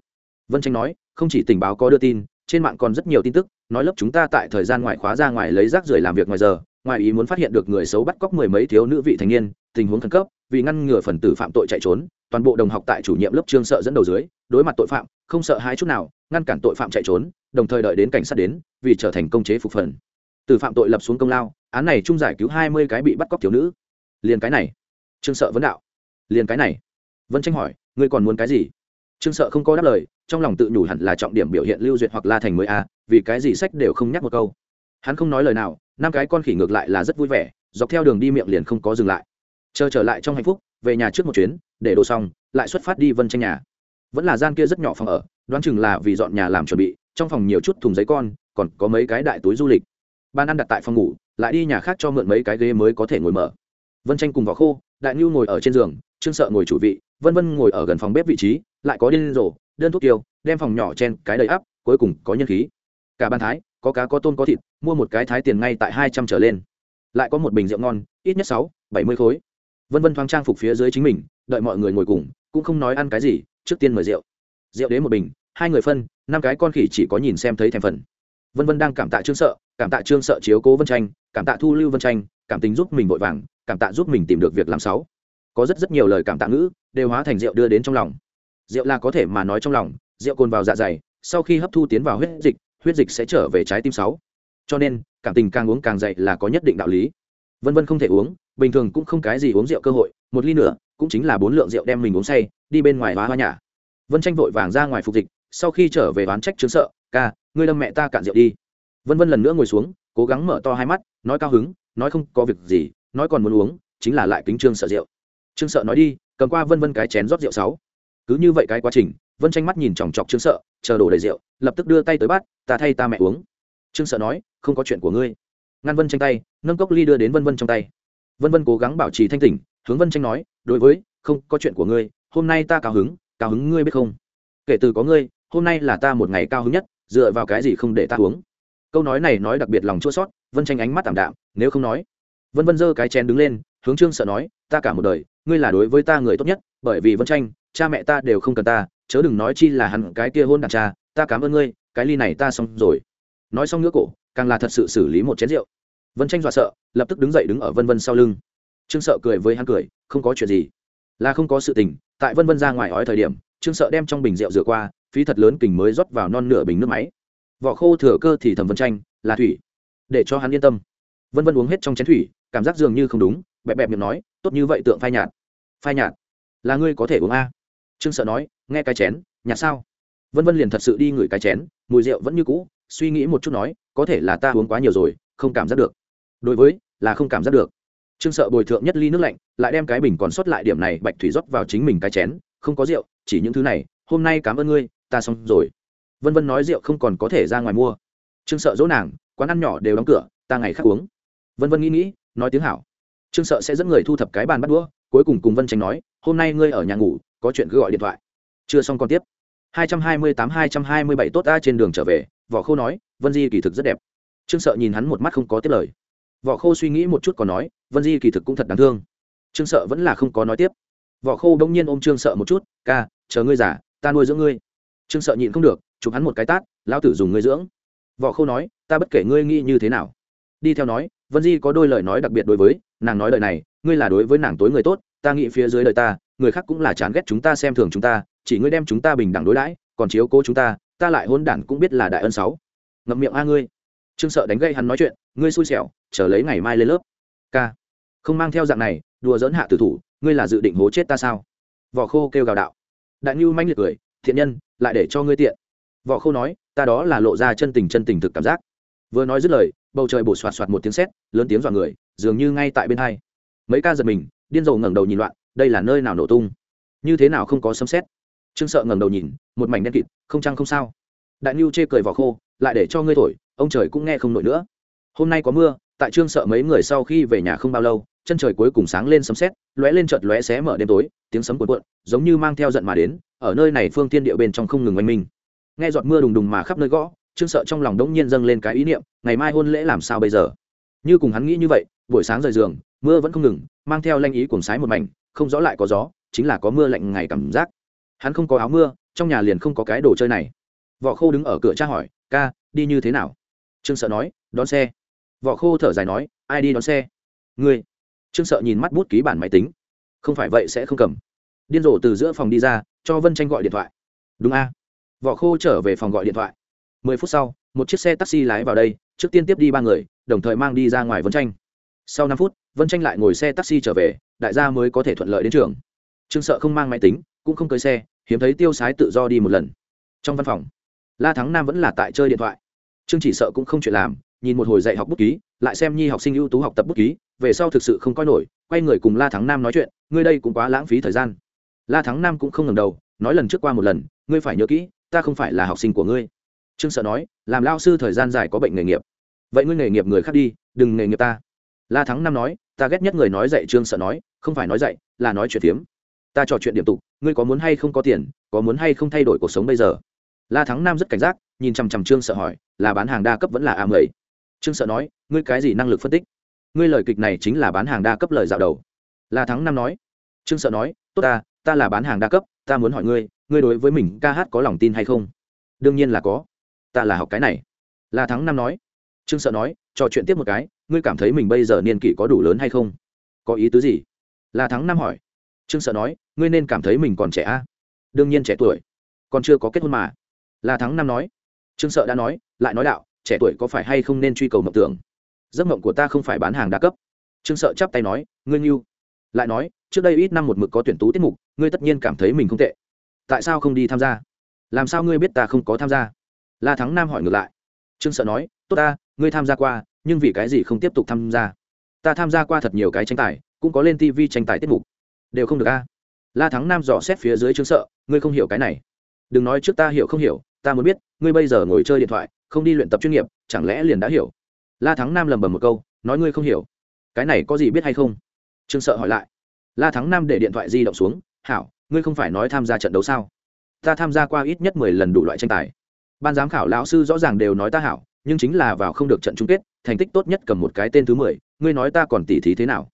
Vân tranh nói, không chỉ tình báo có đưa tin, trên mạng còn rất nhiều tin tức, nói lớp chúng ta tại thời gian ngoại khóa ra ngoài lấy rác rưởi làm việc ngoài giờ, ngoài ý muốn phát hiện được người xấu bắt cóc mười mấy thiếu nữ vị thành niên, tình huống khẩn cấp, vì ngăn ngừa phần tử phạm tội chạy trốn, toàn bộ đồng học tại chủ nhiệm lớp trương sợ dẫn đầu dưới, đối mặt tội phạm, không sợ hãi chút nào, ngăn cản tội phạm chạy trốn, đồng thời đợi đến cảnh sát đến, vì trở thành công chế phục phần từ phạm tội lập xuống công lao, án này trung giải cứu hai mươi cái bị bắt cóc thiếu nữ. Liền cái này. Trương sợ vấn đạo. Liền cái này. Vân tranh hỏi, ngươi còn muốn cái gì? Trương sợ không có đáp lời, trong lòng tự nhủ hẳn là trọng điểm biểu hiện lưu duyệt hoặc la thành mới a, vì cái gì sách đều không nhắc một câu. Hắn không nói lời nào, năm cái con khỉ ngược lại là rất vui vẻ, dọc theo đường đi miệng liền không có dừng lại. Chờ trở lại trong hạnh phúc, về nhà trước một chuyến, để đồ xong, lại xuất phát đi vân tranh nhà. Vẫn là gian kia rất nhỏ phòng ở, đoán chừng là vì dọn nhà làm chuẩn bị, trong phòng nhiều chút thùng giấy con, còn có mấy cái đại túi du lịch ban ăn đặt tại phòng ngủ, lại đi nhà khác cho mượn mấy cái ghế mới có thể ngồi mở. Vân tranh cùng vỏ khô, đại nhu ngồi ở trên giường, trương sợ ngồi chủ vị, vân vân ngồi ở gần phòng bếp vị trí, lại có điên rồ, đơn thuốc tiêu, đem phòng nhỏ chen cái đầy ắp, cuối cùng có nhân khí. Cả ban thái, có cá có tôm có thịt, mua một cái thái tiền ngay tại hai trăm trở lên. Lại có một bình rượu ngon, ít nhất sáu, bảy mươi khối. Vân vân thoáng trang phục phía dưới chính mình, đợi mọi người ngồi cùng, cũng không nói ăn cái gì, trước tiên mời rượu. Rượu đến một bình, hai người phân, năm cái con khỉ chỉ có nhìn xem thấy thèm phần. Vân vân đang cảm tạ trương sợ cảm tạ trương sợ chiếu cố vân tranh cảm tạ thu lưu vân tranh cảm tính giúp mình vội vàng, cảm tạ giúp mình tìm được việc làm sáu có rất rất nhiều lời cảm tạ ngữ, đều hóa thành rượu đưa đến trong lòng. Rượu là có thể mà nói trong lòng, rượu cồn vào dạ dày, sau khi hấp thu tiến vào huyết dịch huyết dịch sẽ trở về trái tim sáu cho nên, cảm tình càng uống càng dậy là có nhất định đạo lý. Vân vân không thể uống, bình thường cũng không cái gì uống rượu cơ hội, một ly nữa cũng chính là bốn lượng rượu đem mình uống say, đi bên ngoài hóa hoa nhà vân tranh vội vàng ra ngoài phục dịch, sau khi trở về oán trách chứng sợ, ca, ngươi lâm mẹ ta cạn rượu đi vân vân lần nữa ngồi xuống, cố gắng mở to hai mắt, nói cao hứng, nói không có việc gì, nói còn muốn uống, chính là lại kính trương sợ rượu. Trương sợ nói đi, cầm qua vân vân cái chén rót rượu sáu. Cứ như vậy cái quá trình, vân tranh mắt nhìn chòng chọc trương sợ, chờ đổ đầy rượu, lập tức đưa tay tới bắt, ta thay ta mẹ uống. Trương sợ nói, không có chuyện của ngươi. Ngăn vân tranh tay, nâng cốc ly đưa đến vân vân trong tay. Vân vân cố gắng bảo trì thanh tỉnh, hướng vân tranh nói, đối với, không có chuyện của ngươi, hôm nay ta cao hứng cao hứng ngươi biết không? Kể từ có ngươi, hôm nay là ta một ngày cao hứng nhất, dựa vào cái gì không để ta uống? Câu nói này nói đặc biệt lòng chua sót, vân tranh ánh mắt tảm đạm, nếu không nói. Vân vân giơ cái chén đứng lên, hướng trương sợ nói, ta cả một đời, ngươi là đối với ta người tốt nhất, bởi vì vân tranh cha mẹ ta đều không cần ta, chớ đừng nói chi là hẳn cái kia hôn đàn cha, ta cảm ơn ngươi, cái ly này ta xong rồi. Nói xong nữa cổ, càng là thật sự xử lý một chén rượu. Vân tranh dọa sợ, lập tức đứng dậy đứng ở vân vân sau lưng. Trương sợ cười với hắn cười, không có chuyện gì. Là không có sự tình, tại vân vân ra ngoài ói thời điểm, trương sợ đem trong bình rượu rửa qua, phí thật lớn kình mới rót vào non nửa bình nước máy vỏ khô thừa cơ thì thầm vân tranh là thủy. Để cho hắn yên tâm. Vân vân uống hết trong chén thủy, cảm giác dường như không đúng, bẹp bẹp miệng nói, tốt như vậy tượng phai nhạt. Phai nhạt? Là ngươi có thể uống a? Trương sợ nói, nghe cái chén, nhạt sao? Vân vân liền thật sự đi ngửi cái chén, mùi rượu vẫn như cũ, suy nghĩ một chút nói, có thể là ta uống quá nhiều rồi, không cảm giác được. Đối với, là không cảm giác được. Trương sợ bồi thượng nhất ly nước lạnh, lại đem cái bình còn sót lại điểm này bạch thủy rót vào chính mình cái chén, không có rượu, chỉ những thứ này, hôm nay cảm ơn ngươi, ta xong rồi vân vân nói rượu không còn có thể ra ngoài mua. Trương sợ dỗ nàng, quán ăn nhỏ đều đóng cửa, ta ngày khác uống. Vân vân nghĩ nghĩ, nói tiếng hảo. Trương sợ sẽ dẫn người thu thập cái bàn bắt đũa, cuối cùng cùng vân tranh nói, hôm nay ngươi ở nhà ngủ, có chuyện cứ gọi điện thoại. Chưa xong còn tiếp. 228-227 tốt ta trên đường trở về võ khô nói, vân di kỳ thực rất đẹp. Trương sợ nhìn hắn một mắt không có tiếp lời. Võ khô suy nghĩ một chút còn nói, vân di kỳ thực cũng thật đáng thương. Trương sợ vẫn là không có nói tiếp. Võ khô đông nhiên ôm trương sợ một chút, ca, chờ ngươi giả ta nuôi dưỡng ngươi. Trương sợ nhịn không được chụp hắn một cái tát, lão tử dùng ngươi dưỡng. Võ khô nói, ta bất kể ngươi nghĩ như thế nào. Đi theo nói, vân di có đôi lời nói đặc biệt đối với, nàng nói lời này, ngươi là đối với nàng tối người tốt, ta nghĩ phía dưới đời ta, người khác cũng là chán ghét chúng ta xem thường chúng ta, chỉ ngươi đem chúng ta bình đẳng đối đãi, còn chiếu cố chúng ta ta lại hôn đản cũng biết là đại ân sáu. Ngậm miệng a ngươi. Trương sợ đánh gây hắn nói chuyện, ngươi xui xẻo, chờ lấy ngày mai lên lớp. K không mang theo dạng này, đùa dỡn hạ tử thủ, ngươi là dự định hố chết ta sao? Vỏ khô kêu gào đạo. Đại ngưu manh liệt cười, thiện nhân, lại để cho ngươi tiện. Võ khô nói, ta đó là lộ ra chân tình chân tình thực cảm giác. Vừa nói dứt lời, bầu trời bổ soạt soạt một tiếng sét, lớn tiếng dọa người, dường như ngay tại bên hai. Mấy ca giật mình, điên rồ ngẩng đầu nhìn loạn, đây là nơi nào nổ tung? Như thế nào không có sấm sét? Trương sợ ngẩng đầu nhìn, một mảnh đen kịt, không chăng không sao. Đại nhu chê cười Võ khô lại để cho ngươi thổi, ông trời cũng nghe không nổi nữa. Hôm nay có mưa, tại trương sợ mấy người sau khi về nhà không bao lâu, chân trời cuối cùng sáng lên sấm sét, lóe lên chợt lóe xé mở đêm tối, tiếng sấm cuộn cuộn, giống như mang theo giận mà đến, ở nơi này phương tiên địa bên trong không ngừng oanh minh nghe giọt mưa đùng đùng mà khắp nơi gõ, trương sợ trong lòng đống nhiên dâng lên cái ý niệm, ngày mai hôn lễ làm sao bây giờ? Như cùng hắn nghĩ như vậy, buổi sáng rời giường, mưa vẫn không ngừng, mang theo lanh ý cuồng sái một mảnh, không rõ lại có gió, chính là có mưa lạnh ngày cảm giác. Hắn không có áo mưa, trong nhà liền không có cái đồ chơi này. Võ khô đứng ở cửa tra hỏi, ca, đi như thế nào? Trương sợ nói, đón xe. Võ khô thở dài nói, ai đi đón xe? Ngươi. Trương sợ nhìn mắt bút ký bản máy tính. Không phải vậy sẽ không cầm. Điên rồ từ giữa phòng đi ra, cho vân tranh gọi điện thoại. Đúng a võ khô trở về phòng gọi điện thoại. Mười phút sau, một chiếc xe taxi lái vào đây, trước tiên tiếp đi ba người, đồng thời mang đi ra ngoài vân tranh sau năm phút, vân tranh lại ngồi xe taxi trở về, đại gia mới có thể thuận lợi đến trường. Trương sợ không mang máy tính, cũng không cưới xe, hiếm thấy tiêu sái tự do đi một lần. Trong văn phòng, la thắng nam vẫn là tại chơi điện thoại. Trương chỉ sợ cũng không chuyện làm, nhìn một hồi dạy học bút ký, lại xem nhi học sinh ưu tú học tập bút ký, về sau thực sự không coi nổi, quay người cùng la thắng nam nói chuyện, ngươi đây cũng quá lãng phí thời gian. La thắng nam cũng không ngần đầu, nói lần trước qua một lần, ngươi phải nhớ kỹ ta không phải là học sinh của ngươi. Trương sợ nói, làm lao sư thời gian dài có bệnh nghề nghiệp. Vậy ngươi nghề nghiệp người khác đi, đừng nghề nghiệp ta. La thắng năm nói, ta ghét nhất người nói dạy, trương sợ nói, không phải nói dạy, là nói chuyện phiếm. Ta trò chuyện điểm tục, ngươi có muốn hay không có tiền, có muốn hay không thay đổi cuộc sống bây giờ? La thắng nam rất cảnh giác, nhìn chằm chằm trương sợ hỏi, là bán hàng đa cấp vẫn là a mười trương sợ nói, ngươi cái gì năng lực phân tích? Ngươi lời kịch này chính là bán hàng đa cấp lời dạo đầu. La thắng nam nói, trương sợ nói, tốt ta ta là bán hàng đa cấp ta muốn hỏi ngươi ngươi đối với mình ca hát có lòng tin hay không? Đương nhiên là có. Ta là học cái này. La thắng năm nói. Trương sợ nói, trò chuyện tiếp một cái, ngươi cảm thấy mình bây giờ niên kỷ có đủ lớn hay không? Có ý tứ gì? La thắng năm hỏi. Trương sợ nói, ngươi nên cảm thấy mình còn trẻ a? À? đương nhiên trẻ tuổi. Còn chưa có kết hôn mà. La thắng năm nói. Trương sợ đã nói, lại nói đạo, trẻ tuổi có phải hay không nên truy cầu mộng tưởng? Giấc mộng của ta không phải bán hàng đa cấp. Trương sợ chắp tay nói, ngươi nghiêu lại nói, trước đây ít năm một mực có tuyển tú tiết mục ngươi tất nhiên cảm thấy mình không tệ. Tại sao không đi tham gia? Làm sao ngươi biết ta không có tham gia? La thắng nam hỏi ngược lại. Trương sợ nói, tốt ta, ngươi tham gia qua, nhưng vì cái gì không tiếp tục tham gia? Ta tham gia qua thật nhiều cái tranh tài, cũng có lên tv tranh tài tiết mục. Đều không được a. La thắng nam dò xét phía dưới trương sợ, ngươi không hiểu cái này. Đừng nói trước ta hiểu không hiểu, ta muốn biết, ngươi bây giờ ngồi chơi điện thoại, không đi luyện tập chuyên nghiệp, chẳng lẽ liền đã hiểu? La thắng nam lầm bầm một câu, nói ngươi không hiểu. Cái này có gì biết hay không? Trương sợ hỏi lại. La thắng nam để điện thoại di động xuống hảo, ngươi không phải nói tham gia trận đấu sao? Ta tham gia qua ít nhất mười lần đủ loại tranh tài. Ban giám khảo lão sư rõ ràng đều nói ta hảo, nhưng chính là vào không được trận chung kết, thành tích tốt nhất cầm một cái tên thứ mười, ngươi nói ta còn tỉ thí thế nào?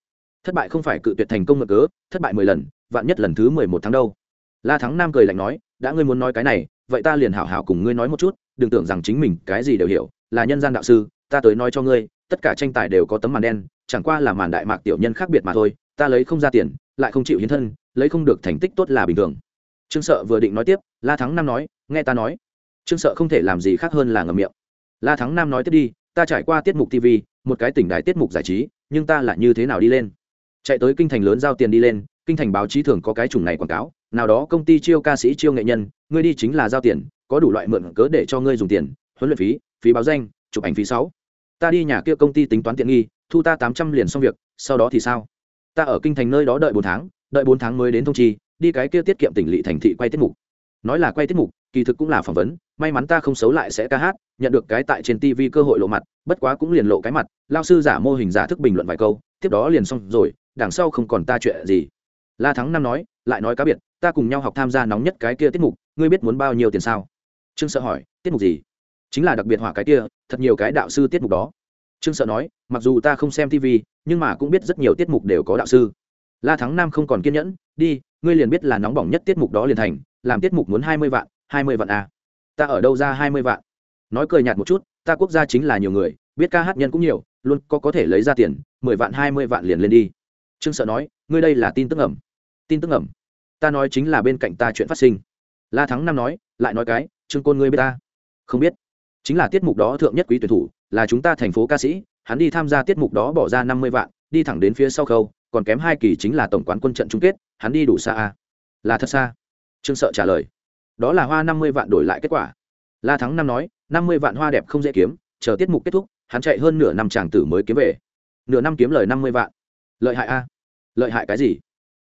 Thất bại không phải cự tuyệt thành công ngược cớ, thất bại mười lần, vạn nhất lần thứ mười một tháng đâu? La thắng nam cười lạnh nói, đã ngươi muốn nói cái này, vậy ta liền hảo hảo cùng ngươi nói một chút, đừng tưởng rằng chính mình cái gì đều hiểu, là nhân gian đạo sư, ta tới nói cho ngươi, tất cả tranh tài đều có tấm màn đen, chẳng qua là màn đại mạc tiểu nhân khác biệt mà thôi, ta lấy không ra tiền, lại không chịu hiến thân lấy không được thành tích tốt là bình thường. Trương sợ vừa định nói tiếp, la thắng nam nói, nghe ta nói. Trương sợ không thể làm gì khác hơn là ngầm miệng. La thắng nam nói tiếp đi, ta trải qua tiết mục tv một cái tỉnh đài tiết mục giải trí, nhưng ta là như thế nào đi lên? Chạy tới kinh thành lớn giao tiền đi lên, kinh thành báo chí thường có cái chủng này quảng cáo, nào đó công ty chiêu ca sĩ, chiêu nghệ nhân, ngươi đi chính là giao tiền, có đủ loại mượn cớ để cho ngươi dùng tiền, huấn luyện phí phí báo danh, chụp ảnh phí sáu. Ta đi nhà kia công ty tính toán tiện nghi, thu ta tám trăm liền xong việc, sau đó thì sao? Ta ở kinh thành nơi đó đợi bốn tháng đợi bốn tháng mới đến thông chi, đi cái kia tiết kiệm tỉnh lỵ thành thị quay tiết mục. Nói là quay tiết mục, kỳ thực cũng là phỏng vấn, may mắn ta không xấu lại sẽ ca hát, nhận được cái tại trên tv cơ hội lộ mặt, bất quá cũng liền lộ cái mặt, lao sư giả mô hình giả thức bình luận vài câu, tiếp đó liền xong rồi, đằng sau không còn ta chuyện gì. La thắng năm nói, lại nói cá biệt, ta cùng nhau học tham gia nóng nhất cái kia tiết mục, ngươi biết muốn bao nhiêu tiền sao? Trương sợ hỏi, tiết mục gì? Chính là đặc biệt hỏa cái kia, thật nhiều cái đạo sư tiết mục đó. Trương sợ nói, mặc dù ta không xem tv nhưng mà cũng biết rất nhiều tiết mục đều có đạo sư la thắng nam không còn kiên nhẫn, đi, ngươi liền biết là nóng bỏng nhất tiết mục đó liền thành, làm tiết mục muốn hai mươi vạn, hai mươi vạn à. ta ở đâu ra hai mươi vạn? Nói cười nhạt một chút, ta quốc gia chính là nhiều người, biết ca hát nhân cũng nhiều, luôn có có thể lấy ra tiền, mười vạn, hai mươi vạn liền lên đi. Trương sợ nói, ngươi đây là tin tức ẩm tin tức ẩm ta nói chính là bên cạnh ta chuyện phát sinh. La thắng Nam nói, lại nói cái, trương côn ngươi biết ta? Không biết. Chính là tiết mục đó thượng nhất quý tuyển thủ, là chúng ta thành phố ca sĩ, hắn đi tham gia tiết mục đó bỏ ra năm mươi vạn, đi thẳng đến phía sau khâu còn kém hai kỳ chính là tổng quán quân trận chung kết, hắn đi đủ xa a là thật xa. Trương sợ trả lời. Đó là hoa năm mươi vạn đổi lại kết quả. La thắng năm nói, năm mươi vạn hoa đẹp không dễ kiếm, chờ tiết mục kết thúc, hắn chạy hơn nửa năm chàng tử mới kiếm về. Nửa năm kiếm lời năm mươi vạn. Lợi hại a. Lợi hại cái gì?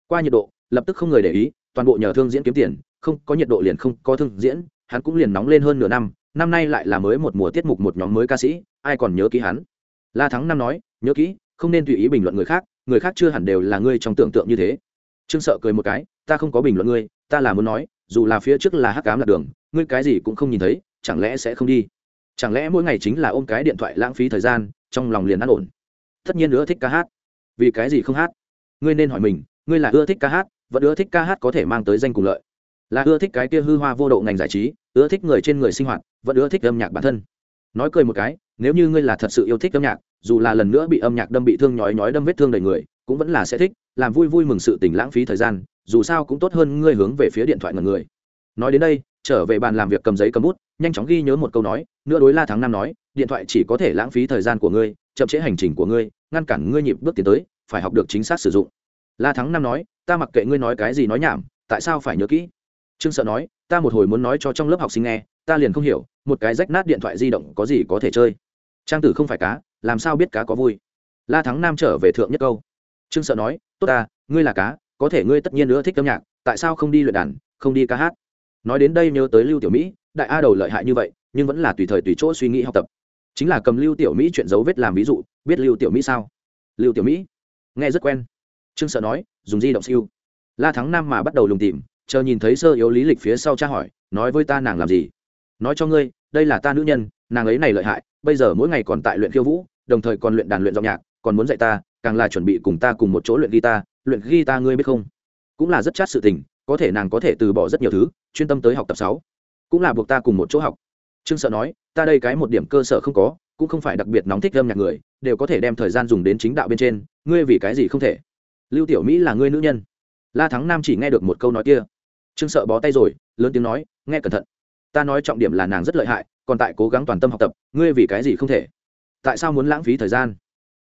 Qua nhiệt độ, lập tức không người để ý, toàn bộ nhờ thương diễn kiếm tiền, không có nhiệt độ liền không có thương diễn, hắn cũng liền nóng lên hơn nửa năm năm nay lại là mới một mùa tiết mục một nhóm mới ca sĩ, ai còn nhớ kỹ hắn? La thắng năm nói, nhớ kỹ, không nên tùy ý bình luận người khác người khác chưa hẳn đều là ngươi trong tưởng tượng như thế. Trương sợ cười một cái, ta không có bình luận ngươi, ta là muốn nói, dù là phía trước là hắc cám lạc đường, ngươi cái gì cũng không nhìn thấy, chẳng lẽ sẽ không đi? Chẳng lẽ mỗi ngày chính là ôm cái điện thoại lãng phí thời gian, trong lòng liền ăn ổn? Tất nhiên ưa thích ca hát. Vì cái gì không hát? Ngươi nên hỏi mình, ngươi là ưa thích ca hát, vẫn ưa thích ca hát có thể mang tới danh cùng lợi. Là ưa thích cái kia hư hoa vô độ ngành giải trí, ưa thích người trên người sinh hoạt, vẫn ưa thích âm nhạc bản thân nói cười một cái, nếu như ngươi là thật sự yêu thích âm nhạc, dù là lần nữa bị âm nhạc đâm bị thương nhói nhói đâm vết thương đầy người, cũng vẫn là sẽ thích, làm vui vui mừng sự tình lãng phí thời gian, dù sao cũng tốt hơn ngươi hướng về phía điện thoại ngần người. Nói đến đây, trở về bàn làm việc cầm giấy cầm bút, nhanh chóng ghi nhớ một câu nói nữa đối la thắng năm nói, điện thoại chỉ có thể lãng phí thời gian của ngươi, chậm trễ hành trình của ngươi, ngăn cản ngươi nhịp bước tiến tới, phải học được chính xác sử dụng. La thắng năm nói, ta mặc kệ ngươi nói cái gì nói nhảm, tại sao phải nhớ kỹ? Trương sợ nói, ta một hồi muốn nói cho trong lớp học sinh nghe ta liền không hiểu, một cái rách nát điện thoại di động có gì có thể chơi. Trang tử không phải cá, làm sao biết cá có vui? La thắng nam trở về thượng nhất câu. Trương sợ nói, tốt ta, ngươi là cá, có thể ngươi tất nhiên nữa thích âm nhạc, tại sao không đi luyện đàn, không đi ca hát? Nói đến đây nhớ tới lưu tiểu mỹ, đại a đầu lợi hại như vậy, nhưng vẫn là tùy thời tùy chỗ suy nghĩ học tập. Chính là cầm lưu tiểu mỹ chuyện dấu vết làm ví dụ, biết lưu tiểu mỹ sao? Lưu tiểu mỹ? Nghe rất quen. Trương sợ nói, dùng di động siêu. La thắng nam mà bắt đầu lùng tìm, chờ nhìn thấy sơ yếu lý lịch phía sau tra hỏi, nói với ta nàng làm gì? Nói cho ngươi, đây là ta nữ nhân, nàng ấy này lợi hại, bây giờ mỗi ngày còn tại luyện khiêu vũ, đồng thời còn luyện đàn luyện giọng nhạc, còn muốn dạy ta, càng là chuẩn bị cùng ta cùng một chỗ luyện guitar luyện guitar ngươi biết không? Cũng là rất chát sự tình, có thể nàng có thể từ bỏ rất nhiều thứ, chuyên tâm tới học tập sáu. Cũng là buộc ta cùng một chỗ học. Trương sợ nói, ta đây cái một điểm cơ sở không có, cũng không phải đặc biệt nóng thích âm nhạc người, đều có thể đem thời gian dùng đến chính đạo bên trên, ngươi vì cái gì không thể? Lưu tiểu mỹ là ngươi nữ nhân. La thắng nam chỉ nghe được một câu nói kia. Trương sợ bó tay rồi, lớn tiếng nói, nghe cẩn thận ta nói trọng điểm là nàng rất lợi hại, còn tại cố gắng toàn tâm học tập, ngươi vì cái gì không thể? Tại sao muốn lãng phí thời gian?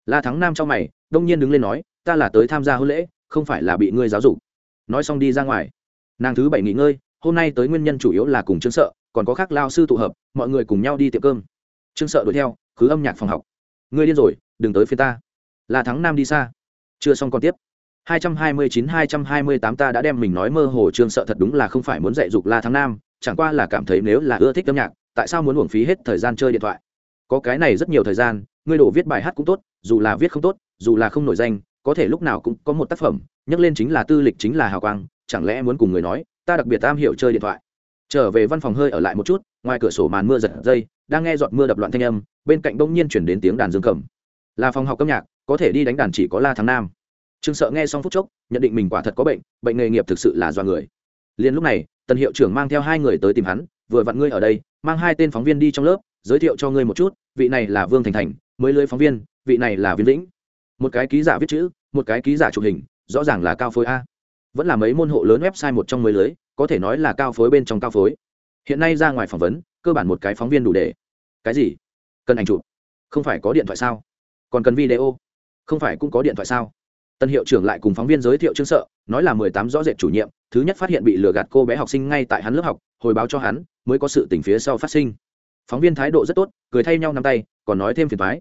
La thắng nam trong mày, đông nhiên đứng lên nói, ta là tới tham gia hôn lễ, không phải là bị ngươi giáo dục. Nói xong đi ra ngoài. Nàng thứ bảy nghỉ ngơi, hôm nay tới nguyên nhân chủ yếu là cùng trương sợ, còn có khác lao sư tụ hợp, mọi người cùng nhau đi tiệm cơm. Trương sợ đuổi theo, khứ âm nhạc phòng học. Ngươi điên rồi, đừng tới phía ta. Là thắng nam đi xa. Chưa xong còn tiếp. 229-228 ta đã đem mình nói mơ hồ trương sợ thật đúng là không phải muốn dạy dục la thắng nam chẳng qua là cảm thấy nếu là ưa thích âm nhạc, tại sao muốn uổng phí hết thời gian chơi điện thoại? Có cái này rất nhiều thời gian, ngươi đổ viết bài hát cũng tốt, dù là viết không tốt, dù là không nổi danh, có thể lúc nào cũng có một tác phẩm, nhắc lên chính là tư lịch chính là hào quang, chẳng lẽ muốn cùng người nói, ta đặc biệt am hiểu chơi điện thoại. Trở về văn phòng hơi ở lại một chút, ngoài cửa sổ màn mưa giật dây, đang nghe giọt mưa đập loạn thanh âm, bên cạnh bỗng nhiên chuyển đến tiếng đàn dương cầm. Là phòng học âm nhạc, có thể đi đánh đàn chỉ có la thắng nam. Trương sợ nghe xong phút chốc, nhận định mình quả thật có bệnh bệnh nghề nghiệp thực sự là do người. Liền lúc này tần hiệu trưởng mang theo hai người tới tìm hắn, vừa vặn ngươi ở đây, mang hai tên phóng viên đi trong lớp, giới thiệu cho ngươi một chút, vị này là vương thành thành, mới lưới phóng viên, vị này là viên lĩnh một cái ký giả viết chữ, một cái ký giả chụp hình, rõ ràng là cao phối a. Vẫn là mấy môn hộ lớn website một trong mới lưới, có thể nói là cao phối bên trong cao phối. Hiện nay ra ngoài phỏng vấn, cơ bản một cái phóng viên đủ để. Cái gì? Cần ảnh chụp. Không phải có điện thoại sao? Còn cần video? Không phải cũng có điện thoại sao? Tân hiệu trưởng lại cùng phóng viên giới thiệu trương sợ, nói là mười tám rõ rệt chủ nhiệm, thứ nhất phát hiện bị lừa gạt cô bé học sinh ngay tại hắn lớp học, hồi báo cho hắn, mới có sự tình phía sau phát sinh. Phóng viên thái độ rất tốt, cười thay nhau nắm tay, còn nói thêm phiền thoái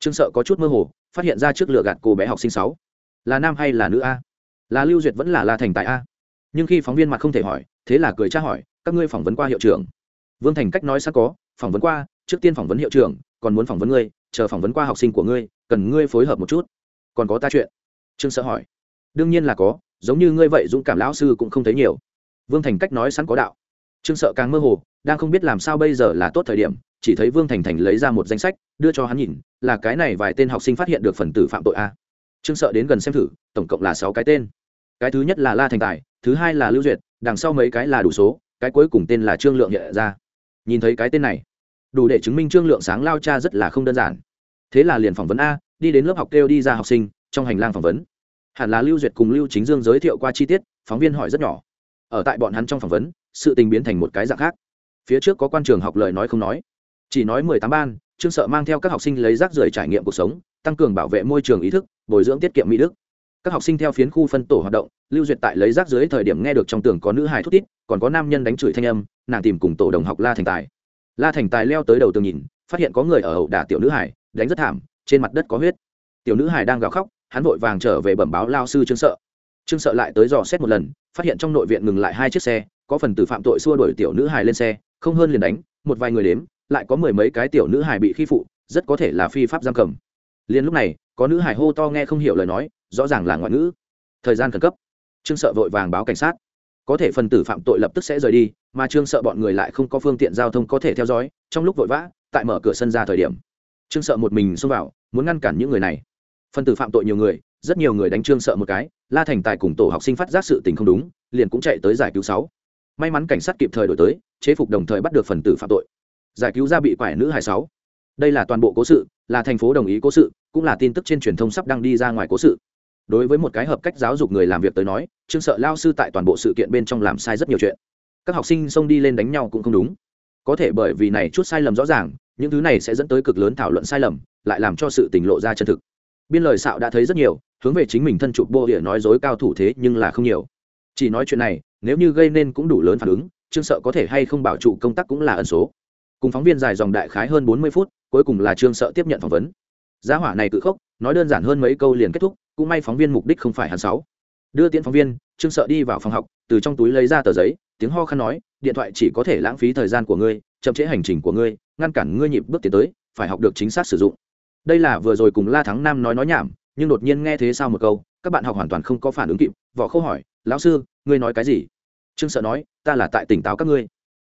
trương sợ có chút mơ hồ, phát hiện ra trước lừa gạt cô bé học sinh sáu. Là nam hay là nữ a? Là lưu duyệt vẫn là la thành tại a? Nhưng khi phóng viên mặt không thể hỏi, thế là cười tra hỏi, các ngươi phỏng vấn qua hiệu trưởng. Vương thành cách nói sẵn có, phỏng vấn qua, trước tiên phỏng vấn hiệu trưởng, còn muốn phỏng vấn ngươi, chờ phỏng vấn qua học sinh của ngươi, cần ngươi phối hợp một chút. Còn có ta chuyện trương sợ hỏi. Đương nhiên là có, giống như ngươi vậy dũng cảm lão sư cũng không thấy nhiều. Vương thành cách nói sẵn có đạo. Trương sợ càng mơ hồ, đang không biết làm sao bây giờ là tốt thời điểm, chỉ thấy vương thành thành lấy ra một danh sách, đưa cho hắn nhìn, là cái này vài tên học sinh phát hiện được phần tử phạm tội a. Trương sợ đến gần xem thử, tổng cộng là sáu cái tên. Cái thứ nhất là la thành tài, thứ hai là lưu duyệt, đằng sau mấy cái là đủ số, cái cuối cùng tên là trương lượng hiện ra. Nhìn thấy cái tên này, đủ để chứng minh trương lượng sáng lao cha rất là không đơn giản. Thế là liền phỏng vấn a, đi đến lớp học kêu đi ra học sinh trong hành lang phỏng vấn. Hẳn là lưu duyệt cùng lưu chính dương giới thiệu qua chi tiết, phóng viên hỏi rất nhỏ. Ở tại bọn hắn trong phỏng vấn, sự tình biến thành một cái dạng khác. Phía trước có quan trường học lời nói không nói. Chỉ nói mười tám ban, trương sợ mang theo các học sinh lấy rác rưởi trải nghiệm cuộc sống, tăng cường bảo vệ môi trường ý thức, bồi dưỡng tiết kiệm mỹ đức. Các học sinh theo phiến khu phân tổ hoạt động, lưu duyệt tại lấy rác dưới thời điểm nghe được trong tường có nữ hài thút tít, còn có nam nhân đánh chửi thanh âm, nàng tìm cùng tổ đồng học la thành tài. La thành tài leo tới đầu tường nhìn, phát hiện có người ở hậu đả tiểu nữ hải đánh rất thảm, trên mặt đất có huyết. Tiểu nữ hải đang gào khóc hắn vội vàng trở về bẩm báo lao sư trương sợ. Trương sợ lại tới dò xét một lần, phát hiện trong nội viện ngừng lại hai chiếc xe, có phần tử phạm tội xua đuổi tiểu nữ hài lên xe, không hơn liền đánh, một vài người đếm, lại có mười mấy cái tiểu nữ hài bị khi phụ, rất có thể là phi pháp giam cầm. Liền lúc này, có nữ hài hô to nghe không hiểu lời nói, rõ ràng là ngoại ngữ. Thời gian khẩn cấp. Trương sợ vội vàng báo cảnh sát. Có thể phần tử phạm tội lập tức sẽ rời đi, mà trương sợ bọn người lại không có phương tiện giao thông có thể theo dõi, trong lúc vội vã, tại mở cửa sân ra thời điểm. Trương sợ một mình xông vào, muốn ngăn cản những người này phần tử phạm tội nhiều người, rất nhiều người đánh trương sợ một cái, la thành tài cùng tổ học sinh phát giác sự tình không đúng, liền cũng chạy tới giải cứu sáu. May mắn cảnh sát kịp thời đổi tới, chế phục đồng thời bắt được phần tử phạm tội. Giải cứu ra bị quải nữ hai sáu. Đây là toàn bộ cố sự, là thành phố đồng ý cố sự, cũng là tin tức trên truyền thông sắp đăng đi ra ngoài cố sự. Đối với một cái hợp cách giáo dục người làm việc tới nói, trương sợ lao sư tại toàn bộ sự kiện bên trong làm sai rất nhiều chuyện. Các học sinh xông đi lên đánh nhau cũng không đúng. Có thể bởi vì này chút sai lầm rõ ràng, những thứ này sẽ dẫn tới cực lớn thảo luận sai lầm, lại làm cho sự tình lộ ra chân thực biên lời xạo đã thấy rất nhiều, hướng về chính mình thân chụp bô địa nói dối cao thủ thế nhưng là không nhiều. Chỉ nói chuyện này, nếu như gây nên cũng đủ lớn phản ứng, trương sợ có thể hay không bảo trụ công tác cũng là ẩn số. Cùng phóng viên dài dòng đại khái hơn bốn mươi phút, cuối cùng là trương sợ tiếp nhận phỏng vấn. Giá hỏa này cự khốc, nói đơn giản hơn mấy câu liền kết thúc, cũng may phóng viên mục đích không phải hắn sáu đưa tiễn phóng viên, trương sợ đi vào phòng học, từ trong túi lấy ra tờ giấy, tiếng ho khăn nói, điện thoại chỉ có thể lãng phí thời gian của ngươi, chậm trễ hành trình của ngươi, ngăn cản ngươi nhịp bước tiến tới, phải học được chính xác sử dụng đây là vừa rồi cùng la thắng nam nói nói nhảm, nhưng đột nhiên nghe thế sao một câu, các bạn học hoàn toàn không có phản ứng kịp võ khâu hỏi, lão sư, ngươi nói cái gì? Trương sợ nói, ta là tại tỉnh táo các ngươi.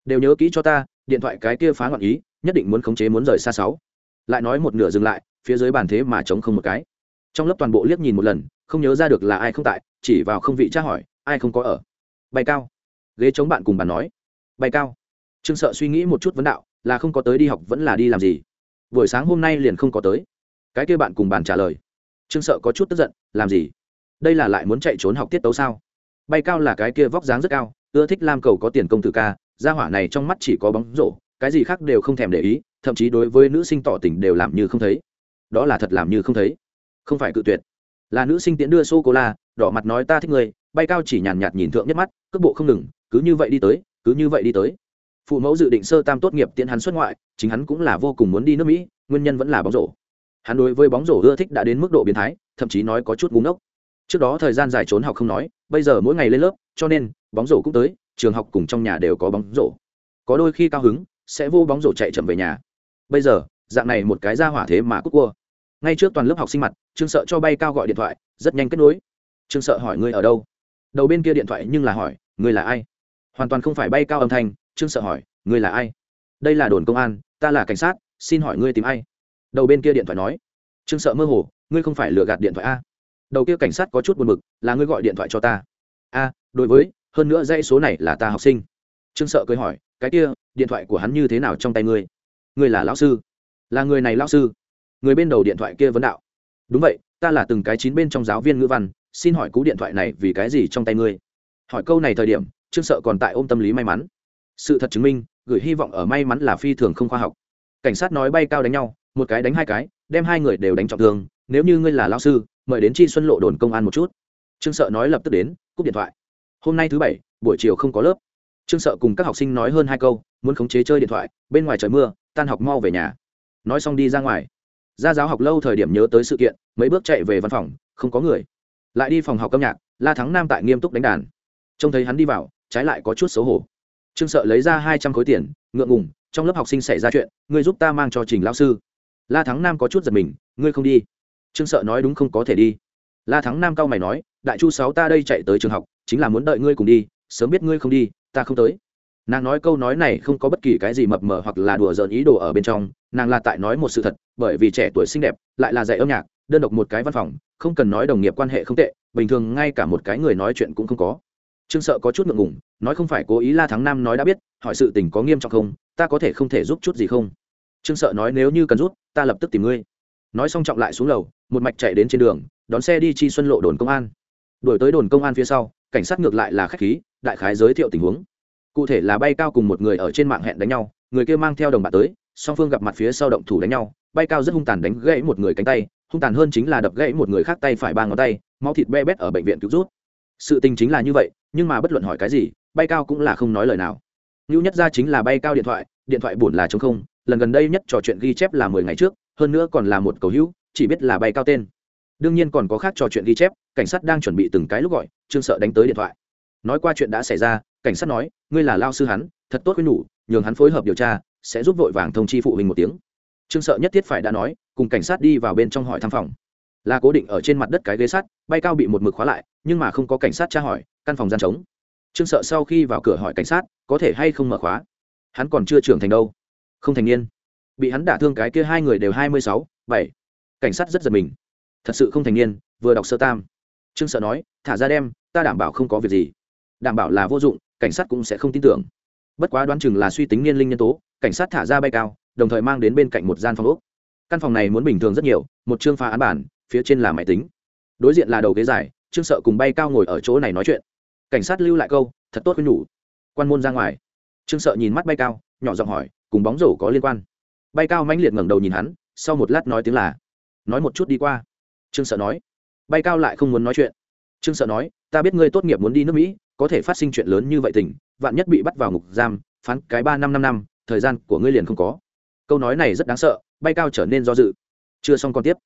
Đều nhớ kỹ cho ta, điện thoại cái kia phá loạn ý, nhất định muốn khống chế muốn rời xa sáu. Lại nói một nửa dừng lại, phía dưới bàn thế mà chống không một cái. Trong lớp toàn bộ liếc nhìn một lần, không nhớ ra được là ai không tại, chỉ vào không vị tra hỏi, ai không có ở? Bay cao. Ghế chống bạn cùng bàn nói bay cao. Trương sợ suy nghĩ một chút vấn đạo, là không có tới đi học vẫn là đi làm gì? Buổi sáng hôm nay liền không có tới. Cái kia bạn cùng bàn trả lời. Trương sợ có chút tức giận, làm gì? Đây là lại muốn chạy trốn học tiết tấu sao? Bay cao là cái kia vóc dáng rất cao, ưa thích lam cầu có tiền công tử ca, gia hỏa này trong mắt chỉ có bóng rổ, cái gì khác đều không thèm để ý, thậm chí đối với nữ sinh tỏ tình đều làm như không thấy. Đó là thật làm như không thấy. Không phải cự tuyệt. Là nữ sinh tiễn đưa sô cô la đỏ mặt nói ta thích người bay cao chỉ nhàn nhạt nhìn thượng nhất mắt, cước bộ không ngừng, cứ như vậy đi tới, cứ như vậy đi tới phụ mẫu dự định sơ tam tốt nghiệp tiễn hắn xuất ngoại, chính hắn cũng là vô cùng muốn đi nước mỹ, nguyên nhân vẫn là bóng rổ. Hắn đối với bóng rổ ưa thích đã đến mức độ biến thái, thậm chí nói có chút búng ốc trước đó thời gian dài trốn học không nói, bây giờ mỗi ngày lên lớp, cho nên, bóng rổ cũng tới, trường học cùng trong nhà đều có bóng rổ. Có đôi khi cao hứng, sẽ vô bóng rổ chạy chậm về nhà. Bây giờ, dạng này một cái ra hỏa thế mà cúc cua. Ngay trước toàn lớp học sinh mặt, trương sợ cho bay cao gọi điện thoại, rất nhanh kết nối. Trương sợ hỏi, ngươi ở đâu? Đầu bên kia điện thoại nhưng là hỏi, ngươi là ai? Hoàn toàn không phải bay cao âm thanh trương sợ hỏi, ngươi là ai? Đây là đồn công an, ta là cảnh sát, xin hỏi ngươi tìm ai? Đầu bên kia điện thoại nói, trương sợ mơ hồ, ngươi không phải lừa gạt điện thoại a? Đầu kia cảnh sát có chút buồn b ự c là ngươi gọi điện thoại cho ta. A, đối với, hơn nữa dãy số này là ta học sinh. Trương sợ cười hỏi, cái kia, điện thoại của hắn như thế nào trong tay ngươi? Ngươi là lão sư. Là người này lão sư. Người bên đầu điện thoại kia vấn đạo, đúng vậy, ta là từng cái chín bên trong giáo viên ngữ văn, xin hỏi cú điện thoại này vì cái gì trong tay ngươi? Hỏi câu này thời điểm, trương sợ còn tại ôm tâm lý may mắn sự thật chứng minh, gửi hy vọng ở may mắn là phi thường không khoa học. Cảnh sát nói bay cao đánh nhau, một cái đánh hai cái, đem hai người đều đánh trọng thương, nếu như ngươi là lao sư, mời đến chi xuân lộ đồn công an một chút. Trương sợ nói lập tức đến, cúp điện thoại. Hôm nay thứ bảy, buổi chiều không có lớp. Trương sợ cùng các học sinh nói hơn hai câu, muốn khống chế chơi điện thoại, bên ngoài trời mưa, tan học mau về nhà. Nói xong đi ra ngoài. Ra giáo học lâu thời điểm nhớ tới sự kiện, mấy bước chạy về văn phòng, không có người. Lại đi phòng học âm nhạc, la thắng nam tại nghiêm túc đánh đàn. Trông thấy hắn đi vào, trái lại có chút xấu hổ trương sợ lấy ra hai trăm khối tiền, ngượng ngùng, trong lớp học sinh xảy ra chuyện, ngươi giúp ta mang cho trình lão sư. La thắng nam có chút giật mình, ngươi không đi. Trương sợ nói đúng không có thể đi. La thắng nam cao mày nói, đại chu sáu ta đây chạy tới trường học, chính là muốn đợi ngươi cùng đi, sớm biết ngươi không đi, ta không tới. Nàng nói câu nói này không có bất kỳ cái gì mập mờ hoặc là đùa giỡn ý đồ ở bên trong, nàng là tại nói một sự thật, bởi vì trẻ tuổi xinh đẹp, lại là dạy âm nhạc, đơn độc một cái văn phòng, không cần nói đồng nghiệp quan hệ không tệ, bình thường ngay cả một cái người nói chuyện cũng không có trương sợ có chút ngượng ngùng, nói không phải cố ý la thắng nam nói đã biết, hỏi sự tình có nghiêm trọng không, ta có thể không thể giúp chút gì không? Trương sợ nói nếu như cần rút ta lập tức tìm ngươi. Nói xong trọng lại xuống lầu, một mạch chạy đến trên đường, đón xe đi chi xuân lộ đồn công an. Đổi tới đồn công an phía sau, cảnh sát ngược lại là khách khí, đại khái giới thiệu tình huống. Cụ thể là bay cao cùng một người ở trên mạng hẹn đánh nhau, người kia mang theo đồng bạn tới, song phương gặp mặt phía sau động thủ đánh nhau, bay cao rất hung tàn đánh gãy một người cánh tay, hung tàn hơn chính là đập gãy một người khác tay phải ba ngón tay, máu thịt be bét ở bệnh viện cứu rút sự tình chính là như vậy, nhưng mà bất luận hỏi cái gì, bay cao cũng là không nói lời nào. Ngưu nhất ra chính là bay cao điện thoại điện thoại buồn là chống không, lần gần đây nhất trò chuyện ghi chép là mười ngày trước, hơn nữa còn là một cầu hữu, chỉ biết là bay cao tên. Đương nhiên còn có khác trò chuyện ghi chép, cảnh sát đang chuẩn bị từng cái lúc gọi, trương sợ đánh tới điện thoại. Nói qua chuyện đã xảy ra, cảnh sát nói, ngươi là lao sư hắn, thật tốt với nhủ, nhường hắn phối hợp điều tra, sẽ giúp vội vàng thông chi phụ huynh một tiếng. Trương sợ nhất thiết phải đã nói, cùng cảnh sát đi vào bên trong hỏi thăm phòng là cố định ở trên mặt đất cái ghế sắt, bay cao bị một mực khóa lại, nhưng mà không có cảnh sát tra hỏi, căn phòng gian trống. Trương sợ sau khi vào cửa hỏi cảnh sát, có thể hay không mở khóa? Hắn còn chưa trưởng thành đâu. Không thành niên. Bị hắn đả thương cái kia hai người đều hai mươi sáu, bảy. Cảnh sát rất giật mình. Thật sự không thành niên, vừa đọc sơ tam. Trương sợ nói, thả ra đem, ta đảm bảo không có việc gì. Đảm bảo là vô dụng, cảnh sát cũng sẽ không tin tưởng. Bất quá đoán chừng là suy tính niên linh nhân tố, cảnh sát thả ra bay cao, đồng thời mang đến bên cạnh một gian phòng úc căn phòng này muốn bình thường rất nhiều, một chương phá án bản phía trên là máy tính. Đối diện là đầu ghế dài, trương sợ cùng bay cao ngồi ở chỗ này nói chuyện. Cảnh sát lưu lại câu, thật tốt với nhủ. Quan môn ra ngoài. Trương sợ nhìn mắt bay cao, nhỏ giọng hỏi, cùng bóng rổ có liên quan? Bay cao mãnh liệt ngẩng đầu nhìn hắn, sau một lát nói tiếng là, nói một chút đi qua. Trương sợ nói. Bay cao lại không muốn nói chuyện. Trương sợ nói, ta biết ngươi tốt nghiệp muốn đi nước mỹ, có thể phát sinh chuyện lớn như vậy tỉnh vạn nhất bị bắt vào ngục giam, phán cái ba năm năm năm, thời gian của ngươi liền không có. Câu nói này rất đáng sợ, bay cao trở nên do dự. Chưa xong còn tiếp.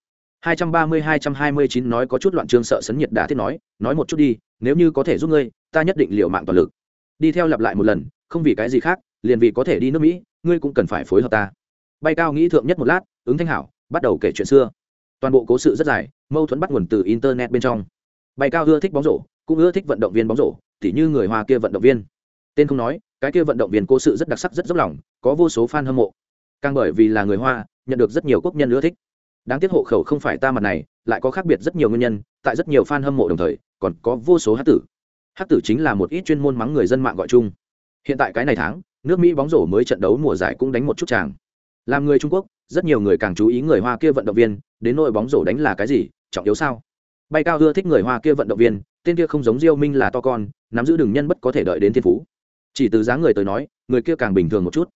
230-229 nói có chút loạn trương sợ sấn nhiệt đã thiết nói nói một chút đi, nếu như có thể giúp ngươi, ta nhất định liều mạng toàn lực. Đi theo lặp lại một lần, không vì cái gì khác, liền vì có thể đi nước mỹ, ngươi cũng cần phải phối hợp ta. Bay cao nghĩ thượng nhất một lát, ứng thanh hảo, bắt đầu kể chuyện xưa. Toàn bộ cố sự rất dài, mâu thuẫn bắt nguồn từ internet bên trong. Bay cao ưa thích bóng rổ, cũng ưa thích vận động viên bóng rổ, tỉ như người hoa kia vận động viên. Tên không nói, cái kia vận động viên cố sự rất đặc sắc rất dốc lòng, có vô số fan hâm mộ. Càng bởi vì là người hoa, nhận được rất nhiều quốc nhân ưa thích đáng tiếc hộ khẩu không phải ta mặt này, lại có khác biệt rất nhiều nguyên nhân, tại rất nhiều fan hâm mộ đồng thời, còn có vô số hát tử. Hát tử chính là một ít chuyên môn mắng người dân mạng gọi chung. Hiện tại cái này tháng, nước mỹ bóng rổ mới trận đấu mùa giải cũng đánh một chút tràng làm người trung quốc, rất nhiều người càng chú ý người hoa kia vận động viên, đến nỗi bóng rổ đánh là cái gì, trọng yếu sao? Bay cao ưa thích người hoa kia vận động viên, tên kia không giống diêu minh là to con, nắm giữ đường nhân bất có thể đợi đến thiên phú. Chỉ từ dáng người tới nói, người kia càng bình thường một chút.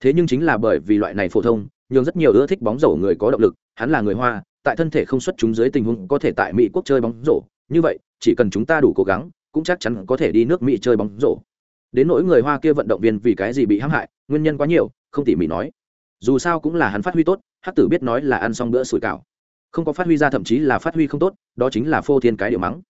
Thế nhưng chính là bởi vì loại này phổ thông nhưng rất nhiều ưa thích bóng rổ người có động lực hắn là người hoa, tại thân thể không xuất chúng dưới tình huống có thể tại mỹ quốc chơi bóng rổ. Như vậy, chỉ cần chúng ta đủ cố gắng, cũng chắc chắn có thể đi nước mỹ chơi bóng rổ. Đến nỗi người hoa kia vận động viên vì cái gì bị hãm hại, nguyên nhân quá nhiều, không tỉ mỉ nói. Dù sao cũng là hắn phát huy tốt hát tử biết nói là ăn xong bữa sủi cảo. Không có phát huy ra thậm chí là phát huy không tốt, đó chính là phô thiên cái điều mắng.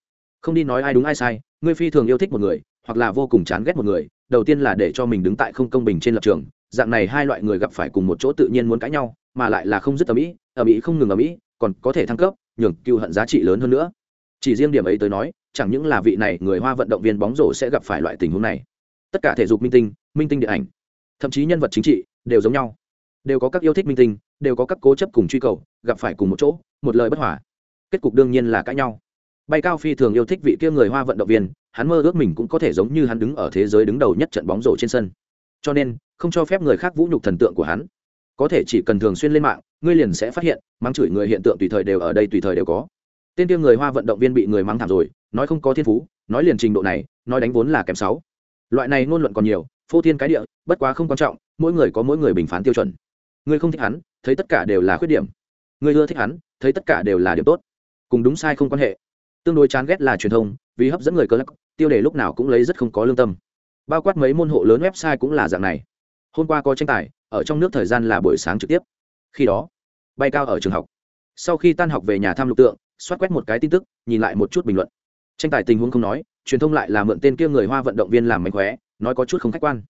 Không đi nói ai đúng ai sai, ngươi phi thường yêu thích một người, hoặc là vô cùng chán ghét một người, đầu tiên là để cho mình đứng tại không công bình trên lập trường, dạng này hai loại người gặp phải cùng một chỗ tự nhiên muốn cãi nhau mà lại là không dứt ở mỹ ở mỹ không ngừng ở mỹ còn có thể thăng cấp, nhường cựu hận giá trị lớn hơn nữa. Chỉ riêng điểm ấy tới nói, chẳng những là vị này người hoa vận động viên bóng rổ sẽ gặp phải loại tình huống này. Tất cả thể dục minh tinh minh tinh điện ảnh, thậm chí nhân vật chính trị, đều giống nhau. Đều có các yêu thích minh tinh, đều có các cố chấp cùng truy cầu, gặp phải cùng một chỗ, một lời bất hòa. Kết cục đương nhiên là cãi nhau. Bay cao phi thường yêu thích vị kia người hoa vận động viên, hắn mơ ước mình cũng có thể giống như hắn đứng ở thế giới đứng đầu nhất trận bóng rổ trên sân. Cho nên, không cho phép người khác vũ nhục thần tượng của hắn có thể chỉ cần thường xuyên lên mạng, ngươi liền sẽ phát hiện, mắng chửi người hiện tượng tùy thời đều ở đây tùy thời đều có. Tên tiêu người hoa vận động viên bị người mắng thảm rồi, nói không có thiên phú, nói liền trình độ này, nói đánh vốn là kém sáu. Loại này ngôn luận còn nhiều, phô thiên cái địa, bất quá không quan trọng, mỗi người có mỗi người bình phán tiêu chuẩn. Ngươi không thích hắn, thấy tất cả đều là khuyết điểm. Ngươi ưa thích hắn, thấy tất cả đều là điểm tốt. Cùng đúng sai không quan hệ. Tương đối chán ghét là truyền thông, vì hấp dẫn người cơ lắc tiêu đề lúc nào cũng lấy rất không có lương tâm. Bao quát mấy môn hộ lớn website cũng là dạng này. Hôm qua có tranh tài ở trong nước thời gian là buổi sáng trực tiếp. Khi đó, bay cao ở trường học. Sau khi tan học về nhà thăm lục tượng, xoát quét một cái tin tức, nhìn lại một chút bình luận. Tranh tài tình huống không nói, truyền thông lại là mượn tên kia người hoa vận động viên làm mánh khóe, nói có chút không khách quan.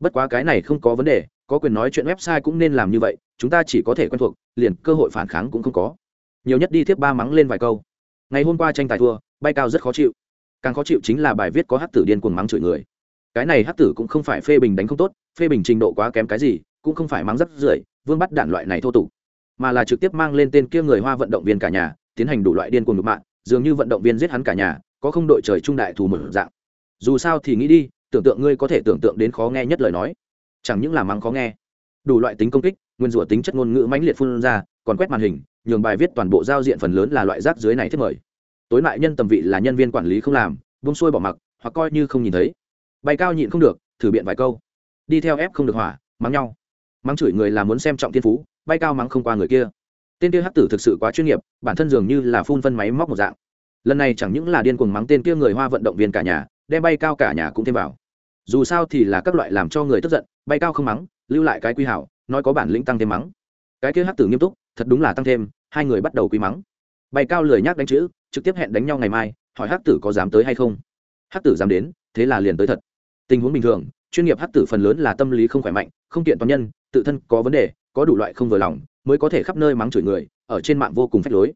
Bất quá cái này không có vấn đề, có quyền nói chuyện website cũng nên làm như vậy, chúng ta chỉ có thể quen thuộc, liền cơ hội phản kháng cũng không có. Nhiều nhất đi tiếp ba mắng lên vài câu. Ngày hôm qua tranh tài thua, bay cao rất khó chịu. Càng khó chịu chính là bài viết có hát tử điên cuồng mắng chửi người. Cái này hát tử cũng không phải phê bình đánh không tốt, phê bình trình độ quá kém cái gì cũng không phải mắng rất rưởi, vương bắt đạn loại này thô tục, mà là trực tiếp mang lên tên kia người hoa vận động viên cả nhà, tiến hành đủ loại điên cuồng đục mạng, dường như vận động viên giết hắn cả nhà, có không đội trời trung đại thù một dạng. Dù sao thì nghĩ đi, tưởng tượng ngươi có thể tưởng tượng đến khó nghe nhất lời nói. Chẳng những là mắng khó nghe, đủ loại tính công kích, nguyên rủa tính chất ngôn ngữ mãnh liệt phun ra, còn quét màn hình, nhường bài viết toàn bộ giao diện phần lớn là loại rác dưới này thiết mời. Tối mại nhân tầm vị là nhân viên quản lý không làm vung xuôi bỏ mặc, hoặc coi như không nhìn thấy. Bay cao nhịn không được, thử biện vài câu. Đi theo ép không được hỏa, mắng nhau mắng chửi người là muốn xem trọng thiên phú, bay cao mắng không qua người kia. Tên kia hắc tử thực sự quá chuyên nghiệp, bản thân dường như là phun phân máy móc một dạng. Lần này chẳng những là điên cuồng mắng tên kia người hoa vận động viên cả nhà, đem bay cao cả nhà cũng thêm vào. Dù sao thì là các loại làm cho người tức giận, bay cao không mắng, lưu lại cái quy hảo, nói có bản lĩnh tăng thêm mắng. Cái kia hắc tử nghiêm túc, thật đúng là tăng thêm, hai người bắt đầu quy mắng. Bay cao lười nhác đánh chữ, trực tiếp hẹn đánh nhau ngày mai, hỏi hắc tử có dám tới hay không. Hắc tử dám đến, thế là liền tới thật. Tình huống bình thường, chuyên nghiệp hắc tử phần lớn là tâm lý không khỏe mạnh, không kiện toàn nhân tự thân có vấn đề, có đủ loại không vừa lòng, mới có thể khắp nơi mắng chửi người, ở trên mạng vô cùng phách lối.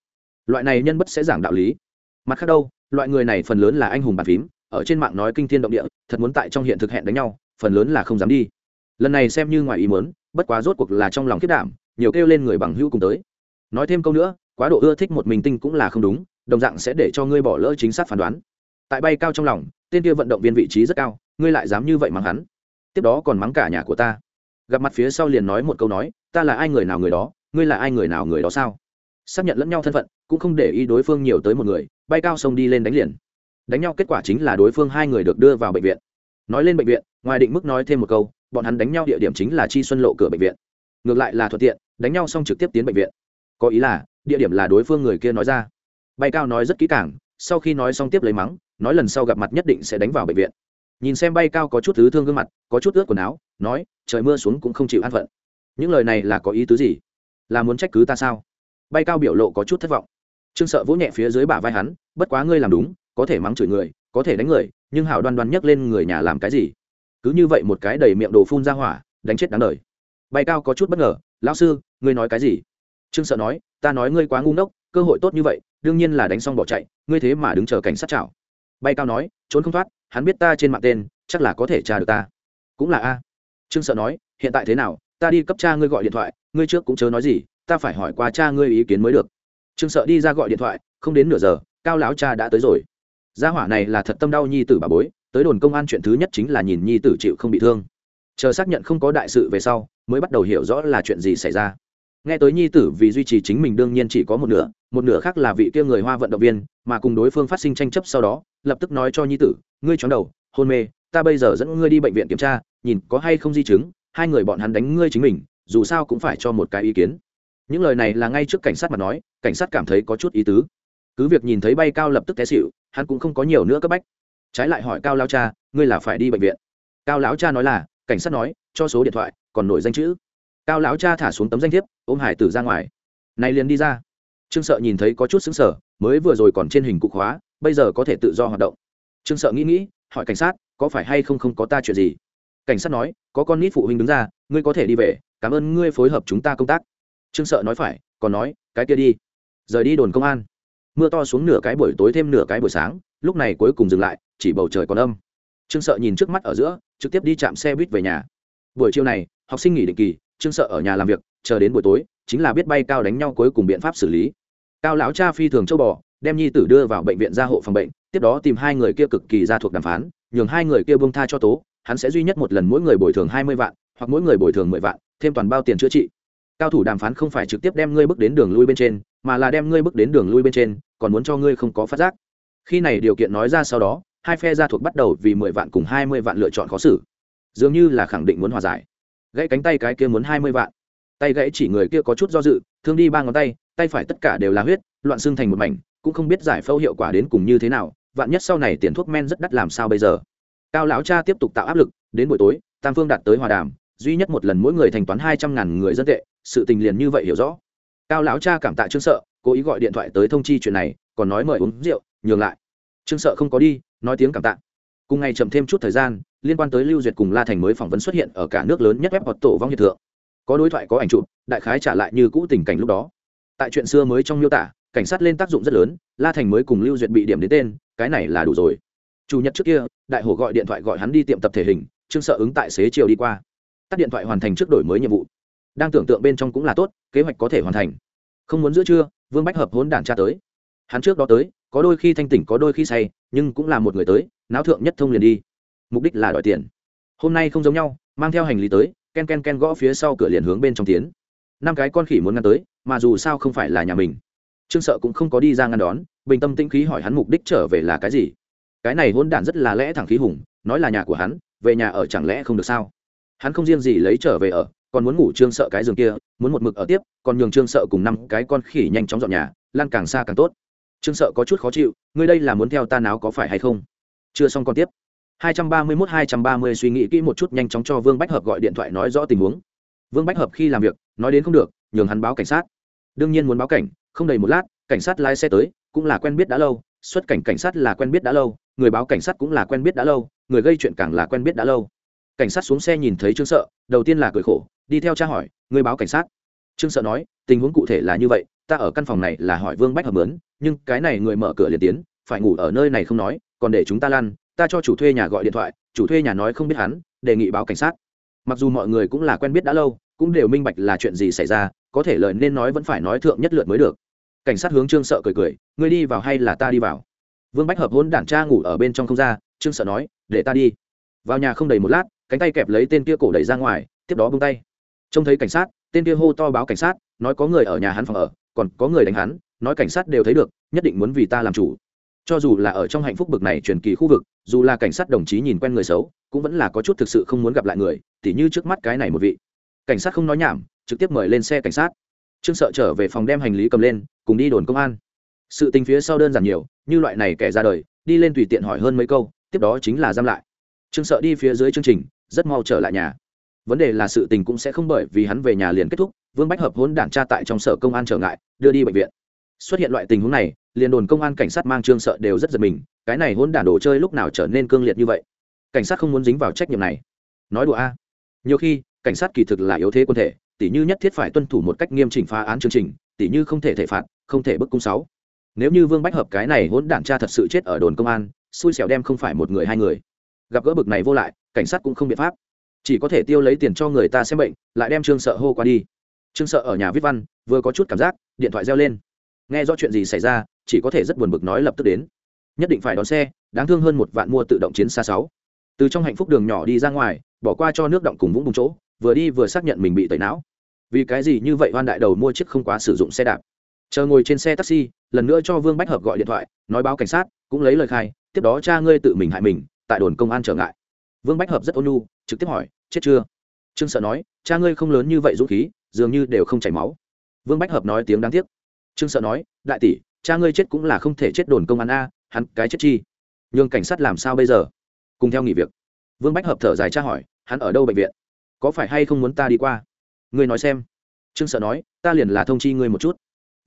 Loại này nhân bất sẽ giảng đạo lý. Mặt khác đâu, loại người này phần lớn là anh hùng bàn phím, ở trên mạng nói kinh thiên động địa, thật muốn tại trong hiện thực hẹn đánh nhau, phần lớn là không dám đi. Lần này xem như ngoài ý muốn, bất quá rốt cuộc là trong lòng khiết đảm, nhiều kêu lên người bằng hữu cùng tới. Nói thêm câu nữa, quá độ ưa thích một mình tinh cũng là không đúng, đồng dạng sẽ để cho ngươi bỏ lỡ chính xác phán đoán. Tại bay cao trong lòng, tên kia vận động viên vị trí rất cao, ngươi lại dám như vậy mắng hắn. Tiếp đó còn mắng cả nhà của ta gặp mặt phía sau liền nói một câu nói, ta là ai người nào người đó, ngươi là ai người nào người đó sao? Xác nhận lẫn nhau thân phận, cũng không để ý đối phương nhiều tới một người, bay cao sông đi lên đánh liền. Đánh nhau kết quả chính là đối phương hai người được đưa vào bệnh viện. Nói lên bệnh viện, ngoài định mức nói thêm một câu, bọn hắn đánh nhau địa điểm chính là chi xuân lộ cửa bệnh viện. Ngược lại là thuận tiện, đánh nhau xong trực tiếp tiến bệnh viện. Có ý là, địa điểm là đối phương người kia nói ra. Bay cao nói rất kỹ càng, sau khi nói xong tiếp lấy mắng, nói lần sau gặp mặt nhất định sẽ đánh vào bệnh viện nhìn xem bay cao có chút thứ thương gương mặt, có chút ướt quần áo, nói, trời mưa xuống cũng không chịu an phận. Những lời này là có ý tứ gì? Là muốn trách cứ ta sao? Bay cao biểu lộ có chút thất vọng. Trương sợ vỗ nhẹ phía dưới bả vai hắn, bất quá ngươi làm đúng, có thể mắng chửi người, có thể đánh người, nhưng hảo đoan đoan nhấc lên người nhà làm cái gì? Cứ như vậy một cái đầy miệng đồ phun ra hỏa, đánh chết đáng đời. Bay cao có chút bất ngờ, lão sư, ngươi nói cái gì? Trương sợ nói, ta nói ngươi quá ngu ngốc, cơ hội tốt như vậy, đương nhiên là đánh xong bỏ chạy, ngươi thế mà đứng chờ cảnh sát chảo bay cao nói, trốn không thoát, hắn biết ta trên mạng tên, chắc là có thể tra được ta. Cũng là a. Trương sợ nói, hiện tại thế nào? Ta đi cấp cha ngươi gọi điện thoại, ngươi trước cũng chớ nói gì, ta phải hỏi qua cha ngươi ý kiến mới được. Trương sợ đi ra gọi điện thoại, không đến nửa giờ, cao lão cha đã tới rồi. Gia hỏa này là thật tâm đau nhi tử bà bối, tới đồn công an chuyện thứ nhất chính là nhìn nhi tử chịu không bị thương. Chờ xác nhận không có đại sự về sau, mới bắt đầu hiểu rõ là chuyện gì xảy ra. Nghe tới nhi tử vì duy trì chính mình đương nhiên chỉ có một nửa một nửa khác là vị kia người hoa vận động viên, mà cùng đối phương phát sinh tranh chấp sau đó lập tức nói cho nhi tử, ngươi chóng đầu, hôn mê, ta bây giờ dẫn ngươi đi bệnh viện kiểm tra, nhìn có hay không di chứng, hai người bọn hắn đánh ngươi chính mình, dù sao cũng phải cho một cái ý kiến. Những lời này là ngay trước cảnh sát mà nói, cảnh sát cảm thấy có chút ý tứ. Cứ việc nhìn thấy bay cao lập tức té xịu hắn cũng không có nhiều nữa cấp bách. Trái lại hỏi cao lao cha, ngươi là phải đi bệnh viện? Cao lão cha nói là, cảnh sát nói, cho số điện thoại, còn nổi danh chữ. Cao lão cha thả xuống tấm danh thiếp, ôm hải tử ra ngoài. Này liền đi ra. Trương sợ nhìn thấy có chút xứng sở mới vừa rồi còn trên hình cục hóa bây giờ có thể tự do hoạt động. Trương sợ nghĩ nghĩ, hỏi cảnh sát, có phải hay không không có ta chuyện gì? Cảnh sát nói, có con nít phụ huynh đứng ra, ngươi có thể đi về, cảm ơn ngươi phối hợp chúng ta công tác. Trương sợ nói phải, còn nói, cái kia đi. Rời đi đồn công an. Mưa to xuống nửa cái buổi tối thêm nửa cái buổi sáng, lúc này cuối cùng dừng lại, chỉ bầu trời còn âm. Trương sợ nhìn trước mắt ở giữa, trực tiếp đi chạm xe buýt về nhà. Buổi chiều này, học sinh nghỉ định kỳ, trương sợ ở nhà làm việc, chờ đến buổi tối, chính là biết bay cao đánh nhau cuối cùng biện pháp xử lý. Cao lão cha phi thường châu bò đem nhi tử đưa vào bệnh viện gia hộ phòng bệnh, tiếp đó tìm hai người kia cực kỳ ra thuộc đàm phán, nhường hai người kia buông tha cho tố, hắn sẽ duy nhất một lần mỗi người bồi thường hai mươi vạn, hoặc mỗi người bồi thường mười vạn, thêm toàn bao tiền chữa trị. Cao thủ đàm phán không phải trực tiếp đem ngươi bước đến đường lui bên trên, mà là đem ngươi bước đến đường lui bên trên, còn muốn cho ngươi không có phát giác. Khi này điều kiện nói ra sau đó, hai phe gia thuộc bắt đầu vì mười vạn cùng hai mươi vạn lựa chọn khó xử. Dường như là khẳng định muốn hòa giải. Gãy cánh tay cái kia muốn hai mươi vạn. Tay gãy chỉ người kia có chút do dự, thương đi ba ngón tay tay phải tất cả đều là huyết, loạn xương thành một mảnh cũng không biết giải phẫu hiệu quả đến cùng như thế nào, vạn nhất sau này tiền thuốc men rất đắt làm sao bây giờ? Cao lão cha tiếp tục tạo áp lực, đến buổi tối, tam phương đạt tới hòa đàm, duy nhất một lần mỗi người thanh toán hai trăm ngàn người dân tệ, sự tình liền như vậy hiểu rõ. Cao lão cha cảm tạ trương sợ, cố ý gọi điện thoại tới thông chi chuyện này, còn nói mời uống rượu, nhường lại. Trương sợ không có đi, nói tiếng cảm tạ. Cùng ngày chậm thêm chút thời gian, liên quan tới lưu duyệt cùng la thành mới phỏng vấn xuất hiện ở cả nước lớn nhất web hoặc tổ vong nhiệt thượng có đối thoại có ảnh chụp, đại khái trả lại như cũ tình cảnh lúc đó. Tại chuyện xưa mới trong miêu tả cảnh sát lên tác dụng rất lớn, la thành mới cùng lưu duyệt bị điểm đến tên, cái này là đủ rồi. Chủ nhật trước kia, đại hổ gọi điện thoại gọi hắn đi tiệm tập thể hình, trương sợ ứng tại xế chiều đi qua. Tắt điện thoại hoàn thành trước đổi mới nhiệm vụ. Đang tưởng tượng bên trong cũng là tốt, kế hoạch có thể hoàn thành. Không muốn giữa trưa, vương bách hợp hôn đản tra tới. Hắn trước đó tới, có đôi khi thanh tỉnh, có đôi khi say, nhưng cũng là một người tới, náo thượng nhất thông liền đi. Mục đích là đòi tiền. Hôm nay không giống nhau, mang theo hành lý tới, ken ken ken gõ phía sau cửa liền hướng bên trong tiến. Năm cái con khỉ muốn ngăn tới, mà dù sao không phải là nhà mình trương sợ cũng không có đi ra ngăn đón bình tâm tĩnh khí hỏi hắn mục đích trở về là cái gì. Cái này hôn đản rất là lẽ thẳng khí hùng nói là nhà của hắn về nhà ở chẳng lẽ không được sao? Hắn không riêng gì lấy trở về ở còn muốn ngủ trương sợ cái giường kia muốn một mực ở tiếp còn nhường trương sợ cùng năm cái con khỉ nhanh chóng dọn nhà lan càng xa càng tốt. Trương sợ có chút khó chịu ngươi đây là muốn theo ta náo có phải hay không? Chưa xong còn tiếp. 231 230 suy nghĩ kỹ một chút nhanh chóng cho Vương Bách Hợp gọi điện thoại nói rõ tình huống. Vương Bách Hợp khi làm việc, nói đến không được, nhường hắn báo cảnh sát. Đương nhiên muốn báo cảnh, không đầy một lát, cảnh sát lái xe tới, cũng là quen biết đã lâu, xuất cảnh cảnh sát là quen biết đã lâu, người báo cảnh sát cũng là quen biết đã lâu, người gây chuyện càng là quen biết đã lâu. Cảnh sát xuống xe nhìn thấy Trương Sợ, đầu tiên là cười khổ, đi theo tra hỏi, người báo cảnh sát. Trương Sợ nói, tình huống cụ thể là như vậy, ta ở căn phòng này là hỏi Vương Bách Hợp mướn, nhưng cái này người mở cửa liền tiến, phải ngủ ở nơi này không nói, còn để chúng ta lăn, ta cho chủ thuê nhà gọi điện thoại chủ thuê nhà nói không biết hắn đề nghị báo cảnh sát mặc dù mọi người cũng là quen biết đã lâu cũng đều minh bạch là chuyện gì xảy ra có thể lời nên nói vẫn phải nói thượng nhất lượt mới được cảnh sát hướng trương sợ cười cười, ngươi đi vào hay là ta đi vào? Vương bách hợp hôn đản cha ngủ ở bên trong không ra, trương sợ nói, để ta đi. Vào nhà không đầy một lát, cánh tay kẹp lấy tên kia cổ đẩy ra ngoài, tiếp đó bông tay. Trông thấy cảnh sát, tên kia hô to báo cảnh sát, nói có người ở nhà hắn phòng ở, còn có người đánh hắn, nói cảnh sát đều thấy được, nhất định muốn vì ta làm chủ. Cho dù là ở trong hạnh phúc bực này truyền kỳ khu vực, dù là cảnh sát đồng chí nhìn quen người xấu, cũng vẫn là có chút thực sự không muốn gặp lại người, tỉ như trước mắt cái này một vị. Cảnh sát không nói nhảm, trực tiếp mời lên xe cảnh sát trương sợ trở về phòng đem hành lý cầm lên, cùng đi đồn công an. Sự tình phía sau đơn giản nhiều, như loại này kẻ ra đời, đi lên tùy tiện hỏi hơn mấy câu, tiếp đó chính là giam lại. Trương sợ đi phía dưới chương trình, rất mau trở lại nhà. Vấn đề là sự tình cũng sẽ không bởi vì hắn về nhà liền kết thúc, vương bách hợp hôn đảng tra tại trong sở công an trở ngại, đưa đi bệnh viện. Xuất hiện loại tình huống này, liền đồn công an cảnh sát mang trương sợ đều rất giật mình, cái này hôn đản đồ chơi lúc nào trở nên cương liệt như vậy? Cảnh sát không muốn dính vào trách nhiệm này. Nói đùa a. Nhiều khi, cảnh sát kỳ thực là yếu thế quân thể tỷ như nhất thiết phải tuân thủ một cách nghiêm chỉnh phá án chương trình tỷ như không thể thể phạt, không thể bức cung sáu. Nếu như vương bách hợp cái này hỗn đản cha thật sự chết ở đồn công an, xui xẻo đem không phải một người hai người. Gặp gỡ bực này vô lại, cảnh sát cũng không biện pháp. Chỉ có thể tiêu lấy tiền cho người ta xem bệnh, lại đem trương sợ hô qua đi. Trương sợ ở nhà viết văn, vừa có chút cảm giác, điện thoại reo lên. Nghe rõ chuyện gì xảy ra, chỉ có thể rất buồn bực nói lập tức đến. Nhất định phải đón xe, đáng thương hơn một vạn mua tự động chiến xa sáu từ trong hạnh phúc đường nhỏ đi ra ngoài, bỏ qua cho nước động cùng vũng bùng chỗ, vừa đi vừa xác nhận mình bị tẩy não. Vì cái gì như vậy, hoan đại đầu mua chiếc không quá sử dụng xe đạp. Chờ ngồi trên xe taxi, lần nữa cho vương bách hợp gọi điện thoại, nói báo cảnh sát, cũng lấy lời khai, tiếp đó cha ngươi tự mình hại mình, tại đồn công an trở ngại. Vương bách hợp rất ôn nhu, trực tiếp hỏi, chết chưa? Trương sợ nói, cha ngươi không lớn như vậy dũng khí, dường như đều không chảy máu. Vương bách hợp nói tiếng đáng tiếc. Trương sợ nói, đại tỷ, cha ngươi chết cũng là không thể chết đồn công an a, hắn cái chết chi? Nhường cảnh sát làm sao bây giờ? Cùng theo nghỉ việc. Vương bách hợp thở dài tra hỏi, hắn ở đâu bệnh viện? Có phải hay không muốn ta đi qua? Ngươi nói xem. Trương sợ nói, ta liền là thông chi ngươi một chút.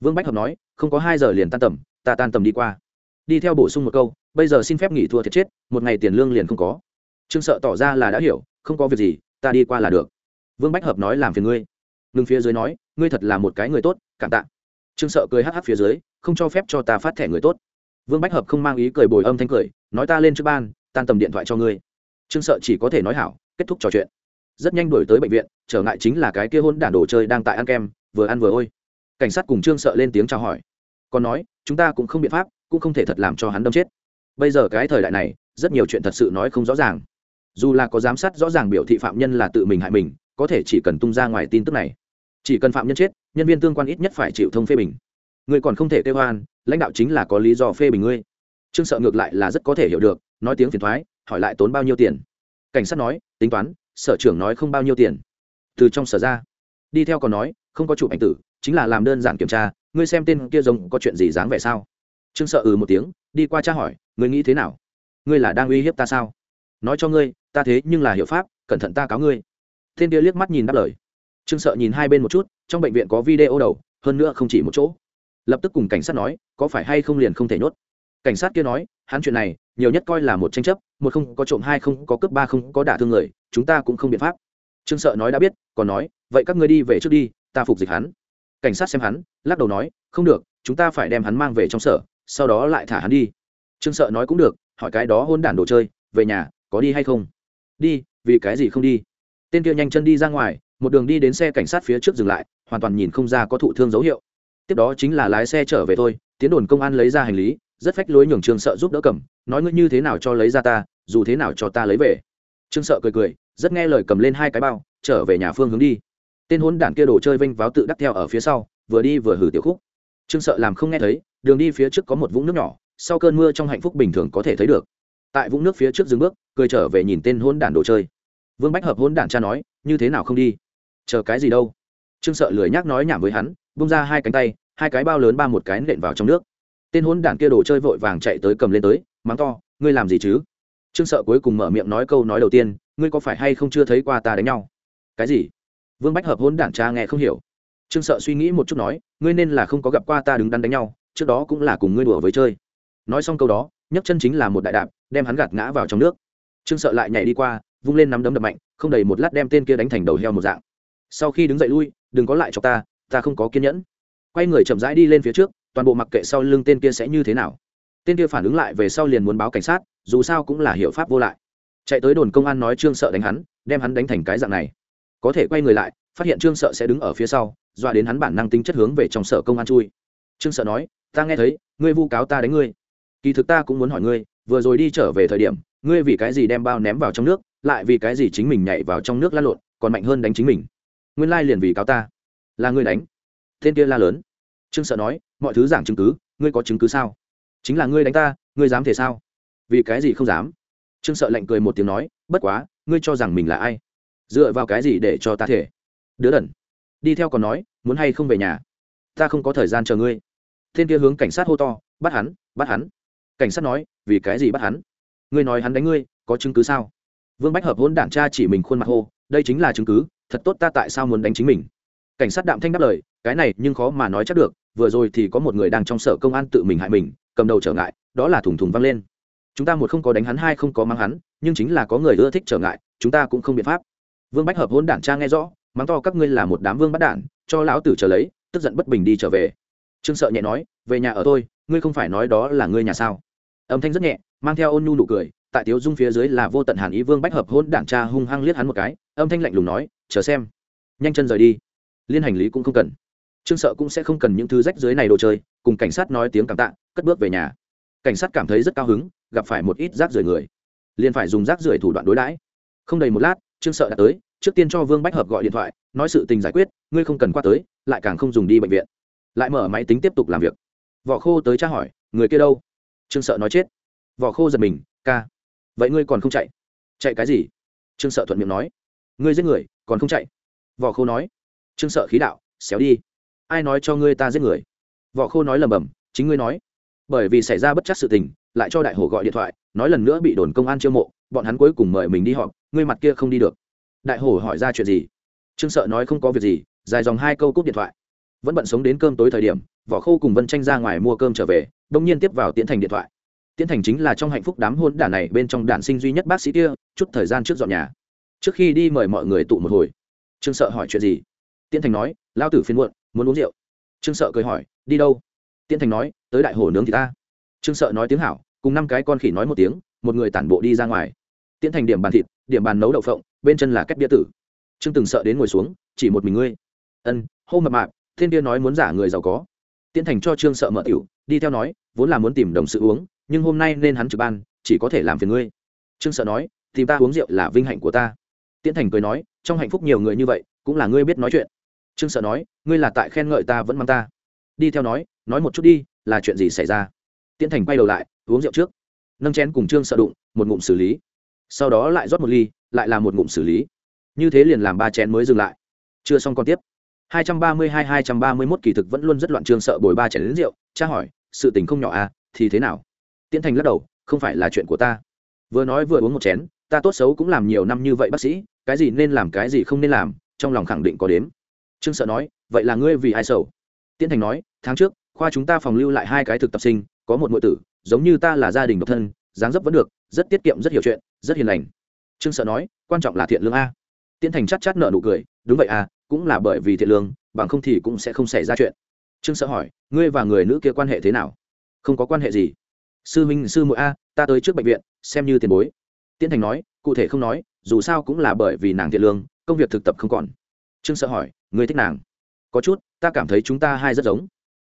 Vương bách hợp nói, không có hai giờ liền tan tầm, ta tan tầm đi qua. Đi theo bổ sung một câu, bây giờ xin phép nghỉ thua thiệt chết, một ngày tiền lương liền không có. Trương sợ tỏ ra là đã hiểu, không có việc gì, ta đi qua là được. Vương bách hợp nói làm phiền ngươi. Ngừng phía dưới nói, ngươi thật là một cái người tốt, cảm tạ. Trương sợ cười hắc hắc phía dưới, không cho phép cho ta phát thẻ người tốt. Vương bách hợp không mang ý cười bồi âm thanh cười, nói ta lên trước ban tan tầm điện thoại cho ngươi. Trương sợ chỉ có thể nói hảo, kết thúc trò chuyện. Rất nhanh đổi tới bệnh viện, trở ngại chính là cái kia hôn đản đồ chơi đang tại ăn kem, vừa ăn vừa ôi. Cảnh sát cùng trương sợ lên tiếng chào hỏi. Còn nói, chúng ta cũng không biện pháp, cũng không thể thật làm cho hắn đâm chết. Bây giờ cái thời đại này, rất nhiều chuyện thật sự nói không rõ ràng. Dù là có giám sát rõ ràng biểu thị phạm nhân là tự mình hại mình, có thể chỉ cần tung ra ngoài tin tức này. Chỉ cần phạm nhân chết, nhân viên tương quan ít nhất phải chịu thông phê bình. Ngươi còn không thể kêu hoan lãnh đạo chính là có lý do phê bình ngươi. Trương sợ ngược lại là rất có thể hiểu được nói tiếng phiền thoái, hỏi lại tốn bao nhiêu tiền. Cảnh sát nói, tính toán, sở trưởng nói không bao nhiêu tiền. Từ trong sở ra, đi theo còn nói, không có chụp ảnh tử, chính là làm đơn giản kiểm tra, ngươi xem tên kia giống có chuyện gì dáng vẻ sao? Trương sợ ừ một tiếng, đi qua tra hỏi, ngươi nghĩ thế nào? Ngươi là đang uy hiếp ta sao? Nói cho ngươi, ta thế nhưng là hiệu pháp, cẩn thận ta cáo ngươi. Tên kia liếc mắt nhìn đáp lời. Trương sợ nhìn hai bên một chút, trong bệnh viện có video đầu, hơn nữa không chỉ một chỗ. Lập tức cùng cảnh sát nói, có phải hay không liền không thể nhốt? Cảnh sát kia nói, hắn chuyện này, nhiều nhất coi là một tranh chấp, một không có trộm hai không có cướp ba không có đả thương người, chúng ta cũng không biện pháp. Trương sợ nói đã biết, còn nói, vậy các ngươi đi về trước đi, ta phục dịch hắn. Cảnh sát xem hắn, lắc đầu nói, không được, chúng ta phải đem hắn mang về trong sở, sau đó lại thả hắn đi. Trương sợ nói cũng được, hỏi cái đó hôn đản đồ chơi, về nhà, có đi hay không? Đi, vì cái gì không đi? Tên kia nhanh chân đi ra ngoài, một đường đi đến xe cảnh sát phía trước dừng lại, hoàn toàn nhìn không ra có thụ thương dấu hiệu. Tiếp đó chính là lái xe trở về thôi, tiến đồn công an lấy ra hành lý rất phách lối nhường trương sợ giúp đỡ cầm, nói ngươi như thế nào cho lấy ra ta, dù thế nào cho ta lấy về. Trương sợ cười cười, rất nghe lời cầm lên hai cái bao, trở về nhà phương hướng đi. Tên hốn đản kia đồ chơi vinh váo tự đắc theo ở phía sau, vừa đi vừa hử tiểu khúc. Trương sợ làm không nghe thấy, đường đi phía trước có một vũng nước nhỏ, sau cơn mưa trong hạnh phúc bình thường có thể thấy được. Tại vũng nước phía trước dừng bước, cười trở về nhìn tên hôn đản đồ chơi. Vương bách hợp hôn đản cha nói, như thế nào không đi? Chờ cái gì đâu? Trương sợ lười nhác nói nhảm với hắn bung ra hai cánh tay, hai cái bao lớn ba một cái nện vào trong nước tên hôn đản kia đồ chơi vội vàng chạy tới cầm lên tới, mắng to, ngươi làm gì chứ? Trương sợ cuối cùng mở miệng nói câu nói đầu tiên, ngươi có phải hay không chưa thấy qua ta đánh nhau? Cái gì? Vương bách hợp hôn đản cha nghe không hiểu. Trương sợ suy nghĩ một chút nói, ngươi nên là không có gặp qua ta đứng đắn đánh nhau, trước đó cũng là cùng ngươi đùa với chơi. Nói xong câu đó, nhấc chân chính là một đại đạp, đem hắn gạt ngã vào trong nước. Trương sợ lại nhảy đi qua, vung lên nắm đấm đập mạnh, không đầy một lát đem tên kia đánh thành đầu heo một dạng. Sau khi đứng dậy lui, đừng có lại cho ta ta không có kiên nhẫn. Quay người chậm rãi đi lên phía trước toàn bộ mặc kệ sau lưng tên kia sẽ như thế nào. Tên kia phản ứng lại về sau liền muốn báo cảnh sát, dù sao cũng là hiệu pháp vô lại. Chạy tới đồn công an nói trương sợ đánh hắn, đem hắn đánh thành cái dạng này. Có thể quay người lại, phát hiện trương sợ sẽ đứng ở phía sau, dọa đến hắn bản năng tính chất hướng về trong sở công an chui. Trương sợ nói, ta nghe thấy, ngươi vu cáo ta đánh ngươi. Kỳ thực ta cũng muốn hỏi ngươi, vừa rồi đi trở về thời điểm, ngươi vì cái gì đem bao ném vào trong nước, lại vì cái gì chính mình nhảy vào trong nước la lộn, còn mạnh hơn đánh chính mình. Nguyên lai liền vì cáo ta. Là ngươi đánh. Tên kia la lớn trương sợ nói, mọi thứ giảng chứng cứ, ngươi có chứng cứ sao? Chính là ngươi đánh ta, ngươi dám thể sao? Vì cái gì không dám? Trương sợ lạnh cười một tiếng nói, bất quá, ngươi cho rằng mình là ai? Dựa vào cái gì để cho ta thể? Đứa đần. Đi theo còn nói, muốn hay không về nhà? Ta không có thời gian chờ ngươi. Tên kia hướng cảnh sát hô to, bắt hắn bắt hắn. Cảnh sát nói, vì cái gì bắt hắn? Ngươi nói hắn đánh ngươi, có chứng cứ sao? Vương bách hợp hôn đảng cha chỉ mình khuôn mặt hô, đây chính là chứng cứ, thật tốt ta tại sao muốn đánh chính mình? Cảnh sát đạm thanh đáp lời, cái này nhưng khó mà nói chắc được vừa rồi thì có một người đang trong sở công an tự mình hại mình, cầm đầu trở ngại, đó là thủng thủng văng lên. Chúng ta một không có đánh hắn, hai không có mang hắn, nhưng chính là có người ưa thích trở ngại, chúng ta cũng không biện pháp. Vương bách hợp hôn đảng cha nghe rõ, mắng to các ngươi là một đám vương bắt đản, cho lão tử trở lấy, tức giận bất bình đi trở về. Trương sợ nhẹ nói, về nhà ở tôi ngươi không phải nói đó là ngươi nhà sao? Âm thanh rất nhẹ, mang theo ôn nhu nụ cười, tại tiếu dung phía dưới là vô tận hàn ý vương bách hợp hôn đảng cha hung hăng liếc hắn một cái, âm thanh lạnh lùng nói, chờ xem, nhanh chân rời đi. Liên hành lý cũng không cần trương sợ cũng sẽ không cần những thứ rách dưới này đồ chơi, cùng cảnh sát nói tiếng cảm tạ, cất bước về nhà. Cảnh sát cảm thấy rất cao hứng, gặp phải một ít rác rưởi người. Liền phải dùng rác rưởi thủ đoạn đối đãi. Không đầy một lát, trương sợ đã tới, trước tiên cho vương bách hợp gọi điện thoại, nói sự tình giải quyết, ngươi không cần qua tới, lại càng không dùng đi bệnh viện. Lại mở máy tính tiếp tục làm việc. Vỏ khô tới tra hỏi, người kia đâu? Trương sợ nói chết. Vỏ khô giật mình, ca, vậy ngươi còn không chạy? Chạy cái gì? Trương sợ thuận miệng nói. Ngươi giết người, còn không chạy. Vỏ khô nói. Trương sợ khí đạo, xéo đi ai nói cho ngươi ta giết người? Võ khô nói lầm bầm chính ngươi nói. Bởi vì xảy ra bất chắc sự tình, lại cho đại hồ gọi điện thoại, nói lần nữa bị đồn công an chiêu mộ, bọn hắn cuối cùng mời mình đi họp, ngươi mặt kia không đi được. Đại hồ hỏi ra chuyện gì? Trương sợ nói không có việc gì, dài dòng hai câu cúp điện thoại. Vẫn bận sống đến cơm tối thời điểm, Võ khô cùng vân tranh ra ngoài mua cơm trở về đông nhiên tiếp vào tiến thành điện thoại. Tiến thành chính là trong hạnh phúc đám hôn đản này bên trong đản sinh duy nhất bác sĩ kia, chút thời gian trước dọn nhà. Trước khi đi mời mọi người tụ một hồi. Trương sợ hỏi chuyện gì? Tiến thành nói lao tử phiên muộn muốn uống rượu. Trương sợ cười hỏi, đi đâu? Tiên thành nói, tới đại hồ nướng thì ta. Trương sợ nói tiếng hảo, cùng năm cái con khỉ nói một tiếng, một người tản bộ đi ra ngoài. Tiến thành điểm bàn thịt, điểm bàn nấu đậu phộng, bên chân là cách bia tử. Trương từng sợ đến ngồi xuống, chỉ một mình ngươi? Ân, hô mập mạp, thiên kia nói muốn giả người giàu có. Tiến thành cho trương sợ mở tiểu, đi theo nói, vốn là muốn tìm đồng sự uống, nhưng hôm nay nên hắn trực ban, chỉ có thể làm phiền ngươi. Trương sợ nói, tìm ta uống rượu là vinh hạnh của ta. Tiến thành cười nói, trong hạnh phúc nhiều người như vậy, cũng là ngươi biết nói chuyện trương sợ nói, ngươi là tại khen ngợi ta vẫn mang ta. Đi theo nói nói một chút đi, là chuyện gì xảy ra? Tiến thành quay đầu lại, uống rượu trước. Nâng chén cùng trương sợ đụng, một ngụm xử lý. Sau đó lại rót một ly, lại là một ngụm xử lý. Như thế liền làm ba chén mới dừng lại. Chưa xong còn tiếp. 232-231 kỳ thực vẫn luôn rất loạn trương sợ bồi ba chén đến rượu. Cha hỏi, sự tình không nhỏ à thì thế nào? Tiễn thành lắc đầu, không phải là chuyện của ta. Vừa nói vừa uống một chén, ta tốt xấu cũng làm nhiều năm như vậy bác sĩ, cái gì nên làm cái gì không nên làm, trong lòng khẳng định có đếm trương sợ nói, vậy là ngươi vì ai sầu? Tiễn thành nói, tháng trước, khoa chúng ta phòng lưu lại hai cái thực tập sinh, có một ngụ tử, giống như ta là gia đình độc thân, dáng dấp vẫn được, rất tiết kiệm, rất hiểu chuyện, rất hiền lành. Trương sợ nói, quan trọng là thiện lương a. Tiễn thành chắc chắn nợ nụ cười, đúng vậy à cũng là bởi vì thiện lương, bằng không thì cũng sẽ không xảy ra chuyện. Trương sợ hỏi, ngươi và người nữ kia quan hệ thế nào? Không có quan hệ gì. Sư minh, sư muội a, ta tới trước bệnh viện, xem như tiền bối. Tiễn thành nói, cụ thể không nói, dù sao cũng là bởi vì nàng thiện lương, công việc thực tập không còn trương sợ hỏi, ngươi thích nàng? Có chút, ta cảm thấy chúng ta hai rất giống.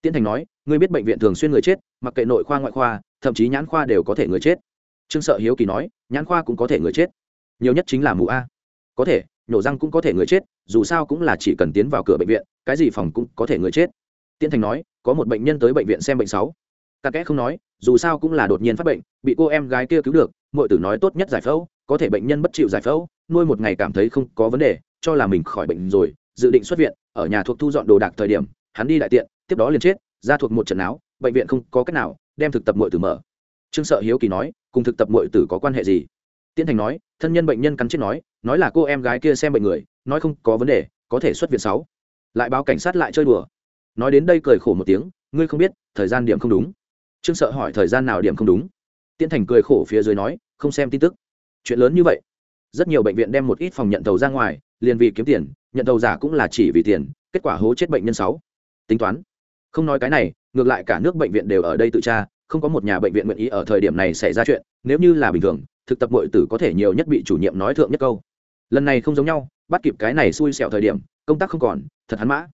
Tiến thành nói, ngươi biết bệnh viện thường xuyên người chết, mặc kệ nội khoa, ngoại khoa, thậm chí nhãn khoa đều có thể người chết. Trương sợ hiếu kỳ nói, nhãn khoa cũng có thể người chết. Nhiều nhất chính là mù a. Có thể nhổ răng cũng có thể người chết, dù sao cũng là chỉ cần tiến vào cửa bệnh viện, cái gì phòng cũng có thể người chết. Tiến thành nói, có một bệnh nhân tới bệnh viện xem bệnh sáu. Ta kẽ không nói, dù sao cũng là đột nhiên phát bệnh, bị cô em gái kia cứu được mọi tử nói tốt nhất giải phẫu, có thể bệnh nhân bất chịu giải phẫu, nuôi một ngày cảm thấy không có vấn đề cho là mình khỏi bệnh rồi, dự định xuất viện, ở nhà thuộc thu dọn đồ đạc thời điểm, hắn đi đại tiện, tiếp đó liền chết, ra thuộc một trận áo, bệnh viện không có cách nào, đem thực tập muội tử mở. Trương sợ hiếu kỳ nói, cùng thực tập muội tử có quan hệ gì? Tiễn thành nói, thân nhân bệnh nhân cắn chết nói nói là cô em gái kia xem bệnh người, nói không có vấn đề, có thể xuất viện sáu. Lại báo cảnh sát lại chơi đùa. Nói đến đây cười khổ một tiếng, ngươi không biết, thời gian điểm không đúng. Trương sợ hỏi thời gian nào điểm không đúng. Tiễn thành cười khổ phía dưới nói, không xem tin tức. Chuyện lớn như vậy rất nhiều bệnh viện đem một ít phòng nhận thầu ra ngoài, liền vì kiếm tiền, nhận thầu giả cũng là chỉ vì tiền, kết quả hố chết bệnh nhân sáu. Tính toán. Không nói cái này, ngược lại cả nước bệnh viện đều ở đây tự tra, không có một nhà bệnh viện nguyện ý ở thời điểm này xảy ra chuyện, nếu như là bình thường, thực tập mọi tử có thể nhiều nhất bị chủ nhiệm nói thượng nhất câu. Lần này không giống nhau, bắt kịp cái này xui xẻo thời điểm, công tác không còn, thật hắn mã.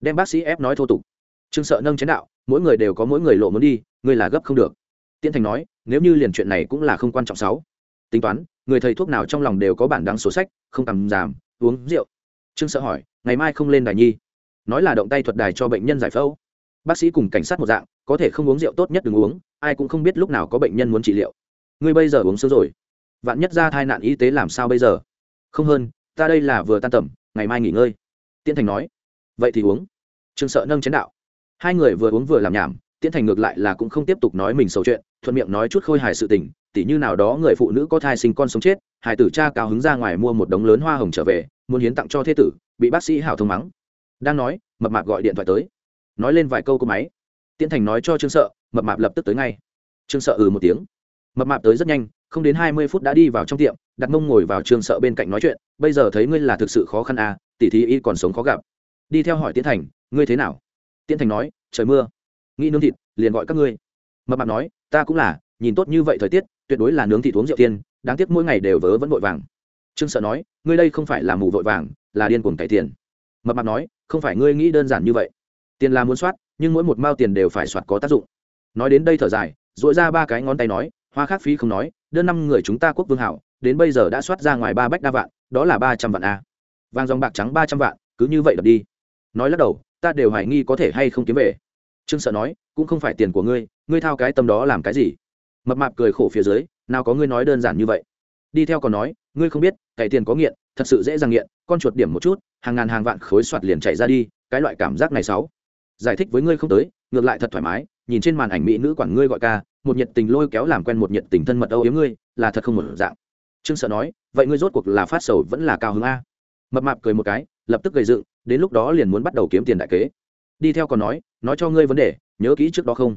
Đem bác sĩ ép nói thô tục. Trương sợ nâng chén đạo, mỗi người đều có mỗi người lộ muốn đi, ngươi là gấp không được. Tiễn thành nói, nếu như liền chuyện này cũng là không quan trọng sáu tính toán, người thầy thuốc nào trong lòng đều có bản đăng sổ sách, không cầm giảm uống rượu. Trương sợ hỏi, ngày mai không lên đài nhi? Nói là động tay thuật đài cho bệnh nhân giải phẫu. Bác sĩ cùng cảnh sát một dạng, có thể không uống rượu tốt nhất đừng uống, ai cũng không biết lúc nào có bệnh nhân muốn trị liệu. Ngươi bây giờ uống sớm rồi. Vạn nhất ra tai nạn y tế làm sao bây giờ? Không hơn, ta đây là vừa tan tầm, ngày mai nghỉ ngơi. Tiên thành nói. Vậy thì uống. Trương sợ nâng chén đạo. Hai người vừa uống vừa làm nhảm tiên thành ngược lại là cũng không tiếp tục nói mình sầu chuyện, thuận miệng nói chút khôi hài sự tình tỉ như nào đó người phụ nữ có thai sinh con sống chết hải tử cha cao hứng ra ngoài mua một đống lớn hoa hồng trở về, muốn hiến tặng cho thế tử, bị bác sĩ hảo thông mắng. Đang nói, mập mạp gọi điện thoại tới. Nói lên vài câu cô máy. Tiễn thành nói cho trương sợ, mập mạp lập tức tới ngay. Trương sợ ừ một tiếng. Mập mạp tới rất nhanh, không đến hai mươi phút đã đi vào trong tiệm, đặt mông ngồi vào trương sợ bên cạnh nói chuyện, bây giờ thấy ngươi là thực sự khó khăn à tỉ thí y còn sống khó gặp. Đi theo hỏi tiến thành, ngươi thế nào? Tiến thành nói, trời mưa. Nghĩ nướng thịt, liền gọi các ngươi. Mập mạp nói, ta cũng là nhìn tốt như vậy thời tiết, tuyệt đối là nướng thịt uống rượu tiên, đáng tiếc mỗi ngày đều vớ vẫn vội vàng. Trương sợ nói, ngươi đây không phải là mù vội vàng, là điên cuồng cải tiền mập mạp nói, không phải ngươi nghĩ đơn giản như vậy. Tiền là muốn soát, nhưng mỗi một mao tiền đều phải soạt có tác dụng. Nói đến đây thở dài dội ra ba cái ngón tay nói, hoa khác phí không nói, đơn năm người chúng ta quốc vương hảo, đến bây giờ đã soát ra ngoài ba bách đa vạn, đó là ba trăm vạn a. Vàng dòng bạc trắng ba trăm vạn, cứ như vậy đập đi. Nói lắc đầu, ta đều hoài nghi có thể hay không kiếm về. Trương sợ nói, cũng không phải tiền của ngươi ngươi thao cái tâm đó làm cái gì? Mập mạp cười khổ phía dưới, nào có ngươi nói đơn giản như vậy? Đi theo còn nói, ngươi không biết, cày tiền có nghiện, thật sự dễ dàng nghiện, con chuột điểm một chút, hàng ngàn hàng vạn khối soạt liền chạy ra đi, cái loại cảm giác này sáu. Giải thích với ngươi không tới, ngược lại thật thoải mái, nhìn trên màn ảnh mỹ nữ quản ngươi gọi ca, một nhiệt tình lôi kéo làm quen một nhiệt tình thân mật âu yếm ngươi, là thật không một dạng. Trương sợ nói, vậy ngươi rốt cuộc là phát sầu vẫn là cao hứng a? Mập mạp cười một cái, lập tức gây dựng, đến lúc đó liền muốn bắt đầu kiếm tiền đại kế. Đi theo còn nói nói cho ngươi vấn đề, nhớ kỹ trước đó không?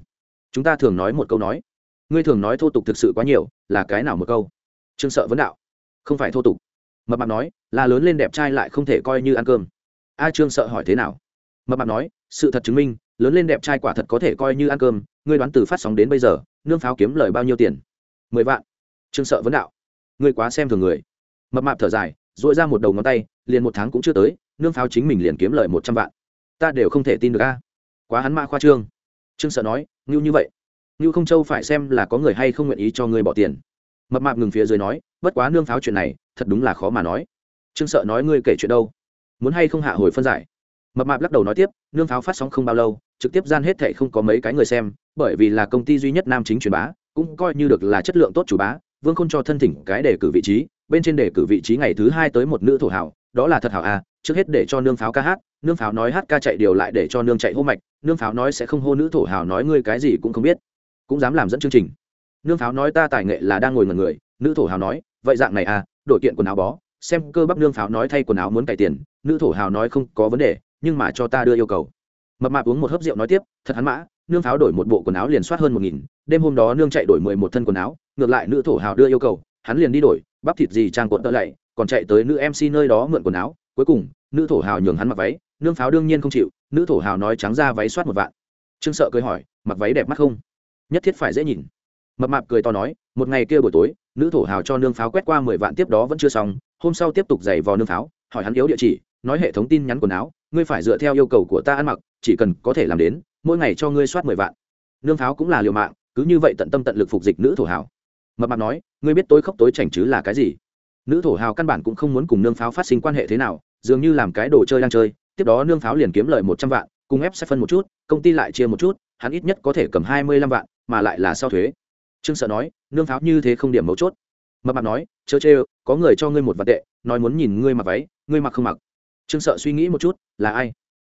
Chúng ta thường nói một câu nói ngươi thường nói thô tục thực sự quá nhiều, là cái nào một câu? Trương sợ vấn đạo. Không phải thô tục. Mập mạp nói, là lớn lên đẹp trai lại không thể coi như ăn cơm. A trương sợ hỏi thế nào? Mập mạp nói, sự thật chứng minh, lớn lên đẹp trai quả thật có thể coi như ăn cơm, ngươi đoán từ phát sóng đến bây giờ, nương pháo kiếm lời bao nhiêu tiền? Mười vạn. Trương sợ vấn đạo. Ngươi quá xem thường người. Mập mạp thở dài dội ra một đầu ngón tay, liền một tháng cũng chưa tới, nương pháo chính mình liền kiếm lời một trăm vạn. Ta đều không thể tin được a. Quá hắn ma khoa trương. Trương sợ nói, ngưu như vậy ngưu không châu phải xem là có người hay không nguyện ý cho ngươi bỏ tiền. Mập mạp ngừng phía dưới nói, bất quá nương pháo chuyện này, thật đúng là khó mà nói. Trương sợ nói ngươi kể chuyện đâu? Muốn hay không hạ hồi phân giải? Mập mạp lắc đầu nói tiếp, nương pháo phát sóng không bao lâu, trực tiếp gian hết thệ không có mấy cái người xem, bởi vì là công ty duy nhất nam chính truyền bá, cũng coi như được là chất lượng tốt chủ bá, vương khôn cho thân thỉnh cái đề cử vị trí, bên trên đề cử vị trí ngày thứ hai tới một nữ thổ hảo, đó là thật hảo à trước hết để cho nương pháo ca hát, nương pháo nói hát ca chạy điều lại để cho nương chạy hô mạch, nương pháo nói sẽ không hô nữ thổ hảo nói ngươi cái gì cũng không biết cũng dám làm dẫn chương trình. Nương pháo nói ta tài nghệ là đang ngồi ngần người, nữ thổ hào nói, vậy dạng này à đổi kiện quần áo bó, xem cơ bắp nương pháo nói thay quần áo muốn cải tiền, nữ thổ hào nói không có vấn đề, nhưng mà cho ta đưa yêu cầu. Mập mạp uống một hớp rượu nói tiếp, thật hắn mã, nương pháo đổi một bộ quần áo liền soát hơn một nghìn, đêm hôm đó nương chạy đổi mười một thân quần áo, ngược lại nữ thổ hào đưa yêu cầu, hắn liền đi đổi, bắp thịt gì trang cuộn tợ lạy, còn chạy tới nữ mc nơi đó mượn quần áo, cuối cùng, nữ thổ hào nhường hắn mặc váy, nương pháo đương nhiên không chịu, nữ thổ hào nói trắng ra váy soát một vạn. Trương sợ cười hỏi, mặc váy đẹp mắt không? Nhất thiết phải dễ nhìn. Mập mạp cười to nói, một ngày kia buổi tối, nữ thổ hào cho nương pháo quét qua mười vạn tiếp đó vẫn chưa xong, hôm sau tiếp tục giày vò nương pháo, hỏi hắn yếu địa chỉ, nói hệ thống tin nhắn quần áo, ngươi phải dựa theo yêu cầu của ta ăn mặc, chỉ cần có thể làm đến, mỗi ngày cho ngươi soát mười vạn. Nương pháo cũng là liều mạng, cứ như vậy tận tâm tận lực phục dịch nữ thổ hào. Mập mạp nói, ngươi biết tối khóc tối chảnh chứ là cái gì? Nữ thổ hào căn bản cũng không muốn cùng nương pháo phát sinh quan hệ thế nào, dường như làm cái đồ chơi đang chơi, tiếp đó nương pháo liền kiếm lời một trăm vạn, cùng ép sẽ phân một chút, công ty lại chia một chút, hắn ít nhất có thể cầm hai mươi lăm vạn mà lại là sau thuế. Trương sợ nói, nương pháo như thế không điểm mấu chốt. Mập mạp nói, chớ chê, có người cho ngươi một vạn tệ, nói muốn nhìn ngươi mặc váy, ngươi mặc không mặc. Trương sợ suy nghĩ một chút, là ai?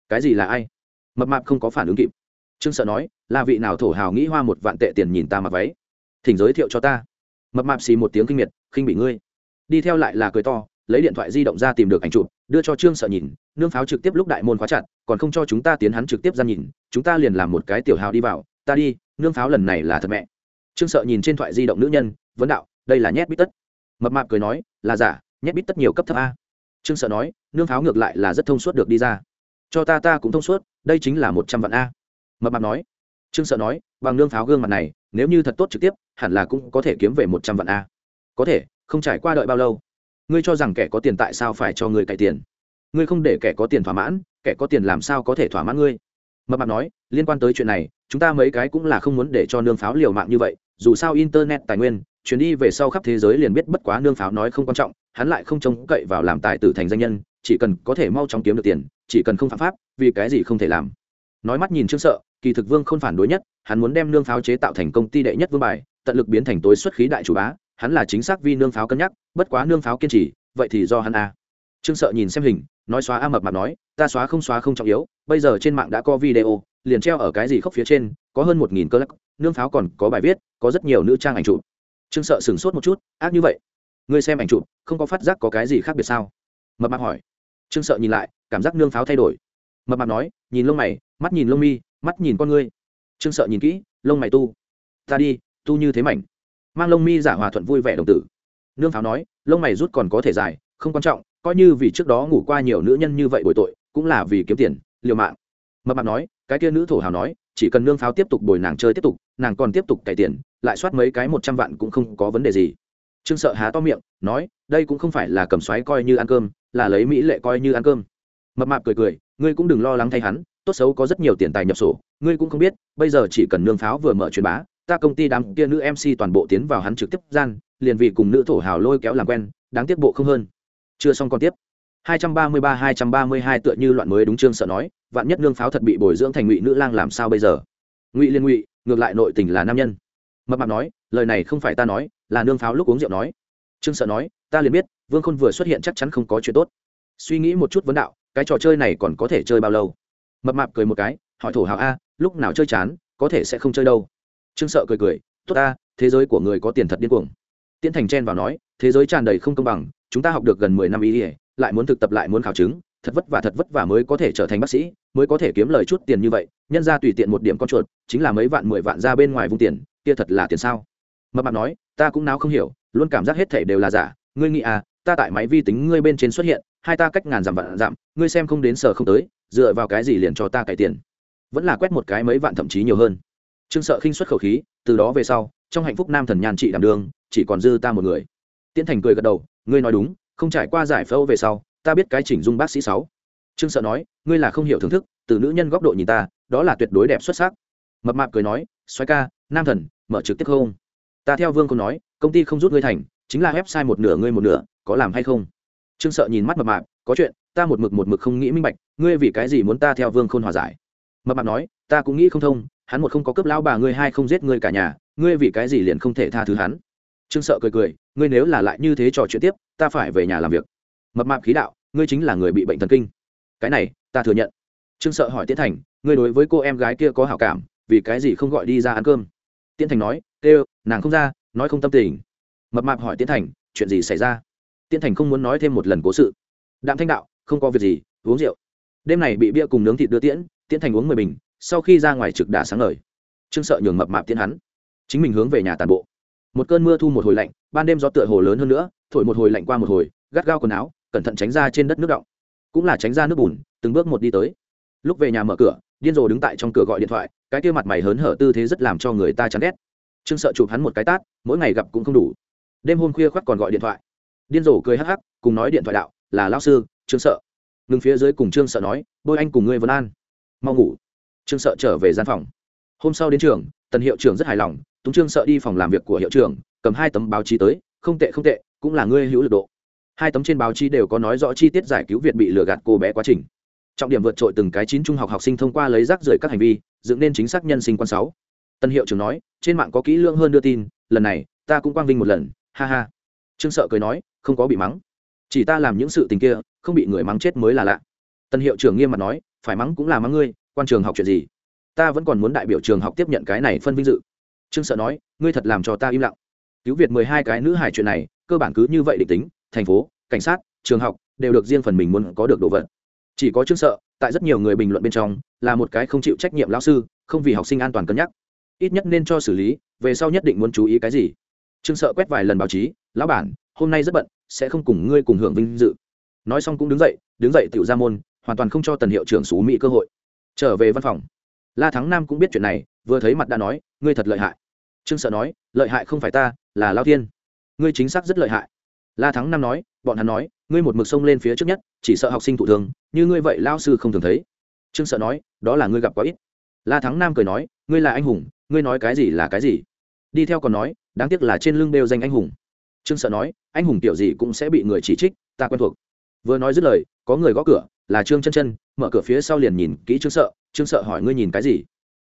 Cái gì là ai? Mập mạp không có phản ứng kịp. Trương sợ nói, là vị nào thổ hào nghĩ hoa một vạn tệ tiền nhìn ta mặc váy? Thỉnh giới thiệu cho ta. Mập mạp xì một tiếng kinh miệt, khinh bị ngươi. Đi theo lại là cười to, lấy điện thoại di động ra tìm được ảnh chụp, đưa cho trương sợ nhìn, nương pháo trực tiếp lúc đại môn khóa chặt, còn không cho chúng ta tiến hắn trực tiếp ra nhìn, chúng ta liền làm một cái tiểu hào đi vào, ta đi nương pháo lần này là thật mẹ. Trương sợ nhìn trên thoại di động nữ nhân, vấn đạo, đây là nhét bít tất. Mập mạp cười nói, là giả, nhét bít tất nhiều cấp thấp a. Trương sợ nói, nương pháo ngược lại là rất thông suốt được đi ra. Cho ta ta cũng thông suốt, đây chính là một trăm vạn a. Mập mạp nói. Trương sợ nói, bằng nương pháo gương mặt này, nếu như thật tốt trực tiếp, hẳn là cũng có thể kiếm về một trăm vạn a. Có thể, không trải qua đợi bao lâu. Ngươi cho rằng kẻ có tiền tại sao phải cho ngươi cậy tiền? Ngươi không để kẻ có tiền thỏa mãn, kẻ có tiền làm sao có thể thỏa mãn ngươi? Mập mạp nói, liên quan tới chuyện này, chúng ta mấy cái cũng là không muốn để cho nương pháo liều mạng như vậy, dù sao internet tài nguyên chuyến đi về sau khắp thế giới liền biết bất quá nương pháo nói không quan trọng, hắn lại không trông cậy vào làm tài tử thành danh nhân, chỉ cần có thể mau chóng kiếm được tiền, chỉ cần không phạm pháp, vì cái gì không thể làm. Nói mắt nhìn trương sợ, kỳ thực vương không phản đối nhất, hắn muốn đem nương pháo chế tạo thành công ty đệ nhất vương bài, tận lực biến thành tối xuất khí đại chủ bá, hắn là chính xác vì nương pháo cân nhắc, bất quá nương pháo kiên trì, vậy thì do hắn a. Trương sợ nhìn xem hình nói xóa a mập mạp nói, ta xóa không xóa không trọng yếu, bây giờ trên mạng đã có video, liền treo ở cái gì khóc phía trên, có hơn một nghìn cơ lắc nương pháo còn có bài viết, có rất nhiều nữ trang ảnh chụp. Trương sợ sửng sốt một chút, ác như vậy? Ngươi xem ảnh chụp, không có phát giác có cái gì khác biệt sao? Mập mạp hỏi. Trương sợ nhìn lại, cảm giác nương pháo thay đổi. Mập mạp nói, nhìn lông mày, mắt nhìn lông mi, mắt nhìn con ngươi. Trương sợ nhìn kỹ, lông mày tu, ta đi, tu như thế mảnh. Mang lông mi giả hòa thuận vui vẻ đồng tử. Nương pháo nói, lông mày rút còn có thể dài, không quan trọng coi như vì trước đó ngủ qua nhiều nữ nhân như vậy bồi tội, cũng là vì kiếm tiền, liều mạng. Mập mạp nói, cái kia nữ thổ hào nói, chỉ cần nương pháo tiếp tục bồi nàng chơi tiếp tục, nàng còn tiếp tục cày tiền, lại soát mấy cái một trăm vạn cũng không có vấn đề gì. Trương sợ há to miệng, nói, đây cũng không phải là cầm xoáy coi như ăn cơm, là lấy mỹ lệ coi như ăn cơm. Mập mạp cười cười, ngươi cũng đừng lo lắng thay hắn, tốt xấu có rất nhiều tiền tài nhập sổ, ngươi cũng không biết, bây giờ chỉ cần nương pháo vừa mở truyền bá, ta công ty đám kia nữ mc toàn bộ tiến vào hắn trực tiếp gian, liền vì cùng nữ thổ hào lôi kéo làm quen, đáng tiếc bộ không hơn chưa xong còn tiếp. 233-232 tựa như loạn mới đúng trương sợ nói, vạn nhất nương pháo thật bị bồi dưỡng thành ngụy nữ lang làm sao bây giờ? Ngụy liên ngụy, ngược lại nội tình là nam nhân. Mập mạp nói, lời này không phải ta nói, là nương pháo lúc uống rượu nói. Trương sợ nói, ta liền biết, vương khôn vừa xuất hiện chắc chắn không có chuyện tốt. Suy nghĩ một chút vấn đạo, cái trò chơi này còn có thể chơi bao lâu? Mập mạp cười một cái, hỏi thổ hào a, lúc nào chơi chán, có thể sẽ không chơi đâu. Trương sợ cười cười, tốt ta thế giới của người có tiền thật điên cuồng. Tiễn thành chen vào nói, thế giới tràn đầy không công bằng chúng ta học được gần mười năm ý ỉa, lại muốn thực tập lại muốn khảo chứng, thật vất vả thật vất vả mới có thể trở thành bác sĩ, mới có thể kiếm lời chút tiền như vậy, nhân ra tùy tiện một điểm con chuột, chính là mấy vạn mười vạn ra bên ngoài vùng tiền, kia thật là tiền sao? Mập mạp nói, ta cũng nào không hiểu, luôn cảm giác hết thể đều là giả, ngươi nghĩ à ta tại máy vi tính ngươi bên trên xuất hiện, hai ta cách ngàn dặm vạn dặm, ngươi xem không đến sở không tới, dựa vào cái gì liền cho ta cải tiền? Vẫn là quét một cái mấy vạn thậm chí nhiều hơn. Trương sợ khinh xuất khẩu khí, từ đó về sau, trong hạnh phúc nam thần nhàn trị đảm đường, chỉ còn dư ta một người. Tiễn thành cười gật đầu ngươi nói đúng, không trải qua giải phẫu về sau, ta biết cái chỉnh dung bác sĩ sáu. Trương sợ nói, ngươi là không hiểu thưởng thức, từ nữ nhân góc độ nhìn ta, đó là tuyệt đối đẹp xuất sắc. Mập mạp cười nói xoay ca, nam thần, mở trực tiếp không? Ta theo vương không nói, công ty không rút ngươi thành, chính là sai một nửa ngươi một nửa, có làm hay không? Trương sợ nhìn mắt mập mạp, có chuyện, ta một mực một mực không nghĩ minh bạch, ngươi vì cái gì muốn ta theo vương khôn hòa giải? Mập mạp nói, ta cũng nghĩ không thông, hắn một không có cướp lão bà ngươi hai không giết ngươi cả nhà, ngươi vì cái gì liền không thể tha thứ hắn? Trương sợ cười cười, ngươi nếu là lại như thế trò chuyện tiếp, ta phải về nhà làm việc. Mập mạp khí đạo, ngươi chính là người bị bệnh thần kinh. Cái này, ta thừa nhận. Trương sợ hỏi tiến thành, ngươi đối với cô em gái kia có hảo cảm, vì cái gì không gọi đi ra ăn cơm? Tiến thành nói kêu nàng không ra, nói không tâm tình. Mập mạp hỏi tiến thành, chuyện gì xảy ra? Tiến thành không muốn nói thêm một lần cố sự. Đạm thanh đạo, không có việc gì, uống rượu. Đêm này bị bia cùng nướng thịt đưa tiễn tiến thành uống mười bình, sau khi ra ngoài trực đà sáng lời. trương sợ nhường mập mạp tiến hắn. Chính mình hướng về nhà tàn bộ một cơn mưa thu một hồi lạnh, ban đêm gió tựa hồ lớn hơn nữa, thổi một hồi lạnh qua một hồi, gắt gao quần áo, cẩn thận tránh ra trên đất nước động. Cũng là tránh ra nước bùn, từng bước một đi tới. Lúc về nhà mở cửa, điên rồ đứng tại trong cửa gọi điện thoại, cái kia mặt mày hớn hở tư thế rất làm cho người ta chán ghét. Trương sợ chụp hắn một cái tát, mỗi ngày gặp cũng không đủ. Đêm hôm khuya khoác còn gọi điện thoại. Điên rồ cười hắc hắc, cùng nói điện thoại đạo, là lão sư, trương sợ. Ngừng phía dưới cùng trương sợ nói, bôi anh cùng ngươi vân an. Mau ngủ. Trương sợ trở về gian phòng hôm sau đến trường, tần hiệu trưởng rất hài lòng, túng trương sợ đi phòng làm việc của hiệu trưởng, cầm hai tấm báo chí tới, không tệ không tệ, cũng là ngươi hữu lực độ. Hai tấm trên báo chí đều có nói rõ chi tiết giải cứu việt bị lừa gạt cô bé quá trình. Trọng điểm vượt trội từng cái chín trung học học sinh thông qua lấy rác rưởi các hành vi, dựng nên chính xác nhân sinh quan sáu. Tân hiệu trưởng nói, trên mạng có kỹ lưỡng hơn đưa tin, lần này, ta cũng quang vinh một lần, ha ha. Trương sợ cười nói, không có bị mắng. Chỉ ta làm những sự tình kia, không bị người mắng chết mới là lạ. Tân hiệu trưởng nghiêm mặt nói, phải mắng cũng là mắng ngươi, quan trường học chuyện gì? Ta vẫn còn muốn đại biểu trường học tiếp nhận cái này phân vinh dự. Trương sợ nói, ngươi thật làm cho ta im lặng. Cứu việt mười hai cái nữ hải chuyện này, cơ bản cứ như vậy định tính, thành phố, cảnh sát, trường học, đều được riêng phần mình muốn có được đồ vật. Chỉ có trương sợ, tại rất nhiều người bình luận bên trong, là một cái không chịu trách nhiệm lão sư, không vì học sinh an toàn cân nhắc. Ít nhất nên cho xử lý, về sau nhất định muốn chú ý cái gì. Trương sợ quét vài lần báo chí, lão bản, hôm nay rất bận, sẽ không cùng ngươi cùng hưởng vinh dự. Nói xong cũng đứng dậy đứng dậy tự ra môn, hoàn toàn không cho tần hiệu trưởng xú mỹ cơ hội. Trở về văn phòng la thắng nam cũng biết chuyện này, vừa thấy mặt đã nói, ngươi thật lợi hại. Trương sợ nói, lợi hại không phải ta, là lao thiên. Ngươi chính xác rất lợi hại. La thắng nam nói, bọn hắn nói, ngươi một mực sông lên phía trước nhất, chỉ sợ học sinh thụ thường như ngươi vậy lao sư không thường thấy. Trương sợ nói, đó là ngươi gặp quá ít. La thắng nam cười nói, ngươi là anh hùng, ngươi nói cái gì là cái gì? Đi theo còn nói, đáng tiếc là trên lưng đều danh anh hùng. Trương sợ nói, anh hùng tiểu gì cũng sẽ bị người chỉ trích, ta quen thuộc vừa nói dứt lời, có người gõ cửa, là trương chân chân, mở cửa phía sau liền nhìn kỹ trương sợ trương sợ hỏi ngươi nhìn cái gì?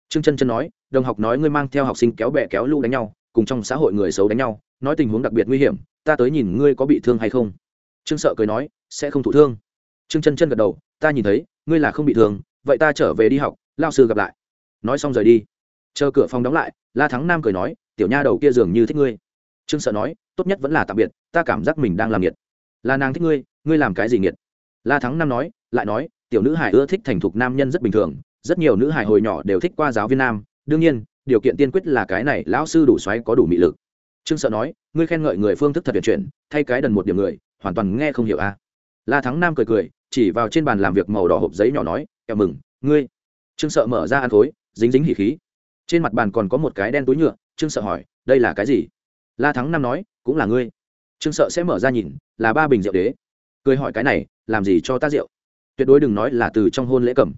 Trương chân chân nói, đồng học nói ngươi mang theo học sinh kéo bè kéo lũ đánh nhau, cùng trong xã hội người xấu đánh nhau, nói tình huống đặc biệt nguy hiểm, ta tới nhìn ngươi có bị thương hay không? Trương sợ cười nói, sẽ không thụ thương. Trương chân chân gật đầu, ta nhìn thấy, ngươi là không bị thương, vậy ta trở về đi học, lao sư gặp lại. Nói xong rời đi. Chờ cửa phòng đóng lại, la thắng nam cười nói, tiểu nha đầu kia dường như thích ngươi. Trương sợ nói, tốt nhất vẫn là tạm biệt, ta cảm giác mình đang làm nhiệt là nàng thích ngươi ngươi làm cái gì nghiệt? La thắng nam nói, lại nói, tiểu nữ hải ưa thích thành thục nam nhân rất bình thường, rất nhiều nữ hải hồi nhỏ đều thích qua giáo viên nam. Đương nhiên, điều kiện tiên quyết là cái này, lão sư đủ xoáy có đủ mị lực. Trương sợ nói, ngươi khen ngợi người phương thức thật tuyệt chuyển, thay cái đần một điểm người, hoàn toàn nghe không hiểu a. À. la thắng nam cười cười, chỉ vào trên bàn làm việc màu đỏ hộp giấy nhỏ nói, kẹo mừng, ngươi. Trương sợ mở ra ăn khối, dính dính hỉ khí. Trên mặt bàn còn có một cái đen túi nhựa, trương sợ hỏi, đây là cái gì? La thắng nam nói, cũng là ngươi. Trương sợ sẽ mở ra nhìn, là ba bình rượu đế cười hỏi cái này, làm gì cho ta rượu? Tuyệt đối đừng nói là từ trong hôn lễ cầm.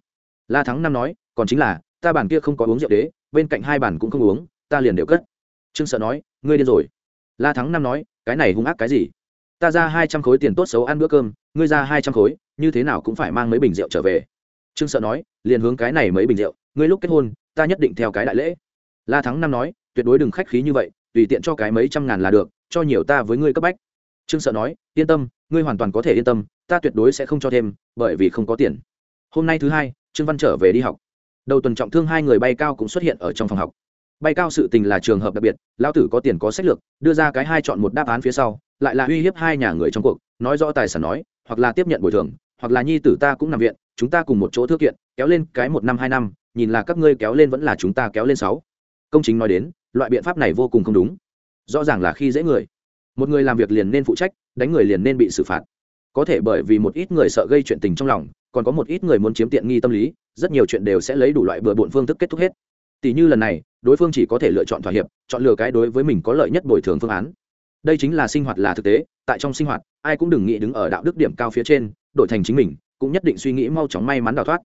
La thắng năm nói, còn chính là, ta bàn kia không có uống rượu đế, bên cạnh hai bàn cũng không uống, ta liền đều cất. Trương sợ nói, ngươi điên rồi. La thắng năm nói, cái này hung ác cái gì? Ta ra hai trăm khối tiền tốt xấu ăn bữa cơm, ngươi ra hai trăm khối, như thế nào cũng phải mang mấy bình rượu trở về. Trương sợ nói, liền hướng cái này mấy bình rượu, ngươi lúc kết hôn, ta nhất định theo cái đại lễ. La thắng năm nói, tuyệt đối đừng khách khí như vậy, tùy tiện cho cái mấy trăm ngàn là được, cho nhiều ta với ngươi cấp bách. Trương sợ nói, yên tâm ngươi hoàn toàn có thể yên tâm, ta tuyệt đối sẽ không cho thêm, bởi vì không có tiền. Hôm nay thứ hai, trương văn trở về đi học. Đầu tuần trọng thương hai người bay cao cũng xuất hiện ở trong phòng học. Bay cao sự tình là trường hợp đặc biệt lao tử có tiền có sách lược, đưa ra cái hai chọn một đáp án phía sau, lại là uy hiếp hai nhà người trong cuộc, nói rõ tài sản nói, hoặc là tiếp nhận bồi thường, hoặc là nhi tử ta cũng nằm viện, chúng ta cùng một chỗ thư kiện, kéo lên cái một năm hai năm, nhìn là các ngươi kéo lên vẫn là chúng ta kéo lên sáu. Công chính nói đến, loại biện pháp này vô cùng không đúng. Rõ ràng là khi dễ người. Một người làm việc liền nên phụ trách đánh người liền nên bị xử phạt. Có thể bởi vì một ít người sợ gây chuyện tình trong lòng, còn có một ít người muốn chiếm tiện nghi tâm lý, rất nhiều chuyện đều sẽ lấy đủ loại bừa bộn phương thức kết thúc hết. Tỷ như lần này, đối phương chỉ có thể lựa chọn thỏa hiệp, chọn lựa cái đối với mình có lợi nhất bồi thường phương án. Đây chính là sinh hoạt là thực tế, tại trong sinh hoạt, ai cũng đừng nghĩ đứng ở đạo đức điểm cao phía trên, đổi thành chính mình, cũng nhất định suy nghĩ mau chóng may mắn đào thoát.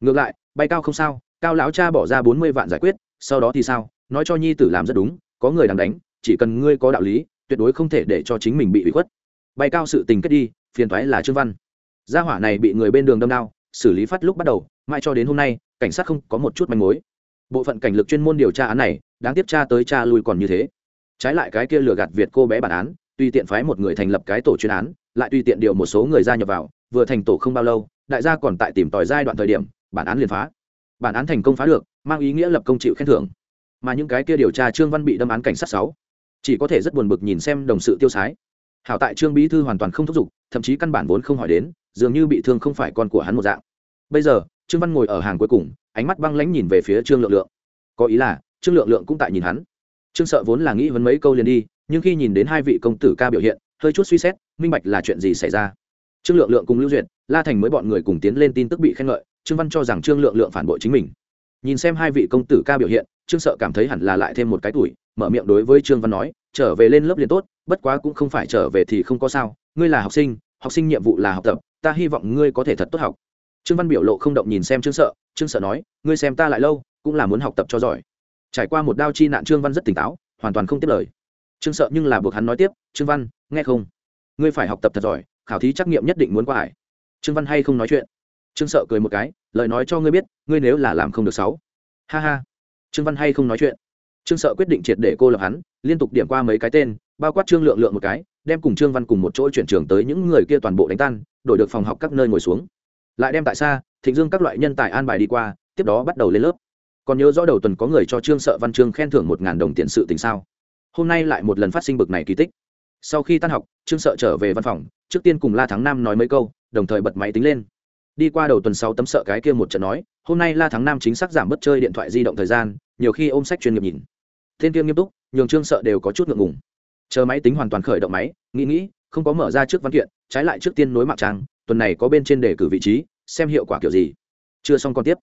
Ngược lại, bay cao không sao, cao lão cha bỏ ra bốn mươi vạn giải quyết, sau đó thì sao? Nói cho nhi tử làm rất đúng, có người đang đánh, chỉ cần ngươi có đạo lý, tuyệt đối không thể để cho chính mình bị ủy khuất bay cao sự tình kết đi, phiền thoái là trương văn. Gia hỏa này bị người bên đường đâm đao xử lý phát lúc bắt đầu, mãi cho đến hôm nay, cảnh sát không có một chút manh mối. Bộ phận cảnh lực chuyên môn điều tra án này, đáng tiếp tra tới cha lui còn như thế. Trái lại cái kia lừa gạt việt cô bé bản án, tùy tiện phái một người thành lập cái tổ chuyên án, lại tùy tiện điều một số người gia nhập vào, vừa thành tổ không bao lâu, đại gia còn tại tìm tòi giai đoạn thời điểm, bản án liền phá. Bản án thành công phá được, mang ý nghĩa lập công chịu khen thưởng. Mà những cái kia điều tra trương văn bị đâm án cảnh sát sáu, chỉ có thể rất buồn bực nhìn xem đồng sự tiêu sái hảo tại trương bí thư hoàn toàn không thúc giục, thậm chí căn bản vốn không hỏi đến, dường như bị thương không phải con của hắn một dạng. Bây giờ, trương văn ngồi ở hàng cuối cùng, ánh mắt băng lãnh nhìn về phía trương lượng lượng. Có ý là, trương lượng lượng cũng tại nhìn hắn. Trương sợ vốn là nghĩ vấn mấy câu liền đi, nhưng khi nhìn đến hai vị công tử ca biểu hiện, hơi chút suy xét, minh bạch là chuyện gì xảy ra. Trương lượng lượng cùng lưu duyệt, la thành mới bọn người cùng tiến lên tin tức bị khen ngợi, trương văn cho rằng trương lượng lượng phản bội chính mình. Nhìn xem hai vị công tử ca biểu hiện, trương sợ cảm thấy hẳn là lại thêm một cái tuổi, mở miệng đối với trương văn nói, trở về lên lớp liền tốt bất quá cũng không phải trở về thì không có sao, ngươi là học sinh học sinh nhiệm vụ là học tập, ta hy vọng ngươi có thể thật tốt học. Trương văn biểu lộ không động nhìn xem trương sợ trương sợ nói, ngươi xem ta lại lâu, cũng là muốn học tập cho giỏi. Trải qua một đao chi nạn trương văn rất tỉnh táo, hoàn toàn không tiếp lời. Trương sợ nhưng là buộc hắn nói tiếp, trương văn, nghe không? Ngươi phải học tập thật giỏi, khảo thí trắc nghiệm nhất định muốn qua hải trương văn hay không nói chuyện. Trương sợ cười một cái, lời nói cho ngươi biết, ngươi nếu là làm không được sáu. Ha ha. Trương văn hay không nói chuyện. Trương sợ quyết định triệt để cô lập hắn, liên tục điểm qua mấy cái tên bao quát trương lượng lượng một cái, đem cùng trương văn cùng một chỗ chuyển trường tới những người kia toàn bộ đánh tan, đổi được phòng học các nơi ngồi xuống. Lại đem tại xa, thịnh dương các loại nhân tài an bài đi qua, tiếp đó bắt đầu lên lớp. Còn nhớ rõ đầu tuần có người cho trương sợ văn trương khen thưởng một ngàn đồng tiền sự tình sao? Hôm nay lại một lần phát sinh bực này kỳ tích. Sau khi tan học, trương sợ trở về văn phòng, trước tiên cùng la thắng nam nói mấy câu, đồng thời bật máy tính lên. Đi qua đầu tuần sáu tấm sợ cái kia một trận nói, hôm nay la thắng nam chính xác giảm bớt chơi điện thoại di động thời gian, nhiều khi ôm sách chuyên nghiệp nhìn. Tên kia nghiêm túc, nhường trương sợ đều có chút ngượng ngùng chờ máy tính hoàn toàn khởi động máy, nghĩ nghĩ, không có mở ra trước văn kiện, trái lại trước tiên nối mạng trang, tuần này có bên trên đề cử vị trí, xem hiệu quả kiểu gì. Chưa xong còn tiếp.